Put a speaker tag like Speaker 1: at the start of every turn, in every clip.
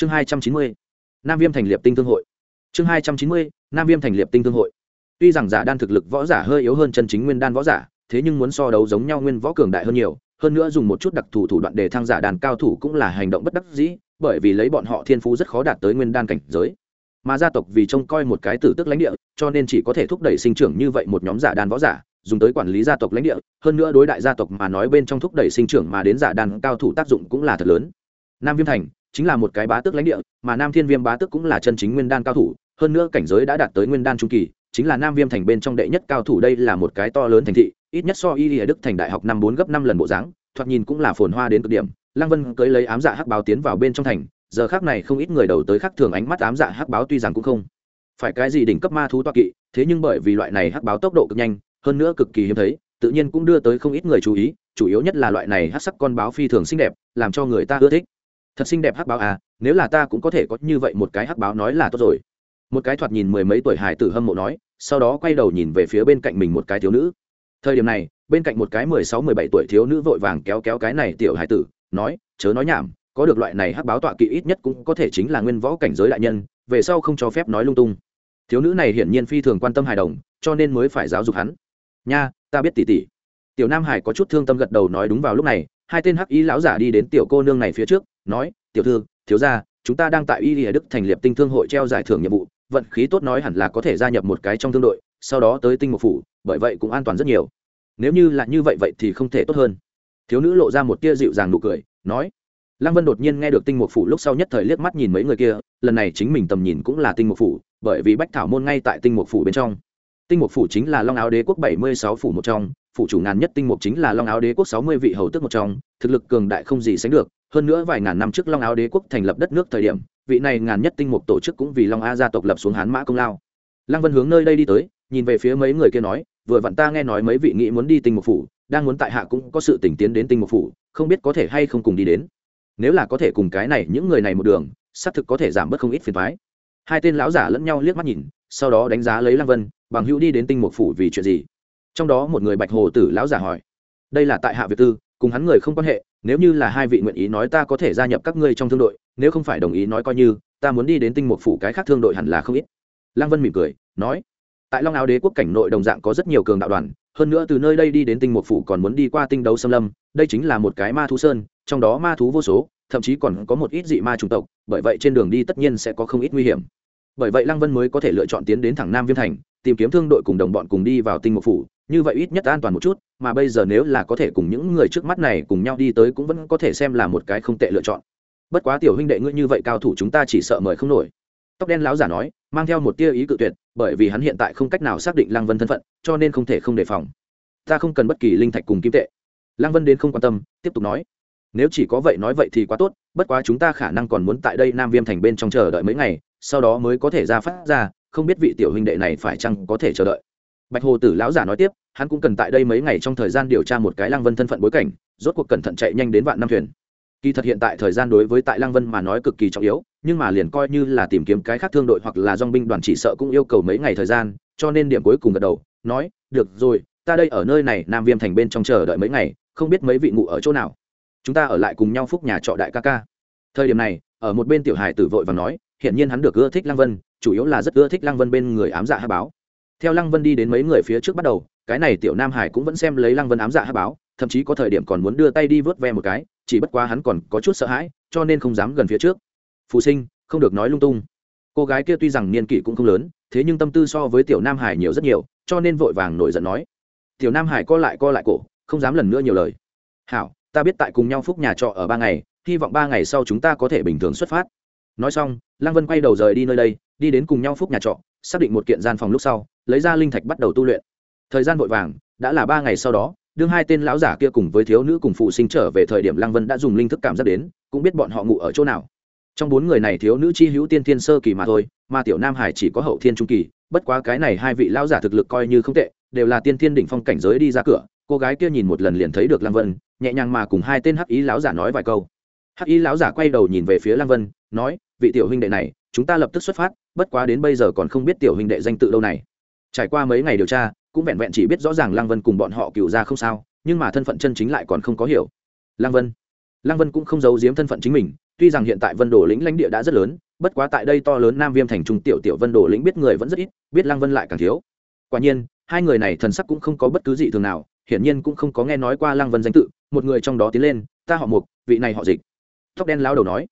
Speaker 1: chương hai trăm chín mươi, nam viêm thành liệp tinh thương hội. Chương hai trăm chín mươi, nam viêm thành liệp tinh thương hội. Tuy rằng giả đan thực lực võ giả hơi yếu hơn chân chính nguyên đan võ giả, thế nhưng muốn so đấu giống nhau nguyên võ cường đại hơn nhiều, hơn nữa dùng một chút đặc thù thủ đoạn để thăng giả đàn cao thủ cũng là hành động bất đắc dĩ, bởi vì lấy bọn họ thiên phú rất khó đạt tới nguyên đan cảnh giới. Mà gia tộc vì trông coi một cái tử tức lãnh địa, cho nên chỉ có thể thúc đẩy sinh trưởng như vậy một nhóm giả đàn võ giả, dùng tới quản lý gia tộc lãnh địa, hơn nữa đối đại gia tộc mà nói bên trong thúc đẩy sinh trưởng mà đến giả đàn cao thủ tác dụng cũng là thật lớn. Nam viêm thành chính là một cái bá tước lãnh địa, mà nam thiên viêm bá tước cũng là chân chính nguyên đan cao thủ, hơn nữa cảnh giới đã đạt tới nguyên đan trung kỳ, chính là nam viêm thành bên trong đệ nhất cao thủ đây là một cái to lớn thành thị, ít nhất so y đức thành đại học năm bốn gấp năm lần bộ dáng, thoạt nhìn cũng là phồn hoa đến cực điểm. Lăng vân cưới lấy ám dạ hắc báo tiến vào bên trong thành, giờ khác này không ít người đầu tới khác thường ánh mắt ám dạ hắc báo tuy rằng cũng không phải cái gì đỉnh cấp ma thú toa kỵ, thế nhưng bởi vì loại này hắc báo tốc độ cực nhanh, hơn nữa cực kỳ hiếm thấy, tự nhiên cũng đưa tới không ít người chú ý, chủ yếu nhất là loại này hắc sắc con báo phi thường xinh đẹp, làm cho người ta ưa thích thật xinh đẹp hắc báo à nếu là ta cũng có thể có như vậy một cái hắc báo nói là tốt rồi. Một cái thoạt nhìn mười mấy tuổi hải tử hâm mộ nói, sau đó quay đầu nhìn về phía bên cạnh mình một cái thiếu nữ. Thời điểm này, bên cạnh một cái mười sáu, mười bảy tuổi thiếu nữ vội vàng kéo kéo cái này tiểu hải tử, nói, chớ nói nhảm, có được loại này hắc báo tọa kỵ ít nhất cũng có thể chính là nguyên võ cảnh giới đại nhân, về sau không cho phép nói lung tung. Thiếu nữ này hiển nhiên phi thường quan tâm hài đồng, cho nên mới phải giáo dục hắn. Nha, ta biết tỉ tỉ tiểu nam hải có chút thương tâm gật đầu nói đúng vào lúc này, hai tên hắc ý lão giả đi đến tiểu cô nương này phía trước nói, tiểu thư, thiếu gia, chúng ta đang tại y lìa đức thành liệp tinh thương hội treo giải thưởng nhiệm vụ, vận khí tốt nói hẳn là có thể gia nhập một cái trong thương đội, sau đó tới tinh mục phủ, bởi vậy cũng an toàn rất nhiều. Nếu như là như vậy vậy thì không thể tốt hơn. Thiếu nữ lộ ra một tia dịu dàng nụ cười, nói, lăng vân đột nhiên nghe được tinh mục phủ lúc sau nhất thời liếc mắt nhìn mấy người kia, lần này chính mình tầm nhìn cũng là tinh mục phủ, bởi vì bách thảo môn ngay tại tinh mục phủ bên trong. Tinh mục phủ chính là long áo đế quốc bảy mươi sáu phủ một trong, phủ chủ ngàn nhất tinh mục chính là long áo đế quốc sáu mươi vị hầu tước một trong, thực lực cường đại không gì sánh được hơn nữa vài ngàn năm trước long áo đế quốc thành lập đất nước thời điểm, vị này ngàn nhất tinh mục tổ chức cũng vì long a gia tộc lập xuống hán mã công lao. Lăng vân hướng nơi đây đi tới, nhìn về phía mấy người kia nói, vừa vặn ta nghe nói mấy vị nghĩ muốn đi tinh mục phủ, đang muốn tại hạ cũng có sự tỉnh tiến đến tinh mục phủ, không biết có thể hay không cùng đi đến. Nếu là có thể cùng cái này, những người này một đường, xác thực có thể giảm bớt không ít phiền thoái hai tên lão giả lẫn nhau liếc mắt nhìn, sau đó đánh giá lấy lăng vân, bằng hữu đi đến tinh mục phủ vì chuyện gì? Trong đó một người bạch hồ tử lão giả hỏi, đây là tại hạ việt tư cùng hắn người không quan hệ, nếu như là hai vị nguyện ý nói ta có thể gia nhập các ngươi trong thương đội, nếu không phải đồng ý nói coi như, ta muốn đi đến tinh mục phủ cái khác thương đội hẳn là không ít. Lăng vân mỉm cười, nói, tại long áo đế quốc cảnh nội đồng dạng có rất nhiều cường đạo đoàn, hơn nữa từ nơi đây đi đến tinh mục phủ còn muốn đi qua tinh đấu xâm lâm, đây chính là một cái ma thú sơn, trong đó ma thú vô số, thậm chí còn có một ít dị ma chủng tộc, bởi vậy trên đường đi tất nhiên sẽ có không ít nguy hiểm. Bởi vậy lăng vân mới có thể lựa chọn tiến đến thẳng nam viêm thành, tìm kiếm thương đội cùng đồng bọn cùng đi vào tinh mục phủ như vậy ít nhất an toàn một chút, mà bây giờ nếu là có thể cùng những người trước mắt này cùng nhau đi tới cũng vẫn có thể xem là một cái không tệ lựa chọn. Bất quá tiểu huynh đệ ngươi như vậy cao thủ chúng ta chỉ sợ mời không nổi. Tóc đen láo giả nói, mang theo một tia ý cự tuyệt, bởi vì hắn hiện tại không cách nào xác định lăng vân thân phận, cho nên không thể không đề phòng. Ta không cần bất kỳ linh thạch cùng kim tệ. Lăng vân đến không quan tâm, tiếp tục nói, nếu chỉ có vậy nói vậy thì quá tốt, bất quá chúng ta khả năng còn muốn tại đây nam viêm thành bên trong chờ đợi mấy ngày, sau đó mới có thể ra phát ra, không biết vị tiểu huynh đệ này phải chăng có thể chờ đợi bạch hồ tử lão giả nói tiếp, hắn cũng cần tại đây mấy ngày trong thời gian điều tra một cái lăng vân thân phận bối cảnh, rốt cuộc cẩn thận chạy nhanh đến vạn năm thuyền. Kỳ thật hiện tại thời gian đối với tại lăng vân mà nói cực kỳ trọng yếu, nhưng mà liền coi như là tìm kiếm cái khác thương đội hoặc là dong binh đoàn chỉ sợ cũng yêu cầu mấy ngày thời gian, cho nên điểm cuối cùng gật đầu, nói, được rồi, ta đây ở nơi này, nam viêm thành bên trong chờ đợi mấy ngày, không biết mấy vị ngụ ở chỗ nào. Chúng ta ở lại cùng nhau phúc nhà trọ đại ca ca. Thời điểm này, ở một bên tiểu hải tử vội và nói hiện nhiên hắn được ưa thích lăng vân, chủ yếu là rất ưa thích lăng vân bên người ám dạ hát báo theo lăng vân đi đến mấy người phía trước bắt đầu, cái này tiểu nam hải cũng vẫn xem lấy lăng vân ám dạ hát báo, thậm chí có thời điểm còn muốn đưa tay đi vớt ve một cái, chỉ bất quá hắn còn có chút sợ hãi, cho nên không dám gần phía trước. Phù sinh, không được nói lung tung. Cô gái kia tuy rằng niên kỷ cũng không lớn, thế nhưng tâm tư so với tiểu nam hải nhiều rất nhiều, cho nên vội vàng nổi giận nói. Tiểu nam hải co lại co lại cổ, không dám lần nữa nhiều lời. Hảo, ta biết tại cùng nhau phúc nhà trọ ở ba ngày, hy vọng ba ngày sau chúng ta có thể bình thường xuất phát. Nói xong, lăng vân quay đầu rời đi nơi đây, đi đến cùng nhau phúc nhà trọ xác định một kiện gian phòng lúc sau, lấy ra linh thạch bắt đầu tu luyện. Thời gian vội vàng, đã là ba ngày sau đó, đương hai tên lão giả kia cùng với thiếu nữ cùng phụ sinh trở về thời điểm lăng vân đã dùng linh thức cảm giác đến, cũng biết bọn họ ngủ ở chỗ nào. Trong bốn người này thiếu nữ chi hữu tiên thiên sơ kỳ mà thôi, mà tiểu nam hải chỉ có hậu thiên trung kỳ, bất quá cái này hai vị lão giả thực lực coi như không tệ, đều là tiên thiên đỉnh phong cảnh giới đi ra cửa, cô gái kia nhìn một lần liền thấy được lăng vân, nhẹ nhàng mà cùng hai tên hắc ý lão giả nói vài câu. Hắc ý lão giả quay đầu nhìn về phía lăng vân, nói, vị tiểu huynh đệ này, chúng ta lập tức xuất phát bất quá đến bây giờ còn không biết tiểu huynh đệ danh tự đâu này. Trải qua mấy ngày điều tra, cũng vẹn vẹn chỉ biết rõ ràng lăng vân cùng bọn họ cựu ra không sao, nhưng mà thân phận chân chính lại còn không có hiểu. Lăng vân. Lăng vân cũng không giấu giếm thân phận chính mình, tuy rằng hiện tại vân đồ lĩnh lãnh địa đã rất lớn, bất quá tại đây to lớn nam viêm thành trung tiểu tiểu vân đồ lĩnh biết người vẫn rất ít, biết lăng vân lại càng thiếu. Quả nhiên, hai người này thần sắc cũng không có bất cứ gì thường nào, hiển nhiên cũng không có nghe nói qua lăng vân danh tự, một người trong đó tiến lên, ta họ mục, vị này họ dịch. Tóc đen lao đầu nói.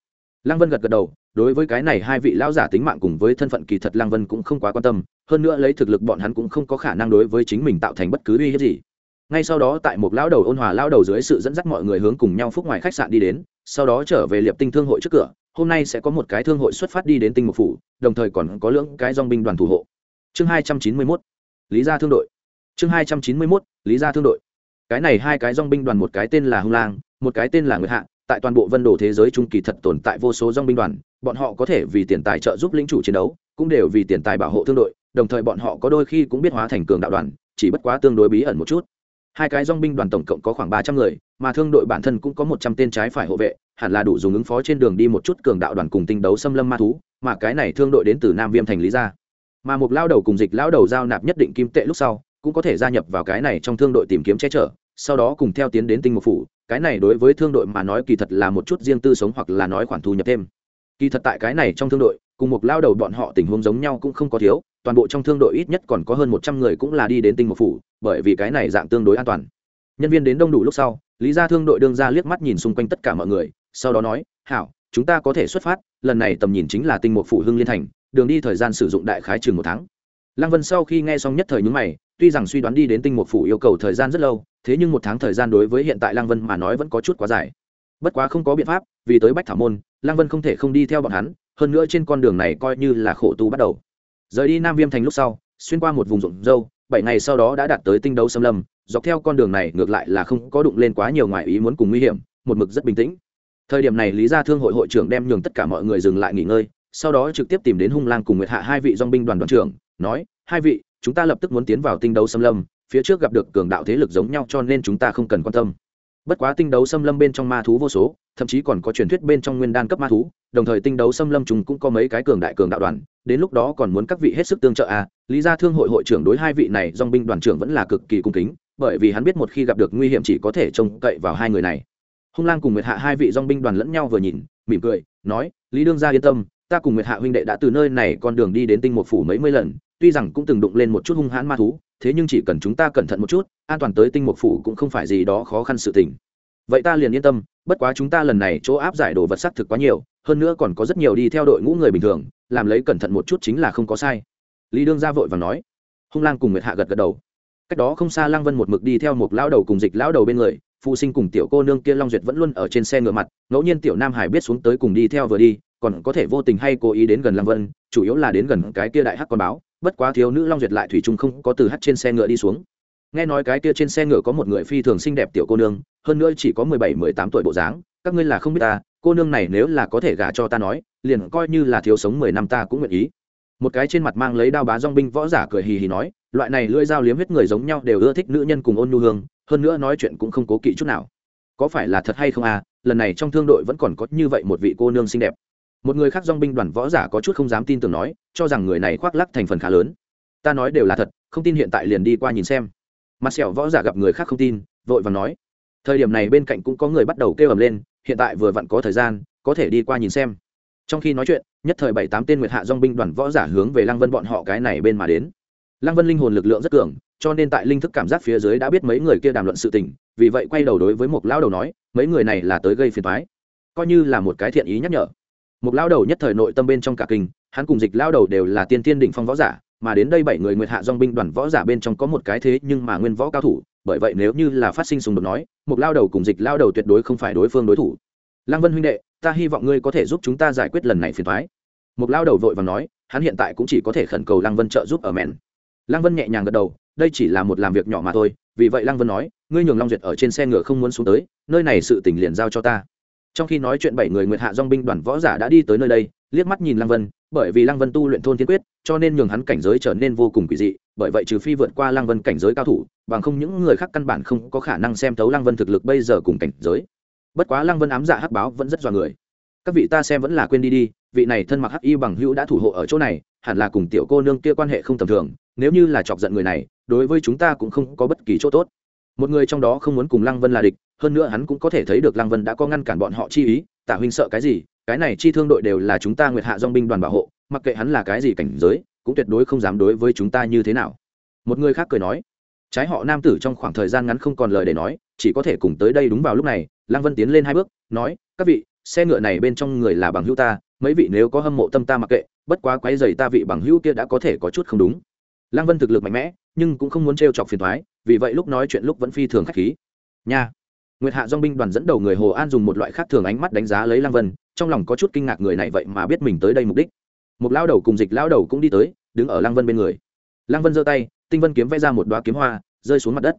Speaker 1: Lăng vân gật gật đầu đối với cái này hai vị lão giả tính mạng cùng với thân phận kỳ thật lăng vân cũng không quá quan tâm, hơn nữa lấy thực lực bọn hắn cũng không có khả năng đối với chính mình tạo thành bất cứ uy hiếp gì. Ngay sau đó tại một lão đầu ôn hòa lão đầu dưới sự dẫn dắt mọi người hướng cùng nhau phúc ngoài khách sạn đi đến, sau đó trở về liệp tinh thương hội trước cửa, hôm nay sẽ có một cái thương hội xuất phát đi đến tinh mục phủ, đồng thời còn có lưỡng cái dong binh đoàn thủ hộ. Chương hai trăm chín mươi mốt, lý gia thương đội. Chương hai trăm chín mươi mốt, lý gia thương đội. Cái này hai cái dong binh đoàn một cái tên là hung lang, một cái tên là nguyệt hạ, tại toàn bộ vân đồ thế giới trung kỳ thật tồn tại vô số dong binh đoàn bọn họ có thể vì tiền tài trợ giúp lĩnh chủ chiến đấu, cũng đều vì tiền tài bảo hộ thương đội, đồng thời bọn họ có đôi khi cũng biết hóa thành cường đạo đoàn, chỉ bất quá tương đối bí ẩn một chút. Hai cái dong binh đoàn tổng cộng có khoảng ba trăm người, mà thương đội bản thân cũng có một trăm tên trái phải hộ vệ, hẳn là đủ dùng ứng phó trên đường đi một chút cường đạo đoàn cùng tinh đấu xâm lâm ma thú, mà cái này thương đội đến từ nam viêm thành lý gia. Mà một lao đầu cùng dịch lao đầu giao nạp nhất định kim tệ lúc sau, cũng có thể gia nhập vào cái này trong thương đội tìm kiếm che chở, sau đó cùng theo tiến đến tinh mục phủ. Cái này đối với thương đội mà nói kỳ thật là một chút riêng tư sống hoặc là nói khoản thu nhập thêm kỳ thật tại cái này trong thương đội, cùng một lao đầu bọn họ tình huống giống nhau cũng không có thiếu, toàn bộ trong thương đội ít nhất còn có hơn một trăm người cũng là đi đến tinh một phủ, bởi vì cái này dạng tương đối an toàn. Nhân viên đến đông đủ lúc sau, lý gia thương đội đương ra liếc mắt nhìn xung quanh tất cả mọi người, sau đó nói, hảo, chúng ta có thể xuất phát, lần này tầm nhìn chính là tinh một phủ hưng liên thành, đường đi thời gian sử dụng đại khái chừng một tháng. Lăng vân sau khi nghe xong nhất thời nhúng mày, tuy rằng suy đoán đi đến tinh một phủ yêu cầu thời gian rất lâu, thế nhưng một tháng thời gian đối với hiện tại lăng vân mà nói vẫn có chút quá dài bất quá không có biện pháp, vì tới bách thảo môn, lăng vân không thể không đi theo bọn hắn, hơn nữa trên con đường này coi như là khổ tu bắt đầu. Rời đi nam viêm thành lúc sau, xuyên qua một vùng rộng dâu, bảy ngày sau đó đã đạt tới tinh đấu xâm lâm, dọc theo con đường này ngược lại là không có đụng lên quá nhiều ngoại ý muốn cùng nguy hiểm, một mực rất bình tĩnh. Thời điểm này lý gia thương hội hội trưởng đem nhường tất cả mọi người dừng lại nghỉ ngơi, sau đó trực tiếp tìm đến hung lang cùng nguyệt hạ hai vị dong binh đoàn đoàn trưởng, nói, hai vị, chúng ta lập tức muốn tiến vào tinh đấu xâm lâm, phía trước gặp được cường đạo thế lực giống nhau cho nên chúng ta không cần quan tâm bất quá tinh đấu xâm lâm bên trong ma thú vô số, thậm chí còn có truyền thuyết bên trong nguyên đan cấp ma thú, đồng thời tinh đấu xâm lâm chúng cũng có mấy cái cường đại cường đạo đoàn, đến lúc đó còn muốn các vị hết sức tương trợ à lý gia thương hội hội trưởng đối hai vị này dong binh đoàn trưởng vẫn là cực kỳ cung kính, bởi vì hắn biết một khi gặp được nguy hiểm chỉ có thể trông cậy vào hai người này. Hung lang cùng nguyệt hạ hai vị dong binh đoàn lẫn nhau vừa nhìn, mỉm cười, nói, lý đương gia yên tâm, ta cùng nguyệt hạ huynh đệ đã từ nơi này con đường đi đến tinh một phủ mấy mươi lần, tuy rằng cũng từng đụng lên một chút hung hãn ma thú thế nhưng chỉ cần chúng ta cẩn thận một chút, an toàn tới tinh mục phủ cũng không phải gì đó khó khăn sự tình. Vậy ta liền yên tâm, bất quá chúng ta lần này chỗ áp giải đồ vật xác thực quá nhiều, hơn nữa còn có rất nhiều đi theo đội ngũ người bình thường, làm lấy cẩn thận một chút chính là không có sai. Lý đương ra vội và nói. Hung lang cùng nguyệt hạ gật gật đầu. Cách đó không xa lang vân một mực đi theo một lão đầu cùng dịch lão đầu bên người, phụ sinh cùng tiểu cô nương kia long duyệt vẫn luôn ở trên xe ngựa mặt, ngẫu nhiên tiểu nam hải biết xuống tới cùng đi theo vừa đi, còn có thể vô tình hay cố ý đến gần lang vân, chủ yếu là đến gần cái kia đại hắc con báo bất quá thiếu nữ long duyệt lại thủy chung không có từ hắt trên xe ngựa đi xuống. Nghe nói cái kia trên xe ngựa có một người phi thường xinh đẹp tiểu cô nương, hơn nữa chỉ có mười bảy, mười tám tuổi bộ dáng, các ngươi là không biết ta, cô nương này nếu là có thể gả cho ta nói, liền coi như là thiếu sống mười năm ta cũng nguyện ý. Một cái trên mặt mang lấy đao bá dong binh võ giả cười hì hì nói, loại này lưỡi dao liếm huyết người giống nhau đều ưa thích nữ nhân cùng ôn nhu hương, hơn nữa nói chuyện cũng không cố kỵ chút nào. Có phải là thật hay không à lần này trong thương đội vẫn còn có như vậy một vị cô nương xinh đẹp một người khác dong binh đoàn võ giả có chút không dám tin tưởng nói, cho rằng người này khoác lắc thành phần khá lớn. Ta nói đều là thật, không tin hiện tại liền đi qua nhìn xem. Mặt sẹo võ giả gặp người khác không tin, vội và nói. Thời điểm này bên cạnh cũng có người bắt đầu kêu ầm lên, hiện tại vừa vặn có thời gian, có thể đi qua nhìn xem. Trong khi nói chuyện, nhất thời bảy tám tên nguyệt hạ dong binh đoàn võ giả hướng về lăng vân bọn họ cái này bên mà đến. Lăng vân linh hồn lực lượng rất cường, cho nên tại linh thức cảm giác phía dưới đã biết mấy người kia đàm luận sự tình, vì vậy quay đầu đối với một lão đầu nói, mấy người này là tới gây phiền toái. Coi như là một cái thiện ý nhắc nhở một lão đầu nhất thời nội tâm bên trong cả kinh, hắn cùng dịch lão đầu đều là tiên tiên đỉnh phong võ giả, mà đến đây bảy người nguyệt hạ dong binh đoàn võ giả bên trong có một cái thế nhưng mà nguyên võ cao thủ, bởi vậy nếu như là phát sinh xung đột nói một lao đầu cùng dịch lao đầu tuyệt đối không phải đối phương đối thủ. Lăng vân huynh đệ, ta hy vọng ngươi có thể giúp chúng ta giải quyết lần này phiền thoái một lao đầu vội và nói, hắn hiện tại cũng chỉ có thể khẩn cầu lăng vân trợ giúp ở mẹn. Lăng vân nhẹ nhàng gật đầu, đây chỉ là một làm việc nhỏ mà thôi, vì vậy lăng vân nói, ngươi nhường long duyệt ở trên xe ngựa không muốn xuống tới, nơi này sự tình liền giao cho ta trong khi nói chuyện bảy người nguyệt hạ dong binh đoàn võ giả đã đi tới nơi đây, liếc mắt nhìn lăng vân, bởi vì lăng vân tu luyện thôn thiên quyết, cho nên nhường hắn cảnh giới trở nên vô cùng quỷ dị, bởi vậy trừ phi vượt qua lăng vân cảnh giới cao thủ, bằng không những người khác căn bản không có khả năng xem thấu lăng vân thực lực bây giờ cùng cảnh giới. Bất quá lăng vân ám dạ hắc báo vẫn rất dọa người. Các vị ta xem vẫn là quên đi đi, vị này thân mặc hắc y bằng hữu đã thủ hộ ở chỗ này, hẳn là cùng tiểu cô nương kia quan hệ không tầm thường, nếu như là chọc giận người này, đối với chúng ta cũng không có bất kỳ chỗ tốt. Một người trong đó không muốn cùng lăng vân là địch hơn nữa hắn cũng có thể thấy được lăng vân đã có ngăn cản bọn họ chi ý tạ huynh sợ cái gì, cái này chi thương đội đều là chúng ta nguyệt hạ dong binh đoàn bảo hộ, mặc kệ hắn là cái gì cảnh giới, cũng tuyệt đối không dám đối với chúng ta như thế nào. Một người khác cười nói, trái họ nam tử trong khoảng thời gian ngắn không còn lời để nói, chỉ có thể cùng tới đây đúng vào lúc này. Lăng vân tiến lên hai bước, nói, các vị, xe ngựa này bên trong người là bằng hữu ta, mấy vị nếu có hâm mộ tâm ta mặc kệ, bất quá quái dày ta vị bằng hữu kia đã có thể có chút không đúng. Lăng vân thực lực mạnh mẽ, nhưng cũng không muốn t chọc phiền thoái vì vậy lúc nói chuyện lúc vẫn phi thường k h á c h khí. Nha nguyệt hạ dong binh đoàn dẫn đầu người hồ an dùng một loại khác thường ánh mắt đánh giá lấy lăng vân, trong lòng có chút kinh ngạc người này vậy mà biết mình tới đây mục đích. Một lao đầu cùng dịch lao đầu cũng đi tới, đứng ở lăng vân bên người. Lăng vân giơ tay, tinh vân kiếm vẽ ra một đoá kiếm hoa, rơi xuống mặt đất.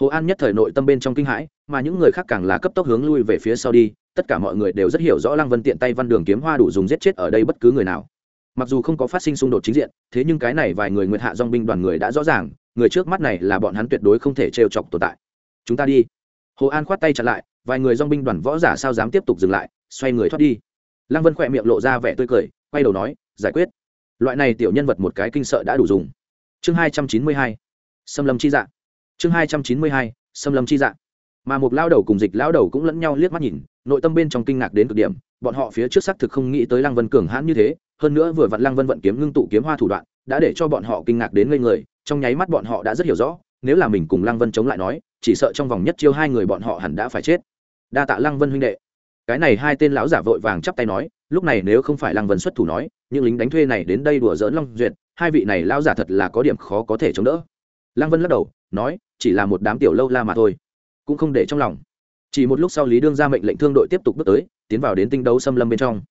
Speaker 1: Hồ an nhất thời nội tâm bên trong kinh hãi, mà những người khác càng là cấp tốc hướng lui về phía sau đi, tất cả mọi người đều rất hiểu rõ lăng vân tiện tay văn đường kiếm hoa đủ dùng giết chết ở đây bất cứ người nào. Mặc dù không có phát sinh xung đột chính diện, thế nhưng cái này vài người nguyệt hạ dong binh đoàn người đã rõ ràng, người trước mắt này là bọn hắn tuyệt đối không thể trêu chọc tồn tại. Chúng ta đi hồ an khoát tay chặn lại, vài người dong binh đoàn võ giả sao dám tiếp tục dừng lại, xoay người thoát đi. Lăng vân khỏe miệng lộ ra vẻ tươi cười, quay đầu nói, giải quyết. Loại này tiểu nhân vật một cái kinh sợ đã đủ dùng. Chương hai trăm chín mươi hai, xâm lâm chi dạ. Chương hai trăm chín mươi hai, xâm lâm chi dạ. Mà một lao đầu cùng dịch lao đầu cũng lẫn nhau liếc mắt nhìn, nội tâm bên trong kinh ngạc đến cực điểm, bọn họ phía trước xác thực không nghĩ tới lăng vân cường hãn như thế, hơn nữa vừa vặn lăng vân vận kiếm ngưng tụ kiếm hoa thủ đoạn, đã để cho bọn họ kinh ngạc đến ngây người, trong nháy mắt bọn họ đã rất hiểu rõ nếu là mình cùng lăng vân chống lại nói, chỉ sợ trong vòng nhất chiêu hai người bọn họ hẳn đã phải chết. Đa tạ lăng vân huynh đệ. Cái này hai tên lão giả vội vàng chắp tay nói, lúc này nếu không phải lăng vân xuất thủ nói, những lính đánh thuê này đến đây đùa dỡn long duyệt, hai vị này lão giả thật là có điểm khó có thể chống đỡ. Lăng vân lắc đầu, nói, chỉ là một đám tiểu lâu la mà thôi, cũng không để trong lòng. Chỉ một lúc sau lý đương ra mệnh lệnh thương đội tiếp tục bước tới, tiến vào đến tinh đấu xâm lâm bên trong.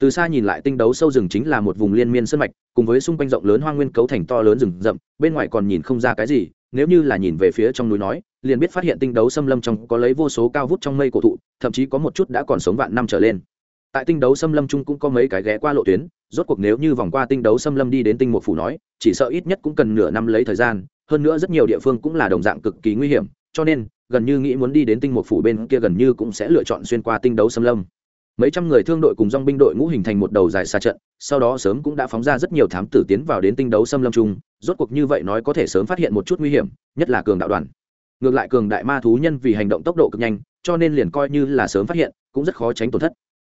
Speaker 1: Từ xa nhìn lại tinh đấu sâu rừng chính là một vùng liên miên sân mạch, cùng với xung quanh rộng lớn hoa nguyên cấu thành to lớn rừng rậm, bên ngoài còn nhìn không ra cái gì nếu như là nhìn về phía trong núi nói, liền biết phát hiện tinh đấu xâm lâm trong có lấy vô số cao vút trong mây cổ thụ, thậm chí có một chút đã còn sống vạn năm trở lên. Tại tinh đấu xâm lâm chung cũng có mấy cái ghé qua lộ tuyến, rốt cuộc nếu như vòng qua tinh đấu xâm lâm đi đến tinh mục phủ nói, chỉ sợ ít nhất cũng cần nửa năm lấy thời gian, hơn nữa rất nhiều địa phương cũng là đồng dạng cực kỳ nguy hiểm, cho nên, gần như nghĩ muốn đi đến tinh mục phủ bên kia gần như cũng sẽ lựa chọn xuyên qua tinh đấu xâm lâm mấy trăm người thương đội cùng dong binh đội ngũ hình thành một đầu dài xa trận, sau đó sớm cũng đã phóng ra rất nhiều thám tử tiến vào đến tinh đấu xâm lâm chung, rốt cuộc như vậy nói có thể sớm phát hiện một chút nguy hiểm, nhất là cường đạo đoàn. Ngược lại cường đại ma thú nhân vì hành động tốc độ cực nhanh, cho nên liền coi như là sớm phát hiện, cũng rất khó tránh tổn thất.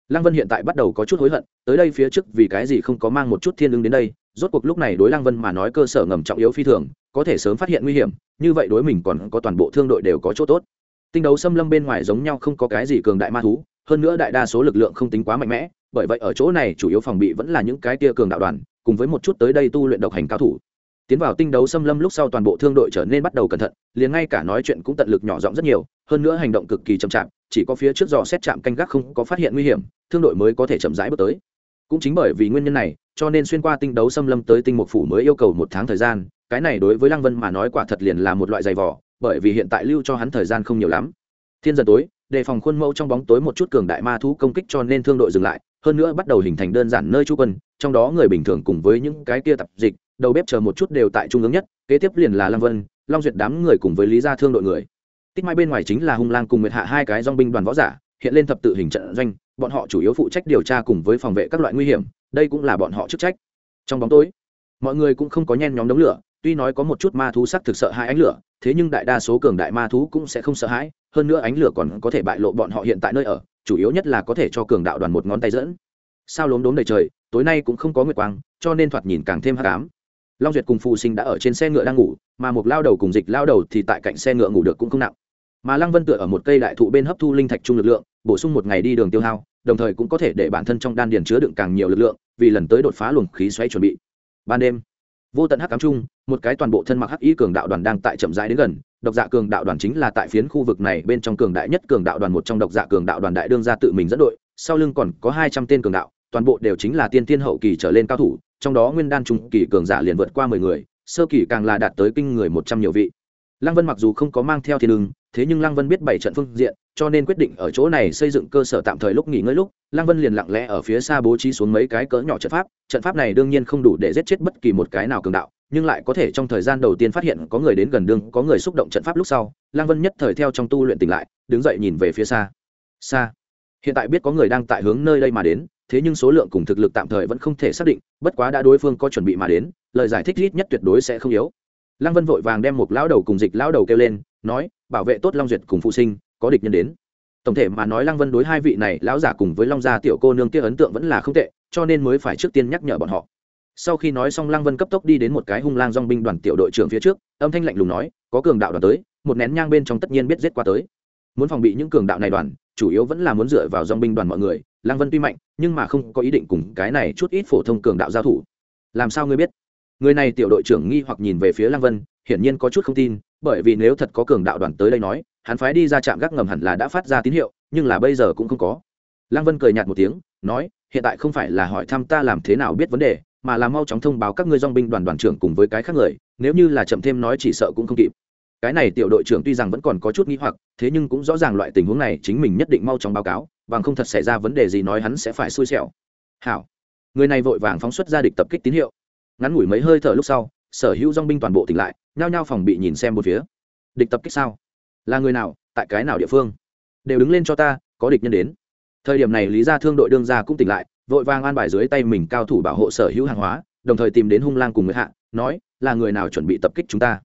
Speaker 1: Lăng vân hiện tại bắt đầu có chút hối hận, tới đây phía trước vì cái gì không có mang một chút thiên lương đến đây, rốt cuộc lúc này đối lăng vân mà nói cơ sở ngầm trọng yếu phi thường, có thể sớm phát hiện nguy hiểm, như vậy đối mình còn có toàn bộ thương đội đều có chỗ tốt. Tinh đấu xâm lâm bên ngoài giống nhau không có cái gì cường đại ma thú hơn nữa đại đa số lực lượng không tính quá mạnh mẽ, bởi vậy ở chỗ này chủ yếu phòng bị vẫn là những cái tia cường đạo đoàn, cùng với một chút tới đây tu luyện độc hành cao thủ. Tiến vào tinh đấu xâm lâm lúc sau toàn bộ thương đội trở nên bắt đầu cẩn thận, liền ngay cả nói chuyện cũng tận lực nhỏ giọng rất nhiều, hơn nữa hành động cực kỳ chậm chạp, chỉ có phía trước dò xét chạm canh gác không có phát hiện nguy hiểm, thương đội mới có thể chậm rãi bước tới. Cũng chính bởi vì nguyên nhân này, cho nên xuyên qua tinh đấu xâm lâm tới tinh mục phủ mới yêu cầu một tháng thời gian, cái này đối với lăng vân mà nói quả thật liền là một loại giày vỏ bởi vì hiện tại lưu cho hắn thời gian không nhiều lắm. Thiên dần tối đề phòng khuôn mẫu trong bóng tối một chút cường đại ma thú công kích cho nên thương đội dừng lại, hơn nữa bắt đầu hình thành đơn giản nơi trú quân, trong đó người bình thường cùng với những cái kia tập dịch, đầu bếp chờ một chút đều tại trung ương nhất, kế tiếp liền là Lam vân, long duyệt đám người cùng với lý gia thương đội người. Tích mai bên ngoài chính là hung lang cùng nguyệt hạ hai cái dong binh đoàn võ giả, hiện lên thập tự hình trận doanh, bọn họ chủ yếu phụ trách điều tra cùng với phòng vệ các loại nguy hiểm, đây cũng là bọn họ chức trách. Trong bóng tối, mọi người cũng không có nhen nhóm đống lửa, tuy nói có một chút ma thú sắc thực sợ hai ánh lửa, thế nhưng đại đa số cường đại ma thú cũng sẽ không sợ hãi hơn nữa ánh lửa còn có thể bại lộ bọn họ hiện tại nơi ở, chủ yếu nhất là có thể cho cường đạo đoàn một ngón tay dẫn. Sao lốm đốm đầy trời, tối nay cũng không có nguyệt quang, cho nên thoạt nhìn càng thêm hắc ám. Long duyệt cùng phù sinh đã ở trên xe ngựa đang ngủ, mà một lao đầu cùng dịch lao đầu thì tại cạnh xe ngựa ngủ được cũng không nặng. Mà lăng vân tựa ở một cây đại thụ bên hấp thu linh thạch trung lực lượng, bổ sung một ngày đi đường tiêu hao, đồng thời cũng có thể để bản thân trong đan điền chứa đựng càng nhiều lực lượng, vì lần tới đột phá luồng khí xoáy chuẩn bị. Ban đêm, vô tận hắc cám chung, một cái toàn bộ thân mặc hắc y cường đạo đoàn đang tại chậm rãi đến gần độc dạ cường đạo đoàn chính là tại phiến khu vực này bên trong cường đại nhất cường đạo đoàn một trong độc dạ cường đạo đoàn đại đương ra tự mình dẫn đội, sau lưng còn có hai trăm tên cường đạo, toàn bộ đều chính là tiên tiên hậu kỳ trở lên cao thủ, trong đó nguyên đan trung kỳ cường giả liền vượt qua mười người, sơ kỳ càng là đạt tới kinh người một trăm nhiều vị lăng vân mặc dù không có mang theo thiên đường, thế nhưng lăng vân biết bảy trận phương diện cho nên quyết định ở chỗ này xây dựng cơ sở tạm thời lúc nghỉ ngơi lúc lăng vân liền lặng lẽ ở phía xa bố trí xuống mấy cái cỡ nhỏ trận pháp. Trận pháp này đương nhiên không đủ để giết chết bất kỳ một cái nào cường đạo nhưng lại có thể trong thời gian đầu tiên phát hiện có người đến gần đường có người xúc động trận pháp lúc sau lăng vân nhất thời theo trong tu luyện tỉnh lại đứng dậy nhìn về phía xa. Xa. Hiện tại biết có người đang tại hướng nơi đây mà đến thế nhưng số lượng cùng thực lực tạm thời vẫn không thể xác định bất quá đã đối phương có chuẩn bị mà đến lời giải thích ít nhất tuyệt đối sẽ không yếu lăng vân vội vàng đem một lão đầu cùng dịch lão đầu kêu lên, nói, bảo vệ tốt long duyệt cùng phụ sinh, có địch nhân đến. Tổng thể mà nói lăng vân đối hai vị này lão giả cùng với long gia tiểu cô nương kia ấn tượng vẫn là không tệ, cho nên mới phải trước tiên nhắc nhở bọn họ. Sau khi nói xong lăng vân cấp tốc đi đến một cái hung lang dong binh đoàn tiểu đội trưởng phía trước, âm thanh lạnh lùng nói, có cường đạo đoàn tới, một nén nhang bên trong tất nhiên biết giết qua tới. Muốn phòng bị những cường đạo này đoàn, chủ yếu vẫn là muốn dựa vào dong binh đoàn mọi người, lăng vân tuy mạnh, nhưng mà không có ý định cùng cái này chút ít phổ thông cường đạo giao thủ. Làm sao ngươi biết? Người này tiểu đội trưởng nghi hoặc nhìn về phía lăng vân, hiển nhiên có chút không tin, bởi vì nếu thật có cường đạo đoàn tới đây nói, hắn phái đi ra trạm gác ngầm hẳn là đã phát ra tín hiệu, nhưng là bây giờ cũng không có. Lăng vân cười nhạt một tiếng, nói, hiện tại không phải là hỏi thăm ta làm thế nào biết vấn đề, mà là mau chóng thông báo các ngươi dong binh đoàn đoàn trưởng cùng với cái khác người, nếu như là chậm thêm nói chỉ sợ cũng không kịp. Cái này tiểu đội trưởng tuy rằng vẫn còn có chút nghi hoặc, thế nhưng cũng rõ ràng loại tình huống này chính mình nhất định mau chóng báo cáo, bằng không thật xảy ra vấn đề gì nói hắn sẽ phải xui xẻo. Hảo. Người này vội vàng phóng xuất ra địch tập kích tín hiệu ngắn ngủi mấy hơi thở lúc sau, sở hữu dong binh toàn bộ tỉnh lại, nhao nhao phòng bị nhìn xem một phía. Địch tập kích sao? Là người nào, tại cái nào địa phương? Đều đứng lên cho ta, có địch nhân đến. Thời điểm này lý gia thương đội đương gia cũng tỉnh lại, vội vàng an bài dưới tay mình cao thủ bảo hộ sở hữu hàng hóa, đồng thời tìm đến hung lang cùng người hạ, nói, là người nào chuẩn bị tập kích chúng ta?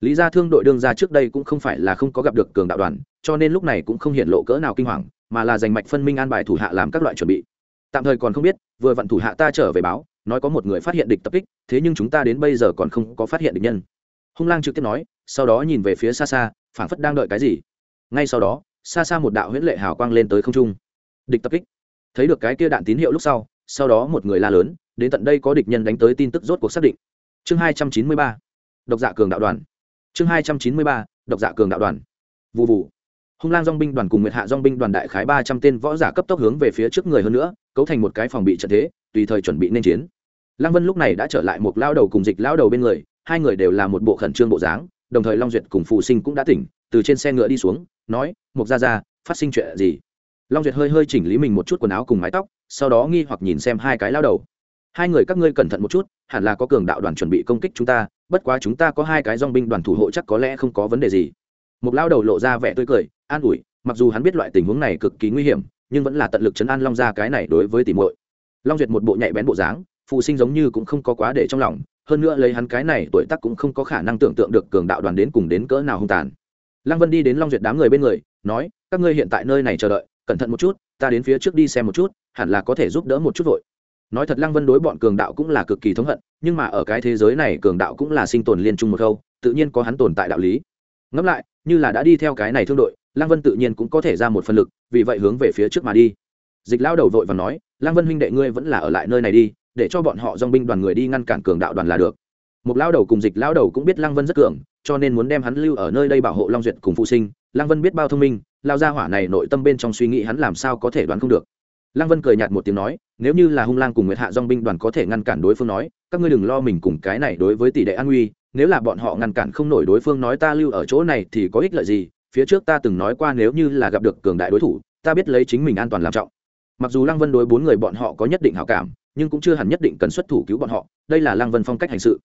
Speaker 1: Lý gia thương đội đương gia trước đây cũng không phải là không có gặp được cường đạo đoàn, cho nên lúc này cũng không hiện lộ cỡ nào kinh hoàng, mà là giành mạch phân minh an bài thủ hạ làm các loại chuẩn bị. Tạm thời còn không biết, vừa vặn thủ hạ ta trở về báo nói có một người phát hiện địch tập kích, thế nhưng chúng ta đến bây giờ còn không có phát hiện địch nhân. Hung lang trực tiếp nói, sau đó nhìn về phía xa xa phảng phất đang đợi cái gì. Ngay sau đó xa xa một đạo huyễn lệ hào quang lên tới không trung. Địch tập kích. Thấy được cái kia đạn tín hiệu lúc sau sau đó một người la lớn, đến tận đây có địch nhân đánh tới tin tức rốt cuộc xác định. Chương hai trăm chín mươi ba. Độc dạ cường đạo đoàn. Chương hai trăm chín mươi ba. Độc dạ cường đạo đoàn. Vụ vụ hung lang dong binh đoàn cùng nguyệt hạ dong binh đoàn đại khái ba trăm tên võ giả cấp tốc hướng về phía trước người hơn nữa, cấu thành một cái phòng bị trận thế, tùy thời chuẩn bị nên chiến lăng vân lúc này đã trở lại một lao đầu cùng dịch lao đầu bên người, hai người đều là một bộ khẩn trương bộ dáng, đồng thời long duyệt cùng phù sinh cũng đã tỉnh, từ trên xe ngựa đi xuống, nói, mục ra ra phát sinh chuyện gì? Long duyệt hơi hơi chỉnh lý mình một chút quần áo cùng mái tóc, sau đó nghi hoặc nhìn xem hai cái lao đầu. Hai người các ngươi cẩn thận một chút, hẳn là có cường đạo đoàn chuẩn bị công kích chúng ta, bất quá chúng ta có hai cái dong binh đoàn thủ hộ chắc có lẽ không có vấn đề gì. Một lao đầu lộ ra vẻ tươi cười, an ủi, mặc dù hắn biết loại tình huống này cực kỳ nguy hiểm, nhưng vẫn là tận lực chấn an long ra cái này đối với tỉ muội. Long duyệt một bộ nhạy bén bộ dáng phụ sinh giống như cũng không có quá để trong lòng, hơn nữa lấy hắn cái này tuổi tác cũng không có khả năng tưởng tượng được cường đạo đoàn đến cùng đến cỡ nào hung tàn. Lăng vân đi đến long duyệt đám người bên người, nói, các ngươi hiện tại nơi này chờ đợi, cẩn thận một chút, ta đến phía trước đi xem một chút, hẳn là có thể giúp đỡ một chút vội. Nói thật lăng vân đối bọn cường đạo cũng là cực kỳ thống hận, nhưng mà ở cái thế giới này cường đạo cũng là sinh tồn liên trung một khâu tự nhiên có hắn tồn tại đạo lý. Ngẫm lại, như là đã đi theo cái này thương đội, lăng vân tự nhiên cũng có thể ra một phần lực, vì vậy hướng về phía trước mà đi. Dịch lao đầu vội và nói, lăng vân huynh đệ ngươi vẫn là ở lại nơi này đi để cho bọn họ dong binh đoàn người đi ngăn cản cường đạo đoàn là được. Một lao đầu cùng dịch lao đầu cũng biết lăng vân rất cường, cho nên muốn đem hắn lưu ở nơi đây bảo hộ long duyệt cùng phụ sinh. Lăng vân biết bao thông minh lao ra hỏa này nội tâm bên trong suy nghĩ hắn làm sao có thể đoán không được. Lăng vân cười nhạt một tiếng nói, nếu như là hung lang cùng nguyệt hạ dong binh đoàn có thể ngăn cản đối phương nói, các ngươi đừng lo mình cùng cái này đối với tỷ đệ an nguy nếu là bọn họ ngăn cản không nổi đối phương nói ta lưu ở chỗ này thì có ích lợi gì? Phía trước ta từng nói qua nếu như là gặp được cường đại đối thủ, ta biết lấy chính mình an toàn làm trọng. Mặc dù lăng vân đối bốn người bọn họ có nhất định hảo cảm nhưng cũng chưa hẳn nhất định cần xuất thủ cứu bọn họ, đây là lăng vân phong cách hành sự.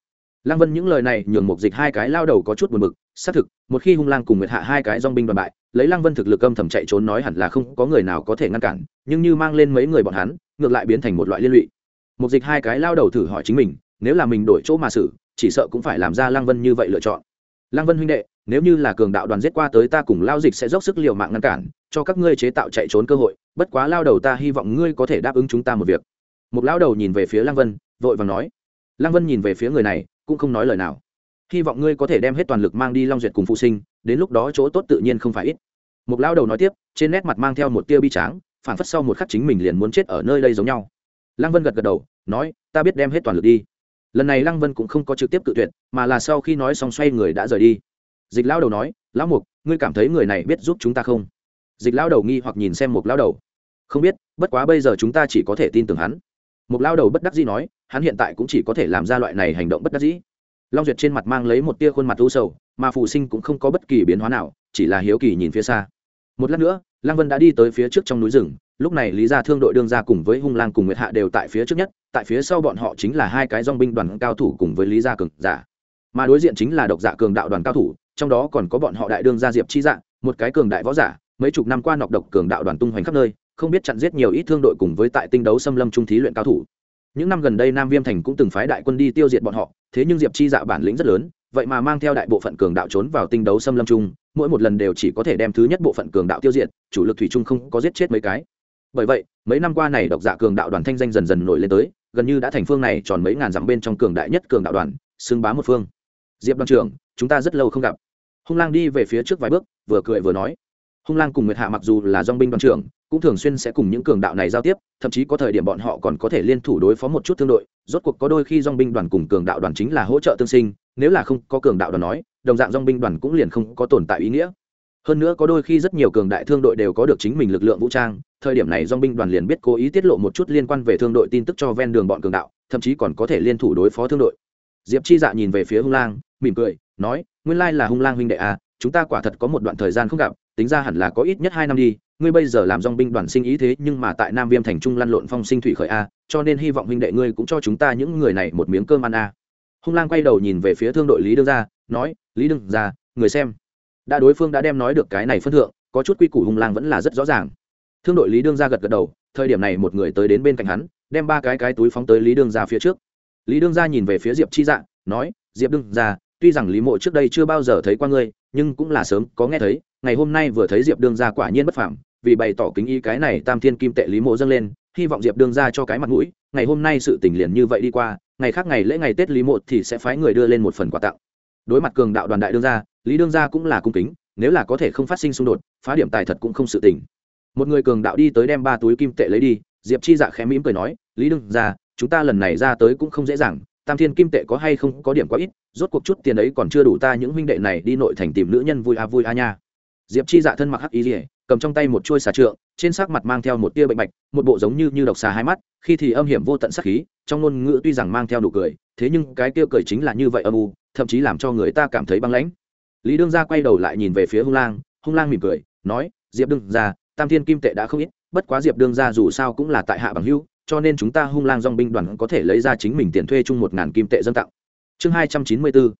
Speaker 1: Lăng vân những lời này nhường một dịch hai cái lao đầu có chút buồn bực, xác thực, một khi hung lang cùng nguyệt hạ hai cái dong binh đoàn bại, lấy lăng vân thực lực âm thầm chạy trốn nói hẳn là không có người nào có thể ngăn cản, nhưng như mang lên mấy người bọn hắn, ngược lại biến thành một loại liên lụy. Một dịch hai cái lao đầu thử hỏi chính mình, nếu là mình đổi chỗ mà xử, chỉ sợ cũng phải làm ra lăng vân như vậy lựa chọn. Lăng vân huynh đệ, nếu như là cường đạo đoàn giết qua tới ta cùng lao dịch sẽ dốc sức liều mạng ngăn cản, cho các ngươi chế tạo chạy trốn cơ hội, bất quá lao đầu ta hy vọng ngươi có thể đáp ứng chúng ta một việc một lão đầu nhìn về phía lăng vân, vội vàng nói, lăng vân nhìn về phía người này, cũng không nói lời nào. Hy vọng ngươi có thể đem hết toàn lực mang đi long duyệt cùng phụ sinh, đến lúc đó chỗ tốt tự nhiên không phải ít. Một lão đầu nói tiếp, trên nét mặt mang theo một tia bi tráng phản phất sau một khắc chính mình liền muốn chết ở nơi đây giống nhau. Lăng vân gật gật đầu, nói, ta biết đem hết toàn lực đi. Lần này lăng vân cũng không có trực tiếp cự tuyệt, mà là sau khi nói xong xoay người đã rời đi. Dịch lão đầu nói, lão mục, ngươi cảm thấy người này biết giúp chúng ta không? Dịch lão đầu nghi hoặc nhìn xem một lão đầu. Không biết, bất quá bây giờ chúng ta chỉ có thể tin tưởng hắn một lao đầu bất đắc dĩ nói, hắn hiện tại cũng chỉ có thể làm ra loại này hành động bất đắc dĩ. Long duyệt trên mặt mang lấy một tia khuôn mặt u sầu, mà phụ sinh cũng không có bất kỳ biến hóa nào, chỉ là hiếu kỳ nhìn phía xa. Một lát nữa, lăng vân đã đi tới phía trước trong núi rừng, lúc này lý gia thương đội đương ra cùng với hung lang cùng nguyệt hạ đều tại phía trước nhất, tại phía sau bọn họ chính là hai cái dong binh đoàn cao thủ cùng với lý gia cường giả. Mà đối diện chính là độc giả cường đạo đoàn cao thủ, trong đó còn có bọn họ đại đương gia diệp chi dạ một cái cường đại võ giả, mấy chục năm qua nọc độc cường đạo đoàn tung hoành khắp nơi không biết chặn giết nhiều ít thương đội cùng với tại tinh đấu xâm lâm trung thí luyện cao thủ. Những năm gần đây nam viêm thành cũng từng phái đại quân đi tiêu diệt bọn họ, thế nhưng diệp chi dạ bản lĩnh rất lớn, vậy mà mang theo đại bộ phận cường đạo trốn vào tinh đấu xâm lâm trung, mỗi một lần đều chỉ có thể đem thứ nhất bộ phận cường đạo tiêu diệt, chủ lực thủy trung không có giết chết mấy cái. Bởi vậy, mấy năm qua này độc giả cường đạo đoàn thanh danh dần dần nổi lên tới, gần như đã thành phương này tròn mấy ngàn dặm bên trong cường đại nhất cường đạo đoàn, xưng bá một phương. Diệp đoàn trưởng, chúng ta rất lâu không gặp. Hung lang đi về phía trước vài bước, vừa cười vừa nói. Hung lang cùng nguyệt hạ mặc dù là dong binh đoàn trưởng cũng thường xuyên sẽ cùng những cường đạo này giao tiếp, thậm chí có thời điểm bọn họ còn có thể liên thủ đối phó một chút thương đội. Rốt cuộc có đôi khi dong binh đoàn cùng cường đạo đoàn chính là hỗ trợ tương sinh, nếu là không có cường đạo đoàn nói, đồng dạng dong binh đoàn cũng liền không có tồn tại ý nghĩa. Hơn nữa có đôi khi rất nhiều cường đại thương đội đều có được chính mình lực lượng vũ trang, thời điểm này dong binh đoàn liền biết cố ý tiết lộ một chút liên quan về thương đội tin tức cho ven đường bọn cường đạo, thậm chí còn có thể liên thủ đối phó thương đội. Diệp chi dạ nhìn về phía hung lang, mỉm cười, nói, nguyên lai là hung lang huynh đệ à chúng ta quả thật có một đoạn thời gian không gặp tính ra hẳn là có ít nhất hai năm đi, ngươi bây giờ làm dong binh đoàn sinh ý thế nhưng mà tại nam viêm thành trung lăn lộn phong sinh thủy khởi a, cho nên hy vọng huynh đệ ngươi cũng cho chúng ta những người này một miếng cơm ăn a. Hung lang quay đầu nhìn về phía thương đội lý đương gia, nói, lý đương gia, người xem. Đã đối phương đã đem nói được cái này phân thượng, có chút quy củ hung lang vẫn là rất rõ ràng. Thương đội lý đương gia gật gật đầu, thời điểm này một người tới đến bên cạnh hắn, đem ba cái cái túi phóng tới lý đương gia phía trước. Lý đương gia nhìn về phía diệp chi dạ nói, diệp đương gia, tuy rằng lý mộ trước đây chưa bao giờ thấy qua ngươi nhưng cũng là sớm, có nghe thấy, ngày hôm nay vừa thấy diệp đương gia quả nhiên bất phàm, vì bày tỏ kính ý cái này tam thiên kim tệ lý mộ dâng lên, hy vọng diệp đương gia cho cái mặt mũi, ngày hôm nay sự tình liền như vậy đi qua, ngày khác ngày lễ ngày tết lý mộ thì sẽ phái người đưa lên một phần quà tặng. Đối mặt cường đạo đoàn đại đương gia, lý đương gia cũng là cung kính, nếu là có thể không phát sinh xung đột, phá điểm tài thật cũng không sự tình. Một người cường đạo đi tới đem ba túi kim tệ lấy đi, diệp chi dạ khẽ mỉm cười nói, lý đương gia, chúng ta lần này ra tới cũng không dễ dàng tam thiên kim tệ có hay không có điểm quá ít, rốt cuộc chút tiền ấy còn chưa đủ ta những huynh đệ này đi nội thành tìm nữ nhân vui a vui a nha. Diệp chi dạ thân mặc hắc y rỉa cầm trong tay một chuôi xà trượng, trên sắc mặt mang theo một tia bệnh bạch, một bộ giống như như độc xà hai mắt, khi thì âm hiểm vô tận sắc khí, trong ngôn ngữ tuy rằng mang theo nụ cười, thế nhưng cái tia cười chính là như vậy âm u, thậm chí làm cho người ta cảm thấy băng lãnh. Lý đương gia quay đầu lại nhìn về phía hung lang hung lang mỉm cười, nói, diệp đương gia, tam thiên kim tệ đã không ít, bất quá diệp đương gia dù sao cũng là tại hạ bằng hưu cho nên chúng ta hung lang dong binh đoàn có thể lấy ra chính mình tiền thuê chung một ngàn kim tệ dân tặng. Chương hai trăm chín mươi bốn,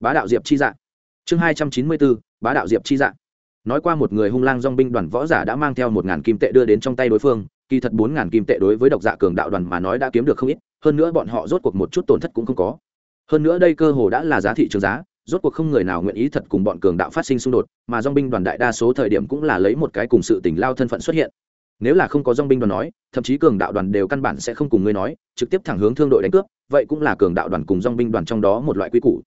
Speaker 1: bá đạo diệp chi dạ. Chương hai trăm chín mươi bốn, bá đạo diệp chi dạ. Nói qua một người hung lang dong binh đoàn võ giả đã mang theo một ngàn kim tệ đưa đến trong tay đối phương, kỳ thật bốn ngàn kim tệ đối với độc giả cường đạo đoàn mà nói đã kiếm được không ít, hơn nữa bọn họ rốt cuộc một chút tổn thất cũng không có. Hơn nữa đây cơ hồ đã là giá thị trường giá, rốt cuộc không người nào nguyện ý thật cùng bọn cường đạo phát sinh xung đột, mà dong binh đoàn đại đa số thời điểm cũng là lấy một cái cùng sự tình lao thân phận xuất hiện nếu là không có dong binh đoàn nói, thậm chí cường đạo đoàn đều căn bản sẽ không cùng ngươi nói, trực tiếp thẳng hướng thương đội đánh cướp, vậy cũng là cường đạo đoàn cùng dong binh đoàn trong đó một loại quy củ.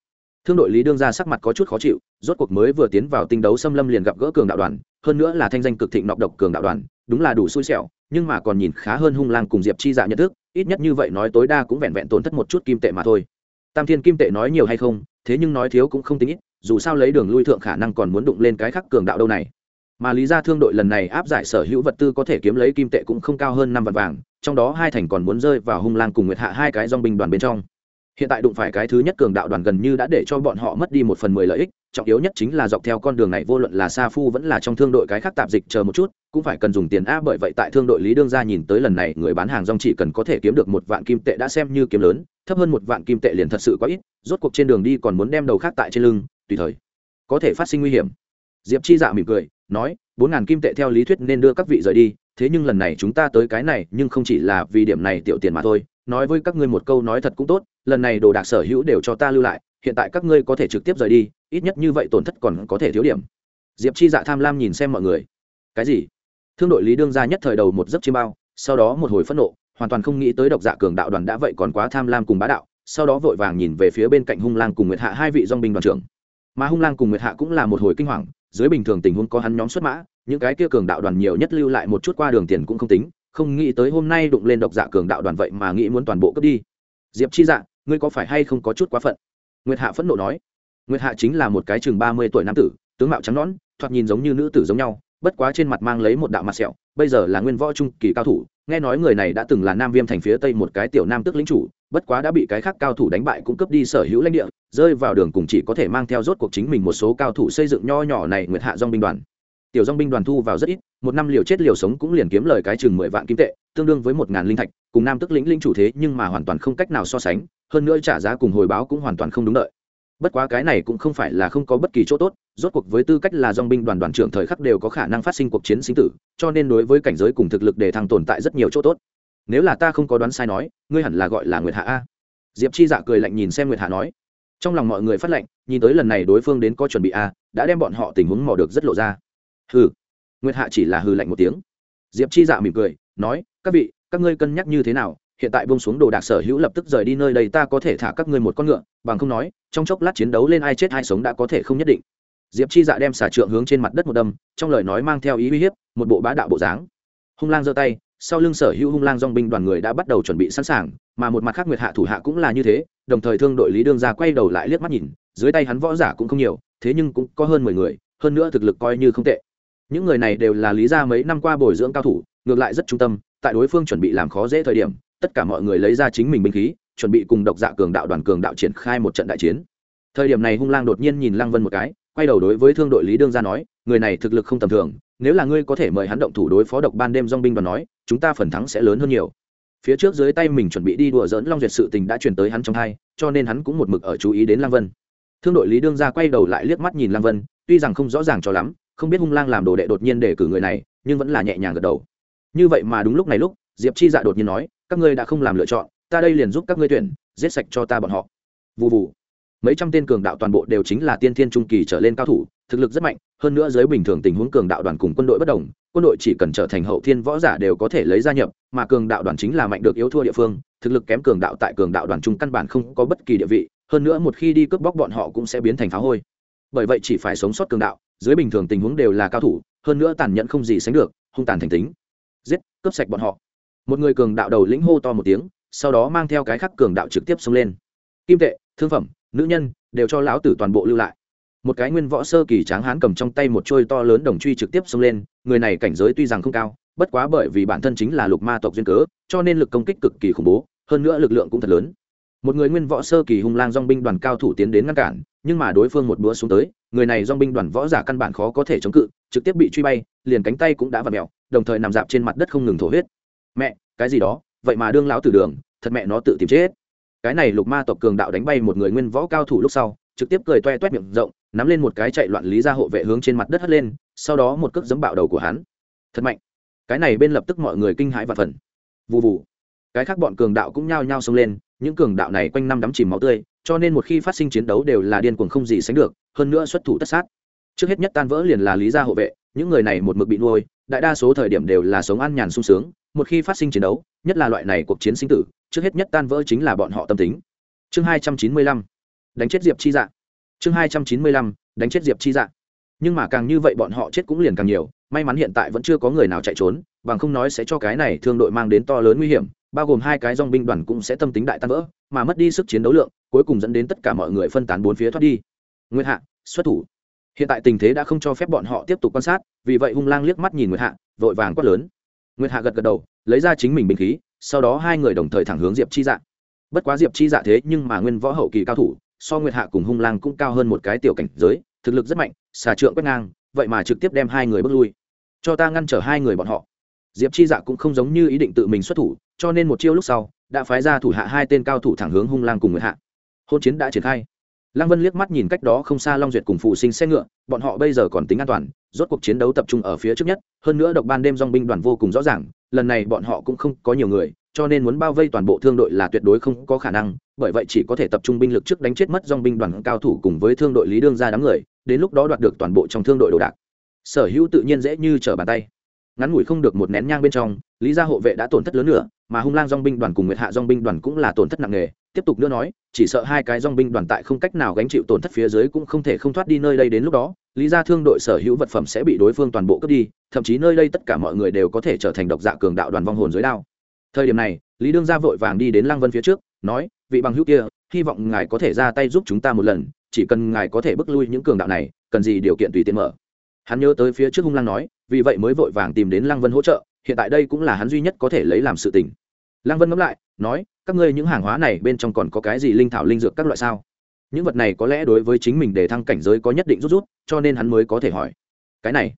Speaker 1: Thương đội lý đương ra sắc mặt có chút khó chịu, rốt cuộc mới vừa tiến vào tinh đấu xâm lâm liền gặp gỡ cường đạo đoàn, hơn nữa là thanh danh cực thịnh nọc độc cường đạo đoàn, đúng là đủ xui xẻo, nhưng mà còn nhìn khá hơn hung lang cùng diệp chi dạ nhận thức, ít nhất như vậy nói tối đa cũng vẹn vẹn tổn thất một chút kim tệ mà thôi. Tam thiên kim tệ nói nhiều hay không, thế nhưng nói thiếu cũng không tính ít, dù sao lấy đường lui thượng khả năng còn muốn đụng lên cái khắc cường đạo đâu này mà lý ra thương đội lần này áp giải sở hữu vật tư có thể kiếm lấy kim tệ cũng không cao hơn năm vạn vàng, trong đó hai thành còn muốn rơi vào hung lang cùng nguyệt hạ hai cái dong binh đoàn bên trong. Hiện tại đụng phải cái thứ nhất cường đạo đoàn gần như đã để cho bọn họ mất đi một phần mười lợi ích, trọng yếu nhất chính là dọc theo con đường này vô luận là sa phu vẫn là trong thương đội cái khác tạp dịch chờ một chút, cũng phải cần dùng tiền a bởi vậy tại thương đội lý đương gia nhìn tới lần này người bán hàng rong chỉ cần có thể kiếm được một vạn kim tệ đã xem như kiếm lớn, thấp hơn một vạn kim tệ liền thật sự quá ít, rốt cuộc trên đường đi còn muốn đem đầu khác tại trên lưng, tùy thời có thể phát sinh nguy hiểm. Diệp chi dạ mỉm cười nói, bốn ngàn kim tệ theo lý thuyết nên đưa các vị rời đi, thế nhưng lần này chúng ta tới cái này, nhưng không chỉ là vì điểm này tiểu tiền mà thôi. Nói với các ngươi một câu nói thật cũng tốt, lần này đồ đạc sở hữu đều cho ta lưu lại, hiện tại các ngươi có thể trực tiếp rời đi, ít nhất như vậy tổn thất còn có thể thiếu điểm. Diệp chi dạ tham lam nhìn xem mọi người. Cái gì? Thương đội lý đương ra nhất thời đầu một giấc chiêm bao, sau đó một hồi phẫn nộ, hoàn toàn không nghĩ tới độc dạ cường đạo đoàn đã vậy còn quá tham lam cùng bá đạo, sau đó vội vàng nhìn về phía bên cạnh hung lang cùng nguyệt hạ hai vị dong binh đoàn trưởng. Mà hung lang cùng nguyệt hạ cũng là một hồi kinh hoàng dưới bình thường tình huống có hắn nhóm xuất mã, những cái kia cường đạo đoàn nhiều nhất lưu lại một chút qua đường tiền cũng không tính, không nghĩ tới hôm nay đụng lên độc dạ cường đạo đoàn vậy mà nghĩ muốn toàn bộ cướp đi. Diệp chi dạ ngươi có phải hay không có chút quá phận? Nguyệt hạ phẫn nộ nói. Nguyệt hạ chính là một cái chừng ba mươi tuổi nam tử, tướng mạo trắng nõn, thoạt nhìn giống như nữ tử giống nhau bất quá trên mặt mang lấy một đạo mặt sẹo, bây giờ là nguyên võ trung kỳ cao thủ, nghe nói người này đã từng là nam viêm thành phía tây một cái tiểu nam tức lính chủ, bất quá đã bị cái khác cao thủ đánh bại cũng cướp đi sở hữu lãnh địa, rơi vào đường cùng chỉ có thể mang theo rốt cuộc chính mình một số cao thủ xây dựng nho nhỏ này nguyệt hạ dong binh đoàn. Tiểu dong binh đoàn thu vào rất ít, một năm liều chết liều sống cũng liền kiếm lời cái chừng mười vạn kim tệ, tương đương với một ngàn linh thạch, cùng nam tức lĩnh linh chủ thế nhưng mà hoàn toàn không cách nào so sánh, hơn nữa trả giá cùng hồi báo cũng hoàn toàn không đúng đợi bất quá cái này cũng không phải là không có bất kỳ chỗ tốt, rốt cuộc với tư cách là dong binh đoàn đoàn trưởng thời khắc đều có khả năng phát sinh cuộc chiến sinh tử, cho nên đối với cảnh giới cùng thực lực để thăng tồn tại rất nhiều chỗ tốt. Nếu là ta không có đoán sai nói, ngươi hẳn là gọi là nguyệt hạ a. Diệp chi dạ cười lạnh nhìn xem nguyệt hạ nói. Trong lòng mọi người phát lệnh, nhìn tới lần này đối phương đến có chuẩn bị a, đã đem bọn họ tình huống mò được rất lộ ra. Hừ. Nguyệt hạ chỉ là hừ lạnh một tiếng. Diệp chi dạ mỉm cười, nói, các vị, các ngươi cân nhắc như thế nào? Hiện tại buông xuống đồ đạc sở hữu lập tức rời đi nơi đây, ta có thể thả các ngươi một con ngựa, bằng không nói, trong chốc lát chiến đấu lên ai chết ai sống đã có thể không nhất định. Diệp chi dạ đem xả trượng hướng trên mặt đất một đâm, trong lời nói mang theo ý uy hiếp, một bộ bá đạo bộ dáng. Hung lang giơ tay, sau lưng sở hữu hung lang dong binh đoàn người đã bắt đầu chuẩn bị sẵn sàng, mà một mặt khác nguyệt hạ thủ hạ cũng là như thế, đồng thời thương đội lý đương ra quay đầu lại liếc mắt nhìn, dưới tay hắn võ giả cũng không nhiều, thế nhưng cũng có hơn mười người, hơn nữa thực lực coi như không tệ. Những người này đều là lý ra mấy năm qua bồi dưỡng cao thủ, ngược lại rất trung tâm, tại đối phương chuẩn bị làm khó dễ thời điểm tất cả mọi người lấy ra chính mình binh khí, chuẩn bị cùng độc dạ cường đạo đoàn cường đạo triển khai một trận đại chiến. Thời điểm này hung lang đột nhiên nhìn lăng vân một cái, quay đầu đối với thương đội lý đương ra nói, người này thực lực không tầm thường, nếu là ngươi có thể mời hắn động thủ đối phó độc ban đêm dong binh đoàn nói, chúng ta phần thắng sẽ lớn hơn nhiều. Phía trước dưới tay mình chuẩn bị đi đùa dỡn long duyệt sự tình đã truyền tới hắn trong hai, cho nên hắn cũng một mực ở chú ý đến lăng vân. Thương đội lý đương ra quay đầu lại liếc mắt nhìn lăng vân, tuy rằng không rõ ràng cho lắm, không biết hung lang làm đồ đệ đột nhiên để cử người này, nhưng vẫn là nhẹ nhàng gật đầu. Như vậy mà đúng lúc này lúc, diệp chi dạ đột nhiên nói các ngươi đã không làm lựa chọn, ta đây liền giúp các ngươi tuyển, giết sạch cho ta bọn họ. Vụ vụ mấy trăm tên cường đạo toàn bộ đều chính là tiên thiên trung kỳ trở lên cao thủ, thực lực rất mạnh, hơn nữa dưới bình thường tình huống cường đạo đoàn cùng quân đội bất đồng, quân đội chỉ cần trở thành hậu thiên võ giả đều có thể lấy gia nhập, mà cường đạo đoàn chính là mạnh được yếu thua địa phương, thực lực kém cường đạo tại cường đạo đoàn trung căn bản không có bất kỳ địa vị, hơn nữa một khi đi cướp bóc bọn họ cũng sẽ biến thành phá hôi. Bởi vậy chỉ phải sống sót cường đạo, dưới bình thường tình huống đều là cao thủ, hơn nữa tàn nhẫn không gì sánh được, hung tàn thành tính. Giết, cướp sạch bọn họ một người cường đạo đầu lĩnh hô to một tiếng, sau đó mang theo cái khắc cường đạo trực tiếp xông lên. Kim tệ, thương phẩm, nữ nhân, đều cho lão tử toàn bộ lưu lại. Một cái nguyên võ sơ kỳ tráng hán cầm trong tay một trôi to lớn đồng truy trực tiếp xông lên, người này cảnh giới tuy rằng không cao, bất quá bởi vì bản thân chính là lục ma tộc duyên cớ, cho nên lực công kích cực kỳ khủng bố, hơn nữa lực lượng cũng thật lớn. Một người nguyên võ sơ kỳ hung lang dong binh đoàn cao thủ tiến đến ngăn cản, nhưng mà đối phương một búa xuống tới, người này dong binh đoàn võ giả căn bản khó có thể chống cự, trực tiếp bị truy bay, liền cánh tay cũng đã vặt mẹo đồng thời nằm dạp trên mặt đất không ngừng thổ huyết mẹ, cái gì đó, vậy mà đương lão tử đường, thật mẹ nó tự tìm chết. Cái này lục ma tộc cường đạo đánh bay một người nguyên võ cao thủ lúc sau, trực tiếp cười toe toét miệng rộng, nắm lên một cái chạy loạn lý ra hộ vệ hướng trên mặt đất hất lên, sau đó một cước giấm bạo đầu của hắn. Thật mạnh. Cái này bên lập tức mọi người kinh hãi và phần vụ vụ cái khác bọn cường đạo cũng nhao nhao xông lên, những cường đạo này quanh năm đắm chìm máu tươi, cho nên một khi phát sinh chiến đấu đều là điên cuồng không gì sánh được, hơn nữa xuất thủ tất sát. Trước hết nhất tan vỡ liền là lý gia hộ vệ, những người này một mực bị nuôi đại đa số thời điểm đều là sống ăn nhàn sung sướng, một khi phát sinh chiến đấu, nhất là loại này cuộc chiến sinh tử, trước hết nhất tan vỡ chính là bọn họ tâm tính. Chương hai trăm chín mươi lăm, đánh chết diệp chi dạ. Chương hai trăm chín mươi lăm, đánh chết diệp chi dạ. Nhưng mà càng như vậy bọn họ chết cũng liền càng nhiều, may mắn hiện tại vẫn chưa có người nào chạy trốn, bằng không nói sẽ cho cái này thương đội mang đến to lớn nguy hiểm, bao gồm hai cái dong binh đoàn cũng sẽ tâm tính đại tan vỡ, mà mất đi sức chiến đấu lượng, cuối cùng dẫn đến tất cả mọi người phân tán bốn phía thoát đi. Nguyệt hạ, xuất thủ hiện tại tình thế đã không cho phép bọn họ tiếp tục quan sát, vì vậy hung lang liếc mắt nhìn nguyệt hạ, vội vàng quát lớn. Nguyệt hạ gật gật đầu, lấy ra chính mình bình khí, sau đó hai người đồng thời thẳng hướng diệp chi dạ. Bất quá diệp chi dạ thế nhưng mà nguyên võ hậu kỳ cao thủ, so nguyệt hạ cùng hung lang cũng cao hơn một cái tiểu cảnh giới, thực lực rất mạnh, xà trượng quét ngang, vậy mà trực tiếp đem hai người bước lui. Cho ta ngăn trở hai người bọn họ. Diệp chi dạ cũng không giống như ý định tự mình xuất thủ, cho nên một chiêu lúc sau, đã phái ra thủ hạ hai tên cao thủ thẳng hướng hung lang cùng nguyệt hạ. Hôn chiến đã triển khai lăng vân liếc mắt nhìn cách đó không xa long duyệt cùng phụ sinh xe ngựa, bọn họ bây giờ còn tính an toàn, rốt cuộc chiến đấu tập trung ở phía trước nhất, hơn nữa độc ban đêm dong binh đoàn vô cùng rõ ràng, lần này bọn họ cũng không có nhiều người, cho nên muốn bao vây toàn bộ thương đội là tuyệt đối không có khả năng, bởi vậy chỉ có thể tập trung binh lực trước đánh chết mất dong binh đoàn cao thủ cùng với thương đội lý đương ra đám người, đến lúc đó đoạt được toàn bộ trong thương đội đồ đạc. Sở hữu tự nhiên dễ như trở bàn tay. Ngắn ngủi không được một nén nhang bên trong, lý gia hộ vệ đã tổn thất lớn nữa mà hung lang dong binh đoàn cùng nguyệt hạ dong binh đoàn cũng là tổn thất nặng nề tiếp tục nữa nói, chỉ sợ hai cái dong binh đoàn tại không cách nào gánh chịu tổn thất phía dưới cũng không thể không thoát đi nơi đây đến lúc đó. Lý gia thương đội sở hữu vật phẩm sẽ bị đối phương toàn bộ cướp đi, thậm chí nơi đây tất cả mọi người đều có thể trở thành độc dạ cường đạo đoàn vong hồn dưới đao. Thời điểm này, lý đương gia vội vàng đi đến lăng vân phía trước, nói, vị bằng hữu kia, hy vọng ngài có thể ra tay giúp chúng ta một lần, chỉ cần ngài có thể bước lui những cường đạo này, cần gì điều kiện tùy tiện mở. Hắn nhớ tới phía trước hung lăng nói, vì vậy mới vội vàng tìm đến lăng vân hỗ trợ, hiện tại đây cũng là hắn duy nhất có thể lấy làm sự tình. Lăng vân ngẫm lại, nói các ngươi những hàng hóa này bên trong còn có cái gì linh thảo linh dược các loại sao? Những vật này có lẽ đối với chính mình để thăng cảnh giới có nhất định rút rút, cho nên hắn mới có thể hỏi. Cái này,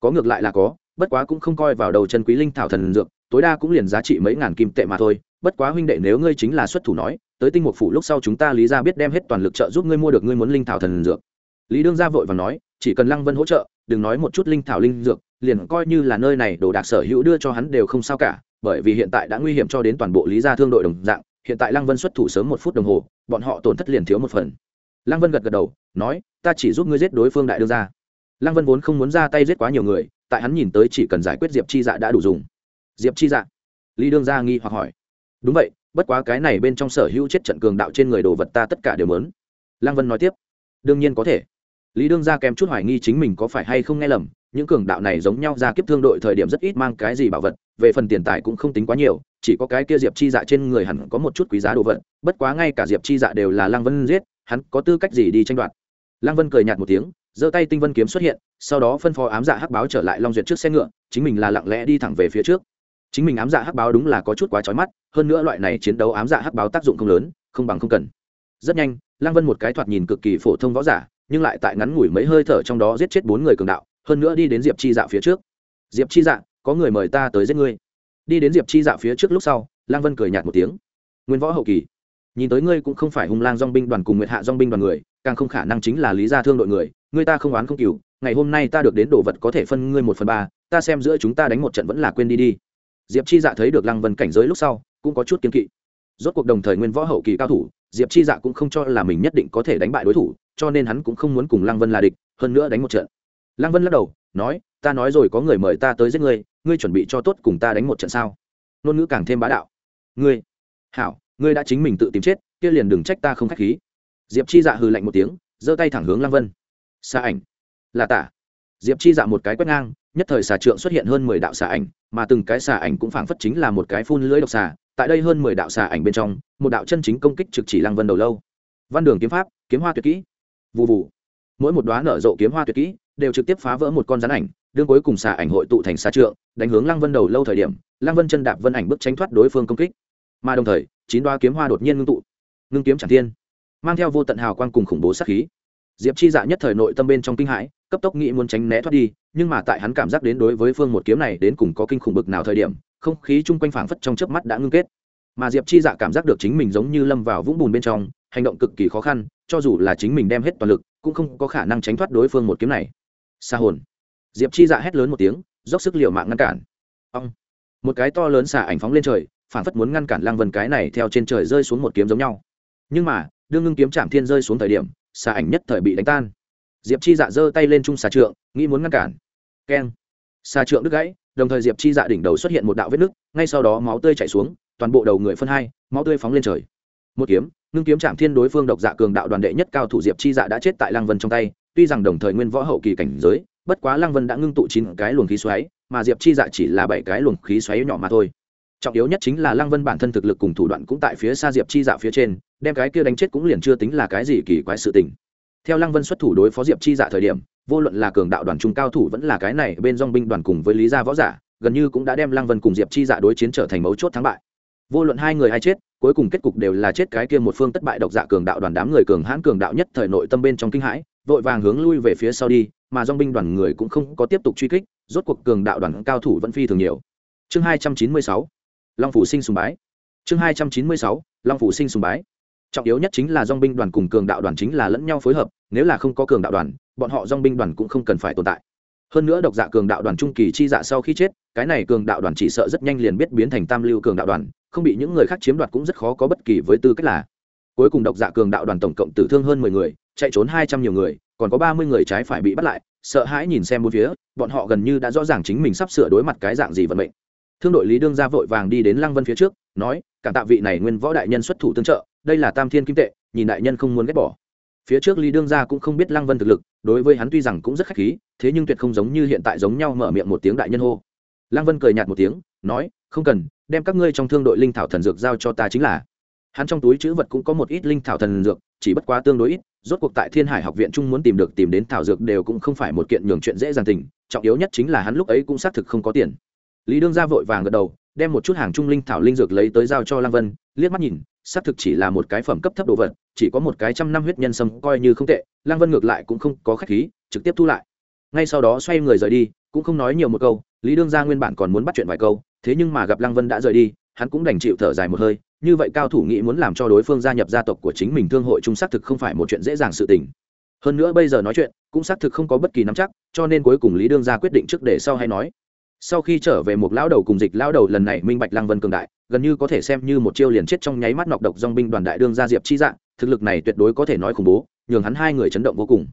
Speaker 1: có ngược lại là có, bất quá cũng không coi vào đầu chân quý linh thảo thần dược, tối đa cũng liền giá trị mấy ngàn kim tệ mà thôi. Bất quá huynh đệ nếu ngươi chính là xuất thủ nói, tới tinh mục phủ lúc sau chúng ta lý ra biết đem hết toàn lực trợ giúp ngươi mua được ngươi muốn linh thảo thần dược. Lý đương gia vội và nói, chỉ cần lăng vân hỗ trợ, đừng nói một chút linh thảo linh dược, liền coi như là nơi này đồ đạc sở hữu đưa cho hắn đều không sao cả bởi vì hiện tại đã nguy hiểm cho đến toàn bộ lý gia thương đội đồng dạng, hiện tại lăng vân xuất thủ sớm một phút đồng hồ, bọn họ tổn thất liền thiếu một phần. Lăng vân gật gật đầu, nói, ta chỉ giúp ngươi giết đối phương đại đương gia. Lăng vân vốn không muốn ra tay giết quá nhiều người, tại hắn nhìn tới chỉ cần giải quyết diệp chi dạ đã đủ dùng. Diệp chi dạ? Lý đương gia nghi hoặc hỏi. Đúng vậy, bất quá cái này bên trong sở hữu chết trận cường đạo trên người đồ vật ta tất cả đều mớn lăng vân nói tiếp. Đương nhiên có thể. Lý đương gia kèm chút hoài nghi chính mình có phải hay không nghe lầm những cường đạo này giống nhau ra kiếp thương đội thời điểm rất ít mang cái gì bảo vật, về phần tiền tài cũng không tính quá nhiều, chỉ có cái kia diệp chi dạ trên người hẳn có một chút quý giá đồ vật, bất quá ngay cả diệp chi dạ đều là lăng vân giết, hắn có tư cách gì đi tranh đoạt? Lăng vân cười nhạt một tiếng, giơ tay tinh vân kiếm xuất hiện, sau đó phân phó ám dạ hắc báo trở lại long duyệt trước xe ngựa, chính mình là lặng lẽ đi thẳng về phía trước. Chính mình ám dạ hắc báo đúng là có chút quá trói mắt, hơn nữa loại này chiến đấu ám dạ hắc báo tác dụng không lớn, không bằng không cần. Rất nhanh, lăng vân một cái thoạt nhìn cực kỳ phổ thông võ giả, nhưng lại tại ngắn ngủi mấy hơi thở trong đó giết chết bốn người cường đạo hơn nữa đi đến diệp chi dạ phía trước. Diệp chi dạ có người mời ta tới giết ngươi. Đi đến diệp chi dạ phía trước lúc sau, Lang vân cười nhạt một tiếng. Nguyên võ hậu kỳ. Nhìn tới ngươi cũng không phải hung lang dong binh đoàn cùng nguyệt hạ dong binh đoàn người, càng không khả năng chính là lý gia thương đội người ngươi ta không oán không cừu, ngày hôm nay ta được đến đồ vật có thể phân ngươi một phần ba, ta xem giữa chúng ta đánh một trận vẫn là quên đi đi. Diệp chi dạ thấy được lăng vân cảnh giới lúc sau, cũng có chút kiên kỵ. Rốt cuộc đồng thời nguyên võ hậu kỳ cao thủ, diệp chi dạ cũng không cho là mình nhất định có thể đánh bại đối thủ, cho nên hắn cũng không muốn cùng lăng vân là địch, hơn nữa đánh một trận lăng vân lắc đầu, nói, ta nói rồi có người mời ta tới giết ngươi ngươi chuẩn bị cho tốt cùng ta đánh một trận sao? Ngôn ngữ càng thêm bá đạo. Ngươi, hảo, ngươi đã chính mình tự tìm chết, kia liền đừng trách ta không k h á c h khí. Diệp chi dạ hừ lạnh một tiếng, giơ tay thẳng hướng lăng vân. Xa ảnh, là tả. Diệp chi dạ một cái quét ngang, nhất thời xà trượng xuất hiện hơn mười đạo xà ảnh, mà từng cái xà ảnh cũng phảng phất chính là một cái phun lưỡi độc xà, tại đây hơn mười đạo xà ảnh bên trong, một đạo chân chính công kích trực chỉ lăng vân đầu lâu. Văn đường kiếm pháp, kiếm hoa tuyệt kỹ. Vụ vụ mỗi một đoá nở rộ kiếm hoa tuyệt kỹ đều trực tiếp phá vỡ một con rắn ảnh, đương cuối cùng xà ảnh hội tụ thành xà trượng, đánh hướng lăng vân đầu lâu thời điểm, lăng vân chân đạp vân ảnh bước tránh thoát đối phương công kích. Mà đồng thời, chín đoa kiếm hoa đột nhiên ngưng tụ, ngưng kiếm chẳng thiên, mang theo vô tận hào quang cùng khủng bố sát khí. Diệp chi dạ nhất thời nội tâm bên trong kinh hãi, cấp tốc nghĩ muốn tránh né thoát đi, nhưng mà tại hắn cảm giác đến đối với phương một kiếm này đến cùng có kinh khủng bực nào thời điểm, không khí chung quanh phảng phất trong chớp mắt đã ngưng kết. Mà diệp chi dạ cảm giác được chính mình giống như lâm vào vũng bùn bên trong, hành động cực kỳ khó khăn, cho dù là chính mình đem hết toàn lực, cũng không có khả năng tránh thoát đối phương một kiếm này xa hồn. Diệp chi dạ hét lớn một tiếng, dốc sức liều mạng ngăn cản. Ông một cái to lớn xả ảnh phóng lên trời, phản phất muốn ngăn cản lăng vân cái này theo trên trời rơi xuống một kiếm giống nhau. Nhưng mà, đương ngưng kiếm chạm thiên rơi xuống thời điểm, xà ảnh nhất thời bị đánh tan. Diệp chi dạ giơ tay lên trung xà trượng, nghĩ muốn ngăn cản. Keng. Xà trượng đứt gãy, đồng thời diệp chi dạ đỉnh đầu xuất hiện một đạo vết nứt, ngay sau đó máu tươi chảy xuống, toàn bộ đầu người phân hai, máu tươi phóng lên trời. Một kiếm, ngưng kiếm chạm thiên đối phương độc dạ cường đạo đoàn đệ nhất cao thủ diệp chi dạ đã chết tại Lang vân trong tay tuy rằng đồng thời nguyên võ hậu kỳ cảnh giới, bất quá lăng vân đã ngưng tụ chín cái luồng khí xoáy, mà diệp chi dạ chỉ là bảy cái luồng khí xoáy nhỏ mà thôi. Trọng yếu nhất chính là lăng vân bản thân thực lực cùng thủ đoạn cũng tại phía xa diệp chi dạ phía trên, đem cái kia đánh chết cũng liền chưa tính là cái gì kỳ quái sự tình. Theo lăng vân xuất thủ đối phó diệp chi dạ thời điểm, vô luận là cường đạo đoàn trung cao thủ vẫn là cái này bên dong binh đoàn cùng với lý gia võ giả, gần như cũng đã đem lăng vân cùng diệp chi dạ đối chiến trở thành mấu chốt thắng bại. Vô luận hai người hay chết, cuối cùng kết cục đều là chết cái kia một phương tất bại độc dạ cường đạo đoàn đám người cường hãn cường đạo nhất thời nội tâm bên trong kinh hãi vội vàng hướng lui về phía sau đi, mà dong binh đoàn người cũng không có tiếp tục truy kích, rốt cuộc cường đạo đoàn cao thủ vẫn phi thường nhiều. Chương hai trăm chín mươi sáu, long phủ sinh sùng bái. Chương hai trăm chín mươi sáu, long phủ sinh sùng bái. Trọng yếu nhất chính là dong binh đoàn cùng cường đạo đoàn chính là lẫn nhau phối hợp, nếu là không có cường đạo đoàn, bọn họ dong binh đoàn cũng không cần phải tồn tại. Hơn nữa độc dạ cường đạo đoàn trung kỳ chi dạ sau khi chết, cái này cường đạo đoàn chỉ sợ rất nhanh liền biết biến thành tam lưu cường đạo đoàn, không bị những người khác chiếm đoạt cũng rất khó có bất kỳ với tư cách là cuối cùng độc dạ cường đạo đoàn tổng cộng tử thương hơn mười người, chạy trốn hai trăm nhiều người, còn có ba mươi người trái phải bị bắt lại, sợ hãi nhìn xem bốn phía, bọn họ gần như đã rõ ràng chính mình sắp sửa đối mặt cái dạng gì vận mệnh. Thương đội lý đương ra vội vàng đi đến lăng vân phía trước, nói, cảm tạ vị này nguyên võ đại nhân xuất thủ tương trợ, đây là tam thiên kim tệ, nhìn đại nhân không muốn ghét bỏ. Phía trước lý đương gia cũng không biết lăng vân thực lực, đối với hắn tuy rằng cũng rất khách khí, thế nhưng tuyệt không giống như hiện tại giống nhau mở miệng một tiếng đại nhân hô. Lăng vân cười nhạt một tiếng, nói, không cần, đem các ngươi trong thương đội linh thảo thần dược giao cho ta chính là hắn trong túi chữ vật cũng có một ít linh thảo thần dược, chỉ bất quá tương đối ít, rốt cuộc tại thiên hải học viện trung muốn tìm được tìm đến thảo dược đều cũng không phải một kiện nhường chuyện dễ dàng tình, trọng yếu nhất chính là hắn lúc ấy cũng xác thực không có tiền. Lý đương gia vội vàng gật đầu, đem một chút hàng trung linh thảo linh dược lấy tới giao cho lăng vân, liếc mắt nhìn, xác thực chỉ là một cái phẩm cấp thấp đồ vật, chỉ có một cái trăm năm huyết nhân sâm coi như không tệ, lăng vân ngược lại cũng không có khách khí, trực tiếp thu lại. Ngay sau đó xoay người rời đi, cũng không nói nhiều một câu, lý đương gia nguyên bản còn muốn bắt chuyện vài câu, thế nhưng mà gặp lăng vân đã rời đi, hắn cũng đành chịu thở dài một hơi như vậy cao thủ nghĩ muốn làm cho đối phương gia nhập gia tộc của chính mình thương hội trung xác thực không phải một chuyện dễ dàng sự tình. Hơn nữa bây giờ nói chuyện, cũng xác thực không có bất kỳ nắm chắc, cho nên cuối cùng lý đương gia quyết định trước để sau hay nói. Sau khi trở về một lão đầu cùng dịch lão đầu lần này minh bạch lăng vân cường đại, gần như có thể xem như một chiêu liền chết trong nháy mắt nọc độc dong binh đoàn đại đương gia diệp chi dạng thực lực này tuyệt đối có thể nói khủng bố, nhường hắn hai người chấn động vô cùng.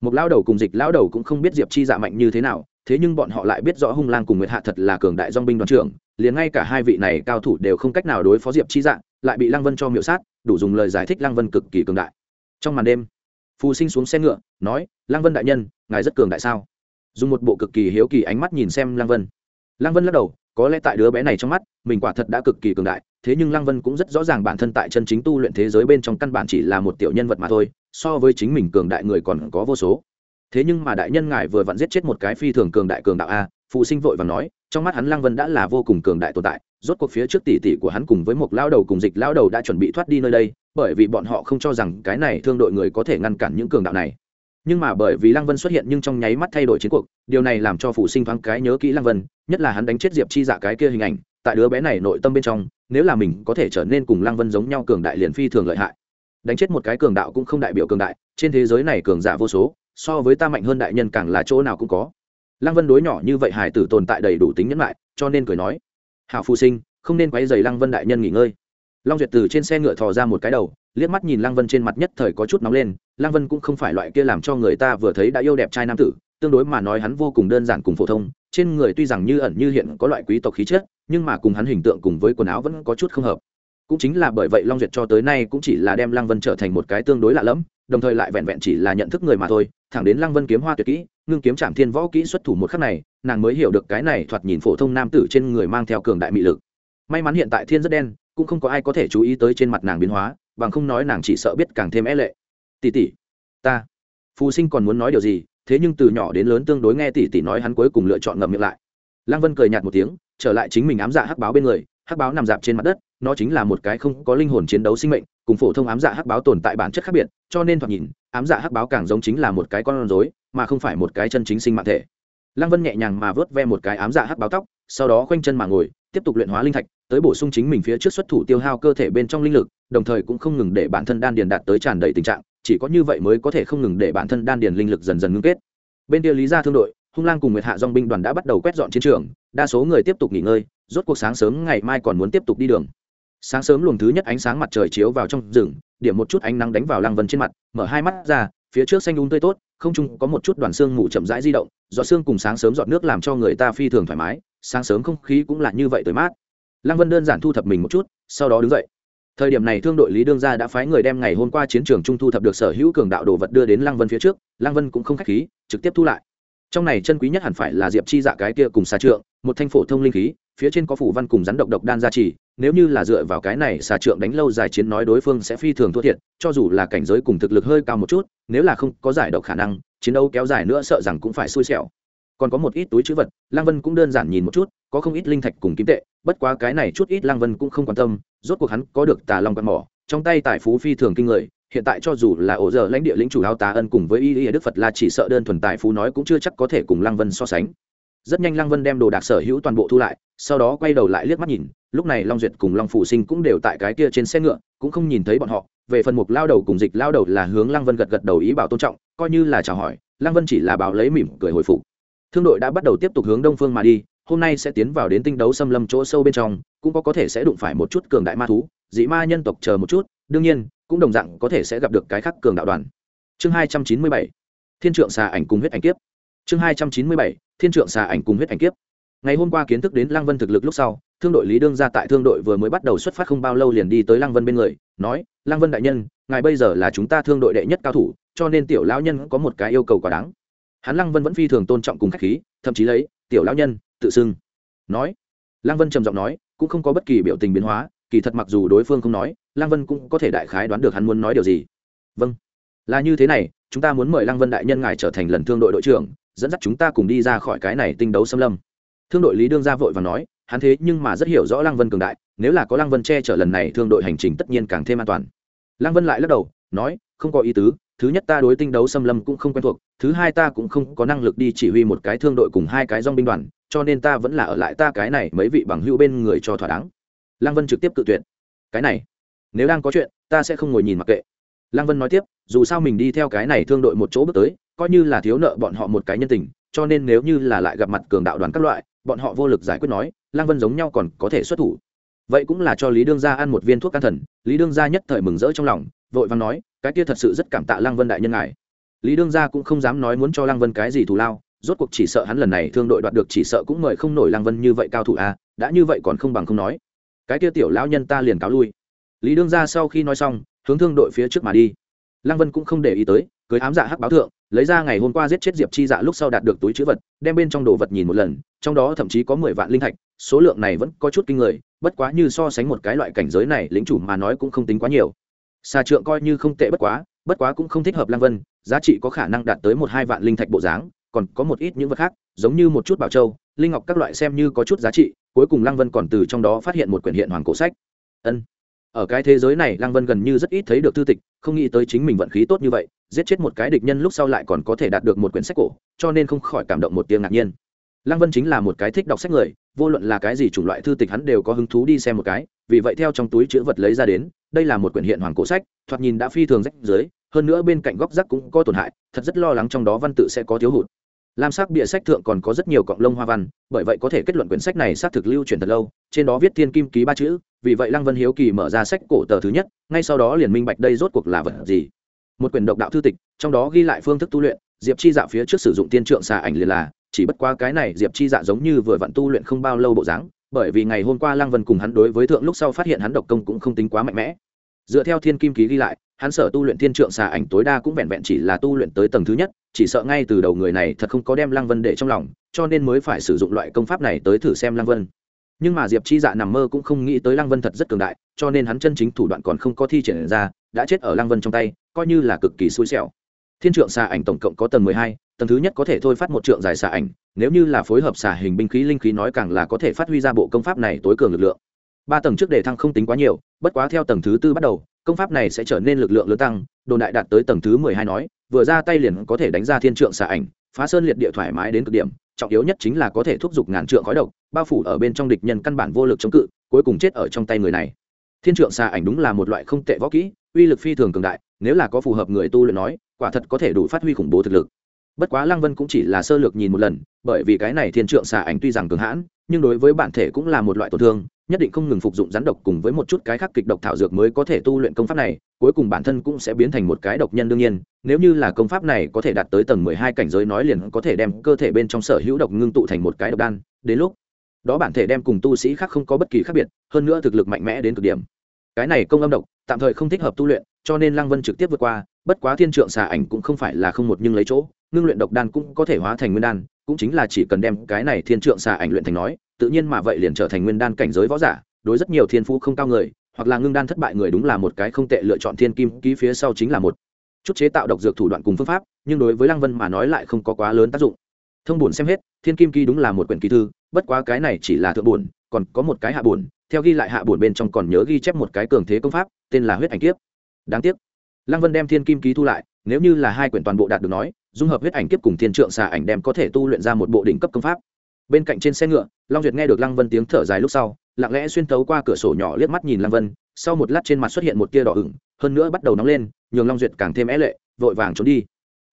Speaker 1: Một lão đầu cùng dịch lão đầu cũng không biết diệp chi dạ mạnh như thế nào, thế nhưng bọn họ lại biết rõ hung lang cùng nguyệt hạ thật là cường đại dong binh đoàn trưởng liền ngay cả hai vị này cao thủ đều không cách nào đối phó diệp chi Dạng, lại bị lăng vân cho miệu sát đủ dùng lời giải thích lăng vân cực kỳ cường đại. Trong màn đêm phù sinh xuống xe ngựa nói lăng vân đại nhân ngài rất cường đại sao? Dùng một bộ cực kỳ hiếu kỳ ánh mắt nhìn xem lăng vân. Lăng vân lắc đầu có lẽ tại đứa bé này trong mắt mình quả thật đã cực kỳ cường đại thế nhưng lăng vân cũng rất rõ ràng bản thân tại chân chính tu luyện thế giới bên trong căn bản chỉ là một tiểu nhân vật mà thôi so với chính mình cường đại người còn có vô số. Thế nhưng mà đại nhân ngài vừa vặn giết chết một cái phi thường cường đại cường đạo a phụ sinh vội và nói trong mắt hắn lăng vân đã là vô cùng cường đại tồn tại, rốt cuộc phía trước tỷ tỷ của hắn cùng với một lao đầu cùng dịch lao đầu đã chuẩn bị thoát đi nơi đây, bởi vì bọn họ không cho rằng cái này thương đội người có thể ngăn cản những cường đạo này. Nhưng mà bởi vì lăng vân xuất hiện nhưng trong nháy mắt thay đổi chiến cuộc, điều này làm cho phụ sinh thoáng cái nhớ kỹ lăng vân, nhất là hắn đánh chết diệp chi dạ cái kia hình ảnh, tại đứa bé này nội tâm bên trong, nếu là mình có thể trở nên cùng lăng vân giống nhau cường đại liền phi thường lợi hại. Đánh chết một cái cường đạo cũng không đại biểu cường đại, trên thế giới này cường giả vô số, so với ta mạnh hơn đại nhân càng là chỗ nào cũng có lăng vân đối nhỏ như vậy hải tử tồn tại đầy đủ tính nhẫn lại cho nên cười nói, hảo phụ sinh, không nên quay dày lăng vân đại nhân nghỉ ngơi. Long duyệt từ trên xe ngựa thò ra một cái đầu, liếc mắt nhìn lăng vân trên mặt nhất thời có chút nóng lên, lăng vân cũng không phải loại kia làm cho người ta vừa thấy đã yêu đẹp trai nam tử, tương đối mà nói hắn vô cùng đơn giản cùng phổ thông, trên người tuy rằng như ẩn như hiện có loại quý tộc khí chất, nhưng mà cùng hắn hình tượng cùng với quần áo vẫn có chút không hợp. Cũng chính là bởi vậy long duyệt cho tới nay cũng chỉ là đem lăng vân trở thành một cái tương đối lạ lẫm, đồng thời lại vẹn vẹn chỉ là nhận thức người mà thôi, thẳng đến lăng vân kiếm hoa tuyệt kỹ ngưng kiếm trạm thiên võ kỹ xuất thủ một khắc này, nàng mới hiểu được cái này thoạt nhìn phổ thông nam tử trên người mang theo cường đại mị lực. May mắn hiện tại thiên rất đen, cũng không có ai có thể chú ý tới trên mặt nàng biến hóa, bằng không nói nàng chỉ sợ biết càng thêm é lệ. Tỷ tỷ, ta, phù sinh còn muốn nói điều gì, thế nhưng từ nhỏ đến lớn tương đối nghe tỷ tỷ nói hắn cuối cùng lựa chọn ngậm miệng lại. Lăng vân cười nhạt một tiếng, trở lại chính mình ám dạ hắc báo bên người, hắc báo nằm dạp trên mặt đất, nó chính là một cái không có linh hồn chiến đấu sinh mệnh, cùng phổ thông ám dạ hắc báo tồn tại bản chất khác biệt, cho nên thoạt nhìn, ám dạ hắc báo càng giống chính là một cái con rối mà không phải một cái chân chính sinh mạng thể. Lăng vân nhẹ nhàng mà vớt ve một cái ám dạ hắc báo tóc, sau đó khoanh chân mà ngồi, tiếp tục luyện hóa linh thạch, tới bổ sung chính mình phía trước xuất thủ tiêu hao cơ thể bên trong linh lực, đồng thời cũng không ngừng để bản thân đan điền đạt tới tràn đầy tình trạng, chỉ có như vậy mới có thể không ngừng để bản thân đan điền linh lực dần dần ngưng kết. Bên kia lý gia thương đội, hung lang cùng nguyệt hạ dong binh đoàn đã bắt đầu quét dọn chiến trường, đa số người tiếp tục nghỉ ngơi, rốt cuộc sáng sớm ngày mai còn muốn tiếp tục đi đường. Sáng sớm luồng thứ nhất ánh sáng mặt trời chiếu vào trong rừng, điểm một chút ánh nắng đánh vào lăng vân trên mặt, mở hai mắt ra, phía trước xanh đúng tươi tốt không chung có một chút đoàn xương mù chậm rãi di động, giọt xương cùng sáng sớm giọt nước làm cho người ta phi thường thoải mái, sáng sớm không khí cũng là như vậy tới mát. Lăng vân đơn giản thu thập mình một chút, sau đó đứng dậy. Thời điểm này thương đội lý đương gia đã phái người đem ngày hôm qua chiến trường trung thu thập được sở hữu cường đạo đồ vật đưa đến lăng vân phía trước, lăng vân cũng không k h á c h khí, trực tiếp thu lại. Trong này chân quý nhất hẳn phải là diệp chi dạ cái kia cùng xà trượng, một thanh phổ thông linh khí, phía trên có phủ văn cùng rắn độc độc đan gia trì nếu như là dựa vào cái này, xà trượng đánh lâu dài chiến nói đối phương sẽ phi thường thua thiệt, cho dù là cảnh giới cùng thực lực hơi cao một chút, nếu là không có giải độc khả năng, chiến đấu kéo dài nữa sợ rằng cũng phải xui xẻo. Còn có một ít túi chữ vật, lăng vân cũng đơn giản nhìn một chút, có không ít linh thạch cùng kim tệ, bất quá cái này chút ít lăng vân cũng không quan tâm, rốt cuộc hắn có được tà long quạt mỏ, trong tay tài phú phi thường kinh người, hiện tại cho dù là ổ giờ lãnh địa lĩnh chủ lao tá ân cùng với y y đức phật là chỉ sợ đơn thuần tài phú nói cũng chưa chắc có thể cùng lăng vân so sánh. Rất nhanh lăng vân đem đồ đạc sở hữu toàn bộ thu lại, sau đó quay đầu lại liếc mắt nhìn lúc này long duyệt cùng long phủ sinh cũng đều tại cái kia trên xe ngựa, cũng không nhìn thấy bọn họ. Về phần mục lao đầu cùng dịch lao đầu là hướng lăng vân gật gật đầu ý bảo tôn trọng, coi như là chào hỏi, lăng vân chỉ là bảo lấy mỉm cười hồi phục. Thương đội đã bắt đầu tiếp tục hướng đông phương mà đi, hôm nay sẽ tiến vào đến tinh đấu xâm lâm chỗ sâu bên trong, cũng có có thể sẽ đụng phải một chút cường đại ma thú, dị ma nhân tộc chờ một chút, đương nhiên, cũng đồng dạng có thể sẽ gặp được cái khắc cường đạo đoàn. Chương hai trăm chín mươi bảy, thiên trượng xà ảnh cùng huyết ảnh kiếp. Chương hai trăm chín mươi bảy, thiên trượng xà ảnh cùng huyết ảnh kiếp. Ngày hôm qua kiến thức đến lăng vân thực lực lúc sau thương đội lý đương ra tại thương đội vừa mới bắt đầu xuất phát không bao lâu liền đi tới lăng vân bên người, nói, lăng vân đại nhân, ngài bây giờ là chúng ta thương đội đệ nhất cao thủ, cho nên tiểu lão nhân có một cái yêu cầu quá đáng. Hắn lăng vân vẫn phi thường tôn trọng cùng khách khí, thậm chí lấy, tiểu lão nhân, tự xưng. Nói, lăng vân trầm giọng nói, cũng không có bất kỳ biểu tình biến hóa, kỳ thật mặc dù đối phương không nói, lăng vân cũng có thể đại khái đoán được hắn muốn nói điều gì. Vâng là như thế này, chúng ta muốn mời lăng vân đại nhân ngài trở thành lần thương đội đội trưởng, dẫn dắt chúng ta cùng đi ra khỏi cái này tinh đấu xâm lâm. Thương đội lý đương ra vội và nói hắn thế nhưng mà rất hiểu rõ lăng vân cường đại, nếu là có lăng vân che chở lần này, thương đội hành trình tất nhiên càng thêm an toàn. Lăng vân lại lắc đầu, nói, không có ý tứ, thứ nhất ta đối tinh đấu xâm lâm cũng không quen thuộc, thứ hai ta cũng không có năng lực đi chỉ huy một cái thương đội cùng hai cái dong binh đoàn, cho nên ta vẫn là ở lại ta cái này mấy vị bằng hữu bên người cho thỏa đáng. Lăng vân trực tiếp cự tuyệt. Cái này, nếu đang có chuyện, ta sẽ không ngồi nhìn mặc kệ. Lăng vân nói tiếp, dù sao mình đi theo cái này thương đội một chỗ bước tới, coi như là thiếu nợ bọn họ một cái nhân tình, cho nên nếu như là lại gặp mặt cường đạo đoàn các loại, bọn họ vô lực giải quyết nói Lang vân giống nhau còn có thể xuất thủ. Vậy cũng là cho lý đương gia ăn một viên thuốc can thần, lý đương gia nhất thời mừng rỡ trong lòng, vội vàng nói, cái kia thật sự rất cảm tạ Lang vân đại nhân ngài. Lý đương gia cũng không dám nói muốn cho Lang vân cái gì thù lao, rốt cuộc chỉ sợ hắn lần này thương đội đoạt được chỉ sợ cũng mời không nổi Lang vân như vậy cao thủ a đã như vậy còn không bằng không nói. Cái kia tiểu lão nhân ta liền cáo lui. Lý đương gia sau khi nói xong, hướng thương đội phía trước mà đi. Lang vân cũng không để ý tới, cưới ám dạ hắc báo thượng, lấy ra ngày hôm qua giết chết diệp chi dạ lúc sau đạt được túi chữ vật, đem bên trong đồ vật nhìn một lần, trong đó thậm chí có mười vạn linh thạch số lượng này vẫn có chút kinh người, bất quá như so sánh một cái loại cảnh giới này lính chủ mà nói cũng không tính quá nhiều. Xà trượng coi như không tệ bất quá bất quá cũng không thích hợp lang vân, giá trị có khả năng đạt tới một hai vạn linh thạch bộ dáng, còn có một ít những vật khác, giống như một chút bảo châu, linh ngọc các loại xem như có chút giá trị, cuối cùng lang vân còn từ trong đó phát hiện một quyển hiện hoàng cổ sách. Ân. Ở cái thế giới này lang vân gần như rất ít thấy được thư tịch, không nghĩ tới chính mình vận khí tốt như vậy, giết chết một cái địch nhân lúc sau lại còn có thể đạt được một quyển sách cổ, cho nên không khỏi cảm động một tiếng ngạc nhiên. Lang vân chính là một cái thích đọc sách người vô luận là cái gì chủng loại thư tịch hắn đều có hứng thú đi xem một cái, vì vậy theo trong túi chữ vật lấy ra đến, đây là một quyển hiện hoàng cổ sách, thoạt nhìn đã phi thường rách dưới hơn nữa bên cạnh góc rác cũng có tổn hại, thật rất lo lắng trong đó văn tự sẽ có thiếu hụt. Lam sắc bìa sách thượng còn có rất nhiều cọng lông hoa văn, bởi vậy có thể kết luận quyển sách này xác thực lưu truyền thật lâu, trên đó viết thiên kim ký ba chữ, vì vậy lăng vân hiếu kỳ mở ra sách cổ tờ thứ nhất, ngay sau đó liền minh bạch đây rốt cuộc là vật gì. Một quyển độc đạo thư tịch, trong đó ghi lại phương thức tu luyện, diệp chi dạ phía trước sử dụng tiên trượng xà ảnh liền là chỉ bất qua cái này diệp chi dạ giống như vừa vặn tu luyện không bao lâu bộ dáng, bởi vì ngày hôm qua lăng vân cùng hắn đối với thượng lúc sau phát hiện hắn độc công cũng không tính quá mạnh mẽ. Dựa theo thiên kim ký ghi lại, hắn sở tu luyện thiên trượng xà ảnh tối đa cũng vẹn vẹn chỉ là tu luyện tới tầng thứ nhất, chỉ sợ ngay từ đầu người này thật không có đem lăng vân để trong lòng, cho nên mới phải sử dụng loại công pháp này tới thử xem lăng vân. Nhưng mà diệp chi dạ nằm mơ cũng không nghĩ tới lăng vân thật rất cường đại, cho nên hắn chân chính thủ đoạn còn không có thi triển ra, đã chết ở lăng vân trong tay, coi như là cực kỳ xui xẻo. Thiên trượng xà ảnh tổng cộng có tầng mười hai tầng thứ nhất có thể thôi phát một trượng dài xà ảnh, nếu như là phối hợp xà hình binh khí linh khí nói càng là có thể phát huy ra bộ công pháp này tối cường lực lượng. Ba tầng trước đề thăng không tính quá nhiều, bất quá theo tầng thứ tư bắt đầu, công pháp này sẽ trở nên lực lượng lớn tăng, đồn đại đạt tới tầng thứ mười hai nói, vừa ra tay liền có thể đánh ra thiên trượng xà ảnh, phá sơn liệt địa thoải mái đến cực điểm, trọng yếu nhất chính là có thể thúc giục ngàn trượng khói độc, bao phủ ở bên trong địch nhân căn bản vô lực chống cự, cuối cùng chết ở trong tay người này. Thiên trượng xà ảnh đúng là một loại không tệ võ kỹ, uy lực phi thường cường đại, nếu là có phù hợp người tu luyện nói, quả thật có thể đủ phát huy khủng bố thực lực bất quá lăng vân cũng chỉ là sơ lược nhìn một lần, bởi vì cái này thiên trượng xà ảnh tuy rằng cường hãn, nhưng đối với bản thể cũng là một loại tổn thương, nhất định không ngừng phục dụng rắn độc cùng với một chút cái khác kịch độc thảo dược mới có thể tu luyện công pháp này, cuối cùng bản thân cũng sẽ biến thành một cái độc nhân đương nhiên, nếu như là công pháp này có thể đạt tới tầng mười hai cảnh giới nói liền có thể đem cơ thể bên trong sở hữu độc ngưng tụ thành một cái độc đan, đến lúc đó bản thể đem cùng tu sĩ khác không có bất kỳ khác biệt, hơn nữa thực lực mạnh mẽ đến cực điểm. Cái này công âm độc, tạm thời không thích hợp tu luyện cho nên lăng vân trực tiếp vượt qua, bất quá thiên trượng xà ảnh cũng không phải là không một nhưng lấy chỗ, ngưng luyện độc đan cũng có thể hóa thành nguyên đan, cũng chính là chỉ cần đem cái này thiên trượng xà ảnh luyện thành nói, tự nhiên mà vậy liền trở thành nguyên đan cảnh giới võ giả, đối rất nhiều thiên phú không cao người, hoặc là ngưng đan thất bại người đúng là một cái không tệ lựa chọn thiên kim ký phía sau chính là một. Chút chế tạo độc dược thủ đoạn cùng phương pháp, nhưng đối với lăng vân mà nói lại không có quá lớn tác dụng. Thông buồn xem hết, thiên kim ký đúng là một quyển ký thư, bất quá cái này chỉ là thượng buồn, còn có một cái hạ buồn, theo ghi lại hạ buồn bên trong còn nhớ ghi chép một cái cường thế công pháp, tên là huyết ảnh kiếp đáng tiếc. Lăng vân đem thiên kim ký thu lại, nếu như là hai quyển toàn bộ đạt được nói, dung hợp huyết ảnh kiếp cùng thiên trượng xà ảnh đem có thể tu luyện ra một bộ đỉnh cấp công pháp. Bên cạnh trên xe ngựa, long duyệt nghe được lăng vân tiếng thở dài lúc sau, lặng lẽ xuyên tấu qua cửa sổ nhỏ liếc mắt nhìn lăng vân, sau một lát trên mặt xuất hiện một tia đỏ ửng, hơn nữa bắt đầu nóng lên, nhường long duyệt càng thêm é lệ, vội vàng trốn đi.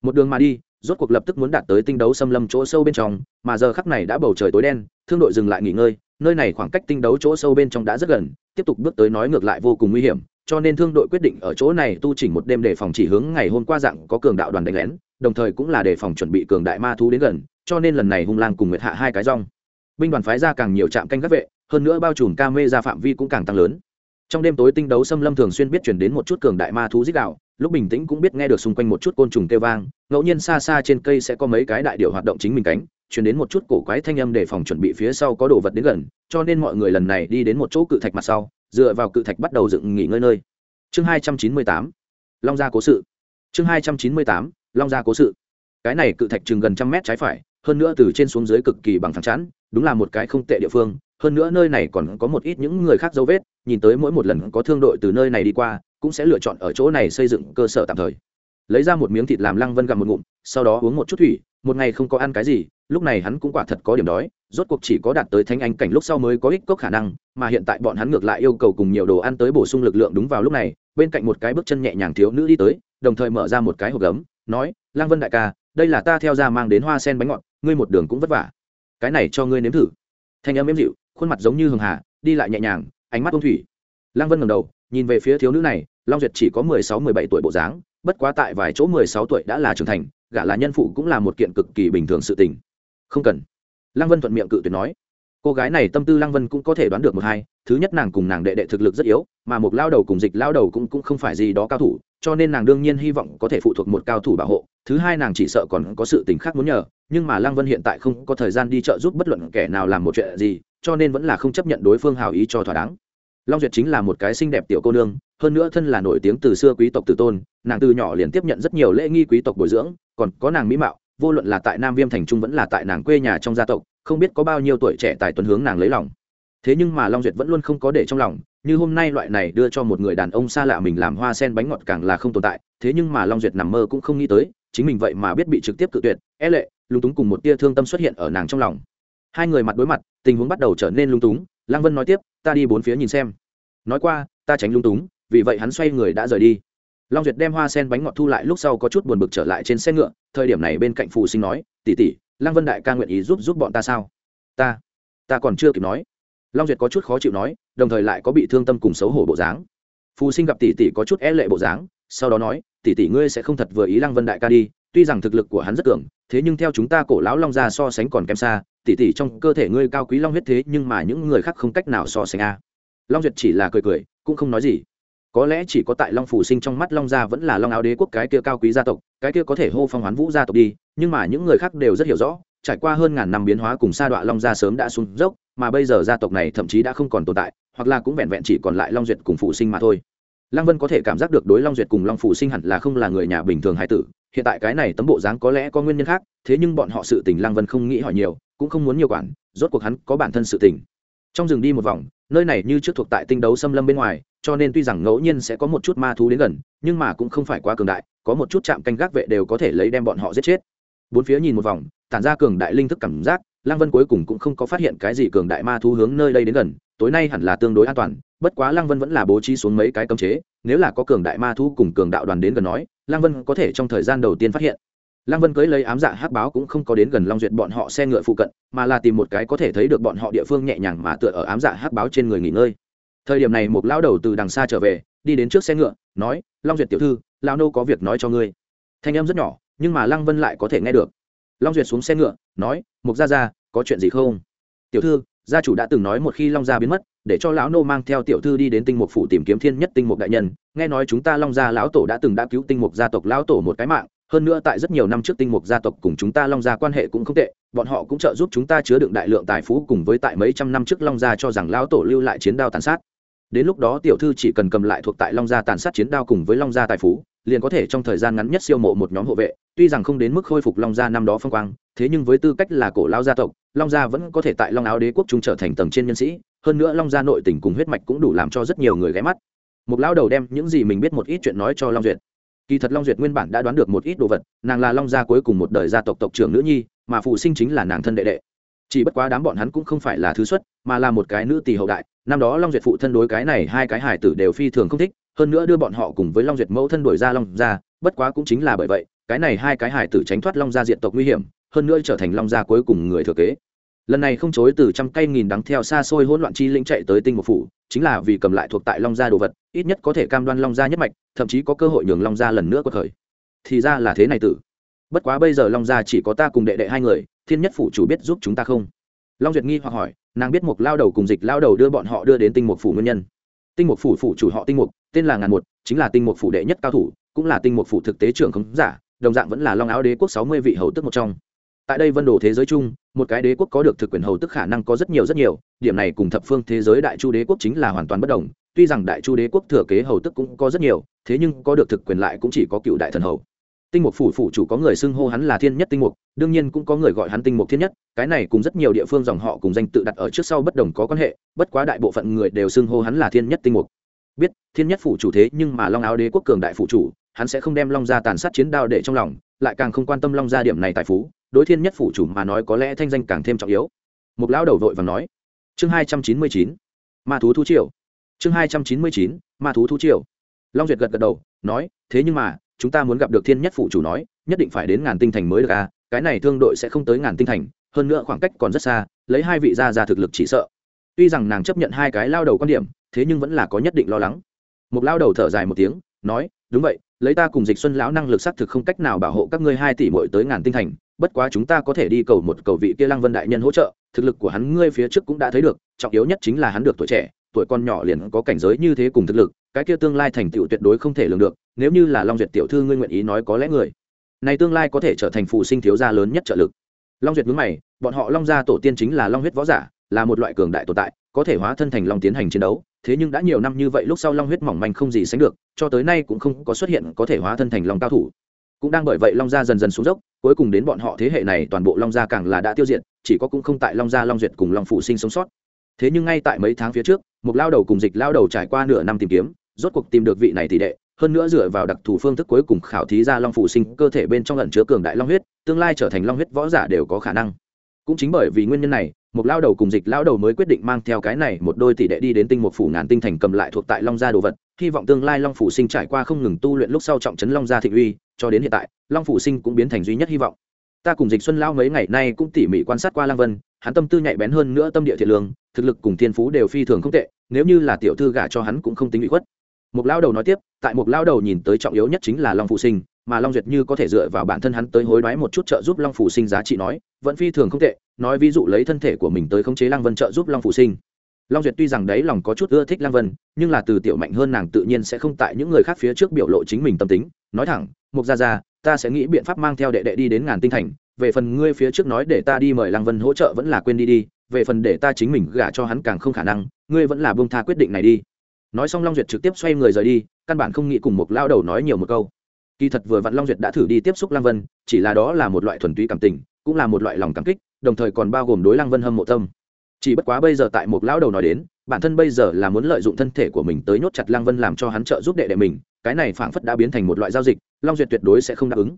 Speaker 1: Một đường mà đi, rốt cuộc lập tức muốn đạt tới tinh đấu xâm lâm chỗ sâu bên trong, mà giờ khắc này đã bầu trời tối đen, thương đội dừng lại nghỉ ngơi, nơi này khoảng cách tinh đấu chỗ sâu bên trong đã rất gần, tiếp tục bước tới nói ngược lại vô cùng nguy hiểm cho nên thương đội quyết định ở chỗ này tu chỉnh một đêm để phòng chỉ hướng ngày hôm qua dạng có cường đạo đoàn đánh lén, đồng thời cũng là để phòng chuẩn bị cường đại ma thú đến gần, cho nên lần này hung lang cùng nguyệt hạ hai cái rong. Binh đoàn phái ra càng nhiều trạm canh gác vệ, hơn nữa bao trùm ca mê ra phạm vi cũng càng tăng lớn. Trong đêm tối tinh đấu xâm lâm thường xuyên biết chuyển đến một chút cường đại ma thú dích đạo, lúc bình tĩnh cũng biết nghe được xung quanh một chút côn trùng kêu vang, ngẫu nhiên xa xa trên cây sẽ có mấy cái đại điệu hoạt động chính mình cánh chuyển đến một chút cổ quái thanh âm để phòng chuẩn bị phía sau có đồ vật đến gần, cho nên mọi người lần này đi đến một chỗ cự thạch mặt sau dựa vào cự thạch bắt đầu dựng nghỉ ngơi nơi. Chương hai trăm chín mươi tám, long gia cố sự. Chương hai trăm chín mươi tám, long gia cố sự. Cái này cự thạch chừng gần trăm mét trái phải, hơn nữa từ trên xuống dưới cực kỳ bằng thẳng chắn, đúng là một cái không tệ địa phương. Hơn nữa nơi này còn có một ít những người khác dấu vết, nhìn tới mỗi một lần có thương đội từ nơi này đi qua, cũng sẽ lựa chọn ở chỗ này xây dựng cơ sở tạm thời. Lấy ra một miếng thịt làm lăng vân gặm một ngụm, sau đó uống một chút thủy, một ngày không có ăn cái gì, lúc này hắn cũng quả thật có điểm đói rốt cuộc chỉ có đạt tới thánh anh cảnh lúc sau mới có ích cốc khả năng, mà hiện tại bọn hắn ngược lại yêu cầu cùng nhiều đồ ăn tới bổ sung lực lượng đúng vào lúc này, bên cạnh một cái bước chân nhẹ nhàng thiếu nữ đi tới, đồng thời mở ra một cái hộp gấm, nói, Lang vân đại ca, đây là ta theo ra mang đến hoa sen bánh ngọt, ngươi một đường cũng vất vả. Cái này cho ngươi nếm thử. Thanh âm êm dịu, khuôn mặt giống như hường hà, đi lại nhẹ nhàng, ánh mắt ông thủy. Lang vân ngầm đầu, nhìn về phía thiếu nữ này, long duyệt chỉ có mười sáu, mười bảy tuổi bộ dáng, bất quá tại vài chỗ mười sáu tuổi đã là trưởng thành, gả là nhân phụ cũng là một kiện cực kỳ bình thường sự tình. Không cần lăng vân thuận miệng cự tuyệt nói. Cô gái này tâm tư lăng vân cũng có thể đoán được một hai, thứ nhất nàng cùng nàng đệ đệ thực lực rất yếu, mà một lao đầu cùng dịch lao đầu cũng cũng không phải gì đó cao thủ, cho nên nàng đương nhiên hy vọng có thể phụ thuộc một cao thủ bảo hộ, thứ hai nàng chỉ sợ còn có sự tình khác muốn nhờ, nhưng mà lăng vân hiện tại không có thời gian đi trợ giúp bất luận kẻ nào làm một chuyện gì, cho nên vẫn là không chấp nhận đối phương hào ý cho thỏa đáng. Long duyệt chính là một cái xinh đẹp tiểu cô nương, hơn nữa thân là nổi tiếng từ xưa quý tộc tử tôn, nàng từ nhỏ liền tiếp nhận rất nhiều lễ nghi quý tộc bồi dưỡng, còn có nàng mỹ mạo vô luận là tại nam viêm thành trung vẫn là tại nàng quê nhà trong gia tộc, không biết có bao nhiêu tuổi trẻ tài tuấn hướng nàng lấy lòng. Thế nhưng mà long duyệt vẫn luôn không có để trong lòng, như hôm nay loại này đưa cho một người đàn ông xa lạ mình làm hoa sen bánh ngọt càng là không tồn tại, thế nhưng mà long duyệt nằm mơ cũng không nghĩ tới, chính mình vậy mà biết bị trực tiếp cự tuyệt é e lệ, lúng túng cùng một tia thương tâm xuất hiện ở nàng trong lòng. Hai người mặt đối mặt, tình huống bắt đầu trở nên lung túng, lăng vân nói tiếp, ta đi bốn phía nhìn xem. Nói qua, ta tránh lung túng, vì vậy hắn xoay người đã rời đi long duyệt đem hoa sen bánh ngọt thu lại lúc sau có chút buồn bực trở lại trên xe ngựa, thời điểm này bên cạnh phù sinh nói tỉ tỉ lăng vân đại ca nguyện ý giúp giúp bọn ta sao? Ta ta còn chưa kịp nói. Long duyệt có chút khó chịu nói, đồng thời lại có bị thương tâm cùng xấu hổ bộ dáng. Phù sinh gặp tỷ tỷ có chút é lệ bộ dáng, sau đó nói, tỷ tỷ ngươi sẽ không thật vừa ý lăng vân đại ca đi, tuy rằng thực lực của hắn rất cường, thế nhưng theo chúng ta cổ lão long gia so sánh còn kém xa, tỷ tỷ trong cơ thể ngươi cao quý long huyết thế nhưng mà những người khác không cách nào so sánh a. Long duyệt chỉ là cười cười, cũng không nói gì có lẽ chỉ có tại long phủ sinh trong mắt long gia vẫn là long áo đế quốc cái kia cao quý gia tộc, cái kia có thể hô phong hoán vũ gia tộc đi, nhưng mà những người khác đều rất hiểu rõ, trải qua hơn ngàn năm biến hóa cùng sa đọa long gia sớm đã xuống dốc, mà bây giờ gia tộc này thậm chí đã không còn tồn tại, hoặc là cũng vẹn vẹn chỉ còn lại long duyệt cùng phụ sinh mà thôi. Lăng vân có thể cảm giác được đối long duyệt cùng long phụ sinh hẳn là không là người nhà bình thường hải tử, hiện tại cái này tấm bộ dáng có lẽ có nguyên nhân khác, thế nhưng bọn họ sự tình lăng vân không nghĩ hỏi nhiều, cũng không muốn nhiều quản, rốt cuộc hắn có bản thân sự tình. Trong rừng đi một vòng nơi này như trước thuộc tại tinh đấu xâm lâm bên ngoài, cho nên tuy rằng ngẫu nhiên sẽ có một chút ma thú đến gần, nhưng mà cũng không phải quá cường đại, có một chút chạm canh gác vệ đều có thể lấy đem bọn họ giết chết. Bốn phía nhìn một vòng, tản ra cường đại linh thức cảm giác, lăng vân cuối cùng cũng không có phát hiện cái gì cường đại ma thú hướng nơi đây đến gần, tối nay hẳn là tương đối an toàn, bất quá lăng vân vẫn là bố trí xuống mấy cái cấm chế, nếu là có cường đại ma thú cùng cường đạo đoàn đến gần nói, lăng vân có thể trong thời gian đầu tiên phát hiện lăng vân cưới lấy ám dạ hắc báo cũng không có đến gần long duyệt bọn họ xe ngựa phụ cận, mà là tìm một cái có thể thấy được bọn họ địa phương nhẹ nhàng mà tựa ở ám dạ hắc báo trên người nghỉ ngơi. Thời điểm này một lão đầu từ đằng xa trở về, đi đến trước xe ngựa, nói, long duyệt tiểu thư, lão nô có việc nói cho ngươi. Thanh âm rất nhỏ, nhưng mà lăng vân lại có thể nghe được. Long duyệt xuống xe ngựa, nói, mục gia gia, có chuyện gì không? Tiểu thư, gia chủ đã từng nói một khi long gia biến mất, để cho lão nô mang theo tiểu thư đi đến tinh mục phủ tìm kiếm thiên nhất tinh mục đại nhân. Nghe nói chúng ta long gia lão tổ đã từng đã cứu tinh mục gia tộc lão tổ một cái mạng hơn nữa tại rất nhiều năm trước tinh mục gia tộc cùng chúng ta long gia quan hệ cũng không tệ, bọn họ cũng trợ giúp chúng ta chứa đựng đại lượng tài phú cùng với tại mấy trăm năm trước long gia cho rằng lão tổ lưu lại chiến đao tàn sát. Đến lúc đó tiểu thư chỉ cần cầm lại thuộc tại long gia tàn sát chiến đao cùng với long gia tài phú, liền có thể trong thời gian ngắn nhất siêu mộ một nhóm hộ vệ, tuy rằng không đến mức khôi phục long gia năm đó phong quang, thế nhưng với tư cách là cổ lao gia tộc, long gia vẫn có thể tại long áo đế quốc trung trở thành tầng trên nhân sĩ, hơn nữa long gia nội tình cùng huyết mạch cũng đủ làm cho rất nhiều người ghé mắt. Một lao đầu đem những gì mình biết một ít chuyện nói cho long duyệt kỳ thật long duyệt nguyên bản đã đoán được một ít đồ vật, nàng là long gia cuối cùng một đời gia tộc tộc trưởng nữ nhi, mà phụ sinh chính là nàng thân đệ đệ. Chỉ bất quá đám bọn hắn cũng không phải là thứ xuất, mà là một cái nữ tỷ hậu đại, năm đó long duyệt phụ thân đối cái này hai cái hải tử đều phi thường không thích, hơn nữa đưa bọn họ cùng với long duyệt mẫu thân đổi ra long gia, bất quá cũng chính là bởi vậy, cái này hai cái hải tử tránh thoát long gia diện tộc nguy hiểm, hơn nữa trở thành long gia cuối cùng người thừa kế. Lần này không chối từ trăm cây nghìn đắng theo xa xôi hỗn loạn chi linh chạy tới tinh một phủ chính là vì cầm lại thuộc tại long gia đồ vật, ít nhất có thể cam đoan long gia nhất mạch, thậm chí có cơ hội nhường long gia lần nữa có thời thì ra là thế này tử. Bất quá bây giờ long gia chỉ có ta cùng đệ đệ hai người, thiên nhất phủ chủ biết giúp chúng ta không? Long duyệt nghi hoặc hỏi, nàng biết một lao đầu cùng dịch lao đầu đưa bọn họ đưa đến tinh mục phủ nguyên nhân. Tinh mục phủ phủ chủ họ tinh mục, tên là ngàn một chính là tinh mục phủ đệ nhất cao thủ, cũng là tinh mục phủ thực tế trưởng khống giả, đồng dạng vẫn là long áo đế quốc sáu mươi vị hầu tức một trong. Tại đây vân đồ thế giới chung một cái đế quốc có được thực quyền hầu tức khả năng có rất nhiều rất nhiều, điểm này cùng thập phương thế giới đại chu đế quốc chính là hoàn toàn bất đồng, tuy rằng đại chu đế quốc thừa kế hầu tức cũng có rất nhiều, thế nhưng có được thực quyền lại cũng chỉ có cựu đại thần hầu. Tinh mục phủ phủ chủ có người xưng hô hắn là thiên nhất tinh mục, đương nhiên cũng có người gọi hắn tinh mục thiên nhất, cái này cùng rất nhiều địa phương dòng họ cùng danh tự đặt ở trước sau bất đồng có quan hệ, bất quá đại bộ phận người đều xưng hô hắn là thiên nhất tinh mục. Biết, thiên nhất phủ chủ thế nhưng mà long áo đế quốc cường đại phủ chủ hắn sẽ không đem long gia tàn sát chiến đao để trong lòng, lại càng không quan tâm long gia điểm này tài phú. Đối thiên nhất phủ chủ mà nói có lẽ thanh danh càng thêm trọng yếu. Một lão đầu vội và nói. Chương hai trăm chín mươi chín, ma thú thú triều. Chương hai trăm chín mươi chín, ma thú thú triều. Long duyệt gật gật đầu, nói, thế nhưng mà, chúng ta muốn gặp được thiên nhất phủ chủ nói, nhất định phải đến ngàn tinh thành mới được à cái này thương đội sẽ không tới ngàn tinh thành, hơn nữa khoảng cách còn rất xa, lấy hai vị gia ra thực lực chỉ sợ. Tuy rằng nàng chấp nhận hai cái lao đầu quan điểm, thế nhưng vẫn là có nhất định lo lắng. Một lao đầu thở dài một tiếng, nói, đúng vậy lấy ta cùng dịch xuân lão năng lực xác thực không cách nào bảo hộ các ngươi hai tỷ mỗi tới ngàn tinh thành, bất quá chúng ta có thể đi cầu một cầu vị kia lăng vân đại nhân hỗ trợ, thực lực của hắn ngươi phía trước cũng đã thấy được, trọng yếu nhất chính là hắn được tuổi trẻ, tuổi con nhỏ liền có cảnh giới như thế cùng thực lực, cái kia tương lai thành tựu tuyệt đối không thể lường được, nếu như là long duyệt tiểu thư ngươi nguyện ý nói có lẽ người này tương lai có thể trở thành phụ sinh thiếu gia lớn nhất trợ lực. Long duyệt mướn mày, bọn họ long gia tổ tiên chính là long huyết võ giả, là một loại cường đại tồn tại có thể hóa thân thành long tiến hành chiến đấu, thế nhưng đã nhiều năm như vậy lúc sau long huyết mỏng manh không gì sánh được, cho tới nay cũng không có xuất hiện có thể hóa thân thành long cao thủ. Cũng đang bởi vậy long gia dần dần xuống dốc, cuối cùng đến bọn họ thế hệ này toàn bộ long gia càng là đã tiêu diệt, chỉ có cũng không tại long gia long duyệt cùng long phụ sinh sống sót. Thế nhưng ngay tại mấy tháng phía trước, một lao đầu cùng dịch lao đầu trải qua nửa năm tìm kiếm, rốt cuộc tìm được vị này tỷ đệ, hơn nữa dựa vào đặc thù phương thức cuối cùng khảo thí ra long phụ sinh cơ thể bên trong lẩn chứa cường đại long huyết, tương lai trở thành long huyết võ giả đều có khả năng. Cũng chính bởi vì nguyên nhân này một lao đầu cùng dịch lao đầu mới quyết định mang theo cái này một đôi tỷ đệ đi đến tinh một phủ ngàn tinh thành cầm lại thuộc tại long gia đồ vật, hy vọng tương lai long phủ sinh trải qua không ngừng tu luyện lúc sau trọng trấn long gia thịnh uy, cho đến hiện tại, long phủ sinh cũng biến thành duy nhất hy vọng. Ta cùng dịch xuân lao mấy ngày nay cũng tỉ mỉ quan sát qua lang vân, hắn tâm tư nhạy bén hơn nữa tâm địa thiện lương, thực lực cùng thiên phú đều phi thường không tệ, nếu như là tiểu thư gả cho hắn cũng không tính bị khuất. Một lao đầu nói tiếp, tại một lao đầu nhìn tới trọng yếu nhất chính là long phụ sinh mà long duyệt như có thể dựa vào bản thân hắn tới hối đoái một chút trợ giúp long Phủ sinh giá trị nói, vẫn phi thường không tệ, nói ví dụ lấy thân thể của mình tới khống chế lăng vân trợ giúp long Phủ sinh. Long duyệt tuy rằng đấy lòng có chút ưa thích lăng vân, nhưng là từ tiểu mạnh hơn nàng tự nhiên sẽ không tại những người khác phía trước biểu lộ chính mình tâm tính. Nói thẳng, mục gia gia, ta sẽ nghĩ biện pháp mang theo đệ đệ đi đến ngàn tinh thành, về phần ngươi phía trước nói để ta đi mời lăng vân hỗ trợ vẫn là quên đi đi, về phần để ta chính mình gả cho hắn càng không khả năng, ngươi vẫn là bông tha quyết định này đi. Nói xong long duyệt trực tiếp xoay người rời đi, căn bản không nghĩ cùng một lao đầu nói nhiều một câu kỳ thật vừa vặn long duyệt đã thử đi tiếp xúc lăng vân, chỉ là đó là một loại thuần túy cảm tình, cũng là một loại lòng cảm kích, đồng thời còn bao gồm đối lăng vân hâm mộ tâm. Chỉ bất quá bây giờ tại một lão đầu nói đến, bản thân bây giờ là muốn lợi dụng thân thể của mình tới nhốt chặt lăng vân làm cho hắn trợ giúp đệ đệ mình, cái này phảng phất đã biến thành một loại giao dịch, long duyệt tuyệt đối sẽ không đáp ứng.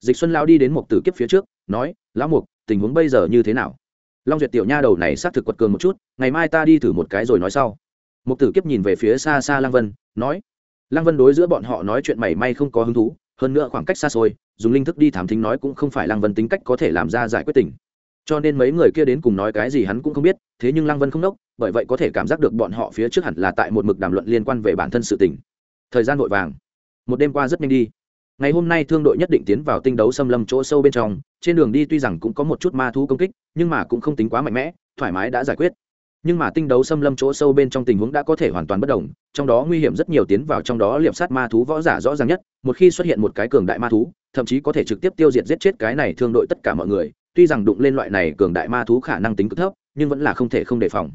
Speaker 1: Dịch xuân lao đi đến một tử kiếp phía trước, nói, lão mục, tình huống bây giờ như thế nào? Long duyệt tiểu nha đầu này xác thực quật cường một chút, ngày mai ta đi thử một cái rồi nói sau. Một tử kiếp nhìn về phía xa xa lăng vân, nói lăng vân đối giữa bọn họ nói chuyện mảy may không có hứng thú, hơn nữa khoảng cách xa xôi, dùng linh thức đi thám thính nói cũng không phải lăng vân tính cách có thể làm ra giải quyết tình. Cho nên mấy người kia đến cùng nói cái gì hắn cũng không biết, thế nhưng lăng vân không đốc bởi vậy có thể cảm giác được bọn họ phía trước hẳn là tại một mực đàm luận liên quan về bản thân sự tình. Thời gian vội vàng. Một đêm qua rất nhanh đi. Ngày hôm nay thương đội nhất định tiến vào tinh đấu xâm lâm chỗ sâu bên trong, trên đường đi tuy rằng cũng có một chút ma thú công kích, nhưng mà cũng không tính quá mạnh mẽ, thoải mái đã giải quyết nhưng mà tinh đấu xâm lâm chỗ sâu bên trong tình huống đã có thể hoàn toàn bất đồng, trong đó nguy hiểm rất nhiều tiến vào trong đó liệp sát ma thú võ giả rõ ràng nhất, một khi xuất hiện một cái cường đại ma thú, thậm chí có thể trực tiếp tiêu diệt giết chết cái này thương đội tất cả mọi người, tuy rằng đụng lên loại này cường đại ma thú khả năng tính cực thấp, nhưng vẫn là không thể không đề phòng.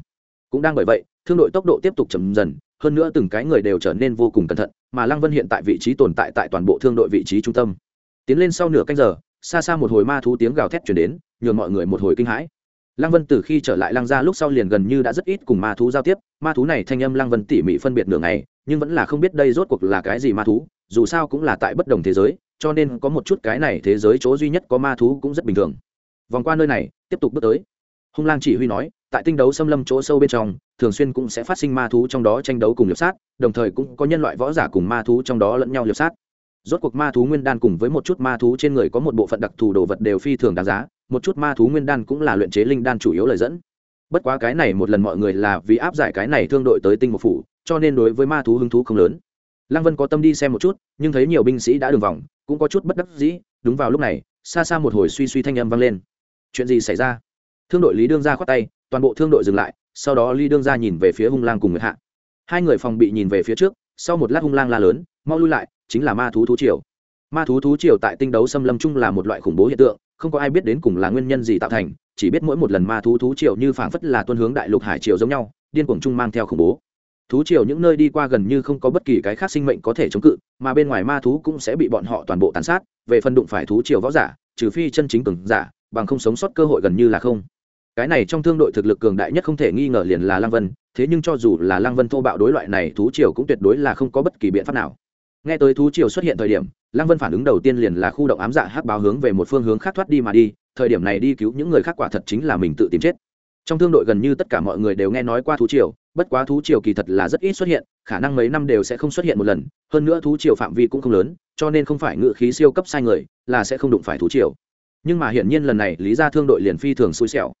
Speaker 1: Cũng đang bởi vậy, thương đội tốc độ tiếp tục chậm dần, hơn nữa từng cái người đều trở nên vô cùng cẩn thận, mà lăng vân hiện tại vị trí tồn tại tại toàn bộ thương đội vị trí trung tâm. Tiến lên sau nửa canh giờ, xa xa một hồi ma thú tiếng gào thét chuyển đến, nhường mọi người một hồi kinh hãi lăng vân từ khi trở lại lăng Gia lúc sau liền gần như đã rất ít cùng ma thú giao tiếp. Ma thú này thanh âm lăng vân tỉ mỉ phân biệt nửa ngày, nhưng vẫn là không biết đây rốt cuộc là cái gì ma thú, dù sao cũng là tại bất đồng thế giới, cho nên có một chút cái này thế giới chỗ duy nhất có ma thú cũng rất bình thường. Vòng qua nơi này, tiếp tục bước tới. Hung lang chỉ huy nói, tại tinh đấu xâm lâm chỗ sâu bên trong, thường xuyên cũng sẽ phát sinh ma thú trong đó tranh đấu cùng liệp sát, đồng thời cũng có nhân loại võ giả cùng ma thú trong đó lẫn nhau liệp sát. Rốt cuộc ma thú nguyên đan cùng với một chút ma thú trên người có một bộ phận đặc thù đồ vật đều phi thường đáng giá một chút ma thú nguyên đan cũng là luyện chế linh đan chủ yếu lời dẫn. Bất quá cái này một lần mọi người là vì áp giải cái này thương đội tới tinh một phủ, cho nên đối với ma thú hứng thú không lớn. Lăng vân có tâm đi xem một chút, nhưng thấy nhiều binh sĩ đã đường vòng, cũng có chút bất đắc dĩ, đúng vào lúc này, xa xa một hồi suy suy thanh âm vang lên. Chuyện gì xảy ra? Thương đội lý đương ra khoát tay, toàn bộ thương đội dừng lại, sau đó lý đương ra nhìn về phía hung lang cùng người hạ. Hai người phòng bị nhìn về phía trước, sau một lát hung lang la lớn, mau lui lại, chính là ma thú thú triều ma thú thú triều tại tinh đấu xâm lâm chung là một loại khủng bố hiện tượng, không có ai biết đến cùng là nguyên nhân gì tạo thành, chỉ biết mỗi một lần ma thú thú triều như phảng phất là tuân hướng đại lục hải triều giống nhau, điên cuồng chung mang theo khủng bố. Thú triều những nơi đi qua gần như không có bất kỳ cái khác sinh mệnh có thể chống cự, mà bên ngoài ma thú cũng sẽ bị bọn họ toàn bộ tàn sát, về phần đụng phải thú triều võ giả, trừ phi chân chính cường giả, bằng không sống sót cơ hội gần như là không. Cái này trong thương đội thực lực cường đại nhất không thể nghi ngờ liền là Lang vân, thế nhưng cho dù là Lang vân thô bạo đối loại này, thú triều cũng tuyệt đối là không có bất kỳ biện pháp nào. Nghe tới thú triều xuất hiện thời điểm lăng vân phản ứng đầu tiên liền là khu động ám dạ hắc báo hướng về một phương hướng khác thoát đi mà đi, thời điểm này đi cứu những người khác quả thật chính là mình tự tìm chết. Trong thương đội gần như tất cả mọi người đều nghe nói qua thú triều, bất quá thú triều kỳ thật là rất ít xuất hiện, khả năng mấy năm đều sẽ không xuất hiện một lần, hơn nữa thú triều phạm vi cũng không lớn, cho nên không phải ngự khí siêu cấp sai người là sẽ không đụng phải thú triều. Nhưng mà hiển nhiên lần này lý ra thương đội liền phi thường xui xẻo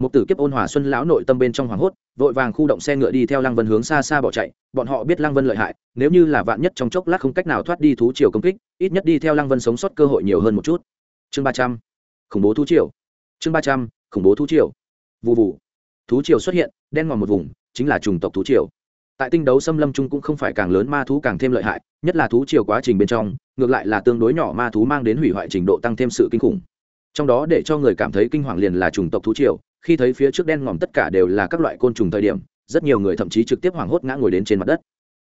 Speaker 1: một tử kiếp ôn hòa xuân lão nội tâm bên trong hoảng hốt, vội vàng khu động xe ngựa đi theo lăng vân hướng xa xa bỏ chạy. Bọn họ biết lăng vân lợi hại, nếu như là vạn nhất trong chốc lát không cách nào thoát đi thú triều công kích, ít nhất đi theo lăng vân sống sót cơ hội nhiều hơn một chút. Chương ba trăm. Khủng bố thú triều. Chương ba trăm. Khủng bố thú triều. Vụ vụ thú triều xuất hiện, đen ngòm một vùng, chính là chủng tộc thú triều. Tại tinh đấu xâm lâm chung cũng không phải càng lớn ma thú càng thêm lợi hại, nhất là thú triều quá trình bên trong, ngược lại là tương đối nhỏ ma thú mang đến hủy hoại trình độ tăng thêm sự kinh khủng. Trong đó để cho người cảm thấy kinh hoàng liền là chủng tộc thú triều khi thấy phía trước đen ngòm tất cả đều là các loại côn trùng thời điểm, rất nhiều người thậm chí trực tiếp hoảng hốt ngã ngồi đến trên mặt đất.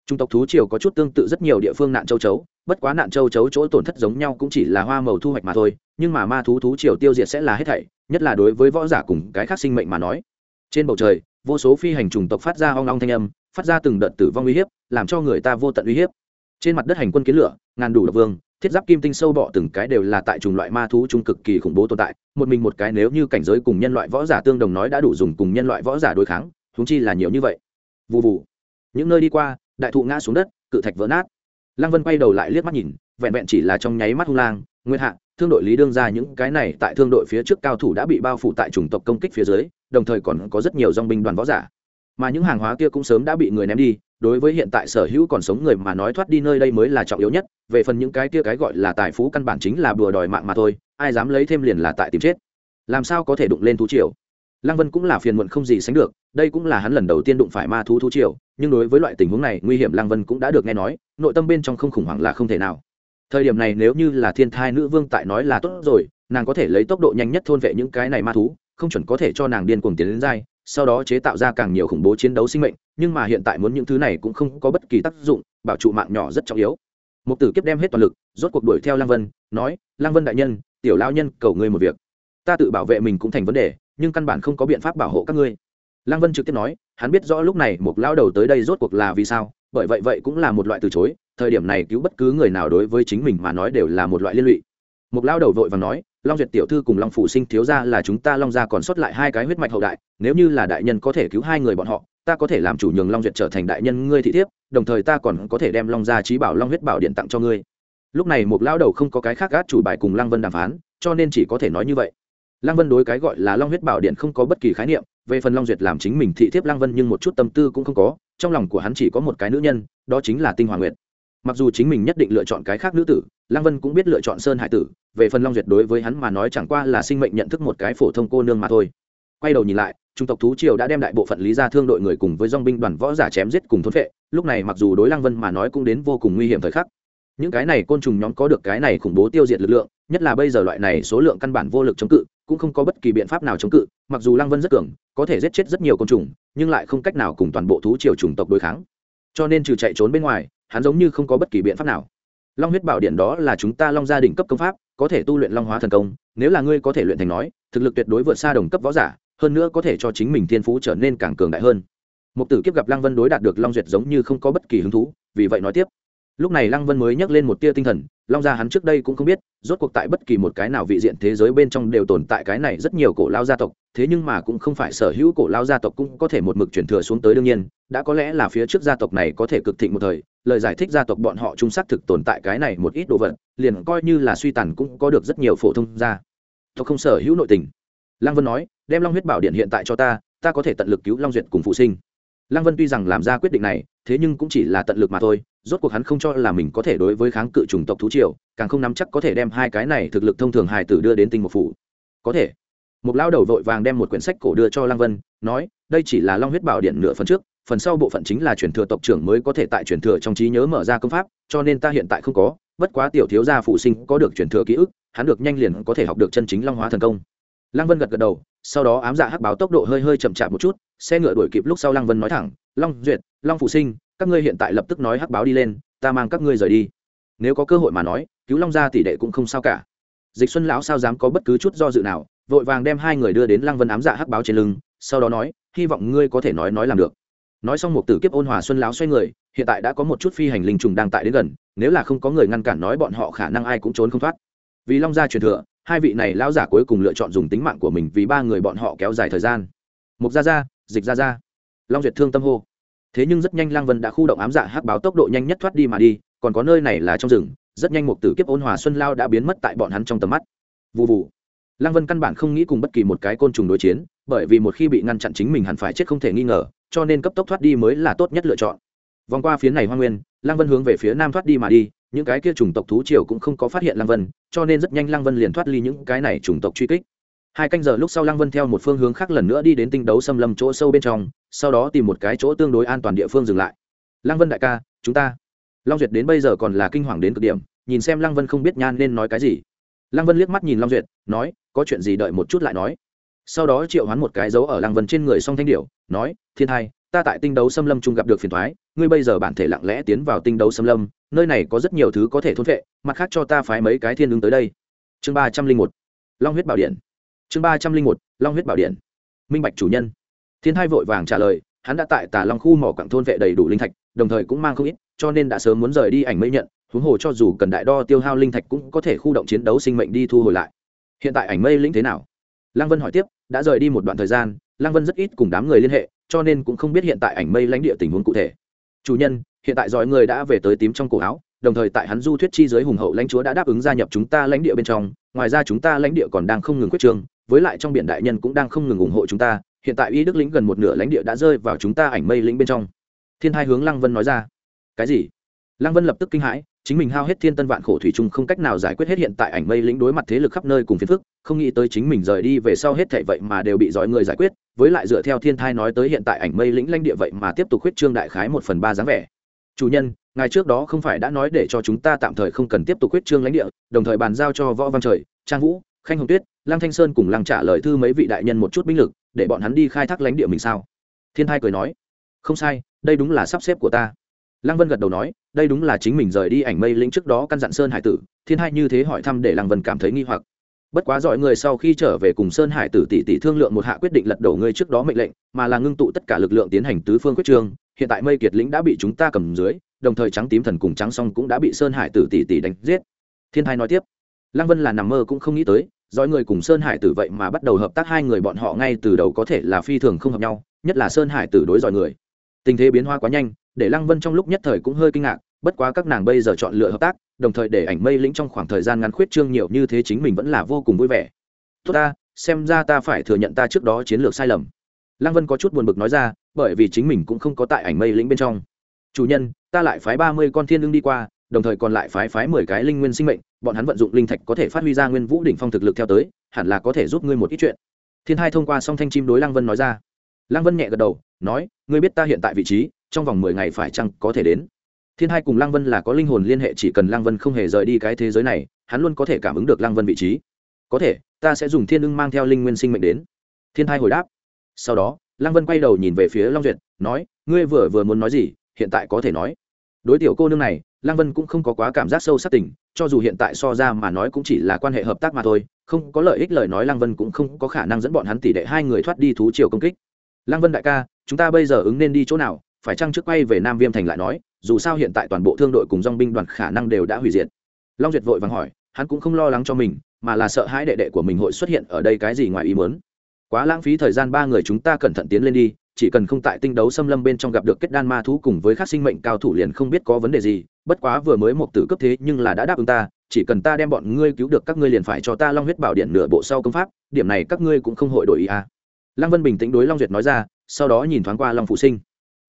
Speaker 1: Trung tộc thú triều có chút tương tự rất nhiều địa phương nạn châu chấu, bất quá nạn châu chấu chỗ tổn thất giống nhau cũng chỉ là hoa màu thu hoạch mà thôi, nhưng mà ma thú thú triều tiêu diệt sẽ là hết thảy, nhất là đối với võ giả cùng cái khác sinh mệnh mà nói. Trên bầu trời, vô số phi hành trùng tộc phát ra hoang long thanh âm, phát ra từng đợt tử vong uy hiếp, làm cho người ta vô tận uy hiếp trên mặt đất hành quân kiến lửa, ngàn đủ độc vương, thiết giáp kim tinh sâu bọ từng cái đều là tại trùng loại ma thú trung cực kỳ khủng bố tồn tại, một mình một cái nếu như cảnh giới cùng nhân loại võ giả tương đồng nói đã đủ dùng cùng nhân loại võ giả đối kháng húng chi là nhiều như vậy. Vụ vụ những nơi đi qua, đại thụ ngã xuống đất, cự thạch vỡ nát. Lăng vân quay đầu lại liếc mắt nhìn, vẹn vẹn chỉ là trong nháy mắt hung lang nguyên hạ, thương đội lý đương ra những cái này tại thương đội phía trước cao thủ đã bị bao phủ tại chủng tộc công kích phía dưới, đồng thời còn có rất nhiều dong binh đoàn võ giả mà những hàng hóa kia cũng sớm đã bị người ném đi, đối với hiện tại sở hữu còn sống người mà nói thoát đi nơi đây mới là trọng yếu nhất, về phần những cái kia cái gọi là tài phú căn bản chính là bừa đòi mạng mà thôi, ai dám lấy thêm liền là tại tìm chết. Làm sao có thể đụng lên thú triều? Lăng vân cũng là phiền muộn không gì sánh được, đây cũng là hắn lần đầu tiên đụng phải ma thú thú triều, nhưng đối với loại tình huống này nguy hiểm lăng vân cũng đã được nghe nói, nội tâm bên trong không khủng hoảng là không thể nào. Thời điểm này nếu như là thiên thai nữ vương tại nói là tốt rồi, nàng có thể lấy tốc độ nhanh nhất thôn vệ những cái này ma thú, không chuẩn có thể cho nàng điên cuồng tiến đến dai sau đó chế tạo ra càng nhiều khủng bố chiến đấu sinh mệnh, nhưng mà hiện tại muốn những thứ này cũng không có bất kỳ tác dụng, bảo trụ mạng nhỏ rất trọng yếu. Một tử kiếp đem hết toàn lực, rốt cuộc đuổi theo lang vân, nói lang vân đại nhân, tiểu lao nhân, cầu ngươi một việc. Ta tự bảo vệ mình cũng thành vấn đề, nhưng căn bản không có biện pháp bảo hộ các ngươi. Lang vân trực tiếp nói, hắn biết rõ lúc này một lao đầu tới đây rốt cuộc là vì sao, bởi vậy vậy cũng là một loại từ chối, thời điểm này cứu bất cứ người nào đối với chính mình mà nói đều là một loại liên lụy một lao đầu vội và nói, long duyệt tiểu thư cùng long phủ sinh thiếu ra là chúng ta long gia còn sót lại hai cái huyết mạch hậu đại, nếu như là đại nhân có thể cứu hai người bọn họ, ta có thể làm chủ nhường long duyệt trở thành đại nhân ngươi thị thiếp, đồng thời ta còn có thể đem long gia trí bảo long huyết bảo điện tặng cho ngươi. Lúc này một lao đầu không có cái khác gác chủ bài cùng lăng vân đàm phán, cho nên chỉ có thể nói như vậy. Lăng vân đối cái gọi là long huyết bảo điện không có bất kỳ khái niệm, về phần long duyệt làm chính mình thị thiếp lăng vân nhưng một chút tâm tư cũng không có, trong lòng của hắn chỉ có một cái nữ nhân, đó chính là tinh hoàng nguyệt. Mặc dù chính mình nhất định lựa chọn cái khác nữ tử, lăng vân cũng biết lựa chọn sơn hải tử về phần long duyệt đối với hắn mà nói chẳng qua là sinh mệnh nhận thức một cái phổ thông cô nương mà thôi. Quay đầu nhìn lại, trung tộc thú triều đã đem đại bộ phận lý gia thương đội người cùng với dong binh đoàn võ giả chém giết cùng thốn vệ, lúc này mặc dù đối lăng vân mà nói cũng đến vô cùng nguy hiểm thời khắc. Những cái này côn trùng nhóm có được cái này khủng bố tiêu diệt lực lượng, nhất là bây giờ loại này số lượng căn bản vô lực chống cự, cũng không có bất kỳ biện pháp nào chống cự, mặc dù lăng vân rất cường, có thể giết chết rất nhiều côn trùng, nhưng lại không cách nào cùng toàn bộ thú triều chủng tộc đối kháng. Cho nên trừ chạy trốn bên ngoài, hắn giống như không có bất kỳ biện pháp nào. Long huyết bảo điện đó là chúng ta long gia đình cấp công pháp có thể tu luyện long hóa thần công, nếu là ngươi có thể luyện thành nói, thực lực tuyệt đối vượt xa đồng cấp võ giả, hơn nữa có thể cho chính mình thiên phú trở nên càng cường đại hơn. Một tử kiếp gặp lăng vân đối đạt được long duyệt giống như không có bất kỳ hứng thú, vì vậy nói tiếp. Lúc này lăng vân mới nhắc lên một tia tinh thần long gia hắn trước đây cũng không biết, rốt cuộc tại bất kỳ một cái nào vị diện thế giới bên trong đều tồn tại cái này rất nhiều cổ lao gia tộc, thế nhưng mà cũng không phải sở hữu cổ lao gia tộc cũng có thể một mực chuyển thừa xuống tới đương nhiên, đã có lẽ là phía trước gia tộc này có thể cực thịnh một thời, lời giải thích gia tộc bọn họ trung xác thực tồn tại cái này một ít đồ vật, liền coi như là suy tàn cũng có được rất nhiều phổ thông gia tộc không sở hữu nội tình. Lăng vân nói, đem long huyết bảo điện hiện tại cho ta ta có thể tận lực cứu long duyệt cùng phụ sinh. Lăng vân tuy rằng làm ra quyết định này, thế nhưng cũng chỉ là tận lực mà thôi rốt cuộc hắn không cho là mình có thể đối với kháng cự chủng tộc thú triều, càng không nắm chắc có thể đem hai cái này thực lực thông thường hài tử đưa đến tinh một phủ. Có thể. Một lao đầu vội vàng đem một quyển sách cổ đưa cho lăng vân, nói, đây chỉ là long huyết bảo điện nửa phần trước, phần sau bộ phận chính là truyền thừa tộc trưởng mới có thể tại truyền thừa trong trí nhớ mở ra công pháp, cho nên ta hiện tại không có, bất quá tiểu thiếu gia phụ sinh có được truyền thừa ký ức, hắn được nhanh liền có thể học được chân chính long hóa thần công. Lăng vân gật gật đầu, sau đó ám dạ hắc báo tốc độ hơi hơi chậm chạp một chút, xe ngựa đuổi kịp lúc sau lăng vân nói thẳng, long duyệt, long phụ sinh các ngươi hiện tại lập tức nói hắc báo đi lên, ta mang các ngươi rời đi. Nếu có cơ hội mà nói, cứu long gia tỷ đệ cũng không sao cả. Dịch xuân lão sao dám có bất cứ chút do dự nào, vội vàng đem hai người đưa đến lăng vân ám dạ hắc báo trên lưng, sau đó nói, hy vọng ngươi có thể nói nói làm được. Nói xong một tử kiếp ôn hòa xuân lão xoay người, hiện tại đã có một chút phi hành linh trùng đang tại đến gần, nếu là không có người ngăn cản nói bọn họ khả năng ai cũng trốn không thoát. Vì long gia truyền thừa, hai vị này lão giả cuối cùng lựa chọn dùng tính mạng của mình vì ba người bọn họ kéo dài thời gian. Mục gia gia, dịch gia gia. Long duyệt thương tâm hô thế nhưng rất nhanh lang vân đã khu động ám dạ hắc báo tốc độ nhanh nhất thoát đi mà đi, còn có nơi này là trong rừng, rất nhanh một tử kiếp ôn hòa xuân lao đã biến mất tại bọn hắn trong tầm mắt. Vụ vụ Lang vân căn bản không nghĩ cùng bất kỳ một cái côn trùng đối chiến, bởi vì một khi bị ngăn chặn chính mình hẳn phải chết không thể nghi ngờ, cho nên cấp tốc thoát đi mới là tốt nhất lựa chọn. Vòng qua phía này hoa nguyên, Lang vân hướng về phía nam thoát đi mà đi, những cái kia chủng tộc thú triều cũng không có phát hiện Lang vân, cho nên rất nhanh Lang vân liền thoát ly những cái này chủng tộc truy kích. Hai canh giờ lúc sau lăng vân theo một phương hướng khác lần nữa đi đến tinh đấu xâm lâm chỗ sâu bên trong sau đó tìm một cái chỗ tương đối an toàn địa phương dừng lại. Lăng vân đại ca, chúng ta. Long duyệt đến bây giờ còn là kinh hoàng đến cực điểm, nhìn xem lăng vân không biết nhan nên nói cái gì. Lăng vân liếc mắt nhìn long duyệt, nói, có chuyện gì đợi một chút lại nói. Sau đó triệu hoán một cái dấu ở lăng vân trên người song thanh điệu nói, thiên hai ta tại tinh đấu xâm lâm chung gặp được phiền thoái, ngươi bây giờ bản thể lặng lẽ tiến vào tinh đấu xâm lâm, nơi này có rất nhiều thứ có thể thôn vệ mặt khác cho ta phái mấy cái thiên ứng tới đây. Chương ba trăm linh một, long huyết bảo điện. Chương ba trăm linh một, long huyết bảo điện. Minh bạch chủ nhân thiên thai vội vàng trả lời, hắn đã tại tà long khu mỏ quặng thôn vệ đầy đủ linh thạch, đồng thời cũng mang không ít, cho nên đã sớm muốn rời đi ảnh mây nhận, huống hồ cho dù cần đại đo tiêu hao linh thạch cũng có thể khu động chiến đấu sinh mệnh đi thu hồi lại. Hiện tại ảnh mây lĩnh thế nào? Lăng vân hỏi tiếp, đã rời đi một đoạn thời gian, lăng vân rất ít cùng đám người liên hệ, cho nên cũng không biết hiện tại ảnh mây lãnh địa tình huống cụ thể. Chủ nhân, hiện tại giỏi người đã về tới tím trong cổ áo, đồng thời tại hắn du thuyết chi giới hùng hậu lãnh chúa đã đáp ứng gia nhập chúng ta lãnh địa bên trong, ngoài ra chúng ta lãnh địa còn đang không ngừng quyết trường, với lại trong biển đại nhân cũng đang không ngừng ủng hộ chúng ta hiện tại y đức lĩnh gần một nửa lãnh địa đã rơi vào chúng ta ảnh mây lĩnh bên trong. Thiên hai hướng lăng vân nói ra. Cái gì? Lăng vân lập tức kinh hãi, chính mình hao hết thiên tân vạn khổ thủy chung không cách nào giải quyết hết hiện tại ảnh mây lĩnh đối mặt thế lực khắp nơi cùng phiền phức, không nghĩ tới chính mình rời đi về sau hết thảy vậy mà đều bị giỏi người giải quyết, với lại dựa theo thiên thai nói tới hiện tại ảnh mây lĩnh lãnh địa vậy mà tiếp tục huyết trương đại khái một phần ba dáng vẻ. Chủ nhân, ngài trước đó không phải đã nói để cho chúng ta tạm thời không cần tiếp tục huyết trương lãnh địa, đồng thời bàn giao cho võ văn trời, trang vũ, khanh hồng tuyết, lăng thanh sơn cùng lăng trả lời thư mấy vị đại nhân một chút binh lực để bọn hắn đi khai thác lãnh địa mình sao? Thiên thai cười nói, không sai, đây đúng là sắp xếp của ta. Lăng vân gật đầu nói, đây đúng là chính mình rời đi ảnh mây lĩnh trước đó căn dặn sơn hải tử. Thiên hai như thế hỏi thăm để lăng vân cảm thấy nghi hoặc. Bất quá giỏi người sau khi trở về cùng sơn hải tử tỷ tỷ thương lượng một hạ quyết định lật đổ ngươi trước đó mệnh lệnh, mà là ngưng tụ tất cả lực lượng tiến hành tứ phương quyết trương hiện tại mây kiệt lĩnh đã bị chúng ta cầm dưới, đồng thời trắng tím thần cùng trắng song cũng đã bị sơn hải tử tỷ tỷ đánh giết. Thiên hai nói tiếp, lăng vân là nằm mơ cũng không nghĩ tới dõi người cùng sơn hải tử vậy mà bắt đầu hợp tác hai người bọn họ ngay từ đầu có thể là phi thường không hợp nhau, nhất là sơn hải tử đối giỏi người. Tình thế biến hóa quá nhanh, để lăng vân trong lúc nhất thời cũng hơi kinh ngạc, bất quá các nàng bây giờ chọn lựa hợp tác, đồng thời để ảnh mây lĩnh trong khoảng thời gian ngắn khuyết trương nhiều như thế chính mình vẫn là vô cùng vui vẻ. Tốt ta, xem ra ta phải thừa nhận ta trước đó chiến lược sai lầm. Lăng vân có chút buồn bực nói ra, bởi vì chính mình cũng không có tại ảnh mây lĩnh bên trong. Chủ nhân, ta lại phái ba mươi con thiên lương đi qua đồng thời còn lại phái phái mười cái linh nguyên sinh mệnh, bọn hắn vận dụng linh thạch có thể phát huy ra nguyên vũ đỉnh phong thực lực theo tới, hẳn là có thể giúp ngươi một ít chuyện. Thiên hai thông qua song thanh chim đối lăng vân nói ra. Lăng vân nhẹ gật đầu, nói, ngươi biết ta hiện tại vị trí, trong vòng mười ngày phải chăng có thể đến? Thiên hai cùng lăng vân là có linh hồn liên hệ, chỉ cần lăng vân không hề rời đi cái thế giới này, hắn luôn có thể cảm ứng được lăng vân vị trí. Có thể, ta sẽ dùng thiên ưng mang theo linh nguyên sinh mệnh đến. Thiên hai hồi đáp. Sau đó, lăng vân quay đầu nhìn về phía long duyệt, nói, ngươi vừa vừa muốn nói gì, hiện tại có thể nói. Đối tiểu cô nương này lăng vân cũng không có quá cảm giác sâu sắc tình, cho dù hiện tại so ra mà nói cũng chỉ là quan hệ hợp tác mà thôi, không có lợi ích lời nói lăng vân cũng không có khả năng dẫn bọn hắn tỷ đệ hai người thoát đi thú triều công kích. Lăng vân đại ca, chúng ta bây giờ ứng nên đi chỗ nào? Phải chăng trước quay về nam viêm thành lại nói, dù sao hiện tại toàn bộ thương đội cùng dòng binh đoàn khả năng đều đã hủy diệt. Long duyệt vội vàng hỏi, hắn cũng không lo lắng cho mình, mà là sợ hãi đệ đệ của mình hội xuất hiện ở đây cái gì ngoài ý muốn. Quá lãng phí thời gian ba người chúng ta cẩn thận tiến lên đi, chỉ cần không tại tinh đấu xâm lâm bên trong gặp được kết đan ma thú cùng với các sinh mệnh cao thủ liền không biết có vấn đề gì bất quá vừa mới một tử cấp thế nhưng là đã đáp ứng ta, chỉ cần ta đem bọn ngươi cứu được các ngươi liền phải cho ta long huyết bảo điện nửa bộ sau công pháp, điểm này các ngươi cũng không hội đổi ý à. lăng vân bình tĩnh đối long duyệt nói ra, sau đó nhìn thoáng qua long phụ sinh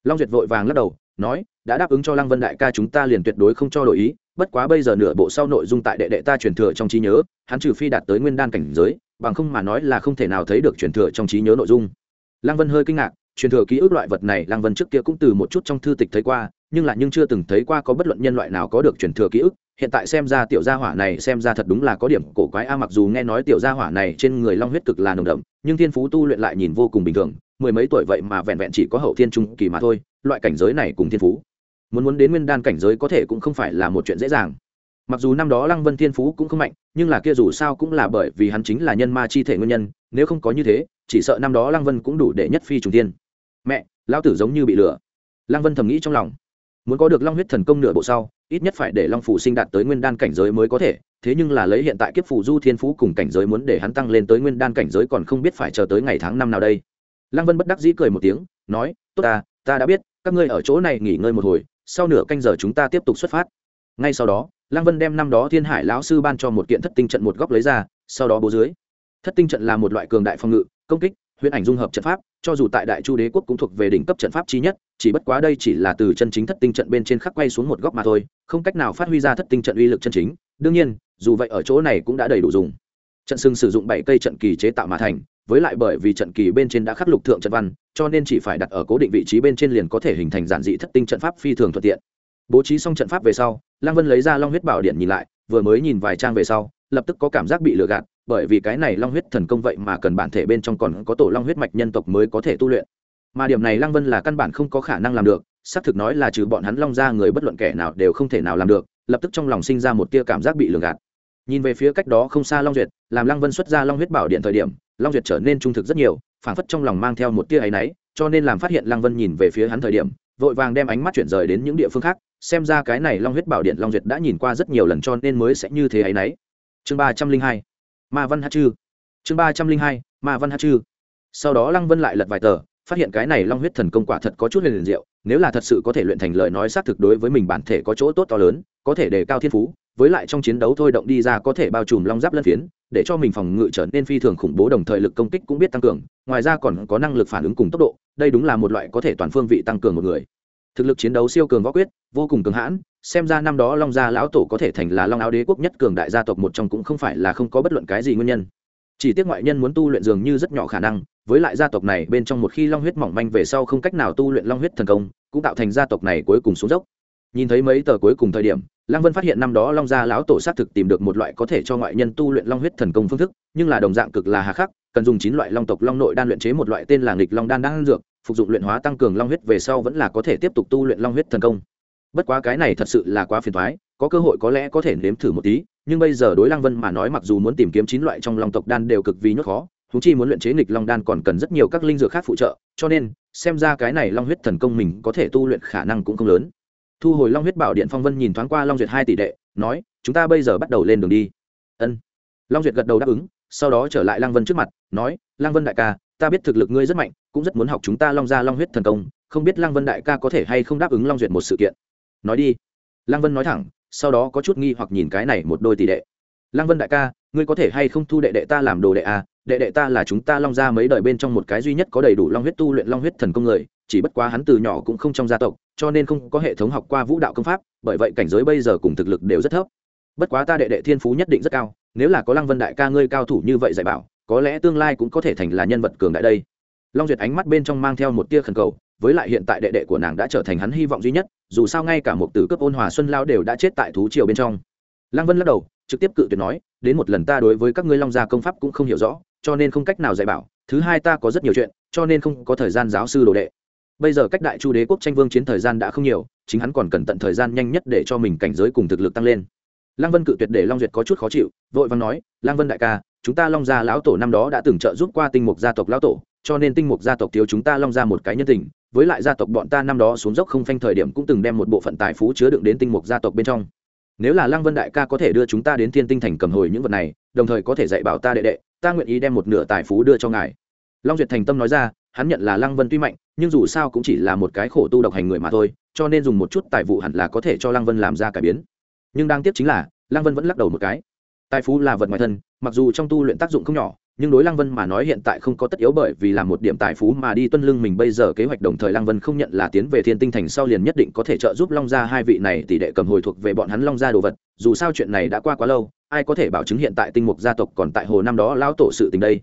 Speaker 1: long duyệt vội vàng lắc đầu, nói, đã đáp ứng cho lăng vân đại ca chúng ta liền tuyệt đối không cho đổi ý, bất quá bây giờ nửa bộ sau nội dung tại đệ đệ ta truyền thừa trong trí nhớ, hắn trừ phi đạt tới nguyên đan cảnh giới, bằng không mà nói là không thể nào thấy được truyền thừa trong trí nhớ nội dung lăng vân hơi kinh ngạc truyền thừa ký ức loại vật này lăng vân trước kia cũng từ một chút trong thư tịch thấy qua, nhưng là nhưng chưa từng thấy qua có bất luận nhân loại nào có được truyền thừa ký ức. Hiện tại xem ra tiểu gia hỏa này xem ra thật đúng là có điểm cổ quái a, mặc dù nghe nói tiểu gia hỏa này trên người long huyết cực là nồng đậm, nhưng thiên phú tu luyện lại nhìn vô cùng bình thường, mười mấy tuổi vậy mà vẹn vẹn chỉ có hậu thiên trung kỳ mà thôi, loại cảnh giới này cùng thiên phú, muốn muốn đến nguyên đan cảnh giới có thể cũng không phải là một chuyện dễ dàng. Mặc dù năm đó lăng vân thiên phú cũng không mạnh, nhưng là kia dù sao cũng là bởi vì hắn chính là nhân ma chi thể nguyên nhân, nếu không có như thế, chỉ sợ năm đó lăng vân cũng đủ để nhất phi trùng tiên mẹ, lão tử giống như bị lừa. Lăng vân thầm nghĩ trong lòng. Muốn có được long huyết thần công nửa bộ sau, ít nhất phải để long phủ sinh đạt tới nguyên đan cảnh giới mới có thể, thế nhưng là lấy hiện tại kiếp phủ du thiên phú cùng cảnh giới muốn để hắn tăng lên tới nguyên đan cảnh giới còn không biết phải chờ tới ngày tháng năm nào đây. Lăng vân bất đắc dĩ cười một tiếng, nói, tốt ta ta đã biết, các ngươi ở chỗ này nghỉ ngơi một hồi, sau nửa canh giờ chúng ta tiếp tục xuất phát. Ngay sau đó, lăng vân đem năm đó thiên hải lão sư ban cho một kiện thất tinh trận một góc lấy ra, sau đó bố dưới. Thất tinh trận là một loại cường đại phòng ngự, công kích huyễn ảnh dung hợp trận pháp, cho dù tại đại chu đế quốc cũng thuộc về đỉnh cấp trận pháp chi nhất, chỉ bất quá đây chỉ là từ chân chính thất tinh trận bên trên khắc quay xuống một góc mà thôi, không cách nào phát huy ra thất tinh trận uy lực chân chính. Đương nhiên, dù vậy ở chỗ này cũng đã đầy đủ dùng. Trận sưng sử dụng bảy cây trận kỳ chế tạo mà thành, với lại bởi vì trận kỳ bên trên đã khắc lục thượng trận văn, cho nên chỉ phải đặt ở cố định vị trí bên trên liền có thể hình thành giản dị thất tinh trận pháp phi thường thuận tiện. Bố trí xong trận pháp về sau, lăng vân lấy ra long huyết bảo điện nhìn lại, vừa mới nhìn vài trang về sau, lập tức có cảm giác bị lừa gạt bởi vì cái này long huyết thần công vậy mà cần bản thể bên trong còn có tổ long huyết mạch nhân tộc mới có thể tu luyện. Mà điểm này lăng vân là căn bản không có khả năng làm được, xác thực nói là trừ bọn hắn long ra người bất luận kẻ nào đều không thể nào làm được, lập tức trong lòng sinh ra một tia cảm giác bị lừa gạt. Nhìn về phía cách đó không xa long duyệt, làm lăng vân xuất ra long huyết bảo điện thời điểm, long duyệt trở nên trung thực rất nhiều, phảng phất trong lòng mang theo một tia áy náy, cho nên làm phát hiện lăng vân nhìn về phía hắn thời điểm, vội vàng đem ánh mắt chuyển rời đến những địa phương khác, xem ra cái này long huyết bảo điện long duyệt đã nhìn qua rất nhiều lần cho nên mới sẽ như thế áy náy. Chương ba trăm linh hai ma văn hát chư. Chương ba trăm linh hai, ma văn hát chư. Sau đó lăng vân lại lật vài tờ, phát hiện cái này long huyết thần công quả thật có chút liền liền diệu, nếu là thật sự có thể luyện thành lời nói xác thực đối với mình bản thể có chỗ tốt to lớn, có thể đề cao thiên phú, với lại trong chiến đấu thôi động đi ra có thể bao trùm long giáp lân phiến, để cho mình phòng ngự trở nên phi thường khủng bố đồng thời lực công kích cũng biết tăng cường, ngoài ra còn có năng lực phản ứng cùng tốc độ, đây đúng là một loại có thể toàn phương vị tăng cường một người thực lực chiến đấu siêu cường võ quyết, vô cùng cường hãn, xem ra năm đó long gia lão tổ có thể thành là long áo đế quốc nhất cường đại gia tộc một trong cũng không phải là không có bất luận cái gì nguyên nhân. Chỉ tiếc ngoại nhân muốn tu luyện dường như rất nhỏ khả năng, với lại gia tộc này bên trong một khi long huyết mỏng manh về sau không cách nào tu luyện long huyết thần công, cũng tạo thành gia tộc này cuối cùng xuống dốc. Nhìn thấy mấy tờ cuối cùng thời điểm, lăng vân phát hiện năm đó long gia lão tổ xác thực tìm được một loại có thể cho ngoại nhân tu luyện long huyết thần công phương thức, nhưng là đồng dạng cực là hà khắc, cần dùng chín loại long tộc long nội đan luyện chế một loại tên là nghịch long đan đan dược phục dụng luyện hóa tăng cường long huyết về sau vẫn là có thể tiếp tục tu luyện long huyết thần công. Bất quá cái này thật sự là quá phiền thoái có cơ hội có lẽ có thể nếm thử một tí, nhưng bây giờ đối lăng vân mà nói mặc dù muốn tìm kiếm chín loại trong long tộc đan đều cực vì nhốt khó thú chi muốn luyện chế nghịch long đan còn cần rất nhiều các linh dược khác phụ trợ, cho nên, xem ra cái này long huyết thần công mình có thể tu luyện khả năng cũng không lớn. Thu hồi long huyết bảo điện phong vân nhìn thoáng qua long duyệt hai tỷ đệ, nói, chúng ta bây giờ bắt đầu lên đường đi. Ân. Long duyệt gật đầu đáp ứng, sau đó trở lại lăng vân trước mặt, nói, lăng vân đại ca ta biết thực lực ngươi rất mạnh, cũng rất muốn học chúng ta long ra long huyết thần công, không biết lăng vân đại ca có thể hay không đáp ứng long duyệt một sự kiện. Nói đi. Lăng vân nói thẳng, sau đó có chút nghi hoặc nhìn cái này một đôi tỷ đệ. Lăng vân đại ca, ngươi có thể hay không thu đệ đệ ta làm đồ đệ à? Đệ đệ ta là chúng ta long ra mấy đời bên trong một cái duy nhất có đầy đủ long huyết tu luyện long huyết thần công người, chỉ bất quá hắn từ nhỏ cũng không trong gia tộc, cho nên không có hệ thống học qua vũ đạo công pháp, bởi vậy cảnh giới bây giờ cùng thực lực đều rất thấp. Bất quá ta đệ đệ thiên phú nhất định rất cao, nếu là có lăng vân đại ca ngươi cao thủ như vậy dạy bảo có lẽ tương lai cũng có thể thành là nhân vật cường đại đây. Long duyệt ánh mắt bên trong mang theo một tia khẩn cầu, với lại hiện tại đệ đệ của nàng đã trở thành hắn hy vọng duy nhất, dù sao ngay cả một tử cấp ôn hòa xuân lao đều đã chết tại thú triều bên trong. Lăng vân lắc đầu, trực tiếp cự tuyệt nói, đến một lần ta đối với các ngươi long gia công pháp cũng không hiểu rõ, cho nên không cách nào dạy bảo, thứ hai ta có rất nhiều chuyện, cho nên không có thời gian giáo sư đồ đệ. Bây giờ cách đại chu đế quốc tranh vương chiến thời gian đã không nhiều, chính hắn còn cần tận thời gian nhanh nhất để cho mình cảnh giới cùng thực lực tăng lên. Lăng vân cự tuyệt để long duyệt có chút khó chịu, vội vàng nói, lăng vân đại ca chúng ta long gia lão tổ năm đó đã từng trợ giúp qua tinh mục gia tộc lão tổ, cho nên tinh mục gia tộc thiếu chúng ta long ra một cái nhân tình, với lại gia tộc bọn ta năm đó xuống dốc không phanh thời điểm cũng từng đem một bộ phận tài phú chứa đựng đến tinh mục gia tộc bên trong. Nếu là lăng vân đại ca có thể đưa chúng ta đến thiên tinh thành cầm hồi những vật này, đồng thời có thể dạy bảo ta đệ đệ, ta nguyện ý đem một nửa tài phú đưa cho ngài. Long duyệt thành tâm nói ra, hắn nhận là lăng vân tuy mạnh, nhưng dù sao cũng chỉ là một cái khổ tu độc hành người mà thôi, cho nên dùng một chút tài vụ hẳn là có thể cho lăng vân làm ra cải biến. Nhưng đáng tiếc chính là, lăng vân vẫn lắc đầu một cái tài phú là vật ngoài thân, mặc dù trong tu luyện tác dụng không nhỏ, nhưng đối lăng vân mà nói hiện tại không có tất yếu bởi vì là một điểm tài phú mà đi tuân lưng mình bây giờ kế hoạch đồng thời lăng vân không nhận là tiến về thiên tinh thành sau liền nhất định có thể trợ giúp long gia hai vị này tỷ đệ cầm hồi thuộc về bọn hắn long gia đồ vật, dù sao chuyện này đã qua quá lâu, ai có thể bảo chứng hiện tại tinh mục gia tộc còn tại hồ năm đó lão tổ sự tình đây.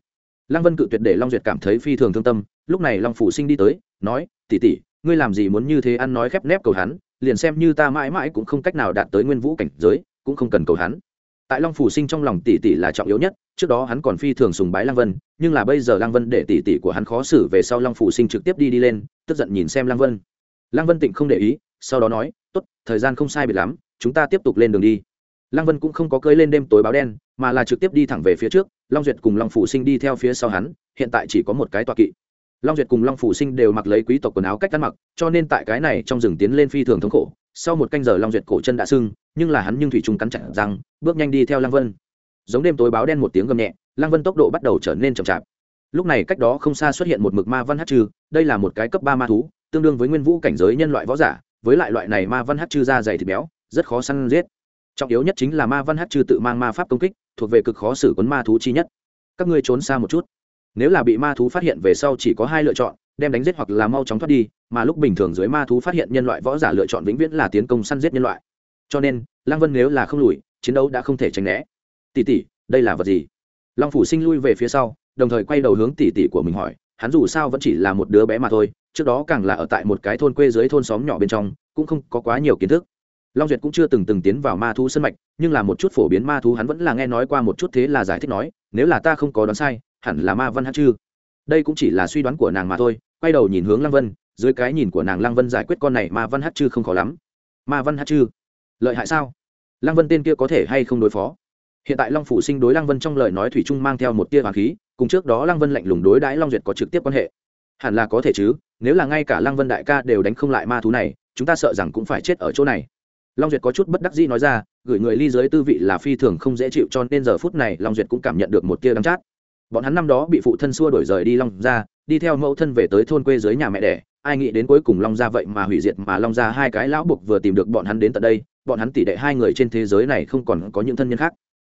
Speaker 1: Lăng vân cự tuyệt để long duyệt cảm thấy phi thường thương tâm, lúc này long phủ sinh đi tới, nói, tỷ tỷ, ngươi làm gì muốn như thế ăn nói khép nép cầu hắn, liền xem như ta mãi mãi cũng không cách nào đạt tới nguyên vũ cảnh giới, cũng không cần cầu hắn tại long phủ sinh trong lòng tỷ tỷ là trọng yếu nhất, trước đó hắn còn phi thường sùng bái lăng vân, nhưng là bây giờ lăng vân để tỷ tỷ của hắn khó xử về sau long phủ sinh trực tiếp đi đi lên, tức giận nhìn xem lăng vân. Lăng vân tịnh không để ý, sau đó nói, tốt, thời gian không sai biệt lắm, chúng ta tiếp tục lên đường đi. Lăng vân cũng không có cưới lên đêm tối báo đen, mà là trực tiếp đi thẳng về phía trước, long duyệt cùng long phủ sinh đi theo phía sau hắn, hiện tại chỉ có một cái tọa kỵ. Long duyệt cùng long phủ sinh đều mặc lấy quý tộc quần áo cách ăn mặc, cho nên tại cái này trong rừng tiến lên phi thường thống khổ sau một canh giờ long duyệt cổ chân đã sưng, nhưng là hắn nhưng thủy trùng cắn chặt răng, bước nhanh đi theo lăng vân. Giống đêm tối báo đen một tiếng gầm nhẹ, lăng vân tốc độ bắt đầu trở nên chậm chạp. Lúc này cách đó không xa xuất hiện một mực ma văn hát trừ đây là một cái cấp ba ma thú, tương đương với nguyên vũ cảnh giới nhân loại võ giả, với lại loại này ma văn hát trừ da dày thịt béo, rất khó săn giết. Trọng yếu nhất chính là ma văn hát trừ tự mang ma pháp công kích, thuộc về cực khó xử quấn ma thú chi nhất. Các ngươi trốn xa một chút. Nếu là bị ma thú phát hiện về sau chỉ có hai lựa chọn đem đánh giết hoặc là mau chóng thoát đi, mà lúc bình thường dưới ma thú phát hiện nhân loại võ giả lựa chọn vĩnh viễn là tiến công săn giết nhân loại. Cho nên, lăng vân nếu là không lùi, chiến đấu đã không thể tránh né. Tỷ tỷ, đây là vật gì? Long phủ sinh lui về phía sau, đồng thời quay đầu hướng tỷ tỷ của mình hỏi, hắn dù sao vẫn chỉ là một đứa bé mà thôi, trước đó càng là ở tại một cái thôn quê dưới thôn xóm nhỏ bên trong, cũng không có quá nhiều kiến thức. Long duyệt cũng chưa từng từng tiến vào ma thú sân mạch, nhưng là một chút phổ biến ma thú hắn vẫn là nghe nói qua một chút thế là giải thích nói, nếu là ta không có đoán sai, hẳn là ma văn hát chư đây cũng chỉ là suy đoán của nàng mà thôi, quay đầu nhìn hướng lăng vân, dưới cái nhìn của nàng lăng vân giải quyết con này ma văn hát chư không khó lắm. Ma văn hát chư, lợi hại sao? Lăng vân tên kia có thể hay không đối phó? Hiện tại long phủ sinh đối lăng vân trong lời nói thủy trung mang theo một tia hoàng khí, cùng trước đó lăng vân lạnh lùng đối đãi long duyệt có trực tiếp quan hệ. Hẳn là có thể chứ, nếu là ngay cả lăng vân đại ca đều đánh không lại ma thú này, chúng ta sợ rằng cũng phải chết ở chỗ này. Long duyệt có chút bất đắc dĩ nói ra, gửi người ly giới tư vị là phi thường không dễ chịu cho nên giờ phút này long duyệt cũng cảm nhận được một tia đắng chát bọn hắn năm đó bị phụ thân xua đổi rời đi long ra đi theo mẫu thân về tới thôn quê dưới nhà mẹ đẻ. Ai nghĩ đến cuối cùng long ra vậy mà hủy diệt mà long ra hai cái lão buộc vừa tìm được bọn hắn đến tận đây, bọn hắn tỷ đệ hai người trên thế giới này không còn có những thân nhân khác.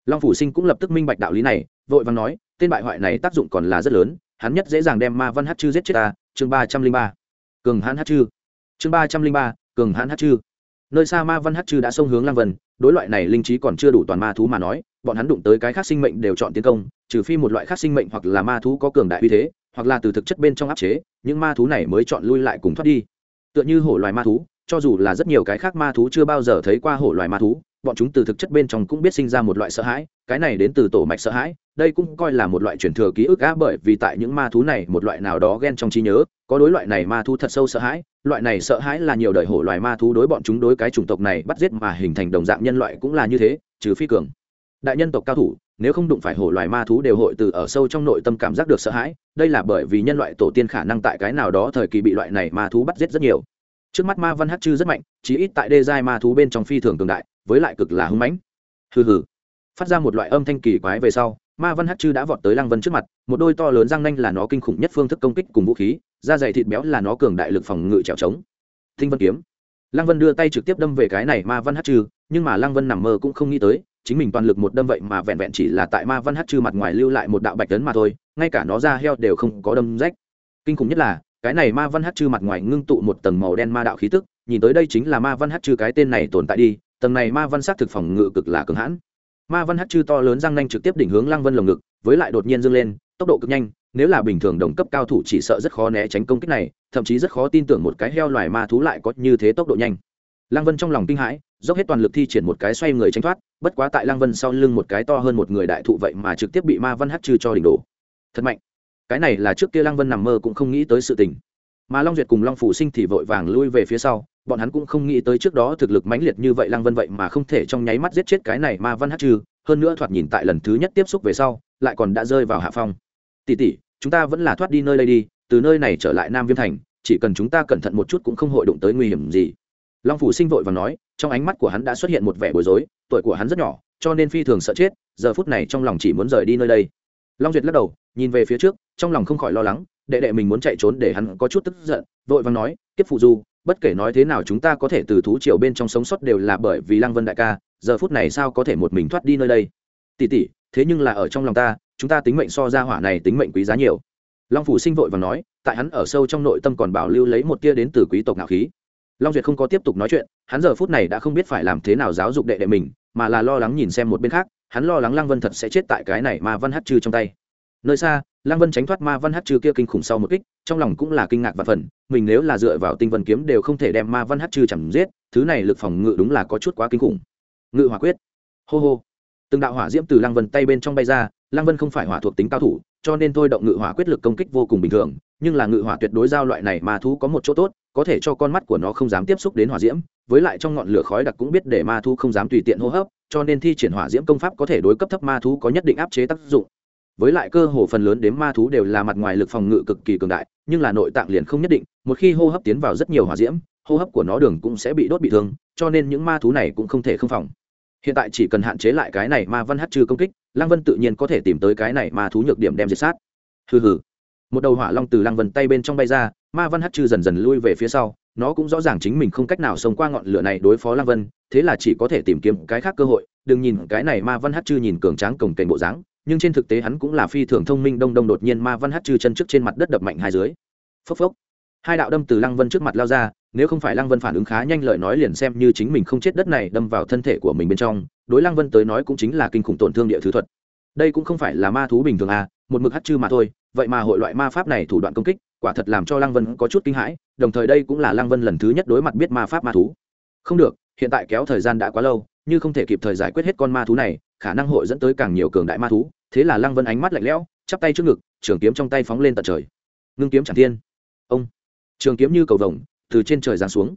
Speaker 1: Long phủ sinh cũng lập tức minh bạch đạo lý này, vội vàng nói, tên bại hoại này tác dụng còn là rất lớn, hắn nhất dễ dàng đem ma văn hát chư giết chết ta, chương ba trăm linh ba. Cường hãn hát chư. Chương ba trăm linh ba, cường hãn hát chư. Nơi xa ma văn hát chư đã xông hướng lang vân, đối loại này linh trí còn chưa đủ toàn ma thú mà nói bọn hắn đụng tới cái khác sinh mệnh đều chọn tiến công, trừ phi một loại khác sinh mệnh hoặc là ma thú có cường đại uy thế, hoặc là từ thực chất bên trong áp chế, những ma thú này mới chọn lui lại cùng thoát đi. Tựa như hổ loài ma thú, cho dù là rất nhiều cái khác ma thú chưa bao giờ thấy qua hổ loài ma thú, bọn chúng từ thực chất bên trong cũng biết sinh ra một loại sợ hãi, cái này đến từ tổ mạch sợ hãi, đây cũng coi là một loại truyền thừa ký ức á, bởi vì tại những ma thú này một loại nào đó ghen trong trí nhớ, có đối loại này ma thú thật sâu sợ hãi, loại này sợ hãi là nhiều đời hổ loài ma thú đối bọn chúng đối cái chủng tộc này bắt giết mà hình thành đồng dạng nhân loại cũng là như thế, trừ phi cường đại nhân tộc cao thủ, nếu không đụng phải hổ loài ma thú đều hội từ ở sâu trong nội tâm cảm giác được sợ hãi, đây là bởi vì nhân loại tổ tiên khả năng tại cái nào đó thời kỳ bị loại này ma thú bắt giết rất nhiều. Trước mắt ma văn hát chư rất mạnh, chí ít tại đê giai ma thú bên trong phi thường cường đại, với lại cực là hưng mãnh. Hừ hừ. Phát ra một loại âm thanh kỳ quái về sau, ma văn hát chư đã vọt tới lăng vân trước mặt, một đôi to lớn răng nanh là nó kinh khủng nhất phương thức công kích cùng vũ khí, da dày thịt béo là nó cường đại lực phòng ngự trèo trống. Thinh vân kiếm. Lăng vân đưa tay trực tiếp đâm về cái này ma văn hát chư, nhưng mà lăng vân nằm mơ cũng không nghĩ tới chính mình toàn lực một đâm vậy mà vẹn vẹn chỉ là tại ma văn hát chư mặt ngoài lưu lại một đạo bạch tấn mà thôi, ngay cả nó ra heo đều không có đâm rách. Kinh khủng nhất là, cái này ma văn hát chư mặt ngoài ngưng tụ một tầng màu đen ma đạo khí tức, nhìn tới đây chính là ma văn hát chư cái tên này tồn tại đi, tầng này ma văn sát thực phòng ngự cực là cứng hãn. Ma văn hát chư to lớn răng nanh trực tiếp đỉnh hướng lăng vân lồng ngực, với lại đột nhiên dâng lên, tốc độ cực nhanh, nếu là bình thường đồng cấp cao thủ chỉ sợ rất khó né tránh công kích này, thậm chí rất khó tin tưởng một cái heo loài ma thú lại có như thế tốc độ nhanh. Lăng vân trong lòng kinh hãi dốc hết toàn lực thi triển một cái xoay người tránh thoát, bất quá tại lăng vân sau lưng một cái to hơn một người đại thụ vậy mà trực tiếp bị ma văn hát Trừ cho đỉnh đổ. Thật mạnh. Cái này là trước kia lăng vân nằm mơ cũng không nghĩ tới sự tình. Mà long duyệt cùng long phủ sinh thì vội vàng lui về phía sau, bọn hắn cũng không nghĩ tới trước đó thực lực mãnh liệt như vậy lăng vân vậy mà không thể trong nháy mắt giết chết cái này ma văn hát trừ hơn nữa thoạt nhìn tại lần thứ nhất tiếp xúc về sau, lại còn đã rơi vào hạ phong. Tỉ tỉ chúng ta vẫn là thoát đi nơi đây đi, từ nơi này trở lại nam viêm thành, chỉ cần chúng ta cẩn thận một chút cũng không hội đụng tới nguy hiểm gì long phủ sinh vội và nói, trong ánh mắt của hắn đã xuất hiện một vẻ bối rối, tuổi của hắn rất nhỏ, cho nên phi thường sợ chết, giờ phút này trong lòng chỉ muốn rời đi nơi đây. Long duyệt lắc đầu, nhìn về phía trước, trong lòng không khỏi lo lắng, đệ đệ mình muốn chạy trốn để hắn có chút tức giận, vội vàng nói, kiếp phụ du, bất kể nói thế nào chúng ta có thể từ thú triều bên trong sống sót đều là bởi vì lăng vân đại ca, giờ phút này sao có thể một mình thoát đi nơi đây? Tỉ tỉ thế nhưng là ở trong lòng ta, chúng ta tính mệnh so ra hỏa này tính mệnh quý giá nhiều. Long phủ sinh vội và nói, tại hắn ở sâu trong nội tâm còn bảo lưu lấy một tia đến từ quý tộc ngạo khí long duyệt không có tiếp tục nói chuyện, hắn giờ phút này đã không biết phải làm thế nào giáo dục đệ đệ mình, mà là lo lắng nhìn xem một bên khác, hắn lo lắng lăng vân thật sẽ chết tại cái này mà văn hát chư trong tay. Nơi xa, lăng vân tránh thoát ma văn hát chư kia kinh khủng sau một kích, trong lòng cũng là kinh ngạc và phần mình nếu là dựa vào tinh vân kiếm đều không thể đem ma văn hát chư chẳng giết, thứ này lực phòng ngự đúng là có chút quá kinh khủng. Ngự hỏa quyết. Hô hô. Từng đạo hỏa diễm từ lăng vân tay bên trong bay ra, lăng vân không phải hỏa thuộc tính cao thủ, cho nên thôi động ngự hỏa quyết lực công kích vô cùng bình thường, nhưng là ngự hỏa tuyệt đối giao loại này mà thú có một chỗ tốt có thể cho con mắt của nó không dám tiếp xúc đến hỏa diễm, với lại trong ngọn lửa khói đặc cũng biết để ma thú không dám tùy tiện hô hấp, cho nên thi triển hỏa diễm công pháp có thể đối cấp thấp ma thú có nhất định áp chế tác dụng. Với lại cơ hồ phần lớn đếm ma thú đều là mặt ngoài lực phòng ngự cực kỳ cường đại, nhưng là nội tạng liền không nhất định, một khi hô hấp tiến vào rất nhiều hỏa diễm, hô hấp của nó đường cũng sẽ bị đốt bị thương, cho nên những ma thú này cũng không thể không phòng. Hiện tại chỉ cần hạn chế lại cái này ma văn hát trừ công kích, lăng vân tự nhiên có thể tìm tới cái này ma thú nhược điểm đem diệt sát. Hừ hừ một đầu hỏa long từ lăng vân tay bên trong bay ra, ma văn hát chư dần dần lui về phía sau, nó cũng rõ ràng chính mình không cách nào sống qua ngọn lửa này đối phó lăng vân, thế là chỉ có thể tìm kiếm cái khác cơ hội. Đừng nhìn cái này ma văn hát chư nhìn cường tráng cổng kềnh bộ dáng, nhưng trên thực tế hắn cũng là phi thường thông minh, đông đông đột nhiên ma văn hát chư chân trước trên mặt đất đập mạnh hai dưới. Phốc phốc. Hai đạo đâm từ lăng vân trước mặt lao ra, nếu không phải lăng vân phản ứng khá nhanh lời nói liền xem như chính mình không chết đất này đâm vào thân thể của mình bên trong, đối lăng vân tới nói cũng chính là kinh khủng tổn thương địa thứ thuật. Đây cũng không phải là ma thú bình thường à một mực hát chư mà thôi vậy mà hội loại ma pháp này thủ đoạn công kích, quả thật làm cho lăng vân có chút kinh hãi, đồng thời đây cũng là lăng vân lần thứ nhất đối mặt biết ma pháp ma thú. Không được, hiện tại kéo thời gian đã quá lâu, như không thể kịp thời giải quyết hết con ma thú này, khả năng hội dẫn tới càng nhiều cường đại ma thú. Thế là lăng vân ánh mắt lạnh lẽo, chắp tay trước ngực, trường kiếm trong tay phóng lên tận trời. Ngưng kiếm chẳng thiên. Ông. Trường kiếm như cầu vồng, từ trên trời giáng xuống.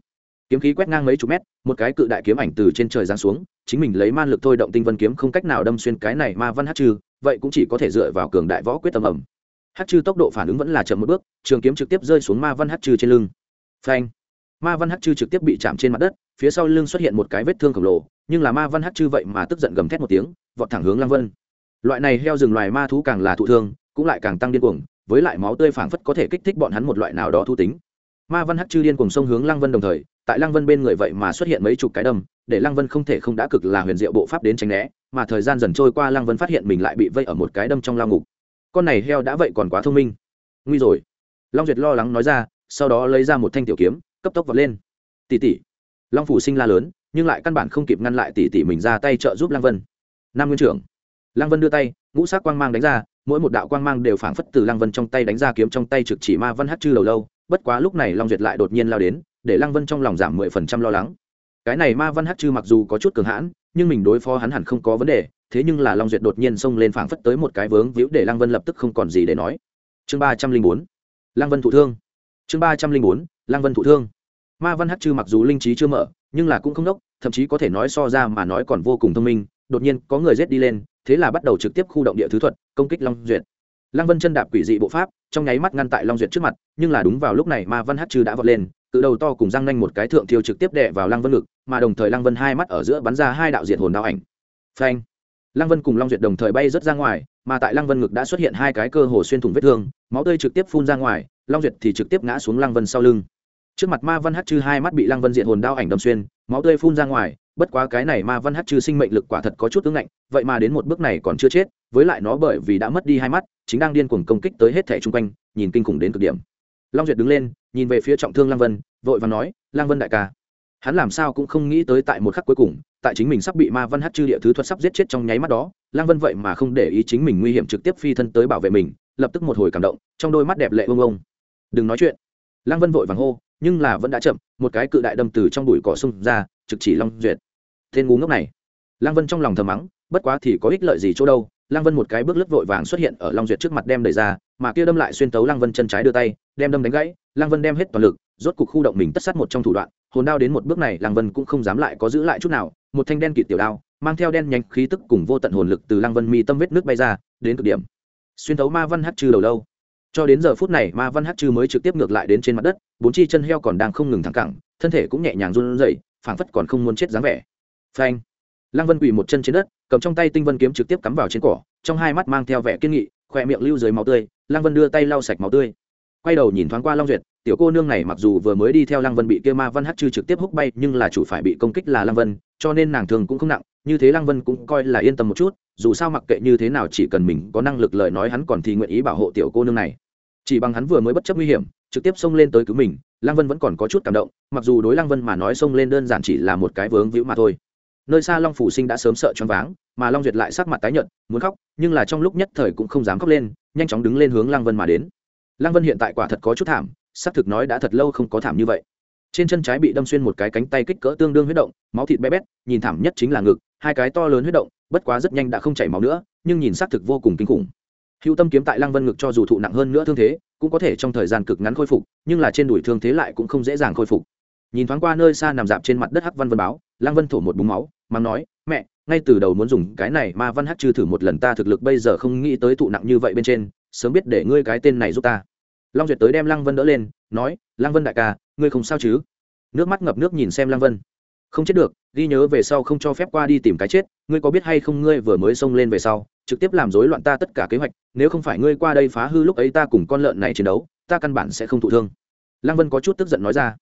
Speaker 1: Kiếm khí quét ngang mấy chục mét, một cái cự đại kiếm ảnh từ trên trời giáng xuống, chính mình lấy man lực thôi động tinh vân kiếm không cách nào đâm xuyên cái này ma văn hát trừ, vậy cũng chỉ có thể dựa vào cường đại võ quyết tâm ẩm hát Trư tốc độ phản ứng vẫn là chậm một bước, trường kiếm trực tiếp rơi xuống ma văn hát Trư trên lưng. Phanh! Ma văn hát Trư trực tiếp bị chạm trên mặt đất, phía sau lưng xuất hiện một cái vết thương khổng lồ, nhưng là ma văn hát Trư vậy mà tức giận gầm thét một tiếng, vọt thẳng hướng lăng vân. Loại này heo rừng loài ma thú càng là thụ thương, cũng lại càng tăng điên cuồng, với lại máu tươi phảng phất có thể kích thích bọn hắn một loại nào đó thu tính. Ma văn hắc chư điên cùng sông hướng lăng vân đồng thời, tại lăng vân bên người vậy mà xuất hiện mấy chục cái đâm, để lăng vân không thể không đã cực là huyền diệu bộ pháp đến tránh né, mà thời gian dần trôi qua lăng vân phát hiện mình lại bị vây ở một cái đâm trong lao ngục con này heo đã vậy còn quá thông minh. Nguy rồi. Long duyệt lo lắng nói ra, sau đó lấy ra một thanh tiểu kiếm, cấp tốc vọt lên. Tỷ tỷ. Long phủ sinh la lớn, nhưng lại căn bản không kịp ngăn lại tỷ tỷ mình ra tay trợ giúp lăng vân. Nam nguyên trưởng. Lăng vân đưa tay, ngũ sắc quang mang đánh ra, mỗi một đạo quang mang đều phảng phất từ lăng vân trong tay đánh ra kiếm trong tay trực chỉ ma văn hát chư đầu lâu, bất quá lúc này long duyệt lại đột nhiên lao đến, để lăng vân trong lòng giảm mười phần trăm lo lắng. Cái này ma văn hát chư mặc dù có chút cường hãn nhưng mình đối phó hắn hẳn không có vấn đề, thế nhưng là long duyệt đột nhiên xông lên phảng phất tới một cái vướng víu để lăng vân lập tức không còn gì để nói. Chương ba trăm linh bốn, lăng vân thụ thương. Chương ba trăm linh bốn, lăng vân thụ thương. Ma văn hát chư mặc dù linh trí chưa mở, nhưng là cũng không đốc, thậm chí có thể nói so ra mà nói còn vô cùng thông minh, đột nhiên có người rết đi lên, thế là bắt đầu trực tiếp khu động địa thứ thuật, công kích long duyệt. Lăng vân chân đạp quỷ dị bộ pháp, trong nháy mắt ngăn tại long duyệt trước mặt, nhưng là đúng vào lúc này ma văn hát chư đã vọt lên cự đầu to cùng răng nanh một cái thượng thiêu trực tiếp đè vào lăng vân ngực, mà đồng thời lăng vân hai mắt ở giữa bắn ra hai đạo diệt hồn đao ảnh. Phanh! Lăng vân cùng long duyệt đồng thời bay rớt ra ngoài, mà tại lăng vân ngực đã xuất hiện hai cái cơ hồ xuyên thủng vết thương, máu tươi trực tiếp phun ra ngoài, long duyệt thì trực tiếp ngã xuống lăng vân sau lưng. Trước mặt ma văn hát chư hai mắt bị lăng vân diện hồn đao ảnh đâm xuyên, máu tươi phun ra ngoài, bất quá cái này ma văn hát chư sinh mệnh lực quả thật có chút ứng ngạnh, vậy mà đến một bước này còn chưa chết, với lại nó bởi vì đã mất đi hai mắt, chính đang điên cuồng công kích tới hết thẻ chung quanh, nhìn kinh khủng đến cực điểm long duyệt đứng lên, nhìn về phía trọng thương Lang vân, vội và nói Lang vân đại ca, hắn làm sao cũng không nghĩ tới tại một khắc cuối cùng, tại chính mình sắp bị ma văn hát chư địa thứ thuật sắp giết chết trong nháy mắt đó Lang vân vậy mà không để ý chính mình nguy hiểm trực tiếp phi thân tới bảo vệ mình, lập tức một hồi cảm động, trong đôi mắt đẹp lệ ông ông đừng nói chuyện. Lang vân vội vàng hô, nhưng là vẫn đã chậm, một cái cự đại đâm từ trong bụi cỏ xung ra, trực chỉ long duyệt. Tên ngu ngốc này. Lang vân trong lòng thầm mắng, bất quá thì có ích lợi gì chỗ đâu? Lăng vân một cái bước lướt vội vàng xuất hiện ở long duyệt trước mặt đem đẩy ra, mà kia đâm lại xuyên tấu lăng vân chân trái đưa tay, đem đâm đánh gãy. Lăng vân đem hết toàn lực, rốt cục khu động mình tất sát một trong thủ đoạn. Hồn đao đến một bước này, lăng vân cũng không dám lại có giữ lại chút nào. Một thanh đen kịt tiểu đao, mang theo đen nhánh khí tức cùng vô tận hồn lực từ lăng vân mi tâm vết nước bay ra, đến cực điểm. Xuyên tấu ma văn hát Trư đầu lâu. Cho đến giờ phút này, ma văn hát Trư mới trực tiếp ngược lại đến trên mặt đất, bốn chi chân heo còn đang không ngừng thẳng cẳng, thân thể cũng nhẹ nhàng run rẩy, phảng phất còn không muốn chết dáng vẻ. Phanh lăng vân quỳ một chân trên đất, cầm trong tay tinh vân kiếm trực tiếp cắm vào trên cỏ, trong hai mắt mang theo vẻ kiên nghị khỏe miệng lưu dưới máu tươi. Lăng vân đưa tay lau sạch máu tươi. Quay đầu nhìn thoáng qua long duyệt, tiểu cô nương này mặc dù vừa mới đi theo lăng vân bị kia ma văn hát chư trực tiếp hút bay, nhưng là chủ phải bị công kích là lăng vân, cho nên nàng thường cũng không nặng. Như thế lăng vân cũng coi là yên tâm một chút, dù sao mặc kệ như thế nào chỉ cần mình có năng lực lời nói hắn còn thì nguyện ý bảo hộ tiểu cô nương này. Chỉ bằng hắn vừa mới bất chấp nguy hiểm, trực tiếp xông lên tới cứu mình, lăng vân vẫn còn có chút cảm động, mặc dù đối lăng vân mà nói xông lên đơn giản chỉ là một cái vướng víu mà thôi nơi xa long phủ sinh đã sớm sợ choáng váng, mà long duyệt lại sắc mặt tái nhợt, muốn khóc, nhưng là trong lúc nhất thời cũng không dám khóc lên, nhanh chóng đứng lên hướng lăng vân mà đến. Lăng vân hiện tại quả thật có chút thảm, xác thực nói đã thật lâu không có thảm như vậy. Trên chân trái bị đâm xuyên một cái cánh tay kích cỡ tương đương huyết động, máu thịt bé bét, nhìn thảm nhất chính là ngực, hai cái to lớn huyết động, bất quá rất nhanh đã không chảy máu nữa, nhưng nhìn xác thực vô cùng kinh khủng. Hữu tâm kiếm tại lăng vân ngực cho dù thụ nặng hơn nữa thương thế, cũng có thể trong thời gian cực ngắn khôi phục, nhưng là trên đùi thương thế lại cũng không dễ dàng khôi phục. Nhìn thoáng qua nơi xa nằm dạp trên mặt đất hắc văn vân báo, lăng vân thổ một búng máu mắng nói, mẹ, ngay từ đầu muốn dùng cái này ma văn hắc chư thử một lần ta thực lực bây giờ không nghĩ tới thụ nặng như vậy bên trên, sớm biết để ngươi cái tên này giúp ta. Long duyệt tới đem lăng vân đỡ lên, nói, lăng vân đại ca, ngươi không sao chứ? Nước mắt ngập nước nhìn xem lăng vân. Không chết được, ghi nhớ về sau không cho phép qua đi tìm cái chết, ngươi có biết hay không ngươi vừa mới xông lên về sau, trực tiếp làm rối loạn ta tất cả kế hoạch, nếu không phải ngươi qua đây phá hư lúc ấy ta cùng con lợn này chiến đấu, ta căn bản sẽ không thụ thương. Lăng vân có chút tức giận nói ra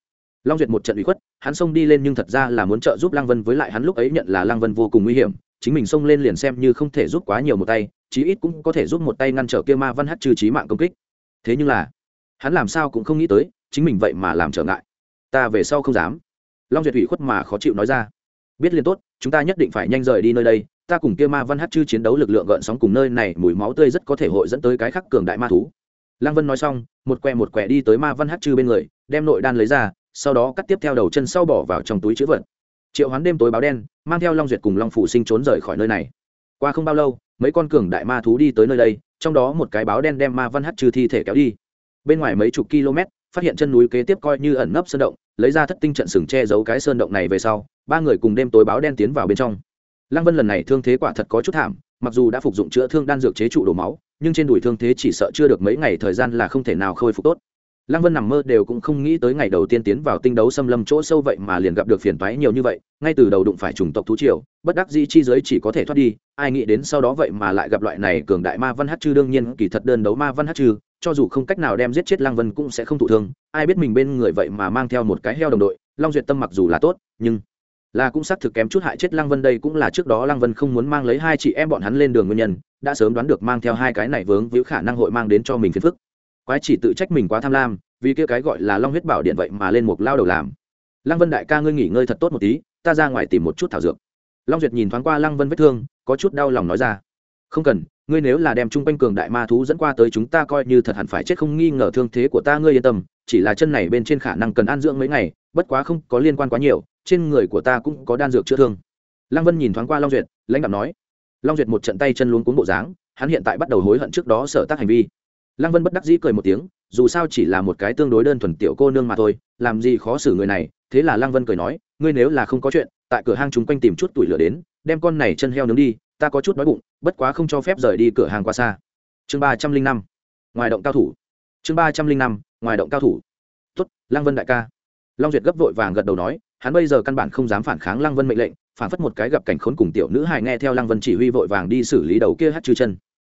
Speaker 1: long duyệt một trận ủy khuất, hắn xông đi lên nhưng thật ra là muốn trợ giúp lăng vân, với lại hắn lúc ấy nhận là lăng vân vô cùng nguy hiểm, chính mình xông lên liền xem như không thể giúp quá nhiều một tay, chí ít cũng có thể giúp một tay ngăn trở kia ma văn hát trừ trí mạng công kích. Thế nhưng là, hắn làm sao cũng không nghĩ tới, chính mình vậy mà làm trở ngại. Ta về sau không dám. Long duyệt ủy khuất mà khó chịu nói ra. Biết liền tốt, chúng ta nhất định phải nhanh rời đi nơi đây, ta cùng kia ma văn hát chư chiến đấu lực lượng gợn sóng cùng nơi này, mùi máu tươi rất có thể hội dẫn tới cái khắc cường đại ma thú. Lăng vân nói xong, một que một que đi tới ma văn hát chư bên người, đem nội đan lấy ra sau đó cắt tiếp theo đầu chân sau bỏ vào trong túi chữ vật. Triệu hoán đêm tối báo đen, mang theo long duyệt cùng long phủ sinh trốn rời khỏi nơi này. Qua không bao lâu, mấy con cường đại ma thú đi tới nơi đây, trong đó một cái báo đen đem ma văn hát trừ thi thể kéo đi. Bên ngoài mấy chục km, phát hiện chân núi kế tiếp coi như ẩn nấp sơn động, lấy ra thất tinh trận sừng che giấu cái sơn động này về sau, ba người cùng đêm tối báo đen tiến vào bên trong. Lăng vân lần này thương thế quả thật có chút thảm, mặc dù đã phục dụng chữa thương đan dược chế trụ đổ máu, nhưng trên đùi thương thế chỉ sợ chưa được mấy ngày thời gian là không thể nào khôi phục tốt lăng vân nằm mơ đều cũng không nghĩ tới ngày đầu tiên tiến vào tinh đấu xâm lâm chỗ sâu vậy mà liền gặp được phiền toái nhiều như vậy, ngay từ đầu đụng phải chủng tộc thú triều, bất đắc dĩ chi giới chỉ có thể thoát đi, ai nghĩ đến sau đó vậy mà lại gặp loại này cường đại ma văn hát chư, đương nhiên kỳ thật đơn đấu ma văn hát chư, cho dù không cách nào đem giết chết lăng vân cũng sẽ không thụ thương, ai biết mình bên người vậy mà mang theo một cái heo đồng đội, long duyệt tâm mặc dù là tốt, nhưng là cũng xác thực kém chút hại chết lăng vân, đây cũng là trước đó lăng vân không muốn mang lấy hai chị em bọn hắn lên đường nguyên nhân, đã sớm đoán được mang theo hai cái này vướng víu khả năng hội mang đến cho mình phiền phức quái chỉ tự trách mình quá tham lam, vì kia cái gọi là long huyết bảo điện vậy mà lên một lao đầu làm. Lăng vân đại ca ngươi nghỉ ngơi thật tốt một tí, ta ra ngoài tìm một chút thảo dược. Long duyệt nhìn thoáng qua lăng vân vết thương, có chút đau lòng nói ra. Không cần, ngươi nếu là đem chung quanh cường đại ma thú dẫn qua tới chúng ta coi như thật hẳn phải chết không nghi ngờ thương thế của ta ngươi yên tâm, chỉ là chân này bên trên khả năng cần an dưỡng mấy ngày, bất quá không có liên quan quá nhiều, trên người của ta cũng có đan dược chữa thương. Lăng vân nhìn thoáng qua long duyệt, lãnh đạo nói. Long duyệt một trận tay chân luống cuống bộ dáng, hắn hiện tại bắt đầu hối hận trước đó sở tác hành vi lăng vân bất đắc dĩ cười một tiếng, dù sao chỉ là một cái tương đối đơn thuần tiểu cô nương mà thôi, làm gì khó xử người này, thế là lăng vân cười nói, ngươi nếu là không có chuyện, tại cửa hàng chúng quanh tìm chút tuổi lửa đến, đem con này chân heo nướng đi, ta có chút đói bụng, bất quá không cho phép rời đi cửa hàng qua xa. Chương ba trăm linh năm, ngoài động cao thủ. Chương ba trăm linh năm, ngoài động cao thủ. Tuất lăng vân đại ca. Long duyệt gấp vội vàng gật đầu nói, hắn bây giờ căn bản không dám phản kháng lăng vân mệnh lệnh, phản phất một cái gặp cảnh khốn cùng tiểu nữ hài nghe theo lăng vân chỉ huy vội vàng đi xử lý đầu kia hát chư chân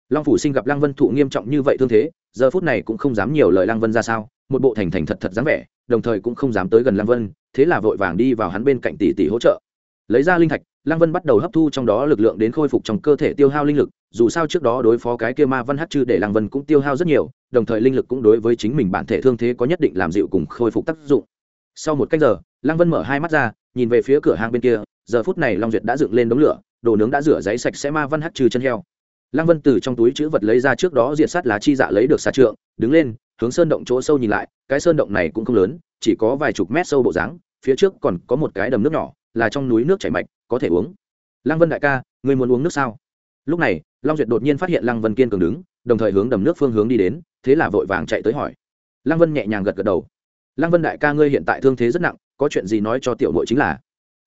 Speaker 1: long phủ sinh gặp lăng vân thụ nghiêm trọng như vậy thương thế, giờ phút này cũng không dám nhiều lời lăng vân ra sao, một bộ thành thành thật thật dáng vẻ, đồng thời cũng không dám tới gần lăng vân, thế là vội vàng đi vào hắn bên cạnh tỷ tỷ hỗ trợ. Lấy ra linh thạch, lăng vân bắt đầu hấp thu trong đó lực lượng đến khôi phục trong cơ thể tiêu hao linh lực, dù sao trước đó đối phó cái kia ma văn hát chư để lăng vân cũng tiêu hao rất nhiều, đồng thời linh lực cũng đối với chính mình bản thể thương thế có nhất định làm dịu cùng khôi phục tác dụng. Sau một cách giờ, lăng vân mở hai mắt ra, nhìn về phía cửa hang bên kia, giờ phút này long duyệt đã dựng lên đống lửa, đồ nướng đã rửa giấy sạch sẽ ma văn hát trừ chân heo lăng vân từ trong túi chữ vật lấy ra trước đó diệt sát lá chi dạ lấy được xà trượng, đứng lên, hướng sơn động chỗ sâu nhìn lại, cái sơn động này cũng không lớn, chỉ có vài chục mét sâu bộ dáng, phía trước còn có một cái đầm nước nhỏ, là trong núi nước chảy mạch, có thể uống. Lăng vân đại ca người muốn uống nước sao? Lúc này, long duyệt đột nhiên phát hiện lăng vân kiên cường đứng, đồng thời hướng đầm nước phương hướng đi đến, thế là vội vàng chạy tới hỏi. Lăng vân nhẹ nhàng gật gật đầu. Lăng vân đại ca ngươi hiện tại thương thế rất nặng, có chuyện gì nói cho tiểu nội chính là.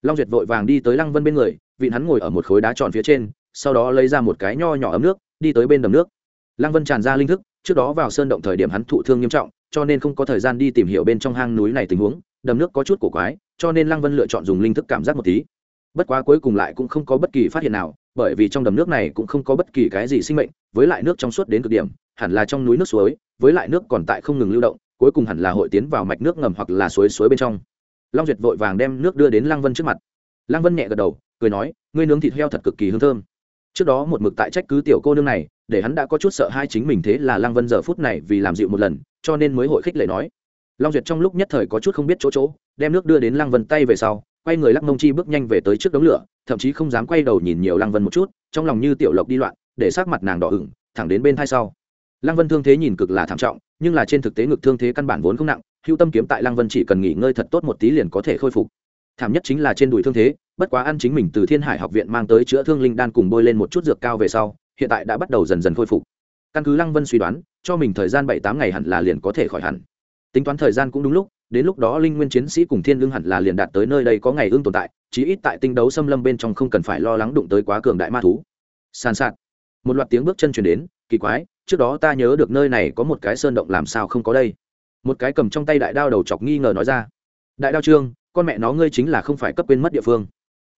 Speaker 1: Long duyệt vội vàng đi tới lăng vân bên người, vịn hắn ngồi ở một khối đá tròn phía trên sau đó lấy ra một cái nho nhỏ ấm nước, đi tới bên đầm nước. Lăng vân tràn ra linh thức, trước đó vào sơn động thời điểm hắn thụ thương nghiêm trọng, cho nên không có thời gian đi tìm hiểu bên trong hang núi này tình huống, đầm nước có chút cổ quái, cho nên lăng vân lựa chọn dùng linh thức cảm giác một tí. Bất quá cuối cùng lại cũng không có bất kỳ phát hiện nào, bởi vì trong đầm nước này cũng không có bất kỳ cái gì sinh mệnh, với lại nước trong suốt đến cực điểm, hẳn là trong núi nước suối, với lại nước còn tại không ngừng lưu động, cuối cùng hẳn là hội tiến vào mạch nước ngầm hoặc là suối suối bên trong. Long duyệt vội vàng đem nước đưa đến lăng vân trước mặt. Lăng vân nhẹ gật đầu, cười nói, ngươi nướng thịt heo thật cực kỳ hương thơm trước đó một mực tại trách cứ tiểu cô nương này, để hắn đã có chút sợ hai chính mình thế là lăng vân giờ phút này vì làm dịu một lần, cho nên mới hội khích lệ nói. Long duyệt trong lúc nhất thời có chút không biết chỗ chỗ, đem nước đưa đến lăng vân tay về sau, quay người lắc mông chi bước nhanh về tới trước đống lửa, thậm chí không dám quay đầu nhìn nhiều lăng vân một chút, trong lòng như tiểu lộc đi loạn, để sát mặt nàng đỏ ửng, thẳng đến bên thai sau. Lăng vân thương thế nhìn cực là thảm trọng, nhưng là trên thực tế ngực thương thế căn bản vốn không nặng hữu tâm kiếm tại lăng vân chỉ cần nghỉ ngơi thật tốt một tí liền có thể khôi phục thảm nhất chính là trên đùi thương thế, bất quá ăn chính mình từ thiên hải học viện mang tới chữa thương linh đan cùng bôi lên một chút dược cao về sau, hiện tại đã bắt đầu dần dần khôi phục. Căn cứ lăng vân suy đoán, cho mình thời gian bảy tám ngày hẳn là liền có thể khỏi hẳn. Tính toán thời gian cũng đúng lúc, đến lúc đó linh nguyên chiến sĩ cùng thiên lương hẳn là liền đạt tới nơi đây có ngày ương tồn tại, chí ít tại tinh đấu xâm lâm bên trong không cần phải lo lắng đụng tới quá cường đại ma thú. Sàn sạt. Một loạt tiếng bước chân chuyển đến, kỳ quái, trước đó ta nhớ được nơi này có một cái sơn động làm sao không có đây? Một cái cầm trong tay đại đao đầu chọc nghi ngờ nói ra. Đại đao trương con mẹ nó ngươi chính là không phải cấp quên mất địa phương.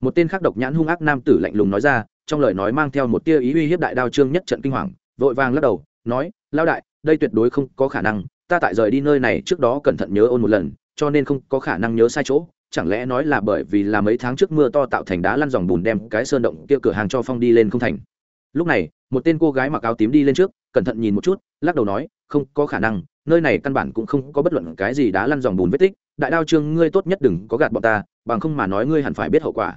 Speaker 1: Một tên khác độc nhãn hung ác nam tử lạnh lùng nói ra, trong lời nói mang theo một tia ý uy hiếp đại đao trương nhất trận kinh hoàng, vội vàng lắc đầu, nói lao đại, đây tuyệt đối không có khả năng, ta tại rời đi nơi này trước đó cẩn thận nhớ ôn một lần, cho nên không có khả năng nhớ sai chỗ, chẳng lẽ nói là bởi vì là mấy tháng trước mưa to tạo thành đá lăn dòng bùn đem cái sơn động kia cửa hàng cho phong đi lên không thành? Lúc này, một tên cô gái mặc áo tím đi lên trước, cẩn thận nhìn một chút, lắc đầu nói, không có khả năng, nơi này căn bản cũng không có bất luận cái gì đá lăn dòng bùn vết tích, đại đao trương ngươi tốt nhất đừng có gạt bọn ta, bằng không mà nói ngươi hẳn phải biết hậu quả.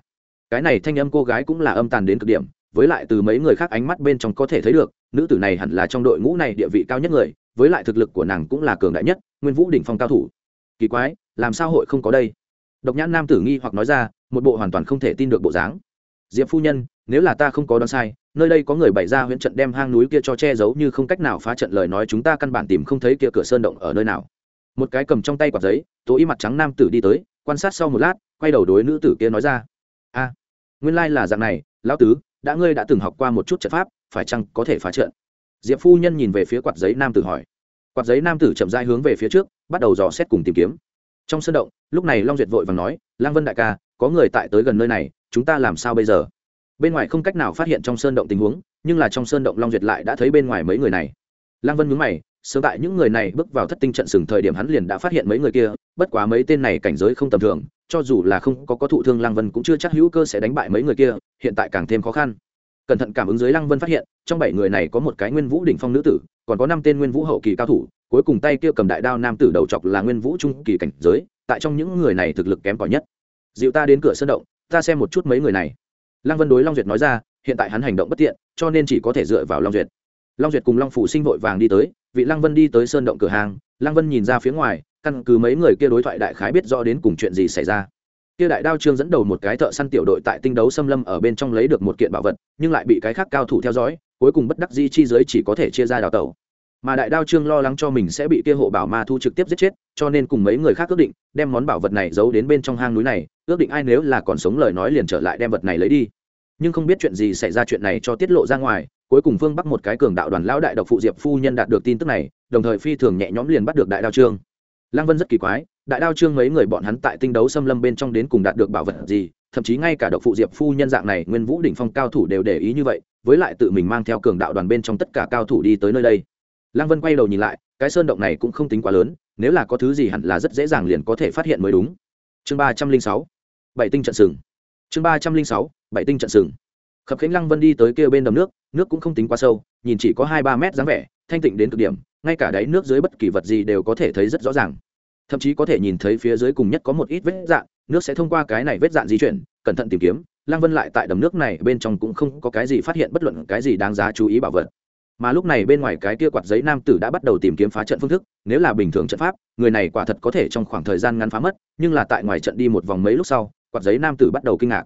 Speaker 1: Cái này thanh âm cô gái cũng là âm tàn đến cực điểm, với lại từ mấy người khác ánh mắt bên trong có thể thấy được, nữ tử này hẳn là trong đội ngũ này địa vị cao nhất người, với lại thực lực của nàng cũng là cường đại nhất, nguyên vũ đỉnh phong cao thủ. Kỳ quái, làm sao hội không có đây? Độc nhãn nam tử nghi hoặc nói ra, một bộ hoàn toàn không thể tin được bộ dáng. Diệp phu nhân nếu là ta không có đoán sai, nơi đây có người bày ra huyễn trận đem hang núi kia cho che giấu như không cách nào phá trận lời nói chúng ta căn bản tìm không thấy kia cửa sơn động ở nơi nào. Một cái cầm trong tay quạt giấy, tố y mặt trắng nam tử đi tới, quan sát sau một lát, quay đầu đối nữ tử kia nói ra. A, nguyên lai là dạng này, lão tứ, đã ngươi đã từng học qua một chút trận pháp, phải chăng có thể phá trận? Diệp phu nhân nhìn về phía quạt giấy nam tử hỏi. Quạt giấy nam tử chậm rãi hướng về phía trước, bắt đầu dò xét cùng tìm kiếm. Trong sân động, lúc này long duyệt vội vàng nói lang vân đại ca, có người tại tới gần nơi này, chúng ta làm sao bây giờ? Bên ngoài không cách nào phát hiện trong sơn động tình huống, nhưng là trong sơn động long duyệt lại đã thấy bên ngoài mấy người này. Lang vân mướn mày, sớm tại những người này bước vào thất tinh trận sừng thời điểm hắn liền đã phát hiện mấy người kia, bất quá mấy tên này cảnh giới không tầm thường, cho dù là không có có thụ thương lăng vân cũng chưa chắc hữu cơ sẽ đánh bại mấy người kia, hiện tại càng thêm khó khăn. Cẩn thận cảm ứng dưới lăng vân phát hiện, trong bảy người này có một cái nguyên vũ đỉnh phong nữ tử, còn có năm tên nguyên vũ hậu kỳ cao thủ, cuối cùng tay kia cầm đại đao nam tử đầu chọc là nguyên vũ trung kỳ cảnh giới, tại trong những người này thực lực kém cỏi nhất. Dịu ta đến cửa sân động, ta xem một chút mấy người này lăng vân đối long duyệt nói ra, hiện tại hắn hành động bất tiện, cho nên chỉ có thể dựa vào long duyệt. Long duyệt cùng long phủ sinh vội vàng đi tới, vị lăng vân đi tới sơn động cửa hàng, lăng vân nhìn ra phía ngoài, căn cứ mấy người kia đối thoại đại khái biết rõ đến cùng chuyện gì xảy ra. Kia đại đao trương dẫn đầu một cái thợ săn tiểu đội tại tinh đấu xâm lâm ở bên trong lấy được một kiện bảo vật, nhưng lại bị cái khác cao thủ theo dõi, cuối cùng bất đắc di chi giới chỉ có thể chia ra đào tẩu mà đại đao trương lo lắng cho mình sẽ bị kia hộ bảo ma thu trực tiếp giết chết, cho nên cùng mấy người khác ước định, đem món bảo vật này giấu đến bên trong hang núi này, ước định ai nếu là còn sống lời nói liền trở lại đem vật này lấy đi. Nhưng không biết chuyện gì xảy ra chuyện này cho tiết lộ ra ngoài, cuối cùng phương bắc một cái cường đạo đoàn lão đại độc phụ diệp phu nhân đạt được tin tức này, đồng thời phi thường nhẹ nhõm liền bắt được đại đao trương. Lăng vân rất kỳ quái, đại đao trương mấy người bọn hắn tại tinh đấu xâm lâm bên trong đến cùng đạt được bảo vật gì, thậm chí ngay cả độc phụ diệp phu nhân dạng này nguyên vũ đỉnh phong cao thủ đều để ý như vậy, với lại tự mình mang theo cường đạo đoàn bên trong tất cả cao thủ đi tới nơi đây lăng vân quay đầu nhìn lại, cái sơn động này cũng không tính quá lớn, nếu là có thứ gì hẳn là rất dễ dàng liền có thể phát hiện mới đúng. Chương ba trăm linh sáu, bảy tinh trận sừng. Chương ba trăm linh sáu, bảy tinh trận sừng. Khập khánh lăng vân đi tới kia bên đầm nước nước cũng không tính quá sâu, nhìn chỉ có hai ba mét dáng vẻ, thanh tịnh đến cực điểm, ngay cả đáy nước dưới bất kỳ vật gì đều có thể thấy rất rõ ràng. Thậm chí có thể nhìn thấy phía dưới cùng nhất có một ít vết dạn nước sẽ thông qua cái này vết dạn di chuyển, cẩn thận tìm kiếm. Lăng vân lại tại đầm nước này, bên trong cũng không có cái gì phát hiện bất luận cái gì đáng giá chú ý bảo vật mà lúc này bên ngoài cái kia quạt giấy nam tử đã bắt đầu tìm kiếm phá trận phương thức, nếu là bình thường trận pháp, người này quả thật có thể trong khoảng thời gian ngắn phá mất, nhưng là tại ngoài trận đi một vòng mấy lúc sau, quạt giấy nam tử bắt đầu kinh ngạc.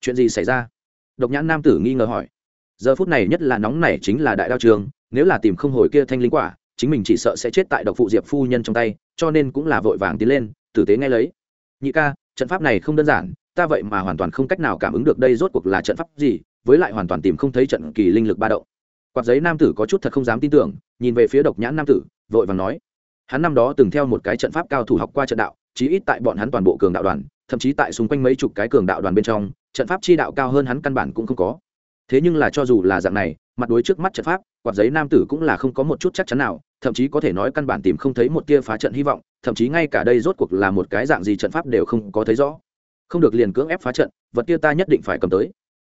Speaker 1: Chuyện gì xảy ra? Độc nhãn nam tử nghi ngờ hỏi. Giờ phút này nhất là nóng này chính là đại đao trường, nếu là tìm không hồi kia thanh linh quả, chính mình chỉ sợ sẽ chết tại độc phụ diệp phu nhân trong tay, cho nên cũng là vội vàng tiến lên, tử tế ngay lấy. Nhị ca, trận pháp này không đơn giản, ta vậy mà hoàn toàn không cách nào cảm ứng được đây rốt cuộc là trận pháp gì, với lại hoàn toàn tìm không thấy trận kỳ linh lực ba động quạt giấy nam tử có chút thật không dám tin tưởng, nhìn về phía độc nhãn nam tử, vội vàng nói. Hắn năm đó từng theo một cái trận pháp cao thủ học qua trận đạo, chí ít tại bọn hắn toàn bộ cường đạo đoàn, thậm chí tại xung quanh mấy chục cái cường đạo đoàn bên trong, trận pháp chi đạo cao hơn hắn căn bản cũng không có. Thế nhưng là cho dù là dạng này, mặt đối trước mắt trận pháp, quạt giấy nam tử cũng là không có một chút chắc chắn nào, thậm chí có thể nói căn bản tìm không thấy một tia phá trận hy vọng, thậm chí ngay cả đây rốt cuộc là một cái dạng gì trận pháp đều không có thấy rõ. Không được liền cưỡng ép phá trận, vật kia ta nhất định phải cầm tới.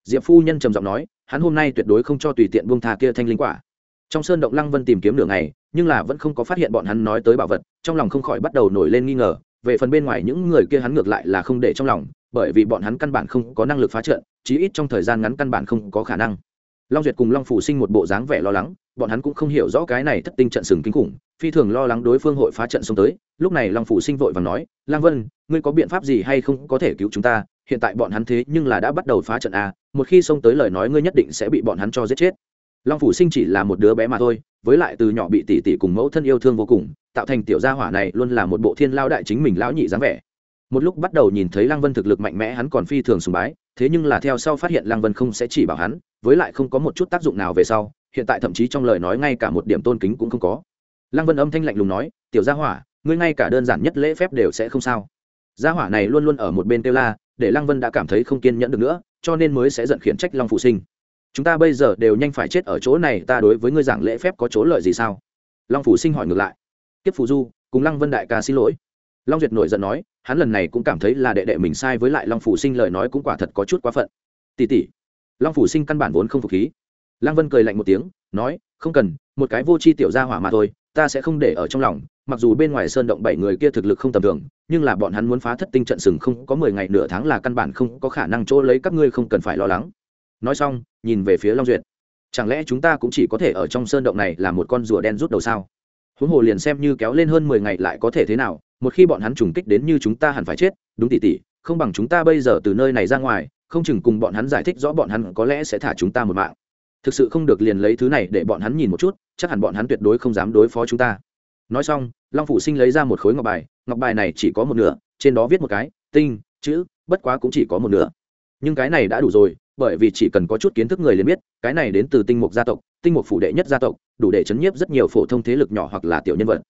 Speaker 1: Diệp phu nhân trầm giọng nói hắn hôm nay tuyệt đối không cho tùy tiện buông thà kia thanh linh quả. Trong sơn động lăng vân tìm kiếm nửa ngày, nhưng là vẫn không có phát hiện bọn hắn nói tới bảo vật, trong lòng không khỏi bắt đầu nổi lên nghi ngờ, về phần bên ngoài những người kia hắn ngược lại là không để trong lòng, bởi vì bọn hắn căn bản không có năng lực phá trận, chí ít trong thời gian ngắn căn bản không có khả năng. Long duyệt cùng long phủ sinh một bộ dáng vẻ lo lắng, bọn hắn cũng không hiểu rõ cái này thất tinh trận sừng kinh khủng, phi thường lo lắng đối phương hội phá trận xông tới. Lúc này long phủ sinh vội và nói lang vân, ngươi có biện pháp gì hay không có thể cứu chúng ta? Hiện tại bọn hắn thế nhưng là đã bắt đầu phá trận a, một khi xông tới lời nói ngươi nhất định sẽ bị bọn hắn cho giết chết. Long phủ sinh chỉ là một đứa bé mà thôi, với lại từ nhỏ bị tỷ tỷ cùng mẫu thân yêu thương vô cùng, tạo thành tiểu gia hỏa này luôn là một bộ thiên lao đại chính mình lão nhị dáng vẻ. Một lúc bắt đầu nhìn thấy lăng vân thực lực mạnh mẽ hắn còn phi thường sùng bái, thế nhưng là theo sau phát hiện lăng vân không sẽ chỉ bảo hắn, với lại không có một chút tác dụng nào về sau, hiện tại thậm chí trong lời nói ngay cả một điểm tôn kính cũng không có. Lăng vân âm thanh lạnh lùng nói, tiểu gia hỏa, ngươi ngay cả đơn giản nhất lễ phép đều sẽ không sao. Gia hỏa này luôn luôn ở một bên kêu la để lăng vân đã cảm thấy không kiên nhẫn được nữa, cho nên mới sẽ giận khiển trách long phụ sinh. Chúng ta bây giờ đều nhanh phải chết ở chỗ này, ta đối với ngươi giảng lễ phép có chỗ lợi gì sao? Long phủ sinh hỏi ngược lại. Kiếp phù du, cùng lăng vân đại ca xin lỗi. Long duyệt nổi giận nói, hắn lần này cũng cảm thấy là đệ đệ mình sai với lại long phủ sinh lời nói cũng quả thật có chút quá phận. Tỉ tỉ long phủ sinh căn bản vốn không phục khí. Lăng vân cười lạnh một tiếng, nói, không cần, một cái vô tri tiểu gia hỏa mà thôi, ta sẽ không để ở trong lòng mặc dù bên ngoài sơn động bảy người kia thực lực không tầm thường, nhưng là bọn hắn muốn phá thất tinh trận sừng không có mười ngày nửa tháng là căn bản không có khả năng chỗ lấy các ngươi không cần phải lo lắng. Nói xong, nhìn về phía long duyệt. Chẳng lẽ chúng ta cũng chỉ có thể ở trong sơn động này là một con rùa đen rút đầu sao? Huống hồ liền xem như kéo lên hơn mười ngày lại có thể thế nào, một khi bọn hắn trùng kích đến như chúng ta hẳn phải chết, đúng tỉ tỉ, không bằng chúng ta bây giờ từ nơi này ra ngoài, không chừng cùng bọn hắn giải thích rõ bọn hắn có lẽ sẽ thả chúng ta một mạng. Thực sự không được liền lấy thứ này để bọn hắn nhìn một chút, chắc hẳn bọn hắn tuyệt đối không dám đối phó chúng ta nói xong, long phủ sinh lấy ra một khối ngọc bài ngọc bài này chỉ có một nửa, trên đó viết một cái, tinh, chữ, bất quá cũng chỉ có một nửa. Nhưng cái này đã đủ rồi, bởi vì chỉ cần có chút kiến thức người liền biết, cái này đến từ tinh mục gia tộc, tinh mục phủ đệ nhất gia tộc, đủ để chấn nhiếp rất nhiều phổ thông thế lực nhỏ hoặc là tiểu nhân vật.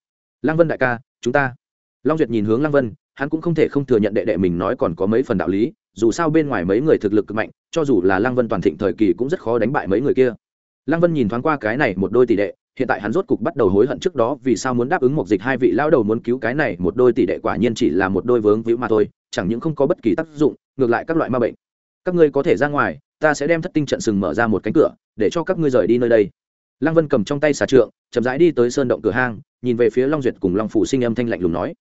Speaker 1: Lăng vân đại ca, chúng ta. Long duyệt nhìn hướng lăng vân, hắn cũng không thể không thừa nhận đệ đệ mình nói còn có mấy phần đạo lý, dù sao bên ngoài mấy người thực lực cực mạnh, cho dù là lăng vân toàn thịnh thời kỳ cũng rất khó đánh bại mấy người kia. Lăng vân nhìn thoáng qua cái này một đôi tỷ đệ hiện tại hắn rốt cục bắt đầu hối hận trước đó vì sao muốn đáp ứng một dịch hai vị lao đầu muốn cứu cái này, một đôi tỷ đệ quả nhiên chỉ là một đôi vướng víu mà thôi, chẳng những không có bất kỳ tác dụng, ngược lại các loại ma bệnh. Các ngươi có thể ra ngoài, ta sẽ đem thất tinh trận sừng mở ra một cánh cửa, để cho các ngươi rời đi nơi đây. Lăng vân cầm trong tay xà trượng, chậm rãi đi tới sơn động cửa hang, nhìn về phía long duyệt cùng long phủ sinh âm thanh lạnh lùng nói.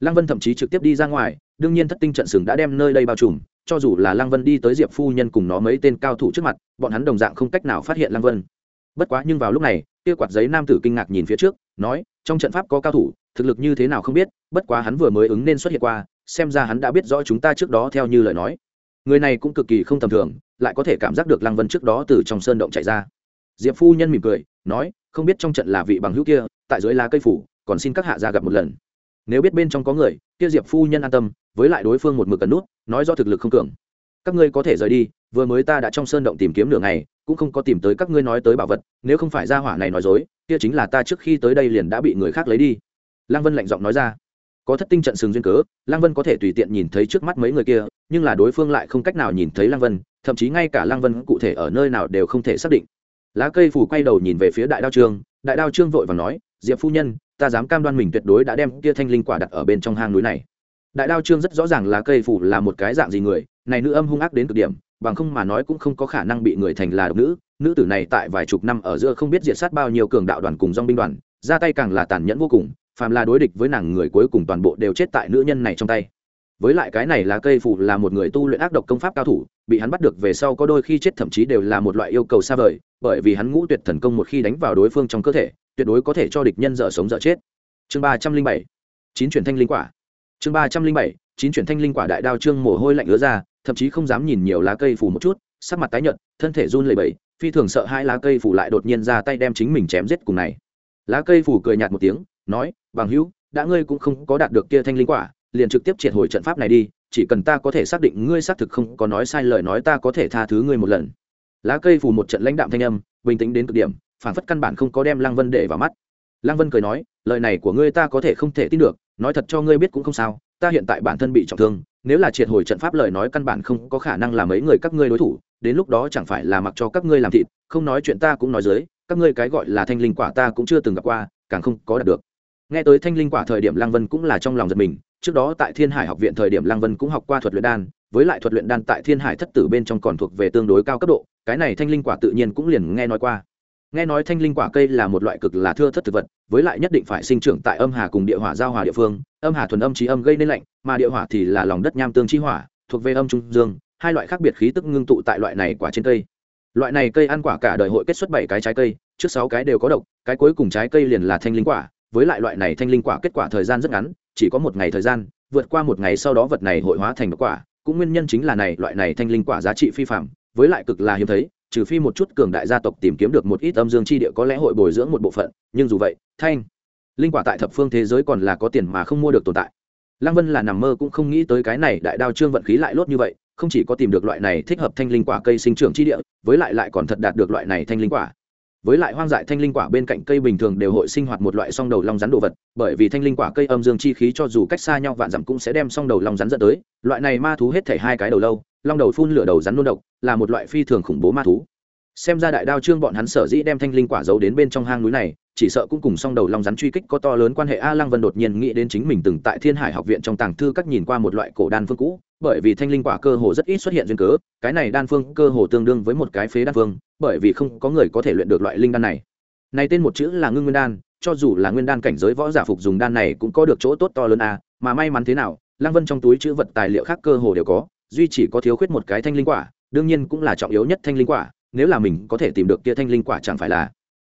Speaker 1: Lăng vân thậm chí trực tiếp đi ra ngoài, đương nhiên thất tinh trận sừng đã đem nơi đây bao trùm, cho dù là lăng vân đi tới diệp phu nhân cùng nó mấy tên cao thủ trước mặt, bọn hắn đồng dạng không cách nào phát hiện lăng vân bất quá nhưng vào lúc này, kia quạt giấy nam tử kinh ngạc nhìn phía trước, nói, trong trận pháp có cao thủ, thực lực như thế nào không biết, bất quá hắn vừa mới ứng nên xuất hiện qua, xem ra hắn đã biết rõ chúng ta trước đó theo như lời nói. Người này cũng cực kỳ không tầm thường, lại có thể cảm giác được lăng vân trước đó từ trong sơn động chạy ra. Diệp phu nhân mỉm cười, nói, không biết trong trận là vị bằng hữu kia, tại dưới lá cây phủ, còn xin các hạ ra gặp một lần. Nếu biết bên trong có người, kia diệp phu nhân an tâm, với lại đối phương một mực cần nút, nói do thực lực không cường. Các ngươi có thể rời đi, vừa mới ta đã trong sơn động tìm kiếm nửa ngày cũng không có tìm tới các ngươi nói tới bảo vật, nếu không phải ra hỏa này nói dối, kia chính là ta trước khi tới đây liền đã bị người khác lấy đi. Lăng vân lạnh giọng nói ra. Có thất tinh trận sừng duyên cớ, lăng vân có thể tùy tiện nhìn thấy trước mắt mấy người kia, nhưng là đối phương lại không cách nào nhìn thấy lăng vân, thậm chí ngay cả lăng vân cụ thể ở nơi nào đều không thể xác định. Lá cây phủ quay đầu nhìn về phía đại đao trương, đại đao trương vội và nói, diệp phu nhân, ta dám cam đoan mình tuyệt đối đã đem kia thanh linh quả đặt ở bên trong hang núi này. Đại đao trương rất rõ ràng lá cây phủ là một cái dạng gì người, này nữ âm hung ác đến cực điểm bằng không mà nói cũng không có khả năng bị người thành là độc nữ. Nữ tử này tại vài chục năm ở giữa không biết diệt sát bao nhiêu cường đạo đoàn cùng dong binh đoàn, ra tay càng là tàn nhẫn vô cùng, phàm là đối địch với nàng người cuối cùng toàn bộ đều chết tại nữ nhân này trong tay. Với lại cái này là cây phụ là một người tu luyện ác độc công pháp cao thủ, bị hắn bắt được về sau có đôi khi chết thậm chí đều là một loại yêu cầu xa vời, bởi vì hắn ngũ tuyệt thần công một khi đánh vào đối phương trong cơ thể, tuyệt đối có thể cho địch nhân dở sống dở chết. Chương ba trăm linh bảy, chín chuyển thanh linh quả. Chương ba trăm linh bảy, chín chuyển thanh linh quả đại đao trương mồ hôi lạnh ứa ra thậm chí không dám nhìn nhiều lá cây phủ một chút, sắc mặt tái nhợt, thân thể run lẩy bẩy, phi thường sợ hai lá cây phủ lại đột nhiên ra tay đem chính mình chém giết cùng này. Lá cây phủ cười nhạt một tiếng, nói, bằng hữu, đã ngươi cũng không có đạt được kia thanh linh quả, liền trực tiếp triệt hồi trận pháp này đi, chỉ cần ta có thể xác định ngươi xác thực không có nói sai lời nói ta có thể tha thứ ngươi một lần. Lá cây phủ một trận lãnh đạm thanh âm, bình tĩnh đến cực điểm, phản phất căn bản không có đem lăng vân để vào mắt. Lăng vân cười nói, lời này của ngươi ta có thể không thể tin được, nói thật cho ngươi biết cũng không sao, ta hiện tại bản thân bị trọng thương nếu là triệt hồi trận pháp lời nói căn bản không có khả năng là mấy người các ngươi đối thủ, đến lúc đó chẳng phải là mặc cho các ngươi làm thịt, không nói chuyện ta cũng nói dưới các ngươi cái gọi là thanh linh quả ta cũng chưa từng gặp qua, càng không có đạt được. Nghe tới thanh linh quả thời điểm lăng vân cũng là trong lòng giật mình, trước đó tại thiên hải học viện thời điểm lăng vân cũng học qua thuật luyện đan, với lại thuật luyện đan tại thiên hải thất tử bên trong còn thuộc về tương đối cao cấp độ, cái này thanh linh quả tự nhiên cũng liền nghe nói qua nghe nói thanh linh quả cây là một loại cực là thưa thất thực vật, với lại nhất định phải sinh trưởng tại âm hà cùng địa hỏa giao hòa địa phương. Âm hà thuần âm trí âm gây nên lạnh, mà địa hỏa thì là lòng đất nham tương chi hỏa, thuộc về âm trung dương. Hai loại khác biệt khí tức ngưng tụ tại loại này quả trên cây. Loại này cây ăn quả cả đời hội kết xuất bảy cái trái cây, trước sáu cái đều có độc, cái cuối cùng trái cây liền là thanh linh quả. Với lại loại này thanh linh quả kết quả thời gian rất ngắn, chỉ có một ngày thời gian, vượt qua một ngày sau đó vật này hội hóa thành độc quả. Cũng nguyên nhân chính là này, loại này thanh linh quả giá trị phi phạm với lại cực là hiếm thấy trừ phi một chút cường đại gia tộc tìm kiếm được một ít âm dương chi địa có lẽ hội bồi dưỡng một bộ phận, nhưng dù vậy, thanh linh quả tại thập phương thế giới còn là có tiền mà không mua được tồn tại. Lăng vân là nằm mơ cũng không nghĩ tới cái này đại đao trương vận khí lại lốt như vậy, không chỉ có tìm được loại này thích hợp thanh linh quả cây sinh trưởng chi địa, với lại lại còn thật đạt được loại này thanh linh quả. Với lại hoang dại thanh linh quả bên cạnh cây bình thường đều hội sinh hoạt một loại song đầu long rắn đồ vật, bởi vì thanh linh quả cây âm dương chi khí cho dù cách xa nhau vạn dặm cũng sẽ đem song đầu long rắn dẫn tới. Loại này ma thú hết thể hai cái đầu lâu long đầu phun lửa đầu rắn nôn độc, là một loại phi thường khủng bố ma thú. Xem ra đại đao trương bọn hắn sở dĩ đem thanh linh quả giấu đến bên trong hang núi này, chỉ sợ cũng cùng song đầu long rắn truy kích có to lớn quan hệ. A lăng vân đột nhiên nghĩ đến chính mình từng tại thiên hải học viện trong tàng thư các nhìn qua một loại cổ đan phương cũ, bởi vì thanh linh quả cơ hồ rất ít xuất hiện duyên cớ, cái này đan phương cơ hồ tương đương với một cái phế đan phương, bởi vì không có người có thể luyện được loại linh đan này. Này tên một chữ là ngưng nguyên đan, cho dù là nguyên đan cảnh giới võ giả phục dùng đan này cũng có được chỗ tốt to lớn a, mà may mắn thế nào, lăng vân trong túi chữ vật tài liệu khác cơ hồ đều có duy chỉ có thiếu khuyết một cái thanh linh quả, đương nhiên cũng là trọng yếu nhất thanh linh quả, nếu là mình có thể tìm được kia thanh linh quả chẳng phải là.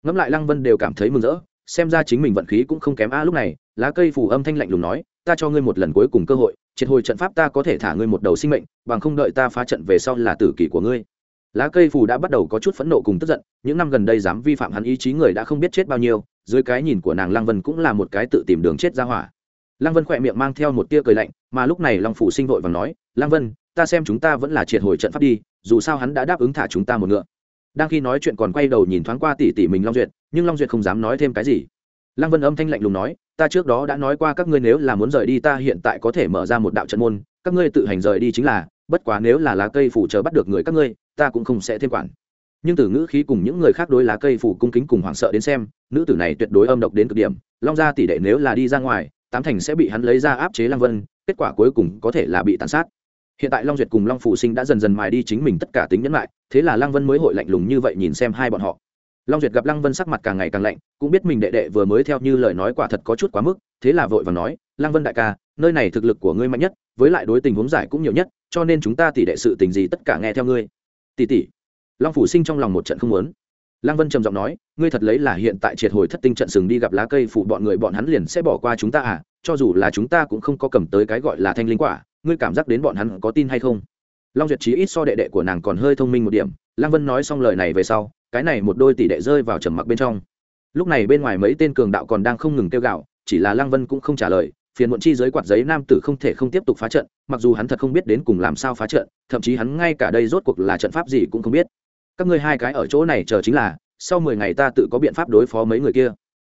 Speaker 1: Ngẫm lại lăng vân đều cảm thấy mừng rỡ, xem ra chính mình vận khí cũng không kém a lúc này, lá cây phủ âm thanh lạnh lùng nói, ta cho ngươi một lần cuối cùng cơ hội, triệt hồi trận pháp ta có thể thả ngươi một đầu sinh mệnh, bằng không đợi ta phá trận về sau là tử kỷ của ngươi. Lá cây phù đã bắt đầu có chút phẫn nộ cùng tức giận, những năm gần đây dám vi phạm hắn ý chí người đã không biết chết bao nhiêu, dưới cái nhìn của nàng lăng vân cũng là một cái tự tìm đường chết ra hỏa. Lăng vân khỏe miệng mang theo một tia cười lạnh, mà lúc này long phủ sinh vội và nói, lăng vân ta xem chúng ta vẫn là triệt hồi trận pháp đi, dù sao hắn đã đáp ứng thả chúng ta một ngựa. Đang khi nói chuyện còn quay đầu nhìn thoáng qua tỷ tỷ mình long duyệt, nhưng long duyệt không dám nói thêm cái gì. Lăng vân âm thanh lạnh lùng nói, ta trước đó đã nói qua các ngươi nếu là muốn rời đi ta hiện tại có thể mở ra một đạo trận môn, các ngươi tự hành rời đi chính là, bất quá nếu là lá cây phủ chờ bắt được người các ngươi, ta cũng không sẽ thêm quản. Nhưng từ ngữ khí cùng những người khác đối lá cây phủ cung kính cùng hoảng sợ đến xem, nữ tử này tuyệt đối âm độc đến cực điểm, long gia tỷ đệ nếu là đi ra ngoài, tám thành sẽ bị hắn lấy ra áp chế lăng vân, kết quả cuối cùng có thể là bị tàn sát hiện tại long duyệt cùng long phủ sinh đã dần dần mài đi chính mình tất cả tính nhẫn lại, thế là lăng vân mới hội lạnh lùng như vậy nhìn xem hai bọn họ. Long duyệt gặp lăng vân sắc mặt càng ngày càng lạnh, cũng biết mình đệ đệ vừa mới theo như lời nói quả thật có chút quá mức, thế là vội và nói, lăng vân đại ca, nơi này thực lực của ngươi mạnh nhất, với lại đối tình huống giải cũng nhiều nhất, cho nên chúng ta tỷ đệ sự tình gì tất cả nghe theo ngươi. Tỷ tỷ long phủ sinh trong lòng một trận không muốn. Lăng vân trầm giọng nói, ngươi thật lấy là hiện tại triệt hồi thất tinh trận sừng đi gặp lá cây phụ bọn người, bọn hắn liền sẽ bỏ qua chúng ta à cho dù là chúng ta cũng không có cầm tới cái gọi là thanh linh quả ngươi cảm giác đến bọn hắn có tin hay không? Long duyệt trí ít so đệ đệ của nàng còn hơi thông minh một điểm. Lăng vân nói xong lời này về sau, cái này một đôi tỷ đệ rơi vào trầm mặc bên trong. Lúc này bên ngoài mấy tên cường đạo còn đang không ngừng kêu gạo chỉ là lăng vân cũng không trả lời, phiền muộn chi giới quạt giấy nam tử không thể không tiếp tục phá trận, mặc dù hắn thật không biết đến cùng làm sao phá trận, thậm chí hắn ngay cả đây rốt cuộc là trận pháp gì cũng không biết. Các ngươi hai cái ở chỗ này chờ chính là, sau mười ngày ta tự có biện pháp đối phó mấy người kia.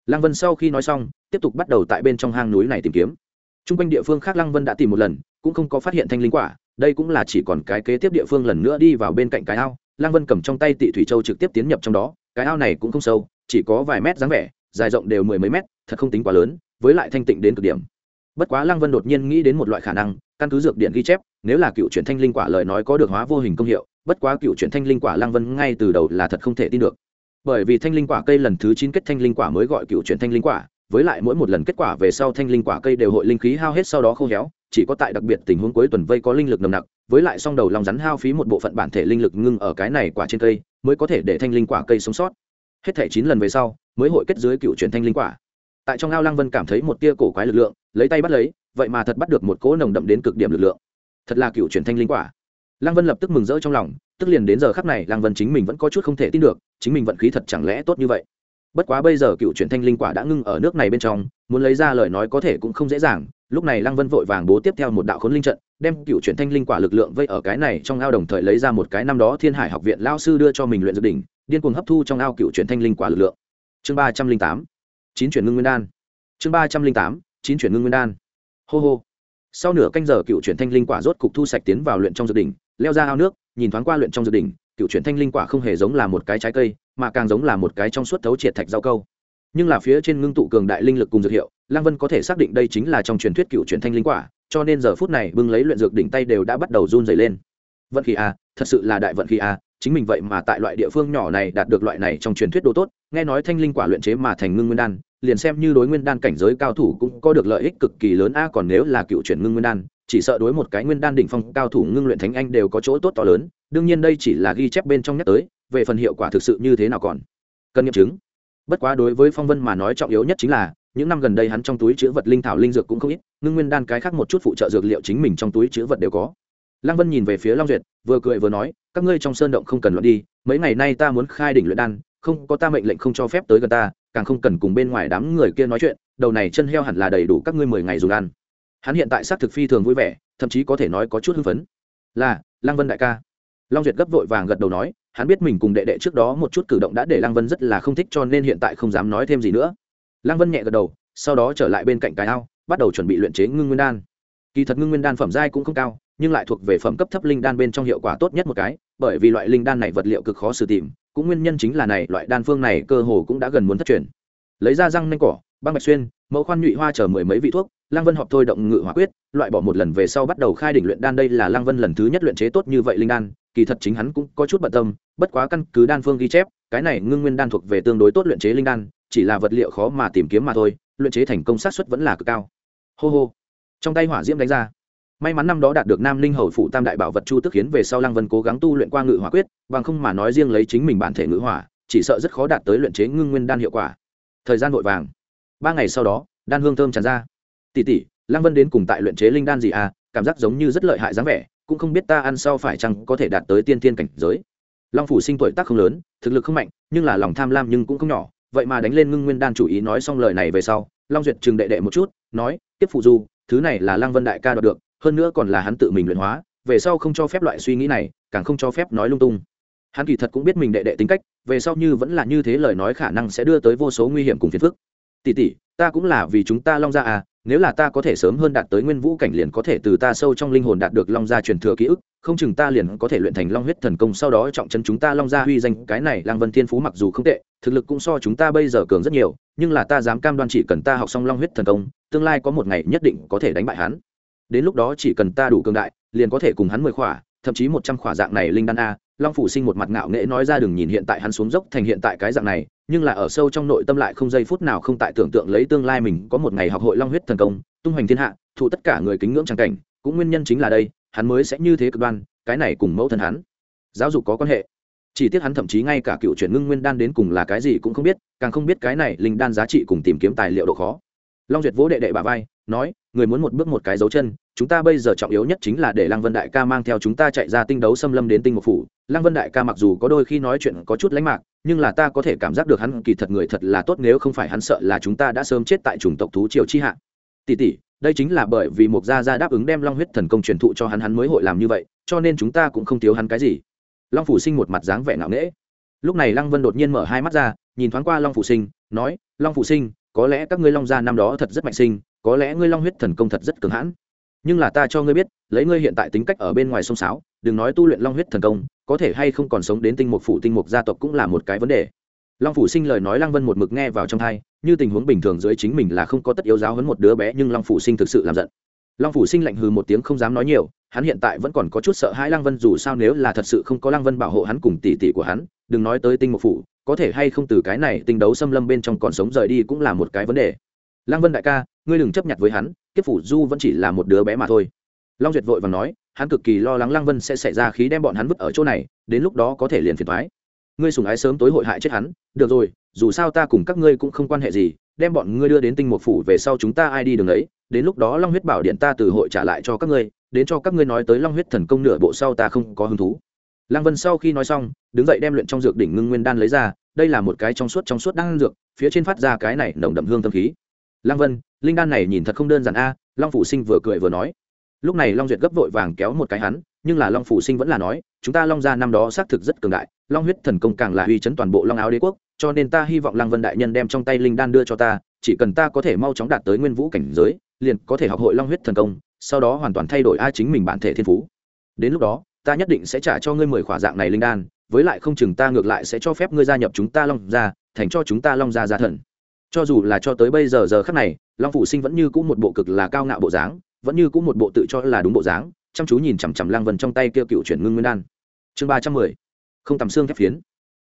Speaker 1: Lăng vân sau khi nói xong, tiếp tục bắt đầu tại bên trong hang núi này tìm kiếm. T r u n g quanh địa phương khác lăng vân đã tìm một lần cũng không có phát hiện thanh linh quả, đây cũng là chỉ còn cái kế tiếp địa phương lần nữa đi vào bên cạnh cái ao. Lăng vân cầm trong tay tị thủy châu trực tiếp tiến nhập trong đó, cái ao này cũng không sâu, chỉ có vài mét dáng vẻ, dài rộng đều mười mấy mét, thật không tính quá lớn, với lại thanh tịnh đến cực điểm. Bất quá lăng vân đột nhiên nghĩ đến một loại khả năng, căn cứ dược điện ghi chép, nếu là cựu chuyển thanh linh quả lời nói có được hóa vô hình công hiệu, bất quá cựu chuyển thanh linh quả lăng vân ngay từ đầu là thật không thể tin được. Bởi vì thanh linh quả cây lần thứ chín kết thanh linh quả mới gọi cựu chuyển thanh linh quả, với lại mỗi một lần kết quả về sau thanh linh quả cây đều hội linh khí hao hết sau đó khô héo chỉ có tại đặc biệt tình huống cuối tuần vây có linh lực nồng nặc, với lại song đầu lòng rắn hao phí một bộ phận bản thể linh lực ngưng ở cái này quả trên cây, mới có thể để thanh linh quả cây sống sót. Hết thể chín lần về sau, mới hội kết dưới cựu chuyển thanh linh quả. Tại trong ao lăng vân cảm thấy một tia cổ quái lực lượng, lấy tay bắt lấy, vậy mà thật bắt được một cỗ nồng đậm đến cực điểm lực lượng. Thật là cựu chuyển thanh linh quả. Lăng vân lập tức mừng rỡ trong lòng, tức liền đến giờ khắc này lăng vân chính mình vẫn có chút không thể tin được, chính mình vận khí thật chẳng lẽ tốt như vậy bất quá bây giờ cựu chuyển thanh linh quả đã ngưng ở nước này bên trong, muốn lấy ra lời nói có thể cũng không dễ dàng. Lúc này lăng vân vội vàng bố tiếp theo một đạo khốn linh trận, đem cựu chuyển thanh linh quả lực lượng vây ở cái này trong ao đồng thời lấy ra một cái năm đó thiên hải học viện lao sư đưa cho mình luyện dược đỉnh, điên cuồng hấp thu trong ao cựu chuyển thanh linh quả lực lượng. Chương ba trăm linh tám, chín chuyển ngưng nguyên đan. Chương ba trăm linh tám, chín chuyển ngưng nguyên đan. Hô hô. Sau nửa canh giờ cựu chuyển thanh linh quả rốt cục thu sạch tiến vào luyện trong dược đỉnh, leo ra ao nước, nhìn thoáng qua luyện trong dược đỉnh, cựu chuyển thanh linh quả không hề giống là một cái trái cây mà càng giống là một cái trong suốt thấu triệt thạch rau câu. Nhưng là phía trên ngưng tụ cường đại linh lực cùng dược hiệu, lăng vân có thể xác định đây chính là trong truyền thuyết cựu truyền thanh linh quả, cho nên giờ phút này bưng lấy luyện dược đỉnh tay đều đã bắt đầu run dày lên. Vận khí a thật sự là đại vận khí a chính mình vậy mà tại loại địa phương nhỏ này đạt được loại này trong truyền thuyết đồ tốt, nghe nói thanh linh quả luyện chế mà thành ngưng nguyên đan, liền xem như đối nguyên đan cảnh giới cao thủ cũng có được lợi ích cực kỳ lớn a, còn nếu là cựu truyền ngưng nguyên đan, chỉ sợ đối một cái nguyên đan đỉnh phong cao thủ ngưng luyện thánh anh đều có chỗ tốt to lớn, đương nhiên đây chỉ là ghi chép bên trong nhắc tới về phần hiệu quả thực sự như thế nào còn? Cần nghiệm chứng. Bất quá đối với phong vân mà nói trọng yếu nhất chính là, những năm gần đây hắn trong túi chữ vật linh thảo linh dược cũng không ít ngưng nguyên đan cái khác một chút phụ trợ dược liệu chính mình trong túi chữ vật đều có. Lăng vân nhìn về phía long duyệt, vừa cười vừa nói, các ngươi trong sơn động không cần luận đi, mấy ngày nay ta muốn khai đỉnh luyện đan, không có ta mệnh lệnh không cho phép tới gần ta, càng không cần cùng bên ngoài đám người kia nói chuyện, đầu này chân heo hẳn là đầy đủ các ngươi mười ngày dùng ăn. Hắn hiện tại xác thực phi thường vui vẻ, thậm chí có thể nói có chút hưng phấn. Là, lăng vân đại ca. Long duyệt gấp vội vàng gật đầu nói hắn biết mình cùng đệ đệ trước đó một chút cử động đã để lăng vân rất là không thích cho nên hiện tại không dám nói thêm gì nữa. Lăng vân nhẹ gật đầu, sau đó trở lại bên cạnh cái ao, bắt đầu chuẩn bị luyện chế ngưng nguyên đan. Kỳ thật ngưng nguyên đan phẩm giai cũng không cao, nhưng lại thuộc về phẩm cấp thấp linh đan bên trong hiệu quả tốt nhất một cái, bởi vì loại linh đan này vật liệu cực khó sử tìm, cũng nguyên nhân chính là này, loại đan phương này cơ hồ cũng đã gần muốn thất truyền. Lấy ra răng nanh cỏ, băng bạch xuyên, mẫu khoan nhụy hoa chờ mười mấy vị thuốc lăng vân họp thôi động ngự hỏa quyết, loại bỏ một lần về sau bắt đầu khai đỉnh luyện đan đây là lăng vân lần thứ nhất luyện chế tốt như vậy linh đan, kỳ thật chính hắn cũng có chút bận tâm, bất quá căn cứ đan phương ghi chép, cái này ngưng nguyên đan thuộc về tương đối tốt luyện chế linh đan, chỉ là vật liệu khó mà tìm kiếm mà thôi, luyện chế thành công xác suất vẫn là cực cao. Hô hô. Trong tay hỏa diễm đánh ra. May mắn năm đó đạt được nam linh hầu phụ tam đại bảo vật chu tức khiến về sau lăng vân cố gắng tu luyện qua ngự hỏa quyết, bằng không mà nói riêng lấy chính mình bản thể ngự hỏa, chỉ sợ rất khó đạt tới luyện chế ngưng nguyên đan hiệu quả. Thời gian vội vàng. Ba ngày sau đó, đan hương thơm tràn ra tỷ tỷ lăng vân đến cùng tại luyện chế linh đan gì à? Cảm giác giống như rất lợi hại dáng vẻ, cũng không biết ta ăn sau phải chăng có thể đạt tới tiên tiên cảnh giới. Long phủ sinh tuổi tác không lớn, thực lực không mạnh, nhưng là lòng tham lam nhưng cũng không nhỏ. Vậy mà đánh lên ngưng nguyên đan chủ ý nói xong lời này về sau, long duyệt chừng đệ đệ một chút, nói tiếp phụ du, thứ này là lăng vân đại ca đoạt được, hơn nữa còn là hắn tự mình luyện hóa, về sau không cho phép loại suy nghĩ này, càng không cho phép nói lung tung. Hắn kỳ thật cũng biết mình đệ đệ tính cách, về sau như vẫn là như thế lời nói khả năng sẽ đưa tới vô số nguy hiểm cùng phiền phức. Tỷ tỷ ta cũng là vì chúng ta long gia à nếu là ta có thể sớm hơn đạt tới nguyên vũ cảnh liền có thể từ ta sâu trong linh hồn đạt được long gia truyền thừa ký ức, không chừng ta liền có thể luyện thành long huyết thần công sau đó trọng chân chúng ta long gia huy danh. Cái này lang vân thiên phú mặc dù không tệ, thực lực cũng so chúng ta bây giờ cường rất nhiều, nhưng là ta dám cam đoan chỉ cần ta học xong long huyết thần công, tương lai có một ngày nhất định có thể đánh bại hắn. Đến lúc đó chỉ cần ta đủ cường đại, liền có thể cùng hắn mười khỏa, thậm chí một trăm khỏa dạng này linh đan a long phủ sinh một mặt ngạo nghễ nói ra đừng nhìn hiện tại hắn xuống dốc thành hiện tại cái dạng này, nhưng là ở sâu trong nội tâm lại không giây phút nào không tại tưởng tượng lấy tương lai mình có một ngày học hội long huyết thần công, tung hoành thiên hạ, thụ tất cả người kính ngưỡng trang cảnh, cũng nguyên nhân chính là đây, hắn mới sẽ như thế cực đoan, cái này cùng mẫu thân hắn, giáo dục có quan hệ. Chỉ tiếc hắn thậm chí ngay cả cựu chuyển ngưng nguyên đan đến cùng là cái gì cũng không biết, càng không biết cái này linh đan giá trị cùng tìm kiếm tài liệu độ khó. Long duyệt vỗ đệ đệ bà vai nói, người muốn một bước một cái dấu chân, chúng ta bây giờ trọng yếu nhất chính là để lăng vân đại ca mang theo chúng ta chạy ra tinh đấu xâm lâm đến tinh mục phủ. Lăng vân đại ca mặc dù có đôi khi nói chuyện có chút lánh mạc, nhưng là ta có thể cảm giác được hắn kỳ thật người thật là tốt nếu không phải hắn sợ là chúng ta đã sớm chết tại chủng tộc thú triều chi hạ. Tỷ tỷ, đây chính là bởi vì một gia gia đáp ứng đem long huyết thần công truyền thụ cho hắn hắn mới hội làm như vậy, cho nên chúng ta cũng không thiếu hắn cái gì. Long phủ sinh một mặt dáng vẻ ngạo nghễ. Lúc này lăng vân đột nhiên mở hai mắt ra, nhìn thoáng qua long phủ sinh, nói, long phủ sinh, có lẽ các ngươi long gia năm đó thật rất mạnh sinh có lẽ ngươi long huyết thần công thật rất cường hãn. Nhưng là ta cho ngươi biết, lấy ngươi hiện tại tính cách ở bên ngoài sông sáo, đừng nói tu luyện long huyết thần công, có thể hay không còn sống đến tinh mục phủ tinh mục gia tộc cũng là một cái vấn đề. Long phủ sinh lời nói lăng vân một mực nghe vào trong thai như tình huống bình thường dưới chính mình là không có tất yếu giáo hấn một đứa bé, nhưng long phủ sinh thực sự làm giận. Long phủ sinh lạnh hừ một tiếng không dám nói nhiều, hắn hiện tại vẫn còn có chút sợ hãi lăng vân dù sao nếu là thật sự không có lăng vân bảo hộ hắn cùng tỷ tỷ của hắn, đừng nói tới tinh mục phủ, có thể hay không từ cái này tinh đấu xâm lâm bên trong còn sống rời đi cũng là một cái vấn đề lăng vân đại ca, ngươi đừng chấp nhận với hắn, kiếp phủ du vẫn chỉ là một đứa bé mà thôi. Long duyệt vội và nói, hắn cực kỳ lo lắng lăng vân sẽ xảy ra khí đem bọn hắn vứt ở chỗ này, đến lúc đó có thể liền phiền thoái ngươi sùng ái sớm tối hội hại chết hắn, được rồi, dù sao ta cùng các ngươi cũng không quan hệ gì, đem bọn ngươi đưa đến tinh mục phủ về sau chúng ta ai đi đường ấy, đến lúc đó long huyết bảo điện ta từ hội trả lại cho các ngươi, đến cho các ngươi nói tới long huyết thần công nửa bộ sau ta không có hứng thú. Lăng vân sau khi nói xong, đứng dậy đem luyện trong dược đỉnh ngưng nguyên đan lấy ra, đây là một cái trong suốt trong suốt đan dược, phía trên phát ra cái này nồng đậm hương tâm khí lăng vân, linh đan này nhìn thật không đơn giản a, long phủ sinh vừa cười vừa nói. Lúc này long duyệt gấp vội vàng kéo một cái hắn, nhưng là long phủ sinh vẫn là nói, chúng ta long gia năm đó xác thực rất cường đại, long huyết thần công càng là uy chấn toàn bộ long áo đế quốc, cho nên ta hy vọng lăng vân đại nhân đem trong tay linh đan đưa cho ta, chỉ cần ta có thể mau chóng đạt tới nguyên vũ cảnh giới, liền có thể học hội long huyết thần công, sau đó hoàn toàn thay đổi a chính mình bản thể thiên phú. Đến lúc đó, ta nhất định sẽ trả cho ngươi mười khỏa dạng này linh đan, với lại không chừng ta ngược lại sẽ cho phép ngươi gia nhập chúng ta long gia, thành cho chúng ta long gia gia thần cho dù là cho tới bây giờ giờ khắc này, long Phụ sinh vẫn như cũ một bộ cực là cao ngạo bộ dáng, vẫn như cũ một bộ tự cho là đúng bộ dáng, chăm chú nhìn chằm chằm lang vân trong tay kêu cựu chuyển ngưng nguyên đan. Chương ba trăm mười, không tầm xương thép phiến.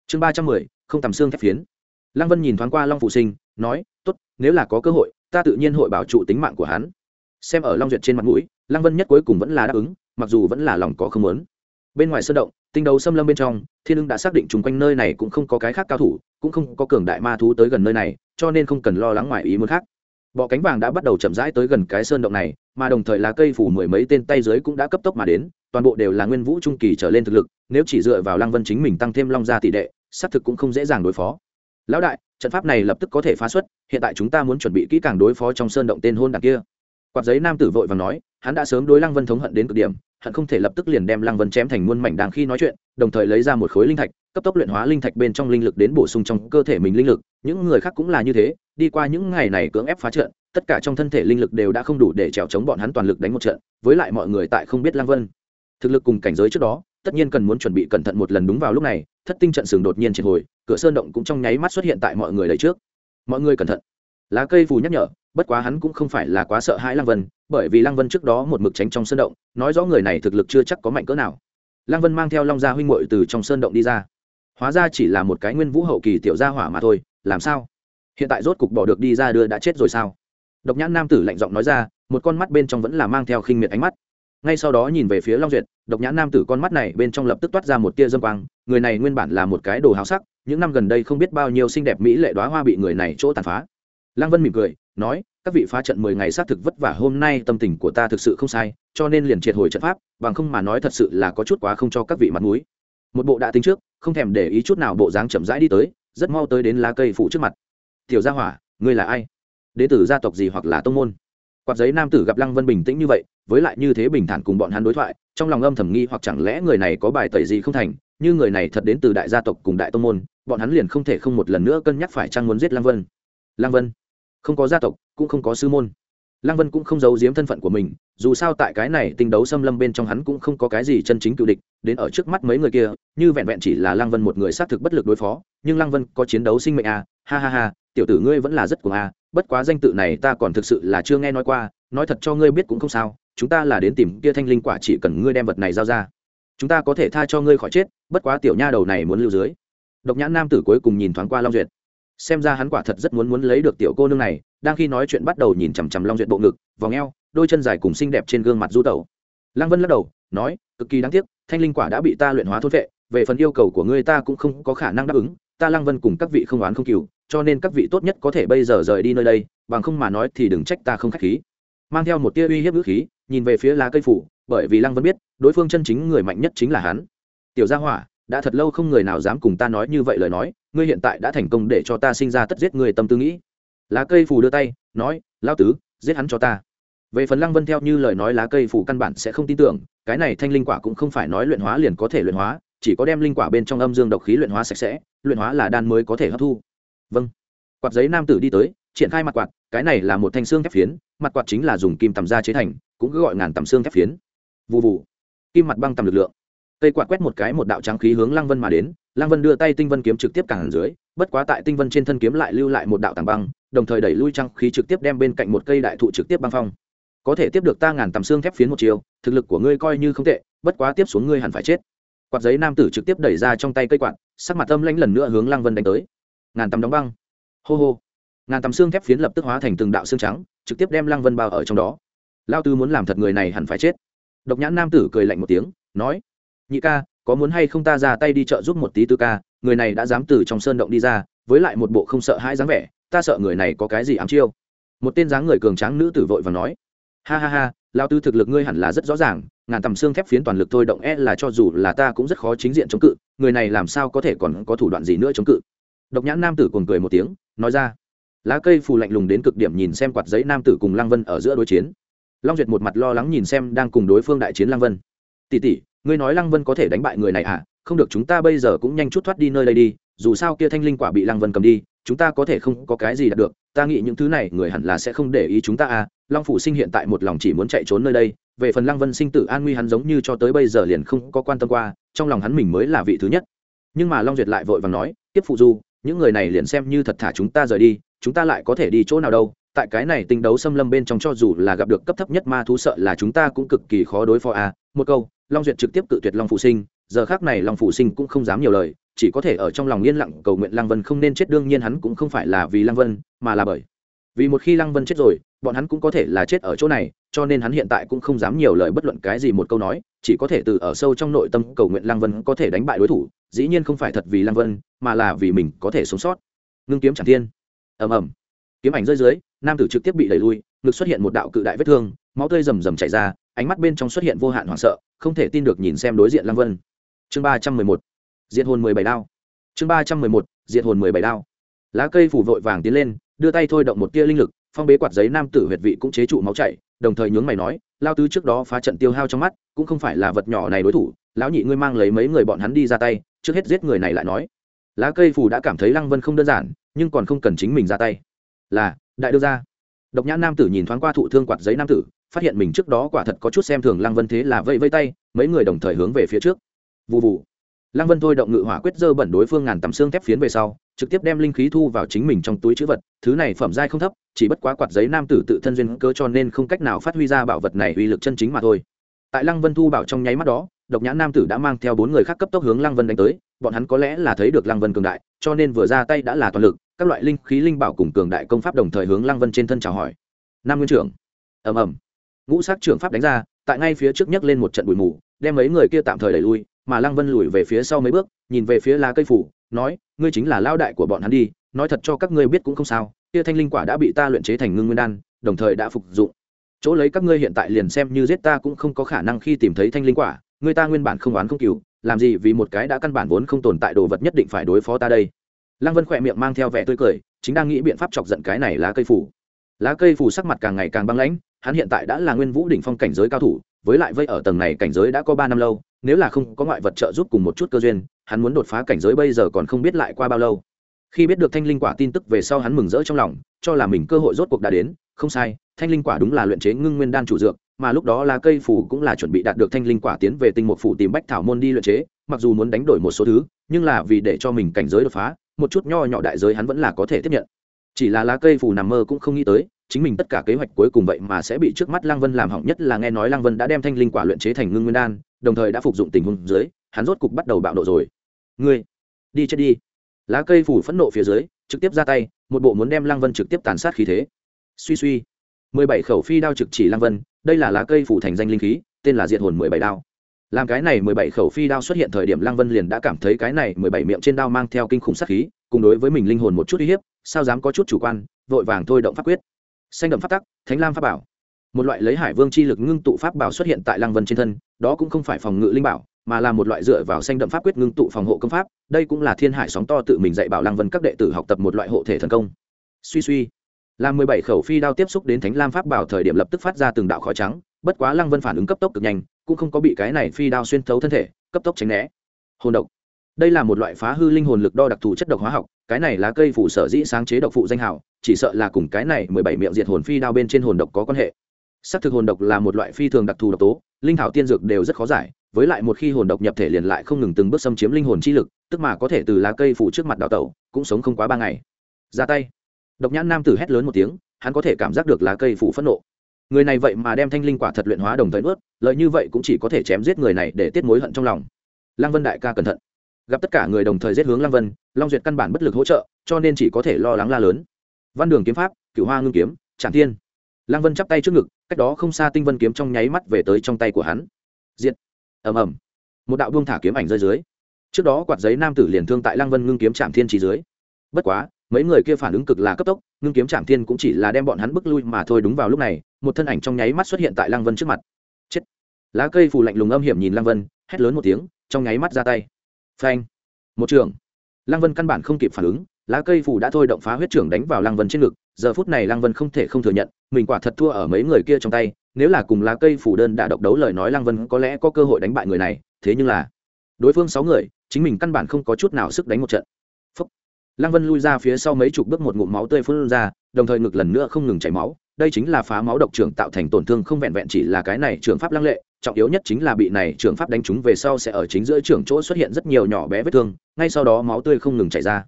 Speaker 1: Chương ba trăm mười, không tầm xương thép phiến. Lang vân nhìn thoáng qua long Phụ sinh, nói t ố t nếu là có cơ hội, ta tự nhiên hội bảo trụ tính mạng của hắn. Xem ở long duyệt trên mặt mũi lang vân nhất cuối cùng vẫn là đáp ứng, mặc dù vẫn là lòng có không lớn bên ngoài sơn động, tinh đấu xâm lâm bên trong, thiên ưng đã xác định chung quanh nơi này cũng không có cái khác cao thủ cũng không có cường đại ma thú tới gần nơi này, cho nên không cần lo lắng ngoài ý muốn khác. Bọ cánh vàng đã bắt đầu chậm rãi tới gần cái sơn động này, mà đồng thời là cây phủ mười mấy tên tay dưới cũng đã cấp tốc mà đến, toàn bộ đều là nguyên vũ trung kỳ trở lên thực lực, nếu chỉ dựa vào lăng vân chính mình tăng thêm long gia tỷ đệ, xác thực cũng không dễ dàng đối phó. Lão đại, trận pháp này lập tức có thể phá xuất, hiện tại chúng ta muốn chuẩn bị kỹ càng đối phó trong sơn động tên hôn đ kia. Quạt giấy nam tử vội và nói, hắn đã sớm đối lăng vân thống hận đến cực điểm hận không thể lập tức liền đem lăng vân chém thành muôn mảnh đang khi nói chuyện, đồng thời lấy ra một khối linh thạch, cấp tốc luyện hóa linh thạch bên trong linh lực đến bổ sung trong cơ thể mình linh lực. Những người khác cũng là như thế, đi qua những ngày này cưỡng ép phá trận, tất cả trong thân thể linh lực đều đã không đủ để trèo chống bọn hắn toàn lực đánh một trận, với lại mọi người tại không biết lăng vân. Thực lực cùng cảnh giới trước đó, tất nhiên cần muốn chuẩn bị cẩn thận một lần đúng vào lúc này, thất tinh trận sừng đột nhiên triệt hồi, cửa sơn động cũng trong nháy mắt xuất hiện tại mọi người đấy trước. Mọi người cẩn thận. Lá cây phù nhắc nhở, bất quá hắn cũng không phải là quá sợ hãi lăng vân bởi vì lăng vân trước đó một mực tránh trong sơn động, nói rõ người này thực lực chưa chắc có mạnh cỡ nào. Lăng vân mang theo long gia huynh muội từ trong sơn động đi ra. Hóa ra chỉ là một cái nguyên vũ hậu kỳ tiểu gia hỏa mà thôi, làm sao? Hiện tại rốt cục bỏ được đi ra đưa đã chết rồi sao? Độc nhãn nam tử lạnh giọng nói ra, một con mắt bên trong vẫn là mang theo khinh miệt ánh mắt. Ngay sau đó nhìn về phía long duyệt, độc nhãn nam tử con mắt này bên trong lập tức toát ra một tia dâm quang, người này nguyên bản là một cái đồ háo sắc, những năm gần đây không biết bao nhiêu xinh đẹp mỹ lệ đoá hoa bị người này chỗ tàn phá. Lăng vân mỉm cười, nói các vị phá trận mười ngày xác thực vất vả, hôm nay tâm tình của ta thực sự không sai, cho nên liền triệt hồi trận pháp, bằng không mà nói thật sự là có chút quá không cho các vị mặt mũi. Một bộ đã tính trước, không thèm để ý chút nào, bộ dáng chậm rãi đi tới, rất mau tới đến lá cây phủ trước mặt. Tiểu gia hỏa, ngươi là ai? Đệ tử gia tộc gì hoặc là tông môn? Quạt giấy nam tử gặp lăng vân bình tĩnh như vậy, với lại như thế bình thản cùng bọn hắn đối thoại, trong lòng âm thầm nghi hoặc chẳng lẽ người này có bài tẩy gì không thành, như người này thật đến từ đại gia tộc cùng đại tông môn, bọn hắn liền không thể không một lần nữa cân nhắc phải chăng muốn giết lăng vân. Lăng vân, không có gia tộc cũng không có sư môn. Lăng vân cũng không giấu giếm thân phận của mình dù sao tại cái này tinh đấu xâm lâm bên trong hắn cũng không có cái gì chân chính cựu địch đến ở trước mắt mấy người kia như vẹn vẹn chỉ là lăng vân một người xác thực bất lực đối phó nhưng lăng vân có chiến đấu sinh mệnh à, ha ha ha tiểu tử ngươi vẫn là rất cuồng à, bất quá danh tự này ta còn thực sự là chưa nghe nói qua nói thật cho ngươi biết cũng không sao chúng ta là đến tìm kia thanh linh quả chỉ cần ngươi đem vật này giao ra. Chúng ta có thể tha cho ngươi khỏi chết bất quá tiểu nha đầu này muốn lưu dưới. Độc nhãn nam tử cuối cùng nhìn thoáng qua long duyệt. Xem ra hắn quả thật rất muốn muốn lấy được tiểu cô nương này đang khi nói chuyện bắt đầu nhìn chằm chằm long duyệt bộ ngực, vòng eo, đôi chân dài cùng xinh đẹp trên gương mặt du tẩu. Lăng vân lắc đầu, nói, cực kỳ đáng tiếc, thanh linh quả đã bị ta luyện hóa thốt vệ, về phần yêu cầu của ngươi ta cũng không có khả năng đáp ứng, ta lăng vân cùng các vị không oán không cừu cho nên các vị tốt nhất có thể bây giờ rời đi nơi đây, bằng không mà nói thì đừng trách ta không khách khí. Mang theo một tia uy hiếp ngữ khí, nhìn về phía lá cây phủ, bởi vì lăng vân biết, đối phương chân chính người mạnh nhất chính là hắn. Tiểu gia hỏa, đã thật lâu không người nào dám cùng ta nói như vậy lời nói, ngươi hiện tại đã thành công để cho ta sinh ra tất giết người tâm tư nghĩ lá cây phủ đưa tay, nói lao tứ, giết hắn cho ta. Về phần lăng vân theo như lời nói lá cây phủ căn bản sẽ không tin tưởng, cái này thanh linh quả cũng không phải nói luyện hóa liền có thể luyện hóa, chỉ có đem linh quả bên trong âm dương độc khí luyện hóa sạch sẽ, luyện hóa là đan mới có thể hấp thu. Vâng. Quạt giấy nam tử đi tới, triển khai mặt quạt, cái này là một thanh xương thép phiến, mặt quạt chính là dùng kim tầm da chế thành, cũng cứ gọi ngàn tầm xương thép phiến. Vụ vụ kim mặt băng tầm lực lượng. Cây quạt quét một cái một đạo trắng khí hướng lăng vân mà đến, lăng vân đưa tay tinh vân kiếm trực tiếp cản dưới, bất quá tại tinh vân trên thân kiếm lại lưu lại một đạo tàng băng đồng thời đẩy lui trăng khí trực tiếp đem bên cạnh một cây đại thụ trực tiếp băng phong. Có thể tiếp được ta ngàn tầm xương thép phiến một chiều, thực lực của ngươi coi như không tệ, bất quá tiếp xuống ngươi hẳn phải chết. Quạt giấy nam tử trực tiếp đẩy ra trong tay cây quạt, sắc mặt âm lãnh lần nữa hướng lăng vân đánh tới. Ngàn tầm đóng băng. Hô hô. Ngàn tầm xương thép phiến lập tức hóa thành từng đạo xương trắng, trực tiếp đem lăng vân bao ở trong đó. Lao tư muốn làm thật người này hẳn phải chết. Độc nhãn nam tử cười lạnh một tiếng, nói, nhị ca, có muốn hay không ta ra tay đi chợ giúp một tí tư ca, người này đã dám từ trong sơn động đi ra, với lại một bộ không sợ hãi dáng vẻ ta sợ người này có cái gì ám chiêu. Một tên dáng người cường tráng nữ tử vội và nói, ha ha ha lao tư thực lực ngươi hẳn là rất rõ ràng, ngàn tầm xương thép phiến toàn lực thôi động e là cho dù là ta cũng rất khó chính diện chống cự, người này làm sao có thể còn có thủ đoạn gì nữa chống cự? Độc nhãn nam tử cùng cười một tiếng, nói ra, lá cây phù lạnh lùng đến cực điểm nhìn xem quạt giấy nam tử cùng lăng vân ở giữa đối chiến. Long duyệt một mặt lo lắng nhìn xem đang cùng đối phương đại chiến lăng vân. Tỷ tỷ, ngươi nói lăng vân có thể đánh bại người này à? Không được, chúng ta bây giờ cũng nhanh chút thoát đi nơi đây đi dù sao kia thanh linh quả bị lăng vân cầm đi, chúng ta có thể không có cái gì đạt được, ta nghĩ những thứ này người hẳn là sẽ không để ý chúng ta à long phủ sinh hiện tại một lòng chỉ muốn chạy trốn nơi đây, về phần lăng vân sinh tử an nguy hắn giống như cho tới bây giờ liền không có quan tâm qua, trong lòng hắn mình mới là vị thứ nhất. Nhưng mà long duyệt lại vội vàng nói, tiếp phụ du, những người này liền xem như thật thả chúng ta rời đi, chúng ta lại có thể đi chỗ nào đâu, tại cái này tình đấu xâm lâm bên trong cho dù là gặp được cấp thấp nhất ma thú sợ là chúng ta cũng cực kỳ khó đối phó à. Một câu, long duyệt trực tiếp cự tuyệt long phụ sinh, giờ khác này long phụ sinh cũng không dám nhiều lời chỉ có thể ở trong lòng yên lặng cầu nguyện lăng vân không nên chết, đương nhiên hắn cũng không phải là vì lăng vân, mà là bởi vì một khi lăng vân chết rồi, bọn hắn cũng có thể là chết ở chỗ này, cho nên hắn hiện tại cũng không dám nhiều lời bất luận cái gì một câu nói, chỉ có thể từ ở sâu trong nội tâm cầu nguyện lăng vân có thể đánh bại đối thủ, dĩ nhiên không phải thật vì lăng vân, mà là vì mình có thể sống sót. Ngưng kiếm chẳng thiên. Ầm ầm. Kiếm ảnh rơi dưới, nam tử trực tiếp bị đẩy lui, ngực xuất hiện một đạo cự đại vết thương, máu tươi rầm rầm chảy ra, ánh mắt bên trong xuất hiện vô hạn hoảng sợ, không thể tin được nhìn xem đối diện lăng vân. Chương ba trăm mười một diện hồn mười bảy đao. Chương ba trăm mười một diện hồn mười bảy đao. Lá cây phủ vội vàng tiến lên, đưa tay thôi động một tia linh lực, phong bế quạt giấy nam tử huyệt vị cũng chế trụ máu chảy, đồng thời nhướng mày nói, lao tứ trước đó phá trận tiêu hao trong mắt, cũng không phải là vật nhỏ này đối thủ, lão nhị ngươi mang lấy mấy người bọn hắn đi ra tay, trước hết giết người này lại nói. Lá cây phủ đã cảm thấy lăng vân không đơn giản, nhưng còn không cần chính mình ra tay. Là, đại đưa ra. Độc nhãn nam tử nhìn thoáng qua thụ thương quạt giấy nam tử, phát hiện mình trước đó quả thật có chút xem thường lăng vân thế là vây vây tay, mấy người đồng thời hướng về phía trước. Vụ vụ lăng vân thôi động ngự hỏa quyết dơ bẩn đối phương ngàn tắm xương thép phiến về sau, trực tiếp đem linh khí thu vào chính mình trong túi chữ vật, thứ này phẩm giai không thấp, chỉ bất quá quạt giấy nam tử tự thân duyên cơ cho nên không cách nào phát huy ra bảo vật này uy lực chân chính mà thôi. Tại lăng vân thu bảo trong nháy mắt đó, độc nhãn nam tử đã mang theo bốn người khác cấp tốc hướng lăng vân đánh tới, bọn hắn có lẽ là thấy được lăng vân cường đại, cho nên vừa ra tay đã là toàn lực, các loại linh khí linh bảo cùng cường đại công pháp đồng thời hướng lăng vân trên thân chào hỏi. Nam nguyên trưởng. Ầm ầm. Ngũ sắc trưởng pháp đánh ra, tại ngay phía trước nhấc lên một trận bụi mù, đem mấy người kia tạm thời đẩy lui mà lăng vân lùi về phía sau mấy bước, nhìn về phía lá cây phủ, nói, ngươi chính là lao đại của bọn hắn đi, nói thật cho các ngươi biết cũng không sao, kia thanh linh quả đã bị ta luyện chế thành ngưng nguyên đan, đồng thời đã phục dụng. Chỗ lấy các ngươi hiện tại liền xem như giết ta cũng không có khả năng khi tìm thấy thanh linh quả người ta nguyên bản không oán không cừu, làm gì vì một cái đã căn bản vốn không tồn tại đồ vật nhất định phải đối phó ta đây? Lăng vân khỏe miệng mang theo vẻ tươi cười, chính đang nghĩ biện pháp chọc giận cái này lá cây phủ. Lá cây phủ sắc mặt càng ngày càng băng lãnh, hắn hiện tại đã là nguyên vũ đỉnh phong cảnh giới cao thủ với lại vây ở tầng này cảnh giới đã có ba năm lâu, nếu là không có ngoại vật trợ giúp cùng một chút cơ duyên, hắn muốn đột phá cảnh giới bây giờ còn không biết lại qua bao lâu. Khi biết được thanh linh quả tin tức về sau hắn mừng rỡ trong lòng, cho là mình cơ hội rốt cuộc đã đến. Không sai, thanh linh quả đúng là luyện chế ngưng nguyên đan chủ dược, mà lúc đó là cây phủ cũng là chuẩn bị đạt được thanh linh quả tiến về tinh mục phủ tìm bách thảo môn đi luyện chế, mặc dù muốn đánh đổi một số thứ, nhưng là vì để cho mình cảnh giới đột phá, một chút nho nhỏ đại giới hắn vẫn là có thể tiếp nhận chỉ là lá cây phủ nằm mơ cũng không nghĩ tới, chính mình tất cả kế hoạch cuối cùng vậy mà sẽ bị trước mắt lăng vân làm hỏng, nhất là nghe nói lăng vân đã đem thanh linh quả luyện chế thành ngưng nguyên đan, đồng thời đã phục dụng tình huống dưới, hắn rốt cục bắt đầu bạo nộ rồi. Ngươi, đi chết đi. Lá cây phủ phẫn nộ phía dưới, trực tiếp ra tay, một bộ muốn đem lăng vân trực tiếp tàn sát khí thế. Suy suy, mười bảy khẩu phi đao trực chỉ lăng vân, đây là lá cây phủ thành danh linh khí, tên là diệt hồn mười bảy đao. Làm cái này mười bảy khẩu phi đao xuất hiện thời điểm lăng vân liền đã cảm thấy cái này mười bảy miệng trên đao mang theo kinh khủng sát khí cùng đối với mình linh hồn một chút uy hiếp, sao dám có chút chủ quan, vội vàng thôi động pháp quyết. Xanh đậm pháp tắc, thánh lam pháp bảo. Một loại lấy hải vương chi lực ngưng tụ pháp bảo xuất hiện tại lăng vân trên thân, đó cũng không phải phòng ngự linh bảo, mà là một loại dựa vào xanh đậm pháp quyết ngưng tụ phòng hộ công pháp, đây cũng là thiên hải sóng to tự mình dạy bảo lăng vân các đệ tử học tập một loại hộ thể thần công. Suy suy, là mười bảy khẩu phi đao tiếp xúc đến thánh lam pháp bảo thời điểm lập tức phát ra từng đạo khói trắng, bất quá lăng vân phản ứng cấp tốc cực nhanh, cũng không có bị cái này phi đao xuyên thấu thân thể, cấp tốc tránh né. Hồn độc đây là một loại phá hư linh hồn lực đo đặc thù chất độc hóa học, cái này lá cây phủ sở dĩ sáng chế độc phụ danh hảo chỉ sợ là cùng cái này mười bảy miệng diệt hồn phi đao bên trên hồn độc có quan hệ. Xác thực hồn độc là một loại phi thường đặc thù độc tố, linh thảo tiên dược đều rất khó giải, với lại một khi hồn độc nhập thể liền lại không ngừng từng bước xâm chiếm linh hồn chi lực, tức mà có thể từ lá cây phủ trước mặt đào tẩu, cũng sống không quá ba ngày. Ra tay. Độc nhãn nam tử hét lớn một tiếng, hắn có thể cảm giác được lá cây phủ phẫn nộ. Người này vậy mà đem thanh linh quả thật luyện hóa đồng thời nuốt, lợi như vậy cũng chỉ có thể chém giết người này để tiết mối hận trong lòng. Lăng vân đại ca cẩn thận gặp tất cả người đồng thời giết hướng lăng vân, long duyệt căn bản bất lực hỗ trợ, cho nên chỉ có thể lo lắng la lớn. Văn đường kiếm pháp Cựu hoa ngưng kiếm tràng thiên. Lăng vân chắp tay trước ngực, cách đó không xa tinh vân kiếm trong nháy mắt về tới trong tay của hắn. Diện ầm ầm. Một đạo buông thả kiếm ảnh rơi dưới. Trước đó quạt giấy nam tử liền thương tại lăng vân ngưng kiếm trạm thiên trí dưới. Bất quá, mấy người kia phản ứng cực là cấp tốc, ngưng kiếm trạm thiên cũng chỉ là đem bọn hắn bức lui mà thôi đúng vào lúc này, một thân ảnh trong nháy mắt xuất hiện tại lăng vân trước mặt. Chết. Lá cây phù lạnh lùng âm hiểm nhìn lăng vân, hét lớn một tiếng, trong nháy mắt ra tay phanh. Một trường. Lăng vân căn bản không kịp phản ứng, lá cây phủ đã thôi động phá huyết trưởng đánh vào lăng vân trên ngực, giờ phút này lăng vân không thể không thừa nhận, mình quả thật thua ở mấy người kia trong tay, nếu là cùng lá cây phủ đơn đã độc đấu lời nói lăng vân có lẽ có cơ hội đánh bại người này, thế nhưng là đối phương sáu người, chính mình căn bản không có chút nào sức đánh một trận. Phúc. lăng vân lui ra phía sau mấy chục bước một ngụm máu tươi phun ra, đồng thời ngực lần nữa không ngừng chảy máu đây chính là phá máu độc trưởng tạo thành tổn thương không vẹn vẹn chỉ là cái này trường pháp lăng lệ, trọng yếu nhất chính là bị này trường pháp đánh trúng về sau sẽ ở chính giữa trường chỗ xuất hiện rất nhiều nhỏ bé vết thương, ngay sau đó máu tươi không ngừng chảy ra.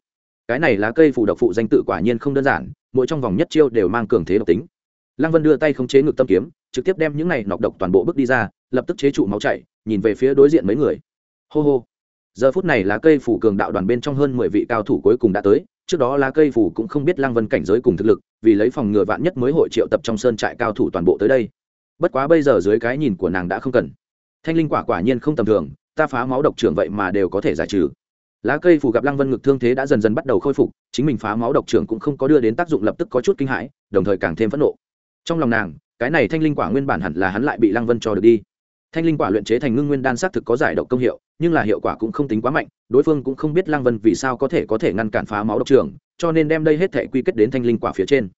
Speaker 1: Cái này lá cây phủ độc phụ danh tự quả nhiên không đơn giản, mỗi trong vòng nhất chiêu đều mang cường thế độc tính. Lăng vân đưa tay không chế ngực tâm kiếm, trực tiếp đem những này nọc độc toàn bộ bước đi ra, lập tức chế trụ máu chảy, nhìn về phía đối diện mấy người. Hô hô. Giờ phút này lá cây phủ cường đạo đoàn bên trong hơn mười vị cao thủ cuối cùng đã tới trước đó lá cây phủ cũng không biết lăng vân cảnh giới cùng thực lực, vì lấy phòng ngừa vạn nhất mới hội triệu tập trong sơn trại cao thủ toàn bộ tới đây. Bất quá bây giờ dưới cái nhìn của nàng đã không cần. Thanh linh quả quả nhiên không tầm thường, ta phá máu độc trưởng vậy mà đều có thể giải trừ. Lá cây phủ gặp lăng vân ngực thương thế đã dần dần bắt đầu khôi phục, chính mình phá máu độc trưởng cũng không có đưa đến tác dụng lập tức có chút kinh hãi, đồng thời càng thêm phẫn nộ. Trong lòng nàng, cái này thanh linh quả nguyên bản hẳn là hắn lại bị lăng vân cho được đi thanh linh quả luyện chế thành ngưng nguyên đan xác thực có giải độc công hiệu nhưng là hiệu quả cũng không tính quá mạnh đối phương cũng không biết lăng vân vì sao có thể có thể ngăn cản phá máu độc trường, cho nên đem đây hết thể quy kết đến thanh linh quả phía trên.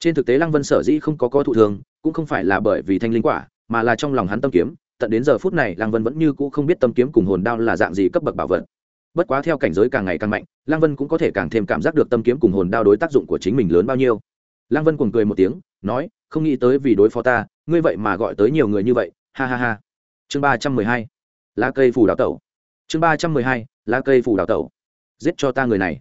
Speaker 1: Trên thực tế lăng vân sở dĩ không có có thụ thường cũng không phải là bởi vì thanh linh quả mà là trong lòng hắn tâm kiếm tận đến giờ phút này lăng vân vẫn như cũ không biết tâm kiếm cùng hồn đao là dạng gì cấp bậc bảo vật. Bất quá theo cảnh giới càng ngày càng mạnh lăng vân cũng có thể càng thêm cảm giác được tâm kiếm cùng hồn đao đối tác dụng của chính mình lớn bao nhiêu. Lăng vân cùng cười một tiếng nói không nghĩ tới vì đối phó ta ngươi vậy mà gọi tới nhiều người như vậy ha ha ha chương ba trăm mười hai, lá cây phủ đào tẩu. Chương ba trăm mười hai, lá cây phủ đào tẩu. Giết cho ta người này.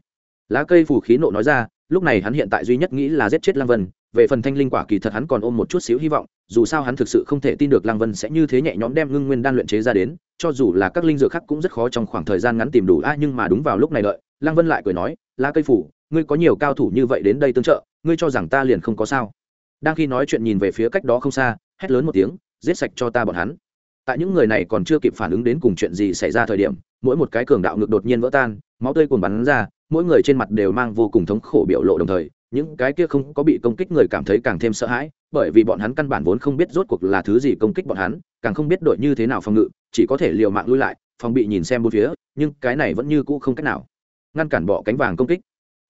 Speaker 1: Lá cây phủ khí nộ nói ra, lúc này hắn hiện tại duy nhất nghĩ là giết chết lăng vân. Về phần thanh linh quả kỳ thật hắn còn ôm một chút xíu hy vọng, dù sao hắn thực sự không thể tin được lăng vân sẽ như thế nhẹ nhõm đem ngưng nguyên đan luyện chế ra đến, cho dù là các linh dược khác cũng rất khó trong khoảng thời gian ngắn tìm đủ. A nhưng mà đúng vào lúc này đợi, lăng vân lại cười nói, lá cây phủ ngươi có nhiều cao thủ như vậy đến đây tương trợ, ngươi cho rằng ta liền không có sao? Đang khi nói chuyện nhìn về phía cách đó không xa, hét lớn một tiếng, giết sạch cho ta bọn hắn tại những người này còn chưa kịp phản ứng đến cùng chuyện gì xảy ra thời điểm, mỗi một cái cường đạo ngực đột nhiên vỡ tan, máu tươi cuồn bắn ra, mỗi người trên mặt đều mang vô cùng thống khổ biểu lộ đồng thời, những cái kia không có bị công kích người cảm thấy càng thêm sợ hãi, bởi vì bọn hắn căn bản vốn không biết rốt cuộc là thứ gì công kích bọn hắn, càng không biết đội như thế nào phòng ngự, chỉ có thể liều mạng lui lại, phòng bị nhìn xem bốn phía, nhưng cái này vẫn như cũ không cách nào ngăn cản bọ cánh vàng công kích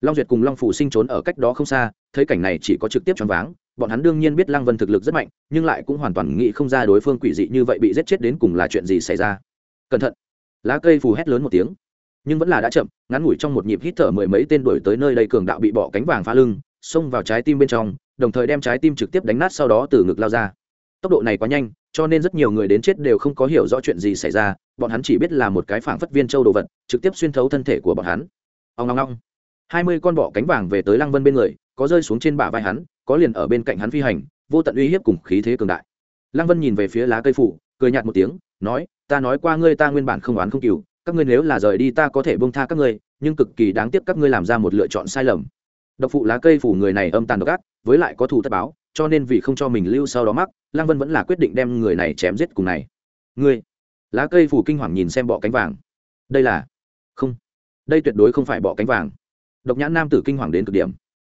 Speaker 1: long duyệt cùng long phủ sinh trốn ở cách đó không xa, thấy cảnh này chỉ có trực tiếp choáng váng, bọn hắn đương nhiên biết lăng vân thực lực rất mạnh, nhưng lại cũng hoàn toàn nghĩ không ra đối phương quỷ dị như vậy bị giết chết đến cùng là chuyện gì xảy ra. Cẩn thận! Lá cây phù hét lớn một tiếng. Nhưng vẫn là đã chậm, ngắn ngủi trong một nhịp hít thở mười mấy tên đuổi tới nơi đây cường đạo bị bỏ cánh vàng phá lưng, xông vào trái tim bên trong, đồng thời đem trái tim trực tiếp đánh nát sau đó từ ngực lao ra. Tốc độ này quá nhanh, cho nên rất nhiều người đến chết đều không có hiểu rõ chuyện gì xảy ra, bọn hắn chỉ biết là một cái phảng phất viên châu đồ vật, trực tiếp xuyên thấu thân thể của bọn hắn. Ông ngong ngong hai mươi con bọ cánh vàng về tới lăng vân bên người, có rơi xuống trên bả vai hắn, có liền ở bên cạnh hắn phi hành, vô tận uy hiếp cùng khí thế cường đại. Lăng vân nhìn về phía lá cây phủ, cười nhạt một tiếng, nói, ta nói qua ngươi ta nguyên bản không oán không cừu, các ngươi nếu là rời đi ta có thể bông tha các ngươi, nhưng cực kỳ đáng tiếc các ngươi làm ra một lựa chọn sai lầm. Độc phụ lá cây phủ người này âm tàn độc ác, với lại có thù tất báo, cho nên vì không cho mình lưu sau đó mắc, lăng vân vẫn là quyết định đem người này chém giết cùng này. Ngươi? Lá cây phủ kinh hoàng nhìn xem bọ cánh vàng. Đây là? Không. Đây tuyệt đối không phải bọ cánh vàng độc nhãn nam tử kinh hoàng đến cực điểm.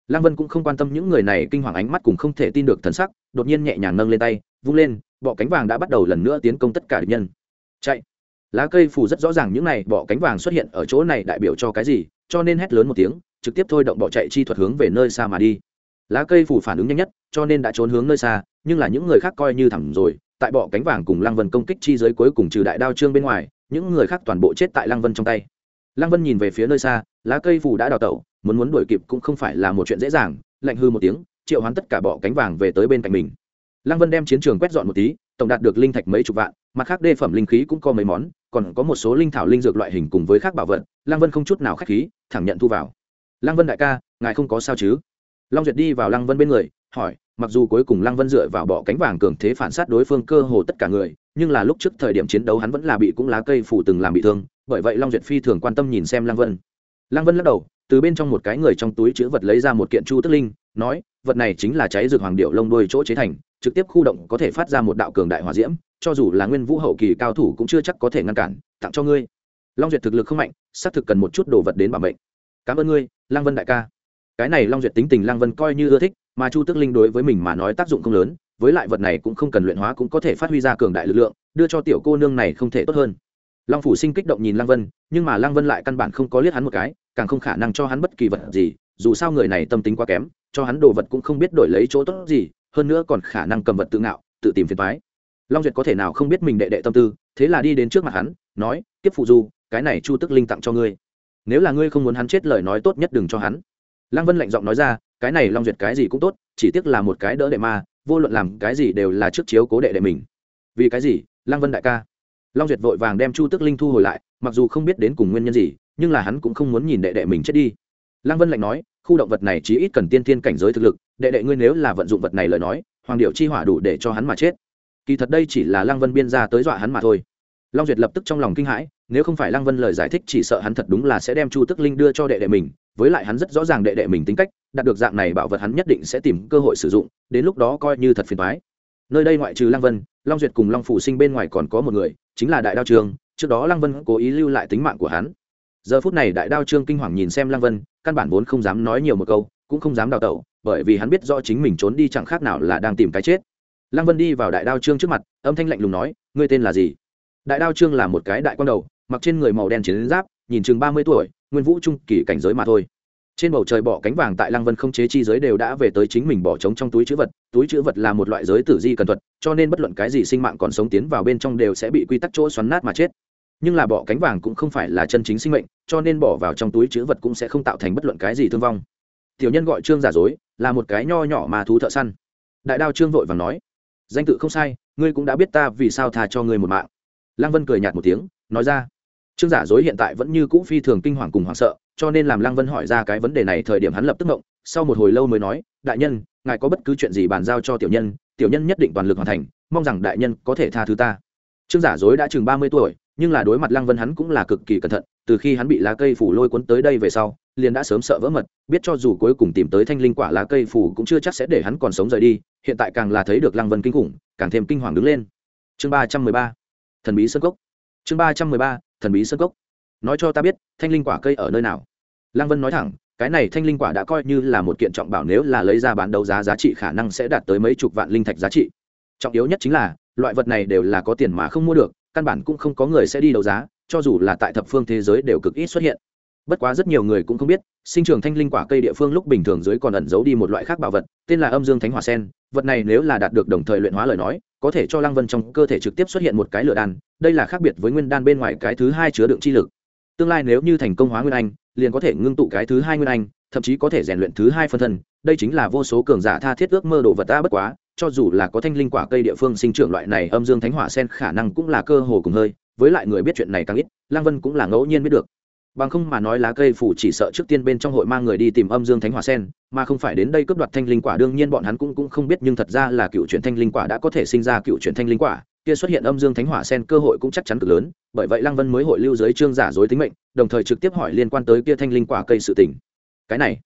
Speaker 1: Lăng vân cũng không quan tâm những người này kinh hoàng ánh mắt cùng không thể tin được thần sắc, đột nhiên nhẹ nhàng nâng lên tay, vung lên, bọ cánh vàng đã bắt đầu lần nữa tiến công tất cả địch nhân. Chạy. Lá cây phủ rất rõ ràng những này, bọ cánh vàng xuất hiện ở chỗ này đại biểu cho cái gì, cho nên hét lớn một tiếng, trực tiếp thôi động bọ chạy chi thuật hướng về nơi xa mà đi. Lá cây phủ phản ứng nhanh nhất, cho nên đã trốn hướng nơi xa, nhưng là những người khác coi như thầm rồi, tại bọ cánh vàng cùng lăng vân công kích chi giới cuối cùng trừ đại đao trương bên ngoài, những người khác toàn bộ chết tại lăng vân trong tay lăng vân nhìn về phía nơi xa, lá cây phủ đã đào tẩu, muốn muốn đuổi kịp cũng không phải là một chuyện dễ dàng, lạnh hư một tiếng, triệu hoán tất cả bọ cánh vàng về tới bên cạnh mình. Lăng vân đem chiến trường quét dọn một tí, tổng đạt được linh thạch mấy chục vạn, mặt khác đê phẩm linh khí cũng có mấy món, còn có một số linh thảo linh dược loại hình cùng với khác bảo vật, lăng vân không chút nào k h á c h khí, thẳng nhận thu vào. Lăng vân đại ca, ngài không có sao chứ? Long duyệt đi vào lăng vân bên người, hỏi, mặc dù cuối cùng lăng vân dựa vào bọ cánh vàng cường thế phản sát đối phương cơ hồ tất cả người nhưng là lúc trước thời điểm chiến đấu hắn vẫn là bị cũng lá cây phủ từng làm bị thương, bởi vậy long duyệt phi thường quan tâm nhìn xem lăng vân. Lăng vân lắc đầu, từ bên trong một cái người trong túi chữ vật lấy ra một kiện chu tức linh, nói, vật này chính là cháy rực hoàng điệu lông đôi chỗ chế thành, trực tiếp khu động có thể phát ra một đạo cường đại hòa diễm, cho dù là nguyên vũ hậu kỳ cao thủ cũng chưa chắc có thể ngăn cản, tặng cho ngươi. Long duyệt thực lực không mạnh, xác thực cần một chút đồ vật đến bảo mệnh. Cảm ơn ngươi, lăng vân đại ca. Cái này long duyệt tính tình lăng vân coi như ưa thích, mà chu tức linh đối với mình mà nói tác dụng không lớn với lại vật này cũng không cần luyện hóa cũng có thể phát huy ra cường đại lực lượng, đưa cho tiểu cô nương này không thể tốt hơn. Long phủ sinh kích động nhìn lăng vân, nhưng mà lăng vân lại căn bản không có liếc hắn một cái, càng không khả năng cho hắn bất kỳ vật gì, dù sao người này tâm tính quá kém, cho hắn đồ vật cũng không biết đổi lấy chỗ tốt gì, hơn nữa còn khả năng cầm vật tự ngạo, tự tìm phiền thoái long duyệt có thể nào không biết mình đệ đệ tâm tư, thế là đi đến trước mặt hắn, nói tiếp phụ du, cái này chu tức linh tặng cho ngươi. Nếu là ngươi không muốn hắn chết lời nói tốt nhất đừng cho hắn. Lăng vân lạnh giọng nói ra, cái này long duyệt cái gì cũng tốt chỉ tiếc là một cái đỡ đệ ma, vô luận làm cái gì đều là trước chiếu cố đệ đệ mình. Vì cái gì? Lăng vân đại ca. Long duyệt vội vàng đem chu tức linh thu hồi lại, mặc dù không biết đến cùng nguyên nhân gì, nhưng là hắn cũng không muốn nhìn đệ đệ mình chết đi. Lăng vân lạnh nói, khu động vật này chỉ ít cần tiên thiên cảnh giới thực lực, đệ đệ ngươi nếu là vận dụng vật này lời nói, hoàng điệu chi hỏa đủ để cho hắn mà chết. Kỳ thật đây chỉ là lăng vân biên ra tới dọa hắn mà thôi. Long duyệt lập tức trong lòng kinh hãi, nếu không phải lăng vân lời giải thích chỉ sợ hắn thật đúng là sẽ đem chu tức linh đưa cho đệ đệ mình với lại hắn rất rõ ràng đệ đệ mình tính cách, đạt được dạng này bảo vật hắn nhất định sẽ tìm cơ hội sử dụng, đến lúc đó coi như thật phiền thoái nơi đây ngoại trừ lăng vân, long duyệt cùng long phủ sinh bên ngoài còn có một người, chính là đại đao trường trước đó lăng vân cố ý lưu lại tính mạng của hắn. Giờ phút này đại đao trương kinh hoàng nhìn xem lăng vân, căn bản vốn không dám nói nhiều một câu, cũng không dám đào tẩu, bởi vì hắn biết rõ chính mình trốn đi chẳng khác nào là đang tìm cái chết. Lăng vân đi vào đại đao trương trước mặt, âm thanh lạnh lùng nói, ngươi tên là gì? Đại đao trương là một cái đại quan đầu, mặc trên người màu đen chiến giáp, nhìn chừng ba mươi tuổi nguyên vũ trung kỳ cảnh giới mà thôi. Trên bầu trời bỏ cánh vàng tại lăng vân không chế chi giới đều đã về tới chính mình bỏ trống trong túi chữ vật. Túi chữ vật là một loại giới tử di cần thuật, cho nên bất luận cái gì sinh mạng còn sống tiến vào bên trong đều sẽ bị quy tắc chỗ xoắn nát mà chết. Nhưng là bỏ cánh vàng cũng không phải là chân chính sinh mệnh, cho nên bỏ vào trong túi chữ vật cũng sẽ không tạo thành bất luận cái gì thương vong. Tiểu nhân gọi trương giả dối, là một cái nho nhỏ mà thú thợ săn. Đại đao trương vội vàng nói, danh tự không sai, ngươi cũng đã biết ta vì sao thà cho ngươi một mạng. Lăng vân cười nhạt một tiếng, nói ra trương giả dối hiện tại vẫn như cũ phi thường kinh hoàng cùng hoảng sợ, cho nên làm lăng vân hỏi ra cái vấn đề này thời điểm hắn lập tức ngộng, sau một hồi lâu mới nói, đại nhân, ngài có bất cứ chuyện gì bàn giao cho tiểu nhân tiểu nhân nhất định toàn lực hoàn thành, mong rằng đại nhân có thể tha thứ ta. Trương giả dối đã chừng ba mươi tuổi, nhưng là đối mặt lăng vân hắn cũng là cực kỳ cẩn thận, từ khi hắn bị lá cây phủ lôi cuốn tới đây về sau, liền đã sớm sợ vỡ mật, biết cho dù cuối cùng tìm tới thanh linh quả lá cây phủ cũng chưa chắc sẽ để hắn còn sống rời đi, hiện tại càng là thấy được lăng vân kinh khủng, càng thêm kinh hoàng đứng lên. Chương ba trăm mười ba, thần bí sơn cốc. Chương ba trăm mười ba thần bí sơn cốc. Nói cho ta biết, thanh linh quả cây ở nơi nào? Lăng vân nói thẳng, cái này thanh linh quả đã coi như là một kiện trọng bảo nếu là lấy ra bán đấu giá giá trị khả năng sẽ đạt tới mấy chục vạn linh thạch giá trị. Trọng yếu nhất chính là, loại vật này đều là có tiền mà không mua được, căn bản cũng không có người sẽ đi đấu giá, cho dù là tại thập phương thế giới đều cực ít xuất hiện bất quá rất nhiều người cũng không biết, sinh trưởng thanh linh quả cây địa phương lúc bình thường dưới còn ẩn giấu đi một loại khác bảo vật, tên là âm dương thánh hỏa sen. Vật này nếu là đạt được đồng thời luyện hóa lời nói, có thể cho lăng vân trong cơ thể trực tiếp xuất hiện một cái lửa đan, đây là khác biệt với nguyên đan bên ngoài cái thứ hai chứa đựng chi lực. Tương lai nếu như thành công hóa nguyên anh, liền có thể ngưng tụ cái thứ hai nguyên anh, thậm chí có thể rèn luyện thứ hai phân thân. Đây chính là vô số cường giả tha thiết ước mơ đồ vật ta bất quá, cho dù là có thanh linh quả cây địa phương sinh trưởng loại này âm dương thánh hỏa sen khả năng cũng là cơ hồ cùng hơi, với lại người biết chuyện này càng ít lang vân cũng là ngẫu nhiên biết được bằng không mà nói lá cây phủ chỉ sợ trước tiên bên trong hội mang người đi tìm âm dương thánh hỏa sen, mà không phải đến đây cướp đoạt thanh linh quả. Đương nhiên bọn hắn cũng cũng không biết, nhưng thật ra là cựu truyền thanh linh quả đã có thể sinh ra cựu truyền thanh linh quả. Kia xuất hiện âm dương thánh hỏa sen cơ hội cũng chắc chắn cực lớn, bởi vậy lăng vân mới hội lưu giới trương giả dối tính mệnh, đồng thời trực tiếp hỏi liên quan tới kia thanh linh quả cây sự tình. Cái này,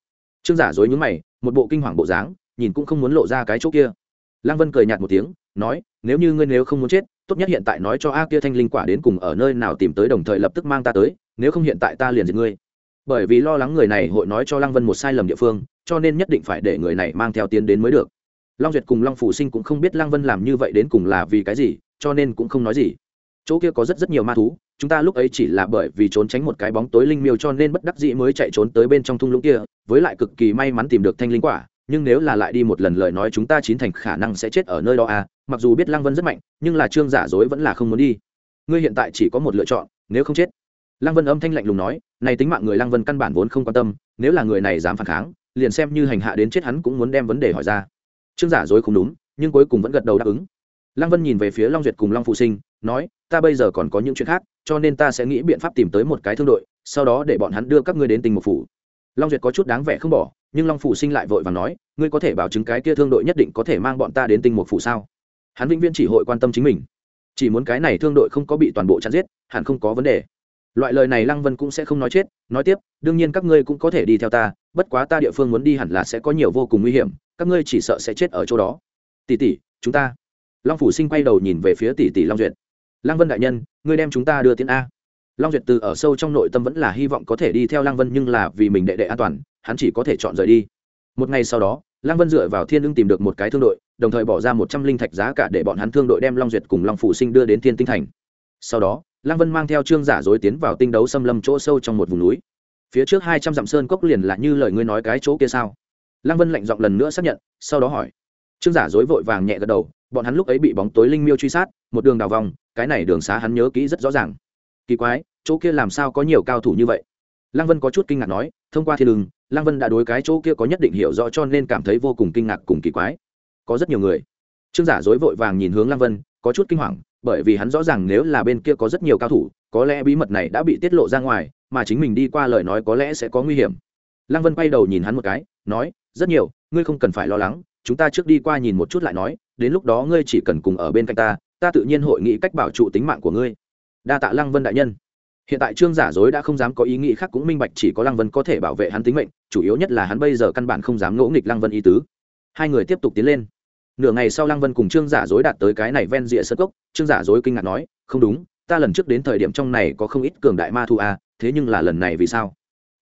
Speaker 1: trương giả dối nhúng mày, một bộ kinh hoàng bộ dáng, nhìn cũng không muốn lộ ra cái chỗ kia. Lăng vân cười nhạt một tiếng, nói, nếu như ngươi nếu không muốn chết, tốt nhất hiện tại nói cho a kia thanh linh quả đến cùng ở nơi nào tìm tới, đồng thời lập tức mang ta tới nếu không hiện tại ta liền diệt ngươi. Bởi vì lo lắng người này hội nói cho lăng vân một sai lầm địa phương, cho nên nhất định phải để người này mang theo tiến đến mới được. Long duyệt cùng long phủ sinh cũng không biết lăng vân làm như vậy đến cùng là vì cái gì, cho nên cũng không nói gì. Chỗ kia có rất rất nhiều ma thú, chúng ta lúc ấy chỉ là bởi vì trốn tránh một cái bóng tối linh miêu cho nên bất đắc dĩ mới chạy trốn tới bên trong thung lũng kia, với lại cực kỳ may mắn tìm được thanh linh quả, nhưng nếu là lại đi một lần lời nói chúng ta chín thành khả năng sẽ chết ở nơi đó à mặc dù biết lăng vân rất mạnh, nhưng là trương giả dối vẫn là không muốn đi. Ngươi hiện tại chỉ có một lựa chọn, nếu không chết lăng vân âm thanh lạnh lùng nói, này tính mạng người lăng vân căn bản vốn không quan tâm, nếu là người này dám phản kháng, liền xem như hành hạ đến chết hắn cũng muốn đem vấn đề hỏi ra. Trương giả dối không đúng, nhưng cuối cùng vẫn gật đầu đáp ứng. Lăng vân nhìn về phía long duyệt cùng long phụ sinh, nói, ta bây giờ còn có những chuyện khác, cho nên ta sẽ nghĩ biện pháp tìm tới một cái thương đội, sau đó để bọn hắn đưa các ngươi đến tình Mục phủ. Long duyệt có chút đáng vẻ không bỏ, nhưng long phụ sinh lại vội và nói, ngươi có thể bảo chứng cái kia thương đội nhất định có thể mang bọn ta đến tinh Mục phủ sao? Hắn vĩnh viễn chỉ hội quan tâm chính mình. Chỉ muốn cái này thương đội không có bị toàn bộ chặn giết, hẳn không có vấn đề loại lời này lăng vân cũng sẽ không nói chết, nói tiếp, đương nhiên các ngươi cũng có thể đi theo ta, bất quá ta địa phương muốn đi hẳn là sẽ có nhiều vô cùng nguy hiểm, các ngươi chỉ sợ sẽ chết ở chỗ đó. Tỷ tỷ, chúng ta. Long phủ sinh quay đầu nhìn về phía tỷ tỷ long duyệt. Lăng vân đại nhân, ngươi đem chúng ta đưa tiến a. Long duyệt từ ở sâu trong nội tâm vẫn là hy vọng có thể đi theo lăng vân nhưng là vì mình đệ đệ an toàn, hắn chỉ có thể chọn rời đi. Một ngày sau đó, lăng vân dựa vào thiên ưng tìm được một cái thương đội, đồng thời bỏ ra một trăm linh thạch giá cả để bọn hắn thương đội đem long duyệt cùng long phủ sinh đưa đến thiên tinh thành. Sau đó lăng vân mang theo trương giả dối tiến vào tinh đấu xâm lâm chỗ sâu trong một vùng núi. Phía trước hai trăm dặm sơn cốc liền là như lời ngươi nói cái chỗ kia sao? Lăng vân lạnh giọng lần nữa xác nhận, sau đó hỏi. Trương giả dối vội vàng nhẹ gật đầu, bọn hắn lúc ấy bị bóng tối linh miêu truy sát, một đường đào vòng, cái này đường xá hắn nhớ kỹ rất rõ ràng. Kỳ quái, chỗ kia làm sao có nhiều cao thủ như vậy? Lăng vân có chút kinh ngạc nói, thông qua thiên đường, lăng vân đã đối cái chỗ kia có nhất định hiểu rõ cho nên cảm thấy vô cùng kinh ngạc cùng kỳ quái. Có rất nhiều người. Trương giả dối vội vàng nhìn hướng lăng vân, có chút kinh hoàng bởi vì hắn rõ ràng nếu là bên kia có rất nhiều cao thủ, có lẽ bí mật này đã bị tiết lộ ra ngoài, mà chính mình đi qua lời nói có lẽ sẽ có nguy hiểm. Lăng vân quay đầu nhìn hắn một cái, nói, rất nhiều, ngươi không cần phải lo lắng, chúng ta trước đi qua nhìn một chút lại nói, đến lúc đó ngươi chỉ cần cùng ở bên cạnh ta ta tự nhiên hội nghị cách bảo trụ tính mạng của ngươi. Đa tạ lăng vân đại nhân. Hiện tại trương giả dối đã không dám có ý nghĩ khác cũng minh bạch chỉ có lăng vân có thể bảo vệ hắn tính mệnh, chủ yếu nhất là hắn bây giờ căn bản không dám ngỗ nghịch lăng vân ý tứ. Hai người tiếp tục tiến lên nửa ngày sau lăng vân cùng trương giả dối đạt tới cái này ven rìa sơ cốc trương giả dối kinh ngạc nói không đúng ta lần trước đến thời điểm trong này có không ít cường đại ma thu a à, thế nhưng là lần này vì sao?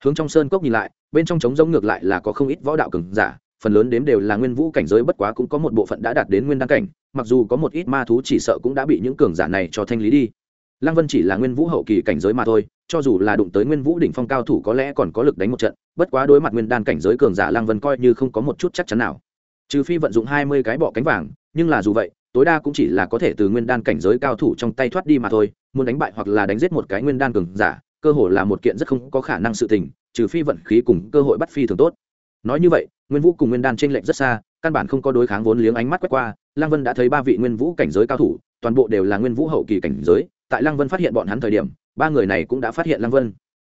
Speaker 1: Hướng trong sơn cốc nhìn lại bên trong trống giống ngược lại là có không ít võ đạo cường giả phần lớn đếm đều là nguyên vũ cảnh giới bất quá cũng có một bộ phận đã đạt đến nguyên đăng cảnh mặc dù có một ít ma thú chỉ sợ cũng đã bị những cường giả này cho thanh lý đi. Lăng vân chỉ là nguyên vũ hậu kỳ cảnh giới mà thôi cho dù là đụng tới nguyên vũ đỉnh phong cao thủ có lẽ còn có lực đánh một trận bất quá đối mặt nguyên đan cảnh giới cường giả lăng vân coi như không có một chút chắc chắn nào trừ phi vận dụng hai mươi cái bọ cánh vàng, nhưng là dù vậy, tối đa cũng chỉ là có thể từ nguyên đan cảnh giới cao thủ trong tay thoát đi mà thôi, muốn đánh bại hoặc là đánh giết một cái nguyên đan cường giả, cơ hội là một kiện rất không có khả năng sự tình, trừ phi vận khí cùng cơ hội bắt phi thường tốt. Nói như vậy, nguyên vũ cùng nguyên đan t r ê n lệch rất xa, căn bản không có đối kháng vốn liếng ánh mắt quét qua, lăng vân đã thấy ba vị nguyên vũ cảnh giới cao thủ, toàn bộ đều là nguyên vũ hậu kỳ cảnh giới, tại lăng vân phát hiện bọn hắn thời điểm, ba người này cũng đã phát hiện lăng vân.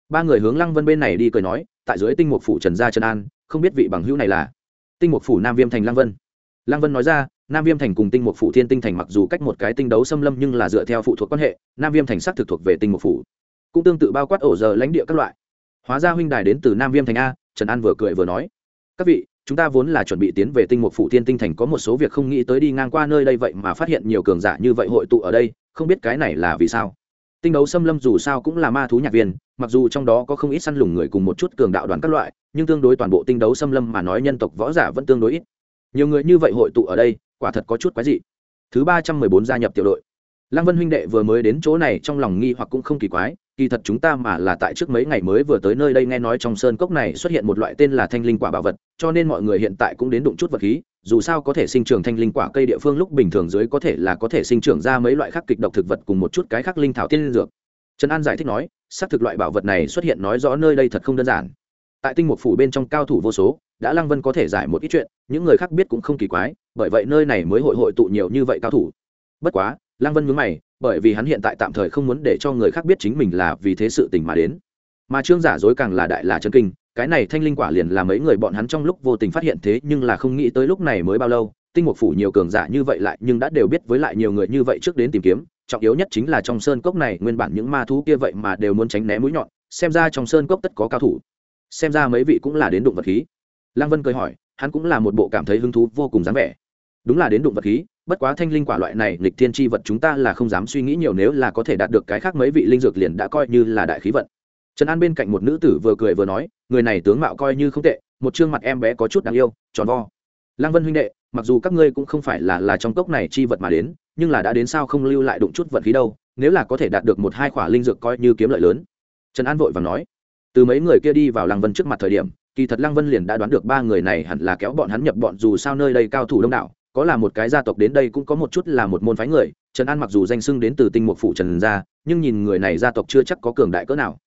Speaker 1: Ba người hướng lăng vân bên này đi cười nói, tại dưới tinh mục phủ trần gia trần an, không biết vị bằng hữu này là tinh mục phủ nam viêm thành Lang vân. Lang vân nói ra, nam viêm thành cùng tinh mục phủ thiên tinh thành mặc dù cách một cái tinh đấu xâm lâm nhưng là dựa theo phụ thuộc quan hệ, nam viêm thành xác thực thuộc về tinh mục phủ. Cũng tương tự bao quát ổ giờ lãnh địa các loại. Hóa ra huynh đài đến từ nam viêm thành a, trần an vừa cười vừa nói, các vị, chúng ta vốn là chuẩn bị tiến về tinh mục phủ thiên tinh thành, có một số việc không nghĩ tới đi ngang qua nơi đây vậy mà phát hiện nhiều cường giả như vậy hội tụ ở đây, không biết cái này là vì sao? Tinh đấu xâm lâm dù sao cũng là ma thú nhạc viên, mặc dù trong đó có không ít săn lùng người cùng một chút cường đạo đoàn các loại nhưng tương đối toàn bộ tinh đấu xâm lâm mà nói nhân tộc võ giả vẫn tương đối ít. Nhiều người như vậy hội tụ ở đây, quả thật có chút quái dị. Thứ ba trăm mười bốn gia nhập tiểu đội. Lăng vân huynh đệ vừa mới đến chỗ này trong lòng nghi hoặc cũng không kỳ quái, kỳ thật chúng ta mà là tại trước mấy ngày mới vừa tới nơi đây nghe nói trong sơn cốc này xuất hiện một loại tên là thanh linh quả bảo vật, cho nên mọi người hiện tại cũng đến đụng chút vật khí, dù sao có thể sinh trưởng thanh linh quả cây địa phương lúc bình thường dưới có thể là có thể sinh trưởng ra mấy loại khác kịch độc thực vật cùng một chút cái khác linh thảo tiên linh dược. Trần an giải thích nói, xác thực loại bảo vật này xuất hiện nói rõ nơi đây thật không đơn giản tại tinh mục phủ bên trong cao thủ vô số, đã lăng vân có thể giải một ít chuyện, những người khác biết cũng không kỳ quái, bởi vậy nơi này mới hội hội tụ nhiều như vậy cao thủ. Bất quá, lăng vân mướn mày, bởi vì hắn hiện tại tạm thời không muốn để cho người khác biết chính mình là vì thế sự tình mà đến. Mà trương giả dối càng là đại là chân kinh, cái này thanh linh quả liền là mấy người bọn hắn trong lúc vô tình phát hiện thế, nhưng là không nghĩ tới lúc này mới bao lâu, tinh mục phủ nhiều cường giả như vậy lại nhưng đã đều biết với lại nhiều người như vậy trước đến tìm kiếm, trọng yếu nhất chính là trong sơn cốc này nguyên bản những ma thú kia vậy mà đều muốn tránh né mũi nhọn, xem ra trong sơn cốc tất có cao thủ xem ra mấy vị cũng là đến đụng vật khí. Lăng vân cười hỏi, hắn cũng là một bộ cảm thấy hứng thú vô cùng dáng vẻ. Đúng là đến đụng vật khí, bất quá thanh linh quả loại này lịch thiên tri vật chúng ta là không dám suy nghĩ nhiều nếu là có thể đạt được cái khác mấy vị linh dược liền đã coi như là đại khí vận. Trần an bên cạnh một nữ tử vừa cười vừa nói, người này tướng mạo coi như không tệ, một chương mặt em bé có chút đáng yêu, tròn vo. Lăng vân huynh đệ, mặc dù các ngươi cũng không phải là là trong cốc này chi vật mà đến, nhưng là đã đến sao không lưu lại đụng chút vật khí đâu, nếu là có thể đạt được một hai khỏa linh dược coi như kiếm lợi lớn. Trần an vội và nói từ mấy người kia đi vào lăng vân trước mặt thời điểm, kỳ thật lăng vân liền đã đoán được ba người này hẳn là kéo bọn hắn nhập bọn dù sao nơi đây cao thủ đông đảo, có là một cái gia tộc đến đây cũng có một chút là một môn phái người, trần an mặc dù danh xưng đến từ tinh mục phủ trần gia, nhưng nhìn người này gia tộc chưa chắc có cường đại cỡ nào.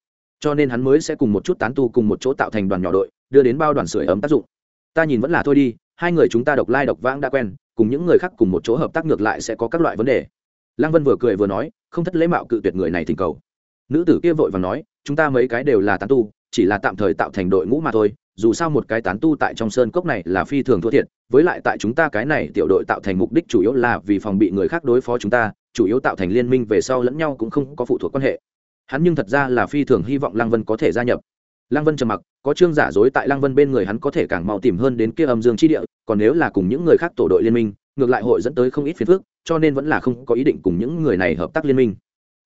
Speaker 1: Cho nên hắn mới sẽ cùng một chút tán tu cùng một chỗ tạo thành đoàn nhỏ đội, đưa đến bao đoàn sưởi ấm tác dụng. Ta nhìn vẫn là thôi đi, hai người chúng ta độc lai độc vãng đã quen, cùng những người khác cùng một chỗ hợp tác ngược lại sẽ có các loại vấn đề. Lăng vân vừa cười vừa nói, không thất lễ mạo cự tuyệt người này thỉnh cầu. Nữ tử kia vội và nói chúng ta mấy cái đều là tán tu, chỉ là tạm thời tạo thành đội ngũ mà thôi, dù sao một cái tán tu tại trong sơn cốc này là phi thường thua thiệt, với lại tại chúng ta cái này tiểu đội tạo thành mục đích chủ yếu là vì phòng bị người khác đối phó chúng ta, chủ yếu tạo thành liên minh về sau lẫn nhau cũng không có phụ thuộc quan hệ. Hắn nhưng thật ra là phi thường hy vọng lăng vân có thể gia nhập. Lăng vân trầm mặc, có chương giả dối tại lăng vân bên người hắn có thể càng mau tìm hơn đến kia âm dương chi địa, còn nếu là cùng những người khác tổ đội liên minh, ngược lại hội dẫn tới không ít phiền phức, cho nên vẫn là không có ý định cùng những người này hợp tác liên minh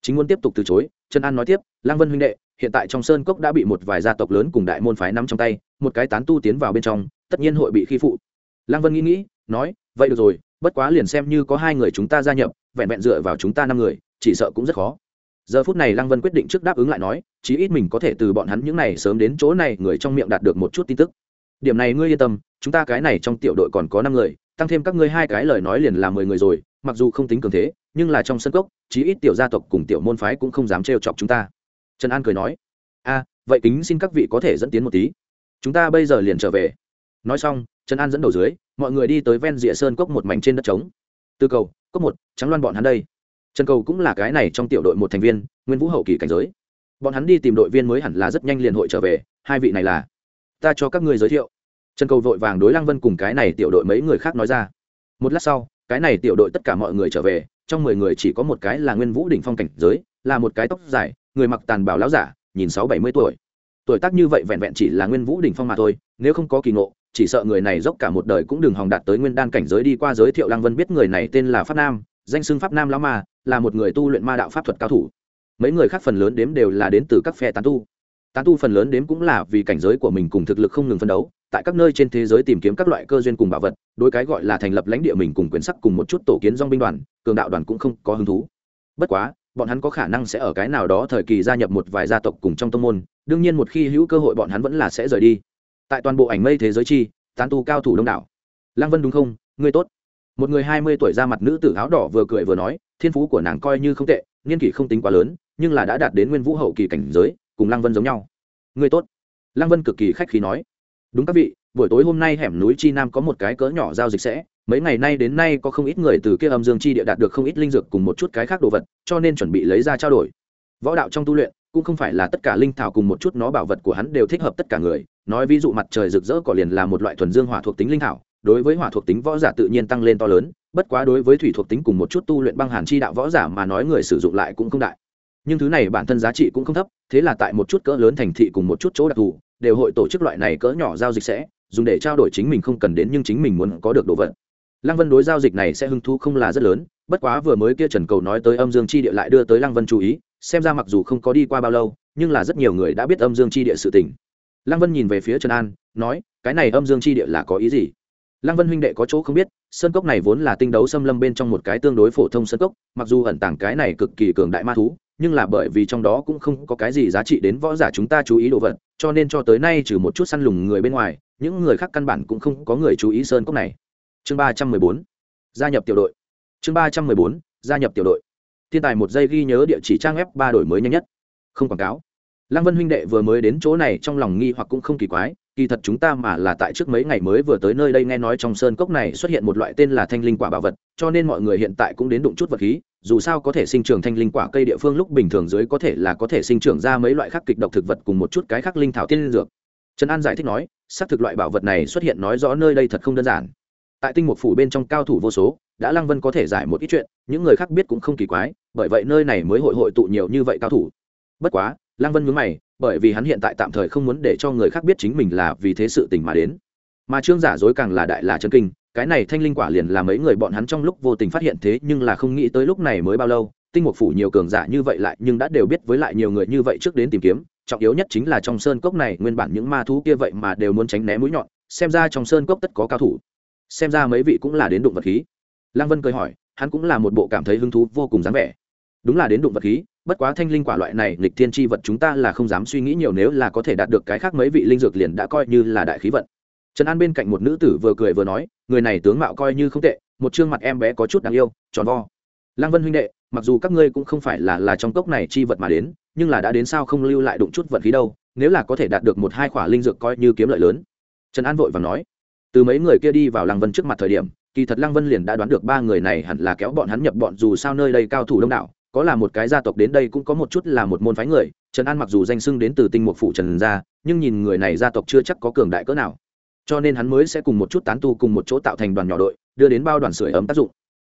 Speaker 1: chính muốn tiếp tục từ chối, trần an nói tiếp Lang vân huynh đệ, hiện tại trong sơn cốc đã bị một vài gia tộc lớn cùng đại môn phái nắm trong tay, một cái tán tu tiến vào bên trong, tất nhiên hội bị khi phụ. Lang vân nghĩ nghĩ, nói, vậy được rồi, bất quá liền xem như có hai người chúng ta gia nhập, vẹn vẹn dựa vào chúng ta năm người, chỉ sợ cũng rất khó. Giờ phút này lăng vân quyết định trước đáp ứng lại nói, chí ít mình có thể từ bọn hắn những này sớm đến chỗ này người trong miệng đạt được một chút tin tức. Điểm này ngươi yên tâm, chúng ta cái này trong tiểu đội còn có năm người, tăng thêm các ngươi hai cái lời nói liền là mười người rồi, mặc dù không tính cường thế nhưng là trong sân cốc, chí ít tiểu gia tộc cùng tiểu môn phái cũng không dám trêu chọc chúng ta. Trần an cười nói, a, vậy kính xin các vị có thể dẫn tiến một tí. Chúng ta bây giờ liền trở về. Nói xong, trần an dẫn đầu dưới, mọi người đi tới ven rìa sơn cốc một mảnh trên đất trống. Từ cầu, cốc một, trắng loan bọn hắn đây. Trần cầu cũng là cái này trong tiểu đội một thành viên, nguyên vũ hậu kỳ cảnh giới. Bọn hắn đi tìm đội viên mới hẳn là rất nhanh liền hội trở về, hai vị này là. Ta cho các ngươi giới thiệu. Trần cầu vội vàng đối lăng vân cùng cái này tiểu đội mấy người khác nói ra. Một lát sau, cái này tiểu đội tất cả mọi người trở về trong mười người chỉ có một cái là nguyên vũ đỉnh phong cảnh giới, là một cái tóc dài, người mặc tàn bào láo giả, nhìn sáu bảy mươi tuổi. Tuổi tác như vậy vẹn vẹn chỉ là nguyên vũ đỉnh phong mà thôi, nếu không có kỳ ngộ, chỉ sợ người này dốc cả một đời cũng đừng hòng đạt tới nguyên đan cảnh giới đi qua giới thiệu lăng vân biết người này tên là pháp nam, danh xưng pháp nam lão ma, là một người tu luyện ma đạo pháp thuật cao thủ. Mấy người khác phần lớn đếm đều là đến từ các phe tán tu. Tán tu phần lớn đếm cũng là vì cảnh giới của mình cùng thực lực không ngừng phân đấu tại các nơi trên thế giới tìm kiếm các loại cơ duyên cùng bảo vật, đối cái gọi là thành lập lãnh địa mình cùng quyển sắc cùng một chút tổ kiến dong binh đoàn, cường đạo đoàn cũng không có hứng thú. Bất quá, bọn hắn có khả năng sẽ ở cái nào đó thời kỳ gia nhập một vài gia tộc cùng trong tông môn, đương nhiên một khi hữu cơ hội bọn hắn vẫn là sẽ rời đi. Tại toàn bộ ảnh mây thế giới chi, tán tu cao thủ đông đảo. Lăng vân đúng không? Ngươi tốt. Một người hai mươi tuổi ra mặt nữ tử áo đỏ vừa cười vừa nói, thiên phú của nàng coi như không tệ, niên kỷ không tính quá lớn, nhưng là đã đạt đến nguyên vũ hậu kỳ cảnh giới, cùng lăng vân giống nhau. Ngươi tốt. Lăng vân cực kỳ khách khí nói đúng các vị, buổi tối hôm nay hẻm núi chi nam có một cái cỡ nhỏ giao dịch sẽ. Mấy ngày nay đến nay có không ít người từ kia âm dương chi địa đạt được không ít linh dược cùng một chút cái khác đồ vật, cho nên chuẩn bị lấy ra trao đổi. Võ đạo trong tu luyện, cũng không phải là tất cả linh thảo cùng một chút nó bảo vật của hắn đều thích hợp tất cả người. Nói ví dụ mặt trời rực rỡ cỏ liền là một loại thuần dương hỏa thuộc tính linh thảo, đối với hỏa thuộc tính võ giả tự nhiên tăng lên to lớn, bất quá đối với thủy thuộc tính cùng một chút tu luyện băng hàn chi đạo võ giả mà nói người sử dụng lại cũng không đại. Nhưng thứ này bản thân giá trị cũng không thấp, thế là tại một chút cỡ lớn thành thị cùng một chút chỗ đặc thù đều hội tổ chức loại này cỡ nhỏ giao dịch sẽ, dùng để trao đổi chính mình không cần đến nhưng chính mình muốn có được đồ vật. Lăng vân đối giao dịch này sẽ hưng thu không là rất lớn, bất quá vừa mới kia trần cầu nói tới âm dương chi địa lại đưa tới lăng vân chú ý, xem ra mặc dù không có đi qua bao lâu, nhưng là rất nhiều người đã biết âm dương chi địa sự tình. Lăng vân nhìn về phía trần an, nói, cái này âm dương chi địa là có ý gì? Lăng vân huynh đệ có chỗ không biết, sơn cốc này vốn là tinh đấu xâm lâm bên trong một cái tương đối phổ thông sơn cốc, mặc dù ẩn tàng cái này cực kỳ cường đại ma thú, nhưng là bởi vì trong đó cũng không có cái gì giá trị đến võ giả chúng ta chú ý đồ vật cho nên cho tới nay trừ một chút săn lùng người bên ngoài, những người khác căn bản cũng không có người chú ý sơn cốc này. Chương ba trăm mười bốn, gia nhập tiểu đội. Chương ba trăm mười bốn, gia nhập tiểu đội. Thiên tài một giây ghi nhớ địa chỉ trang web ba đổi mới nhanh nhất. Không quảng cáo. Lăng vân huynh đệ vừa mới đến chỗ này trong lòng nghi hoặc cũng không kỳ quái, kỳ thật chúng ta mà là tại trước mấy ngày mới vừa tới nơi đây nghe nói trong sơn cốc này xuất hiện một loại tên là thanh linh quả bảo vật, cho nên mọi người hiện tại cũng đến đụng chút vật khí dù sao có thể sinh trưởng thanh linh quả cây địa phương lúc bình thường dưới có thể là có thể sinh trưởng ra mấy loại khác kịch độc thực vật cùng một chút cái khác linh thảo tiên linh dược. Trần an giải thích nói, xác thực loại bảo vật này xuất hiện nói rõ nơi đây thật không đơn giản. Tại tinh mục phủ bên trong cao thủ vô số, đã lăng vân có thể giải một ít chuyện, những người khác biết cũng không kỳ quái, bởi vậy nơi này mới hội hội tụ nhiều như vậy cao thủ. Bất quá, lăng vân nhướng mày, bởi vì hắn hiện tại tạm thời không muốn để cho người khác biết chính mình là vì thế sự tình mà đến. Mà trương giả dối càng là đại là chân kinh cái này thanh linh quả liền là mấy người bọn hắn trong lúc vô tình phát hiện thế, nhưng là không nghĩ tới lúc này mới bao lâu, tinh mục phủ nhiều cường giả như vậy lại, nhưng đã đều biết với lại nhiều người như vậy trước đến tìm kiếm, trọng yếu nhất chính là trong sơn cốc này, nguyên bản những ma thú kia vậy mà đều muốn tránh né mũi nhọn, xem ra trong sơn cốc tất có cao thủ. Xem ra mấy vị cũng là đến đụng vật khí. Lăng vân cười hỏi, hắn cũng là một bộ cảm thấy hứng thú vô cùng dáng vẻ. Đúng là đến đụng vật khí, bất quá thanh linh quả loại này lịch thiên tri vật chúng ta là không dám suy nghĩ nhiều, nếu là có thể đạt được cái khác mấy vị linh dược liền đã coi như là đại khí vận trần an bên cạnh một nữ tử vừa cười vừa nói, người này tướng mạo coi như không tệ, một chương mặt em bé có chút đáng yêu, tròn vo. Lăng vân huynh đệ, mặc dù các ngươi cũng không phải là là trong cốc này chi vật mà đến, nhưng là đã đến sao không lưu lại đụng chút vật khí đâu, nếu là có thể đạt được một hai khỏa linh dược coi như kiếm lợi lớn. Trần an vội và nói, từ mấy người kia đi vào lăng vân trước mặt thời điểm, kỳ thật lăng vân liền đã đoán được ba người này hẳn là kéo bọn hắn nhập bọn dù sao nơi đây cao thủ đông đảo, có là một cái gia tộc đến đây cũng có một chút là một môn phái người, trần an mặc dù danh xưng đến từ tinh mục phủ trần gia, nhưng nhìn người này gia tộc chưa chắc có cường đại cỡ nào cho nên hắn mới sẽ cùng một chút tán tu cùng một chỗ tạo thành đoàn nhỏ đội, đưa đến bao đoàn sưởi ấm tác dụng.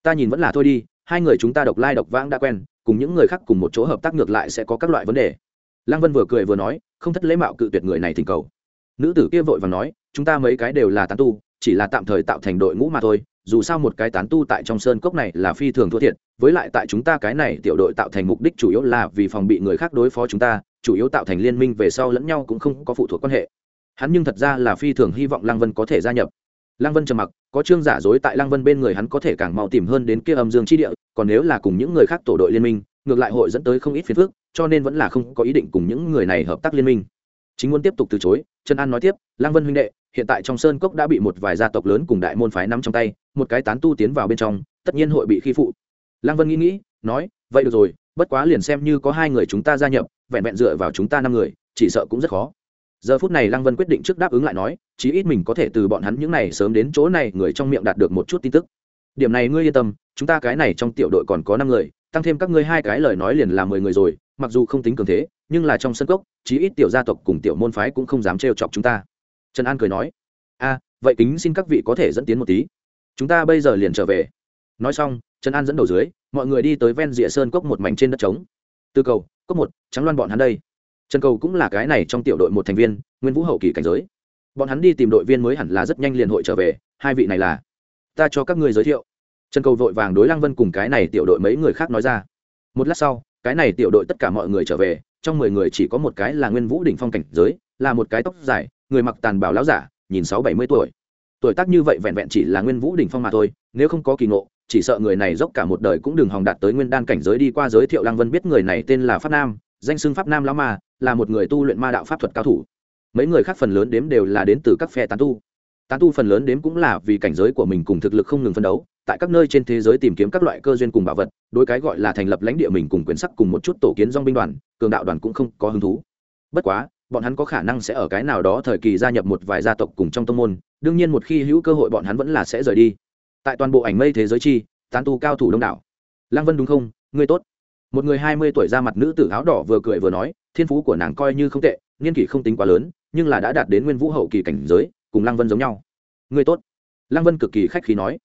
Speaker 1: Ta nhìn vẫn là thôi đi, hai người chúng ta độc lai độc vãng đã quen, cùng những người khác cùng một chỗ hợp tác ngược lại sẽ có các loại vấn đề. Lăng vân vừa cười vừa nói, không thất lễ mạo cự tuyệt người này thỉnh cầu. Nữ tử kia vội và nói, chúng ta mấy cái đều là tán tu, chỉ là tạm thời tạo thành đội ngũ mà thôi, dù sao một cái tán tu tại trong sơn cốc này là phi thường thua thiệt, với lại tại chúng ta cái này tiểu đội tạo thành mục đích chủ yếu là vì phòng bị người khác đối phó chúng ta, chủ yếu tạo thành liên minh về sau lẫn nhau cũng không có phụ thuộc quan hệ hắn nhưng thật ra là phi thường hy vọng lăng vân có thể gia nhập. Lăng vân trầm mặc, có chương giả dối tại lăng vân bên người hắn có thể càng mau tìm hơn đến kia âm dương chi địa, còn nếu là cùng những người khác tổ đội liên minh, ngược lại hội dẫn tới không ít phiền phức, cho nên vẫn là không có ý định cùng những người này hợp tác liên minh. Chính muốn tiếp tục từ chối, trần an nói tiếp, lăng vân huynh đệ, hiện tại trong sơn cốc đã bị một vài gia tộc lớn cùng đại môn phái nắm trong tay, một cái tán tu tiến vào bên trong, tất nhiên hội bị khi phụ. Lăng vân nghĩ nghĩ, nói, vậy được rồi, bất quá liền xem như có hai người chúng ta gia nhập, vẹn vẹn dựa vào chúng ta năm người, chỉ sợ cũng rất khó giờ phút này lăng vân quyết định trước đáp ứng lại nói, chí ít mình có thể từ bọn hắn những này sớm đến chỗ này người trong miệng đạt được một chút tin tức. Điểm này ngươi yên tâm, chúng ta cái này trong tiểu đội còn có năm người, tăng thêm các ngươi hai cái lời nói liền là mười người rồi, mặc dù không tính cường thế, nhưng là trong sân cốc, chí ít tiểu gia tộc cùng tiểu môn phái cũng không dám trêu chọc chúng ta. Trần an cười nói, a, vậy kính xin các vị có thể dẫn tiến một tí. Chúng ta bây giờ liền trở về. Nói xong, trần an dẫn đầu dưới, mọi người đi tới ven rìa sơn cốc một mảnh trên đất trống. Từ cầu, cốc một, trắng loan bọn hắn đây trần cầu cũng là cái này trong tiểu đội một thành viên, nguyên vũ hậu kỳ cảnh giới. Bọn hắn đi tìm đội viên mới hẳn là rất nhanh liền hội trở về, hai vị này là. Ta cho các ngươi giới thiệu. Trần cầu vội vàng đối lăng vân cùng cái này tiểu đội mấy người khác nói ra. Một lát sau, cái này tiểu đội tất cả mọi người trở về, trong mười người chỉ có một cái là nguyên vũ đỉnh phong cảnh giới, là một cái tóc dài, người mặc tàn bào láo giả, nhìn sáu bảy mươi tuổi. Tuổi tác như vậy vẹn vẹn chỉ là nguyên vũ đỉnh phong mà thôi, nếu không có kỳ ngộ, chỉ sợ người này dốc cả một đời cũng đừng hòng đạt tới nguyên đan cảnh giới đi qua giới thiệu lăng vân biết người này tên là pháp nam, danh xưng pháp nam lão ma là một người tu luyện ma đạo pháp thuật cao thủ. Mấy người khác phần lớn đếm đều là đến từ các phe tán tu. Tán tu phần lớn đếm cũng là vì cảnh giới của mình cùng thực lực không ngừng phân đấu, tại các nơi trên thế giới tìm kiếm các loại cơ duyên cùng bảo vật, đối cái gọi là thành lập lãnh địa mình cùng quyển sắc cùng một chút tổ kiến dong binh đoàn, cường đạo đoàn cũng không có hứng thú. Bất quá, bọn hắn có khả năng sẽ ở cái nào đó thời kỳ gia nhập một vài gia tộc cùng trong tông môn, đương nhiên một khi hữu cơ hội bọn hắn vẫn là sẽ rời đi. Tại toàn bộ ảnh mây thế giới chi, tán tu cao thủ đông đảo. Lăng vân đúng không? Ngươi tốt một người hai mươi tuổi ra mặt nữ tử áo đỏ vừa cười vừa nói, thiên phú của nàng coi như không tệ, niên kỷ không tính quá lớn, nhưng là đã đạt đến nguyên vũ hậu kỳ cảnh giới, cùng lăng vân giống nhau. Người tốt. Lăng vân cực kỳ khách khí nói.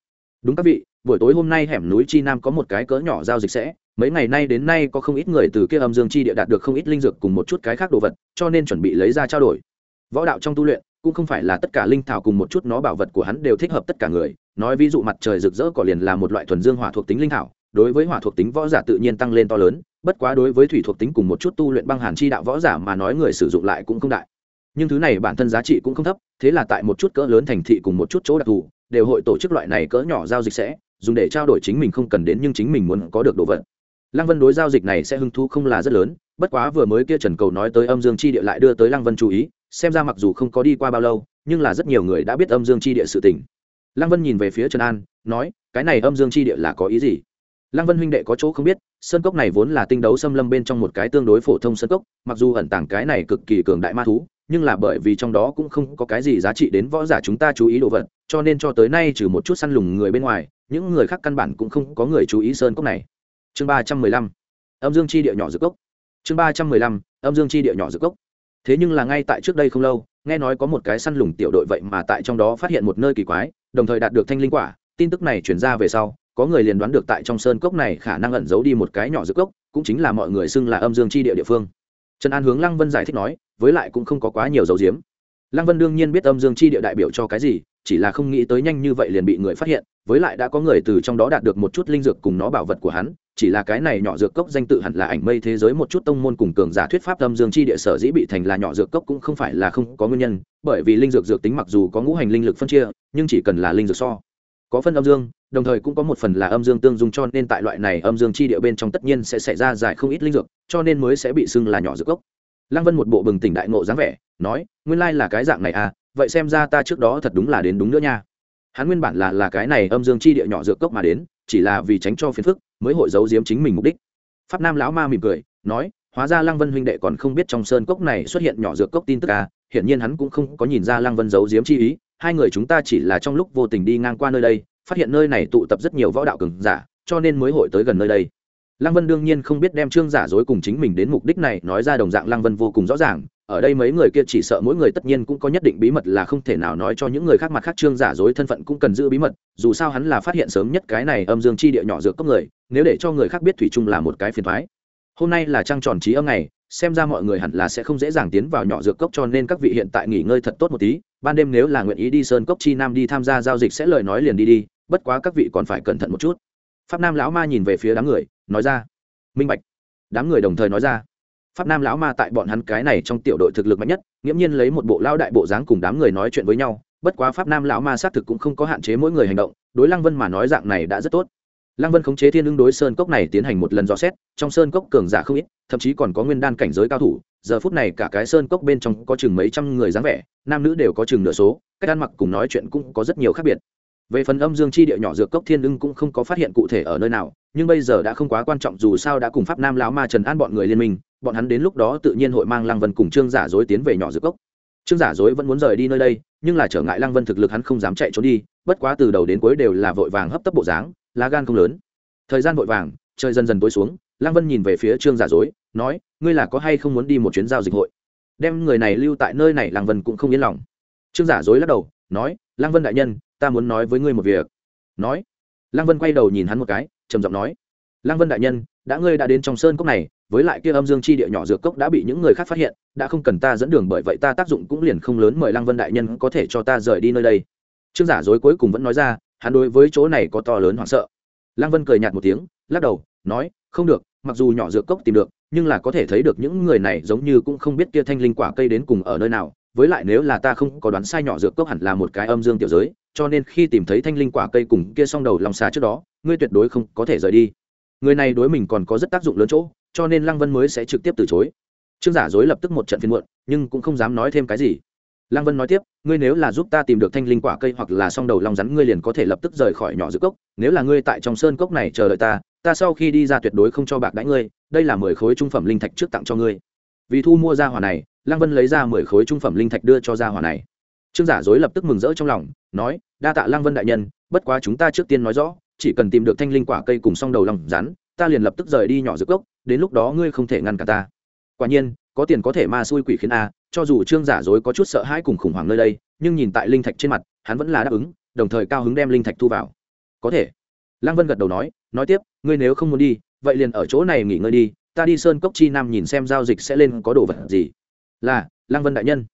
Speaker 1: Đúng các vị, buổi tối hôm nay hẻm núi chi nam có một cái cỡ nhỏ giao dịch sẽ, mấy ngày nay đến nay có không ít người từ kia âm dương chi địa đạt được không ít linh dược cùng một chút cái khác đồ vật, cho nên chuẩn bị lấy ra trao đổi. Võ đạo trong tu luyện, cũng không phải là tất cả linh thảo cùng một chút nó bảo vật của hắn đều thích hợp tất cả người, nói ví dụ mặt trời rực rỡ cỏ liền là một loại thuần dương hỏa thuộc tính linh thảo đối với hỏa thuộc tính võ giả tự nhiên tăng lên to lớn, bất quá đối với thủy thuộc tính cùng một chút tu luyện băng hàn chi đạo võ giả mà nói người sử dụng lại cũng không đại. Nhưng thứ này bản thân giá trị cũng không thấp, thế là tại một chút cỡ lớn thành thị cùng một chút chỗ đặc thù, đều hội tổ chức loại này cỡ nhỏ giao dịch sẽ, dùng để trao đổi chính mình không cần đến nhưng chính mình muốn có được đồ vật. Lăng vân đối giao dịch này sẽ hưng thu không là rất lớn, bất quá vừa mới kia trần cầu nói tới âm dương chi địa lại đưa tới lăng vân chú ý, xem ra mặc dù không có đi qua bao lâu, nhưng là rất nhiều người đã biết âm dương chi địa sự tình. Lăng vân nhìn về phía trần an, nói, cái này âm dương chi địa là có ý gì? Lăng vân huynh đệ có chỗ không biết, sơn cốc này vốn là tinh đấu xâm lâm bên trong một cái tương đối phổ thông sơn cốc, mặc dù ẩn tàng cái này cực kỳ cường đại ma thú, nhưng là bởi vì trong đó cũng không có cái gì giá trị đến võ giả chúng ta chú ý đồ vật, cho nên cho tới nay trừ một chút săn lùng người bên ngoài, những người khác căn bản cũng không có người chú ý sơn cốc này. Chương ba trăm mười lăm. Âm dương chi địa nhỏ dược cốc. Chương ba trăm mười lăm. Âm dương chi địa nhỏ dược cốc. Thế nhưng là ngay tại trước đây không lâu, nghe nói có một cái săn lùng tiểu đội vậy mà tại trong đó phát hiện một nơi kỳ quái, đồng thời đạt được thanh linh quả, tin tức này truyền ra về sau có người liền đoán được tại trong sơn cốc này khả năng ẩn giấu đi một cái nhỏ giữa cốc, cũng chính là mọi người xưng là âm dương chi địa địa phương. Trần an hướng lăng vân giải thích nói, với lại cũng không có quá nhiều dấu diếm. Lăng vân đương nhiên biết âm dương chi địa đại biểu cho cái gì, chỉ là không nghĩ tới nhanh như vậy liền bị người phát hiện, với lại đã có người từ trong đó đạt được một chút linh dược cùng nó bảo vật của hắn, chỉ là cái này nhỏ dược cốc danh tự hẳn là ảnh mây thế giới một chút tông môn cùng cường giả thuyết pháp âm dương chi địa sở dĩ bị thành là nhỏ dược cốc cũng không phải là không có nguyên nhân, bởi vì linh dược dược tính mặc dù có ngũ hành linh lực phân chia, nhưng chỉ cần là linh dược so có phân âm dương, đồng thời cũng có một phần là âm dương tương dung cho nên tại loại này âm dương chi địa bên trong tất nhiên sẽ xảy ra dài không ít linh dược, cho nên mới sẽ bị xưng là nhỏ dược cốc lăng vân một bộ bừng tỉnh đại ngộ dáng vẻ, nói, nguyên lai là cái dạng này à vậy xem ra ta trước đó thật đúng là đến đúng nữa nha. Hắn nguyên bản là là cái này âm dương chi địa nhỏ dược cốc mà đến, chỉ là vì tránh cho phiền phức, mới hội giấu giếm chính mình mục đích. Pháp nam lão ma mỉm cười, nói, hóa ra lăng vân huynh đệ còn không biết trong sơn cốc này xuất hiện nhỏ dược cốc tin tức à hiển nhiên hắn cũng không có nhìn ra lăng vân giấu giếm chi ý hai người chúng ta chỉ là trong lúc vô tình đi ngang qua nơi đây, phát hiện nơi này tụ tập rất nhiều võ đạo cường giả, cho nên mới hội tới gần nơi đây. Lăng vân đương nhiên không biết đem trương giả dối cùng chính mình đến mục đích này nói ra đồng dạng lăng vân vô cùng rõ ràng, ở đây mấy người kia chỉ sợ mỗi người tất nhiên cũng có nhất định bí mật là không thể nào nói cho những người khác mặt khác trương giả dối thân phận cũng cần giữ bí mật, dù sao hắn là phát hiện sớm nhất cái này âm dương chi địa nhỏ dược cốc người, nếu để cho người khác biết thủy chung là một cái phiền thoái. Hôm nay là trăng tròn trí âm ngày xem ra mọi người hẳn là sẽ không dễ dàng tiến vào nhỏ dược cốc cho nên các vị hiện tại nghỉ ngơi thật tốt một tí. Ban đêm nếu là nguyện ý đi sơn cốc chi nam đi tham gia giao dịch sẽ lời nói liền đi đi, bất quá các vị còn phải cẩn thận một chút. Pháp nam lão ma nhìn về phía đám người, nói ra. Minh bạch. Đám người đồng thời nói ra. Pháp nam lão ma tại bọn hắn cái này trong tiểu đội thực lực mạnh nhất, nghiễm nhiên lấy một bộ lao đại bộ dáng cùng đám người nói chuyện với nhau, bất quá pháp nam lão ma xác thực cũng không có hạn chế mỗi người hành động, đối lăng vân mà nói dạng này đã rất tốt lăng vân khống chế thiên ứng đối sơn cốc này tiến hành một lần dò xét, trong sơn cốc cường giả không ít, thậm chí còn có nguyên đan cảnh giới cao thủ. Giờ phút này cả cái sơn cốc bên trong có chừng mấy trăm người dáng vẻ, nam nữ đều có chừng nửa số, cách ăn mặc cùng nói chuyện cũng có rất nhiều khác biệt. Về phần âm dương chi địa nhỏ dược cốc thiên ưng cũng không có phát hiện cụ thể ở nơi nào, nhưng bây giờ đã không quá quan trọng dù sao đã cùng pháp nam lão ma trần an bọn người liên minh, bọn hắn đến lúc đó tự nhiên hội mang lăng vân cùng trương giả dối tiến về nhỏ dược cốc. Trương giả dối vẫn muốn rời đi nơi đây, nhưng là trở ngại lăng vân thực lực hắn không dám chạy trốn đi, bất quá từ đầu đến cuối đều là vội vàng hấp tấp bộ dáng lá gan không lớn. Thời gian vội vàng, trời dần dần tối xuống, lăng vân nhìn về phía trương giả dối, nói, ngươi là có hay không muốn đi một chuyến giao dịch hội? Đem người này lưu tại nơi này, lăng vân cũng không yên lòng. Trương giả dối lắc đầu, nói, lăng vân đại nhân, ta muốn nói với ngươi một việc. Nói, lăng vân quay đầu nhìn hắn một cái, trầm giọng nói, lăng vân đại nhân, đã ngươi đã đến trong sơn cốc này, với lại kia âm dương chi địa nhỏ dược cốc đã bị những người khác phát hiện, đã không cần ta dẫn đường bởi vậy ta tác dụng cũng liền không lớn, mời lăng vân đại nhân có thể cho ta rời đi nơi đây. Trương giả dối cuối cùng vẫn nói ra hắn đối với chỗ này có to lớn hoảng sợ. Lăng vân cười nhạt một tiếng, lắc đầu, nói, không được, mặc dù nhỏ dược cốc tìm được, nhưng là có thể thấy được những người này giống như cũng không biết kia thanh linh quả cây đến cùng ở nơi nào, với lại nếu là ta không có đoán sai nhỏ dược cốc hẳn là một cái âm dương tiểu giới, cho nên khi tìm thấy thanh linh quả cây cùng kia song đầu lòng xà trước đó, ngươi tuyệt đối không có thể rời đi. Người này đối mình còn có rất tác dụng lớn chỗ, cho nên lăng vân mới sẽ trực tiếp từ chối. Trương giả dối lập tức một trận phiên muộn, nhưng cũng không dám nói thêm cái gì lăng vân nói tiếp, ngươi nếu là giúp ta tìm được thanh linh quả cây hoặc là song đầu long rắn, ngươi liền có thể lập tức rời khỏi nhỏ giữa cốc. Nếu là ngươi tại trong sơn cốc này chờ đợi ta ta sau khi đi ra tuyệt đối không cho bạc đãi ngươi. Đây là mười khối trung phẩm linh thạch trước tặng cho ngươi. Vì thu mua ra hỏa này, lăng vân lấy ra mười khối trung phẩm linh thạch đưa cho ra hỏa này. Trương giả dối lập tức mừng rỡ trong lòng, nói, đa tạ lăng vân đại nhân, bất quá chúng ta trước tiên nói rõ, chỉ cần tìm được thanh linh quả cây cùng song đầu long rắn, ta liền lập tức rời đi nhỏ giữa cốc, đến lúc đó ngươi không thể ngăn cả ta. Quả nhiên, có tiền có thể ma xui quỷ khiến a cho dù trương giả dối có chút sợ hãi cùng khủng hoảng nơi đây, nhưng nhìn tại linh thạch trên mặt, hắn vẫn là đáp ứng, đồng thời cao hứng đem linh thạch thu vào. Có thể. Lăng vân gật đầu nói nói tiếp, ngươi nếu không muốn đi, vậy liền ở chỗ này nghỉ ngơi đi, ta đi sơn cốc chi nam nhìn xem giao dịch sẽ lên có đồ vật gì. Là, lăng vân đại nhân.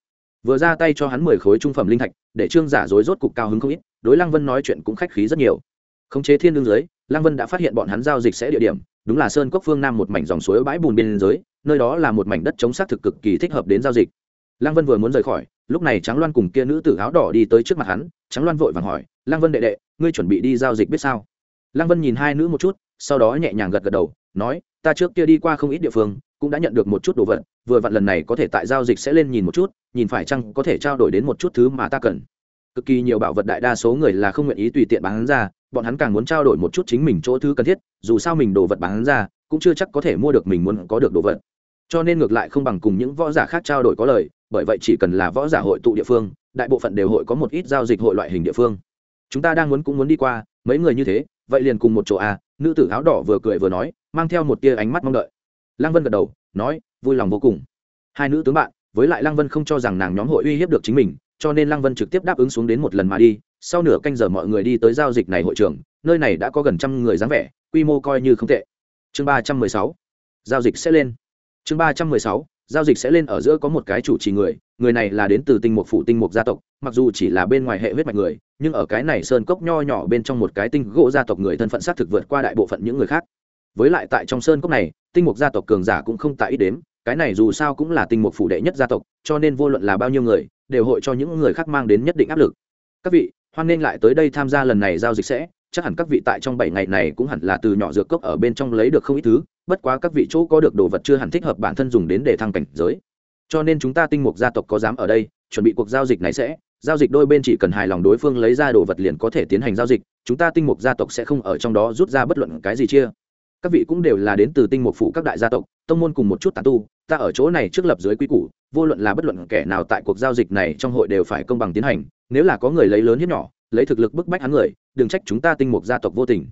Speaker 1: Vừa ra tay cho hắn mười khối trung phẩm linh thạch, để trương giả dối rốt cục cao hứng không ít, đối lăng vân nói chuyện cũng khách khí rất nhiều. Khống chế thiên đương giới, lăng vân đã phát hiện bọn hắn giao dịch sẽ địa điểm, đúng là sơn cốc phương nam một mảnh dòng suối bãi bùn biên giới nơi đó là một mảnh đất chống xác thực cực kỳ thích hợp đến giao dịch lăng vân vừa muốn rời khỏi, lúc này trắng loan cùng kia nữ tử áo đỏ đi tới trước mặt hắn. Trắng loan vội vàng hỏi, lăng vân đệ đệ, ngươi chuẩn bị đi giao dịch biết sao? Lăng vân nhìn hai nữ một chút, sau đó nhẹ nhàng gật gật đầu, nói, ta trước kia đi qua không ít địa phương, cũng đã nhận được một chút đồ vật, vừa vặn lần này có thể tại giao dịch sẽ lên nhìn một chút, nhìn phải chăng có thể trao đổi đến một chút thứ mà ta cần. Cực kỳ nhiều bảo vật đại đa số người là không nguyện ý tùy tiện bán ra, bọn hắn càng muốn trao đổi một chút chính mình chỗ thứ cần thiết, dù sao mình đồ vật bán ra, cũng chưa chắc có thể mua được mình muốn có được đồ vật. Cho nên ngược lại không bằng cùng những võ giả khác trao đổi có lời bởi vậy chỉ cần là võ giả hội tụ địa phương, đại bộ phận đều hội có một ít giao dịch hội loại hình địa phương. Chúng ta đang muốn cũng muốn đi qua, mấy người như thế, vậy liền cùng một chỗ à nữ tử áo đỏ vừa cười vừa nói, mang theo một tia ánh mắt mong đợi. Lăng vân gật đầu, nói, vui lòng vô cùng. Hai nữ tướng bạn, với lại lăng vân không cho rằng nàng nhóm hội uy hiếp được chính mình, cho nên lăng vân trực tiếp đáp ứng xuống đến một lần mà đi. Sau nửa canh giờ mọi người đi tới giao dịch này hội trường, nơi này đã có gần trăm người dáng vẻ, quy mô coi như không tệ. Chương ba trăm mười sáu, giao dịch sẽ lên. Chương ba trăm mười sáu giao dịch sẽ lên ở giữa có một cái chủ trì người người này là đến từ tinh mục phụ tinh mục gia tộc, mặc dù chỉ là bên ngoài hệ huyết mạch người, nhưng ở cái này sơn cốc nho nhỏ bên trong một cái tinh gỗ gia tộc người thân phận xác thực vượt qua đại bộ phận những người khác. Với lại tại trong sơn cốc này, tinh mục gia tộc cường giả cũng không tại ít đếm, cái này dù sao cũng là tinh mục phủ đệ nhất gia tộc, cho nên vô luận là bao nhiêu người, đều hội cho những người khác mang đến nhất định áp lực. Các vị, hoan nghênh lại tới đây tham gia lần này giao dịch sẽ, chắc hẳn các vị tại trong bảy ngày này cũng hẳn là từ nhỏ dược cốc ở bên trong lấy được không ít thứ bất quá các vị chỗ có được đồ vật chưa hẳn thích hợp bản thân dùng đến để thăng cảnh giới. Cho nên chúng ta tinh mục gia tộc có dám ở đây, chuẩn bị cuộc giao dịch này sẽ, giao dịch đôi bên chỉ cần hài lòng đối phương lấy ra đồ vật liền có thể tiến hành giao dịch, chúng ta tinh mục gia tộc sẽ không ở trong đó rút ra bất luận cái gì chia. Các vị cũng đều là đến từ tinh mục phụ các đại gia tộc, tông môn cùng một chút tán tu, ta ở chỗ này trước lập dưới quy củ, vô luận là bất luận kẻ nào tại cuộc giao dịch này trong hội đều phải công bằng tiến hành, nếu là có người lấy lớn hiếp nhỏ, lấy thực lực bức bách hắn người, đừng trách chúng ta tinh mục gia tộc vô tình.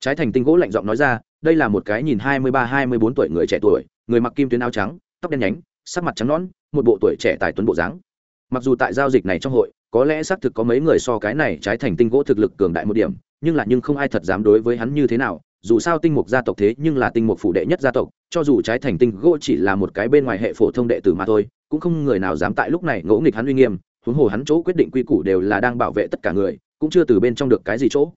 Speaker 1: Trái thành tinh gỗ lạnh giọng nói ra đây là một cái nhìn hai mươi ba, hai mươi bốn tuổi người trẻ tuổi, người mặc kim tuyến áo trắng, tóc đen nhánh, sắc mặt trắng nõn, một bộ tuổi trẻ tài tuấn bộ dáng. Mặc dù tại giao dịch này trong hội, có lẽ xác thực có mấy người so cái này trái thành tinh gỗ thực lực cường đại một điểm, nhưng là nhưng không ai thật dám đối với hắn như thế nào, dù sao tinh mục gia tộc thế nhưng là tinh mục phủ đệ nhất gia tộc, cho dù trái thành tinh gỗ chỉ là một cái bên ngoài hệ phổ thông đệ tử mà thôi, cũng không người nào dám tại lúc này ngỗ nghịch hắn uy nghiêm, huống hồ hắn chỗ quyết định quy củ đều là đang bảo vệ tất cả người, cũng chưa từ bên trong được cái gì chỗ.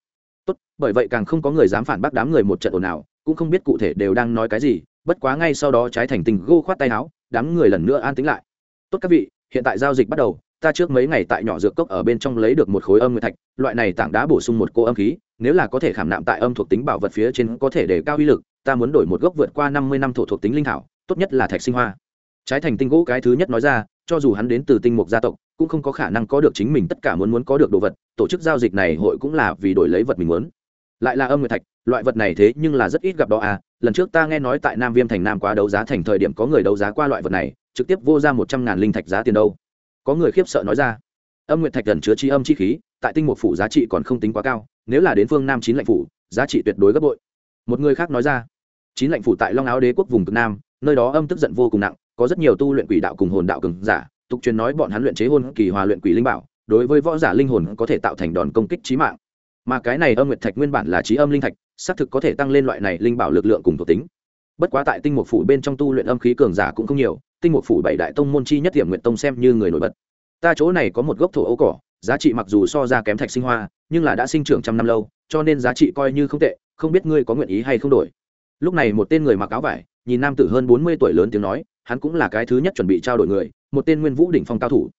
Speaker 1: Tốt, bởi vậy càng không có người dám phản bác đám người một trận ồn ào cũng không biết cụ thể đều đang nói cái gì, bất quá ngay sau đó trái thành tinh gô khoát tay áo, đám người lần nữa an tính lại. Tốt các vị, hiện tại giao dịch bắt đầu, ta trước mấy ngày tại nhỏ dược cốc ở bên trong lấy được một khối âm nguyệt thạch, loại này tảng đá bổ sung một cô âm khí, nếu là có thể khảm nạm tại âm thuộc tính bảo vật phía trên có thể để cao uy lực, ta muốn đổi một gốc vượt qua năm mươi năm thổ thuộc tính linh thảo, tốt nhất là thạch sinh hoa. Trái thành tinh gỗ cái thứ nhất nói ra, cho dù hắn đến từ tinh mục gia tộc, cũng không có khả năng có được chính mình tất cả muốn muốn có được đồ vật, tổ chức giao dịch này hội cũng là vì đổi lấy vật mình muốn lại là âm nguyệt thạch, loại vật này thế nhưng là rất ít gặp đó à. Lần trước ta nghe nói tại nam viêm thành nam quá đấu giá thành thời điểm có người đấu giá qua loại vật này, trực tiếp vô ra một trăm ngàn linh thạch giá tiền đâu. Có người khiếp sợ nói ra, âm nguyệt thạch gần chứa chi âm chi khí, tại tinh mục phủ giá trị còn không tính quá cao, nếu là đến phương nam chín lệnh phủ, giá trị tuyệt đối gấp bội. Một người khác nói ra, chín lệnh phủ tại long áo đế quốc vùng cực nam, nơi đó âm tức giận vô cùng nặng, có rất nhiều tu luyện quỷ đạo cùng hồn đạo cường giả, tục truyền nói bọn hắn luyện chế hôn kỳ hòa luyện quỷ linh bảo, đối với võ giả linh hồn có thể tạo thành đòn công kích trí mạng mà cái này âm nguyệt thạch nguyên bản là trí âm linh thạch, xác thực có thể tăng lên loại này linh bảo lực lượng cùng thuộc tính. Bất quá tại tinh mục phủ bên trong tu luyện âm khí cường giả cũng không nhiều, tinh mục phủ bảy đại tông môn chi nhất điểm nguyện tông xem như người nổi bật. Ta chỗ này có một gốc thổ ấu cỏ, giá trị mặc dù so ra kém thạch sinh hoa, nhưng là đã sinh trưởng trăm năm lâu, cho nên giá trị coi như không tệ, không biết ngươi có nguyện ý hay không đổi. Lúc này một tên người mặc áo vải, nhìn nam tử hơn bốn mươi tuổi lớn tiếng nói, hắn cũng là cái thứ nhất chuẩn bị trao đổi người, một tên nguyên vũ đỉnh phong cao thủ.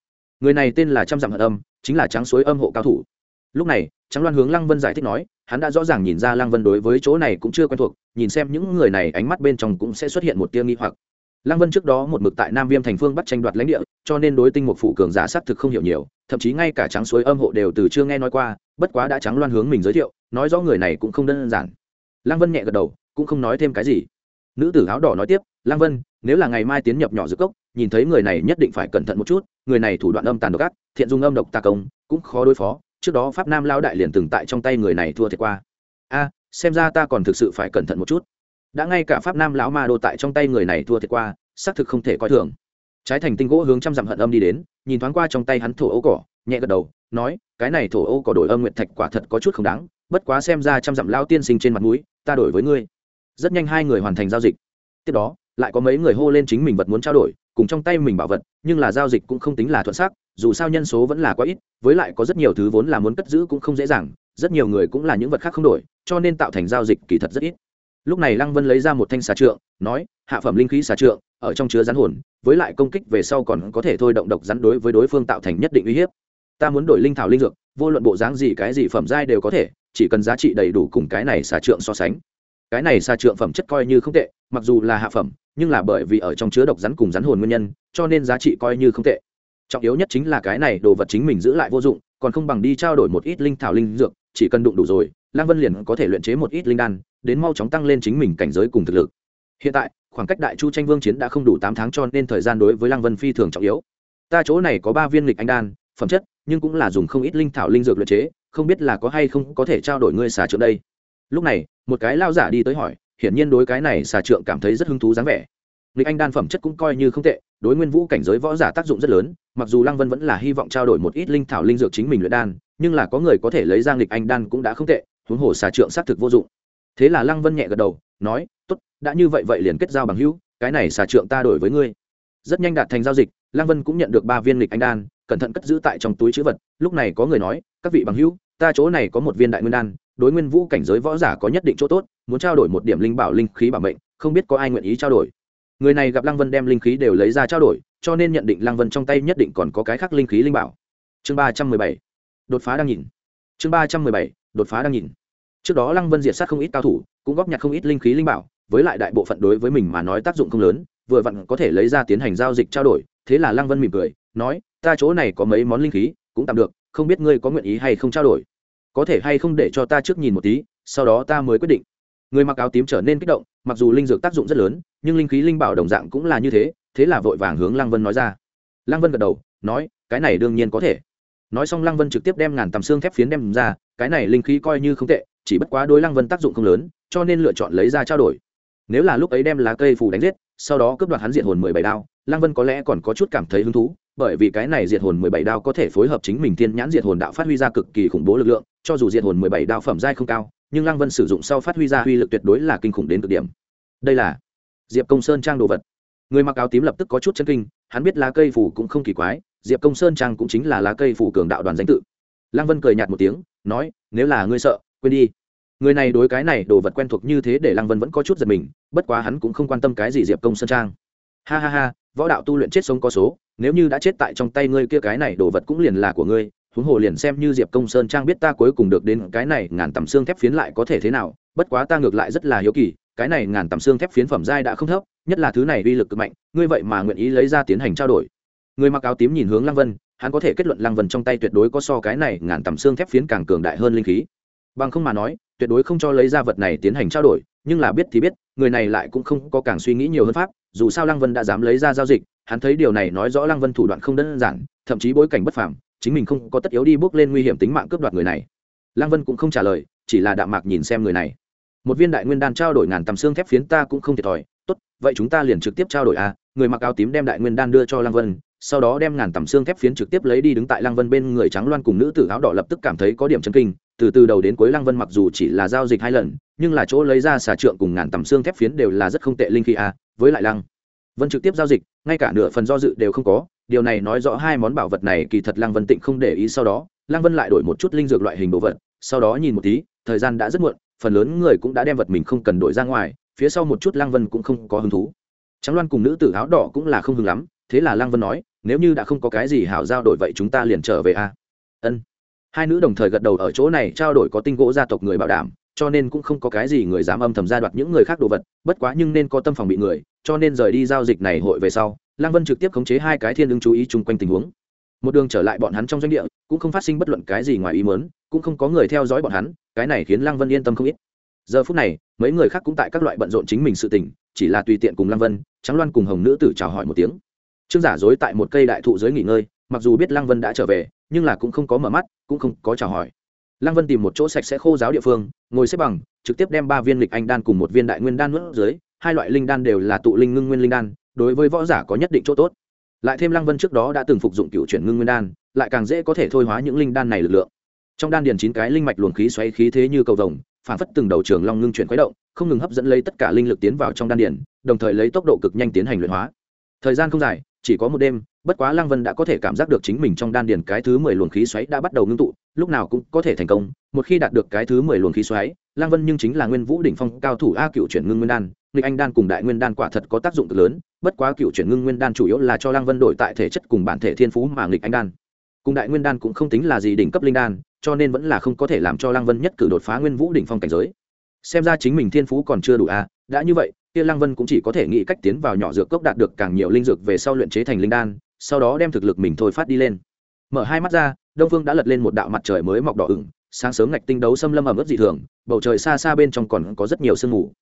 Speaker 1: Người này tên là trăm dặm hận âm, chính là trắng suối âm hộ cao thủ lúc này trắng loan hướng lăng vân giải thích nói, hắn đã rõ ràng nhìn ra lăng vân đối với chỗ này cũng chưa quen thuộc, nhìn xem những người này ánh mắt bên trong cũng sẽ xuất hiện một tia nghi hoặc. Lăng vân trước đó một mực tại nam viêm thành phương bắt tranh đoạt lãnh địa, cho nên đối tinh mục phụ cường giả xác thực không hiểu nhiều, thậm chí ngay cả trắng suối âm hộ đều từ chưa nghe nói qua, bất quá đã trắng loan hướng mình giới thiệu, nói rõ người này cũng không đơn giản. Lăng vân nhẹ gật đầu, cũng không nói thêm cái gì. Nữ tử áo đỏ nói tiếp, lăng vân, nếu là ngày mai tiến nhập nhỏ giữa cốc, nhìn thấy người này nhất định phải cẩn thận một chút, người này thủ đoạn âm tàn độc ác, thiện dung âm độc tà công, cũng khó đối phó trước đó pháp nam lao đại liền từng tại trong tay người này thua thiệt qua. A, xem ra ta còn thực sự phải cẩn thận một chút. Đã ngay cả pháp nam lão ma đô tại trong tay người này thua thiệt qua, xác thực không thể coi thường. Trái thành tinh gỗ hướng trăm dặm hận âm đi đến, nhìn thoáng qua trong tay hắn thổ ô cỏ, nhẹ gật đầu, nói, cái này thổ ô cỏ đổi âm nguyện thạch quả thật có chút không đáng, bất quá xem ra trăm dặm lao tiên sinh trên mặt mũi, ta đổi với ngươi. Rất nhanh hai người hoàn thành giao dịch. Tiếp đó, lại có mấy người hô lên chính mình vật muốn trao đổi cùng trong tay mình bảo vật, nhưng là giao dịch cũng không tính là thuận sắc, dù sao nhân số vẫn là quá ít, với lại có rất nhiều thứ vốn là muốn cất giữ cũng không dễ dàng, rất nhiều người cũng là những vật khác không đổi, cho nên tạo thành giao dịch kỳ thật rất ít. Lúc này lăng vân lấy ra một thanh xà trượng, nói, hạ phẩm linh khí xà trượng, ở trong chứa rắn hồn, với lại công kích về sau còn có thể thôi động độc rắn đối với đối phương tạo thành nhất định uy hiếp. Ta muốn đổi linh thảo linh dược, vô luận bộ dáng gì cái gì phẩm giai đều có thể, chỉ cần giá trị đầy đủ cùng cái này xà trượng so sánh. Cái này xà trượng phẩm chất coi như không tệ, mặc dù là hạ phẩm nhưng là bởi vì ở trong chứa độc rắn cùng rắn hồn nguyên nhân, cho nên giá trị coi như không tệ. Trọng yếu nhất chính là cái này đồ vật chính mình giữ lại vô dụng, còn không bằng đi trao đổi một ít linh thảo linh dược, chỉ cần đụng đủ rồi, lang vân liền có thể luyện chế một ít linh đan, đến mau chóng tăng lên chính mình cảnh giới cùng thực lực. Hiện tại, khoảng cách đại chu tranh vương chiến đã không đủ tám tháng cho nên thời gian đối với lang vân phi thường trọng yếu. Ta chỗ này có ba viên lịch anh đan, phẩm chất, nhưng cũng là dùng không ít linh thảo linh dược luyện chế, không biết là có hay không có thể trao đổi ngươi xà trước đây. Lúc này, một cái lao giả đi tới hỏi hiển nhiên đối cái này xà trượng cảm thấy rất hứng thú dáng vẻ. Lịch anh đan phẩm chất cũng coi như không tệ, đối nguyên vũ cảnh giới võ giả tác dụng rất lớn, mặc dù lăng vân vẫn là hy vọng trao đổi một ít linh thảo linh dược chính mình luyện đan, nhưng là có người có thể lấy ra lịch anh đan cũng đã không tệ, huống hồ xà trượng xác thực vô dụng. Thế là lăng vân nhẹ gật đầu, nói, tốt, đã như vậy vậy liền kết giao bằng hữu, cái này xà trượng ta đổi với ngươi. Rất nhanh đạt thành giao dịch, lăng vân cũng nhận được ba viên lịch anh đan, cẩn thận cất giữ tại trong túi chữ vật, lúc này có người nói, các vị bằng hữu, ta chỗ này có một viên đại nguyên đan, đối nguyên vũ cảnh giới võ giả có nhất định chỗ tốt muốn trao đổi một điểm linh bảo linh khí bảo mệnh, không biết có ai nguyện ý trao đổi. Người này gặp lăng vân đem linh khí đều lấy ra trao đổi, cho nên nhận định lăng vân trong tay nhất định còn có cái khác linh khí linh bảo. Chương ba trăm mười bảy. Đột phá đang nhìn. Chương ba trăm mười bảy. Đột phá đang nhìn. Trước đó lăng vân diệt sát không ít cao thủ, cũng góp nhặt không ít linh khí linh bảo, với lại đại bộ phận đối với mình mà nói tác dụng không lớn, vừa vặn có thể lấy ra tiến hành giao dịch trao đổi, thế là lăng vân mỉm cười, nói, ta chỗ này có mấy món linh khí, cũng tạm được, không biết ngươi có nguyện ý hay không trao đổi. Có thể hay không để cho ta trước nhìn một tí, sau đó ta mới quyết định người mặc áo tím trở nên kích động mặc dù linh dược tác dụng rất lớn nhưng linh khí linh bảo đồng dạng cũng là như thế thế là vội vàng hướng lăng vân nói ra. Lăng vân gật đầu nói cái này đương nhiên có thể. Nói xong lăng vân trực tiếp đem ngàn tầm xương thép phiến đem ra cái này linh khí coi như không tệ chỉ bất quá đối lăng vân tác dụng không lớn cho nên lựa chọn lấy ra trao đổi. Nếu là lúc ấy đem lá cây phủ đánh giết sau đó cướp đoạt hắn diện hồn mười bảy đao lăng vân có lẽ còn có chút cảm thấy hứng thú bởi vì cái này diệt hồn mười bảy đao có thể phối hợp chính mình thiên nhãn diệt hồn đạo phát huy ra cực kỳ khủng bố lực lượng, cho dù diệt hồn mười bảy đao phẩm giai không cao, nhưng Lăng Vân sử dụng sau phát huy ra uy lực tuyệt đối là kinh khủng đến cực điểm. Đây là Diệp Công Sơn trang đồ vật. Người mặc áo tím lập tức có chút chấn kinh, hắn biết lá cây phủ cũng không kỳ quái, Diệp Công Sơn trang cũng chính là lá cây phủ cường đạo đoàn danh tự. Lăng Vân cười nhạt một tiếng, nói, nếu là ngươi sợ, quên đi. Người này đối cái này đồ vật quen thuộc như thế để Lăng Vân vẫn có chút giật mình, bất quá hắn cũng không quan tâm cái gì Diệp Công Sơn trang. Ha ha ha, võ đạo tu luyện chết sống có số, nếu như đã chết tại trong tay ngươi kia cái này đồ vật cũng liền là của ngươi huống hồ liền xem như diệp công sơn trang biết ta cuối cùng được đến cái này ngàn tầm xương thép phiến lại có thể thế nào, bất quá ta ngược lại rất là hiếu kỳ, cái này ngàn tầm xương thép phiến phẩm giai đã không thấp, nhất là thứ này uy lực cực mạnh, ngươi vậy mà nguyện ý lấy ra tiến hành trao đổi. Người mặc áo tím nhìn hướng lăng vân, hắn có thể kết luận lăng vân trong tay tuyệt đối có so cái này ngàn tầm xương thép phiến càng cường đại hơn linh khí. Bằng không mà nói, tuyệt đối không cho lấy ra vật này tiến hành trao đổi, nhưng là biết thì biết, người này lại cũng không có càng suy nghĩ nhiều hơn pháp, dù sao lăng vân đã dám lấy ra giao dịch, hắn thấy điều này nói rõ lăng vân thủ đoạn không đơn giản, thậm chí bối cảnh bất phàm chính mình không có tất yếu đi bước lên nguy hiểm tính mạng cướp đoạt người này. Lăng vân cũng không trả lời, chỉ là đạm mạc nhìn xem người này. Một viên đại nguyên đan trao đổi ngàn tầm xương thép phiến ta cũng không thiệt thòi. Tốt, vậy chúng ta liền trực tiếp trao đổi a à. người mặc áo tím đem đại nguyên đan đưa cho lăng vân, sau đó đem ngàn tầm xương thép phiến trực tiếp lấy đi đứng tại lăng vân bên người trắng loan cùng nữ tử áo đỏ lập tức cảm thấy có điểm chân kinh. Từ từ đầu đến cuối lăng vân mặc dù chỉ là giao dịch hai lần, nhưng là chỗ lấy ra xà trượng cùng ngàn tầm xương thép phiến đều là rất không tệ linh khí a với lại lăng vân trực tiếp giao dịch, ngay cả nửa phần do dự đều không có điều này nói rõ hai món bảo vật này kỳ thật lăng vân tịnh không để ý sau đó, lăng vân lại đổi một chút linh dược loại hình đồ vật, sau đó nhìn một tí, thời gian đã rất muộn, phần lớn người cũng đã đem vật mình không cần đổi ra ngoài, phía sau một chút lăng vân cũng không có hứng thú. Trắng loan cùng nữ tử áo đỏ cũng là không hứng lắm, thế là lăng vân nói, nếu như đã không có cái gì hảo giao đổi vậy chúng ta liền trở về a. Ân. Hai nữ đồng thời gật đầu ở chỗ này trao đổi có tinh gỗ gia tộc người bảo đảm, cho nên cũng không có cái gì người dám âm thầm gia đoạt những người khác đồ vật, bất quá nhưng nên có tâm phòng bị người, cho nên rời đi giao dịch này hội về sau lăng vân trực tiếp khống chế hai cái thiên ứng chú ý chung quanh tình huống. Một đường trở lại bọn hắn trong doanh địa, cũng không phát sinh bất luận cái gì ngoài ý mớn cũng không có người theo dõi bọn hắn, cái này khiến lăng vân yên tâm không ít. Giờ phút này, mấy người khác cũng tại các loại bận rộn chính mình sự tình, chỉ là tùy tiện cùng lăng vân trắng loan cùng hồng nữ tử chào hỏi một tiếng. Trương giả dối tại một cây đại thụ dưới nghỉ ngơi, mặc dù biết lăng vân đã trở về, nhưng là cũng không có mở mắt, cũng không có chào hỏi. Lăng vân tìm một chỗ sạch sẽ khô giáo địa phương, ngồi xếp bằng, trực tiếp đem ba viên lịch anh đan cùng một viên đại nguyên đan nuốt dưới, hai loại linh đan đều là tụ linh ngưng nguyên linh đan đối với võ giả có nhất định chỗ tốt. Lại thêm lăng vân trước đó đã từng phục dụng cựu chuyển ngưng nguyên đan, lại càng dễ có thể thôi hóa những linh đan này lực lượng. Trong đan điền chín cái linh mạch luồng khí xoáy khí thế như cầu vồng, phản phất từng đầu trường long ngưng chuyển quái động, không ngừng hấp dẫn lấy tất cả linh lực tiến vào trong đan điền, đồng thời lấy tốc độ cực nhanh tiến hành luyện hóa. Thời gian không dài, chỉ có một đêm, bất quá lăng vân đã có thể cảm giác được chính mình trong đan điền cái thứ mười luồng khí xoáy đã bắt đầu ngưng tụ, lúc nào cũng có thể thành công. Một khi đạt được cái thứ mười luồng khí xoáy, lăng vân nhưng chính là nguyên vũ đỉnh phong cao thủ a cựu chuyển ngưng nguyên đan nghịch anh đan cùng đại nguyên đan quả thật có tác dụng cực lớn, bất quá cựu chuyển ngưng nguyên đan chủ yếu là cho lăng vân đổi tại thể chất cùng bản thể thiên phú mà nghịch anh đan. Cùng đại nguyên đan cũng không tính là gì đỉnh cấp linh đan, cho nên vẫn là không có thể làm cho lăng vân nhất cử đột phá nguyên vũ đỉnh phong cảnh giới. Xem ra chính mình thiên phú còn chưa đủ a đã như vậy, kia lăng vân cũng chỉ có thể nghĩ cách tiến vào nhỏ dược cốc đạt được càng nhiều linh dược về sau luyện chế thành linh đan, sau đó đem thực lực mình thôi phát đi lên. Mở hai mắt ra, đông phương đã lật lên một đạo mặt trời mới mọc đỏ ửng, sáng sớm ngạch tinh đấu xâm lâm ẩm ướt dị thường, bầu trời xa xa bên trong còn có rất nhiều sương mù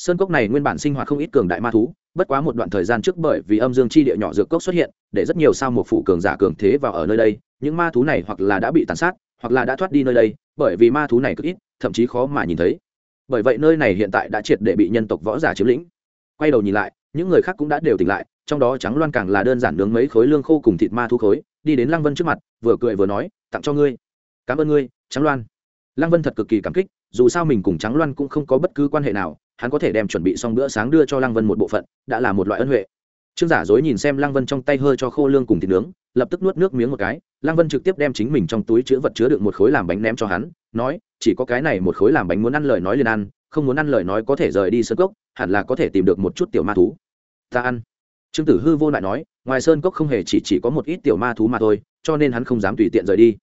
Speaker 1: sơn cốc này nguyên bản sinh hoạt không ít cường đại ma thú, bất quá một đoạn thời gian trước bởi vì âm dương chi địa nhỏ dược cốc xuất hiện, để rất nhiều sao một phụ cường giả cường thế vào ở nơi đây, những ma thú này hoặc là đã bị tàn sát, hoặc là đã thoát đi nơi đây, bởi vì ma thú này cực ít, thậm chí khó mà nhìn thấy. Bởi vậy nơi này hiện tại đã triệt để bị nhân tộc võ giả chiếm lĩnh. Quay đầu nhìn lại, những người khác cũng đã đều tỉnh lại, trong đó trắng loan càng là đơn giản nướng mấy khối lương khô cùng thịt ma thú khối, đi đến lăng vân trước mặt, vừa cười vừa nói, tặng cho ngươi. Cảm ơn ngươi, trắng loan. Lăng vân thật cực kỳ cảm kích, dù sao mình cùng trắng loan cũng không có bất cứ quan hệ nào hắn có thể đem chuẩn bị xong bữa sáng đưa cho lăng vân một bộ phận, đã là một loại ân huệ. Trương giả dối nhìn xem lăng vân trong tay hơi cho khô lương cùng thịt nướng, lập tức nuốt nước miếng một cái, lăng vân trực tiếp đem chính mình trong túi chứa vật chứa đựng một khối làm bánh ném cho hắn, nói, chỉ có cái này một khối làm bánh muốn ăn lời nói liền ăn, không muốn ăn lời nói có thể rời đi sơn cốc, hẳn là có thể tìm được một chút tiểu ma thú. Ta ăn. Trương tử hư vô lại nói, ngoài sơn cốc không hề chỉ chỉ có một ít tiểu ma thú mà thôi, cho nên hắn không dám tùy tiện rời đi.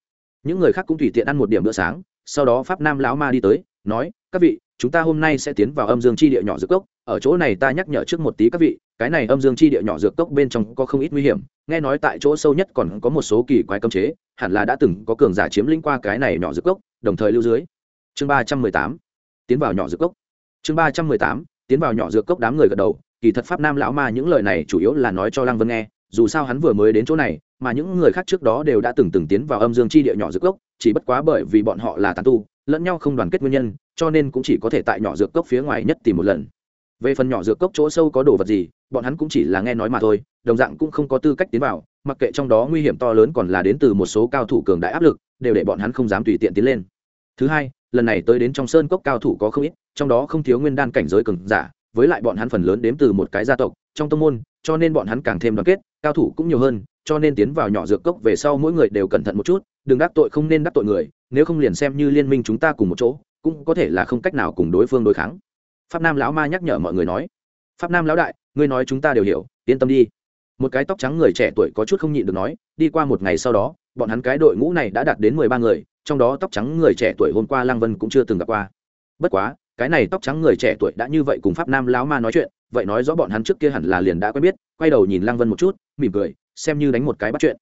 Speaker 1: Những người khác cũng tùy tiện ăn một điểm bữa sáng, sau đó pháp nam lão ma đi tới, nói, các vị chúng ta hôm nay sẽ tiến vào âm dương chi địa nhỏ dược cốc, ở chỗ này ta nhắc nhở trước một tí các vị, cái này âm dương chi địa nhỏ dược cốc bên trong có không ít nguy hiểm, nghe nói tại chỗ sâu nhất còn có một số kỳ quái cấm chế, hẳn là đã từng có cường giả chiếm lĩnh qua cái này nhỏ dược cốc, đồng thời lưu dưới. Chương ba trăm mười tám, tiến vào nhỏ dược cốc. Chương ba trăm mười tám, tiến vào nhỏ dược cốc đám người gật đầu, kỳ thật pháp nam lão ma những lời này chủ yếu là nói cho lăng vân nghe, dù sao hắn vừa mới đến chỗ này, mà những người khác trước đó đều đã từng từng tiến vào âm dương chi địa nhỏ dược cốc, chỉ bất quá bởi vì bọn họ là tàn tu lẫn nhau không đoàn kết nguyên nhân, cho nên cũng chỉ có thể tại nhỏ dược cốc phía ngoài nhất tìm một lần. Về phần nhỏ dược cốc chỗ sâu có đồ vật gì, bọn hắn cũng chỉ là nghe nói mà thôi, đồng dạng cũng không có tư cách tiến vào, mặc kệ trong đó nguy hiểm to lớn còn là đến từ một số cao thủ cường đại áp lực, đều để bọn hắn không dám tùy tiện tiến lên. Thứ hai, lần này tới đến trong sơn cốc cao thủ có không ít, trong đó không thiếu nguyên đan cảnh giới cường giả, với lại bọn hắn phần lớn đếm từ một cái gia tộc, trong tông môn, cho nên bọn hắn càng thêm đoàn kết, cao thủ cũng nhiều hơn, cho nên tiến vào nhỏ dược cốc về sau mỗi người đều cẩn thận một chút, đừng đắc tội không nên đắc tội người nếu không liền xem như liên minh chúng ta cùng một chỗ, cũng có thể là không cách nào cùng đối phương đối kháng. Pháp nam lão ma nhắc nhở mọi người nói, pháp nam lão đại, ngươi nói chúng ta đều hiểu, yên tâm đi. Một cái tóc trắng người trẻ tuổi có chút không nhịn được nói, đi qua một ngày sau đó, bọn hắn cái đội ngũ này đã đạt đến mười ba người, trong đó tóc trắng người trẻ tuổi hôm qua Lang vân cũng chưa từng gặp qua. Bất quá, cái này tóc trắng người trẻ tuổi đã như vậy cùng pháp nam lão ma nói chuyện, vậy nói rõ bọn hắn trước kia hẳn là liền đã quen biết. Quay đầu nhìn Lang vân một chút, mỉm cười, xem như đánh một cái bắt chuyện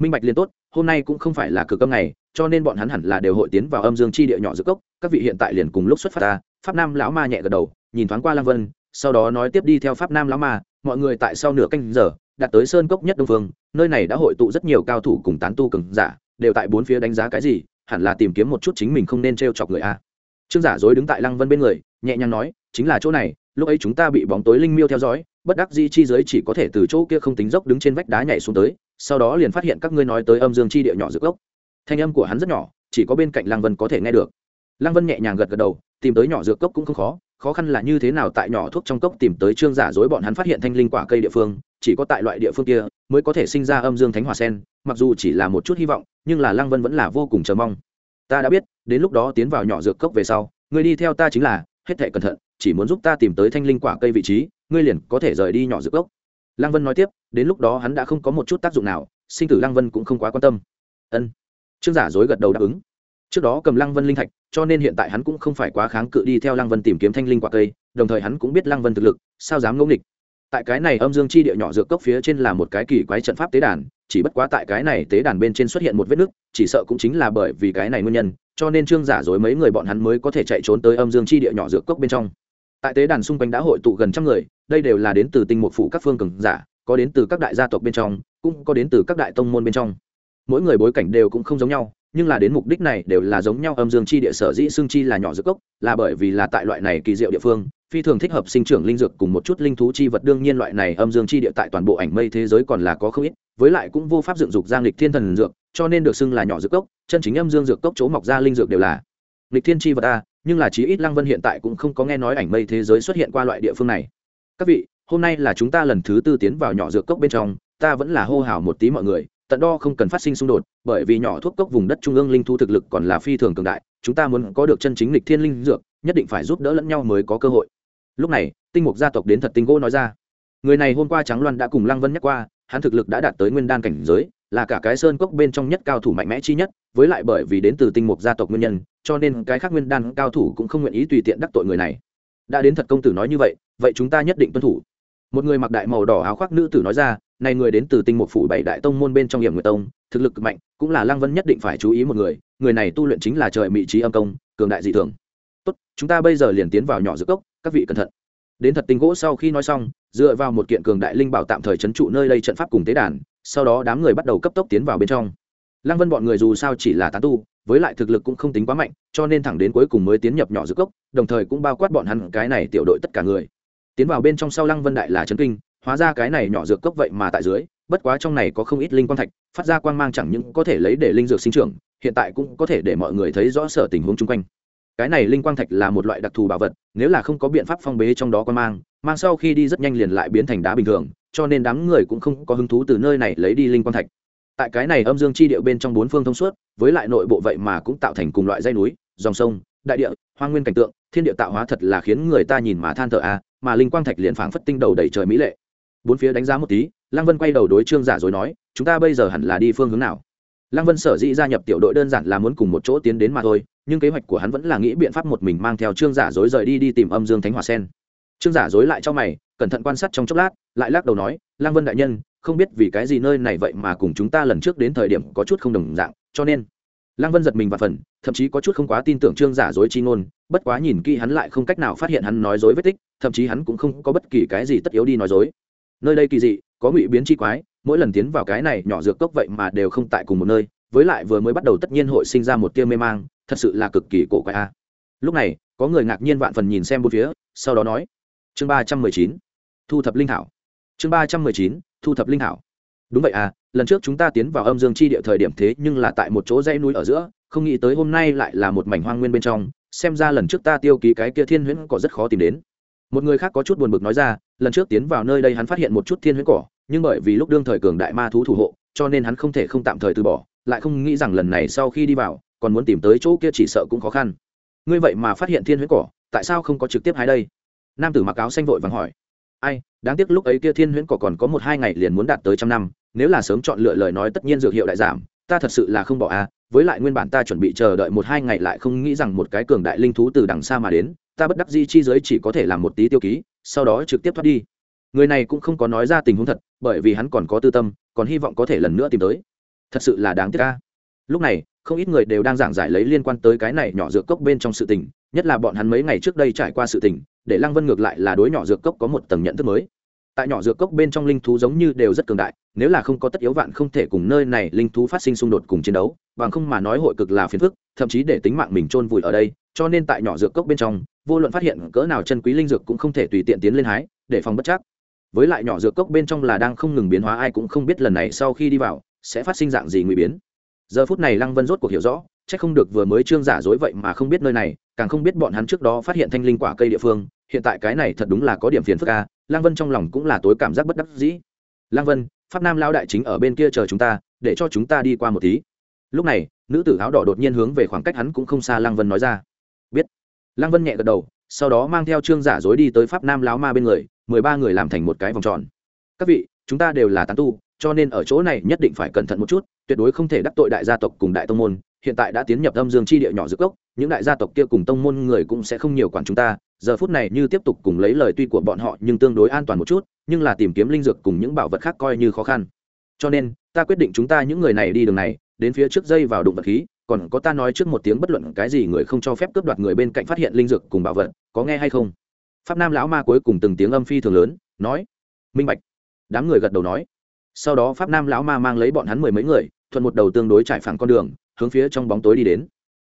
Speaker 1: minh bạch liền tốt, hôm nay cũng không phải là cực âm ngày, cho nên bọn hắn hẳn là đều hội tiến vào âm dương chi địa nhỏ giữa cốc, các vị hiện tại liền cùng lúc xuất phát ta, pháp nam lão ma nhẹ gật đầu, nhìn thoáng qua lăng vân, sau đó nói tiếp đi theo pháp nam lão ma, mọi người tại sau nửa canh giờ đạt tới sơn cốc nhất đông phương, nơi này đã hội tụ rất nhiều cao thủ cùng tán tu cường giả, đều tại bốn phía đánh giá cái gì, hẳn là tìm kiếm một chút chính mình không nên t chọc người a. Trương giả dối đứng tại lăng vân bên người, nhẹ nhàng nói, chính là chỗ này, lúc ấy chúng ta bị bóng tối linh miêu theo dõi, bất đắc di chi giới chỉ có thể từ chỗ kia không tính dốc đứng trên vách đá nhảy xuống tới sau đó liền phát hiện các ngươi nói tới âm dương chi địa nhỏ dược gốc. Thanh âm của hắn rất nhỏ, chỉ có bên cạnh lăng vân có thể nghe được. Lăng vân nhẹ nhàng gật gật đầu, tìm tới nhỏ dược cốc cũng không khó khó khăn là như thế nào tại nhỏ thuốc trong cốc tìm tới trương giả dối bọn hắn phát hiện thanh linh quả cây địa phương, chỉ có tại loại địa phương kia mới có thể sinh ra âm dương thánh hòa sen, mặc dù chỉ là một chút hy vọng, nhưng là lăng vân vẫn là vô cùng chờ mong. Ta đã biết, đến lúc đó tiến vào nhỏ dược cốc về sau, người đi theo ta chính là, hết thể cẩn thận, chỉ muốn giúp ta tìm tới thanh linh quả cây vị trí, ngươi liền có thể rời đi nhỏ dược cốc lăng vân nói tiếp, đến lúc đó hắn đã không có một chút tác dụng nào, sinh tử lăng vân cũng không quá quan tâm. Ân. Trương giả dối gật đầu đáp ứng. Trước đó cầm lăng vân linh thạch, cho nên hiện tại hắn cũng không phải quá kháng cự đi theo lăng vân tìm kiếm thanh linh quả cây, đồng thời hắn cũng biết lăng vân thực lực, sao dám ngẫu nghịch. Tại cái này âm dương chi địa nhỏ dược cốc phía trên là một cái kỳ quái trận pháp tế đàn, chỉ bất quá tại cái này tế đàn bên trên xuất hiện một vết nứt, chỉ sợ cũng chính là bởi vì cái này nguyên nhân, cho nên trương giả dối mấy người bọn hắn mới có thể chạy trốn tới âm dương chi địa nhỏ dược cốc bên trong tại tế đàn xung quanh đã hội tụ gần trăm người, đây đều là đến từ tinh mục phủ các phương cường giả, có đến từ các đại gia tộc bên trong, cũng có đến từ các đại tông môn bên trong. Mỗi người bối cảnh đều cũng không giống nhau, nhưng là đến mục đích này đều là giống nhau, âm dương chi địa sở dĩ xương chi là nhỏ dược cốc, là bởi vì là tại loại này kỳ diệu địa phương, phi thường thích hợp sinh trưởng linh dược cùng một chút linh thú chi vật. Đương nhiên loại này âm dương chi địa tại toàn bộ ảnh mây thế giới còn là có không ít, với lại cũng vô pháp dựng dục giang lịch thiên thần dược, cho nên được xưng là nhỏ dược cốc, chân chính âm dương dược cốc chỗ mọc ra linh dược đều là lịch thiên chi vật a nhưng là chí ít lăng vân hiện tại cũng không có nghe nói ảnh mây thế giới xuất hiện qua loại địa phương này. Các vị, hôm nay là chúng ta lần thứ tư tiến vào nhỏ dược cốc bên trong, ta vẫn là hô hào một tí mọi người, tận đo không cần phát sinh xung đột, bởi vì nhỏ thuốc cốc vùng đất trung ương linh thu thực lực còn là phi thường cường đại, chúng ta muốn có được chân chính lịch thiên linh dược, nhất định phải giúp đỡ lẫn nhau mới có cơ hội. Lúc này, tinh mục gia tộc đến thật tinh gỗ nói ra. Người này hôm qua trắng loan đã cùng lăng vân nhắc qua, hắn thực lực đã đạt tới nguyên đan cảnh giới, là cả cái sơn cốc bên trong nhất cao thủ mạnh mẽ chi nhất với lại bởi vì đến từ tinh mục gia tộc nguyên nhân, cho nên cái khác nguyên đan cao thủ cũng không nguyện ý tùy tiện đắc tội người này. Đã đến thật công tử nói như vậy vậy chúng ta nhất định tuân thủ. Một người mặc đại màu đỏ áo khoác nữ tử nói ra, này người đến từ tinh mục phủ bảy đại tông môn bên trong hiểm người tông, thực lực mạnh, cũng là lăng vân nhất định phải chú ý một người người này tu luyện chính là trời mỹ trí âm công, cường đại dị thường. Tốt, chúng ta bây giờ liền tiến vào nhỏ giữa cốc, các vị cẩn thận. Đến thật tinh gỗ sau khi nói xong, dựa vào một kiện cường đại linh bảo tạm thời trấn trụ nơi đây trận pháp cùng tế đàn, sau đó đám người bắt đầu cấp tốc tiến vào bên trong lăng vân bọn người dù sao chỉ là tán tu, với lại thực lực cũng không tính quá mạnh, cho nên thẳng đến cuối cùng mới tiến nhập nhỏ giữa cốc, đồng thời cũng bao quát bọn hắn cái này tiểu đội tất cả người. Tiến vào bên trong sau lăng vân đại là trấn kinh, hóa ra cái này nhỏ dược cốc vậy mà tại dưới, bất quá trong này có không ít linh quang thạch, phát ra quang mang chẳng những có thể lấy để linh dược sinh trưởng, hiện tại cũng có thể để mọi người thấy rõ sở tình huống chung quanh. Cái này linh quang thạch là một loại đặc thù bảo vật, nếu là không có biện pháp phong bế trong đó quang mang mang sau khi đi rất nhanh liền lại biến thành đá bình thường, cho nên đám người cũng không có hứng thú từ nơi này lấy đi linh quang thạch tại cái này âm dương chi điệu bên trong bốn phương thông suốt, với lại nội bộ vậy mà cũng tạo thành cùng loại dây núi, dòng sông, đại địa, hoang nguyên cảnh tượng, thiên địa tạo hóa thật là khiến người ta nhìn mà than thở a mà linh quang thạch liền phảng phất tinh đầu đầy trời mỹ lệ. Bốn phía đánh giá một tí, lăng vân quay đầu đối trương giả rồi nói, chúng ta bây giờ hẳn là đi phương hướng nào? Lăng vân sở dĩ gia nhập tiểu đội đơn giản là muốn cùng một chỗ tiến đến mà thôi, nhưng kế hoạch của hắn vẫn là nghĩ biện pháp một mình mang theo trương giả dối rời đi đi tìm âm dương thánh hòa sen. Trương giả dối lại cho mày, cẩn thận quan sát trong chốc lát, lại lắc đầu nói, lăng vân đại nhân không biết vì cái gì nơi này vậy mà cùng chúng ta lần trước đến thời điểm có chút không đồng dạng, cho nên, lăng vân giật mình và phần, thậm chí có chút không quá tin tưởng trương giả dối chi ngôn, bất quá nhìn kỹ hắn lại không cách nào phát hiện hắn nói dối vết tích, thậm chí hắn cũng không có bất kỳ cái gì tất yếu đi nói dối. Nơi đây kỳ dị, có ngụy biến chi quái, mỗi lần tiến vào cái này nhỏ dược cốc vậy mà đều không tại cùng một nơi, với lại vừa mới bắt đầu tất nhiên hội sinh ra một tia mê mang, thật sự là cực kỳ cổ quái a. Lúc này, có người ngạc nhiên vạn phần nhìn xem bốn phía, sau đó nói, chương ba trăm mười chín, thu thập linh thảo. Chương ba trăm mười chín thu thập linh thảo. Đúng vậy à lần trước chúng ta tiến vào âm dương chi địa thời điểm thế nhưng là tại một chỗ dãy núi ở giữa, không nghĩ tới hôm nay lại là một mảnh hoang nguyên bên trong, xem ra lần trước ta tiêu ký cái kia thiên huyễn cỏ rất khó tìm đến. Một người khác có chút buồn bực nói ra, lần trước tiến vào nơi đây hắn phát hiện một chút thiên huyễn cỏ, nhưng bởi vì lúc đương thời cường đại ma thú thủ hộ, cho nên hắn không thể không tạm thời từ bỏ, lại không nghĩ rằng lần này sau khi đi vào, còn muốn tìm tới chỗ kia chỉ sợ cũng khó khăn. Ngươi vậy mà phát hiện thiên huyễn cỏ, tại sao không có trực tiếp hái đây? Nam tử mặc áo xanh vội vàng hỏi ai, đáng tiếc lúc ấy kia thiên huyễn cỏ còn có một hai ngày liền muốn đạt tới trăm năm, nếu là sớm chọn lựa lời nói tất nhiên dược hiệu đại giảm, ta thật sự là không bỏ a à. với lại nguyên bản ta chuẩn bị chờ đợi một hai ngày lại không nghĩ rằng một cái cường đại linh thú từ đằng xa mà đến, ta bất đắc di chi giới chỉ có thể làm một tí tiêu ký, sau đó trực tiếp thoát đi người này cũng không có nói ra tình huống thật, bởi vì hắn còn có tư tâm, còn hy vọng có thể lần nữa tìm tới thật sự là đáng tiếc ca lúc này, không ít người đều đang giảng giải lấy liên quan tới cái này nhỏ dược cốc bên trong sự tình nhất là bọn hắn mấy ngày trước đây trải qua sự tình, để lăng vân ngược lại là đối nhỏ dược cốc có một tầng nhận thức mới. Tại nhỏ dược cốc bên trong linh thú giống như đều rất cường đại, nếu là không có tất yếu vạn không thể cùng nơi này linh thú phát sinh xung đột cùng chiến đấu, bằng không mà nói hội cực là phiền phức, thậm chí để tính mạng mình chôn vùi ở đây, cho nên tại nhỏ dược cốc bên trong, vô luận phát hiện cỡ nào chân quý linh dược cũng không thể tùy tiện tiến lên hái, để phòng bất chắc. Với lại nhỏ dược cốc bên trong là đang không ngừng biến hóa, ai cũng không biết lần này sau khi đi vào, sẽ phát sinh dạng gì nguy biến. Giờ phút này lăng vân rốt cuộc hiểu rõ c h ắ c không được vừa mới trương giả dối vậy mà không biết nơi này càng không biết bọn hắn trước đó phát hiện thanh linh quả cây địa phương, hiện tại cái này thật đúng là có điểm phiền phức ca Lang vân trong lòng cũng là tối cảm giác bất đắc dĩ. Lang vân, pháp nam lao đại chính ở bên kia chờ chúng ta, để cho chúng ta đi qua một tí. Lúc này, nữ tử áo đỏ đột nhiên hướng về khoảng cách hắn cũng không xa Lang vân nói ra. Biết. Lang vân nhẹ gật đầu, sau đó mang theo trương giả dối đi tới pháp nam lão ma bên người, mười ba người làm thành một cái vòng tròn. Các vị, chúng ta đều là tán tu, cho nên ở chỗ này nhất định phải cẩn thận một chút, tuyệt đối không thể đắc tội đại gia tộc cùng đại tông môn hiện tại đã tiến nhập âm dương chi địa nhỏ giữa gốc những đại gia tộc kia cùng tông môn người cũng sẽ không nhiều quản chúng ta, giờ phút này như tiếp tục cùng lấy lời tuy của bọn họ nhưng tương đối an toàn một chút, nhưng là tìm kiếm linh dược cùng những bảo vật khác coi như khó khăn. Cho nên, ta quyết định chúng ta những người này đi đường này, đến phía trước dây vào đụng vật khí, còn có ta nói trước một tiếng bất luận cái gì người không cho phép cướp đoạt người bên cạnh phát hiện linh dược cùng bảo vật, có nghe hay không? Pháp nam lão ma cuối cùng từng tiếng âm phi thường lớn, nói, minh bạch. Đám người gật đầu nói. Sau đó pháp nam lão ma mang lấy bọn hắn mười mấy người, thuận một đầu tương đối trải phẳng con đường hướng phía trong bóng tối đi đến.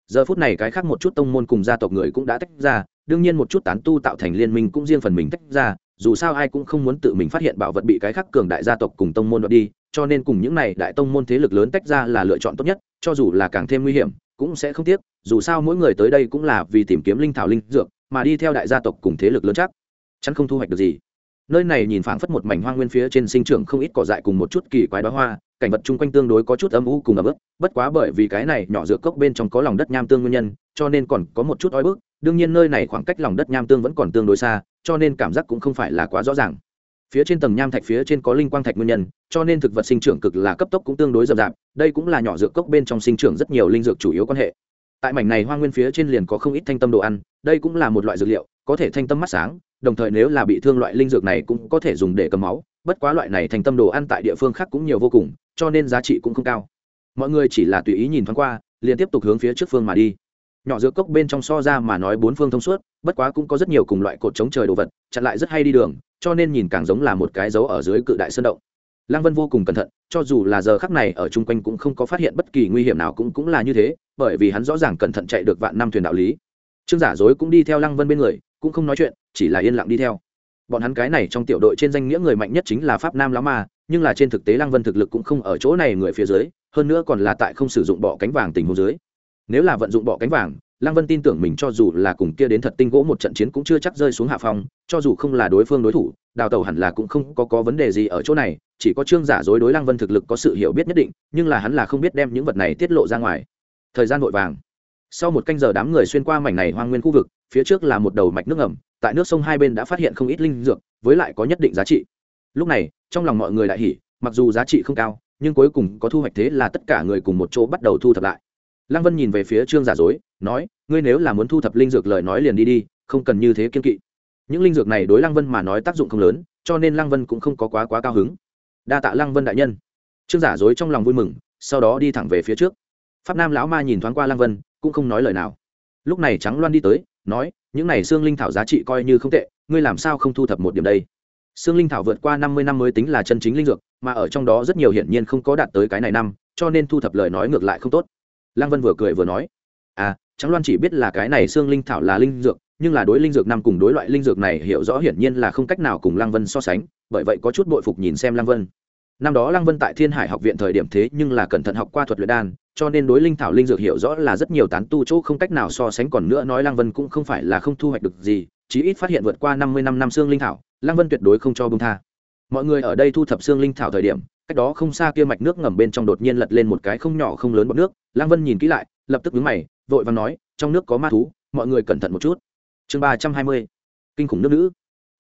Speaker 1: Giờ phút này cái khác một chút tông môn cùng gia tộc người cũng đã tách ra, đương nhiên một chút tán tu tạo thành liên minh cũng riêng phần mình tách ra, dù sao ai cũng không muốn tự mình phát hiện bảo vật bị cái khác cường đại gia tộc cùng tông môn đoạt đi, cho nên cùng những này đại tông môn thế lực lớn tách ra là lựa chọn tốt nhất, cho dù là càng thêm nguy hiểm, cũng sẽ không tiếc, dù sao mỗi người tới đây cũng là vì tìm kiếm linh thảo linh dược, mà đi theo đại gia tộc cùng thế lực lớn chắc, chắn không thu hoạch được gì nơi này nhìn phảng phất một mảnh hoang nguyên phía trên sinh trưởng không ít cỏ dại cùng một chút kỳ quái bá hoa, cảnh vật chung quanh tương đối có chút âm u cùng ấm ức bất quá bởi vì cái này nhỏ dựa cốc bên trong có lòng đất nham tương nguyên nhân, cho nên còn có một chút oi bức, đương nhiên nơi này khoảng cách lòng đất nham tương vẫn còn tương đối xa, cho nên cảm giác cũng không phải là quá rõ ràng. Phía trên tầng nham thạch phía trên có linh quang thạch nguyên nhân, cho nên thực vật sinh trưởng cực là cấp tốc cũng tương đối rậm rạp, đây cũng là nhỏ dược cốc bên trong sinh trưởng rất nhiều linh dược chủ yếu quan hệ. Tại mảnh này hoa nguyên phía trên liền có không ít thanh tâm đồ ăn, đây cũng là một loại dược liệu, có thể thanh tâm mắt sáng đồng thời nếu là bị thương loại linh dược này cũng có thể dùng để cầm máu, bất quá loại này thành tâm đồ ăn tại địa phương khác cũng nhiều vô cùng, cho nên giá trị cũng không cao. Mọi người chỉ là tùy ý nhìn thoáng qua, liền tiếp tục hướng phía trước phương mà đi. Nhỏ dược cốc bên trong so ra mà nói bốn phương thông suốt, bất quá cũng có rất nhiều cùng loại cột chống trời đồ vật, chặn lại rất hay đi đường, cho nên nhìn càng giống là một cái dấu ở dưới cự đại sơn động. Lăng vân vô cùng cẩn thận, cho dù là giờ khắc này ở chung quanh cũng không có phát hiện bất kỳ nguy hiểm nào cũng cũng là như thế, bởi vì hắn rõ ràng cẩn thận chạy được vạn năm thuyền đạo lý. Trương giả dối cũng đi theo lăng vân bên người cũng không nói chuyện chỉ là yên lặng đi theo. Bọn hắn cái này trong tiểu đội trên danh nghĩa người mạnh nhất chính là pháp nam lão ma nhưng là trên thực tế lăng vân thực lực cũng không ở chỗ này người phía dưới hơn nữa còn là tại không sử dụng bọ cánh vàng tình huống dưới. Nếu là vận dụng bọ cánh vàng lăng vân tin tưởng mình cho dù là cùng kia đến thật tinh gỗ một trận chiến cũng chưa chắc rơi xuống hạ phong cho dù không là đối phương đối thủ đào tẩu hẳn là cũng không có, có vấn đề gì ở chỗ này chỉ có trương giả dối đối lăng vân thực lực có sự hiểu biết nhất định nhưng là hắn là không biết đem những vật này tiết lộ ra ngoài. Thời gian vội vàng sau một canh giờ đám người xuyên qua mảnh này hoang nguyên khu vực, phía trước là một đầu mạch nước ngầm, tại nước sông hai bên đã phát hiện không ít linh dược, với lại có nhất định giá trị. Lúc này, trong lòng mọi người đại hỉ, mặc dù giá trị không cao, nhưng cuối cùng có thu hoạch thế là tất cả người cùng một chỗ bắt đầu thu thập lại. Lăng vân nhìn về phía trương giả dối, nói, ngươi nếu là muốn thu thập linh dược lời nói liền đi đi, không cần như thế kiên kỵ. Những linh dược này đối lăng vân mà nói tác dụng không lớn, cho nên lăng vân cũng không có quá quá cao hứng. Đa tạ lăng vân đại nhân. Trương giả dối trong lòng vui mừng, sau đó đi thẳng về phía trước. Pháp nam lão ma nhìn thoáng qua lăng vân cũng không nói lời nào. Lúc này trắng loan đi tới, nói, những này xương linh thảo giá trị coi như không tệ, ngươi làm sao không thu thập một điểm đây? Xương linh thảo vượt qua năm mươi năm mới tính là chân chính linh dược, mà ở trong đó rất nhiều hiển nhiên không có đạt tới cái này năm, cho nên thu thập lời nói ngược lại không tốt. Lăng vân vừa cười vừa nói à trắng loan chỉ biết là cái này xương linh thảo là linh dược, nhưng là đối linh dược năm cùng đối loại linh dược này hiểu rõ hiển nhiên là không cách nào cùng lăng vân so sánh, bởi vậy có chút bội phục nhìn xem lăng vân. Năm đó lăng vân tại thiên hải học viện thời điểm thế nhưng là cẩn thận học qua thuật luyện đan cho nên đối linh thảo linh dược hiểu rõ là rất nhiều tán tu chỗ không cách nào so sánh còn nữa, nói lăng vân cũng không phải là không thu hoạch được gì, chí ít phát hiện vượt qua năm mươi năm năm xương linh thảo, lăng vân tuyệt đối không cho buông tha. Mọi người ở đây thu thập xương linh thảo thời điểm, cách đó không xa kia mạch nước ngầm bên trong đột nhiên lật lên một cái không nhỏ không lớn bọt nước, lăng vân nhìn kỹ lại, lập tức nhướng mày, vội vàng nói, trong nước có ma thú, mọi người cẩn thận một chút. Chương ba trăm hai mươi, kinh khủng nước nữ.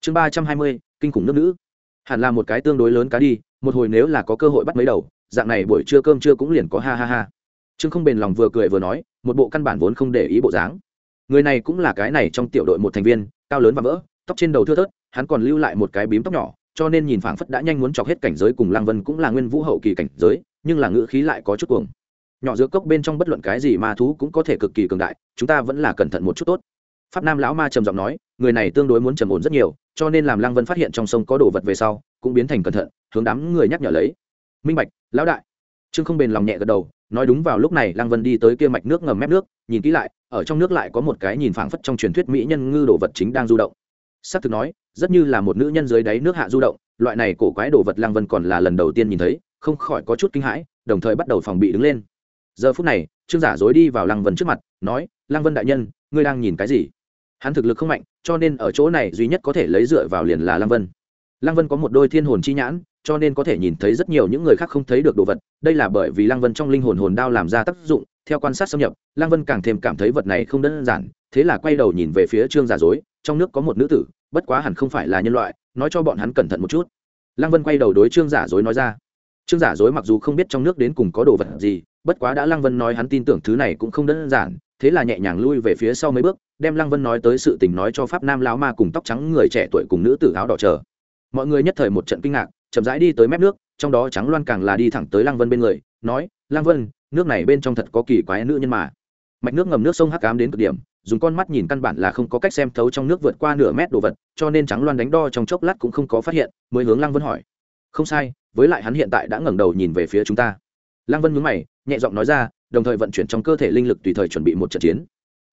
Speaker 1: Chương ba trăm hai mươi, kinh khủng nước nữ. Hẳn là một cái tương đối lớn cá đi, một hồi nếu là có cơ hội bắt mấy đầu, dạng này buổi trưa cơm trưa cũng liền có, ha ha ha trương không bền lòng vừa cười vừa nói, một bộ căn bản vốn không để ý bộ dáng. Người này cũng là cái này trong tiểu đội một thành viên, cao lớn và vỡ, tóc trên đầu thưa thớt, hắn còn lưu lại một cái bím tóc nhỏ, cho nên nhìn phảng phất đã nhanh muốn chọc hết cảnh giới cùng lăng vân cũng là nguyên vũ hậu kỳ cảnh giới, nhưng là ngữ khí lại có chút cuồng. Nhỏ giữa cốc bên trong bất luận cái gì ma thú cũng có thể cực kỳ cường đại, chúng ta vẫn là cẩn thận một chút tốt. Pháp nam lão ma trầm giọng nói, người này tương đối muốn trầm ổn rất nhiều, cho nên làm lăng vân phát hiện trong sông có đồ vật về sau, cũng biến thành cẩn thận, hướng đám người nhắc nhở lấy. Minh bạch, lão đại. Trương không bền lòng nhẹ gật đầu nói đúng vào lúc này, lăng vân đi tới kia mạch nước ngầm mép nước, nhìn kỹ lại, ở trong nước lại có một cái nhìn phảng phất trong truyền thuyết mỹ nhân ngư đồ vật chính đang du động. S ắ c thực nói, rất như là một nữ nhân dưới đáy nước hạ du động, loại này cổ quái đồ vật lăng vân còn là lần đầu tiên nhìn thấy, không khỏi có chút kinh hãi, đồng thời bắt đầu phòng bị đứng lên. Giờ phút này, trương giả dối đi vào lăng vân trước mặt, nói, lăng vân đại nhân, ngươi đang nhìn cái gì? Hắn thực lực không mạnh, cho nên ở chỗ này duy nhất có thể lấy dựa vào liền là lăng vân. Lăng vân có một đôi thiên hồn chi nhãn cho nên có thể nhìn thấy rất nhiều những người khác không thấy được đồ vật, đây là bởi vì lăng vân trong linh hồn hồn đao làm ra tác dụng, theo quan sát xâm nhập, lăng vân càng thêm cảm thấy vật này không đơn giản, thế là quay đầu nhìn về phía trương giả dối, trong nước có một nữ tử, bất quá hẳn không phải là nhân loại, nói cho bọn hắn cẩn thận một chút. Lăng vân quay đầu đối trương giả dối nói ra. Trương giả dối mặc dù không biết trong nước đến cùng có đồ vật gì, bất quá đã lăng vân nói hắn tin tưởng thứ này cũng không đơn giản, thế là nhẹ nhàng lui về phía sau mấy bước, đem lăng vân nói tới sự tình nói cho pháp nam lão ma cùng tóc trắng người trẻ tuổi cùng nữ tử áo đỏ chờ. Mọi người nhất thời một trận kinh ngạc chậm rãi đi tới mép nước, trong đó trắng loan càng là đi thẳng tới lăng vân bên người, nói, lăng vân, nước này bên trong thật có kỳ quái nữ nhân mà. Mạch nước ngầm nước sông hắc cám đến cực điểm, dùng con mắt nhìn căn bản là không có cách xem thấu trong nước vượt qua nửa mét đồ vật, cho nên trắng loan đánh đo trong chốc lát cũng không có phát hiện, mới hướng lăng vân hỏi. Không sai, với lại hắn hiện tại đã ngẩng đầu nhìn về phía chúng ta. Lăng vân nhướng mày, nhẹ giọng nói ra, đồng thời vận chuyển trong cơ thể linh lực tùy thời chuẩn bị một trận chiến.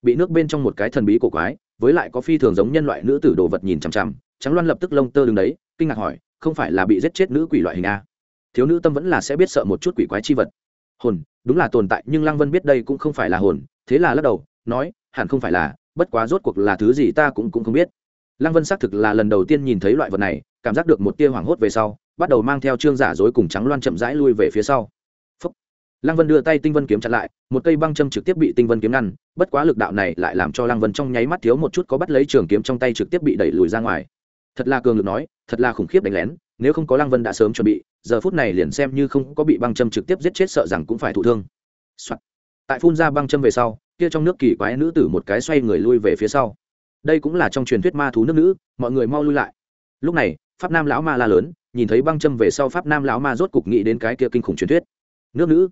Speaker 1: Bị nước bên trong một cái thần bí cổ quái, với lại có phi thường giống nhân loại nữ tử đồ vật nhìn chằm chằm, trắng loan lập tức lông tơ đứng đấy, kinh ngạc hỏi không phải là bị giết chết nữ quỷ loại hình a. Thiếu nữ tâm vẫn là sẽ biết sợ một chút quỷ quái chi vật. Hồn, đúng là tồn tại, nhưng lăng vân biết đây cũng không phải là hồn, thế là lắc đầu, nói, hẳn không phải là, bất quá rốt cuộc là thứ gì ta cũng cũng không biết. Lăng vân xác thực là lần đầu tiên nhìn thấy loại vật này, cảm giác được một tia hoảng hốt về sau, bắt đầu mang theo trương giả dối cùng trắng loan chậm rãi lui về phía sau. Phúc. lăng vân đưa tay tinh vân kiếm chặn lại, một cây băng châm trực tiếp bị tinh vân kiếm ngăn, bất quá lực đạo này lại làm cho lăng vân trong nháy mắt thiếu một chút có bắt lấy trường kiếm trong tay trực tiếp bị đẩy lùi ra ngoài thật là cường lực nói, thật là khủng khiếp đánh lén, nếu không có lăng vân đã sớm chuẩn bị, giờ phút này liền xem như không có bị băng châm trực tiếp giết chết sợ rằng cũng phải thụ thương、Soạn. tại phun ra băng châm về sau, kia trong nước kỳ quái nữ tử một cái xoay người lui về phía sau. Đây cũng là trong truyền thuyết ma thú nước nữ, mọi người mau lui lại. Lúc này, pháp nam lão ma la lớn, nhìn thấy băng châm về sau pháp nam lão ma rốt cục nghĩ đến cái kia kinh khủng truyền thuyết. Nước nữ.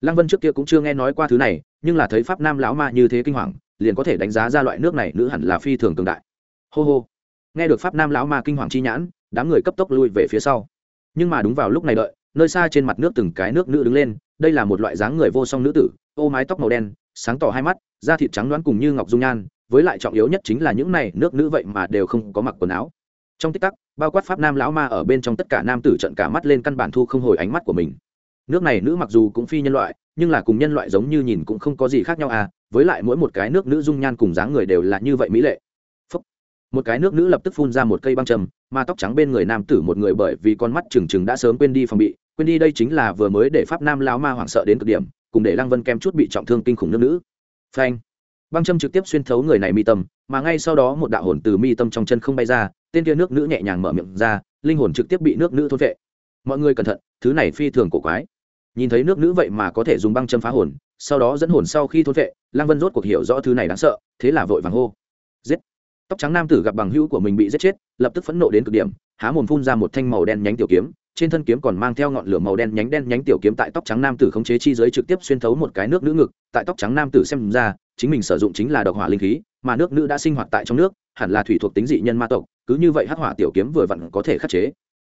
Speaker 1: Lăng vân trước kia cũng chưa nghe nói qua thứ này, nhưng là thấy pháp nam lão ma như thế kinh hoàng, liền có thể đánh giá ra loại nước này nữ hẳn là phi thường cường đại. Hô hô nghe được pháp nam lão ma kinh hoàng chi nhãn, đám người cấp tốc lui về phía sau. Nhưng mà đúng vào lúc này đợi, nơi xa trên mặt nước từng cái nước nữ đứng lên, đây là một loại dáng người vô song nữ tử, ô mái tóc màu đen, sáng tỏ hai mắt, da thịt trắng đoán cùng như ngọc dung nhan, với lại trọng yếu nhất chính là những này nước nữ vậy mà đều không có mặc quần áo. Trong tích tắc, bao quát pháp nam lão ma ở bên trong tất cả nam tử trận cả mắt lên căn bản thu không hồi ánh mắt của mình. Nước này nữ mặc dù cũng phi nhân loại, nhưng là cùng nhân loại giống như nhìn cũng không có gì khác nhau à với lại mỗi một cái nước nữ dung nhan cùng dáng người đều là như vậy mỹ lệ một cái nước nữ lập tức phun ra một cây băng trầm, mà tóc trắng bên người nam tử một người bởi vì con mắt trừng trừng đã sớm quên đi phòng bị, quên đi đây chính là vừa mới để pháp nam lão ma hoảng sợ đến cực điểm, cùng để lăng vân kem chút bị trọng thương kinh khủng nước nữ. Phanh. Băng châm trực tiếp xuyên thấu người này mi tâm, mà ngay sau đó một đạo hồn từ mi tâm trong chân không bay ra, tên kia nước nữ nhẹ nhàng mở miệng ra, linh hồn trực tiếp bị nước nữ thôn vệ. Mọi người cẩn thận, thứ này phi thường cổ quái. Nhìn thấy nước nữ vậy mà có thể dùng băng châm phá hồn, sau đó dẫn hồn sau khi thôn vệ, lăng vân rốt cuộc hiểu rõ thứ này đáng sợ, thế là vội vàng hô. Giết tóc trắng nam tử gặp bằng hữu của mình bị giết chết, lập tức phẫn nộ đến cực điểm, há mồm phun ra một thanh màu đen nhánh tiểu kiếm, trên thân kiếm còn mang theo ngọn lửa màu đen nhánh đen nhánh tiểu kiếm tại tóc trắng nam tử khống chế chi giới trực tiếp xuyên thấu một cái nước nữ ngực, tại tóc trắng nam tử xem ra, chính mình sử dụng chính là độc hỏa linh khí, mà nước nữ đã sinh hoạt tại trong nước, hẳn là thủy thuộc tính dị nhân ma tộc, cứ như vậy hắc hỏa tiểu kiếm vừa vặn có thể khắc chế.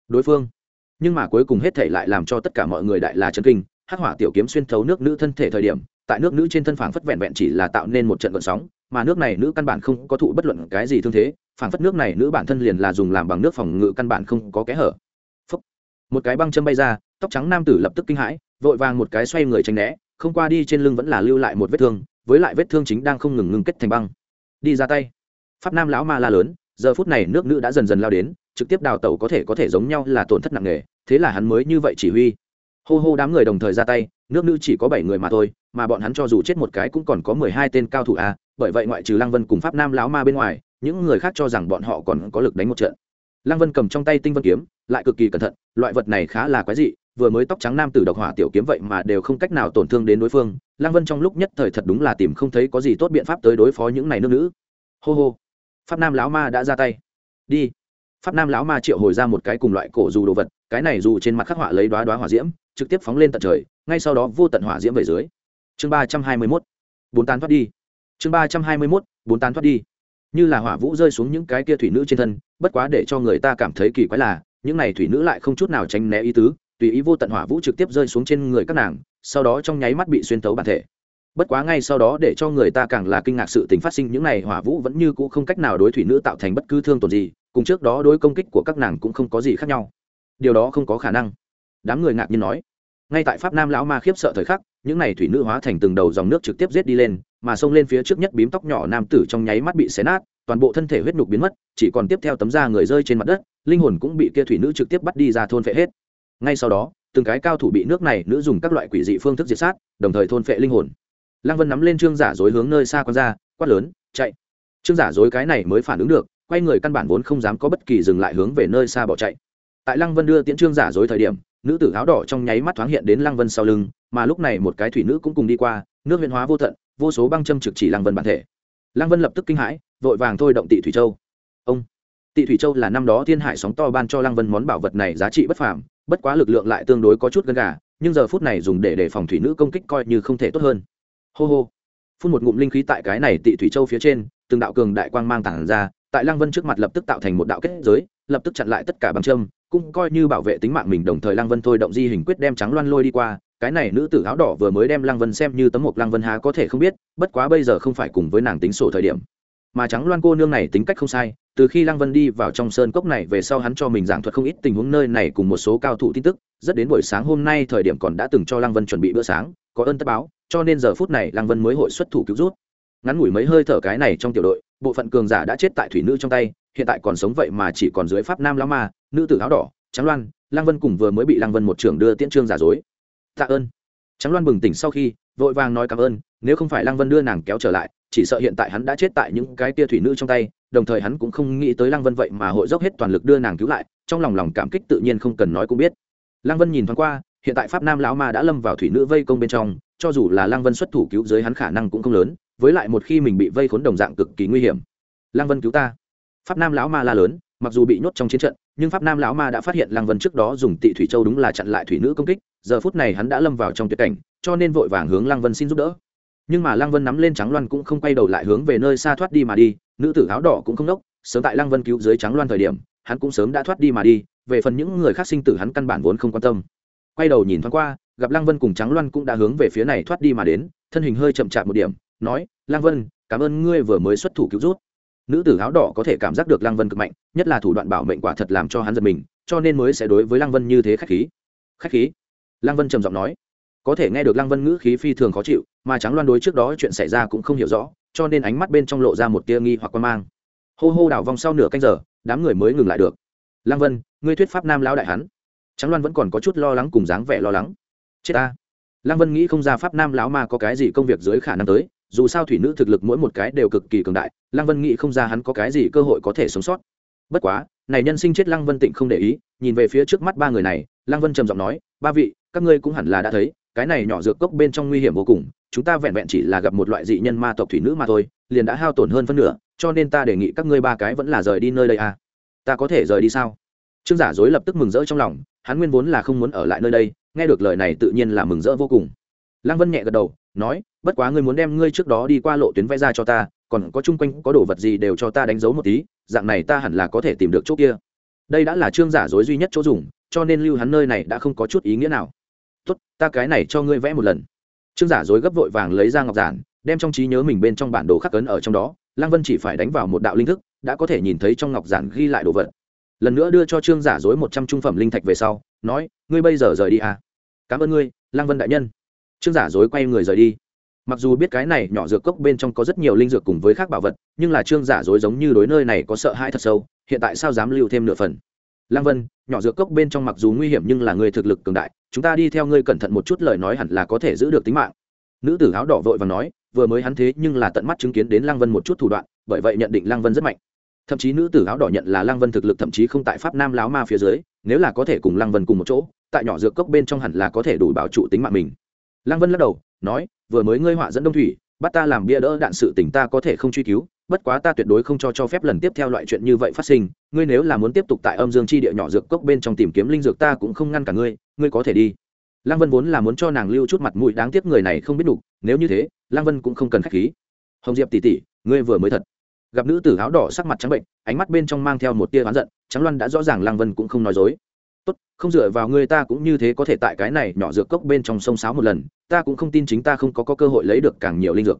Speaker 1: Đối phương. Nhưng mà cuối cùng hết thể lại làm cho tất cả mọi người đại là chấn kinh, hắc hỏa tiểu kiếm xuyên thấu nước nữ thân thể thời điểm, tại nước nữ trên thân phảng phất vẹn vẹn chỉ là tạo nên một trận gợn sóng mà nước này nữ căn bản không có thụ bất luận cái gì thương thế phản phất nước này nữ bản thân liền là dùng làm bằng nước phòng ngự căn bản không có kẽ hở. Phúc. một cái băng châm bay ra, tóc trắng nam tử lập tức kinh hãi, vội vàng một cái xoay người tránh né, không qua đi trên lưng vẫn là lưu lại một vết thương, với lại vết thương chính đang không ngừng ngưng kết thành băng. Đi ra tay. Pháp nam lão ma la lớn, giờ phút này nước nữ đã dần dần lao đến, trực tiếp đào tẩu có thể có thể giống nhau là tổn thất nặng nề, thế là hắn mới như vậy chỉ huy. Hô hô đám người đồng thời ra tay, nước nữ chỉ có bảy người mà thôi mà bọn hắn cho dù chết một cái cũng còn có mười hai tên cao thủ a, bởi vậy ngoại trừ lăng vân cùng pháp nam lão ma bên ngoài, những người khác cho rằng bọn họ còn có lực đánh một trận. Lăng vân cầm trong tay tinh vân kiếm, lại cực kỳ cẩn thận, loại vật này khá là quái dị, vừa mới tóc trắng nam tử độc hỏa tiểu kiếm vậy mà đều không cách nào tổn thương đến đối phương, lăng vân trong lúc nhất thời thật đúng là tìm không thấy có gì tốt biện pháp tới đối phó những này nước nữ. Hô hô. Pháp nam lão ma đã ra tay. Đi. Pháp nam lão ma triệu hồi ra một cái cùng loại cổ dù đồ vật, cái này dù trên mặt khắc họa lấy đoá đoá hỏa diễm, trực tiếp phóng lên tận trời, ngay sau đó vô tận hỏa diễm về dưới chương ba trăm hai mươi mốt, bốn tán thoát đi. Chương ba trăm hai mươi mốt, bốn tán thoát đi. Như là hỏa vũ rơi xuống những cái kia thủy nữ trên thân, bất quá để cho người ta cảm thấy kỳ quái là, những này thủy nữ lại không chút nào tránh né ý tứ, tùy ý vô tận hỏa vũ trực tiếp rơi xuống trên người các nàng, sau đó trong nháy mắt bị xuyên tấu bản thể. Bất quá ngay sau đó để cho người ta càng là kinh ngạc sự tình phát sinh, những này hỏa vũ vẫn như cũ không cách nào đối thủy nữ tạo thành bất cứ thương tổn gì, cùng trước đó đối công kích của các nàng cũng không có gì khác nhau. Điều đó không có khả năng. Đám người ngạc nhiên nói. Ngay tại pháp nam lão ma khiếp sợ thời khắc những này thủy nữ hóa thành từng đầu dòng nước trực tiếp giết đi lên, mà xông lên phía trước nhất bím tóc nhỏ nam tử trong nháy mắt bị xé nát, toàn bộ thân thể huyết nhục biến mất, chỉ còn tiếp theo tấm da người rơi trên mặt đất, linh hồn cũng bị kia thủy nữ trực tiếp bắt đi ra thôn phệ hết. Ngay sau đó, từng cái cao thủ bị nước này nữ dùng các loại quỷ dị phương thức diệt sát, đồng thời thôn phệ linh hồn. Lăng vân nắm lên trương giả dối hướng nơi xa quan ra, quát lớn, chạy! Trương giả dối cái này mới phản ứng được, quay người căn bản vốn không dám có bất kỳ dừng lại hướng về nơi xa bỏ chạy. Tại lăng vân đưa tiễn trương giả dối thời điểm, nữ tử áo đỏ trong nháy mắt thoáng hiện đến lăng vân sau lưng mà lúc này một cái thủy nữ cũng cùng đi qua, nước huyền hóa vô tận, vô số băng châm trực chỉ lăng vân bản thể. Lăng vân lập tức kinh hãi, vội vàng thôi động tị thủy châu. Ông, tị thủy châu là năm đó thiên hải sóng to ban cho lăng vân món bảo vật này giá trị bất phàm, bất quá lực lượng lại tương đối có chút gần gà, nhưng giờ phút này dùng để đề phòng thủy nữ công kích coi như không thể tốt hơn. Hô hô. Phun một ngụm linh khí tại cái này tị thủy châu phía trên, từng đạo cường đại quang mang tản ra, tại lăng vân trước mặt lập tức tạo thành một đạo kết giới, lập tức chặn lại tất cả bằng châm, cũng coi như bảo vệ tính mạng mình, đồng thời lăng vân thôi động di hình quyết đem trắng loan lôi đi qua cái này nữ tử áo đỏ vừa mới đem lăng vân xem như tấm mộc lăng vân há có thể không biết, bất quá bây giờ không phải cùng với nàng tính sổ thời điểm. Mà trắng loan cô nương này tính cách không sai, từ khi lăng vân đi vào trong sơn cốc này về sau hắn cho mình giảng thuật không ít tình huống nơi này cùng một số cao thủ tin tức, rất đến buổi sáng hôm nay thời điểm còn đã từng cho lăng vân chuẩn bị bữa sáng, có ơn tất báo, cho nên giờ phút này lăng vân mới hội xuất thủ cứu rút. Ngắn ngủi mấy hơi thở cái này trong tiểu đội, bộ phận cường giả đã chết tại thủy nữ trong tay, hiện tại còn sống vậy mà chỉ còn dưới pháp nam lão ma, nữ tử áo đỏ, trắng loan, lăng vân cùng vừa mới bị lăng vân một trưởng đưa tiễn trương giả dối tạ ơn. Trắng loan bừng tỉnh sau khi, vội vàng nói cảm ơn, nếu không phải lăng vân đưa nàng kéo trở lại, chỉ sợ hiện tại hắn đã chết tại những cái tia thủy nữ trong tay, đồng thời hắn cũng không nghĩ tới lăng vân vậy mà hội dốc hết toàn lực đưa nàng cứu lại, trong lòng lòng cảm kích tự nhiên không cần nói cũng biết. Lăng vân nhìn thoáng qua, hiện tại pháp nam lão ma đã lâm vào thủy nữ vây công bên trong, cho dù là lăng vân xuất thủ cứu giới hắn khả năng cũng không lớn, với lại một khi mình bị vây khốn đồng dạng cực kỳ nguy hiểm. Lăng vân cứu ta. Pháp nam lão ma la lớn, mặc dù bị nhốt trong chiến trận nhưng pháp nam lão ma đã phát hiện lăng vân trước đó dùng tị thủy châu đúng là chặn lại thủy nữ công kích, giờ phút này hắn đã lâm vào trong tuyệt cảnh, cho nên vội vàng hướng lăng vân xin giúp đỡ. Nhưng mà lăng vân nắm lên trắng loan cũng không quay đầu lại hướng về nơi xa thoát đi mà đi, nữ tử áo đỏ cũng không đốc sớm tại lăng vân cứu dưới trắng loan thời điểm, hắn cũng sớm đã thoát đi mà đi, về phần những người khác sinh tử hắn căn bản vốn không quan tâm. Quay đầu nhìn thoáng qua, gặp lăng vân cùng trắng loan cũng đã hướng về phía này thoát đi mà đến, thân hình hơi chậm chạp một điểm, nói, lăng vân, cảm ơn ngươi vừa mới xuất thủ cứu rút nữ tử áo đỏ có thể cảm giác được lăng vân cực mạnh, nhất là thủ đoạn bảo mệnh quả thật làm cho hắn giật mình, cho nên mới sẽ đối với lăng vân như thế khách khí. Khách khí? Lăng vân trầm giọng nói. Có thể nghe được lăng vân ngữ khí phi thường khó chịu, mà trắng loan đối trước đó chuyện xảy ra cũng không hiểu rõ, cho nên ánh mắt bên trong lộ ra một tia nghi hoặc quan mang. Hô hô đảo vòng sau nửa canh giờ, đám người mới ngừng lại được. Lăng vân, ngươi thuyết pháp nam lão đại hắn. Trắng loan vẫn còn có chút lo lắng cùng dáng vẻ lo lắng. Chết ta. Lăng vân nghĩ không ra pháp nam lão ma có cái gì công việc dưới khả năng tới dù sao thủy nữ thực lực mỗi một cái đều cực kỳ cường đại, lăng vân nghĩ không ra hắn có cái gì cơ hội có thể sống sót. Bất quá, này nhân sinh chết lăng vân tịnh không để ý, nhìn về phía trước mắt ba người này, lăng vân trầm giọng nói, ba vị, các ngươi cũng hẳn là đã thấy, cái này nhỏ dược cốc bên trong nguy hiểm vô cùng, chúng ta vẹn vẹn chỉ là gặp một loại dị nhân ma tộc thủy nữ mà thôi, liền đã hao tổn hơn phân nửa, cho nên ta đề nghị các ngươi ba cái vẫn là rời đi nơi đây à. Ta có thể rời đi sao? Trương giả dối lập tức mừng rỡ trong lòng, hắn nguyên vốn là không muốn ở lại nơi đây, nghe được lời này tự nhiên là mừng rỡ vô cùng. Lăng vân nhẹ gật đầu nói, bất quá ngươi muốn đem ngươi trước đó đi qua lộ tuyến vẽ ra cho ta, còn có chung quanh có đồ vật gì đều cho ta đánh dấu một tí, dạng này ta hẳn là có thể tìm được chỗ kia. Đây đã là trương giả dối duy nhất chỗ dùng, cho nên lưu hắn nơi này đã không có chút ý nghĩa nào. Tốt, ta cái này cho ngươi vẽ một lần. Trương giả dối gấp vội vàng lấy ra ngọc giản, đem trong trí nhớ mình bên trong bản đồ khắc cấn ở trong đó, lăng vân chỉ phải đánh vào một đạo linh thức, đã có thể nhìn thấy trong ngọc giản ghi lại đồ vật. Lần nữa đưa cho trương giả dối một trăm trung phẩm linh thạch về sau, nói, ngươi bây giờ rời đi à? Cảm ơn ngươi, lăng vân đại nhân trương giả dối quay người rời đi. Mặc dù biết cái này nhỏ dược cốc bên trong có rất nhiều linh dược cùng với khác bảo vật, nhưng là trương giả dối giống như đối nơi này có sợ hãi thật sâu, hiện tại sao dám lưu thêm nửa phần? Lăng vân, nhỏ dược cốc bên trong mặc dù nguy hiểm nhưng là người thực lực cường đại, chúng ta đi theo ngươi cẩn thận một chút lời nói hẳn là có thể giữ được tính mạng. Nữ tử áo đỏ vội và nói, vừa mới hắn thế nhưng là tận mắt chứng kiến đến lăng vân một chút thủ đoạn, bởi vậy nhận định lăng vân rất mạnh. Thậm chí nữ tử áo đỏ nhận là lăng vân thực lực thậm chí không tại pháp nam láo ma phía dưới, nếu là có thể cùng lăng vân cùng một chỗ, tại nhỏ dược cốc bên trong hẳn là có thể đủ bảo trụ tính mạng mình lăng vân lắc đầu, nói, vừa mới ngươi họa dẫn đông thủy, bắt ta làm bia đỡ đạn sự tình ta có thể không truy cứu, bất quá ta tuyệt đối không cho cho phép lần tiếp theo loại chuyện như vậy phát sinh, ngươi nếu là muốn tiếp tục tại âm dương chi địa nhỏ dược cốc bên trong tìm kiếm linh dược ta cũng không ngăn cả ngươi ngươi có thể đi. Lăng vân vốn là muốn cho nàng lưu chút mặt mũi đáng tiếc người này không biết đủ, nếu như thế, lăng vân cũng không cần khách khí. Hồng diệp tỷ tỷ, ngươi vừa mới thật. Gặp nữ tử áo đỏ sắc mặt trắng bệnh, ánh mắt bên trong mang theo một tia oán giận trắng loan đã rõ ràng lăng vân cũng không nói dối tốt không dựa vào ngươi ta cũng như thế có thể tại cái này nhỏ dược cốc bên trong sông sáo một lần ta cũng không tin chính ta không có, có cơ hội lấy được càng nhiều linh dược.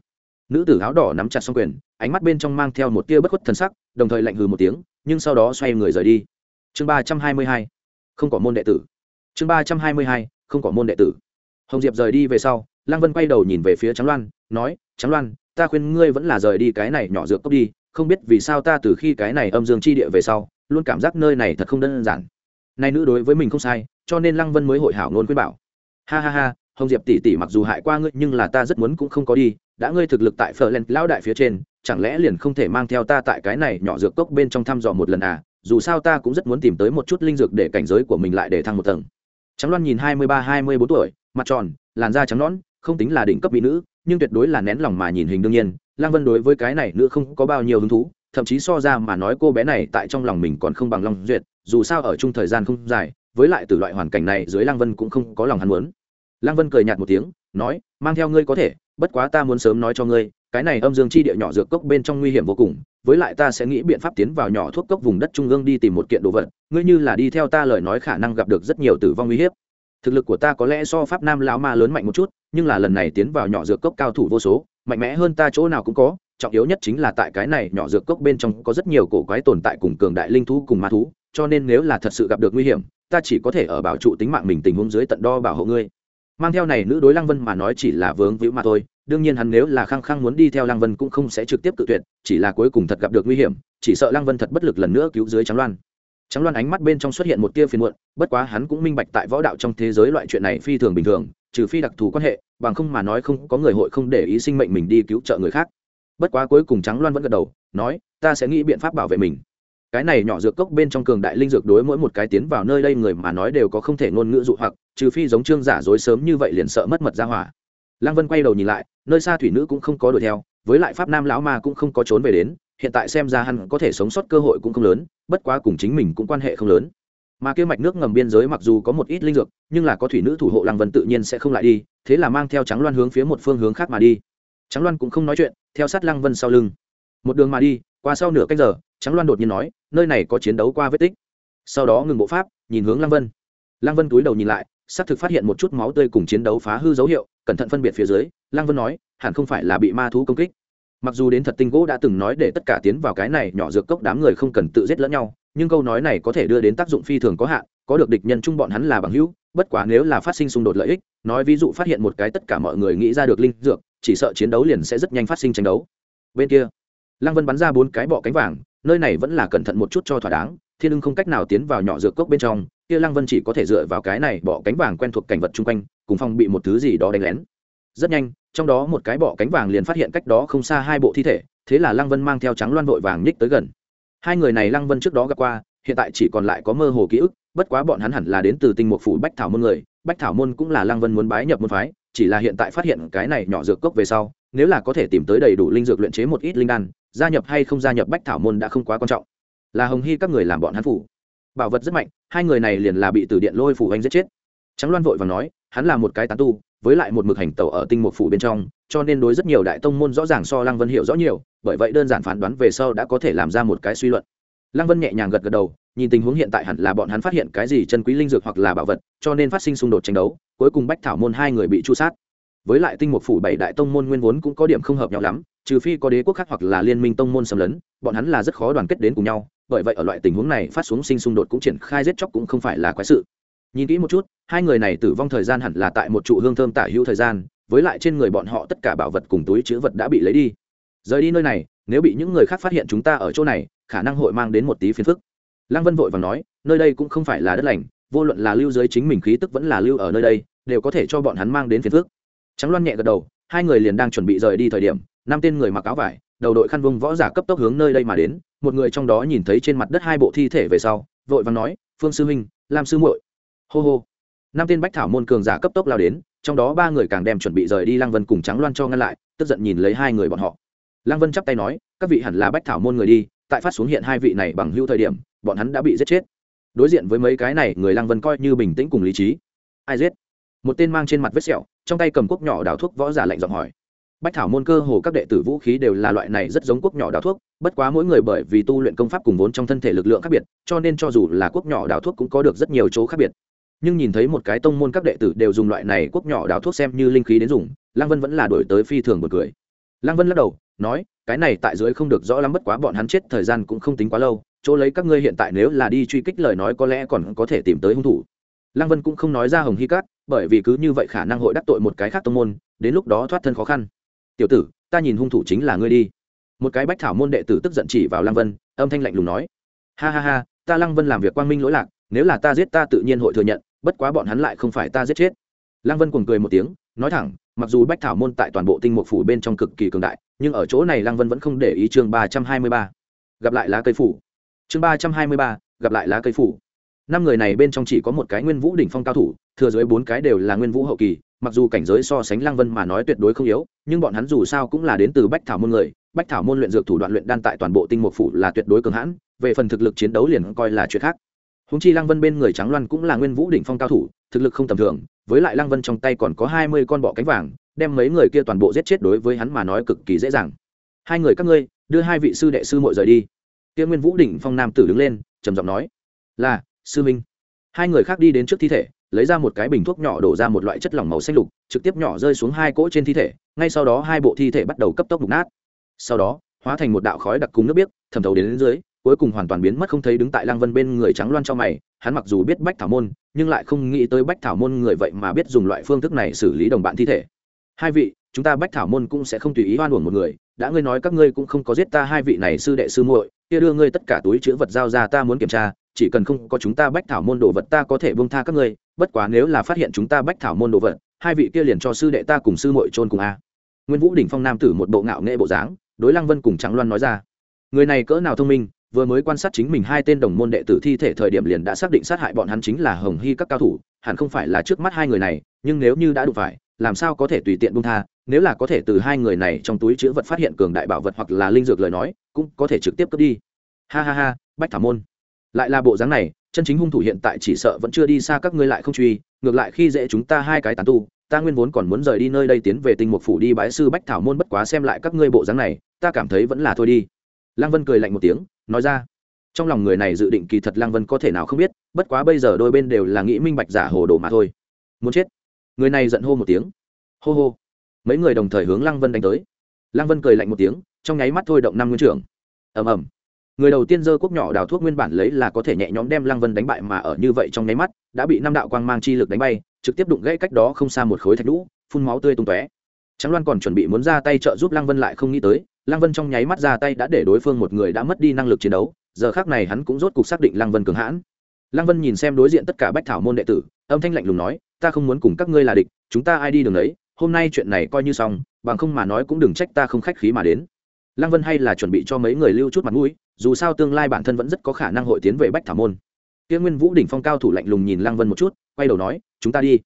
Speaker 1: Nữ tử áo đỏ nắm chặt xong quyền ánh mắt bên trong mang theo một tia bất khuất thân sắc đồng thời lạnh hừ một tiếng nhưng sau đó xoay người rời đi. Chương ba trăm hai mươi hai không có môn đệ tử. Chương ba trăm hai mươi hai không có môn đệ tử. Hồng diệp rời đi về sau lăng vân quay đầu nhìn về phía trắng loan nói trắng loan ta khuyên ngươi vẫn là rời đi cái này nhỏ dược cốc đi không biết vì sao ta từ khi cái này âm dương chi địa về sau luôn cảm giác nơi này thật không đơn giản nay nữ đối với mình không sai, cho nên lăng vân mới hội hảo nôn khuyên bảo. Ha ha ha, hồng diệp tỷ tỷ mặc dù hại qua ngươi, nhưng là ta rất muốn cũng không có đi, đã ngươi thực lực tại phở len lao đại phía trên, chẳng lẽ liền không thể mang theo ta tại cái này nhỏ dược cốc bên trong thăm dò một lần à? Dù sao ta cũng rất muốn tìm tới một chút linh dược để cảnh giới của mình lại để thăng một tầng. Trắng loan nhìn hai mươi ba, hai mươi bốn tuổi, mặt tròn, làn da trắng nõn, không tính là đỉnh cấp mỹ nữ, nhưng tuyệt đối là nén lòng mà nhìn hình đương nhiên. Lăng vân đối với cái này nữ không có bao nhiêu hứng thú thậm chí so ra mà nói cô bé này tại trong lòng mình còn không bằng long duyệt, dù sao ở chung thời gian không dài, với lại từ loại hoàn cảnh này dưới Lang vân cũng không có lòng hắn muốn. Lang vân cười nhạt một tiếng, nói, mang theo ngươi có thể, bất quá ta muốn sớm nói cho ngươi, cái này âm dương chi địa nhỏ dược cốc bên trong nguy hiểm vô cùng, với lại ta sẽ nghĩ biện pháp tiến vào nhỏ thuốc cốc vùng đất trung ương đi tìm một kiện đồ vật, ngươi như là đi theo ta lời nói khả năng gặp được rất nhiều tử vong uy hiếp. Thực lực của ta có lẽ so pháp nam lão ma lớn mạnh một chút, nhưng là lần này tiến vào nhỏ dược cốc cao thủ vô số, mạnh mẽ hơn ta chỗ nào cũng có trọng yếu nhất chính là tại cái này nhỏ dược cốc bên trong có rất nhiều cổ quái tồn tại cùng cường đại linh thú cùng ma thú, cho nên nếu là thật sự gặp được nguy hiểm, ta chỉ có thể ở bảo trụ tính mạng mình tình huống dưới tận đo bảo hộ ngươi. Mang theo này nữ đối lăng vân mà nói chỉ là vướng víu mà thôi, đương nhiên hắn nếu là khăng khăng muốn đi theo lăng vân cũng không sẽ trực tiếp tự tuyệt, chỉ là cuối cùng thật gặp được nguy hiểm, chỉ sợ lăng vân thật bất lực lần nữa cứu dưới trắng loan. Trắng loan ánh mắt bên trong xuất hiện một tia phiền muộn, bất quá hắn cũng minh bạch tại võ đạo trong thế giới loại chuyện này phi thường bình thường, trừ phi đặc thù quan hệ, bằng không mà nói không có người hội không để ý sinh mệnh mình đi cứu trợ người khác bất quá cuối cùng trắng loan vẫn gật đầu, nói, ta sẽ nghĩ biện pháp bảo vệ mình. Cái này nhỏ dược cốc bên trong cường đại linh dược đối mỗi một cái tiến vào nơi đây người mà nói đều có không thể ngôn ngữ dụ hoặc, trừ phi giống trương giả dối sớm như vậy liền sợ mất mật ra hỏa. Lăng vân quay đầu nhìn lại, nơi xa thủy nữ cũng không có đuổi theo, với lại pháp nam lão ma cũng không có trốn về đến, hiện tại xem ra hắn có thể sống sót cơ hội cũng không lớn, bất quá cùng chính mình cũng quan hệ không lớn. Mà kia mạch nước ngầm biên giới mặc dù có một ít linh dược, nhưng là có thủy nữ thủ hộ lăng vân tự nhiên sẽ không lại đi, thế là mang theo trắng loan hướng phía một phương hướng khác mà đi trắng loan cũng không nói chuyện, theo sát lăng vân sau lưng. Một đường mà đi, qua sau nửa canh giờ trắng loan đột nhiên nói, nơi này có chiến đấu qua vết tích. Sau đó ngừng bộ pháp, nhìn hướng lăng vân. Lăng vân túi đầu nhìn lại, xác thực phát hiện một chút máu tươi cùng chiến đấu phá hư dấu hiệu, cẩn thận phân biệt phía dưới, lăng vân nói, hẳn không phải là bị ma thú công kích. Mặc dù đến thật tinh gỗ đã từng nói để tất cả tiến vào cái này nhỏ dược cốc đám người không cần tự giết lẫn nhau, nhưng câu nói này có thể đưa đến tác dụng phi thường có hạn, có được địch nhân chung bọn hắn là bằng hữu, bất quá nếu là phát sinh xung đột lợi ích, nói ví dụ phát hiện một cái tất cả mọi người nghĩ ra được linh dược chỉ sợ chiến đấu liền sẽ rất nhanh phát sinh tranh đấu. Bên kia, lăng vân bắn ra bốn cái bọ cánh vàng, nơi này vẫn là cẩn thận một chút cho thỏa đáng, thiên ưng không cách nào tiến vào nhỏ dược cốc bên trong, kia lăng vân chỉ có thể dựa vào cái này bọ cánh vàng quen thuộc cảnh vật chung quanh, cùng phong bị một thứ gì đó đánh lén. Rất nhanh, trong đó một cái bọ cánh vàng liền phát hiện cách đó không xa hai bộ thi thể, thế là lăng vân mang theo trắng loan vội vàng nhích tới gần. Hai người này lăng vân trước đó gặp qua, hiện tại chỉ còn lại có mơ hồ ký ức, bất quá bọn hắn hẳn là đến từ tinh mục phủ bách thảo môn người bách thảo môn cũng là lăng vân muốn bái nhập môn phái, chỉ là hiện tại phát hiện cái này nhỏ dược cốc về sau, nếu là có thể tìm tới đầy đủ linh dược luyện chế một ít linh đan, gia nhập hay không gia nhập bách thảo môn đã không quá quan trọng. Là hồng hy các người làm bọn hắn phủ. Bảo vật rất mạnh, hai người này liền là bị từ điện lôi phủ anh giết chết. Trắng loan vội và nói, hắn là một cái tán tu, với lại một mực hành tẩu ở tinh mục phủ bên trong, cho nên đối rất nhiều đại tông môn rõ ràng so lăng vân hiểu rõ nhiều, bởi vậy đơn giản phán đoán về sau đã có thể làm ra một cái suy luận lăng vân nhẹ nhàng gật gật đầu, nhìn tình huống hiện tại hẳn là bọn hắn phát hiện cái gì chân quý linh dược hoặc là bảo vật, cho nên phát sinh xung đột tranh đấu, cuối cùng bách thảo môn hai người bị tru sát. Với lại tinh mục phủ bảy đại tông môn nguyên vốn cũng có điểm không hợp nhau lắm, trừ phi có đế quốc khác hoặc là liên minh tông môn xâm lấn, bọn hắn là rất khó đoàn kết đến cùng nhau, bởi vậy ở loại tình huống này phát xuống sinh xung đột cũng triển khai giết chóc cũng không phải là quái sự. Nhìn kỹ một chút, hai người này tử vong thời gian hẳn là tại một trụ hương thơm tả hữu thời gian, với lại trên người bọn họ tất cả bảo vật cùng túi chữ vật đã bị lấy đi rời đi nơi này, nếu bị những người khác phát hiện chúng ta ở chỗ này, khả năng hội mang đến một tí phiền phức. Lăng vân vội và nói, nơi đây cũng không phải là đất lành, vô luận là lưu dưới chính mình khí tức vẫn là lưu ở nơi đây, đều có thể cho bọn hắn mang đến phiền phức. Trắng loan nhẹ gật đầu, hai người liền đang chuẩn bị rời đi thời điểm, năm tên người mặc áo vải, đầu đội khăn vung võ giả cấp tốc hướng nơi đây mà đến, một người trong đó nhìn thấy trên mặt đất hai bộ thi thể về sau, vội và nói, phương sư huynh, lam sư muội. Hô hô. Năm tên bách thảo môn cường giả cấp tốc lao đến, trong đó ba người càng đem chuẩn bị rời đi lăng vân cùng trắng loan cho ngăn lại, tức giận nhìn lấy hai người bọn họ lăng vân chắp tay nói, các vị hẳn là bách thảo môn người đi, tại phát xuống hiện hai vị này bằng hữu thời điểm, bọn hắn đã bị giết chết. Đối diện với mấy cái này, người lăng vân coi như bình tĩnh cùng lý trí. Ai giết? Một tên mang trên mặt vết sẹo, trong tay cầm cuốc nhỏ đào thuốc võ giả lạnh giọng hỏi. Bách thảo môn cơ hồ các đệ tử vũ khí đều là loại này rất giống cuốc nhỏ đào thuốc, bất quá mỗi người bởi vì tu luyện công pháp cùng vốn trong thân thể lực lượng khác biệt, cho nên cho dù là cuốc nhỏ đào thuốc cũng có được rất nhiều chỗ khác biệt. Nhưng nhìn thấy một cái tông môn các đệ tử đều dùng loại này cuốc nhỏ đào thuốc xem như linh khí đến dùng, lăng vân vẫn là đổi tới phi thường một cười lăng vân lắc đầu, nói, cái này tại dưới không được rõ lắm, bất quá bọn hắn chết thời gian cũng không tính quá lâu, chỗ lấy các ngươi hiện tại nếu là đi truy kích lời nói có lẽ còn có thể tìm tới hung thủ. Lăng vân cũng không nói ra hồng hy cát, bởi vì cứ như vậy khả năng hội đắc tội một cái khác tông môn, đến lúc đó thoát thân khó khăn. Tiểu tử, ta nhìn hung thủ chính là ngươi đi. Một cái bách thảo môn đệ tử tức giận chỉ vào lăng vân, âm thanh lạnh lùng nói, ha ha ha, ta lăng vân làm việc quang minh lỗi lạc, nếu là ta giết ta tự nhiên hội thừa nhận, bất quá bọn hắn lại không phải ta giết chết lăng vân cuồng cười một tiếng, nói thẳng, mặc dù bách thảo môn tại toàn bộ tinh mục phủ bên trong cực kỳ cường đại, nhưng ở chỗ này lăng vân vẫn không để ý chương ba trăm hai mươi ba. Gặp lại lá cây phủ. Chương ba trăm hai mươi ba, gặp lại lá cây phủ. Năm người này bên trong chỉ có một cái nguyên vũ đỉnh phong cao thủ, thừa dưới bốn cái đều là nguyên vũ hậu kỳ, mặc dù cảnh giới so sánh lăng vân mà nói tuyệt đối không yếu, nhưng bọn hắn dù sao cũng là đến từ bách thảo môn người, bách thảo môn luyện dược thủ đoạn luyện đan tại toàn bộ tinh mục phủ là tuyệt đối cường hãn, về phần thực lực chiến đấu liền coi là chuyện khác húng chi lăng vân bên người trắng loan cũng là nguyên vũ đỉnh phong cao thủ thực lực không tầm thường với lại lăng vân trong tay còn có hai mươi con bọ cánh vàng đem mấy người kia toàn bộ giết chết đối với hắn mà nói cực kỳ dễ dàng. Hai người các ngươi đưa hai vị sư đệ sư mội rời đi. Kia nguyên vũ đỉnh phong nam tử đứng lên trầm giọng nói là sư minh. Hai người khác đi đến trước thi thể lấy ra một cái bình thuốc nhỏ đổ ra một loại chất lỏng màu xanh lục trực tiếp nhỏ rơi xuống hai cỗ trên thi thể ngay sau đó hai bộ thi thể bắt đầu cấp tốc mục nát. Sau đó hóa thành một đạo khói đặc cùng nước biếc thẩm thấu đến, đến dưới cuối cùng hoàn toàn biến mất không thấy đứng tại lăng vân bên người trắng loan cho mày, hắn mặc dù biết bách thảo môn, nhưng lại không nghĩ tới bách thảo môn người vậy mà biết dùng loại phương thức này xử lý đồng bạn thi thể. Hai vị, chúng ta bách thảo môn cũng sẽ không tùy ý oan uổng một người, đã ngươi nói các ngươi cũng không có giết ta hai vị này sư đệ sư muội, kia đưa ngươi tất cả túi chữ vật giao ra ta muốn kiểm tra, chỉ cần không có chúng ta bách thảo môn đồ vật ta có thể buông tha các ngươi, bất quá nếu là phát hiện chúng ta bách thảo môn đồ vật, hai vị kia liền cho sư đệ ta cùng sư muội trôn cùng a. Nguyên vũ đỉnh phong nam tử một bộ ngạo nghệ bộ dáng, đối lăng vân cùng trắng loan nói ra. Người này cỡ nào thông minh vừa mới quan sát chính mình hai tên đồng môn đệ tử thi thể thời điểm liền đã xác định sát hại bọn hắn chính là hồng hy các cao thủ, hẳn không phải là trước mắt hai người này, nhưng nếu như đã đụng phải, làm sao có thể tùy tiện buông tha, nếu là có thể từ hai người này trong túi chữ vật phát hiện cường đại bảo vật hoặc là linh dược lời nói, cũng có thể trực tiếp cướp đi. Ha ha ha, bách thảo môn. Lại là bộ dáng này, chân chính hung thủ hiện tại chỉ sợ vẫn chưa đi xa các ngươi lại không truy, ngược lại khi dễ chúng ta hai cái tán tu, ta nguyên vốn còn muốn rời đi nơi đây tiến về tinh mục phủ đi bái sư bách thảo môn bất quá xem lại các ngươi bộ dáng này, ta cảm thấy vẫn là thôi đi lăng vân cười lạnh một tiếng, nói ra, trong lòng người này dự định kỳ thật lăng vân có thể nào không biết, bất quá bây giờ đôi bên đều là nghĩ minh bạch giả hồ đồ mà thôi. Muốn chết. Người này giận hô một tiếng. Hô hô. Mấy người đồng thời hướng lăng vân đánh tới. Lăng vân cười lạnh một tiếng, trong nháy mắt thôi động năm nguyên trưởng. Ầm ầm. Người đầu tiên dơ quốc nhỏ đào thuốc nguyên bản lấy là có thể nhẹ nhõm đem lăng vân đánh bại mà ở như vậy trong nháy mắt, đã bị năm đạo quang mang chi lực đánh bay, trực tiếp đụng gãy cách đó không xa một khối thạch lũ phun máu tươi tung tóe. Trắng loan còn chuẩn bị muốn ra tay trợ giúp lăng vân lại không nghĩ tới lăng vân trong nháy mắt ra tay đã để đối phương một người đã mất đi năng lực chiến đấu, giờ khác này hắn cũng rốt cục xác định lăng vân cường hãn. Lăng vân nhìn xem đối diện tất cả bách thảo môn đệ tử, âm thanh lạnh lùng nói, ta không muốn cùng các ngươi là địch, chúng ta ai đi đường đấy hôm nay chuyện này coi như xong, bằng không mà nói cũng đừng trách ta không khách khí mà đến. Lăng vân hay là chuẩn bị cho mấy người lưu chút mặt mũi, dù sao tương lai bản thân vẫn rất có khả năng hội tiến về bách thảo môn. Tiên nguyên vũ đỉnh phong cao thủ lạnh lùng nhìn lăng vân một chút, quay đầu nói, chúng ta đi.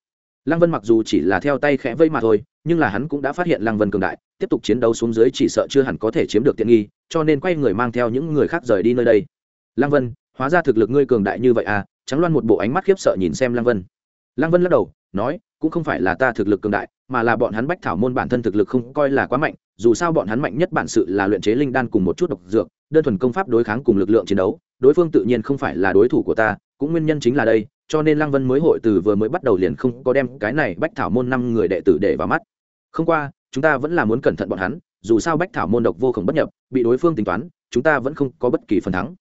Speaker 1: Lăng vân mặc dù chỉ là theo tay khẽ vây mà thôi nhưng là hắn cũng đã phát hiện lăng vân cường đại, tiếp tục chiến đấu xuống dưới chỉ sợ chưa hẳn có thể chiếm được tiện nghi, cho nên quay người mang theo những người khác rời đi nơi đây. Lăng vân, hóa ra thực lực ngươi cường đại như vậy à? Trắng loan một bộ ánh mắt khiếp sợ nhìn xem lăng vân. Lăng vân lắc đầu, nói, cũng không phải là ta thực lực cường đại, mà là bọn hắn bách thảo môn bản thân thực lực không coi là quá mạnh, dù sao bọn hắn mạnh nhất bản sự là luyện chế linh đan cùng một chút độc dược, đơn thuần công pháp đối kháng cùng lực lượng chiến đấu, đối phương tự nhiên không phải là đối thủ của ta, cũng nguyên nhân chính là đây cho nên lăng vân mới hội từ vừa mới bắt đầu liền không có đem cái này bách thảo môn năm người đệ tử để vào mắt. Không qua, chúng ta vẫn là muốn cẩn thận bọn hắn, dù sao bách thảo môn độc vô khổng bất nhập, bị đối phương tính toán, chúng ta vẫn không có bất kỳ phần thắng.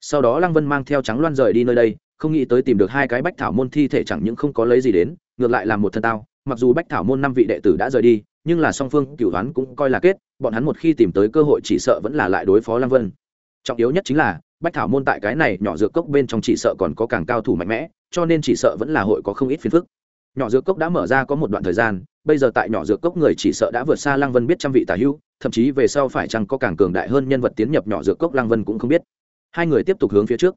Speaker 1: Sau đó lăng vân mang theo trắng loan rời đi nơi đây, không nghĩ tới tìm được hai cái bách thảo môn thi thể chẳng những không có lấy gì đến, ngược lại làm một thân tao. Mặc dù bách thảo môn năm vị đệ tử đã rời đi, nhưng là song phương cửu đoán cũng coi là kết, bọn hắn một khi tìm tới cơ hội chỉ sợ vẫn là lại đối phó lăng vân. Trọng yếu nhất chính là bách thảo môn tại cái này nhỏ dược cốc bên trong chỉ sợ còn có càng cao thủ mạnh mẽ, cho nên chỉ sợ vẫn là hội có không ít phiền phức. Nhỏ dược cốc đã mở ra có một đoạn thời gian, bây giờ tại nhỏ dược cốc người chỉ sợ đã vượt xa lăng vân biết trăm vị tả hữu, thậm chí về sau phải chăng có càng cường đại hơn nhân vật tiến nhập nhỏ dược cốc lăng vân cũng không biết. Hai người tiếp tục hướng phía trước.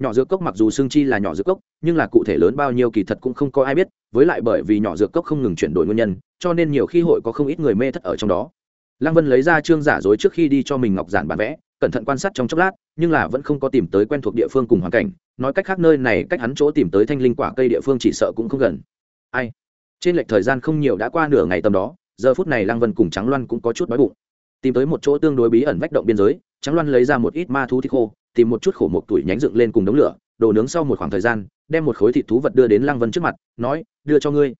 Speaker 1: Nhỏ dược cốc mặc dù xương chi là nhỏ dược cốc, nhưng là cụ thể lớn bao nhiêu kỳ thật cũng không có ai biết, với lại bởi vì nhỏ dược cốc không ngừng chuyển đổi nguyên nhân, cho nên nhiều khi hội có không ít người mê thất ở trong đó. Lăng vân lấy ra chương giả dối trước khi đi cho mình ngọc giản bản vẽ cẩn thận quan sát trong chốc lát, nhưng là vẫn không có tìm tới quen thuộc địa phương cùng hoàn cảnh. Nói cách khác nơi này, cách hắn chỗ tìm tới thanh linh quả cây địa phương chỉ sợ cũng không gần. Ai? Trên lệch thời gian không nhiều đã qua nửa ngày tầm đó, giờ phút này lăng vân cùng trắng loan cũng có chút đói bụng. Tìm tới một chỗ tương đối bí ẩn vách động biên giới trắng loan lấy ra một ít ma thú thịt khô, tìm một chút khổ một tuổi nhánh dựng lên cùng đống lửa, đồ nướng sau một khoảng thời gian, đem một khối thịt thú vật đưa đến lăng vân trước mặt, nói, đưa cho ngươi.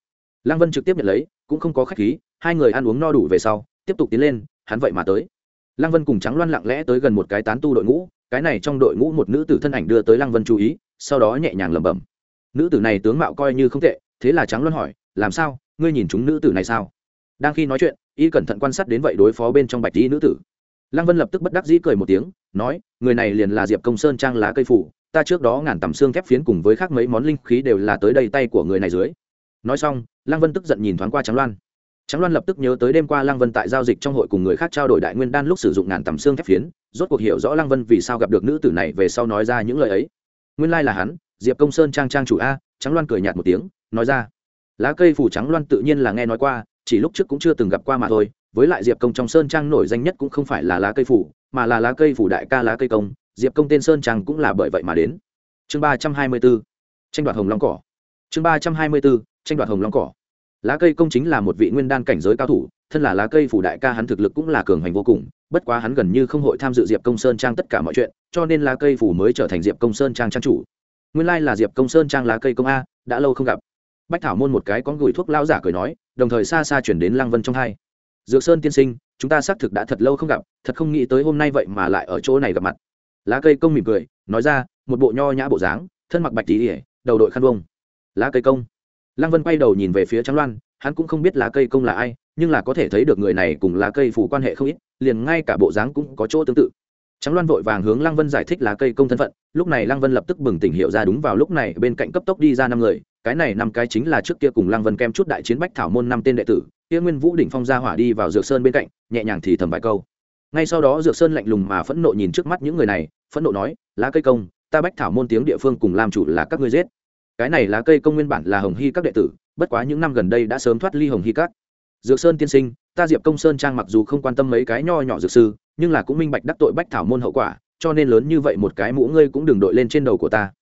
Speaker 1: Lăng vân trực tiếp nhận lấy, cũng không có khách khí, hai người ăn uống no đủ về sau, tiếp tục tiến lên, hắn vậy mà tới lăng vân cùng trắng loan lặng lẽ tới gần một cái tán tu đội ngũ, cái này trong đội ngũ một nữ tử thân ảnh đưa tới lăng vân chú ý, sau đó nhẹ nhàng lẩm bẩm. Nữ tử này tướng mạo coi như không tệ, thế là trắng loan hỏi, làm sao? Ngươi nhìn chúng nữ tử này sao? Đang khi nói chuyện, y cẩn thận quan sát đến vậy đối phó bên trong bạch y nữ tử. Lăng vân lập tức bất đắc dĩ cười một tiếng, nói, người này liền là diệp công sơn trang lá cây phủ, ta trước đó ngàn tầm xương thép phiến cùng với khác mấy món linh khí đều là tới đầy tay của người này dưới. Nói xong, lăng vân tức giận nhìn thoáng qua trắng loan. Tráng loan lập tức nhớ tới đêm qua lăng vân tại giao dịch trong hội cùng người khác trao đổi đại nguyên đan lúc sử dụng ngàn tầm xương thép phiến, rốt cuộc hiểu rõ lăng vân vì sao gặp được nữ tử này về sau nói ra những lời ấy. Nguyên lai là hắn, diệp công sơn trang trang chủ a, Tráng loan cười nhạt một tiếng, nói ra. Lá cây phủ Tráng loan tự nhiên là nghe nói qua, chỉ lúc trước cũng chưa từng gặp qua mà thôi, với lại diệp công trong sơn trang nổi danh nhất cũng không phải là lá cây phủ mà là lá cây phủ đại ca lá cây công, diệp công tên sơn trang cũng là bởi vậy mà đến. Chương ba trăm hai mươi b ố tranh đoạt hồng long cỏ. Chương ba trăm hai mươi b ố tranh đoạt hồng long cỏ lá cây công chính là một vị nguyên đan cảnh giới cao thủ, thân là lá cây phủ đại ca hắn thực lực cũng là cường hành vô cùng, bất quá hắn gần như không hội tham dự diệp công sơn trang tất cả mọi chuyện, cho nên lá cây phủ mới trở thành diệp công sơn trang trang chủ. Nguyên lai là diệp công sơn trang lá cây công a, đã lâu không gặp. Bách thảo môn một cái có gửi thuốc lao giả cười nói, đồng thời xa xa chuyển đến lăng vân trong hai. Dược sơn tiên sinh, chúng ta xác thực đã thật lâu không gặp, thật không nghĩ tới hôm nay vậy mà lại ở chỗ này gặp mặt. Lá cây công mỉm cười, nói ra, một bộ nho nhã bộ dáng, thân mặc bạch tí ỉa đầu đội khăn vông lá cây công lăng vân quay đầu nhìn về phía trắng loan, hắn cũng không biết lá cây công là ai, nhưng là có thể thấy được người này cùng lá cây phủ quan hệ không ít, liền ngay cả bộ dáng cũng có chỗ tương tự. Trắng loan vội vàng hướng lăng vân giải thích lá cây công thân phận, lúc này lăng vân lập tức bừng tỉnh hiểu ra đúng vào lúc này bên cạnh cấp tốc đi ra năm người, cái này năm cái chính là trước kia cùng lăng vân kem chút đại chiến bách thảo môn năm tên đệ tử kia nguyên vũ đỉnh phong ra hỏa đi vào dược sơn bên cạnh, nhẹ nhàng thì thầm vài câu. Ngay sau đó dược sơn lạnh lùng mà phẫn nộ nhìn trước mắt những người này, phẫn nộ nói, lá cây công, ta bách thảo môn tiếng địa phương cùng làm chủ là các ngươi giết cái này lá cây công nguyên bản là hồng hy các đệ tử, bất quá những năm gần đây đã sớm thoát ly hồng hy các. Dược sơn tiên sinh, ta diệp công sơn trang mặc dù không quan tâm mấy cái nho nhỏ dược sư, nhưng là cũng minh bạch đắc tội bách thảo môn hậu quả, cho nên lớn như vậy một cái mũ ngươi cũng đừng đội lên trên đầu của ta.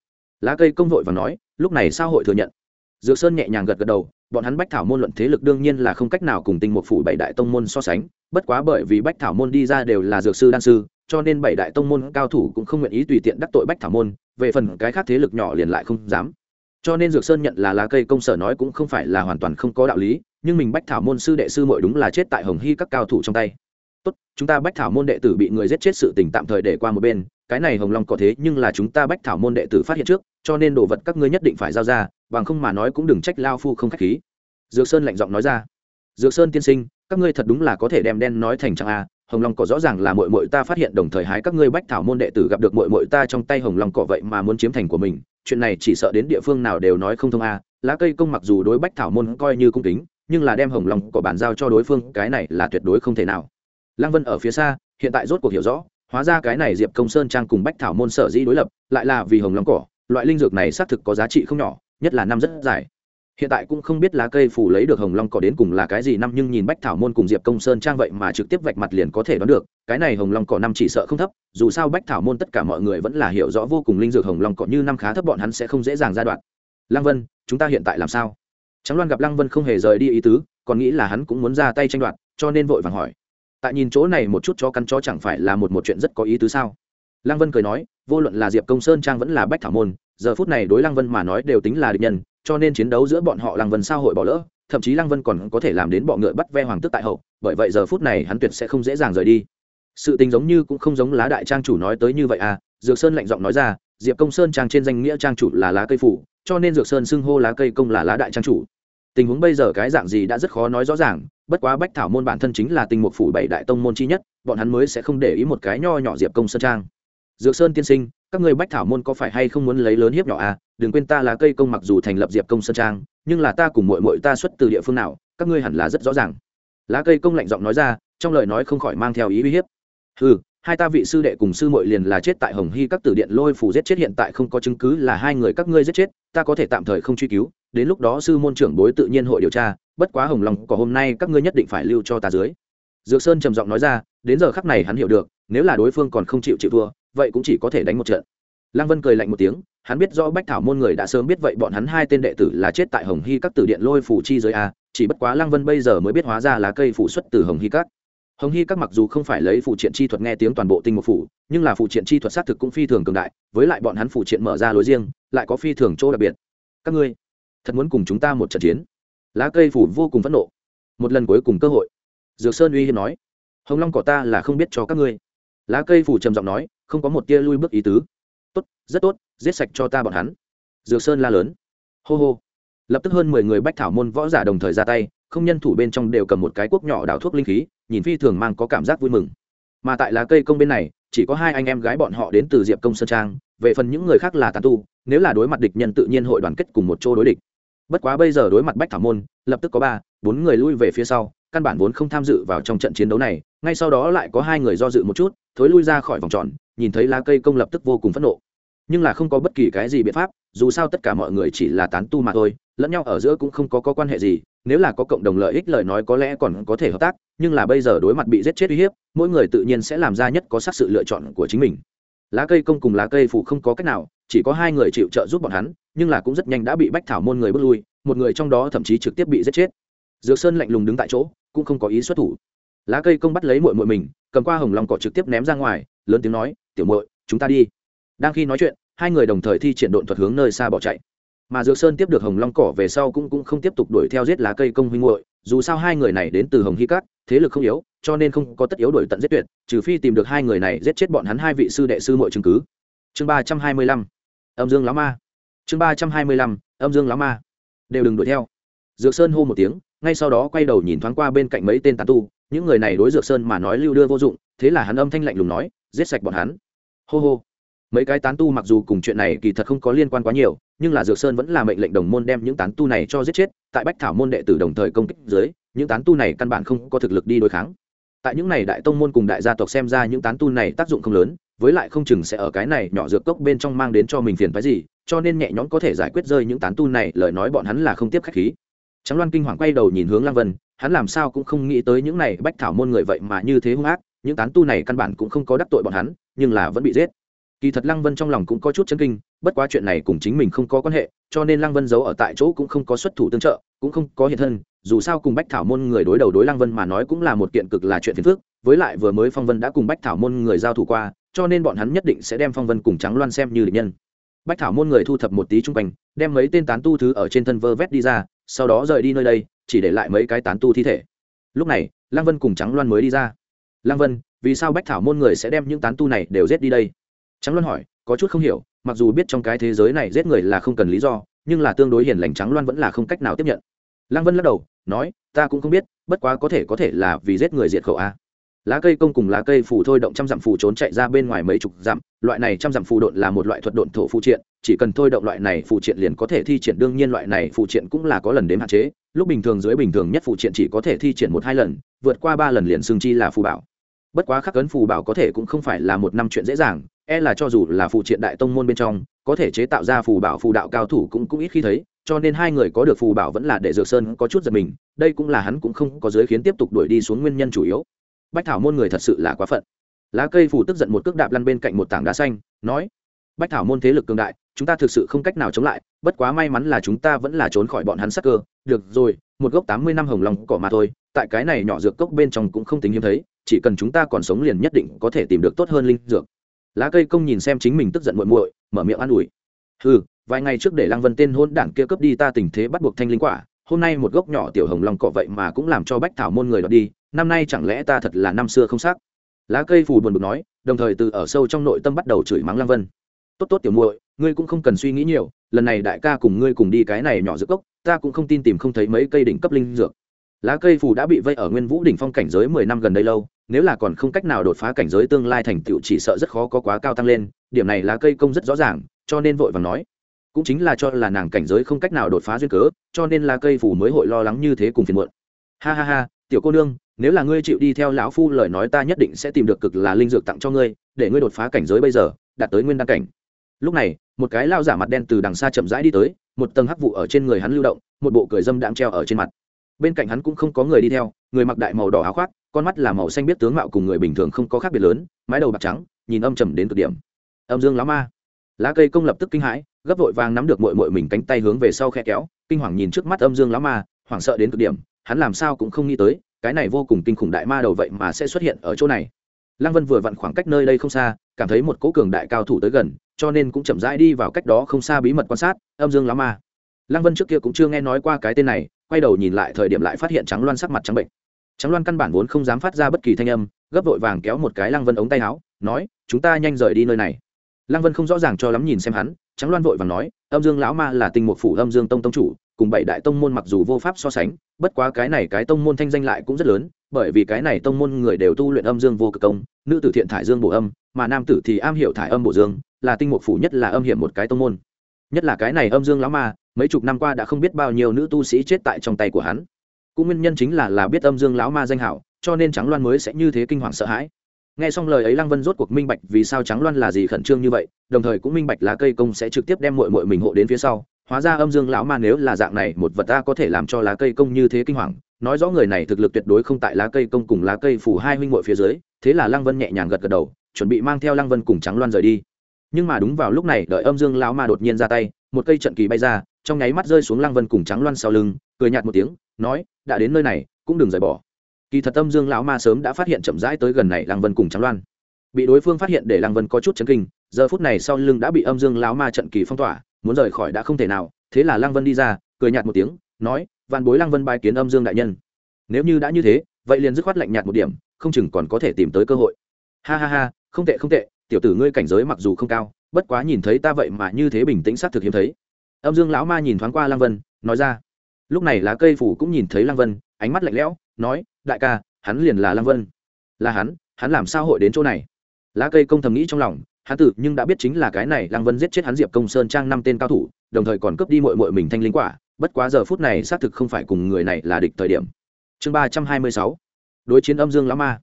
Speaker 1: Lá cây công vội và nói, lúc này sao hội thừa nhận? Dược sơn nhẹ nhàng gật gật đầu, bọn hắn bách thảo môn luận thế lực đương nhiên là không cách nào cùng tinh một phủ bảy đại tông môn so sánh, bất quá bởi vì bách thảo môn đi ra đều là dược sư, đan sư, cho nên bảy đại tông môn cao thủ cũng không nguyện ý tùy tiện đắc tội bách thảo môn, về phần cái khác thế lực nhỏ liền lại không dám cho nên dược sơn nhận là lá cây công sở nói cũng không phải là hoàn toàn không có đạo lý, nhưng mình bách thảo môn sư đệ sư mội đúng là chết tại hồng hy các cao thủ trong tay. Tốt, chúng ta bách thảo môn đệ tử bị người giết chết sự tình tạm thời để qua một bên, cái này hồng long có thế nhưng là chúng ta bách thảo môn đệ tử phát hiện trước, cho nên đồ vật các ngươi nhất định phải giao ra, bằng không mà nói cũng đừng trách lao phu không k h á c h khí. Dược sơn lạnh giọng nói ra. Dược sơn tiên sinh, các ngươi thật đúng là có thể đem đen nói thành chẳng a, hồng long cỏ rõ ràng là mội mội ta phát hiện đồng thời hái các ngươi bách thảo môn đệ tử gặp được mội mội ta trong tay hồng long cỏ vậy mà muốn chiếm thành của mình chuyện này chỉ sợ đến địa phương nào đều nói không thông a. Lá cây công mặc dù đối bách thảo môn coi như cung kính, nhưng là đem hồng long của bàn giao cho đối phương, cái này là tuyệt đối không thể nào. Lăng vân ở phía xa, hiện tại rốt cuộc hiểu rõ, hóa ra cái này diệp công sơn trang cùng bách thảo môn sở dĩ đối lập, lại là vì hồng long cỏ. Loại linh dược này xác thực có giá trị không nhỏ, nhất là năm rất dài hiện tại cũng không biết lá cây phủ lấy được hồng long cỏ đến cùng là cái gì năm, nhưng nhìn bách thảo môn cùng diệp công sơn trang vậy mà trực tiếp vạch mặt liền có thể đoán được, cái này hồng long cỏ năm chỉ sợ không thấp, dù sao bách thảo môn tất cả mọi người vẫn là hiểu rõ vô cùng linh dược hồng long cỏ như năm khá thấp bọn hắn sẽ không dễ dàng ra đoạn. Lăng vân, chúng ta hiện tại làm sao? Trắng loan gặp lăng vân không hề rời đi ý tứ, còn nghĩ là hắn cũng muốn ra tay tranh đoạt, cho nên vội vàng hỏi. Tại nhìn chỗ này một chút cho căn chó chẳng phải là một một chuyện rất có ý tứ sao? Lăng vân cười nói, vô luận là diệp công sơn trang vẫn là bách thảo môn, giờ phút này đối lăng vân mà nói đều tính là địch nhân cho nên chiến đấu giữa bọn họ lăng vân sao hội bỏ lỡ, thậm chí lăng vân còn có thể làm đến bọ ngựa bắt ve hoàng tức tại hậu, bởi vậy giờ phút này hắn tuyệt sẽ không dễ dàng rời đi. Sự tình giống như cũng không giống lá đại trang chủ nói tới như vậy à dược sơn lạnh giọng nói ra, diệp công sơn trang trên danh nghĩa trang chủ là lá cây phủ, cho nên dược sơn xưng hô lá cây công là lá đại trang chủ. Tình huống bây giờ cái dạng gì đã rất khó nói rõ ràng, bất quá bách thảo môn bản thân chính là tình mục phủ bảy đại tông môn chi nhất, bọn hắn mới sẽ không để ý một cái nho nhỏ diệp công sơn trang. Dược sơn tiên sinh các ngươi bách thảo môn có phải hay không muốn lấy lớn hiếp nhỏ à? Đừng quên ta là cây công mặc dù thành lập diệp công sơn trang, nhưng là ta cùng mội mội ta xuất từ địa phương nào, các ngươi hẳn là rất rõ ràng. Lá cây công lạnh giọng nói ra, trong lời nói không khỏi mang theo ý uy hiếp. Ừ hai ta vị sư đệ cùng sư mội liền là chết tại hồng hy các tử điện lôi phủ giết chết hiện tại không có chứng cứ là hai người các ngươi giết chết, ta có thể tạm thời không truy cứu, đến lúc đó sư môn trưởng bối tự nhiên hội điều tra, bất quá hồng lòng có hôm nay các ngươi nhất định phải lưu cho ta dưới. Dược sơn trầm giọng nói ra, đến giờ khắc này hắn hiểu được, nếu là đối phương còn không chịu chịu thua vậy cũng chỉ có thể đánh một trận. Lăng vân cười lạnh một tiếng, hắn biết rõ bách thảo môn người đã sớm biết vậy bọn hắn hai tên đệ tử là chết tại hồng hy các tử điện lôi phủ chi giới a, chỉ bất quá lăng vân bây giờ mới biết hóa ra là cây phủ xuất từ hồng hy các. Hồng hy các mặc dù không phải lấy phụ triện chi thuật nghe tiếng toàn bộ tinh một phủ, nhưng là phụ triện chi thuật xác thực cũng phi thường cường đại, với lại bọn hắn phụ triện mở ra lối riêng, lại có phi thường chỗ đặc biệt. Các ngươi, thật muốn cùng chúng ta một trận chiến. Lá cây phủ vô cùng phẫn nộ. Một lần cuối cùng cơ hội. Dược sơn uy hiếp nói, hồng long cỏ ta là không biết cho các ngươi lá cây phủ trầm giọng nói, không có một tia lui bước ý tứ. Tốt, rất tốt, giết sạch cho ta bọn hắn. Dược sơn la lớn. Hô hô. Lập tức hơn mười người bách thảo môn võ giả đồng thời ra tay, không nhân thủ bên trong đều cầm một cái cuốc nhỏ đào thuốc linh khí, nhìn phi thường mang có cảm giác vui mừng. Mà tại lá cây công bên này, chỉ có hai anh em gái bọn họ đến từ diệp công sơn trang, về phần những người khác là tàn tu, nếu là đối mặt địch nhân tự nhiên hội đoàn kết cùng một chỗ đối địch. Bất quá bây giờ đối mặt bách thảo môn, lập tức có ba, bốn người lui về phía sau, căn bản vốn không tham dự vào trong trận chiến đấu này ngay sau đó lại có hai người do dự một chút thối lui ra khỏi vòng tròn nhìn thấy lá cây công lập tức vô cùng phẫn nộ. Nhưng là không có bất kỳ cái gì biện pháp dù sao tất cả mọi người chỉ là tán tu mà thôi lẫn nhau ở giữa cũng không có, có quan hệ gì nếu là có cộng đồng lợi ích lời nói có lẽ còn có thể hợp tác nhưng là bây giờ đối mặt bị giết chết uy hiếp mỗi người tự nhiên sẽ làm ra nhất có xác sự lựa chọn của chính mình. Lá cây công cùng lá cây phụ không có cách nào chỉ có hai người chịu trợ giúp bọn hắn nhưng là cũng rất nhanh đã bị bách thảo môn người bước lui một người trong đó thậm chí trực tiếp bị giết chết. Dược sơn lạnh lùng đứng tại chỗ cũng không có ý xuất thủ lá cây công bắt lấy muội muội mình, cầm qua hồng lòng cỏ trực tiếp ném ra ngoài, lớn tiếng nói, tiểu muội, chúng ta đi. Đang khi nói chuyện, hai người đồng thời thi triển độn thuật hướng nơi xa bỏ chạy. Mà dược sơn tiếp được hồng long cỏ về sau cũng cũng không tiếp tục đuổi theo giết lá cây công huynh muội, dù sao hai người này đến từ hồng hy cát thế lực không yếu, cho nên không có tất yếu đuổi tận giết tuyệt, trừ phi tìm được hai người này giết chết bọn hắn hai vị sư đệ sư mọi chứng cứ. Chương ba trăm hai mươi lăm, âm dương lão ma. Chương ba trăm hai mươi lăm, âm dương lão ma. Đều đừng đuổi theo. Dược sơn hô một tiếng, ngay sau đó quay đầu nhìn thoáng qua bên cạnh mấy tên tàn tu những người này đối dược sơn mà nói lưu đưa vô dụng, thế là hắn âm thanh lạnh lùng nói, giết sạch bọn hắn. Hô hô. Mấy cái tán tu mặc dù cùng chuyện này kỳ thật không có liên quan quá nhiều, nhưng là dược sơn vẫn là mệnh lệnh đồng môn đem những tán tu này cho giết chết, tại bách thảo môn đệ tử đồng thời công kích dưới, những tán tu này căn bản không có thực lực đi đối kháng. Tại những này đại tông môn cùng đại gia tộc xem ra những tán tu này tác dụng không lớn, với lại không chừng sẽ ở cái này nhỏ dược cốc bên trong mang đến cho mình phiền phái gì, cho nên nhẹ nhõm có thể giải quyết rơi những tán tu này, lời nói bọn hắn là không tiếp khách khí trắng loan kinh hoàng quay đầu nhìn hướng lăng vân, hắn làm sao cũng không nghĩ tới những này bách thảo môn người vậy mà như thế hung ác, những tán tu này căn bản cũng không có đắc tội bọn hắn, nhưng là vẫn bị giết. Kỳ thật lăng vân trong lòng cũng có chút chân kinh, bất quá chuyện này cùng chính mình không có quan hệ, cho nên lăng vân giấu ở tại chỗ cũng không có xuất thủ tương trợ, cũng không có hiện thân, dù sao cùng bách thảo môn người đối đầu đối lăng vân mà nói cũng là một kiện cực là chuyện phiền phức, với lại vừa mới phong vân đã cùng bách thảo môn người giao thủ qua, cho nên bọn hắn nhất định sẽ đem phong vân cùng trắng loan xem như địch nhân. Bách thảo môn người thu thập một tí chung quanh, đem mấy tên tán tu thứ ở trên thân vơ vét đi ra sau đó rời đi nơi đây, chỉ để lại mấy cái tán tu thi thể. Lúc này, lăng vân cùng trắng loan mới đi ra. Lăng vân, vì sao bách thảo môn người sẽ đem những tán tu này đều giết đi đây? Trắng loan hỏi, có chút không hiểu, mặc dù biết trong cái thế giới này giết người là không cần lý do, nhưng là tương đối hiền lành trắng loan vẫn là không cách nào tiếp nhận. Lăng vân lắc đầu, nói, ta cũng không biết, bất quá có thể có thể là vì giết người diệt khẩu a lá cây công cùng lá cây phủ thôi động trăm dặm phủ trốn chạy ra bên ngoài mấy chục dặm, loại này trăm dặm phù độn là một loại thuật độn thổ phụ triện, chỉ cần thôi động loại này phụ triện liền có thể thi triển, đương nhiên loại này phụ triện cũng là có lần đếm hạn chế, lúc bình thường dưới bình thường nhất phụ triện chỉ có thể thi triển một hai lần, vượt qua ba lần liền xương chi là phù bảo. Bất quá khắc ấn phù bảo có thể cũng không phải là một năm chuyện dễ dàng e là cho dù là phụ triện đại tông môn bên trong, có thể chế tạo ra phù bảo phù đạo cao thủ cũng cũng ít khi thấy, cho nên hai người có được phù bảo vẫn là để dược sơn có chút giật mình, đây cũng là hắn cũng không có giới khiến tiếp tục đuổi đi xuống nguyên nhân chủ yếu bách thảo môn người thật sự là quá phận. Lá cây phủ tức giận một cước đạp lăn bên cạnh một tảng đá xanh, nói, bách thảo môn thế lực cường đại, chúng ta thực sự không cách nào chống lại, bất quá may mắn là chúng ta vẫn là trốn khỏi bọn hắn sắc cơ. Được rồi, một gốc tám mươi năm hồng lòng cỏ mà thôi, tại cái này nhỏ dược cốc bên trong cũng không tính hiếm thấy, chỉ cần chúng ta còn sống liền nhất định có thể tìm được tốt hơn linh dược. Lá cây công nhìn xem chính mình tức giận muội muội, mở miệng an ủi ừ vài ngày trước để lăng vân tên hôn đảng kia cướp đi ta tình thế bắt buộc thanh linh quả, hôm nay một gốc nhỏ tiểu hồng long cỏ vậy mà cũng làm cho bách thảo môn người đoạt đi năm nay chẳng lẽ ta thật là năm xưa không xác? Lá cây phù buồn bực nói, đồng thời từ ở sâu trong nội tâm bắt đầu chửi mắng lăng vân. Tốt tốt tiểu muội, ngươi cũng không cần suy nghĩ nhiều, lần này đại ca cùng ngươi cùng đi cái này nhỏ giữa cốc, ta cũng không tin tìm không thấy mấy cây đỉnh cấp linh dược. Lá cây phù đã bị vây ở nguyên vũ đỉnh phong cảnh giới mười năm gần đây lâu, nếu là còn không cách nào đột phá cảnh giới tương lai thành tựu chỉ sợ rất khó có quá cao tăng lên, điểm này lá cây công rất rõ ràng, cho nên vội vàng nói. Cũng chính là cho là nàng cảnh giới không cách nào đột phá duyên cớ, cho nên lá cây phù mới hội lo lắng như thế cùng phiền muộn. Ha ha ha, tiểu cô nương nếu là ngươi chịu đi theo lão phu lời nói ta nhất định sẽ tìm được cực là linh dược tặng cho ngươi, để ngươi đột phá cảnh giới bây giờ, đạt tới nguyên đăng cảnh. Lúc này, một cái lao giả mặt đen từ đằng xa chậm rãi đi tới, một tầng hắc vụ ở trên người hắn lưu động, một bộ cười dâm đạm treo ở trên mặt. Bên cạnh hắn cũng không có người đi theo, người mặc đại màu đỏ áo khoác, con mắt là màu xanh biết tướng mạo cùng người bình thường không có khác biệt lớn, mái đầu bạc trắng, nhìn âm trầm đến cực điểm. Âm dương lá ma. Lá cây công lập tức kinh hãi, gấp vội vàng nắm được mội mội mình cánh tay hướng về sau khe kéo, kinh hoàng nhìn trước mắt âm dương lá ma, hoảng sợ đến cực điểm, hắn làm sao cũng không nghĩ tới cái này vô cùng kinh khủng đại ma đầu vậy mà sẽ xuất hiện ở chỗ này. Lăng vân vừa vặn khoảng cách nơi đây không xa, cảm thấy một cố cường đại cao thủ tới gần, cho nên cũng chậm rãi đi vào cách đó không xa bí mật quan sát, âm dương lá ma. Lăng vân trước kia cũng chưa nghe nói qua cái tên này, quay đầu nhìn lại thời điểm lại phát hiện trắng loan sắc mặt trắng bệnh. Trắng loan căn bản vốn không dám phát ra bất kỳ thanh âm, gấp vội vàng kéo một cái lăng vân ống tay áo, nói, chúng ta nhanh rời đi nơi này. Lăng vân không rõ ràng cho lắm nhìn xem hắn, trắng loan vội vàng nói, âm dương lão ma là tinh mục phủ âm dương tông tông chủ cùng bảy đại tông môn mặc dù vô pháp so sánh, bất quá cái này cái tông môn thanh danh lại cũng rất lớn, bởi vì cái này tông môn người đều tu luyện âm dương vô cực công, nữ tử thiện thải dương bổ âm, mà nam tử thì am hiểu thải âm bổ dương, là tinh mục phủ nhất là âm hiểm một cái tông môn. Nhất là cái này âm dương lão ma, mấy chục năm qua đã không biết bao nhiêu nữ tu sĩ chết tại trong tay của hắn. Cũng nguyên nhân chính là là biết âm dương lão ma danh hảo, cho nên trắng loan mới sẽ như thế kinh hoàng sợ hãi. Nghe xong lời ấy lăng vân rốt cuộc minh bạch vì sao trắng loan là gì khẩn trương như vậy, đồng thời cũng minh bạch lá cây công sẽ trực tiếp đem mội mội mình hộ đến phía sau hóa ra âm dương lão ma nếu là dạng này, một vật ta có thể làm cho lá cây công như thế kinh hoàng. Nói rõ người này thực lực tuyệt đối không tại lá cây công cùng lá cây phủ hai huynh mội phía dưới, thế là lăng vân nhẹ nhàng gật gật đầu, chuẩn bị mang theo lăng vân cùng trắng loan rời đi. Nhưng mà đúng vào lúc này, đợi âm dương lão ma đột nhiên ra tay, một cây trận kỳ bay ra, trong nháy mắt rơi xuống lăng vân cùng trắng loan sau lưng, cười nhạt một tiếng, nói, đã đến nơi này, cũng đừng rời bỏ. Kỳ thật âm dương lão ma sớm đã phát hiện chậm rãi tới gần này lăng vân cùng trắng loan bị đối phương phát hiện để lăng vân có chút chấn kinh, giờ phút này sau lưng đã bị âm dương lão ma trận kỳ phong tỏa, muốn rời khỏi đã không thể nào, thế là lăng vân đi ra, cười nhạt một tiếng, nói, vạn bối lăng vân bài kiến âm dương đại nhân. Nếu như đã như thế, vậy liền dứt khoát lạnh nhạt một điểm, không chừng còn có thể tìm tới cơ hội. Ha ha ha, không tệ không tệ, tiểu tử ngươi cảnh giới mặc dù không cao, bất quá nhìn thấy ta vậy mà như thế bình tĩnh xác thực hiếm thấy. Âm dương lão ma nhìn thoáng qua lăng vân, nói ra. Lúc này lá cây phủ cũng nhìn thấy lăng vân, ánh mắt lạnh lẽo, nói, đại ca, hắn liền là lăng vân. Là hắn hắn làm sao hội đến chỗ này? Lá cây công thầm nghĩ trong lòng hắn tự nhưng đã biết chính là cái này lăng vân giết chết hắn diệp công sơn trang năm tên cao thủ, đồng thời còn cướp đi mội mội mình thanh linh quả, bất quá giờ phút này xác thực không phải cùng người này là địch thời điểm. Chương ba trăm hai mươi sáu, đối chiến âm dương lão ma.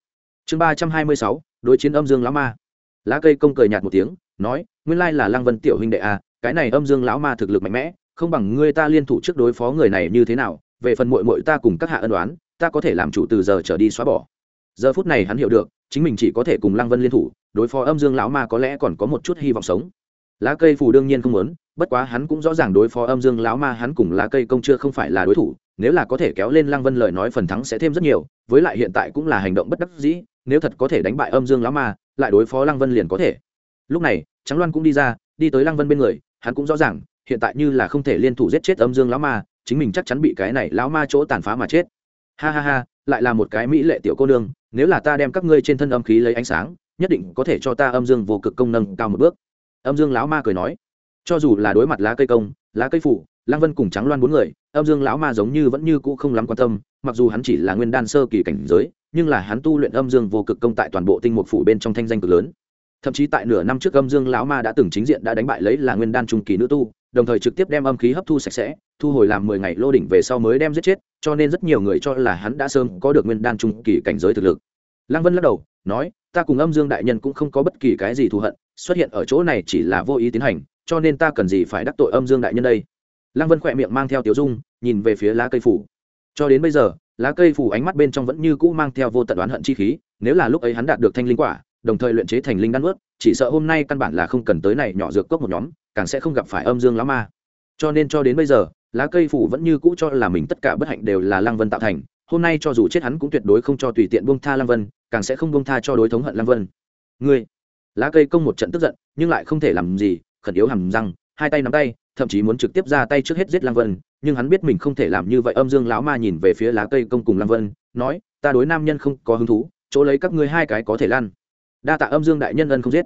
Speaker 1: Chương ba trăm hai mươi sáu, đối chiến âm dương lão ma. Lá cây công cười nhạt một tiếng, nói, nguyên lai là lăng vân tiểu huynh đệ a cái này âm dương lão ma thực lực mạnh mẽ, không bằng ngươi ta liên thủ trước đối phó người này như thế nào, về phần mội mội ta cùng các hạ ân đoán ta có thể làm chủ từ giờ trở đi xóa bỏ. Giờ phút này hắn hiểu được, chính mình chỉ có thể cùng lăng vân liên thủ đối phó âm dương lão ma có lẽ còn có một chút hy vọng sống. Lá cây phù đương nhiên không muốn, bất quá hắn cũng rõ ràng đối phó âm dương lão ma hắn cùng lá cây công chưa không phải là đối thủ, nếu là có thể kéo lên lăng vân lời nói phần thắng sẽ thêm rất nhiều, với lại hiện tại cũng là hành động bất đắc dĩ, nếu thật có thể đánh bại âm dương lão ma, lại đối phó lăng vân liền có thể. Lúc này trắng loan cũng đi ra, đi tới lăng vân bên người, hắn cũng rõ ràng, hiện tại như là không thể liên thủ giết chết âm dương lão ma, chính mình chắc chắn bị cái này lão ma chỗ tàn phá mà chết. Ha ha ha, lại là một cái mỹ lệ tiểu cô nương, nếu là ta đem các ngươi trên thân âm khí lấy ánh sáng nhất định có thể cho ta âm dương vô cực công nâng cao một bước. Âm dương lão ma cười nói, cho dù là đối mặt lá cây công, lá cây phủ, lăng vân cùng trắng loan bốn người, âm dương lão ma giống như vẫn như cũ không lắm quan tâm, mặc dù hắn chỉ là nguyên đan sơ kỳ cảnh giới, nhưng là hắn tu luyện âm dương vô cực công tại toàn bộ tinh mục phủ bên trong thanh danh cực lớn. Thậm chí tại nửa năm trước âm dương lão ma đã từng chính diện đã đánh bại lấy là nguyên đan trung kỳ nữ tu, đồng thời trực tiếp đem âm khí hấp thu sạch sẽ, thu hồi làm mười ngày lô đỉnh về sau mới đem giết chết, cho nên rất nhiều người cho là hắn đã sớm có được nguyên đan trung kỳ cảnh giới thực lực lăng vân lắc đầu, nói, ta cùng âm dương đại nhân cũng không có bất kỳ cái gì thù hận, xuất hiện ở chỗ này chỉ là vô ý tiến hành, cho nên ta cần gì phải đắc tội âm dương đại nhân đây? Lăng vân khỏe miệng mang theo tiếu dung, nhìn về phía lá cây phủ. Cho đến bây giờ, lá cây phủ ánh mắt bên trong vẫn như cũ mang theo vô tận đoán hận chi khí, nếu là lúc ấy hắn đạt được thanh linh quả, đồng thời luyện chế thành linh đan ướt chỉ sợ hôm nay căn bản là không cần tới này nhỏ dược cốc một nhóm, càng sẽ không gặp phải âm dương lão ma. Cho nên cho đến bây giờ, lá cây phủ vẫn như cũ cho là mình tất cả bất hạnh đều là lăng vân tạo thành hôm nay cho dù chết hắn cũng tuyệt đối không cho tùy tiện buông tha lăng vân, càng sẽ không buông tha cho đối thống hận lăng vân. Ngươi, lá cây công một trận tức giận, nhưng lại không thể làm gì, khẩn yếu hầm răng, hai tay nắm tay, thậm chí muốn trực tiếp ra tay trước hết giết lăng vân, nhưng hắn biết mình không thể làm như vậy. Âm dương lão ma nhìn về phía lá cây công cùng lăng vân, nói, ta đối nam nhân không có hứng thú, chỗ lấy các ngươi hai cái có thể lăn. đa tạ âm dương đại nhân ân không giết.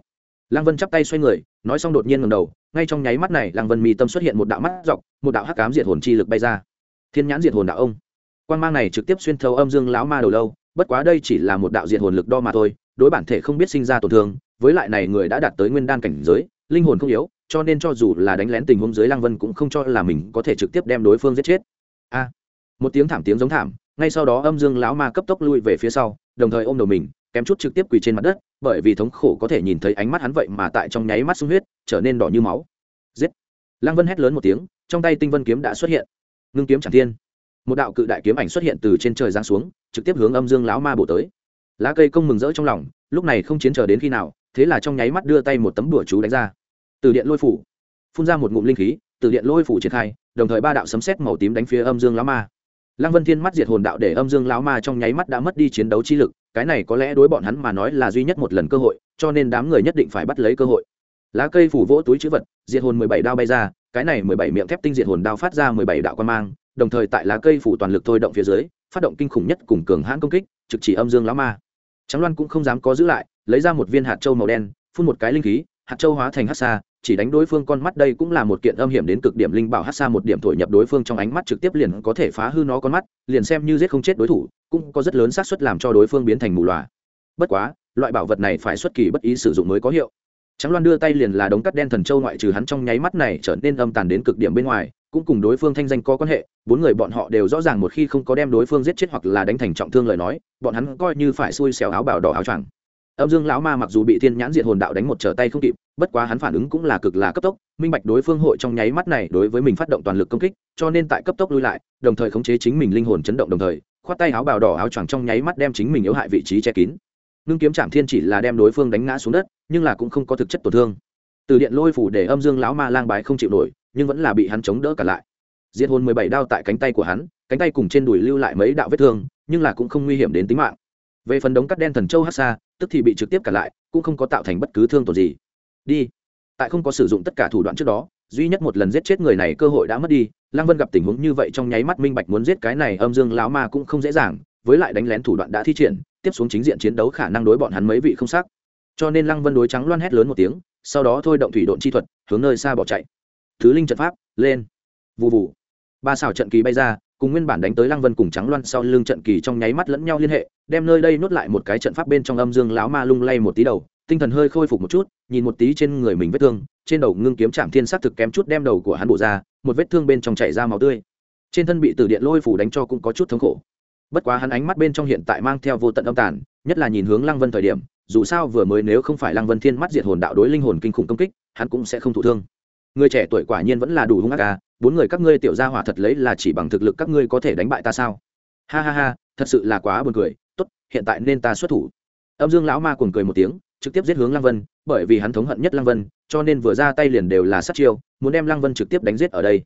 Speaker 1: Lăng vân chắp tay xoay người, nói xong đột nhiên ngẩng đầu, ngay trong nháy mắt này lăng vân mi tâm xuất hiện một đạo mắt dọc, một đạo hắc ám diệt hồn chi lực bay ra. Thiên nhãn diệt hồn đạo ông quan mang này trực tiếp xuyên thấu âm dương lão ma đầu lâu, bất quá đây chỉ là một đạo diện hồn lực đo mà thôi, đối bản thể không biết sinh ra tổn thương, với lại này người đã đạt tới nguyên đan cảnh giới, linh hồn không yếu, cho nên cho dù là đánh lén tình huống dưới lăng vân cũng không cho là mình có thể trực tiếp đem đối phương giết chết. A! Một tiếng thảm tiếng giống thảm, ngay sau đó âm dương lão ma cấp tốc lui về phía sau, đồng thời ôm đầu mình, kém chút trực tiếp quỳ trên mặt đất, bởi vì thống khổ có thể nhìn thấy ánh mắt hắn vậy mà tại trong nháy mắt sung huyết, trở nên đỏ như máu. Giết! Lăng vân hét lớn một tiếng, trong tay tinh vân kiếm đã xuất hiện. Ngưng kiếm chẳng thiên một đạo cự đại kiếm ảnh xuất hiện từ trên trời giáng xuống, trực tiếp hướng âm dương lão ma bổ tới. Lá cây công mừng rỡ trong lòng, lúc này không chiến chờ đến khi nào, thế là trong nháy mắt đưa tay một tấm đùa chú đánh ra. Từ điện lôi phủ, phun ra một ngụm linh khí, từ điện lôi phủ triển khai, đồng thời ba đạo sấm sét màu tím đánh phía âm dương lão ma. Lăng vân thiên mắt diệt hồn đạo để âm dương lão ma trong nháy mắt đã mất đi chiến đấu chi lực, cái này có lẽ đối bọn hắn mà nói là duy nhất một lần cơ hội, cho nên đám người nhất định phải bắt lấy cơ hội. Lá cây phủ vỗ túi chữ vật, diệt hồn mười bảy đao bay ra, cái này mười bảy miệng thép tinh diệt hồn đao phát ra mười bảy đạo quan mang đồng thời tại lá cây phủ toàn lực thôi động phía dưới, phát động kinh khủng nhất cùng cường hãn công kích, trực chỉ âm dương lão ma. Trắng loan cũng không dám có giữ lại, lấy ra một viên hạt châu màu đen, phun một cái linh khí, hạt châu hóa thành hát xa chỉ đánh đối phương con mắt đây cũng là một kiện âm hiểm đến cực điểm linh bảo hát xa một điểm thổi nhập đối phương trong ánh mắt trực tiếp liền có thể phá hư nó con mắt, liền xem như giết không chết đối thủ, cũng có rất lớn xác suất làm cho đối phương biến thành mù loà. Bất quá, loại bảo vật này phải xuất kỳ bất ý sử dụng mới có hiệu. Trắng loan đưa tay liền là đống cắt đen thần châu ngoại trừ hắn trong nháy mắt này trở nên âm tàn đến cực điểm bên ngoài cũng cùng đối phương thanh danh có quan hệ, bốn người bọn họ đều rõ ràng một khi không có đem đối phương giết chết hoặc là đánh thành trọng thương lời nói, bọn hắn coi như phải xui xẻo áo bào đỏ áo choàng. Âm dương lão ma mặc dù bị thiên nhãn diệt hồn đạo đánh một trở tay không kịp, bất quá hắn phản ứng cũng là cực là cấp tốc, minh bạch đối phương hội trong nháy mắt này đối với mình phát động toàn lực công kích, cho nên tại cấp tốc lui lại, đồng thời khống chế chính mình linh hồn chấn động đồng thời, khoát tay áo bào đỏ áo choàng trong nháy mắt đem chính mình yếu hại vị trí che kín. Ngưng kiếm trạm thiên chỉ là đem đối phương đánh ngã xuống đất, nhưng là cũng không có thực chất tổn thương. Từ điện lôi phủ để âm dương lão ma lang bái không chịu nổi nhưng vẫn là bị hắn chống đỡ cả lại. Diệt hồn mười bảy đao tại cánh tay của hắn, cánh tay cùng trên đùi lưu lại mấy đạo vết thương, nhưng là cũng không nguy hiểm đến tính mạng. Về phần đống cắt đen thần châu hát xa, tức thì bị trực tiếp cả lại, cũng không có tạo thành bất cứ thương tổn gì. Đi. Tại không có sử dụng tất cả thủ đoạn trước đó, duy nhất một lần giết chết người này cơ hội đã mất đi, lăng vân gặp tình huống như vậy trong nháy mắt minh bạch muốn giết cái này âm dương láo ma cũng không dễ dàng, với lại đánh lén thủ đoạn đã thi triển, tiếp xuống chính diện chiến đấu khả năng đối bọn hắn mấy vị không sắc cho nên lăng vân đối trắng loan hét lớn một tiếng, sau đó thôi động thủy độn chi thuật, hướng nơi xa bỏ chạy thứ linh trận pháp, lên. Vụ vụ ba xảo trận kỳ bay ra, cùng nguyên bản đánh tới lăng vân cùng trắng loan sau lưng trận kỳ trong nháy mắt lẫn nhau liên hệ, đem nơi đây nuốt lại một cái trận pháp bên trong âm dương lão ma lung lay một tí đầu, tinh thần hơi khôi phục một chút, nhìn một tí trên người mình vết thương, trên đầu ngưng kiếm chạm thiên s thực kém chút đem đầu của hắn bộ ra, một vết thương bên trong chảy ra máu tươi. Trên thân bị từ điện lôi phủ đánh cho cũng có chút thống khổ. Bất quá hắn ánh mắt bên trong hiện tại mang theo vô tận âm tàn, nhất là nhìn hướng lăng vân thời điểm, dù sao vừa mới nếu không phải lăng vân thiên mắt diệt hồn đạo đối linh hồn kinh khủng công kích, hắn cũng sẽ không thụ thương người trẻ tuổi quả nhiên vẫn là đủ hung ác à bốn người các ngươi tiểu gia hỏa thật lấy là chỉ bằng thực lực các ngươi có thể đánh bại ta sao? Ha ha ha, thật sự là quá buồn cười. Tốt, hiện tại nên ta xuất thủ. Âm dương lão ma cuồng cười một tiếng, trực tiếp giết hướng lăng vân, bởi vì hắn thống hận nhất lăng vân, cho nên vừa ra tay liền đều là sát chiêu, muốn đem lăng vân trực tiếp đánh giết ở đây.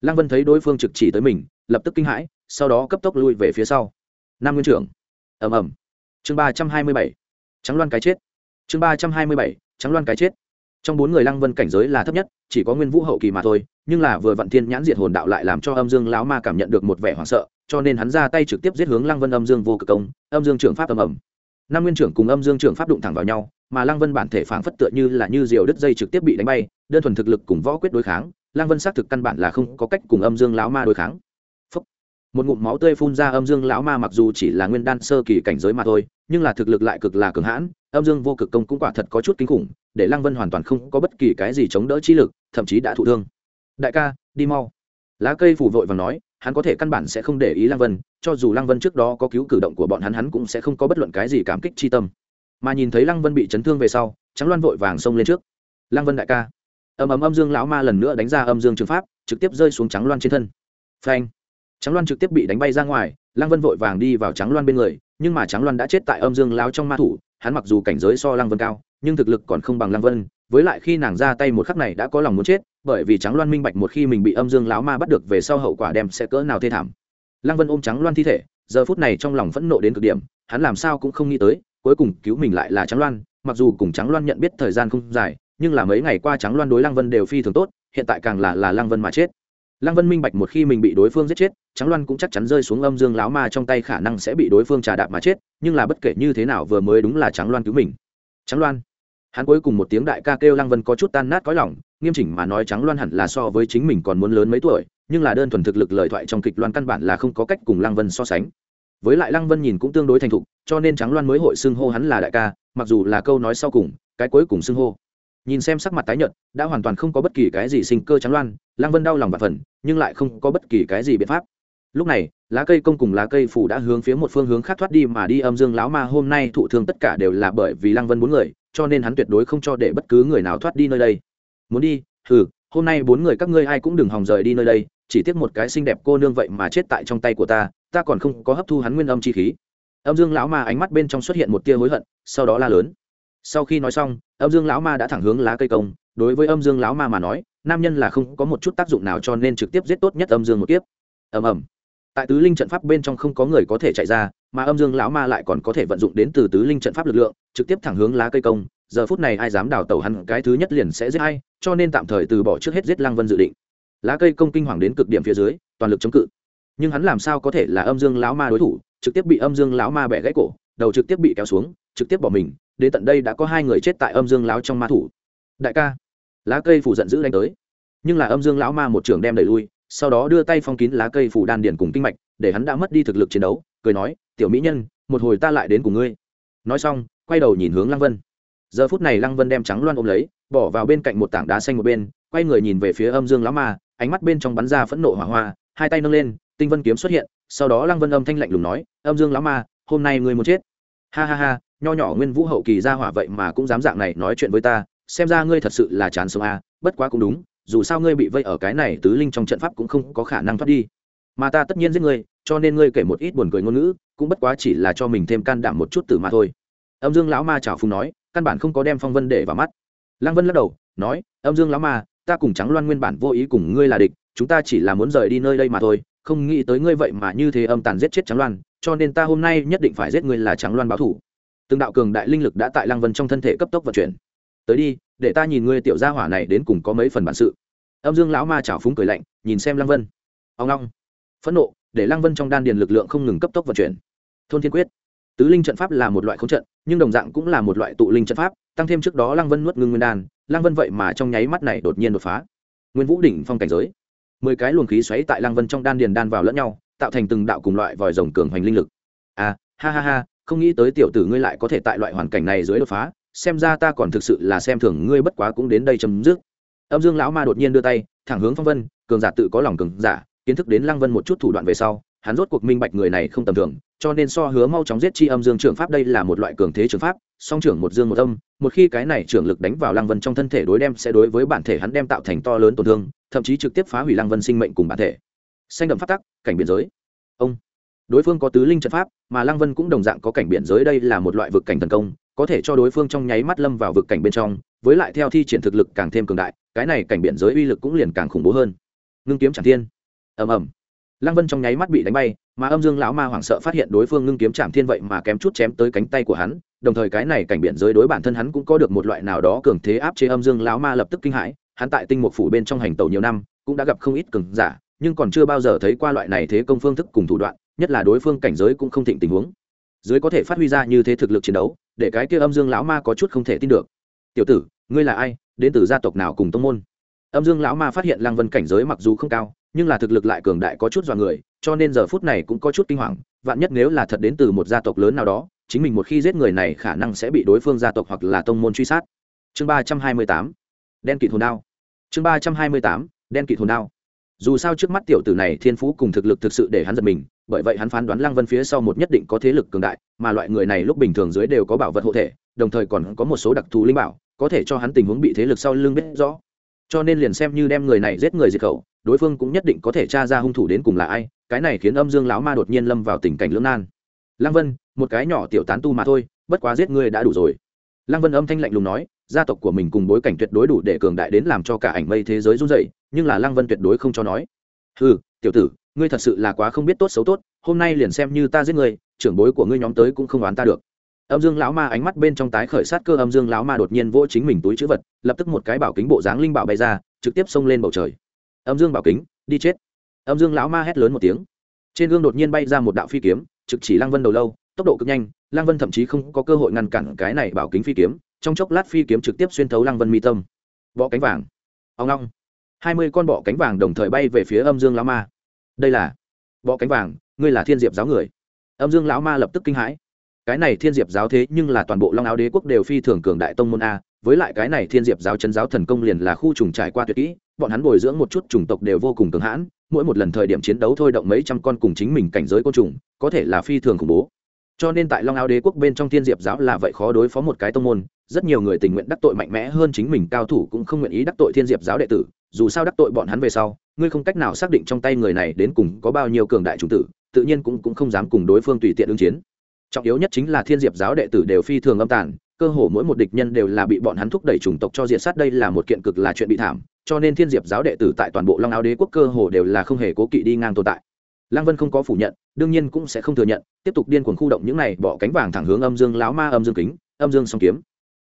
Speaker 1: Lăng vân thấy đối phương trực chỉ tới mình, lập tức kinh hãi, sau đó cấp tốc lui về phía sau. Nam nguyên trưởng. Ầm ầm. chương ba trăm hai mươi bảy. Trắng loan cái chết. Chương ba trăm hai mươi bảy. Trắng loan cái chết trong bốn người lăng vân cảnh giới là thấp nhất, chỉ có nguyên vũ hậu kỳ mà thôi, nhưng là vừa vạn thiên nhãn diệt hồn đạo lại làm cho âm dương lão ma cảm nhận được một vẻ hoảng sợ, cho nên hắn ra tay trực tiếp giết hướng lăng vân âm dương vô cực công, âm dương trưởng pháp âm ẩm năm nguyên trưởng cùng âm dương trưởng pháp đụng thẳng vào nhau, mà lăng vân bản thể phảng phất tựa như là như diều đứt dây trực tiếp bị đánh bay, đơn thuần thực lực cùng võ quyết đối kháng, lăng vân xác thực căn bản là không có cách cùng âm dương lão ma đối kháng Phúc. một ngụm máu tươi phun ra âm dương lão ma mặc dù chỉ là nguyên đan sơ kỳ cảnh giới mà thôi, nhưng là thực lực lại cực là cường hãn, âm dương vô cực công cũng quả thật có chút kinh khủng để lăng vân hoàn toàn không có bất kỳ cái gì chống đỡ chi lực, thậm chí đã thụ thương. Đại ca, đi mau. Lá cây phủ vội và nói, hắn có thể căn bản sẽ không để ý lăng vân, cho dù lăng vân trước đó có cứu cử động của bọn hắn hắn cũng sẽ không có bất luận cái gì cảm kích chi tâm. Mà nhìn thấy lăng vân bị chấn thương về sau trắng loan vội vàng xông lên trước. Lăng vân đại ca. Ầm ầm âm dương lão ma lần nữa đánh ra âm dương trường pháp, trực tiếp rơi xuống trắng loan trên thân. Phanh! Trắng loan trực tiếp bị đánh bay ra ngoài, lăng vân vội vàng đi vào trắng loan bên người, nhưng mà trắng loan đã chết tại âm dương lão trong ma thủ hắn mặc dù cảnh giới so lăng vân cao, nhưng thực lực còn không bằng lăng vân, với lại khi nàng ra tay một khắc này đã có lòng muốn chết, bởi vì trắng loan minh bạch một khi mình bị âm dương lão ma bắt được về sau hậu quả đem sẽ cỡ nào thê thảm. Lăng vân ôm trắng loan thi thể, giờ phút này trong lòng phẫn nộ đến cực điểm, hắn làm sao cũng không nghĩ tới, cuối cùng cứu mình lại là trắng loan, mặc dù cùng trắng loan nhận biết thời gian không dài, nhưng là mấy ngày qua trắng loan đối lăng vân đều phi thường tốt, hiện tại càng là là lăng vân mà chết lăng vân minh bạch một khi mình bị đối phương giết chết trắng loan cũng chắc chắn rơi xuống âm dương láo ma trong tay khả năng sẽ bị đối phương trà đạp mà chết, nhưng là bất kể như thế nào vừa mới đúng là trắng loan cứu mình. Trắng loan. Hắn cuối cùng một tiếng đại ca kêu lăng vân có chút tan nát có lòng, nghiêm chỉnh mà nói trắng loan hẳn là so với chính mình còn muốn lớn mấy tuổi, nhưng là đơn thuần thực lực lời thoại trong kịch loan căn bản là không có cách cùng lăng vân so sánh. Với lại lăng vân nhìn cũng tương đối thành thục, cho nên trắng loan mới hội xưng hô hắn là đại ca, mặc dù là câu nói sau cùng, cái cuối cùng xưng hô nhìn xem sắc mặt tái nhợt, đã hoàn toàn không có bất kỳ cái gì sinh cơ trắng loan, lăng vân đau lòng và phần, nhưng lại không có bất kỳ cái gì biện pháp. Lúc này, lá cây công cùng lá cây phủ đã hướng phía một phương hướng khác thoát đi mà đi âm dương lão ma hôm nay thụ thương tất cả đều là bởi vì lăng vân bốn người, cho nên hắn tuyệt đối không cho để bất cứ người nào thoát đi nơi đây. Muốn đi? Hừ, hôm nay bốn người các ngươi ai cũng đừng hòng rời đi nơi đây, chỉ tiếc một cái xinh đẹp cô nương vậy mà chết tại trong tay của ta ta còn không có hấp thu hắn nguyên âm chi khí. Âm dương lão ma ánh mắt bên trong xuất hiện một tia hối hận, sau đó la lớn. Sau khi nói xong âm dương lão ma đã thẳng hướng lá cây công, đối với âm dương lão ma mà nói, nam nhân là không có một chút tác dụng nào cho nên trực tiếp giết tốt nhất âm dương một tiếp ầm ầm. Tại tứ linh trận pháp bên trong không có người có thể chạy ra, mà âm dương lão ma lại còn có thể vận dụng đến từ tứ linh trận pháp lực lượng, trực tiếp thẳng hướng lá cây công, giờ phút này ai dám đào tẩu hắn, cái thứ nhất liền sẽ giết hay cho nên tạm thời từ bỏ trước hết giết lăng vân dự định. Lá cây công kinh hoàng đến cực điểm phía dưới, toàn lực chống cự. Nhưng hắn làm sao có thể là âm dương lão ma đối thủ, trực tiếp bị âm dương lão ma bẻ gãy cổ, đầu trực tiếp bị kéo xuống, trực tiếp bỏ mình đến tận đây đã có hai người chết tại âm dương lão trong ma thủ. Đại ca, lá cây phủ giận dữ đánh tới. Nhưng là âm dương lão ma một trường đem đẩy lui, sau đó đưa tay phong kín lá cây phủ đan điền cùng kinh mạch, để hắn đã mất đi thực lực chiến đấu, cười nói, tiểu mỹ nhân, một hồi ta lại đến cùng ngươi. Nói xong, quay đầu nhìn hướng lăng vân. Giờ phút này lăng vân đem trắng loan ôm lấy, bỏ vào bên cạnh một tảng đá xanh một bên, quay người nhìn về phía âm dương lão ma, ánh mắt bên trong bắn ra phẫn nộ hỏa hoa, hai tay nâng lên, tinh vân kiếm xuất hiện, sau đó lăng vân âm thanh lạnh lùng nói, âm dương lão ma, hôm nay ngươi muốn chết. Ha ha ha nho nhỏ nguyên vũ hậu kỳ ra hỏa vậy mà cũng dám dạng này nói chuyện với ta xem ra ngươi thật sự là chán sống a à, bất quá cũng đúng dù sao ngươi bị vây ở cái này tứ linh trong trận pháp cũng không có khả năng thoát đi. Mà ta tất nhiên giết ngươi cho nên ngươi kể một ít buồn cười ngôn ngữ cũng bất quá chỉ là cho mình thêm can đảm một chút từ mà thôi. Âm dương lão ma chào phùng nói căn bản không có đem phong vân để vào mắt. Lăng vân lắc đầu nói âm dương lão ma ta cùng trắng loan nguyên bản vô ý cùng ngươi là địch chúng ta chỉ là muốn rời đi nơi đây mà thôi không nghĩ tới ngươi vậy mà như thế âm tàn giết chết trắng loan cho nên ta hôm nay nhất định phải giết ngươi là trắng loan báo thủ từng đạo cường đại linh lực đã tại lăng vân trong thân thể cấp tốc vận chuyển. Tới đi, để ta nhìn ngươi tiểu gia hỏa này đến cùng có mấy phần bản sự. Âm dương lão ma chảo phúng cười lạnh, nhìn xem lăng vân. Ông long phẫn nộ, để lăng vân trong đan điền lực lượng không ngừng cấp tốc vận chuyển. Thôn thiên quyết. Tứ linh trận pháp là một loại không trận, nhưng đồng dạng cũng là một loại tụ linh trận pháp, tăng thêm trước đó lăng vân nuốt ngưng nguyên đan, lăng vân vậy mà trong nháy mắt này đột nhiên đột phá. Nguyên vũ đỉnh phong cảnh giới. Mười cái luồng khí xoáy tại lăng vân trong đan điền đan vào lẫn nhau, tạo thành từng đạo cùng loại vòi rồng cường hoành linh lực. À ha ha ha không nghĩ tới tiểu tử ngươi lại có thể tại loại hoàn cảnh này dưới đột phá, xem ra ta còn thực sự là xem thường ngươi bất quá cũng đến đây chấm dứt. Âm dương lão ma đột nhiên đưa tay, thẳng hướng phong vân, cường giả tự có lòng cường giả, kiến thức đến lăng vân một chút thủ đoạn về sau, hắn rốt cuộc minh bạch người này không tầm thường, cho nên so hứa mau chóng giết chi âm dương trưởng pháp đây là một loại cường thế trưởng pháp, song trưởng một dương một âm, một khi cái này trưởng lực đánh vào lăng vân trong thân thể đối đem sẽ đối với bản thể hắn đem tạo thành to lớn tổn thương, thậm chí trực tiếp phá hủy lăng vân sinh mệnh cùng bản thể. Xanh đậm phát tắc, cảnh biên giới. Ông đối phương có tứ linh trận pháp, mà lăng vân cũng đồng dạng có cảnh biện giới đây là một loại vực cảnh tấn công, có thể cho đối phương trong nháy mắt lâm vào vực cảnh bên trong, với lại theo thi triển thực lực càng thêm cường đại, cái này cảnh biện giới uy lực cũng liền càng khủng bố hơn. Ngưng kiếm chẳng thiên. Ầm ầm. Lăng vân trong nháy mắt bị đánh bay, mà âm dương lão ma hoảng sợ phát hiện đối phương ngưng kiếm chạm thiên vậy mà kém chút chém tới cánh tay của hắn, đồng thời cái này cảnh biện giới đối bản thân hắn cũng có được một loại nào đó cường thế áp chế âm dương lão ma lập tức kinh hãi, hắn tại tinh mục phủ bên trong hành tàu nhiều năm, cũng đã gặp không ít cường giả, nhưng còn chưa bao giờ thấy qua loại này thế công phương thức cùng thủ đoạn nhất là đối phương cảnh giới cũng không thịnh tình huống. Dưới có thể phát huy ra như thế thực lực chiến đấu, để cái kia âm dương lão ma có chút không thể tin được. Tiểu tử, ngươi là ai? Đến từ gia tộc nào cùng tông môn? Âm dương lão ma phát hiện lăng vân cảnh giới mặc dù không cao, nhưng là thực lực lại cường đại có chút dọa người, cho nên giờ phút này cũng có chút kinh hoàng, vạn nhất nếu là thật đến từ một gia tộc lớn nào đó, chính mình một khi giết người này khả năng sẽ bị đối phương gia tộc hoặc là tông môn truy sát. Chương ba trăm hai mươi tám, đen kịt hồn đao. Chương ba trăm hai mươi tám, đen kịt hồn đao. Dù sao trước mắt tiểu tử này thiên phú cùng thực lực thực sự để hắn giật mình bởi vậy hắn phán đoán lăng vân phía sau một nhất định có thế lực cường đại mà loại người này lúc bình thường dưới đều có bảo vật hộ thể đồng thời còn có một số đặc thù linh bảo có thể cho hắn tình huống bị thế lực sau lưng biết rõ. Cho nên liền xem như đem người này giết người diệt khẩu đối phương cũng nhất định có thể tra ra hung thủ đến cùng là ai cái này khiến âm dương lão ma đột nhiên lâm vào tình cảnh lưỡng nan. Lăng vân một cái nhỏ tiểu tán tu mà thôi bất quá giết ngươi đã đủ rồi. Lăng vân âm thanh lạnh lùng nói gia tộc của mình cùng bối cảnh tuyệt đối đủ để cường đại đến làm cho cả ảnh mây thế giới run dậy nhưng là lăng vân tuyệt đối không cho nói. Hừ, tiểu tử ngươi thật sự là quá không biết tốt xấu tốt hôm nay liền xem như ta giết người, trưởng bối của ngươi nhóm tới cũng không đoán ta được. Âm dương lão ma ánh mắt bên trong tái khởi sát cơ âm dương lão ma đột nhiên vỗ chính mình túi chữ vật lập tức một cái bảo kính bộ dáng linh bảo bay ra trực tiếp xông lên bầu trời. Âm dương bảo kính đi chết. Âm dương lão ma hét lớn một tiếng. Trên gương đột nhiên bay ra một đạo phi kiếm trực chỉ lăng vân đầu lâu tốc độ cực nhanh lăng vân thậm chí không có cơ hội ngăn cản cái này bảo kính phi kiếm trong chốc lát phi kiếm trực tiếp xuyên thấu lăng vân mi tâm. Bọ cánh vàng. Ông long hai mươi con bọ cánh vàng đồng thời bay về phía âm dương lão ma đây là bọ cánh vàng, ngươi là thiên diệp giáo người. Âm dương lão ma lập tức kinh hãi. Cái này thiên diệp giáo thế nhưng là toàn bộ long áo đế quốc đều phi thường cường đại tông môn a, với lại cái này thiên diệp giáo chân giáo thần công liền là khu trùng trải qua tuyệt kỹ, bọn hắn bồi dưỡng một chút chủng tộc đều vô cùng cường hãn, mỗi một lần thời điểm chiến đấu thôi động mấy trăm con cùng chính mình cảnh giới côn trùng, có thể là phi thường khủng bố. Cho nên tại long áo đế quốc bên trong thiên diệp giáo là vậy khó đối phó một cái tông môn, rất nhiều người tình nguyện đắc tội mạnh mẽ hơn chính mình, cao thủ cũng không nguyện ý đắc tội thiên diệp giáo đệ tử, dù sao đắc tội bọn hắn về sau ngươi không cách nào xác định trong tay người này đến cùng có bao nhiêu cường đại chủng tử tự nhiên cũng, cũng không dám cùng đối phương tùy tiện ứng chiến. Trọng yếu nhất chính là thiên diệp giáo đệ tử đều phi thường âm tàn cơ hồ mỗi một địch nhân đều là bị bọn hắn thúc đẩy chủng tộc cho diệt sát đây là một kiện cực là chuyện bị thảm cho nên thiên diệp giáo đệ tử tại toàn bộ long áo đế quốc cơ hồ đều là không hề cố kỵ đi ngang tồn tại. Lăng vân không có phủ nhận đương nhiên cũng sẽ không thừa nhận tiếp tục điên cuồng khu động những này bỏ cánh vàng thẳng hướng âm dương lão ma âm dương kính âm dương song kiếm.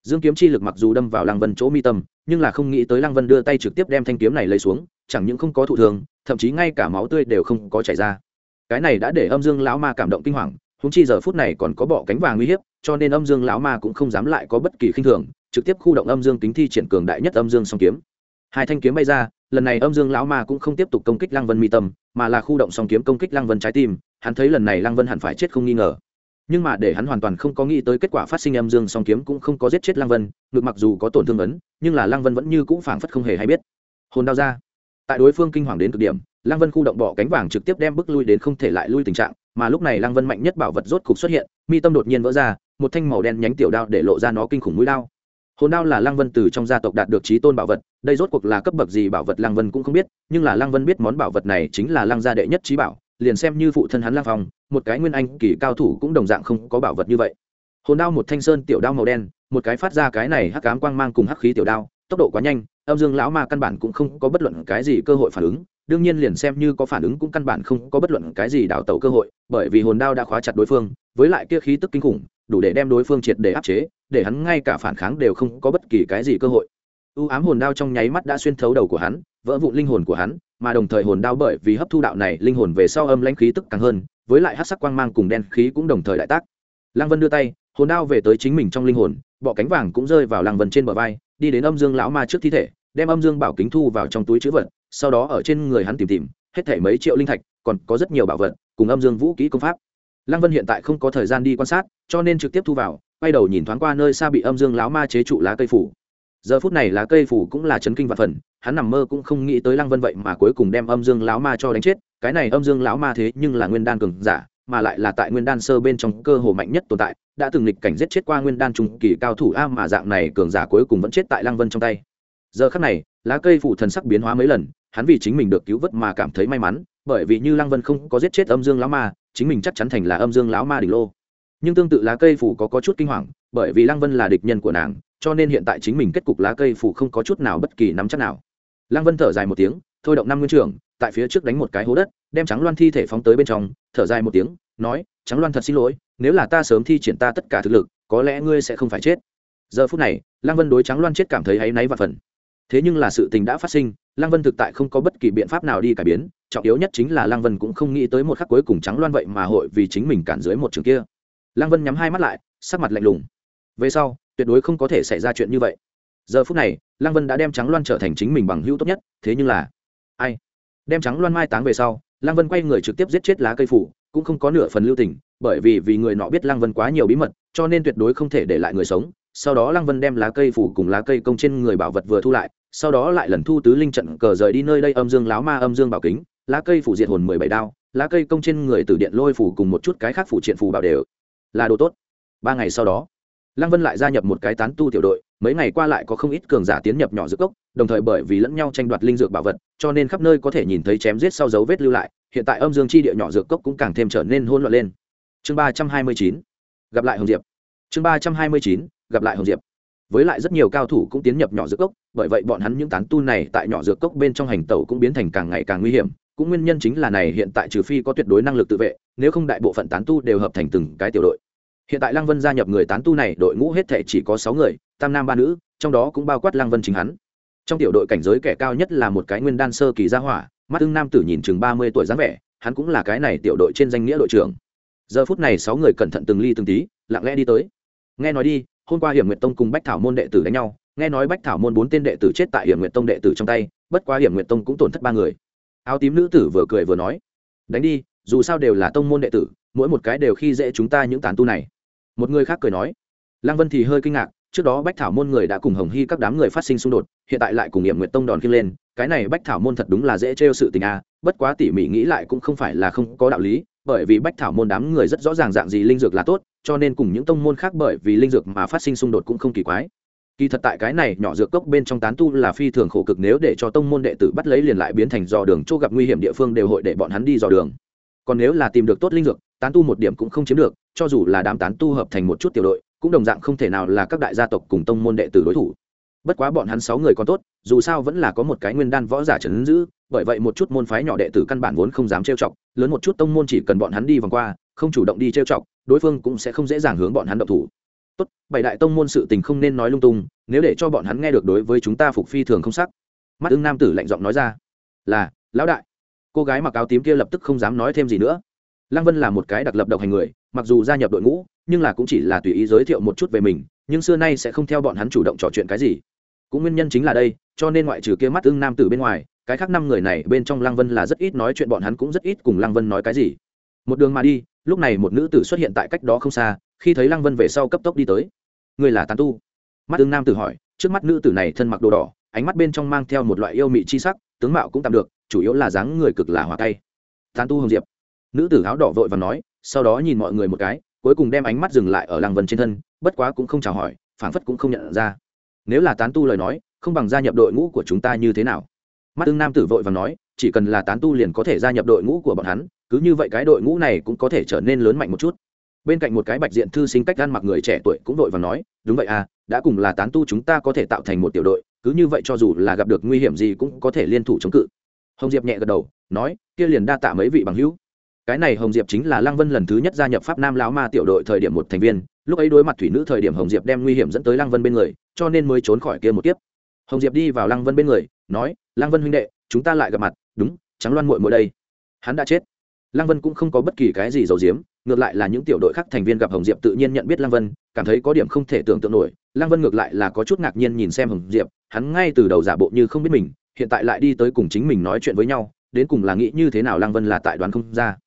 Speaker 1: Dương kiếm chi lực mặc dù đâm vào lăng vân chỗ mi tâm nhưng là không nghĩ tới lăng vân đưa tay trực tiếp đem thanh kiếm này lấy xuống chẳng những không có thụ thường thậm chí ngay cả máu tươi đều không có chảy ra. Cái này đã để âm dương lão ma cảm động kinh hoàng húng chi giờ phút này còn có bọ cánh vàng uy hiếp, cho nên âm dương lão ma cũng không dám lại có bất kỳ khinh thường, trực tiếp khu động âm dương kính thi triển cường đại nhất âm dương song kiếm. Hai thanh kiếm bay ra, lần này âm dương lão ma cũng không tiếp tục công kích lăng vân mi tâm, mà là khu động song kiếm công kích lăng vân trái tim, hắn thấy lần này lăng vân hẳn phải chết không nghi ngờ. Nhưng mà để hắn hoàn toàn không có nghĩ tới kết quả phát sinh âm dương song kiếm cũng không có giết chết lăng vân ngược mặc dù có tổn thương ấn, nhưng là lăng vân vẫn như cũng phảng phất không hề hay biết. Hồn đao ra tại đối phương kinh hoàng đến cực điểm, lăng vân khu động bỏ cánh vàng trực tiếp đem bước lui đến không thể lại lui tình trạng, mà lúc này lăng vân mạnh nhất bảo vật rốt cục xuất hiện, mi tâm đột nhiên vỡ ra, một thanh màu đen nhánh tiểu đao để lộ ra nó kinh khủng mũi đao. Hồn đao là lăng vân từ trong gia tộc đạt được trí tôn bảo vật, đây rốt cuộc là cấp bậc gì bảo vật lăng vân cũng không biết, nhưng là lăng vân biết món bảo vật này chính là lăng gia đệ nhất trí bảo, liền xem như phụ thân hắn lăng phong, một cái nguyên anh kỳ cao thủ cũng đồng dạng không có bảo vật như vậy. Hồn đao một thanh sơn tiểu đao màu đen, một cái phát ra cái này hắc cám quang mang cùng hắc khí tiểu đao tốc độ quá nhanh, âm dương lão ma căn bản cũng không có bất luận cái gì cơ hội phản ứng, đương nhiên liền xem như có phản ứng cũng căn bản không có bất luận cái gì đảo tẩu cơ hội, bởi vì hồn đao đã khóa chặt đối phương, với lại kia khí tức kinh khủng, đủ để đem đối phương triệt để áp chế, để hắn ngay cả phản kháng đều không có bất kỳ cái gì cơ hội. U ám hồn đao trong nháy mắt đã xuyên thấu đầu của hắn, vỡ vụn linh hồn của hắn, mà đồng thời hồn đao bởi vì hấp thu đạo này linh hồn về sau âm lãnh khí tức càng hơn, với lại hát sắc quang mang cùng đen khí cũng đồng thời đại tác. Lăng vân đưa tay, hồn đao về tới chính mình trong linh hồn, bọ cánh vàng cũng rơi vào lăng vân trên bờ vai đi đến âm dương lão ma trước thi thể, đem âm dương bảo kính thu vào trong túi chữ vật, sau đó ở trên người hắn tìm tìm, hết thể mấy triệu linh thạch, còn có rất nhiều bảo vật, cùng âm dương vũ kỹ công pháp. Lăng vân hiện tại không có thời gian đi quan sát, cho nên trực tiếp thu vào, quay đầu nhìn thoáng qua nơi xa bị âm dương lão ma chế trụ lá cây phủ. Giờ phút này lá cây phủ cũng là chấn kinh và phần, hắn nằm mơ cũng không nghĩ tới lăng vân vậy mà cuối cùng đem âm dương lão ma cho đánh chết, cái này âm dương lão ma thế nhưng là nguyên đan cường giả mà lại là tại nguyên đan sơ bên trong cơ hồ mạnh nhất tồn tại đã từng lịch cảnh giết chết qua nguyên đan trung kỳ cao thủ a mà dạng này cường giả cuối cùng vẫn chết tại lăng vân trong tay. Giờ khắc này lá cây phủ thần sắc biến hóa mấy lần hắn vì chính mình được cứu vớt mà cảm thấy may mắn bởi vì như lăng vân không có giết chết âm dương lão ma chính mình chắc chắn thành là âm dương lão ma đỉnh lô. Nhưng tương tự lá cây phủ có, có chút kinh hoàng bởi vì lăng vân là địch nhân của nàng cho nên hiện tại chính mình kết cục lá cây phủ không có chút nào bất kỳ nắm chắc nào. Lăng vân thở dài một tiếng thôi động năm nguyên trưởng, tại phía trước đánh một cái hố đất, đem trắng loan thi thể phóng tới bên trong, thở dài một tiếng, nói trắng loan thật xin lỗi, nếu là ta sớm thi triển ta tất cả thực lực, có lẽ ngươi sẽ không phải chết. Giờ phút này, lăng vân đối trắng loan chết cảm thấy áy náy và phần. Thế nhưng là sự tình đã phát sinh, lăng vân thực tại không có bất kỳ biện pháp nào đi cải biến, trọng yếu nhất chính là lăng vân cũng không nghĩ tới một khắc cuối cùng trắng loan vậy mà hội vì chính mình cản dưới một trường kia. Lăng vân nhắm hai mắt lại, sắc mặt lạnh lùng. Về sau, tuyệt đối không có thể xảy ra chuyện như vậy. Giờ phút này, lăng vân đã đem trắng loan trở thành chính mình bằng hữu tốt nhất, thế nhưng là ai? Đem trắng loan mai táng về sau, lăng vân quay người trực tiếp giết chết lá cây phủ, cũng không có nửa phần lưu tình, bởi vì vì người nọ biết lăng vân quá nhiều bí mật, cho nên tuyệt đối không thể để lại người sống. Sau đó lăng vân đem lá cây phủ cùng lá cây công trên người bảo vật vừa thu lại, sau đó lại lần thu tứ linh trận cờ rời đi nơi đây âm dương láo ma âm dương bảo kính. Lá cây phủ diệt hồn mười bảy đao, lá cây công trên người từ điện lôi phủ cùng một chút cái khác phủ triện phủ bảo đều là đồ tốt. Ba ngày sau đó, lăng vân lại gia nhập một cái tán tu tiểu đội, mấy ngày qua lại có không ít cường giả tiến nhập nhỏ giữa cốc đồng thời bởi vì lẫn nhau tranh đoạt linh dược bảo vật, cho nên khắp nơi có thể nhìn thấy chém giết sau dấu vết lưu lại, hiện tại âm dương chi địa nhỏ dược cốc cũng càng thêm trở nên hôn loạn lên. Chương ba trăm hai mươi chín, gặp lại hồng diệp. Chương ba trăm hai mươi chín, gặp lại hồng diệp. Với lại rất nhiều cao thủ cũng tiến nhập nhỏ dược cốc, bởi vậy bọn hắn những tán tu này tại nhỏ dược cốc bên trong hành tẩu cũng biến thành càng ngày càng nguy hiểm. Cũng nguyên nhân chính là này, hiện tại trừ phi có tuyệt đối năng lực tự vệ, nếu không đại bộ phận tán tu đều hợp thành từng cái tiểu đội. Hiện tại lăng vân gia nhập người tán tu này, đội ngũ hết thể chỉ có sáu người, tam nam ba nữ, trong đó cũng bao quát lăng vân chính hắn trong tiểu đội cảnh giới kẻ cao nhất là một cái nguyên đan sơ kỳ gia hỏa, mắt ưng nam tử nhìn chừng ba mươi tuổi dáng vẻ, hắn cũng là cái này tiểu đội trên danh nghĩa đội trưởng. Giờ phút này sáu người cẩn thận từng ly từng tí, lặng lẽ đi tới. Nghe nói đi, hôm qua hiểm nguyệt tông cùng bách thảo môn đệ tử đánh nhau, nghe nói bách thảo môn bốn tên đệ tử chết tại hiểm nguyệt tông đệ tử trong tay, bất quá hiểm nguyệt tông cũng tổn thất ba người. Áo tím nữ tử vừa cười vừa nói, đánh đi, dù sao đều là tông môn đệ tử, mỗi một cái đều khi dễ chúng ta những tán tu này. Một người khác cười nói, lăng vân thì hơi kinh ngạc trước đó bách thảo môn người đã cùng hồng hy các đám người phát sinh xung đột hiện tại lại cùng nghiệm nguyệt tông đòn khiêng lên cái này bách thảo môn thật đúng là dễ trêu sự tình a à. bất quá tỉ mỉ nghĩ lại cũng không phải là không có đạo lý bởi vì bách thảo môn đám người rất rõ ràng dạng gì linh dược là tốt cho nên cùng những tông môn khác bởi vì linh dược mà phát sinh xung đột cũng không kỳ quái kỳ thật tại cái này nhỏ dược cốc bên trong tán tu là phi thường khổ cực nếu để cho tông môn đệ tử bắt lấy liền lại biến thành dò đường chỗ gặp nguy hiểm địa phương đều hội để bọn hắn đi dò đường còn nếu là tìm được tốt linh dược tán tu một điểm cũng không chiếm được cho dù là đám tán tu hợp thành một chút tiểu đội cũng đồng dạng không thể nào là các đại gia tộc cùng tông môn đệ tử đối thủ. Bất quá bọn hắn sáu người còn tốt, dù sao vẫn là có một cái nguyên đan võ giả trấn giữ, bởi vậy một chút môn phái nhỏ đệ tử căn bản vốn không dám trêu chọc, lớn một chút tông môn chỉ cần bọn hắn đi vòng qua, không chủ động đi trêu chọc, đối phương cũng sẽ không dễ dàng hướng bọn hắn động thủ. Tốt, bảy đại tông môn sự tình không nên nói lung tung, nếu để cho bọn hắn nghe được đối với chúng ta phục phi thường không sắc. Mắt ưng nam tử lạnh giọng nói ra, là, lão đại. Cô gái mặc áo tím kia lập tức không dám nói thêm gì nữa. Lăng vân là một cái đặc lập độc hành người, mặc dù gia nhập đội ngũ nhưng là cũng chỉ là tùy ý giới thiệu một chút về mình, nhưng xưa nay sẽ không theo bọn hắn chủ động trò chuyện cái gì. Cũng nguyên nhân chính là đây, cho nên ngoại trừ kia mắt ưng nam tử bên ngoài, cái khác năm người này bên trong lăng vân là rất ít nói chuyện, bọn hắn cũng rất ít cùng lăng vân nói cái gì. Một đường mà đi, lúc này một nữ tử xuất hiện tại cách đó không xa, khi thấy lăng vân về sau cấp tốc đi tới. Người là tán tu? Mắt ưng nam tử hỏi, trước mắt nữ tử này thân mặc đồ đỏ, ánh mắt bên trong mang theo một loại yêu mị chi sắc, tướng mạo cũng tạm được, chủ yếu là dáng người cực là hòa tay. Tán tu hồng diệp. Nữ tử áo đỏ vội và nói, sau đó nhìn mọi người một cái cuối cùng đem ánh mắt dừng lại ở lăng vân trên thân, bất quá cũng không chào hỏi, phảng phất cũng không nhận ra. Nếu là tán tu lời nói, không bằng gia nhập đội ngũ của chúng ta như thế nào? Mắt tương nam tử vội và nói, chỉ cần là tán tu liền có thể gia nhập đội ngũ của bọn hắn, cứ như vậy cái đội ngũ này cũng có thể trở nên lớn mạnh một chút. Bên cạnh một cái bạch diện thư sinh cách gan mặc người trẻ tuổi cũng vội và nói, đúng vậy à đã cùng là tán tu chúng ta có thể tạo thành một tiểu đội, cứ như vậy cho dù là gặp được nguy hiểm gì cũng có thể liên thủ chống cự. Hồng diệp nhẹ gật đầu, nói, kia liền đa tạ mấy vị bằng hữu cái này hồng diệp chính là lăng vân lần thứ nhất gia nhập pháp nam lão ma tiểu đội thời điểm một thành viên, lúc ấy đối mặt thủy nữ thời điểm hồng diệp đem nguy hiểm dẫn tới lăng vân bên người, cho nên mới trốn khỏi kia một kiếp. Hồng diệp đi vào lăng vân bên người, nói, lăng vân huynh đệ, chúng ta lại gặp mặt, đúng trắng loan muội muội đây. Hắn đã chết. Lăng vân cũng không có bất kỳ cái gì giấu giếm, ngược lại là những tiểu đội khác thành viên gặp hồng diệp tự nhiên nhận biết lăng vân, cảm thấy có điểm không thể tưởng tượng nổi. Lăng vân ngược lại là có chút ngạc nhiên nhìn xem hồng diệp, hắn ngay từ đầu giả bộ như không biết mình, hiện tại lại đi tới cùng chính mình nói chuyện với nhau, đến cùng là nghĩ như thế nào lăng vân là tại đoán không ra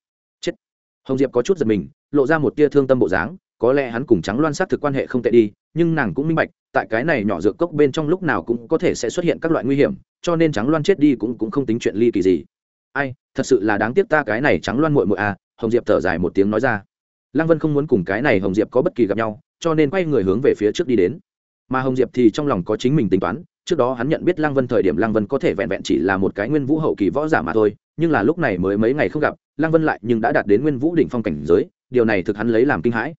Speaker 1: hồng diệp có chút giật mình, lộ ra một tia thương tâm bộ dáng, có lẽ hắn cùng trắng loan xác thực quan hệ không tệ đi, nhưng nàng cũng minh bạch, tại cái này nhỏ dược cốc bên trong lúc nào cũng có thể sẽ xuất hiện các loại nguy hiểm, cho nên trắng loan chết đi cũng cũng không tính chuyện ly kỳ gì. Ai, thật sự là đáng tiếc ta cái này trắng loan muội muội à hồng diệp thở dài một tiếng nói ra. Lăng vân không muốn cùng cái này hồng diệp có bất kỳ gặp nhau, cho nên quay người hướng về phía trước đi đến. Mà hồng diệp thì trong lòng có chính mình tính toán trước đó hắn nhận biết lăng vân thời điểm lăng vân có thể vẹn vẹn chỉ là một cái nguyên vũ hậu kỳ võ giả mà thôi, nhưng là lúc này mới mấy ngày không gặp, lăng vân lại nhưng đã đạt đến nguyên vũ đỉnh phong cảnh giới, điều này thực hắn lấy làm kinh hãi.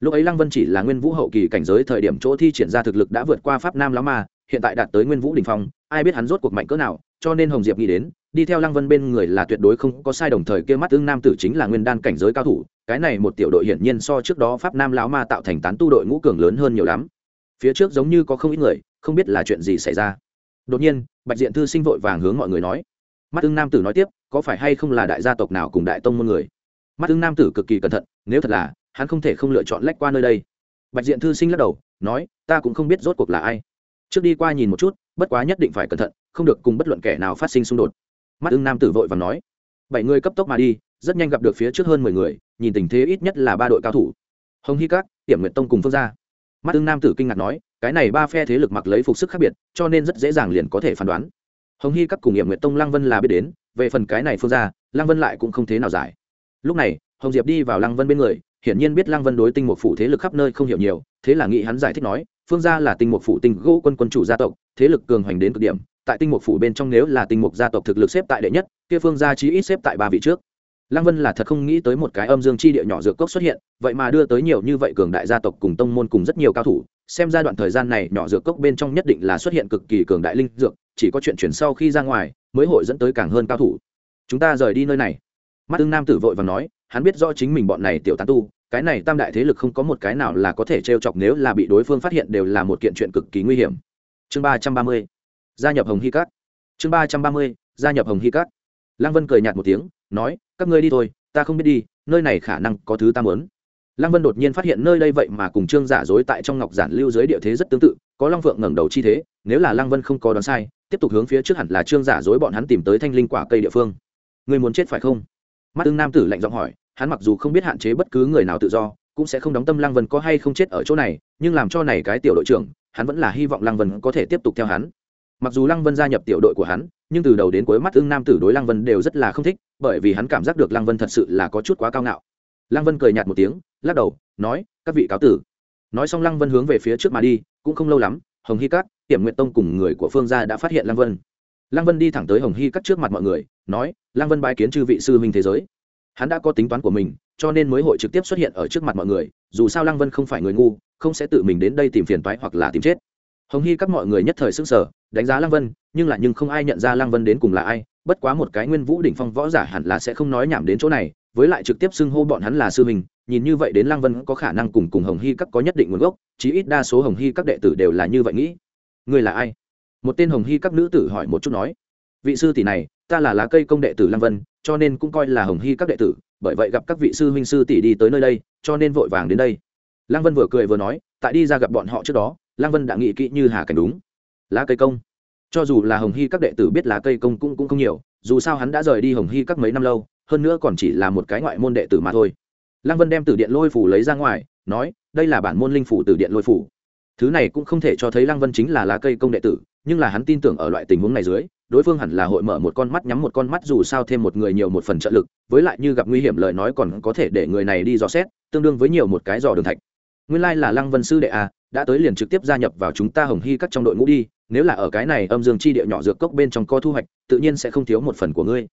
Speaker 1: Lúc ấy lăng vân chỉ là nguyên vũ hậu kỳ cảnh giới thời điểm chỗ thi triển ra thực lực đã vượt qua pháp nam lão ma hiện tại đạt tới nguyên vũ đỉnh phong, ai biết hắn rốt cuộc mạnh cỡ nào, cho nên hồng diệp nghĩ đến, đi theo lăng vân bên người là tuyệt đối không có sai đồng thời kia mắt tương nam tử chính là nguyên đan cảnh giới cao thủ, cái này một tiểu đội hiển nhiên so trước đó pháp nam lão ma tạo thành tán tu đội ngũ cường lớn hơn nhiều lắm. Phía trước giống như có không ít người không biết là chuyện gì xảy ra. Đột nhiên, bạch diện thư sinh vội vàng hướng mọi người nói, mắt ưng nam tử nói tiếp, có phải hay không là đại gia tộc nào cùng đại tông môn người? Mắt ưng nam tử cực kỳ cẩn thận, nếu thật là, hắn không thể không lựa chọn lách qua nơi đây. Bạch diện thư sinh lắc đầu, nói, ta cũng không biết rốt cuộc là ai. Trước đi qua nhìn một chút, bất quá nhất định phải cẩn thận, không được cùng bất luận kẻ nào phát sinh xung đột. Mắt ưng nam tử vội và nói, bảy người cấp tốc mà đi, rất nhanh gặp được phía trước hơn mười người, nhìn tình thế ít nhất là ba đội cao thủ. Hồng hy các, tiểm nguyện tông cùng phương gia mắt ưng nam tử kinh ngạc nói, cái này ba phe thế lực mặc lấy phục sức khác biệt, cho nên rất dễ dàng liền có thể phán đoán. Hồng hy các cùng nghiệm nguyện tông lăng vân là biết đến, về phần cái này phương gia, lăng vân lại cũng không thế nào giải. Lúc này, hồng diệp đi vào lăng vân bên người, hiển nhiên biết lăng vân đối tinh một phủ thế lực khắp nơi không hiểu nhiều, thế là nghĩ hắn giải thích nói, phương gia là tinh một phủ tinh gỗ quân quân chủ gia tộc, thế lực cường hoành đến cực điểm, tại tinh mục phủ bên trong nếu là tinh mục gia tộc thực lực xếp tại đệ nhất, kia phương gia chí ít xếp tại ba vị trước lăng vân là thật không nghĩ tới một cái âm dương chi địa nhỏ dược cốc xuất hiện, vậy mà đưa tới nhiều như vậy cường đại gia tộc cùng tông môn cùng rất nhiều cao thủ, xem giai đoạn thời gian này nhỏ dược cốc bên trong nhất định là xuất hiện cực kỳ cường đại linh dược, chỉ có chuyện chuyển sau khi ra ngoài, mới hội dẫn tới càng hơn cao thủ. Chúng ta rời đi nơi này. Mắt ưng nam tử vội vàng nói, hắn biết rõ chính mình bọn này tiểu tán tu, cái này tam đại thế lực không có một cái nào là có thể trêu chọc nếu là bị đối phương phát hiện đều là một kiện chuyện cực kỳ nguy hiểm. Chương ba trăm ba mươi, gia nhập hồng hy cát chương ba trăm ba mươi, gia nhập hồng hy cát lăng vân cười nhạt một tiếng, nói các ngươi đi thôi, ta không biết đi, nơi này khả năng có thứ ta muốn. Lăng vân đột nhiên phát hiện nơi đây vậy mà cùng trương giả dối tại trong ngọc giản lưu dưới địa thế rất tương tự, có long phượng ngẩng đầu chi thế, nếu là lăng vân không có đoán sai, tiếp tục hướng phía trước hẳn là trương giả dối bọn hắn tìm tới thanh linh quả cây địa phương. Người muốn chết phải không? Mắt tương nam tử lạnh giọng hỏi, hắn mặc dù không biết hạn chế bất cứ người nào tự do, cũng sẽ không đóng tâm lăng vân có hay không chết ở chỗ này, nhưng làm cho này cái tiểu đội trưởng, hắn vẫn là hy vọng lăng vân có thể tiếp tục theo hắn mặc dù lăng vân gia nhập tiểu đội của hắn, nhưng từ đầu đến cuối mắt ưng nam tử đối lăng vân đều rất là không thích, bởi vì hắn cảm giác được lăng vân thật sự là có chút quá cao ngạo. Lăng vân cười nhạt một tiếng, lắc đầu, nói, các vị cáo tử. Nói xong lăng vân hướng về phía trước mà đi, cũng không lâu lắm, hồng hy cát, tiểm nguyện tông cùng người của phương gia đã phát hiện lăng vân. Lăng vân đi thẳng tới hồng hy cát trước mặt mọi người, nói, lăng vân bái kiến chư vị sư minh thế giới. Hắn đã có tính toán của mình, cho nên mới hội trực tiếp xuất hiện ở trước mặt mọi người, dù sao lăng vân không phải người ngu, không sẽ tự mình đến đây tìm phiền toái hoặc là tìm chết. Hồng hy các mọi người nhất thời s ư n g sở đánh giá lăng vân, nhưng lại nhưng không ai nhận ra lăng vân đến cùng là ai, bất quá một cái nguyên vũ đỉnh phong võ giả hẳn là sẽ không nói nhảm đến chỗ này, với lại trực tiếp xưng hô bọn hắn là sư mình nhìn như vậy đến lăng vân có khả năng cùng cùng hồng hy các có nhất định nguồn gốc, chí ít đa số hồng hy các đệ tử đều là như vậy nghĩ. Người là ai? Một tên hồng hy các nữ tử hỏi một chút nói. Vị sư tỷ này, ta là lá cây công đệ tử lăng vân, cho nên cũng coi là hồng hy các đệ tử, bởi vậy gặp các vị sư huynh sư tỷ đi tới nơi đây, cho nên vội vàng đến đây. Lăng vân vừa cười vừa nói, tại đi ra gặp bọn họ trước đó, lăng vân đã nghĩ kỹ như hà cảnh đúng lá cây công. Cho dù là hồng hy các đệ tử biết lá cây công cũng cũng không nhiều, dù sao hắn đã rời đi hồng hy các mấy năm lâu, hơn nữa còn chỉ là một cái ngoại môn đệ tử mà thôi. Lăng vân đem từ điện lôi phủ lấy ra ngoài, nói, đây là bản môn linh phủ từ điện lôi phủ. Thứ này cũng không thể cho thấy lăng vân chính là lá cây công đệ tử, nhưng là hắn tin tưởng ở loại tình huống này dưới, đối phương hẳn là hội mở một con mắt nhắm một con mắt dù sao thêm một người nhiều một phần trợ lực, với lại như gặp nguy hiểm lời nói còn có thể để người này đi dò xét, tương đương với nhiều một cái dò đường thạch. Nguyên lai là lăng vân sư đệ à đã tới liền trực tiếp gia nhập vào chúng ta hồng hy các trong đội ngũ đi, nếu là ở cái này âm dương chi địa nhỏ dược cốc bên trong co thu hoạch, tự nhiên sẽ không thiếu một phần của ngươi.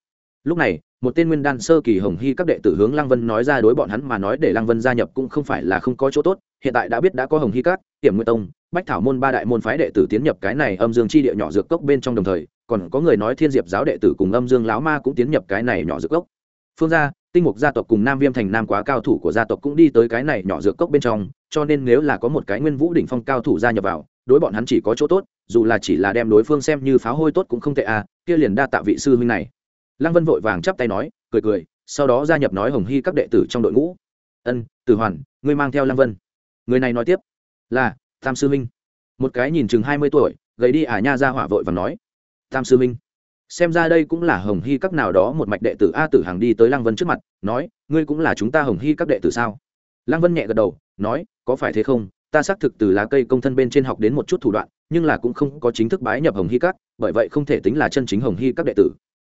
Speaker 1: Lúc này, một tên nguyên đan sơ kỳ hồng hy các đệ tử hướng lăng vân nói ra đối bọn hắn mà nói để lăng vân gia nhập cũng không phải là không có chỗ tốt, hiện tại đã biết đã có hồng hy các, tiểm nguyên tông, bách thảo môn ba đại môn phái đệ tử tiến nhập cái này âm dương chi địa nhỏ dược cốc bên trong đồng thời, còn có người nói thiên diệp giáo đệ tử cùng âm dương lão ma cũng tiến nhập cái này nhỏ dược cốc. Phương gia, tinh mục gia tộc cùng nam viêm thành nam quá cao thủ của gia tộc cũng đi tới cái này nhỏ dược cốc bên trong cho nên nếu là có một cái nguyên vũ đỉnh phong cao thủ gia nhập vào, đối bọn hắn chỉ có chỗ tốt, dù là chỉ là đem đối phương xem như pháo hôi tốt cũng không tệ à kia liền đa tạ vị sư huynh này. Lăng vân vội vàng chắp tay nói, cười cười, sau đó gia nhập nói hồng hy các đệ tử trong đội ngũ. Ân, tử hoàn, ngươi mang theo lăng vân. Người này nói tiếp, là, tam sư huynh. Một cái nhìn chừng hai mươi tuổi, gầy đi ả nha ra hỏa vội và nói, tam sư huynh. Xem ra đây cũng là hồng hy các nào đó một mạch đệ tử a tử hàng đi tới lăng vân trước mặt, nói, ngươi cũng là chúng ta hồng hy các đệ tử sao? Lăng vân nhẹ gật đầu nói, có phải thế không? Ta xác thực từ lá cây công thân bên trên học đến một chút thủ đoạn, nhưng là cũng không có chính thức bái nhập hồng hy các, bởi vậy không thể tính là chân chính hồng hy các đệ tử.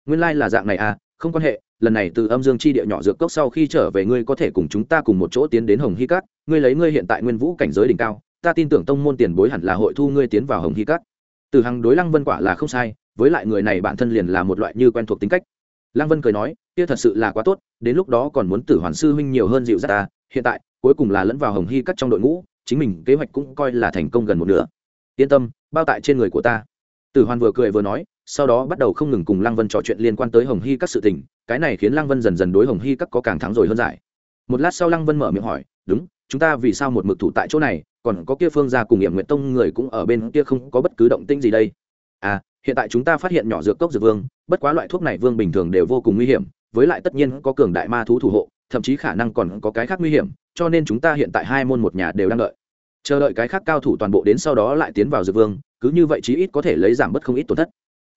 Speaker 1: Nguyên lai、like、là dạng này à không quan hệ, lần này từ âm dương chi địa nhỏ dược cốc sau khi trở về ngươi có thể cùng chúng ta cùng một chỗ tiến đến hồng hy các, ngươi lấy ngươi hiện tại nguyên vũ cảnh giới đỉnh cao, ta tin tưởng tông môn tiền bối hẳn là hội thu ngươi tiến vào hồng hy các. Từ Hằng đối lăng vân quả là không sai, với lại người này bản thân liền là một loại như quen thuộc tính cách. Lăng vân cười nói, kia thật sự là quá tốt, đến lúc đó còn muốn tử hoàn sư huynh nhiều hơn dịu ra ta, hiện tại cuối cùng là lẫn vào hồng hy Cắt trong đội ngũ, chính mình kế hoạch cũng coi là thành công gần một nửa. Yên tâm, bao tại trên người của ta. Tử hoàn vừa cười vừa nói, sau đó bắt đầu không ngừng cùng lăng vân trò chuyện liên quan tới hồng hy các sự tình, cái này khiến lăng vân dần dần đối hồng hy các có càng thắng rồi hơn giải. Một lát sau lăng vân mở miệng hỏi, đúng, chúng ta vì sao một mực thủ tại chỗ này, còn có kia phương gia cùng nghiệm nguyện tông người cũng ở bên kia không có bất cứ động tĩnh gì đây? À hiện tại chúng ta phát hiện nhỏ dược cốc dược vương, bất quá loại thuốc này vương bình thường đều vô cùng nguy hiểm, với lại tất nhiên có cường đại ma thú thủ hộ thậm chí khả năng còn có cái khác nguy hiểm, cho nên chúng ta hiện tại hai môn một nhà đều đang đợi. Chờ đợi cái khác cao thủ toàn bộ đến sau đó lại tiến vào dược vương, cứ như vậy chí ít có thể lấy giảm bớt không ít tổn thất.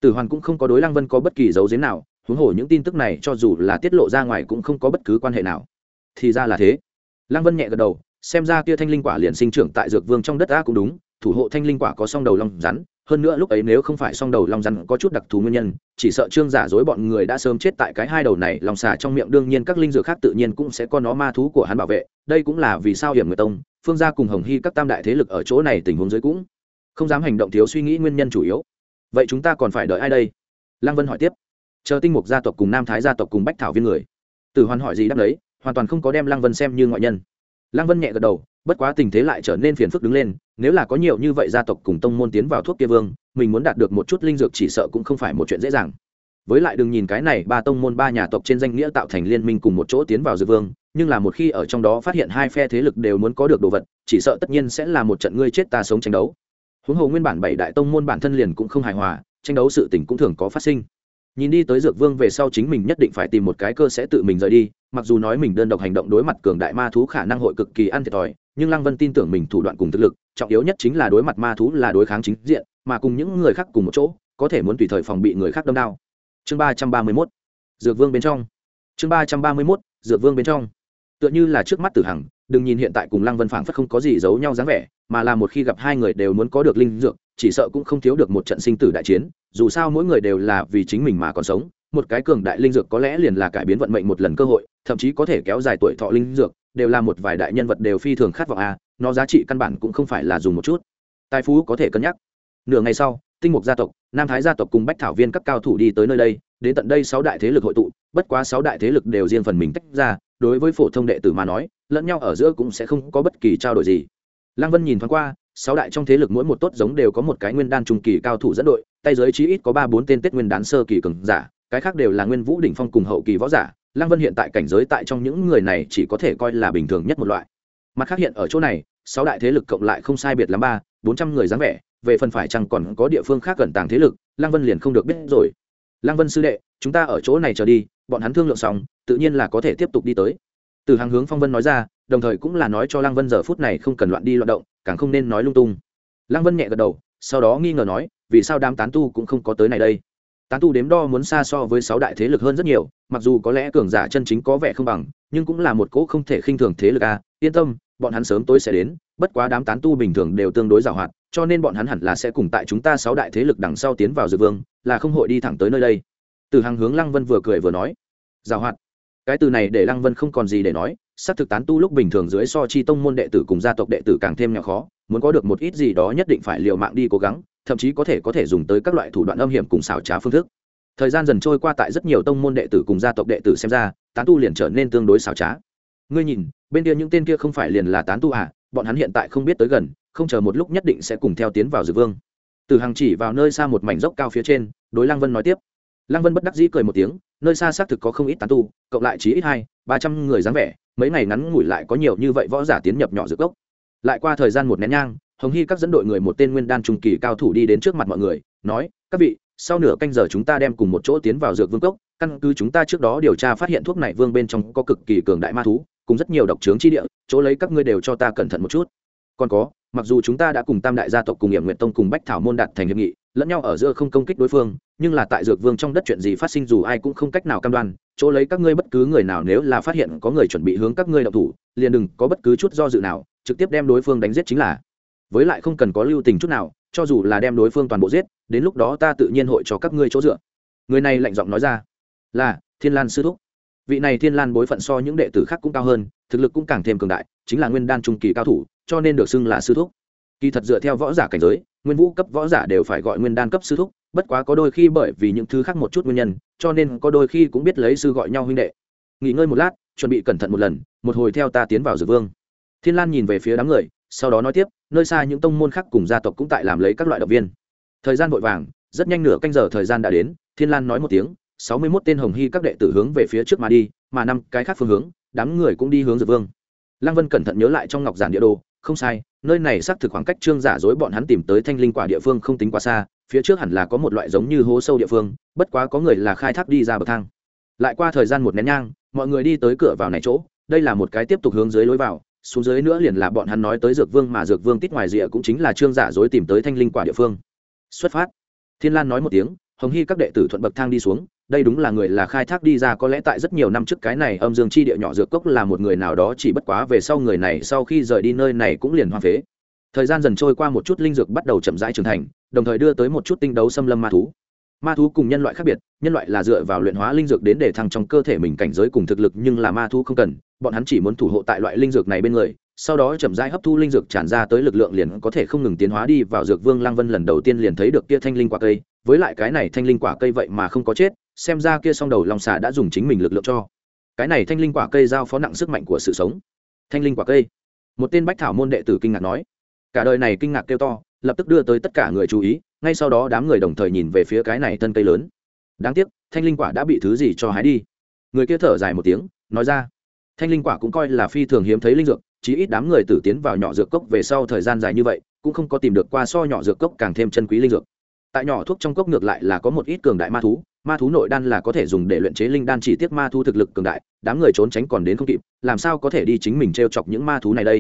Speaker 1: Tử hoàn cũng không có đối lăng vân có bất kỳ dấu giếm nào, huống hồ những tin tức này cho dù là tiết lộ ra ngoài cũng không có bất cứ quan hệ nào. Thì ra là thế. Lăng vân nhẹ gật đầu, xem ra kia thanh linh quả liền sinh trưởng tại dược vương trong đất ta cũng đúng, thủ hộ thanh linh quả có song đầu long rắn hơn nữa lúc ấy nếu không phải song đầu long rắn có chút đặc thù nguyên nhân, chỉ sợ trương giả dối bọn người đã sớm chết tại cái hai đầu này, lòng xà trong miệng đương nhiên các linh dược khác tự nhiên cũng sẽ có nó ma thú của hắn bảo vệ, đây cũng là vì sao hiểm người tông, phương gia cùng hồng hy các tam đại thế lực ở chỗ này tình huống dưới cũng không dám hành động thiếu suy nghĩ nguyên nhân chủ yếu. Vậy chúng ta còn phải đợi ai đây? Lăng vân hỏi tiếp. Chờ tinh mục gia tộc cùng nam thái gia tộc cùng bách thảo viên người. Tử hoàn hỏi gì đáp đấy, hoàn toàn không có đem lăng vân xem như ngoại nhân. Lăng vân nhẹ gật đầu bất quá tình thế lại trở nên phiền phức đứng lên, nếu là có nhiều như vậy gia tộc cùng tông môn tiến vào thuốc kia vương, mình muốn đạt được một chút linh dược chỉ sợ cũng không phải một chuyện dễ dàng. Với lại đừng nhìn cái này, ba tông môn, ba nhà tộc trên danh nghĩa tạo thành liên minh cùng một chỗ tiến vào dược vương, nhưng là một khi ở trong đó phát hiện hai phe thế lực đều muốn có được đồ vật, chỉ sợ tất nhiên sẽ là một trận ngươi chết ta sống tranh đấu. Huống hồ nguyên bản bảy đại tông môn bản thân liền cũng không hài hòa, tranh đấu sự tình cũng thường có phát sinh. Nhìn đi tới dược vương về sau chính mình nhất định phải tìm một cái cơ sẽ tự mình rời đi, mặc dù nói mình đơn độc hành động đối mặt cường đại ma thú khả năng hội cực kỳ ăn thiệt thòi nhưng lăng vân tin tưởng mình thủ đoạn cùng thực lực, trọng yếu nhất chính là đối mặt ma thú là đối kháng chính diện, mà cùng những người khác cùng một chỗ, có thể muốn tùy thời phòng bị người khác đâm đao chương ba trăm ba mươi mốt, dược vương bên trong. Chương ba trăm ba mươi mốt, dược vương bên trong. Tựa như là trước mắt tử hằng, đừng nhìn hiện tại cùng lăng vân phảng phất không có gì giấu nhau dáng vẻ, mà là một khi gặp hai người đều muốn có được linh dược, chỉ sợ cũng không thiếu được một trận sinh tử đại chiến, dù sao mỗi người đều là vì chính mình mà còn sống, một cái cường đại linh dược có lẽ liền là cải biến vận mệnh một lần cơ hội, thậm chí có thể kéo dài tuổi thọ linh dược đều là một vài đại nhân vật đều phi thường khát vọng a à, nó giá trị căn bản cũng không phải là dùng một chút. Tài phú có thể cân nhắc. Nửa ngày sau tinh mục gia tộc nam thái gia tộc cùng bách thảo viên các cao thủ đi tới nơi đây đến tận đây sáu đại thế lực hội tụ bất quá sáu đại thế lực đều riêng phần mình tách ra đối với phổ thông đệ tử mà nói lẫn nhau ở giữa cũng sẽ không có bất kỳ trao đổi gì. Lăng vân nhìn thoáng qua sáu đại trong thế lực mỗi một tốt giống đều có một cái nguyên đan trung kỳ cao thủ dẫn đội tay giới chí ít có ba bốn tên tết nguyên đán sơ kỳ cường giả cái khác đều là nguyên vũ đỉnh phong cùng hậu kỳ võ giả lăng vân hiện tại cảnh giới tại trong những người này chỉ có thể coi là bình thường nhất một loại. Mặt khác hiện ở chỗ này, sáu đại thế lực cộng lại không sai biệt lắm ba, bốn trăm người dáng vẻ, về phần phải chăng còn có địa phương khác gần tàng thế lực, lăng vân liền không được biết rồi. Lăng vân sư đệ, chúng ta ở chỗ này chờ đi, bọn hắn thương lượng xong, tự nhiên là có thể tiếp tục đi tới. Từ hàng hướng phong vân nói ra, đồng thời cũng là nói cho lăng vân giờ phút này không cần loạn đi loạn động, càng không nên nói lung tung. Lăng vân nhẹ gật đầu, sau đó nghi ngờ nói, vì sao đám tán tu cũng không có tới này đây? Tán tu đếm đo muốn xa so với sáu đại thế lực hơn rất nhiều mặc dù có lẽ cường giả chân chính có vẻ không bằng, nhưng cũng là một cỗ không thể khinh thường thế lực a. Yên tâm, bọn hắn sớm tối sẽ đến, bất quá đám tán tu bình thường đều tương đối giàu hoạt cho nên bọn hắn hẳn là sẽ cùng tại chúng ta sáu đại thế lực đằng sau tiến vào dược vương, là không hội đi thẳng tới nơi đây. Từ hàng hướng lăng vân vừa cười vừa nói, giàu hoạt cái từ này để lăng vân không còn gì để nói, xác thực tán tu lúc bình thường dưới so chi tông môn đệ tử cùng gia tộc đệ tử càng thêm nhỏ khó, muốn có được một ít gì đó nhất định phải liều mạng đi cố gắng, thậm chí có thể có thể dùng tới các loại thủ đoạn âm hiểm cùng xảo trá phương thức thời gian dần trôi qua tại rất nhiều tông môn đệ tử cùng gia tộc đệ tử xem ra, tán tu liền trở nên tương đối xảo trá. Ngươi nhìn, bên kia những tên kia không phải liền là tán tu à? Bọn hắn hiện tại không biết tới gần, không chờ một lúc nhất định sẽ cùng theo tiến vào dược vương. Từ hàng chỉ vào nơi xa một mảnh dốc cao phía trên, đối lăng vân nói tiếp. Lăng vân bất đắc dĩ cười một tiếng, nơi xa xác thực có không ít tán tu, cộng lại chỉ ít hai, ba trăm người dáng vẻ, mấy ngày ngắn ngủi lại có nhiều như vậy võ giả tiến nhập nhỏ dược gốc. Lại qua thời gian một nén nhang, hồng hy các dẫn đội người một tên nguyên đan trung kỳ cao thủ đi đến trước mặt mọi người, nói, các vị sau nửa canh giờ chúng ta đem cùng một chỗ tiến vào dược vương cốc, căn cứ chúng ta trước đó điều tra phát hiện thuốc này vương bên trong có cực kỳ cường đại ma thú, cùng rất nhiều độc trướng chi địa, chỗ lấy các ngươi đều cho ta cẩn thận một chút. Còn có, mặc dù chúng ta đã cùng tam đại gia tộc cùng hiểm nguyện tông cùng bách thảo môn đạt thành hiệp nghị, lẫn nhau ở giữa không công kích đối phương, nhưng là tại dược vương trong đất chuyện gì phát sinh dù ai cũng không cách nào cam đoan, chỗ lấy các ngươi bất cứ người nào nếu là phát hiện có người chuẩn bị hướng các ngươi đậu thủ, liền đừng có bất cứ chút do dự nào, trực tiếp đem đối phương đánh giết chính là. Với lại không cần có lưu tình chút nào, cho dù là đem đối phương toàn bộ giết đến lúc đó ta tự nhiên hội cho các ngươi chỗ dựa. Người này lạnh giọng nói ra, là, thiên lan sư thúc. Vị này thiên lan bối phận so những đệ tử khác cũng cao hơn, thực lực cũng càng thêm cường đại, chính là nguyên đan trung kỳ cao thủ, cho nên được xưng là sư thúc. Kỳ thật dựa theo võ giả cảnh giới, nguyên vũ cấp võ giả đều phải gọi nguyên đan cấp sư thúc, bất quá có đôi khi bởi vì những thứ khác một chút nguyên nhân, cho nên có đôi khi cũng biết lấy sư gọi nhau huynh đệ. Nghỉ ngơi một lát, chuẩn bị cẩn thận một lần, một hồi theo ta tiến vào dược vương. Thiên lan nhìn về phía đám người, sau đó nói tiếp, nơi xa những tông môn khác cùng gia tộc cũng tại làm lấy các loại động viên thời gian vội vàng, rất nhanh nửa canh giờ thời gian đã đến, thiên lan nói một tiếng, sáu mươi mốt tên hồng hy các đệ tử hướng về phía trước mà đi, mà năm cái khác phương hướng, đám người cũng đi hướng dược vương. Lăng vân cẩn thận nhớ lại trong ngọc giản địa đồ, không sai, nơi này xác thực khoảng cách trương giả dối bọn hắn tìm tới thanh linh quả địa phương không tính quá xa, phía trước hẳn là có một loại giống như hố sâu địa phương, bất quá có người là khai thác đi ra bậc thang. Lại qua thời gian một nén nhang, mọi người đi tới cửa vào này chỗ, đây là một cái tiếp tục hướng dưới lối vào, xuống dưới nữa liền là bọn hắn nói tới dược vương mà dược vương tít ngoài rìa cũng chính là trương giả dối tìm tới thanh linh quả địa phương xuất phát. Thiên lan nói một tiếng, hồng hy các đệ tử thuận bậc thang đi xuống, đây đúng là người là khai thác đi ra, có lẽ tại rất nhiều năm trước cái này âm dương chi địa nhỏ dược cốc là một người nào đó chỉ bất quá về sau người này sau khi rời đi nơi này cũng liền hoa phế. Thời gian dần trôi qua một chút linh dược bắt đầu chậm rãi trưởng thành, đồng thời đưa tới một chút tinh đấu xâm lâm ma thú. Ma thú cùng nhân loại khác biệt, nhân loại là dựa vào luyện hóa linh dược đến để thăng trong cơ thể mình cảnh giới cùng thực lực nhưng là ma thú không cần, bọn hắn chỉ muốn thủ hộ tại loại linh dược này bên người sau đó chậm rãi hấp thu linh dược tràn ra tới lực lượng liền có thể không ngừng tiến hóa đi vào dược vương lăng vân lần đầu tiên liền thấy được kia thanh linh quả cây. Với lại cái này thanh linh quả cây vậy mà không có chết, xem ra kia song đầu long xà đã dùng chính mình lực lượng cho. Cái này thanh linh quả cây giao phó nặng sức mạnh của sự sống. Thanh linh quả cây. Một tên bách thảo môn đệ tử kinh ngạc nói. Cả đời này kinh ngạc kêu to, lập tức đưa tới tất cả người chú ý, ngay sau đó đám người đồng thời nhìn về phía cái này thân cây lớn. Đáng tiếc, thanh linh quả đã bị thứ gì cho hái đi. Người kia thở dài một tiếng, nói ra thanh linh quả cũng coi là phi thường hiếm thấy linh dược, chí ít đám người tử tiến vào nhỏ dược cốc về sau thời gian dài như vậy, cũng không có tìm được qua so nhỏ dược cốc càng thêm chân quý linh dược. Tại nhỏ thuốc trong cốc ngược lại là có một ít cường đại ma thú ma thú nội đan là có thể dùng để luyện chế linh đan chỉ tiếc ma thú thực lực cường đại, đám người trốn tránh còn đến không kịp, làm sao có thể đi chính mình t r e o chọc những ma thú này đây?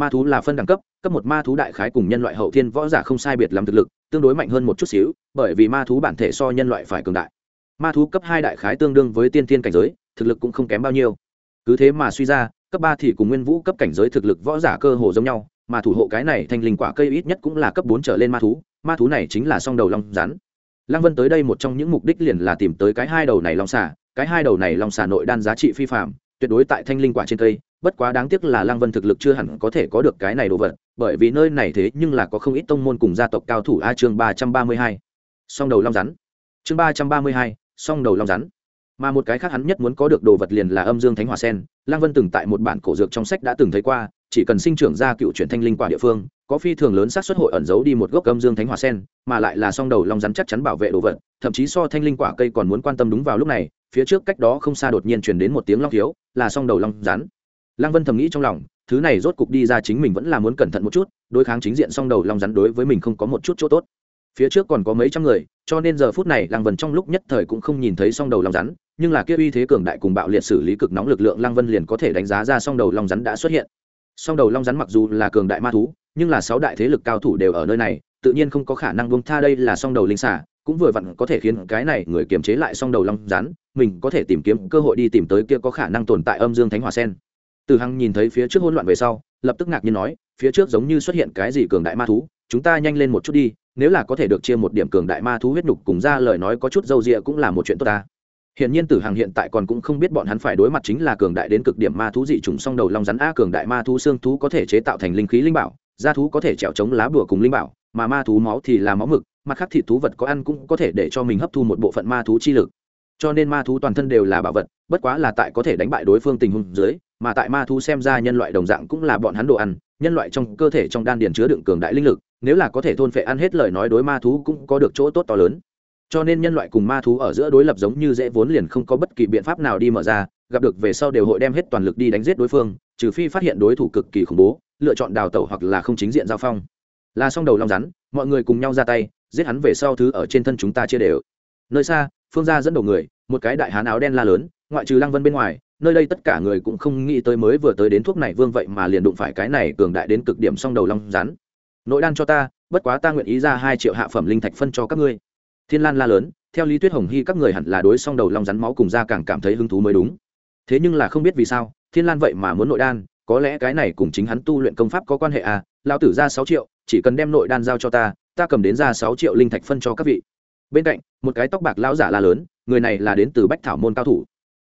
Speaker 1: Ma thú là phân đẳng cấp cấp một ma thú đại khái cùng nhân loại hậu thiên võ giả không sai biệt làm thực lực, tương đối mạnh hơn một chút xíu, bởi vì ma thú bản thể so nhân loại phải cường đại. Ma thú cấp hai đại khái tương đương với tiên thiên cảnh giới, thực lực cũng không kém bao nhiêu cứ thế mà suy ra, cấp ba thì cùng nguyên vũ cấp cảnh giới thực lực võ giả cơ hồ giống nhau, mà thủ hộ cái này thành linh quả cây ít nhất cũng là cấp bốn trở lên ma thú ma thú này chính là song đầu long rắn. Lăng vân tới đây một trong những mục đích liền là tìm tới cái hai đầu này long xà, cái hai đầu này long xà nội đan giá trị phi phạm tuyệt đối tại thanh linh quả trên cây, bất quá đáng tiếc là lăng vân thực lực chưa hẳn có thể có được cái này đồ vật, bởi vì nơi này thế nhưng là có không ít tông môn cùng gia tộc cao thủ a chương ba trăm ba mươi hai. Song đầu long rắn. Chương ba trăm ba mươi hai, song đầu long rắn mà một cái khác hắn nhất muốn có được đồ vật liền là âm dương thánh hỏa sen. Lang vân từng tại một bản cổ dược trong sách đã từng thấy qua, chỉ cần sinh trưởng ra cựu chuyển thanh linh quả địa phương, có phi thường lớn xác suất hội ẩn giấu đi một gốc âm dương thánh hỏa sen, mà lại là song đầu long rắn chắc chắn bảo vệ đồ vật, thậm chí so thanh linh quả cây còn muốn quan tâm đúng vào lúc này, phía trước cách đó không xa đột nhiên truyền đến một tiếng long thiếu là song đầu long rắn. Lang vân thầm nghĩ trong lòng, thứ này rốt cục đi ra chính mình vẫn là muốn cẩn thận một chút, đối kháng chính diện song đầu long rắn đối với mình không có một chút chỗ tốt. Phía trước còn có mấy trăm người, cho nên giờ phút này lăng vân trong lúc nhất thời cũng không nhìn thấy song đầu long rắn nhưng là kia uy thế cường đại cùng bạo liệt xử lý cực nóng lực lượng lăng vân liền có thể đánh giá ra song đầu long rắn đã xuất hiện. Song đầu long rắn mặc dù là cường đại ma thú, nhưng là sáu đại thế lực cao thủ đều ở nơi này, tự nhiên không có khả năng buông tha đây là song đầu linh xả cũng vừa vặn có thể khiến cái này người kiềm chế lại song đầu long rắn, mình có thể tìm kiếm cơ hội đi tìm tới kia có khả năng tồn tại âm dương thánh hỏa sen. Từ hằng nhìn thấy phía trước hỗn loạn về sau, lập tức ngạc nhiên nói, phía trước giống như xuất hiện cái gì cường đại ma thú, chúng ta nhanh lên một chút đi, nếu là có thể được chia một điểm cường đại ma thú huyết nhục cùng ra lời nói có chút dâu rịa cũng là một chuyện tốt ta hiện nhiên Tử Hàng hiện tại còn cũng không biết bọn hắn phải đối mặt chính là cường đại đến cực điểm ma thú dị trùng song đầu long rắn a cường đại ma thú xương thú có thể chế tạo thành linh khí linh bảo, da thú có thể trèo chống lá bùa cùng linh bảo, mà ma thú máu thì là máu mực, mặt khác thịt thú vật có ăn cũng có thể để cho mình hấp thu một bộ phận ma thú chi lực. Cho nên ma thú toàn thân đều là bảo vật, bất quá là tại có thể đánh bại đối phương tình huống dưới, mà tại ma thú xem ra nhân loại đồng dạng cũng là bọn hắn đồ ăn, nhân loại trong cơ thể trong đan điền chứa đựng cường đại linh lực, nếu là có thể thôn phệ ăn hết lời nói đối ma thú cũng có được chỗ tốt to lớn cho nên nhân loại cùng ma thú ở giữa đối lập giống như dễ vốn liền không có bất kỳ biện pháp nào đi mở ra, gặp được về sau đều hội đem hết toàn lực đi đánh giết đối phương, trừ phi phát hiện đối thủ cực kỳ khủng bố, lựa chọn đào tẩu hoặc là không chính diện giao phong. Là xong đầu long rắn, mọi người cùng nhau ra tay, giết hắn về sau thứ ở trên thân chúng ta chia đều. Nơi xa, phương gia dẫn đầu người, một cái đại hán áo đen la lớn, ngoại trừ lăng vân bên ngoài, nơi đây tất cả người cũng không nghĩ tới mới vừa tới đến thuốc này vương vậy mà liền đụng phải cái này cường đại đến cực điểm song đầu long rắn. Nội đan cho ta, bất quá ta nguyện ý ra hai triệu hạ phẩm linh thạch phân cho các ngươi thiên lan la lớn, theo lý thuyết hồng hy các người hẳn là đối song đầu long rắn máu cùng ra càng cảm thấy hứng thú mới đúng. Thế nhưng là không biết vì sao, thiên lan vậy mà muốn nội đan, có lẽ cái này cùng chính hắn tu luyện công pháp có quan hệ à lao tử ra sáu triệu, chỉ cần đem nội đan giao cho ta ta cầm đến ra sáu triệu linh thạch phân cho các vị. Bên cạnh, một cái tóc bạc lão giả la lớn, người này là đến từ bách thảo môn cao thủ.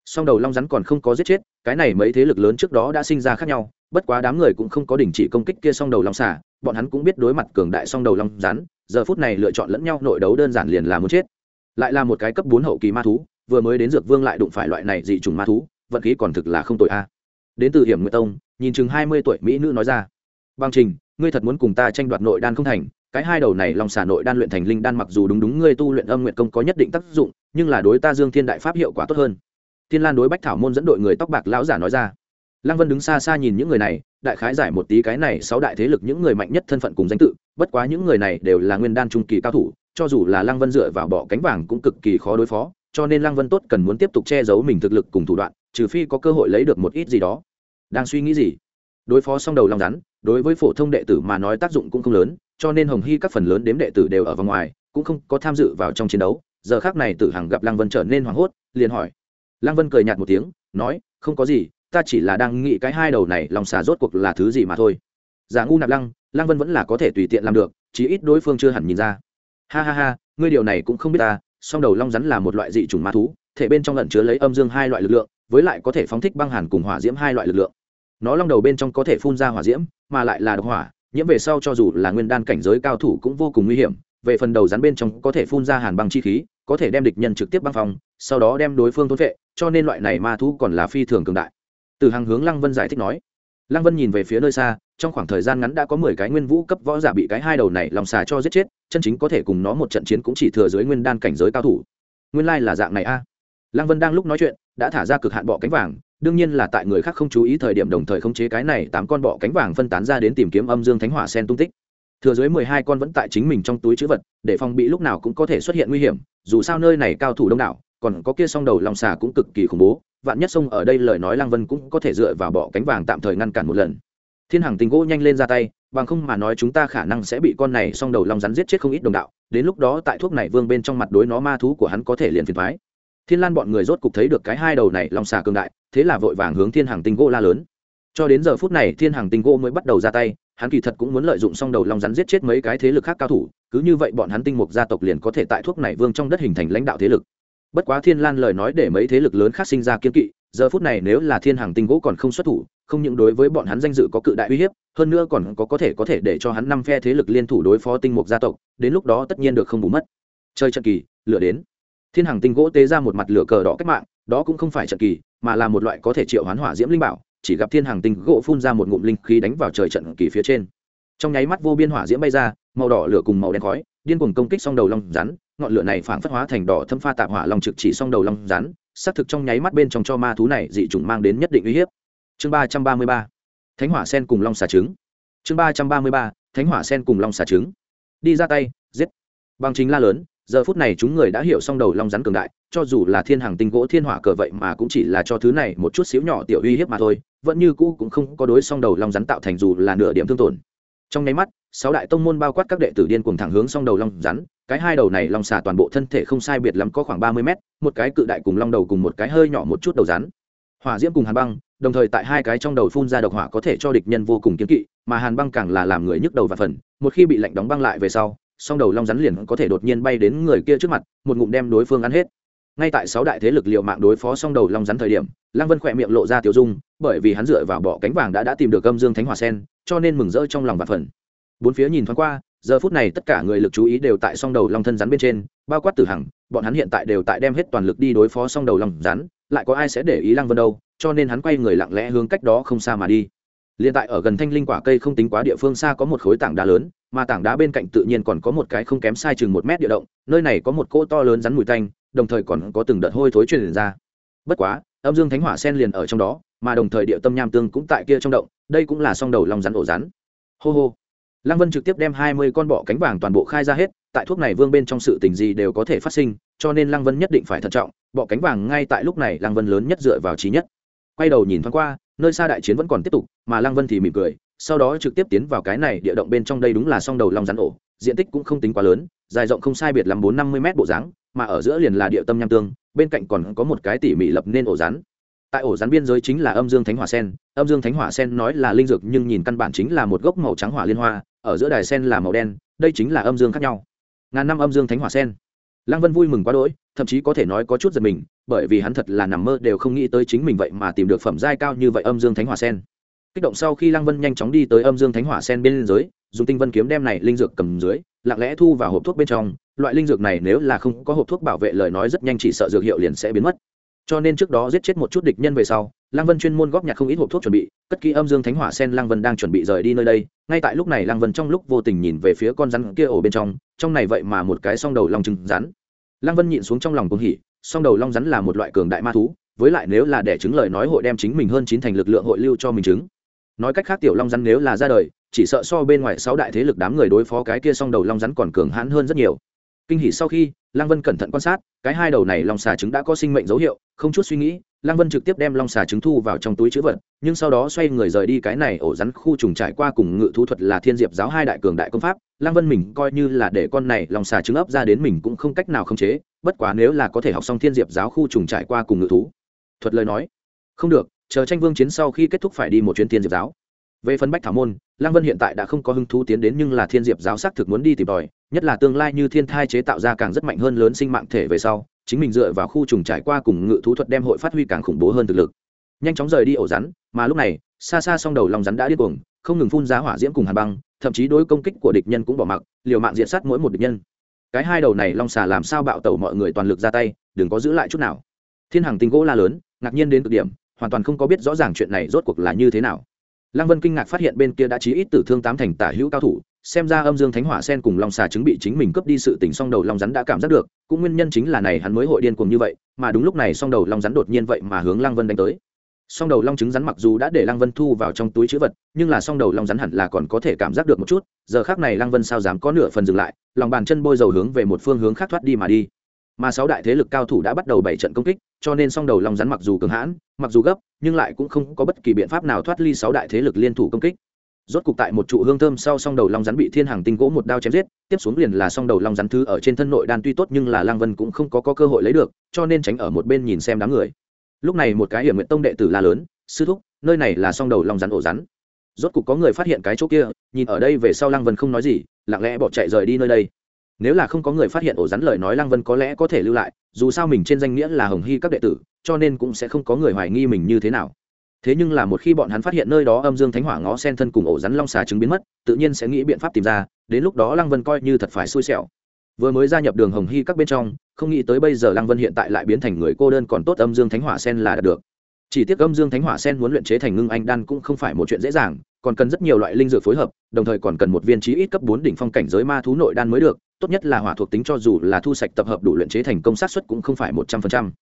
Speaker 1: Song đầu long rắn còn không có giết chết, cái này mấy thế lực lớn trước đó đã sinh ra khác nhau, bất quá đám người cũng không có đình chỉ công kích kia song đầu long xả bọn hắn cũng biết đối mặt cường đại song đầu long rắn, giờ phút này lựa chọn lẫn nhau nội đấu đơn giản liền là muốn chết. Lại là một cái cấp bốn hậu kỳ ma thú, vừa mới đến dược vương lại đụng phải loại này dị trùng ma thú, vận khí còn thực là không tội a. Đến từ hiểm nguyệt tông, nhìn chừng hai mươi tuổi mỹ nữ nói ra. Băng trình, ngươi thật muốn cùng ta tranh đoạt nội đan không thành, cái hai đầu này lòng xả nội đan luyện thành linh đan mặc dù đúng đúng ngươi tu luyện âm nguyện công có nhất định tác dụng, nhưng là đối ta dương thiên đại pháp hiệu quả tốt hơn. Thiên lan đối bách thảo môn dẫn đội người tóc bạc lão giả nói ra lăng vân đứng xa xa nhìn những người này, đại khái giải một tí cái này sáu đại thế lực những người mạnh nhất thân phận cùng danh tự, bất quá những người này đều là nguyên đan trung kỳ cao thủ, cho dù là lăng vân dựa vào bỏ cánh vàng cũng cực kỳ khó đối phó, cho nên lăng vân tốt cần muốn tiếp tục che giấu mình thực lực cùng thủ đoạn, trừ phi có cơ hội lấy được một ít gì đó. Đang suy nghĩ gì? Đối phó xong đầu long rắn đối với phổ thông đệ tử mà nói tác dụng cũng không lớn, cho nên hồng hy các phần lớn đếm đệ tử đều ở vòng ngoài, cũng không có tham dự vào trong chiến đấu. Giờ khác này tử hằng gặp lăng vân trở nên hoảng hốt, liền hỏi. Lăng vân cười nhạt một tiếng, nói, không có gì ta chỉ là đang nghĩ cái hai đầu này, lòng xà rốt cuộc là thứ gì mà thôi. Giả ngu nạp lăng lăng vân vẫn là có thể tùy tiện làm được, chí ít đối phương chưa hẳn nhìn ra. Ha ha ha, ngươi điều này cũng không biết ta, song đầu long rắn là một loại dị chủng ma thú, thể bên trong lẩn chứa lấy âm dương hai loại lực lượng, với lại có thể phóng thích băng hàn cùng hỏa diễm hai loại lực lượng. Nó long đầu bên trong có thể phun ra hỏa diễm, mà lại là độc hỏa, nhiễm về sau cho dù là nguyên đan cảnh giới cao thủ cũng vô cùng nguy hiểm. Về phần đầu rắn bên trong có thể phun ra hàn băng chi khí, có thể đem địch nhân trực tiếp băng phong sau đó đem đối phương thôn vệ cho nên loại này ma thú còn là phi thường cường đại từ hàng hướng lăng vân giải thích nói. Lăng vân nhìn về phía nơi xa, trong khoảng thời gian ngắn đã có mười cái nguyên vũ cấp võ giả bị cái hai đầu này lòng xà cho giết chết, chân chính có thể cùng nó một trận chiến cũng chỉ thừa dưới nguyên đan cảnh giới cao thủ. Nguyên lai là dạng này a. Lăng vân đang lúc nói chuyện, đã thả ra cực hạn bọ cánh vàng, đương nhiên là tại người khác không chú ý thời điểm đồng thời khống chế cái này tám con bọ cánh vàng phân tán ra đến tìm kiếm âm dương thánh hỏa sen tung tích. Thừa dưới mười hai con vẫn tại chính mình trong túi chữ vật, để phòng bị lúc nào cũng có thể xuất hiện nguy hiểm, dù sao nơi này cao thủ đông đảo, còn có kia song đầu lòng xà cũng cực kỳ khủng bố vạn nhất sông ở đây lời nói lăng vân cũng có thể dựa vào bọ cánh vàng tạm thời ngăn cản một lần. Thiên hằng tình gỗ nhanh lên ra tay, bằng không mà nói chúng ta khả năng sẽ bị con này song đầu long rắn giết chết không ít đồng đạo, đến lúc đó tại thuốc này vương bên trong mặt đối nó ma thú của hắn có thể liền phiền thoái thiên lan bọn người rốt cục thấy được cái hai đầu này long xà cường đại, thế là vội vàng hướng thiên hàng tinh gỗ la lớn. Cho đến giờ phút này thiên hàng tinh gỗ mới bắt đầu ra tay, hắn kỳ thật cũng muốn lợi dụng song đầu long rắn giết chết mấy cái thế lực khác cao thủ, cứ như vậy bọn hắn tinh mục gia tộc liền có thể tại thuốc này vương trong đất hình thành lãnh đạo thế lực bất quá thiên lan lời nói để mấy thế lực lớn khác sinh ra kiên kỵ, giờ phút này nếu là thiên hàng tinh gỗ còn không xuất thủ, không những đối với bọn hắn danh dự có cự đại uy hiếp, hơn nữa còn có có thể có thể để cho hắn năm phe thế lực liên thủ đối phó tinh mục gia tộc, đến lúc đó tất nhiên được không bù mất. Chơi trận kỳ lửa đến. Thiên hàng tinh gỗ tế ra một mặt lửa cờ đỏ cách mạng, đó cũng không phải trận kỳ, mà là một loại có thể triệu hoán hỏa diễm linh bảo, chỉ gặp thiên hàng tinh gỗ phun ra một ngụm linh khí đánh vào trời trận kỳ phía trên. Trong nháy mắt vô biên hỏa diễm bay ra, màu đỏ lửa cùng màu đen khói, điên cuồng công kích xong đầu long rắn ngọn lửa này phảng phất hóa thành đỏ thâm pha tạp hỏa long trực chỉ song đầu long rắn, xác thực trong nháy mắt bên trong cho ma thú này dị chủng mang đến nhất định uy hiếp. Chương ba trăm ba mươi ba, thánh hỏa sen cùng long xà trứng. Chương ba trăm ba mươi ba, thánh hỏa sen cùng long xà trứng. Đi ra tay, giết. Bằng chính la lớn, giờ phút này chúng người đã hiểu xong đầu long rắn cường đại, cho dù là thiên hàng tinh gỗ thiên hỏa cờ vậy mà cũng chỉ là cho thứ này một chút xíu nhỏ tiểu uy hiếp mà thôi, vẫn như cũ cũng không có đối song đầu long rắn tạo thành dù là nửa điểm thương tổn trong nháy mắt, sáu đại tông môn bao quát các đệ tử điên cùng thẳng hướng song đầu long rắn, cái hai đầu này long xà toàn bộ thân thể không sai biệt lắm có khoảng ba mươi mét, một cái cự đại cùng long đầu cùng một cái hơi nhỏ một chút đầu rắn. Hỏa diễm cùng hàn băng, đồng thời tại hai cái trong đầu phun ra độc hỏa có thể cho địch nhân vô cùng kiếm kỵ, mà hàn băng càng là làm người nhức đầu và phần, một khi bị lạnh đóng băng lại về sau, song đầu long rắn liền có thể đột nhiên bay đến người kia trước mặt, một ngụm đem đối phương ăn hết ngay tại sáu đại thế lực liệu mạng đối phó song đầu long rắn thời điểm, lăng vân khỏe miệng lộ ra tiểu dung, bởi vì hắn dựa vào bọ cánh vàng đã đã tìm được âm dương thánh hỏa sen, cho nên mừng rỡ trong lòng và phần bốn phía nhìn thoáng qua, giờ phút này tất cả người lực chú ý đều tại song đầu long thân rắn bên trên, bao quát tử hằng, bọn hắn hiện tại đều tại đem hết toàn lực đi đối phó song đầu long rắn, lại có ai sẽ để ý lăng vân đâu, cho nên hắn quay người lặng lẽ hướng cách đó không xa mà đi. Liền tại ở gần thanh linh quả cây không tính quá địa phương xa có một khối tảng đá lớn, mà tảng đá bên cạnh tự nhiên còn có một cái không kém sai chừng một mét địa động, nơi này có một cỗ to lớn rắn mùi tanh đồng thời còn có từng đợt hôi thối truyền ra. Bất quá, âm dương thánh hỏa sen liền ở trong đó, mà đồng thời địa tâm nham tương cũng tại kia trong động, đây cũng là song đầu long rắn ổ rắn. Hô hô. Lăng vân trực tiếp đem hai mươi con bọ cánh vàng toàn bộ khai ra hết, tại thuốc này vương bên trong sự tình gì đều có thể phát sinh, cho nên lăng vân nhất định phải thận trọng, bọ cánh vàng ngay tại lúc này lăng vân lớn nhất dựa vào trí nhất. Quay đầu nhìn thoáng qua, nơi xa đại chiến vẫn còn tiếp tục, mà lăng vân thì mỉm cười, sau đó trực tiếp tiến vào cái này địa động bên trong đây đúng là song đầu long rắn ổ, diện tích cũng không tính quá lớn, dài rộng không sai biệt làm bốn năm mươi m bộ dáng mà ở giữa liền là địa tâm nham tương, bên cạnh còn có một cái tỉ mỉ lập nên ổ rắn. Tại ổ rắn biên giới chính là âm dương thánh hỏa sen, âm dương thánh hỏa sen nói là linh dược nhưng nhìn căn bản chính là một gốc màu trắng hỏa liên hoa, ở giữa đài sen là màu đen, đây chính là âm dương khác nhau. Ngàn năm âm dương thánh hỏa sen. Lăng vân vui mừng quá đỗi, thậm chí có thể nói có chút giật mình, bởi vì hắn thật là nằm mơ đều không nghĩ tới chính mình vậy mà tìm được phẩm giai cao như vậy âm dương thánh hỏa sen. Kích động sau khi lăng vân nhanh chóng đi tới âm dương thánh hỏa sen bên giới dùng tinh vân kiếm đem này linh dược cầm dưới, lặng lẽ thu vào hộp thuốc bên trong. Loại linh dược này nếu là không có hộp thuốc bảo vệ lời nói rất nhanh chỉ sợ dược hiệu liền sẽ biến mất. Cho nên trước đó giết chết một chút địch nhân về sau, lăng vân chuyên môn góp nhặt không ít hộp thuốc chuẩn bị. Cất kỹ âm dương thánh hỏa sen lăng vân đang chuẩn bị rời đi nơi đây. Ngay tại lúc này lăng vân trong lúc vô tình nhìn về phía con rắn kia ổ bên trong. Trong này vậy mà một cái song đầu long trứng rắn. Lăng vân nhịn xuống trong lòng cuồng hỉ. Song đầu long rắn là một loại cường đại ma thú. Với lại nếu là để chứng lời nói hội đem chính mình hơn chín thành lực lượng hội lưu cho mình chứng. nói cách khác tiểu long rắn nếu là ra đời chỉ sợ so bên ngoài sáu đại thế lực đám người đối phó cái kia song đầu long rắn còn cường hãn hơn rất nhiều. Kinh hỉ sau khi, lăng vân cẩn thận quan sát, cái hai đầu này long xà trứng đã có sinh mệnh dấu hiệu, không chút suy nghĩ, lăng vân trực tiếp đem long xà trứng thu vào trong túi chữ vật, nhưng sau đó xoay người rời đi cái này ổ rắn khu trùng trải qua cùng ngự thú thuật là thiên diệp giáo hai đại cường đại công pháp. Lăng vân mình coi như là để con này long xà trứng ấp ra đến mình cũng không cách nào khống chế, bất quá nếu là có thể học xong thiên diệp giáo khu trùng trải qua cùng ngự thú thuật lời nói, không được, chờ tranh vương chiến sau khi kết thúc phải đi một chuyến thiên diệp giáo. Về phần bách thảo môn lăng vân hiện tại đã không có hứng thú tiến đến nhưng là thiên diệp giáo xác thực muốn đi tìm tòi, nhất là tương lai như thiên thai chế tạo ra càng rất mạnh hơn lớn sinh mạng thể về sau, chính mình dựa vào khu trùng trải qua cùng ngự thú thuật đem hội phát huy càng khủng bố hơn thực lực. Nhanh chóng rời đi ổ rắn, mà lúc này, xa xa song đầu lòng rắn đã điên cuồng, không ngừng phun giá hỏa diễm cùng hàn băng, thậm chí đối công kích của địch nhân cũng bỏ mặc, liều mạng diện sát mỗi một địch nhân. Cái hai đầu này long xà làm sao bạo tẩu mọi người toàn lực ra tay, đừng có giữ lại chút nào. Thiên hằng tinh gỗ la lớn, ngạc nhiên đến cực điểm, hoàn toàn không có biết rõ ràng chuyện này rốt cuộc là như thế nào lăng vân kinh ngạc phát hiện bên kia đã chí ít tử thương tám thành tả hữu cao thủ, xem ra âm dương thánh hỏa sen cùng long xà chứng bị chính mình cướp đi sự tình song đầu long rắn đã cảm giác được, cũng nguyên nhân chính là này hắn mới hội điên cuồng như vậy, mà đúng lúc này song đầu long rắn đột nhiên vậy mà hướng lăng vân đánh tới. Song đầu long trứng rắn mặc dù đã để lăng vân thu vào trong túi chữ vật, nhưng là song đầu long rắn hẳn là còn có thể cảm giác được một chút, giờ khác này lăng vân sao dám có nửa phần dừng lại, lòng bàn chân bôi dầu hướng về một phương hướng khác thoát đi mà đi mà sáu đại thế lực cao thủ đã bắt đầu bảy trận công kích cho nên song đầu long rắn mặc dù cường hãn mặc dù gấp nhưng lại cũng không có bất kỳ biện pháp nào thoát ly sáu đại thế lực liên thủ công kích. Rốt cục tại một trụ hương thơm sau song đầu long rắn bị thiên hàng tinh gỗ một đao chém giết tiếp xuống liền là song đầu long rắn thứ ở trên thân nội đan tuy tốt nhưng là lang vân cũng không có, có cơ hội lấy được cho nên tránh ở một bên nhìn xem đám người. Lúc này một cái hiểm nguyện tông đệ tử la lớn sư thúc nơi này là song đầu long rắn ổ rắn. Rốt cục có người phát hiện cái chỗ kia nhìn ở đây về sau lang vân không nói gì lặng lẽ bỏ chạy rời đi nơi đây nếu là không có người phát hiện ổ rắn lời nói lăng vân có lẽ có thể lưu lại, dù sao mình trên danh nghĩa là hồng hy các đệ tử, cho nên cũng sẽ không có người hoài nghi mình như thế nào. Thế nhưng là một khi bọn hắn phát hiện nơi đó âm dương thánh hỏa ngó sen thân cùng ổ rắn long xà trứng biến mất, tự nhiên sẽ nghĩ biện pháp tìm ra, đến lúc đó lăng vân coi như thật phải xui xẻo. Vừa mới gia nhập đường hồng hy các bên trong, không nghĩ tới bây giờ lăng vân hiện tại lại biến thành người cô đơn còn tốt âm dương thánh hỏa sen là đạt được. Chỉ tiếc âm dương thánh hỏa sen muốn luyện chế thành ngưng anh đan cũng không phải một chuyện dễ dàng, còn cần rất nhiều loại linh dược phối hợp, đồng thời còn cần một viên trí ít cấp bốn đỉnh phong cảnh giới ma thú nội đan mới được tốt nhất là hỏa thuộc tính cho dù là thu sạch tập hợp đủ luyện chế thành công sát xuất cũng không phải một trăm phần trăm.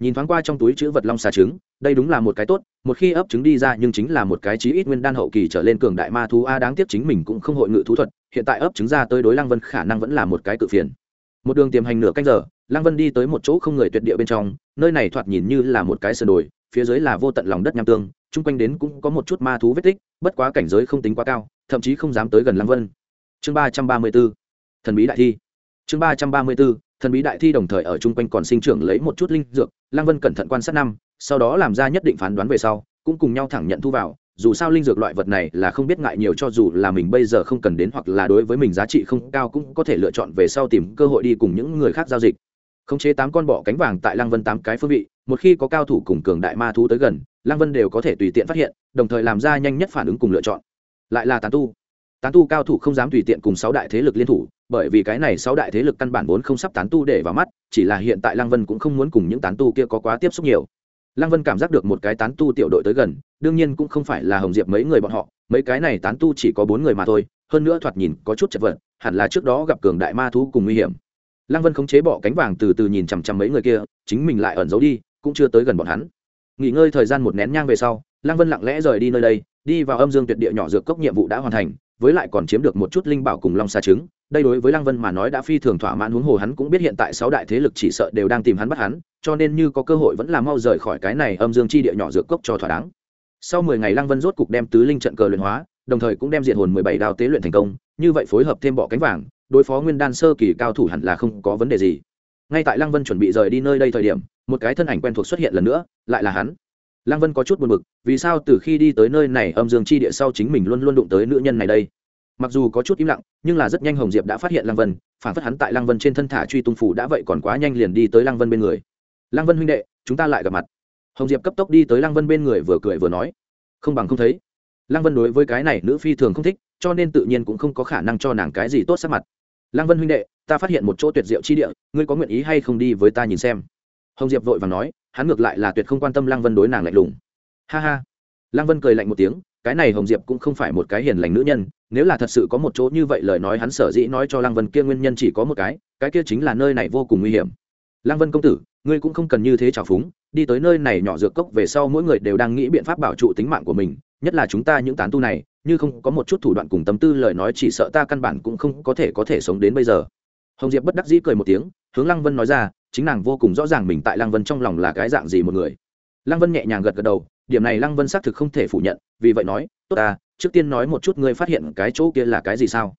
Speaker 1: Nhìn thoáng qua trong túi chữ vật long xà trứng, đây đúng là một cái tốt, một khi ấp trứng đi ra nhưng chính là một cái chí ít nguyên đan hậu kỳ trở lên cường đại ma thú a, đáng tiếc chính mình cũng không hội ngự thú thuật, hiện tại ấp trứng ra tới đối lăng vân khả năng vẫn là một cái cự phiền. Một đường tiềm hành nửa canh giờ, lăng vân đi tới một chỗ không người tuyệt địa bên trong, nơi này thoạt nhìn như là một cái sườn đồi, phía dưới là vô tận lòng đất nham tương, chung quanh đến cũng có một chút ma thú vết tích, bất quá cảnh giới không tính quá cao, thậm chí không dám tới gần lăng vân. Chương ba trăm ba mươi b ố thần bí đại thi. Chương ba trăm ba mươi bốn, thần bí đại thi đồng thời ở chung quanh còn sinh trưởng lấy một chút linh dược lăng vân cẩn thận quan sát năm sau đó làm ra nhất định phán đoán về sau cũng cùng nhau thẳng nhận thu vào dù sao linh dược loại vật này là không biết ngại nhiều cho dù là mình bây giờ không cần đến hoặc là đối với mình giá trị không cao cũng có thể lựa chọn về sau tìm cơ hội đi cùng những người khác giao dịch. Khống chế tám con bọ cánh vàng tại lăng vân tám cái phương vị một khi có cao thủ cùng cường đại ma thú tới gần lăng vân đều có thể tùy tiện phát hiện đồng thời làm ra nhanh nhất phản ứng cùng lựa chọn. Lại là tán tu tán tu cao thủ không dám tùy tiện cùng sáu đại thế lực liên thủ, bởi vì cái này sáu đại thế lực căn bản vốn không sắp tán tu để vào mắt, chỉ là hiện tại lăng vân cũng không muốn cùng những tán tu kia có quá tiếp xúc nhiều. Lăng vân cảm giác được một cái tán tu tiểu đội tới gần, đương nhiên cũng không phải là hồng diệp mấy người bọn họ, mấy cái này tán tu chỉ có bốn người mà thôi, hơn nữa thoạt nhìn có chút chật vật, hẳn là trước đó gặp cường đại ma thú cùng nguy hiểm. Lăng vân khống chế bỏ cánh vàng từ từ nhìn chằm chằm mấy người kia, chính mình lại ẩn giấu đi, cũng chưa tới gần bọn hắn. Nghỉ ngơi thời gian một nén nhang về sau, lăng vân lặng lẽ rời đi nơi đây, đi vào âm dương tuyệt địa nhỏ dược cốc nhiệm vụ đã hoàn thành với lại còn chiếm được một chút linh bảo cùng long xa trứng. Đây đối với lăng vân mà nói đã phi thường thỏa mãn, huống hồ hắn cũng biết hiện tại sáu đại thế lực chỉ sợ đều đang tìm hắn bắt hắn, cho nên như có cơ hội vẫn là mau rời khỏi cái này âm dương chi địa nhỏ dược cốc cho thỏa đáng. Sau mười ngày lăng vân rốt cục đem tứ linh trận cờ luyện hóa, đồng thời cũng đem diện hồn mười bảy đao tế luyện thành công, như vậy phối hợp thêm bọ cánh vàng, đối phó nguyên đan sơ kỳ cao thủ hẳn là không có vấn đề gì. Ngay tại lăng vân chuẩn bị rời đi nơi đây thời điểm, một cái thân ảnh quen thuộc xuất hiện lần nữa, lại là hắn lăng vân có chút buồn b ự c vì sao từ khi đi tới nơi này âm dương chi địa sau chính mình luôn luôn đụng tới nữ nhân này đây? Mặc dù có chút im lặng, nhưng là rất nhanh hồng diệp đã phát hiện lăng vân, phản phất hắn tại lăng vân trên thân thả truy tung phủ đã vậy còn quá nhanh liền đi tới lăng vân bên người. Lăng vân huynh đệ, chúng ta lại gặp mặt. Hồng diệp cấp tốc đi tới lăng vân bên người vừa cười vừa nói. Không bằng không thấy. Lăng vân đối với cái này nữ phi thường không thích, cho nên tự nhiên cũng không có khả năng cho nàng cái gì tốt sắc mặt. Lăng vân huynh đệ, ta phát hiện một chỗ tuyệt diệu chi địa, ngươi có nguyện ý hay không đi với ta nhìn xem? Hồng diệp vội và nói hắn ngược lại là tuyệt không quan tâm lăng vân đối nàng lạnh lùng. Ha ha. Lăng vân cười lạnh một tiếng, cái này hồng diệp cũng không phải một cái hiền lành nữ nhân, nếu là thật sự có một chỗ như vậy lời nói hắn sở dĩ nói cho lăng vân kia nguyên nhân chỉ có một cái cái kia chính là nơi này vô cùng nguy hiểm. Lăng vân công tử, ngươi cũng không cần như thế trào phúng, đi tới nơi này nhỏ dược cốc về sau mỗi người đều đang nghĩ biện pháp bảo trụ tính mạng của mình, nhất là chúng ta những tán tu này, như không có một chút thủ đoạn cùng tâm tư lời nói chỉ sợ ta căn bản cũng không có thể có thể sống đến bây giờ. Hồng diệp bất đắc dĩ cười một tiếng, hướng lăng vân nói ra chính nàng vô cùng rõ ràng mình tại lăng vân trong lòng là cái dạng gì một người. Lăng vân nhẹ nhàng gật gật đầu, điểm này lăng vân xác thực không thể phủ nhận, vì vậy nói, tốt ta, trước tiên nói một chút ngươi phát hiện cái chỗ kia là cái gì sao?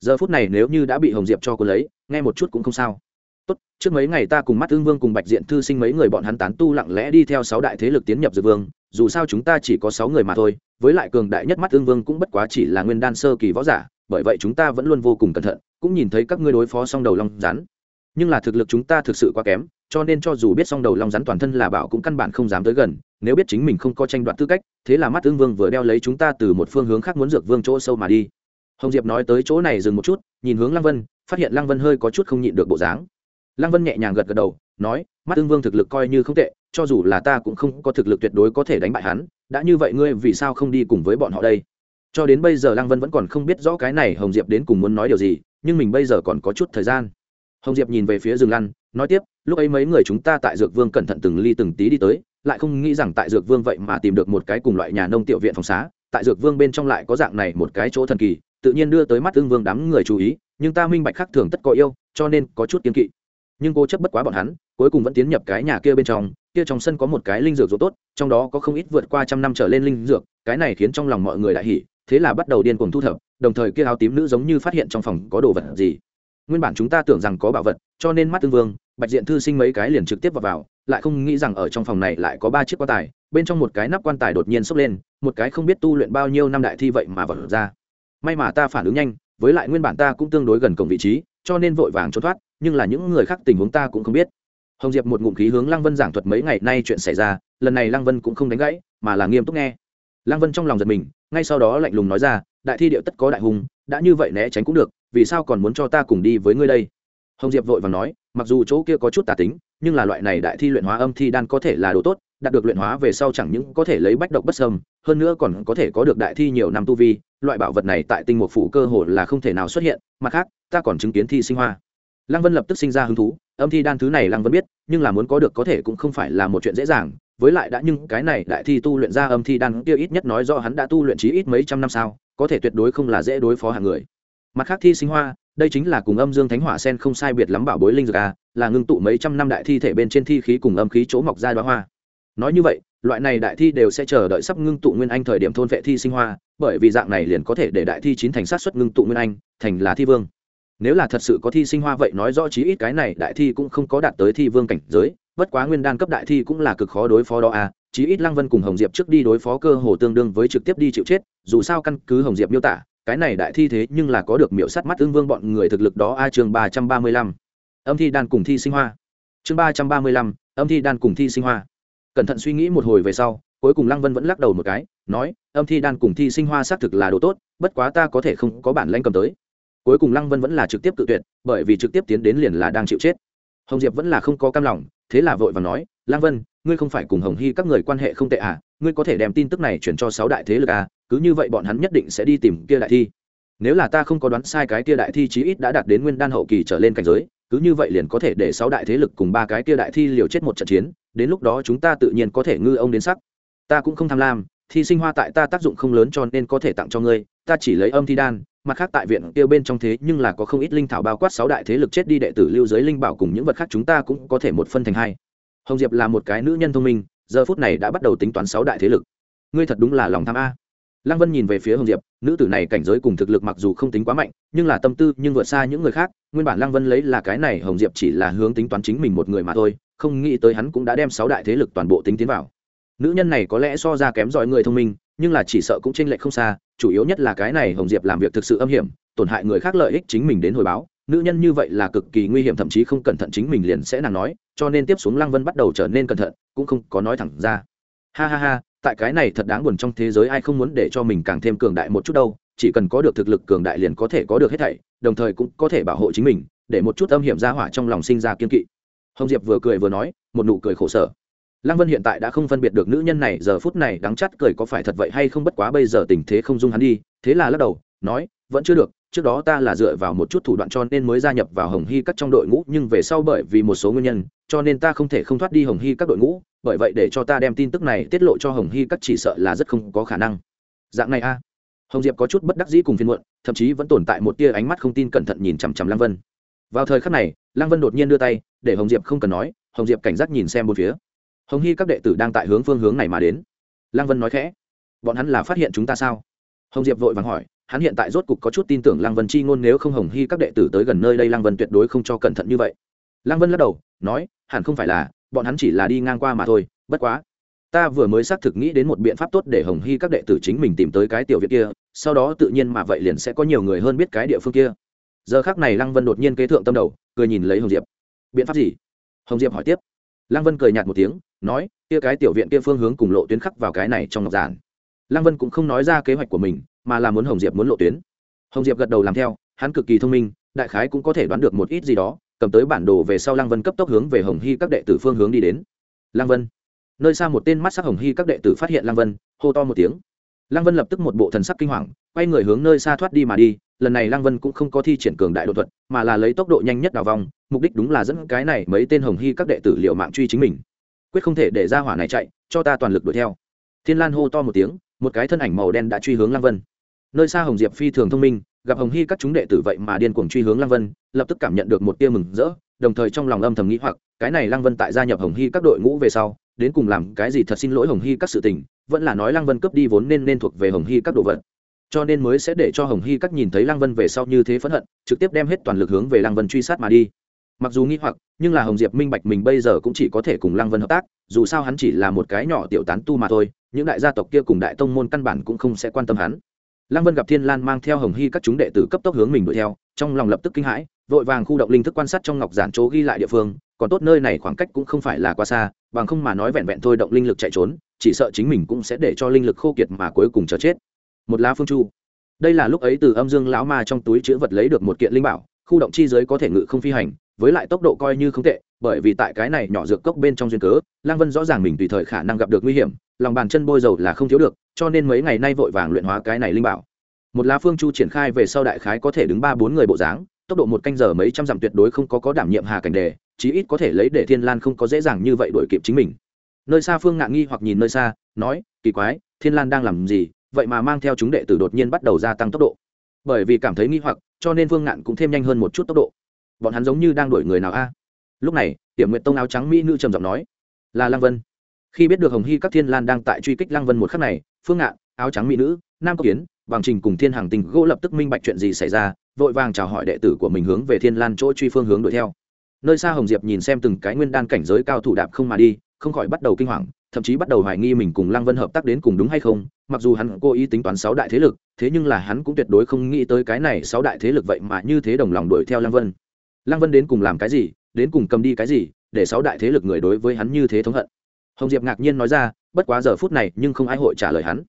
Speaker 1: Giờ phút này nếu như đã bị hồng diệp cho cô lấy, nghe một chút cũng không sao. Tốt, trước mấy ngày ta cùng mắt tương vương cùng bạch diện thư sinh mấy người bọn hắn tán tu lặng lẽ đi theo sáu đại thế lực tiến nhập dược vương, dù sao chúng ta chỉ có sáu người mà thôi, với lại cường đại nhất mắt tương vương cũng bất quá chỉ là nguyên đan sơ kỳ võ giả, bởi vậy chúng ta vẫn luôn vô cùng cẩn thận, cũng nhìn thấy các ngươi đối phó song đầu long rắn nhưng là thực lực chúng ta thực sự quá kém, cho nên cho dù biết song đầu long rắn toàn thân là bảo cũng căn bản không dám tới gần, nếu biết chính mình không có tranh đoạt tư cách, thế là mắt ương vương vừa đeo lấy chúng ta từ một phương hướng khác muốn dược vương chỗ sâu mà đi. Hồng diệp nói tới chỗ này dừng một chút, nhìn hướng lăng vân, phát hiện lăng vân hơi có chút không nhịn được bộ dáng. Lăng vân nhẹ nhàng gật gật đầu, nói, mắt ương vương thực lực coi như không tệ, cho dù là ta cũng không có thực lực tuyệt đối có thể đánh bại hắn, đã như vậy ngươi vì sao không đi cùng với bọn họ đây? Cho đến bây giờ lăng vân vẫn còn không biết rõ cái này hồng diệp đến cùng muốn nói điều gì, nhưng mình bây giờ còn có chút thời gian hồng diệp nhìn về phía rừng lăn, nói tiếp, lúc ấy mấy người chúng ta tại dược vương cẩn thận từng ly từng tí đi tới, lại không nghĩ rằng tại dược vương vậy mà tìm được một cái cùng loại nhà nông tiểu viện phòng xá. Tại dược vương bên trong lại có dạng này một cái chỗ thần kỳ, tự nhiên đưa tới mắt ương vương đám người chú ý, nhưng ta minh bạch khắc thường tất có yêu, cho nên có chút kiên kỵ. Nhưng cô chấp bất quá bọn hắn, cuối cùng vẫn tiến nhập cái nhà kia bên trong, kia trong sân có một cái linh dược dỗ tốt, trong đó có không ít vượt qua trăm năm trở lên linh dược, cái này khiến trong lòng mọi người đại hỉ, thế là bắt đầu điên cuồng thu thập, đồng thời kia áo tím nữ giống như phát hiện trong phòng có đồ vật gì nguyên bản chúng ta tưởng rằng có bảo vật cho nên mắt tương vương bạch diện thư sinh mấy cái liền trực tiếp vào, vào lại không nghĩ rằng ở trong phòng này lại có ba chiếc quan tài bên trong một cái nắp quan tài đột nhiên sốc lên một cái không biết tu luyện bao nhiêu năm đại thi vậy mà vật ra. May mà ta phản ứng nhanh với lại nguyên bản ta cũng tương đối gần cổng vị trí cho nên vội vàng trốn thoát nhưng là những người khác tình huống ta cũng không biết. Hồng diệp một ngụm khí hướng lăng vân giảng thuật mấy ngày nay chuyện xảy ra lần này lăng vân cũng không đánh gãy mà là nghiêm túc nghe. Lăng vân trong lòng giật mình ngay sau đó lạnh lùng nói ra đại thi điệu tất có đại hùng đã như vậy né tránh cũng được, vì sao còn muốn cho ta cùng đi với ngươi đây? Hồng diệp vội và nói, mặc dù chỗ kia có chút tà tính, nhưng là loại này đại thi luyện hóa âm thi đan có thể là đồ tốt, đạt được luyện hóa về sau chẳng những có thể lấy bách độc bất sâm hơn nữa còn có thể có được đại thi nhiều năm tu vi, loại bảo vật này tại tinh mục phủ cơ hồ là không thể nào xuất hiện, mặt khác, ta còn chứng kiến thi sinh hoa. Lăng vân lập tức sinh ra hứng thú, âm thi đan thứ này lăng vân biết, nhưng là muốn có được có thể cũng không phải là một chuyện dễ dàng, với lại đã nhưng cái này đại thi tu luyện ra âm thi đan kia ít nhất nói do hắn đã tu luyện trí ít mấy trăm năm sao có thể tuyệt đối không là dễ đối phó hàng người. Mặt khác thi sinh hoa, đây chính là cùng âm dương thánh hỏa sen không sai biệt lắm bảo bối linh dược a là ngưng tụ mấy trăm năm đại thi thể bên trên thi khí cùng âm khí chỗ mọc ra đoá hoa. Nói như vậy, loại này đại thi đều sẽ chờ đợi sắp ngưng tụ nguyên anh thời điểm thôn vệ thi sinh hoa, bởi vì dạng này liền có thể để đại thi chín thành sát xuất ngưng tụ nguyên anh, thành là thi vương. Nếu là thật sự có thi sinh hoa vậy nói rõ chí ít cái này đại thi cũng không có đạt tới thi vương cảnh giới bất quá nguyên đan cấp đại thi cũng là cực khó đối phó đó a chí ít lăng vân cùng hồng diệp trước đi đối phó cơ hồ tương đương với trực tiếp đi chịu chết, dù sao căn cứ hồng diệp miêu tả, cái này đại thi thế nhưng là có được miểu sắt mắt tương vương bọn người thực lực đó a, chương ba trăm ba mươi lăm. Âm thi đan cùng thi sinh hoa. Chương ba trăm ba mươi lăm, âm thi đan cùng thi sinh hoa. Cẩn thận suy nghĩ một hồi về sau, cuối cùng lăng vân vẫn lắc đầu một cái, nói, âm thi đan cùng thi sinh hoa xác thực là đồ tốt, bất quá ta có thể không có bản lanh cầm tới. Cuối cùng lăng vân vẫn là trực tiếp tự tuyệt, bởi vì trực tiếp tiến đến liền là đang chịu chết hồng diệp vẫn là không có cam lòng, thế là vội và nói, Lang vân, ngươi không phải cùng hồng hy các người quan hệ không tệ à ngươi có thể đem tin tức này chuyển cho sáu đại thế lực à cứ như vậy bọn hắn nhất định sẽ đi tìm kia đại thi. Nếu là ta không có đoán sai cái kia đại thi chí ít đã đạt đến nguyên đan hậu kỳ trở lên cảnh giới, cứ như vậy liền có thể để sáu đại thế lực cùng ba cái kia đại thi liều chết một trận chiến, đến lúc đó chúng ta tự nhiên có thể ngư ông đến sắc. Ta cũng không tham lam thi sinh hoa tại ta tác dụng không lớn cho nên có thể tặng cho ngươi, ta chỉ lấy âm thi đan, mặt khác tại viện tiêu bên trong thế nhưng là có không ít linh thảo bao quát sáu đại thế lực chết đi đệ tử lưu giới linh bảo cùng những vật khác chúng ta cũng có thể một phân thành hai. Hồng diệp là một cái nữ nhân thông minh, giờ phút này đã bắt đầu tính toán sáu đại thế lực. Ngươi thật đúng là lòng tham a. Lăng vân nhìn về phía hồng diệp, nữ tử này cảnh giới cùng thực lực mặc dù không tính quá mạnh, nhưng là tâm tư nhưng vượt xa những người khác, nguyên bản lăng vân lấy là cái này, hồng diệp chỉ là hướng tính toán chính mình một người mà thôi, không nghĩ tới hắn cũng đã đem sáu đại thế lực toàn bộ tính tiến vào nữ nhân này có lẽ so ra kém giỏi người thông minh, nhưng là chỉ sợ cũng chênh lệch không xa, chủ yếu nhất là cái này hồng diệp làm việc thực sự âm hiểm, tổn hại người khác lợi ích chính mình đến hồi báo. Nữ nhân như vậy là cực kỳ nguy hiểm, thậm chí không cẩn thận chính mình liền sẽ nàng nói, cho nên tiếp xuống lăng vân bắt đầu trở nên cẩn thận, cũng không có nói thẳng ra. Ha ha ha, tại cái này thật đáng buồn trong thế giới ai không muốn để cho mình càng thêm cường đại một chút đâu, chỉ cần có được thực lực cường đại liền có thể có được hết thảy, đồng thời cũng có thể bảo hộ chính mình, để một chút âm hiểm ra hỏa trong lòng sinh ra kiên kỵ. Hồng diệp vừa cười vừa nói, một nụ cười khổ sở lăng vân hiện tại đã không phân biệt được nữ nhân này giờ phút này đắng chắt cười có phải thật vậy hay không bất quá bây giờ tình thế không dung hắn đi, thế là lắc đầu, nói, vẫn chưa được, trước đó ta là dựa vào một chút thủ đoạn cho nên mới gia nhập vào hồng hy các trong đội ngũ, nhưng về sau bởi vì một số nguyên nhân, cho nên ta không thể không thoát đi hồng hy các đội ngũ, bởi vậy để cho ta đem tin tức này tiết lộ cho hồng hy các chỉ sợ là rất không có khả năng. Dạng này a. Hồng diệp có chút bất đắc dĩ cùng phiên muộn, thậm chí vẫn tồn tại một tia ánh mắt không tin cẩn thận nhìn chằm chằm lăng vân. Vào thời khắc này, lăng vân đột nhiên đưa tay, để hồng diệp không cần nói, hồng diệp cảnh giác nhìn xem bốn phía hồng hy các đệ tử đang tại hướng phương hướng này mà đến. Lăng vân nói khẽ, bọn hắn là phát hiện chúng ta sao? Hồng diệp vội vàng hỏi, hắn hiện tại rốt cục có chút tin tưởng lăng vân chi ngôn nếu không hồng hy các đệ tử tới gần nơi đây lăng vân tuyệt đối không cho cẩn thận như vậy. Lăng vân lắc đầu, nói, hẳn không phải là, bọn hắn chỉ là đi ngang qua mà thôi, bất quá, ta vừa mới xác thực nghĩ đến một biện pháp tốt để hồng hy các đệ tử chính mình tìm tới cái tiểu viện kia, sau đó tự nhiên mà vậy liền sẽ có nhiều người hơn biết cái địa phương kia. Giờ khác này lăng vân đột nhiên kế thượng tâm đầu, cười nhìn lấy hồng diệp, biện pháp gì? Hồng diệp hỏi tiếp lăng vân cười nhạt một tiếng, nói, kia cái tiểu viện kia phương hướng cùng lộ tuyến khắc vào cái này trong ngọc giản. Lăng vân cũng không nói ra kế hoạch của mình, mà là muốn hồng diệp muốn lộ tuyến. Hồng diệp gật đầu làm theo, hắn cực kỳ thông minh, đại khái cũng có thể đoán được một ít gì đó, cầm tới bản đồ về sau lăng vân cấp tốc hướng về hồng hy các đệ tử phương hướng đi đến. Lăng vân. Nơi xa một tên mắt sắc hồng hy các đệ tử phát hiện lăng vân, hô to một tiếng. Lăng vân lập tức một bộ thần sắc kinh hoàng, quay người hướng nơi xa thoát đi mà đi lần này lăng vân cũng không có thi triển cường đại đột thuật, mà là lấy tốc độ nhanh nhất đào vòng mục đích đúng là dẫn cái này mấy tên hồng hy các đệ tử liệu mạng truy chính mình. Quyết không thể để ra hỏa này chạy, cho ta toàn lực đuổi theo. Thiên lan hô to một tiếng, một cái thân ảnh màu đen đã truy hướng lăng vân. Nơi xa hồng diệp phi thường thông minh, gặp hồng hy các chúng đệ tử vậy mà điên cuồng truy hướng lăng vân, lập tức cảm nhận được một tia mừng rỡ, đồng thời trong lòng âm thầm nghĩ hoặc, cái này lăng vân tại gia nhập hồng hy các đội ngũ về sau, đến cùng làm cái gì thật xin lỗi hồng hy các sự tình, vẫn là nói lăng vân cướp đi vốn nên nên thuộc về hồng hy các đồ vật cho nên mới sẽ để cho hồng hy các nhìn thấy lăng vân về sau như thế phẫn hận, trực tiếp đem hết toàn lực hướng về lăng vân truy sát mà đi. Mặc dù nghĩ hoặc, nhưng là hồng diệp minh bạch mình bây giờ cũng chỉ có thể cùng lăng vân hợp tác, dù sao hắn chỉ là một cái nhỏ tiểu tán tu mà thôi, những đại gia tộc kia cùng đại tông môn căn bản cũng không sẽ quan tâm hắn. Lăng vân gặp thiên lan mang theo hồng hy các chúng đệ tử cấp tốc hướng mình đuổi theo, trong lòng lập tức kinh hãi, vội vàng khu động linh thức quan sát trong ngọc giản chỗ ghi lại địa phương, còn tốt nơi này khoảng cách cũng không phải là quá xa, bằng không mà nói vẹn vẹn thôi động linh lực chạy trốn, chỉ sợ chính mình cũng sẽ để cho linh lực khô kiệt mà cuối cùng chờ chết một lá phương chu. Đây là lúc ấy từ âm dương lão ma trong túi chữ vật lấy được một kiện linh bảo, khu động chi giới có thể ngự không phi hành, với lại tốc độ coi như không tệ, bởi vì tại cái này nhỏ dược cốc bên trong duyên cớ, lang vân rõ ràng mình tùy thời khả năng gặp được nguy hiểm, lòng bàn chân bôi dầu là không thiếu được, cho nên mấy ngày nay vội vàng luyện hóa cái này linh bảo. Một lá phương chu triển khai về sau đại khái có thể đứng ba bốn người bộ dáng, tốc độ một canh giờ mấy trăm dặm tuyệt đối không có có đảm nhiệm hà cảnh đề, chí ít có thể lấy để thiên lan không có dễ dàng như vậy đuổi kịp chính mình. Nơi xa phương ngạn nghi hoặc nhìn nơi xa, nói, kỳ quái, thiên lan đang làm gì? Vậy mà mang theo chúng đệ tử đột nhiên bắt đầu gia tăng tốc độ. Bởi vì cảm thấy nghi hoặc, cho nên vương ngạn cũng thêm nhanh hơn một chút tốc độ. Bọn hắn giống như đang đuổi người nào a? À? Lúc này tiệm nguyện tông áo trắng mỹ nữ trầm giọng nói, là lăng vân. Khi biết được hồng hy các thiên lan đang tại truy kích lăng vân một khắc này, phương ngạn, áo trắng mỹ nữ, nam cốc kiến, bằng trình cùng thiên hàng tình gỗ lập tức minh bạch chuyện gì xảy ra, vội vàng chào hỏi đệ tử của mình hướng về thiên lan chỗ truy phương hướng đuổi theo. Nơi xa hồng diệp nhìn xem từng cái nguyên đan cảnh giới cao thủ đạp không mà đi, không khỏi bắt đầu kinh hoàng, thậm chí bắt đầu hoài nghi mình cùng lăng vân hợp tác đến cùng đúng hay không mặc dù hắn cố ý tính toán sáu đại thế lực, thế nhưng là hắn cũng tuyệt đối không nghĩ tới cái này sáu đại thế lực vậy mà như thế đồng lòng đuổi theo lăng vân. Lăng vân đến cùng làm cái gì, đến cùng cầm đi cái gì, để sáu đại thế lực người đối với hắn như thế thống hận? Hồng diệp ngạc nhiên nói ra, bất quá giờ phút này nhưng không ai hội trả lời hắn.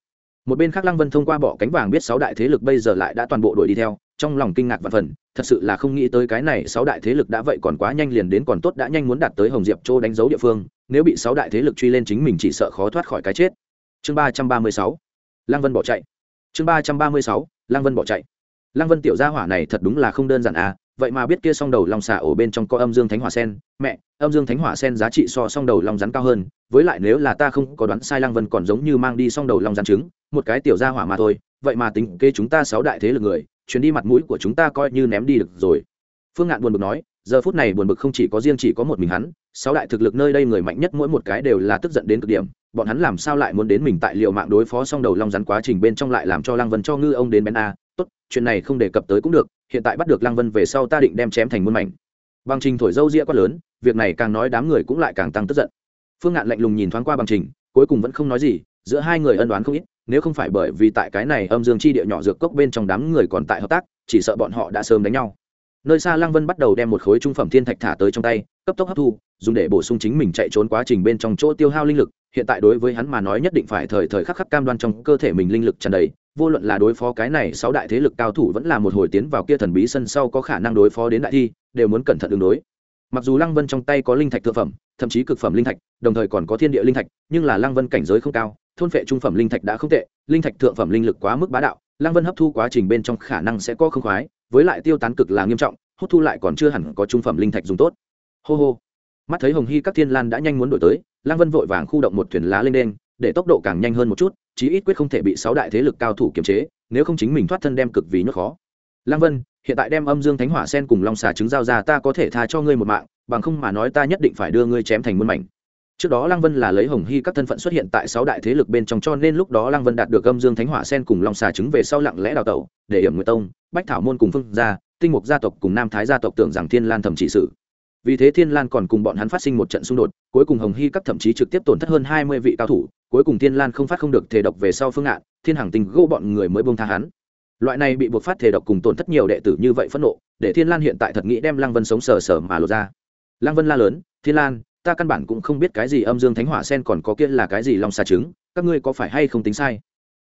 Speaker 1: Một bên khác lăng vân thông qua bỏ cánh vàng biết sáu đại thế lực bây giờ lại đã toàn bộ đuổi đi theo, trong lòng kinh ngạc và phần, thật sự là không nghĩ tới cái này sáu đại thế lực đã vậy còn quá nhanh liền đến còn tốt đã nhanh muốn đạt tới hồng diệp châu đánh dấu địa phương, nếu bị sáu đại thế lực truy lên chính mình chỉ sợ khó thoát khỏi cái chết. Chương ba trăm ba mươi sáu lăng vân bỏ chạy. Chương ba trăm ba mươi sáu, lăng vân bỏ chạy. Lăng vân tiểu gia hỏa này thật đúng là không đơn giản à vậy mà biết kia song đầu long xà ổ bên trong có âm dương thánh hỏa sen. Mẹ, âm dương thánh hỏa sen giá trị so song đầu long rắn cao hơn, với lại nếu là ta không có đoán sai lăng vân còn giống như mang đi song đầu long rắn trứng, một cái tiểu gia hỏa mà thôi, vậy mà tính kê chúng ta sáu đại thế lực người chuyến đi mặt mũi của chúng ta coi như ném đi được rồi. Phương ngạn buồn bực nói, giờ phút này buồn bực không chỉ có riêng chỉ có một mình hắn, sáu đại thực lực nơi đây người mạnh nhất mỗi một cái đều là tức giận đến cực điểm bọn hắn làm sao lại muốn đến mình tại liệu mạng đối phó xong đầu long rắn quá trình bên trong lại làm cho lăng vân cho ngư ông đến bén a. Tốt, chuyện này không đề cập tới cũng được, hiện tại bắt được lăng vân về sau ta định đem chém thành muôn mảnh. Bằng trình thổi dâu ria quá lớn, việc này càng nói đám người cũng lại càng tăng tức giận. Phương ngạn lạnh lùng nhìn thoáng qua bằng trình, cuối cùng vẫn không nói gì, giữa hai người ân đoán không ít, nếu không phải bởi vì tại cái này âm dương chi địa nhỏ dược cốc bên trong đám người còn tại hợp tác, chỉ sợ bọn họ đã sớm đánh nhau. Nơi xa lăng vân bắt đầu đem một khối trung phẩm thiên thạch thả tới trong tay, cấp tốc hấp thu dùng để bổ sung chính mình chạy trốn quá trình bên trong chỗ tiêu hao linh lực, hiện tại đối với hắn mà nói nhất định phải thời thời khắc khắc cam đoan trong cơ thể mình linh lực tràn đầy, vô luận là đối phó cái này sáu đại thế lực cao thủ vẫn là một hồi tiến vào kia thần bí sân sau có khả năng đối phó đến đại thi, đều muốn cẩn thận ứng đối. Mặc dù lăng vân trong tay có linh thạch thượng phẩm, thậm chí cực phẩm linh thạch, đồng thời còn có thiên địa linh thạch, nhưng là lăng vân cảnh giới không cao, thôn phệ trung phẩm linh thạch đã không tệ, linh thạch thượng phẩm linh lực quá mức bá đạo, lăng vân hấp thu quá trình bên trong khả năng sẽ có không khoái, với lại tiêu tán cực là nghiêm trọng, hút thu lại còn chưa hẳn có trung phẩm linh thạch dùng tốt. Hô hô mắt thấy hồng hy các thiên lan đã nhanh muốn đổi tới lăng vân vội vàng khu động một thuyền lá lên đen để tốc độ càng nhanh hơn một chút chí ít quyết không thể bị sáu đại thế lực cao thủ kiềm chế nếu không chính mình thoát thân đem cực vì nhốt khó lăng vân hiện tại đem âm dương thánh hỏa sen cùng long xà trứng giao ra ta có thể tha cho ngươi một mạng bằng không mà nói ta nhất định phải đưa ngươi chém thành muôn mảnh trước đó lăng vân là lấy hồng hy các thân phận xuất hiện tại sáu đại thế lực bên trong cho nên lúc đó lăng vân đạt được âm dương thánh hỏa sen cùng long xà trứng về sau lặng lẽ đào tẩu để hiểm nguyệt tông bách thảo môn cùng phương gia tinh mục gia tộc cùng nam thái gia tộc tưởng rằng thiên lan thẩm trị sự vì thế thiên lan còn cùng bọn hắn phát sinh một trận xung đột, cuối cùng hồng hy các thậm chí trực tiếp tổn thất hơn hai mươi vị cao thủ, cuối cùng thiên lan không phát không được thể độc về sau phương ngạn, thiên hàng tình gỗ bọn người mới bông tha hắn. Loại này bị buộc phát thể độc cùng tổn thất nhiều đệ tử như vậy phẫn nộ, để thiên lan hiện tại thật nghĩ đem lăng vân sống sờ sờ mà lột ra. Lăng vân la lớn, thiên lan, ta căn bản cũng không biết cái gì âm dương thánh hỏa sen còn có kia là cái gì long xà trứng, các ngươi có phải hay không tính sai?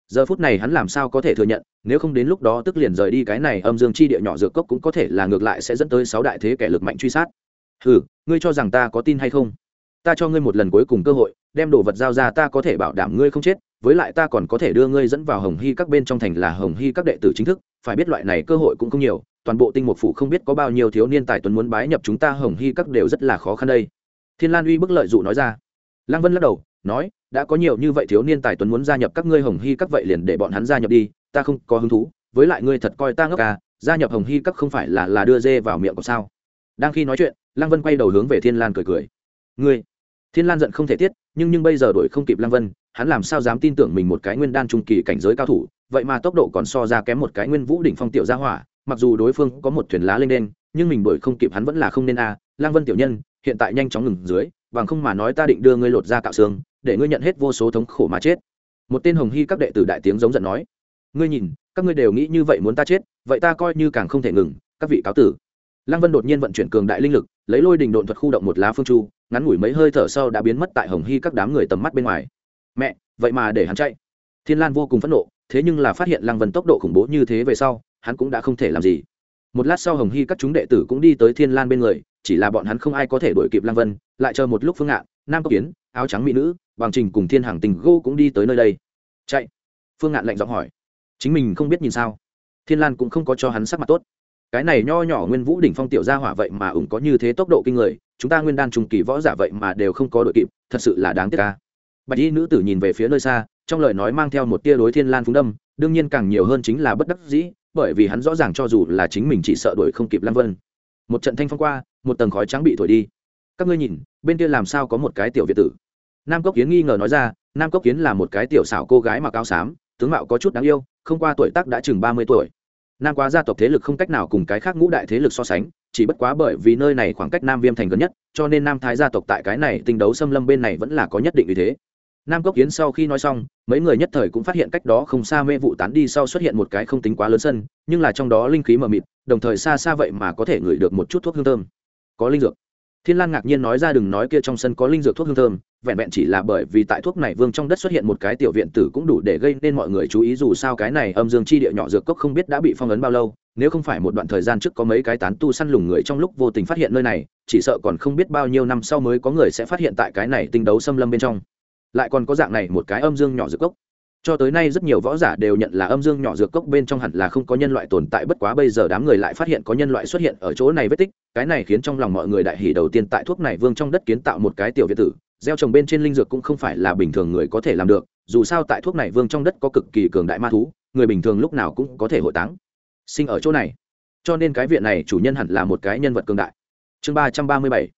Speaker 1: Giờ phút này hắn làm sao có thể thừa nhận, nếu không đến lúc đó tức liền rời đi cái này âm dương chi địa nhỏ dược cốc cũng có thể là ngược lại sẽ dẫn tới sáu đại thế kẻ lực mạnh truy sát ừ ngươi cho rằng ta có tin hay không? Ta cho ngươi một lần cuối cùng cơ hội, đem đồ vật giao ra ta có thể bảo đảm ngươi không chết, với lại ta còn có thể đưa ngươi dẫn vào hồng hy các bên trong thành là hồng hy các đệ tử chính thức, phải biết loại này cơ hội cũng không nhiều, toàn bộ tinh mục phụ không biết có bao nhiêu thiếu niên tài tuấn muốn bái nhập chúng ta hồng hy các đều rất là khó khăn đây. Thiên lan uy bức lợi dụ nói ra. Lăng vân lắc đầu, nói, đã có nhiều như vậy thiếu niên tài tuấn muốn gia nhập các ngươi hồng hy các vậy liền để bọn hắn gia nhập đi, ta không có hứng thú, với lại ngươi thật coi ta ngốc à gia nhập hồng hy các không phải là là đưa dê vào miệng của sao? Đang khi nói chuyện, lăng vân quay đầu hướng về thiên lan cười cười. Ngươi, thiên lan giận không thể tiết, nhưng nhưng bây giờ đổi không kịp lăng vân, hắn làm sao dám tin tưởng mình một cái nguyên đan trung kỳ cảnh giới cao thủ, vậy mà tốc độ còn so ra kém một cái nguyên vũ đỉnh phong tiểu gia hỏa, mặc dù đối phương có một thuyền lá lên đen nhưng mình đuổi không kịp hắn vẫn là không nên a. À. lang vân tiểu nhân, hiện tại nhanh chóng ngừng dưới, bằng không mà nói ta định đưa ngươi lột ra cạo xương, để ngươi nhận hết vô số thống khổ mà chết. Một tên hồng hy các đệ tử đại tiếng giống giận nói. Ngươi nhìn, các ngươi đều nghĩ như vậy muốn ta chết, vậy ta coi như càng không thể ngừng, các vị cáo tử lăng vân đột nhiên vận chuyển cường đại linh lực, lấy lôi đình độn thuật khu động một lá phương chu, ngắn ngủi mấy hơi thở sau đã biến mất tại hồng hy các đám người tầm mắt bên ngoài. Mẹ, vậy mà để hắn chạy. Thiên lan vô cùng phẫn nộ, thế nhưng là phát hiện lăng vân tốc độ khủng bố như thế về sau, hắn cũng đã không thể làm gì. Một lát sau hồng hy các chúng đệ tử cũng đi tới thiên lan bên người, chỉ là bọn hắn không ai có thể đuổi kịp lăng vân, lại chờ một lúc phương ngạn, nam cốc kiến, áo trắng mỹ nữ, bằng trình cùng thiên hàng tình gô cũng đi tới nơi đây. Chạy. Phương ngạn lạnh giọng hỏi. Chính mình không biết nhìn sao. Thiên lan cũng không có cho hắn sắc mặt tốt cái này nho nhỏ nguyên vũ đỉnh phong tiểu gia hỏa vậy mà ủng có như thế tốc độ kinh người, chúng ta nguyên đan trùng kỳ võ giả vậy mà đều không có đội kịp, thật sự là đáng tiếc ca bạch y nữ tử nhìn về phía nơi xa, trong lời nói mang theo một tia đối thiên lan phúng đâm, đương nhiên càng nhiều hơn chính là bất đắc dĩ, bởi vì hắn rõ ràng cho dù là chính mình chỉ sợ đuổi không kịp lăng vân. Một trận thanh phong qua, một tầng khói trắng bị thổi đi. Các ngươi nhìn, bên kia làm sao có một cái tiểu việt tử? Nam cốc kiến nghi ngờ nói ra, nam cốc kiến là một cái tiểu xảo cô gái mặc áo xám, tướng mạo có chút đáng yêu, không qua tuổi tác đã chừng ba mươi tuổi nam quá gia tộc thế lực không cách nào cùng cái khác ngũ đại thế lực so sánh, chỉ bất quá bởi vì nơi này khoảng cách nam viêm thành gần nhất, cho nên nam thái gia tộc tại cái này tinh đấu xâm lâm bên này vẫn là có nhất định vì thế. Nam cốc kiến sau khi nói xong, mấy người nhất thời cũng phát hiện cách đó không xa mê vụ tán đi sau xuất hiện một cái không tính quá lớn sân, nhưng là trong đó linh khí mờ mịt, đồng thời xa xa vậy mà có thể ngửi được một chút thuốc hương thơm. Có linh dược thiên lan ngạc nhiên nói ra đừng nói kia trong sân có linh dược thuốc hương thơm, vẹn vẹn chỉ là bởi vì tại thuốc này vương trong đất xuất hiện một cái tiểu viện tử cũng đủ để gây nên mọi người chú ý, dù sao cái này âm dương chi địa nhỏ dược cốc không biết đã bị phong ấn bao lâu, nếu không phải một đoạn thời gian trước có mấy cái tán tu săn lùng người trong lúc vô tình phát hiện nơi này, chỉ sợ còn không biết bao nhiêu năm sau mới có người sẽ phát hiện tại cái này tinh đấu xâm lâm bên trong. Lại còn có dạng này một cái âm dương nhỏ dược cốc cho tới nay rất nhiều võ giả đều nhận là âm dương nhỏ dược cốc bên trong hẳn là không có nhân loại tồn tại, bất quá bây giờ đám người lại phát hiện có nhân loại xuất hiện ở chỗ này vết tích, cái này khiến trong lòng mọi người đại hỉ đầu tiên tại thuốc này vương trong đất kiến tạo một cái tiểu việt tử, gieo trồng bên trên linh dược cũng không phải là bình thường người có thể làm được, dù sao tại thuốc này vương trong đất có cực kỳ cường đại ma thú, người bình thường lúc nào cũng có thể hội táng. Sinh ở chỗ này. Cho nên cái viện này chủ nhân hẳn là một cái nhân vật cường đại. Chương ba trăm ba mươi bảy.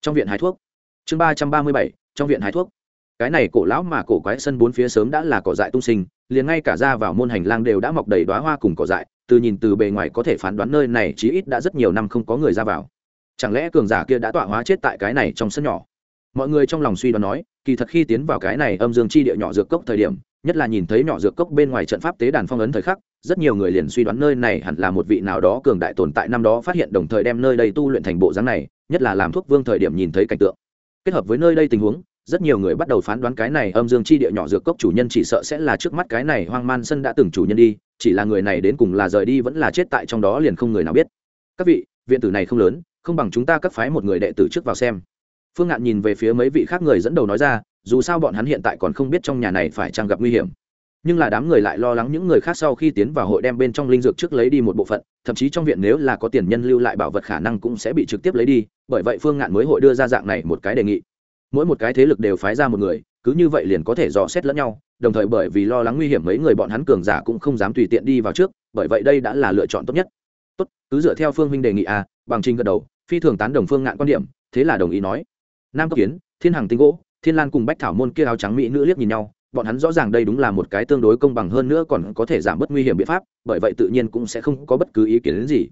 Speaker 1: Trong viện hái thuốc. Chương ba trăm ba mươi bảy. Trong viện hái thuốc cái này cổ lão mà cổ quái sân bốn phía sớm đã là cỏ dại tung sinh, liền ngay cả ra vào môn hành lang đều đã mọc đầy đoá hoa cùng cỏ dại, từ nhìn từ bề ngoài có thể phán đoán nơi này chí ít đã rất nhiều năm không có người ra vào. Chẳng lẽ cường giả kia đã tọa hóa chết tại cái này trong sân nhỏ? Mọi người trong lòng suy đoán nói, kỳ thật khi tiến vào cái này âm dương chi địa nhỏ dược cốc thời điểm, nhất là nhìn thấy nhỏ dược cốc bên ngoài trận pháp tế đàn phong ấn thời khắc, rất nhiều người liền suy đoán nơi này hẳn là một vị nào đó cường đại tồn tại năm đó phát hiện đồng thời đem nơi đây tu luyện thành bộ dáng này, nhất là làm thuốc vương thời điểm nhìn thấy cảnh tượng. Kết hợp với nơi đây tình huống rất nhiều người bắt đầu phán đoán cái này âm dương chi địa nhỏ dược cốc chủ nhân chỉ sợ sẽ là trước mắt cái này hoang man sân đã từng chủ nhân đi, chỉ là người này đến cùng là rời đi vẫn là chết tại trong đó liền không người nào biết. Các vị, viện tử này không lớn, không bằng chúng ta cắt phái một người đệ tử trước vào xem. Phương ngạn nhìn về phía mấy vị khác người dẫn đầu nói ra, dù sao bọn hắn hiện tại còn không biết trong nhà này phải chăng gặp nguy hiểm. Nhưng là đám người lại lo lắng những người khác sau khi tiến vào hội đem bên trong linh dược trước lấy đi một bộ phận, thậm chí trong viện nếu là có tiền nhân lưu lại bảo vật khả năng cũng sẽ bị trực tiếp lấy đi, bởi vậy phương ngạn mới hội đưa ra dạng này một cái đề nghị mỗi một cái thế lực đều phái ra một người, cứ như vậy liền có thể dò xét lẫn nhau, đồng thời bởi vì lo lắng nguy hiểm mấy người bọn hắn cường giả cũng không dám tùy tiện đi vào trước, bởi vậy đây đã là lựa chọn tốt nhất. Tốt, cứ dựa theo phương huynh đề nghị à bằng trình gật đầu, phi thường tán đồng phương ngạn quan điểm, thế là đồng ý nói. Nam cấp kiến, thiên hằng tinh gỗ, thiên lan cùng bách thảo môn kia áo trắng mỹ nữ liếc nhìn nhau, bọn hắn rõ ràng đây đúng là một cái tương đối công bằng hơn nữa còn có thể giảm bớt nguy hiểm biện pháp, bởi vậy tự nhiên cũng sẽ không có bất cứ ý kiến đến gì.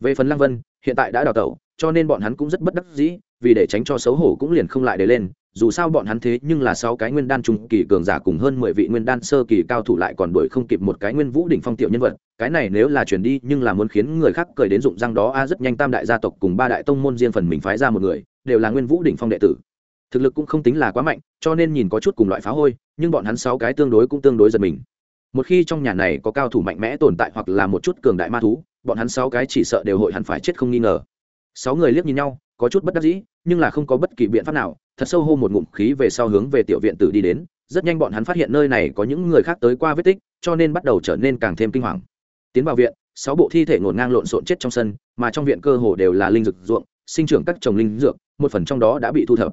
Speaker 1: Về phần lăng vân, hiện tại đã đào tẩu cho nên bọn hắn cũng rất bất đắc dĩ, vì để tránh cho xấu hổ cũng liền không lại để lên, dù sao bọn hắn thế nhưng là sáu cái nguyên đan trung kỳ cường giả cùng hơn mười vị nguyên đan sơ kỳ cao thủ lại còn đuổi không kịp một cái nguyên vũ đỉnh phong tiểu nhân vật, cái này nếu là chuyển đi nhưng là muốn khiến người khác cười đến dụng răng đó, a, rất nhanh tam đại gia tộc cùng ba đại tông môn riêng phần mình phái ra một người, đều là nguyên vũ đỉnh phong đệ tử. Thực lực cũng không tính là quá mạnh, cho nên nhìn có chút cùng loại phá hôi, nhưng bọn hắn sáu cái tương đối cũng tương đối giật mình. Một khi trong nhà này có cao thủ mạnh mẽ tồn tại hoặc là một chút cường đại ma thú, bọn hắn sáu cái chỉ sợ đều hội hẳn phải chết không nghi ngờ sáu người liếc nhìn nhau, có chút bất đắc dĩ, nhưng là không có bất kỳ biện pháp nào, thật sâu hô một ngụm khí về sau hướng về tiểu viện tử đi đến. Rất nhanh bọn hắn phát hiện nơi này có những người khác tới qua vết tích, cho nên bắt đầu trở nên càng thêm kinh hoàng. Tiến vào viện, sáu bộ thi thể ngổn ngang lộn xộn chết trong sân, mà trong viện cơ hồ đều là linh dược ruộng, sinh trưởng các trồng linh dược, một phần trong đó đã bị thu thập.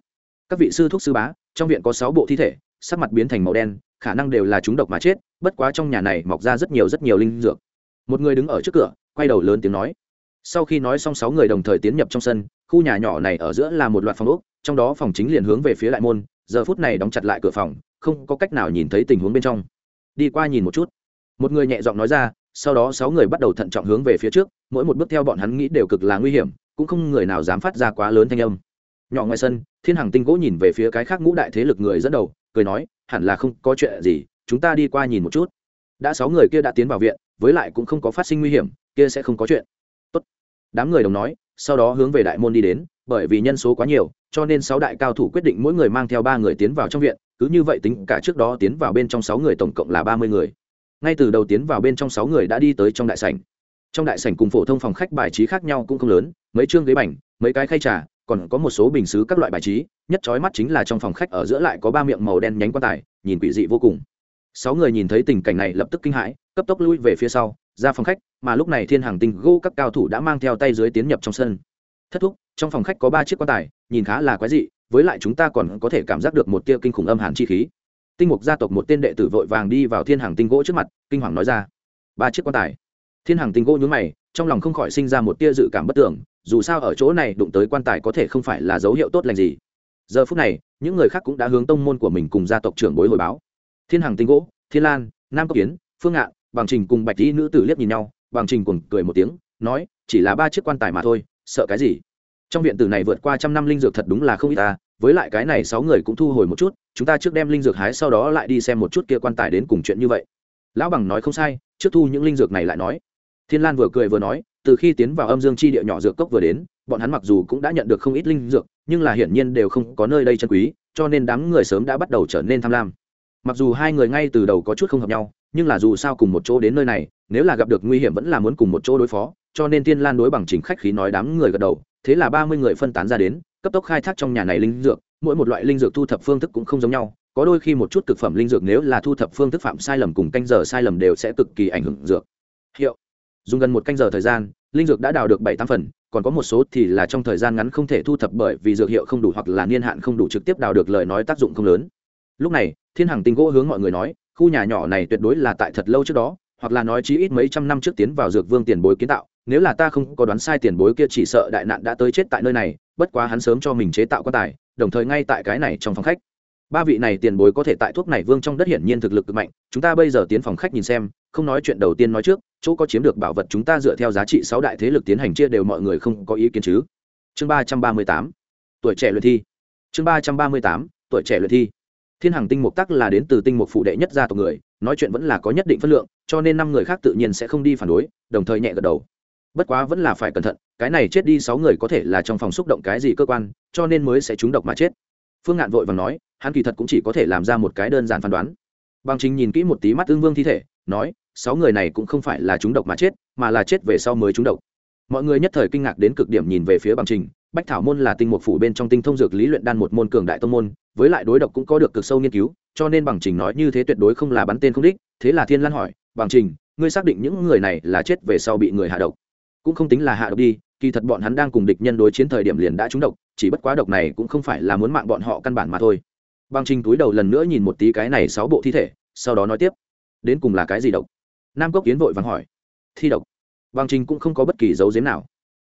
Speaker 1: Các vị sư thuốc sư bá, trong viện có sáu bộ thi thể, sắc mặt biến thành màu đen, khả năng đều là chúng độc mà chết, bất quá trong nhà này mọc ra rất nhiều rất nhiều linh dược. Một người đứng ở trước cửa, quay đầu lớn tiếng nói sau khi nói xong, sáu người đồng thời tiến nhập trong sân, khu nhà nhỏ này ở giữa là một loạt phòng ốc, trong đó phòng chính liền hướng về phía lại môn, giờ phút này đóng chặt lại cửa phòng, không có cách nào nhìn thấy tình huống bên trong. Đi qua nhìn một chút. Một người nhẹ giọng nói ra, sau đó sáu người bắt đầu thận trọng hướng về phía trước, mỗi một bước theo bọn hắn nghĩ đều cực là nguy hiểm, cũng không người nào dám phát ra quá lớn thanh âm. Nhỏ ngoài sân, thiên hằng tinh gỗ nhìn về phía cái khác ngũ đại thế lực người dẫn đầu, cười nói, hẳn là không có chuyện gì, chúng ta đi qua nhìn một chút. Đã sáu người kia đã tiến vào viện, với lại cũng không có phát sinh nguy hiểm, kia sẽ không có chuyện đám người đồng nói, sau đó hướng về đại môn đi đến, bởi vì nhân số quá nhiều, cho nên sáu đại cao thủ quyết định mỗi người mang theo ba người tiến vào trong viện, cứ như vậy tính cả trước đó tiến vào bên trong sáu người tổng cộng là ba mươi người. Ngay từ đầu tiến vào bên trong sáu người đã đi tới trong đại sảnh. Trong đại sảnh cùng phổ thông phòng khách bài trí khác nhau cũng không lớn, mấy chương ghế bành, mấy cái khay trà, còn có một số bình xứ các loại bài trí, nhất trói mắt chính là trong phòng khách ở giữa lại có ba miệng màu đen nhánh quan tài, nhìn quỷ dị vô cùng. Sáu người nhìn thấy tình cảnh này lập tức kinh hãi cấp tốc lui về phía sau, ra phòng khách, mà lúc này thiên hàng tinh gô các cao thủ đã mang theo tay dưới tiến nhập trong sân. Thất thúc, trong phòng khách có ba chiếc quan tài, nhìn khá là quái dị, với lại chúng ta còn có thể cảm giác được một tia kinh khủng âm hàn chi khí. Tinh mục gia tộc một tên đệ tử vội vàng đi vào thiên hàng tinh gỗ trước mặt, kinh hoàng nói ra, ba chiếc quan tài. Thiên hàng tinh gỗ nhún mày, trong lòng không khỏi sinh ra một tia dự cảm bất tưởng, dù sao ở chỗ này đụng tới quan tài có thể không phải là dấu hiệu tốt lành gì. Giờ phút này, những người khác cũng đã hướng tông môn của mình cùng gia tộc trưởng bối hồi báo. Thiên hàng tinh gỗ, thiên lan, nam cốc kiến, phương ngạn bằng trình cùng bạch Y nữ tử liếc nhìn nhau, bằng trình cùng cười một tiếng, nói, chỉ là ba chiếc quan tài mà thôi, sợ cái gì? Trong viện tử này vượt qua trăm năm linh dược thật đúng là không ít ta, với lại cái này sáu người cũng thu hồi một chút, chúng ta trước đem linh dược hái sau đó lại đi xem một chút kia quan tài đến cùng chuyện như vậy. Lão bằng nói không sai, trước thu những linh dược này lại nói. Thiên lan vừa cười vừa nói, từ khi tiến vào âm dương chi địa nhỏ dược cốc vừa đến, bọn hắn mặc dù cũng đã nhận được không ít linh dược, nhưng là hiển nhiên đều không có nơi đây chân quý, cho nên đám người sớm đã bắt đầu trở nên tham lam. Mặc dù hai người ngay từ đầu có chút không hợp nhau nhưng là dù sao cùng một chỗ đến nơi này, nếu là gặp được nguy hiểm vẫn là muốn cùng một chỗ đối phó, cho nên tiên lan đối bằng chính khách khí nói đám người gật đầu, thế là ba mươi người phân tán ra đến, cấp tốc khai thác trong nhà này linh dược, mỗi một loại linh dược thu thập phương thức cũng không giống nhau, có đôi khi một chút thực phẩm linh dược nếu là thu thập phương thức phạm sai lầm cùng canh giờ sai lầm đều sẽ cực kỳ ảnh hưởng dược. Hiệu. Dùng gần một canh giờ thời gian, linh dược đã đào được bảy tám phần, còn có một số thì là trong thời gian ngắn không thể thu thập bởi vì dược hiệu không đủ hoặc là niên hạn không đủ trực tiếp đào được lời nói tác dụng không lớn. Lúc này, thiên hằng tinh gỗ hướng mọi người nói khu nhà nhỏ này tuyệt đối là tại thật lâu trước đó, hoặc là nói chí ít mấy trăm năm trước tiến vào dược vương tiền bối kiến tạo, nếu là ta không có đoán sai tiền bối kia chỉ sợ đại nạn đã tới chết tại nơi này, bất quá hắn sớm cho mình chế tạo quan tài, đồng thời ngay tại cái này trong phòng khách. Ba vị này tiền bối có thể tại thuốc này vương trong đất hiển nhiên thực lực cực mạnh, chúng ta bây giờ tiến phòng khách nhìn xem, không nói chuyện đầu tiên nói trước, chỗ có chiếm được bảo vật chúng ta dựa theo giá trị sáu đại thế lực tiến hành chia đều mọi người không có ý kiến chứ. Chương ba trăm ba mươi tám, tuổi trẻ luyện thi. Chương ba trăm ba mươi tám, tuổi trẻ luyện thi thiên hằng tinh mục tắc là đến từ tinh mục phụ đệ nhất gia tộc người, nói chuyện vẫn là có nhất định phân lượng, cho nên năm người khác tự nhiên sẽ không đi phản đối, đồng thời nhẹ gật đầu. Bất quá vẫn là phải cẩn thận, cái này chết đi sáu người có thể là trong phòng xúc động cái gì cơ quan, cho nên mới sẽ trúng độc mà chết. Phương ngạn vội và nói, hắn kỳ thật cũng chỉ có thể làm ra một cái đơn giản phán đoán. Bằng chính nhìn kỹ một tí mắt tương vương thi thể, nói, sáu người này cũng không phải là trúng độc mà chết, mà là chết về sau mới trúng độc. Mọi người nhất thời kinh ngạc đến cực điểm nhìn về phía bằng trình bách thảo môn là tinh mục phủ bên trong tinh thông dược lý luyện đan một môn cường đại tông môn với lại đối độc cũng có được cực sâu nghiên cứu, cho nên bằng trình nói như thế tuyệt đối không là bắn tên không đích, thế là thiên lan hỏi, bằng trình, ngươi xác định những người này là chết về sau bị người hạ độc? Cũng không tính là hạ độc đi, kỳ thật bọn hắn đang cùng địch nhân đối chiến thời điểm liền đã trúng độc, chỉ bất quá độc này cũng không phải là muốn mạng bọn họ căn bản mà thôi. Bằng trình túi đầu lần nữa nhìn một tí cái này sáu bộ thi thể, sau đó nói tiếp, đến cùng là cái gì độc? Nam cốc kiến vội vàng hỏi, thi độc. Bằng trình cũng không có bất kỳ dấu diếm nào.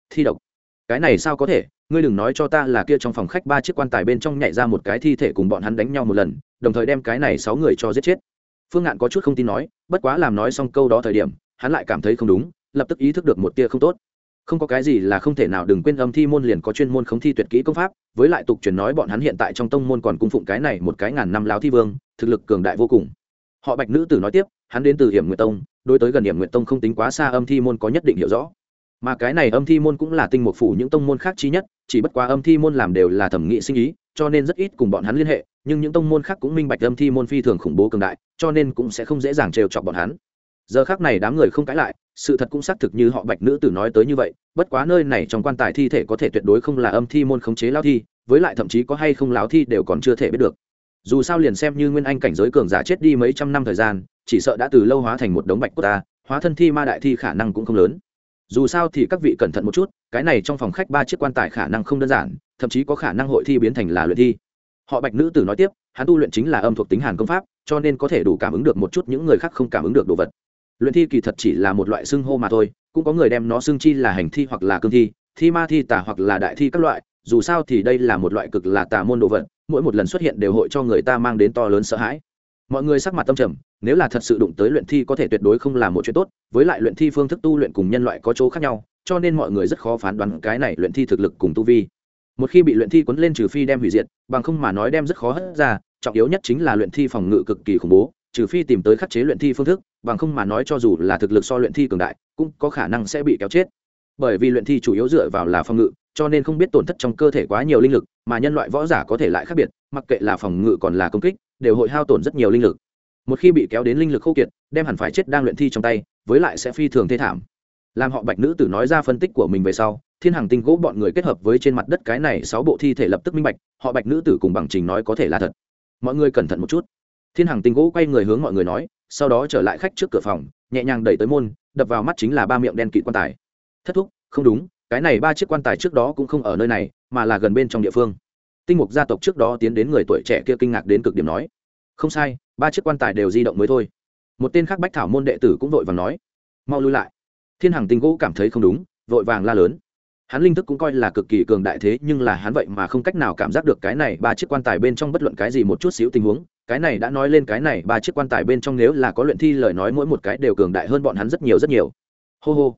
Speaker 1: Thi độc? Cái này sao có thể, ngươi đừng nói cho ta là kia trong phòng khách ba chiếc quan tài bên trong nhảy ra một cái thi thể cùng bọn hắn đánh nhau một lần, đồng thời đem cái này sáu người cho giết chết. Phương ngạn có chút không tin nói, bất quá làm nói xong câu đó thời điểm, hắn lại cảm thấy không đúng, lập tức ý thức được một tia không tốt. Không có cái gì là không thể nào đừng quên âm thi môn liền có chuyên môn khống thi tuyệt kỹ công pháp, với lại tục truyền nói bọn hắn hiện tại trong tông môn còn cung phụng cái này một cái ngàn năm láo thi vương, thực lực cường đại vô cùng. Họ bạch nữ tử nói tiếp, hắn đến từ hiểm nguyệt tông, đối tới gần hiểm nguyệt tông không tính quá xa âm thi môn có nhất định hiểu rõ mà cái này âm thi môn cũng là tinh mục phủ những tông môn khác chi nhất, chỉ bất quá âm thi môn làm đều là thẩm nghị sinh ý, cho nên rất ít cùng bọn hắn liên hệ, nhưng những tông môn khác cũng minh bạch âm thi môn phi thường khủng bố cường đại, cho nên cũng sẽ không dễ dàng trêu chọc bọn hắn. Giờ khác này đám người không cãi lại, sự thật cũng xác thực như họ bạch nữ tử nói tới như vậy, bất quá nơi này trong quan tài thi thể có thể tuyệt đối không là âm thi môn khống chế lao thi, với lại thậm chí có hay không lao thi đều còn chưa thể biết được. Dù sao liền xem như nguyên anh cảnh giới cường giả chết đi mấy trăm năm thời gian, chỉ sợ đã từ lâu hóa thành một đống bạch của ta, hóa thân thi ma đại thi khả năng cũng không lớn dù sao thì các vị cẩn thận một chút, cái này trong phòng khách ba chiếc quan tài khả năng không đơn giản, thậm chí có khả năng hội thi biến thành là luyện thi. Họ bạch nữ tử nói tiếp, hắn tu luyện chính là âm thuộc tính hàn công pháp, cho nên có thể đủ cảm ứng được một chút những người khác không cảm ứng được đồ vật. Luyện thi kỳ thật chỉ là một loại xưng hô mà thôi, cũng có người đem nó xưng chi là hành thi hoặc là cương thi thi ma thi tả hoặc là đại thi các loại, dù sao thì đây là một loại cực là tà môn đồ vật, mỗi một lần xuất hiện đều hội cho người ta mang đến to lớn sợ hãi mọi người sắc mặt tâm trầm, nếu là thật sự đụng tới luyện thi có thể tuyệt đối không là một chuyện tốt, với lại luyện thi phương thức tu luyện cùng nhân loại có chỗ khác nhau, cho nên mọi người rất khó phán đoán cái này luyện thi thực lực cùng tu vi. Một khi bị luyện thi quấn lên trừ phi đem hủy diệt, bằng không mà nói đem rất khó hất ra, trọng yếu nhất chính là luyện thi phòng ngự cực kỳ khủng bố, trừ phi tìm tới khắc chế luyện thi phương thức, bằng không mà nói cho dù là thực lực so luyện thi cường đại, cũng có khả năng sẽ bị kéo chết. Bởi vì luyện thi chủ yếu dựa vào là phòng ngự, cho nên không biết tổn thất trong cơ thể quá nhiều linh lực, mà nhân loại võ giả có thể lại khác biệt, mặc kệ là phòng ngự còn là công kích đều hội hao tổn rất nhiều linh lực. Một khi bị kéo đến linh lực khô kiệt, đem hẳn phải chết đang luyện thi trong tay, với lại sẽ phi thường thê thảm. Làm họ bạch nữ tử nói ra phân tích của mình về sau, thiên hàng tinh gỗ bọn người kết hợp với trên mặt đất cái này sáu bộ thi thể lập tức minh bạch, họ bạch nữ tử cùng bằng trình nói có thể là thật. Mọi người cẩn thận một chút. Thiên hàng tinh gỗ quay người hướng mọi người nói, sau đó trở lại khách trước cửa phòng, nhẹ nhàng đẩy tới môn, đập vào mắt chính là ba miệng đen kịt quan tài. Thất thúc, không đúng, cái này ba chiếc quan tài trước đó cũng không ở nơi này, mà là gần bên trong địa phương tinh mục gia tộc trước đó tiến đến người tuổi trẻ kia kinh ngạc đến cực điểm nói, không sai, ba chiếc quan tài đều di động mới thôi. Một tên khác bách thảo môn đệ tử cũng vội vàng nói, mau lui lại. Thiên hằng tinh gỗ cảm thấy không đúng, vội vàng la lớn, hắn linh thức cũng coi là cực kỳ cường đại thế, nhưng là hắn vậy mà không cách nào cảm giác được cái này ba chiếc quan tài bên trong bất luận cái gì một chút xíu tình huống. Cái này đã nói lên cái này ba chiếc quan tài bên trong nếu là có luyện thi lời nói mỗi một cái đều cường đại hơn bọn hắn rất nhiều rất nhiều. Hô hô.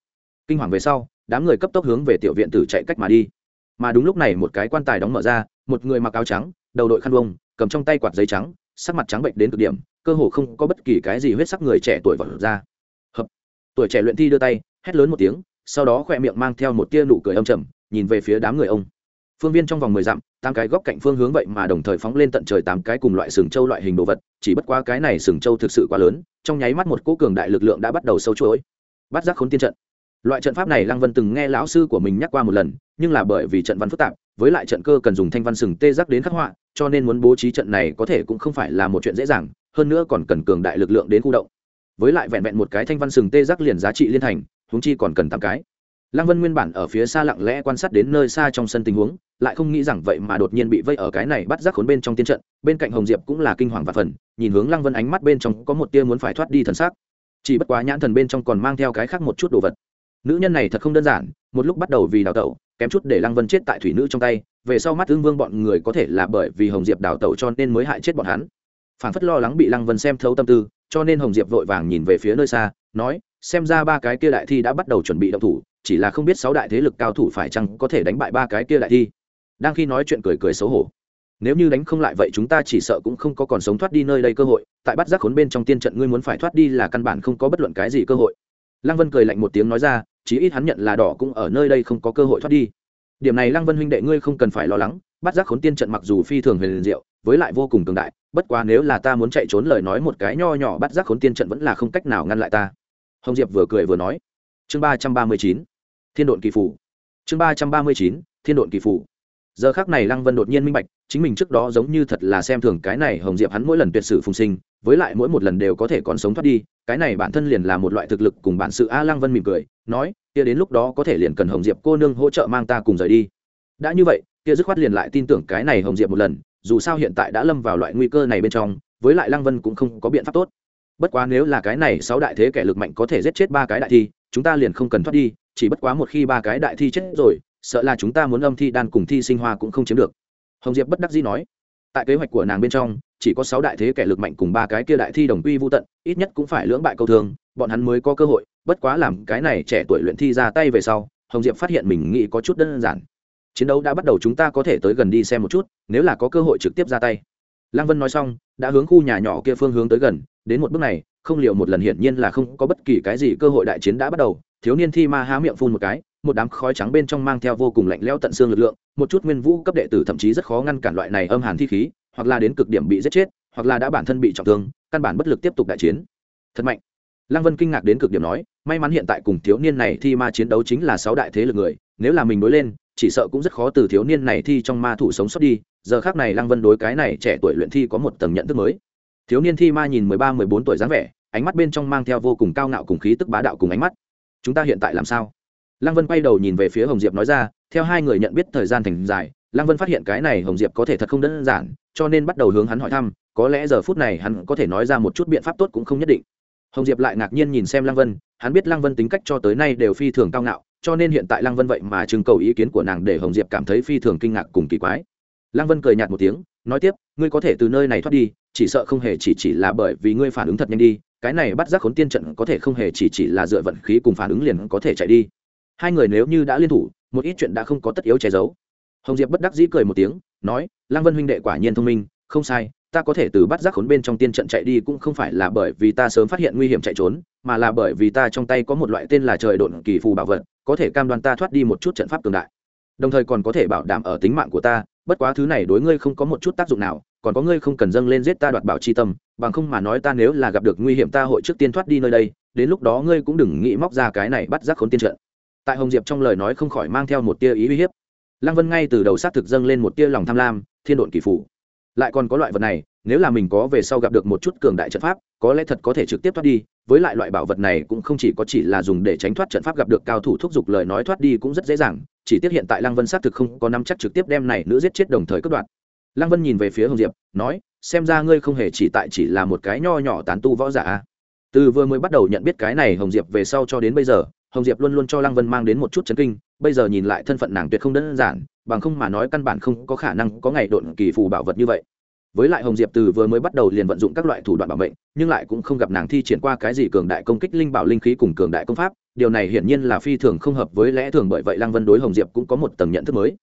Speaker 1: Kinh hoàng về sau, đám người cấp tốc hướng về tiểu viện tử chạy cách mà đi mà đúng lúc này một cái quan tài đóng mở ra, một người mặc áo trắng, đầu đội khăn vông cầm trong tay quạt giấy trắng, sắc mặt trắng bệnh đến cực điểm, cơ hồ không có bất kỳ cái gì huyết sắc người trẻ tuổi vật ra. Hợp. Tuổi trẻ luyện thi đưa tay, hét lớn một tiếng, sau đó khoe miệng mang theo một tia nụ cười âm trầm, nhìn về phía đám người ông. Phương viên trong vòng mười dặm, tám cái góc cạnh phương hướng vậy mà đồng thời phóng lên tận trời tám cái cùng loại sừng châu loại hình đồ vật, chỉ bất quá cái này sừng châu thực sự quá lớn, trong nháy mắt một cỗ cường đại lực lượng đã bắt đầu sâu chuỗi. Bắt giác khốn tiên trận. Loại trận pháp này lăng vân từng nghe lão sư của mình nhắc qua một lần nhưng là bởi vì trận văn phức tạp, với lại trận cơ cần dùng thanh văn sừng tê giác đến khắc họa, cho nên muốn bố trí trận này có thể cũng không phải là một chuyện dễ dàng, hơn nữa còn cần cường đại lực lượng đến khu động. Với lại vẹn vẹn một cái thanh văn sừng tê giác liền giá trị liên thành húng chi còn cần tám cái. Lăng vân nguyên bản ở phía xa lặng lẽ quan sát đến nơi xa trong sân tình huống, lại không nghĩ rằng vậy mà đột nhiên bị vây ở cái này bắt giác khốn bên trong tiên trận, bên cạnh hồng diệp cũng là kinh hoàng và phần nhìn hướng lăng vân ánh mắt bên trong có một tia muốn phải thoát đi thần sắc. Chỉ bất quá nhãn thần bên trong còn mang theo cái khác một chút đồ vật. Nữ nhân này thật không đơn giản, một lúc bắt đầu vì đào tẩu kém chút để lăng vân chết tại thủy nữ trong tay, về sau mắt ương vương bọn người có thể là bởi vì hồng diệp đào tẩu cho nên mới hại chết bọn hắn. Phản phất lo lắng bị lăng vân xem thấu tâm tư, cho nên hồng diệp vội vàng nhìn về phía nơi xa, nói, xem ra ba cái kia đại thi đã bắt đầu chuẩn bị động thủ, chỉ là không biết sáu đại thế lực cao thủ phải chăng có thể đánh bại ba cái kia đại thi. Đang khi nói chuyện cười cười xấu hổ. Nếu như đánh không lại vậy chúng ta chỉ sợ cũng không có còn sống thoát đi nơi đây cơ hội, tại bắt giác khốn bên trong tiên trận ngươi muốn phải thoát đi là căn bản không có bất luận cái gì cơ hội lăng vân cười lạnh một tiếng nói ra, chí ít hắn nhận là đỏ cũng ở nơi đây không có cơ hội thoát đi. Điểm này lăng vân huynh đệ ngươi không cần phải lo lắng, bắt giác khốn tiên trận mặc dù phi thường huyền diệu, với lại vô cùng cường đại, bất quá nếu là ta muốn chạy trốn lời nói một cái nho nhỏ bắt giác khốn tiên trận vẫn là không cách nào ngăn lại ta. Hồng diệp vừa cười vừa nói. Chương ba trăm ba mươi chín, thiên độn kỳ phủ. Chương ba trăm ba mươi chín, thiên độn kỳ phủ giờ khác này lăng vân đột nhiên minh bạch, chính mình trước đó giống như thật là xem thường cái này hồng diệp hắn mỗi lần tuyệt sử phùng sinh, với lại mỗi một lần đều có thể còn sống thoát đi, cái này bản thân liền là một loại thực lực cùng bản sự a lăng vân mỉm cười, nói, kia đến lúc đó có thể liền cần hồng diệp cô nương hỗ trợ mang ta cùng rời đi. Đã như vậy, kia dứt khoát liền lại tin tưởng cái này hồng diệp một lần, dù sao hiện tại đã lâm vào loại nguy cơ này bên trong, với lại lăng vân cũng không có biện pháp tốt. Bất quá nếu là cái này sáu đại thế kẻ lực mạnh có thể giết chết ba cái đại thi, chúng ta liền không cần thoát đi, chỉ bất quá một khi ba cái đại thi chết rồi sợ là chúng ta muốn âm thi đan cùng thi sinh hoa cũng không chiếm được. Hồng diệp bất đắc dĩ nói, tại kế hoạch của nàng bên trong, chỉ có sáu đại thế kẻ lực mạnh cùng ba cái kia đại thi đồng quy vô tận, ít nhất cũng phải lưỡng bại câu thương, bọn hắn mới có cơ hội, bất quá làm cái này trẻ tuổi luyện thi ra tay về sau, hồng diệp phát hiện mình nghĩ có chút đơn giản. Chiến đấu đã bắt đầu chúng ta có thể tới gần đi xem một chút, nếu là có cơ hội trực tiếp ra tay. Lăng vân nói xong, đã hướng khu nhà nhỏ kia phương hướng tới gần, đến một bước này, không liệu một lần hiển nhiên là không có bất kỳ cái gì cơ hội đại chiến đã bắt đầu, thiếu niên thi ma há miệng phun một cái một đám khói trắng bên trong mang theo vô cùng lạnh lẽo tận xương lực lượng, một chút nguyên vũ cấp đệ tử thậm chí rất khó ngăn cản loại này âm hàn thi khí, hoặc là đến cực điểm bị giết chết, hoặc là đã bản thân bị trọng thương, căn bản bất lực tiếp tục đại chiến. Thật mạnh. Lăng vân kinh ngạc đến cực điểm nói, may mắn hiện tại cùng thiếu niên này thi ma chiến đấu chính là sáu đại thế lực người, nếu là mình đối lên, chỉ sợ cũng rất khó từ thiếu niên này thi trong ma thủ sống sót đi. Giờ khác này lăng vân đối cái này trẻ tuổi luyện thi có một tầng nhận thức mới. Thiếu niên thi ma nhìn mười ba, mười bốn tuổi dáng vẻ, ánh mắt bên trong mang theo vô cùng cao ngạo cùng khí tức bá đạo cùng ánh mắt. Chúng ta hiện tại làm sao? Lăng vân quay đầu nhìn về phía hồng diệp nói ra, theo hai người nhận biết thời gian thành dài, lăng vân phát hiện cái này hồng diệp có thể thật không đơn giản, cho nên bắt đầu hướng hắn hỏi thăm, có lẽ giờ phút này hắn có thể nói ra một chút biện pháp tốt cũng không nhất định. Hồng diệp lại ngạc nhiên nhìn xem lăng vân, hắn biết lăng vân tính cách cho tới nay đều phi thường cao ngạo, cho nên hiện tại lăng vân vậy mà trưng cầu ý kiến của nàng để hồng diệp cảm thấy phi thường kinh ngạc cùng kỳ quái. Lăng vân cười nhạt một tiếng, nói tiếp, ngươi có thể từ nơi này thoát đi, chỉ sợ không hề chỉ chỉ là bởi vì ngươi phản ứng thật nhanh đi, cái này bắt giác khốn tiên trận có thể không hề chỉ chỉ là dựa vận khí cùng phản ứng liền có thể chạy đi hai người nếu như đã liên thủ, một ít chuyện đã không có tất yếu che giấu. Hồng diệp bất đắc dĩ cười một tiếng, nói, lăng vân huynh đệ quả nhiên thông minh, không sai, ta có thể từ bắt giác khốn bên trong tiên trận chạy đi cũng không phải là bởi vì ta sớm phát hiện nguy hiểm chạy trốn, mà là bởi vì ta trong tay có một loại tên là trời độn kỳ phù bảo vật, có thể cam đoan ta thoát đi một chút trận pháp cường đại. Đồng thời còn có thể bảo đảm ở tính mạng của ta, bất quá thứ này đối ngươi không có một chút tác dụng nào, còn có ngươi không cần dâng lên giết ta đoạt bảo chi tâm, bằng không mà nói ta nếu là gặp được nguy hiểm ta hội trước tiên thoát đi nơi đây, đến lúc đó ngươi cũng đừng nghĩ móc ra cái này bắt giác khốn tiên trận tại hồng diệp trong lời nói không khỏi mang theo một tia ý uy hiếp. Lăng vân ngay từ đầu xác thực dâng lên một tia lòng tham lam, thiên độn kỳ phủ. Lại còn có loại vật này, nếu là mình có về sau gặp được một chút cường đại trận pháp, có lẽ thật có thể trực tiếp thoát đi, với lại loại bảo vật này cũng không chỉ có chỉ là dùng để tránh thoát trận pháp gặp được cao thủ thúc giục lời nói thoát đi cũng rất dễ dàng, chỉ tiếc hiện tại lăng vân xác thực không có năm chắc trực tiếp đem này nữ giết chết đồng thời cất đoạn lăng vân nhìn về phía hồng diệp, nói, xem ra ngươi không hề chỉ tại chỉ là một cái nho nhỏ tán tu võ giả từ vừa mới bắt đầu nhận biết cái này hồng diệp về sau cho đến bây giờ, hồng diệp luôn luôn cho lăng vân mang đến một chút chấn kinh, bây giờ nhìn lại thân phận nàng tuyệt không đơn giản, bằng không mà nói căn bản không có khả năng có ngày độn kỳ phù bảo vật như vậy. Với lại hồng diệp từ vừa mới bắt đầu liền vận dụng các loại thủ đoạn bảo mệnh, nhưng lại cũng không gặp nàng thi triển qua cái gì cường đại công kích linh bảo linh khí cùng cường đại công pháp, điều này hiển nhiên là phi thường không hợp với lẽ thường bởi vậy lăng vân đối hồng diệp cũng có một tầng nhận thức mới.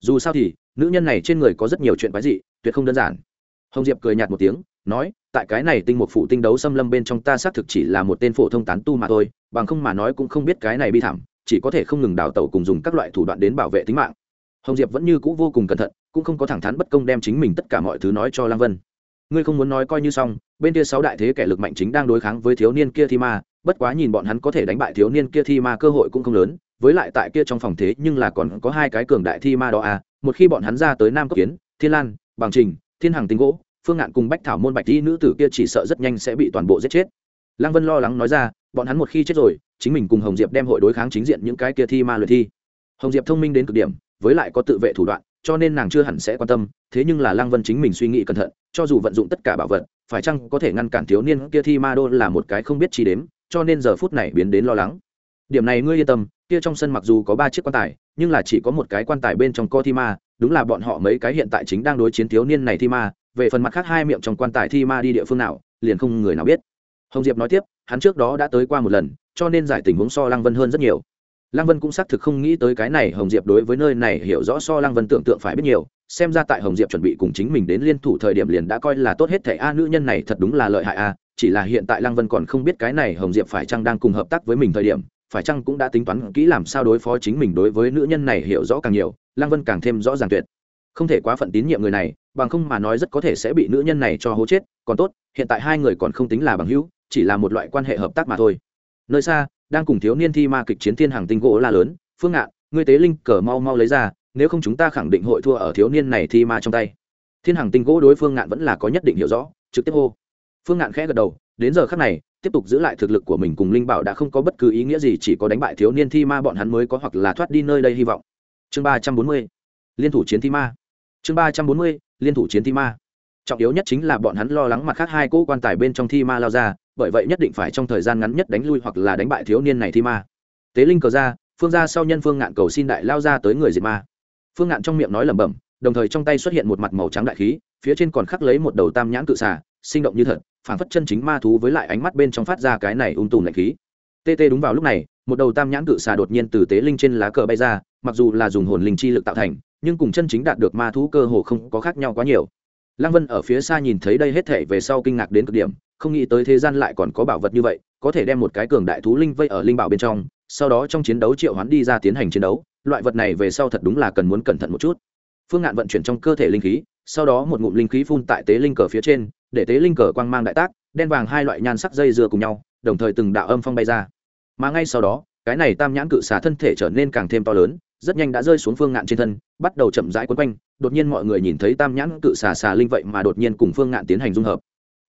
Speaker 1: Dù sao thì, nữ nhân này trên người có rất nhiều chuyện quái dị, tuyệt không đơn giản. Hồng diệp cười nhạt một tiếng, nói tại cái này tinh mục phụ tinh đấu xâm lâm bên trong ta xác thực chỉ là một tên phổ thông tán tu mà thôi, bằng không mà nói cũng không biết cái này bi thảm, chỉ có thể không ngừng đào tẩu cùng dùng các loại thủ đoạn đến bảo vệ tính mạng. Hồng diệp vẫn như c ũ vô cùng cẩn thận, cũng không có thẳng thắn bất công đem chính mình tất cả mọi thứ nói cho lăng vân. Ngươi không muốn nói coi như xong, bên kia sáu đại thế kẻ lực mạnh chính đang đối kháng với thiếu niên kia thi ma, bất quá nhìn bọn hắn có thể đánh bại thiếu niên kia thi ma cơ hội cũng không lớn, với lại tại kia trong phòng thế nhưng là còn có hai cái cường đại thi ma đó à một khi bọn hắn ra tới nam cấp kiến, thiên lan, bằng trình, thiên hằng tinh gỗ phương ngạn cùng bách thảo môn bạch thi nữ tử kia chỉ sợ rất nhanh sẽ bị toàn bộ giết chết. Lăng vân lo lắng nói ra, bọn hắn một khi chết rồi, chính mình cùng hồng diệp đem hội đối kháng chính diện những cái kia thi ma luyện thi. Hồng diệp thông minh đến cực điểm, với lại có tự vệ thủ đoạn, cho nên nàng chưa hẳn sẽ quan tâm, thế nhưng là lăng vân chính mình suy nghĩ cẩn thận, cho dù vận dụng tất cả bảo vật, phải chăng có thể ngăn cản thiếu niên kia thi ma đô là một cái không biết chi đếm, cho nên giờ phút này biến đến lo lắng. Điểm này ngươi yên tâm, kia trong sân mặc dù có ba chiếc quan tài, nhưng là chỉ có một cái quan tài bên trong co thi ma, đúng là bọn họ mấy cái hiện tại chính đang đối chiến thiếu niên này thi ma về phần mặt khác hai miệng trong quan tài thi ma đi địa phương nào, liền không người nào biết. Hồng diệp nói tiếp, hắn trước đó đã tới qua một lần, cho nên giải tình huống so lăng vân hơn rất nhiều. Lăng vân cũng xác thực không nghĩ tới cái này hồng diệp đối với nơi này hiểu rõ so lăng vân tưởng tượng phải biết nhiều, xem ra tại hồng diệp chuẩn bị cùng chính mình đến liên thủ thời điểm liền đã coi là tốt hết thẻ a, nữ nhân này thật đúng là lợi hại, a, chỉ là hiện tại lăng vân còn không biết cái này hồng diệp phải chăng đang cùng hợp tác với mình thời điểm, phải chăng cũng đã tính toán kỹ làm sao đối phó chính mình đối với nữ nhân này hiểu rõ càng nhiều, lăng vân càng thêm rõ ràng tuyệt không thể quá phận tín nhiệm người này, bằng không mà nói rất có thể sẽ bị nữ nhân này cho hố chết, còn tốt, hiện tại hai người còn không tính là bằng hữu, chỉ là một loại quan hệ hợp tác mà thôi. Nơi xa, đang cùng thiếu niên thi ma kịch chiến thiên hàng tinh gỗ la lớn, phương ngạn ngươi tế linh cờ mau mau lấy ra, nếu không chúng ta khẳng định hội thua ở thiếu niên này thi ma trong tay. Thiên hàng tinh gỗ đối phương ngạn vẫn là có nhất định hiểu rõ, trực tiếp hô. Phương ngạn khẽ gật đầu, đến giờ khắc này, tiếp tục giữ lại thực lực của mình cùng linh bảo đã không có bất cứ ý nghĩa gì, chỉ có đánh bại thiếu niên thi ma bọn hắn mới có hoặc là thoát đi nơi đây hy vọng. Chương ba trăm bốn mươi, liên thủ chiến thi ma chương ba trăm bốn mươi, liên thủ chiến thi ma. Trọng yếu nhất chính là bọn hắn lo lắng mặt khác hai cỗ quan tài bên trong thi ma lao ra, bởi vậy nhất định phải trong thời gian ngắn nhất đánh lui hoặc là đánh bại thiếu niên này thi ma. Tế linh cờ ra, phương ra sau nhân phương ngạn cầu xin đại lao ra tới người diệt ma. Phương ngạn trong miệng nói lẩm bẩm, đồng thời trong tay xuất hiện một mặt màu trắng đại khí, phía trên còn khắc lấy một đầu tam nhãn cự xà, sinh động như thật, phản phất chân chính ma thú với lại ánh mắt bên trong phát ra cái này ung tùm lạnh khí. Tê tê đúng vào lúc này, một đầu tam nhãn cự xà đột nhiên từ tế linh trên lá cờ bay ra, mặc dù là dùng hồn linh chi lực tạo thành nhưng cùng chân chính đạt được ma thú cơ hồ không có khác nhau quá nhiều. Lăng vân ở phía xa nhìn thấy đây hết thể về sau kinh ngạc đến cực điểm, không nghĩ tới thế gian lại còn có bảo vật như vậy, có thể đem một cái cường đại thú linh vây ở linh bảo bên trong, sau đó trong chiến đấu triệu hoán đi ra tiến hành chiến đấu, loại vật này về sau thật đúng là cần muốn cẩn thận một chút. Phương ngạn vận chuyển trong cơ thể linh khí, sau đó một ngụm linh khí phun tại tế linh cờ phía trên, để tế linh cờ quang mang đại tác, đen vàng hai loại nhan sắc dây dưa cùng nhau, đồng thời từng đạo âm phong bay ra. Mà ngay sau đó, cái này tam nhãn cự xà thân thể trở nên càng thêm to lớn rất nhanh đã rơi xuống phương ngạn trên thân, bắt đầu chậm rãi quấn quanh, đột nhiên mọi người nhìn thấy tam nhãn cự xà xà linh vậy mà đột nhiên cùng phương ngạn tiến hành dung hợp.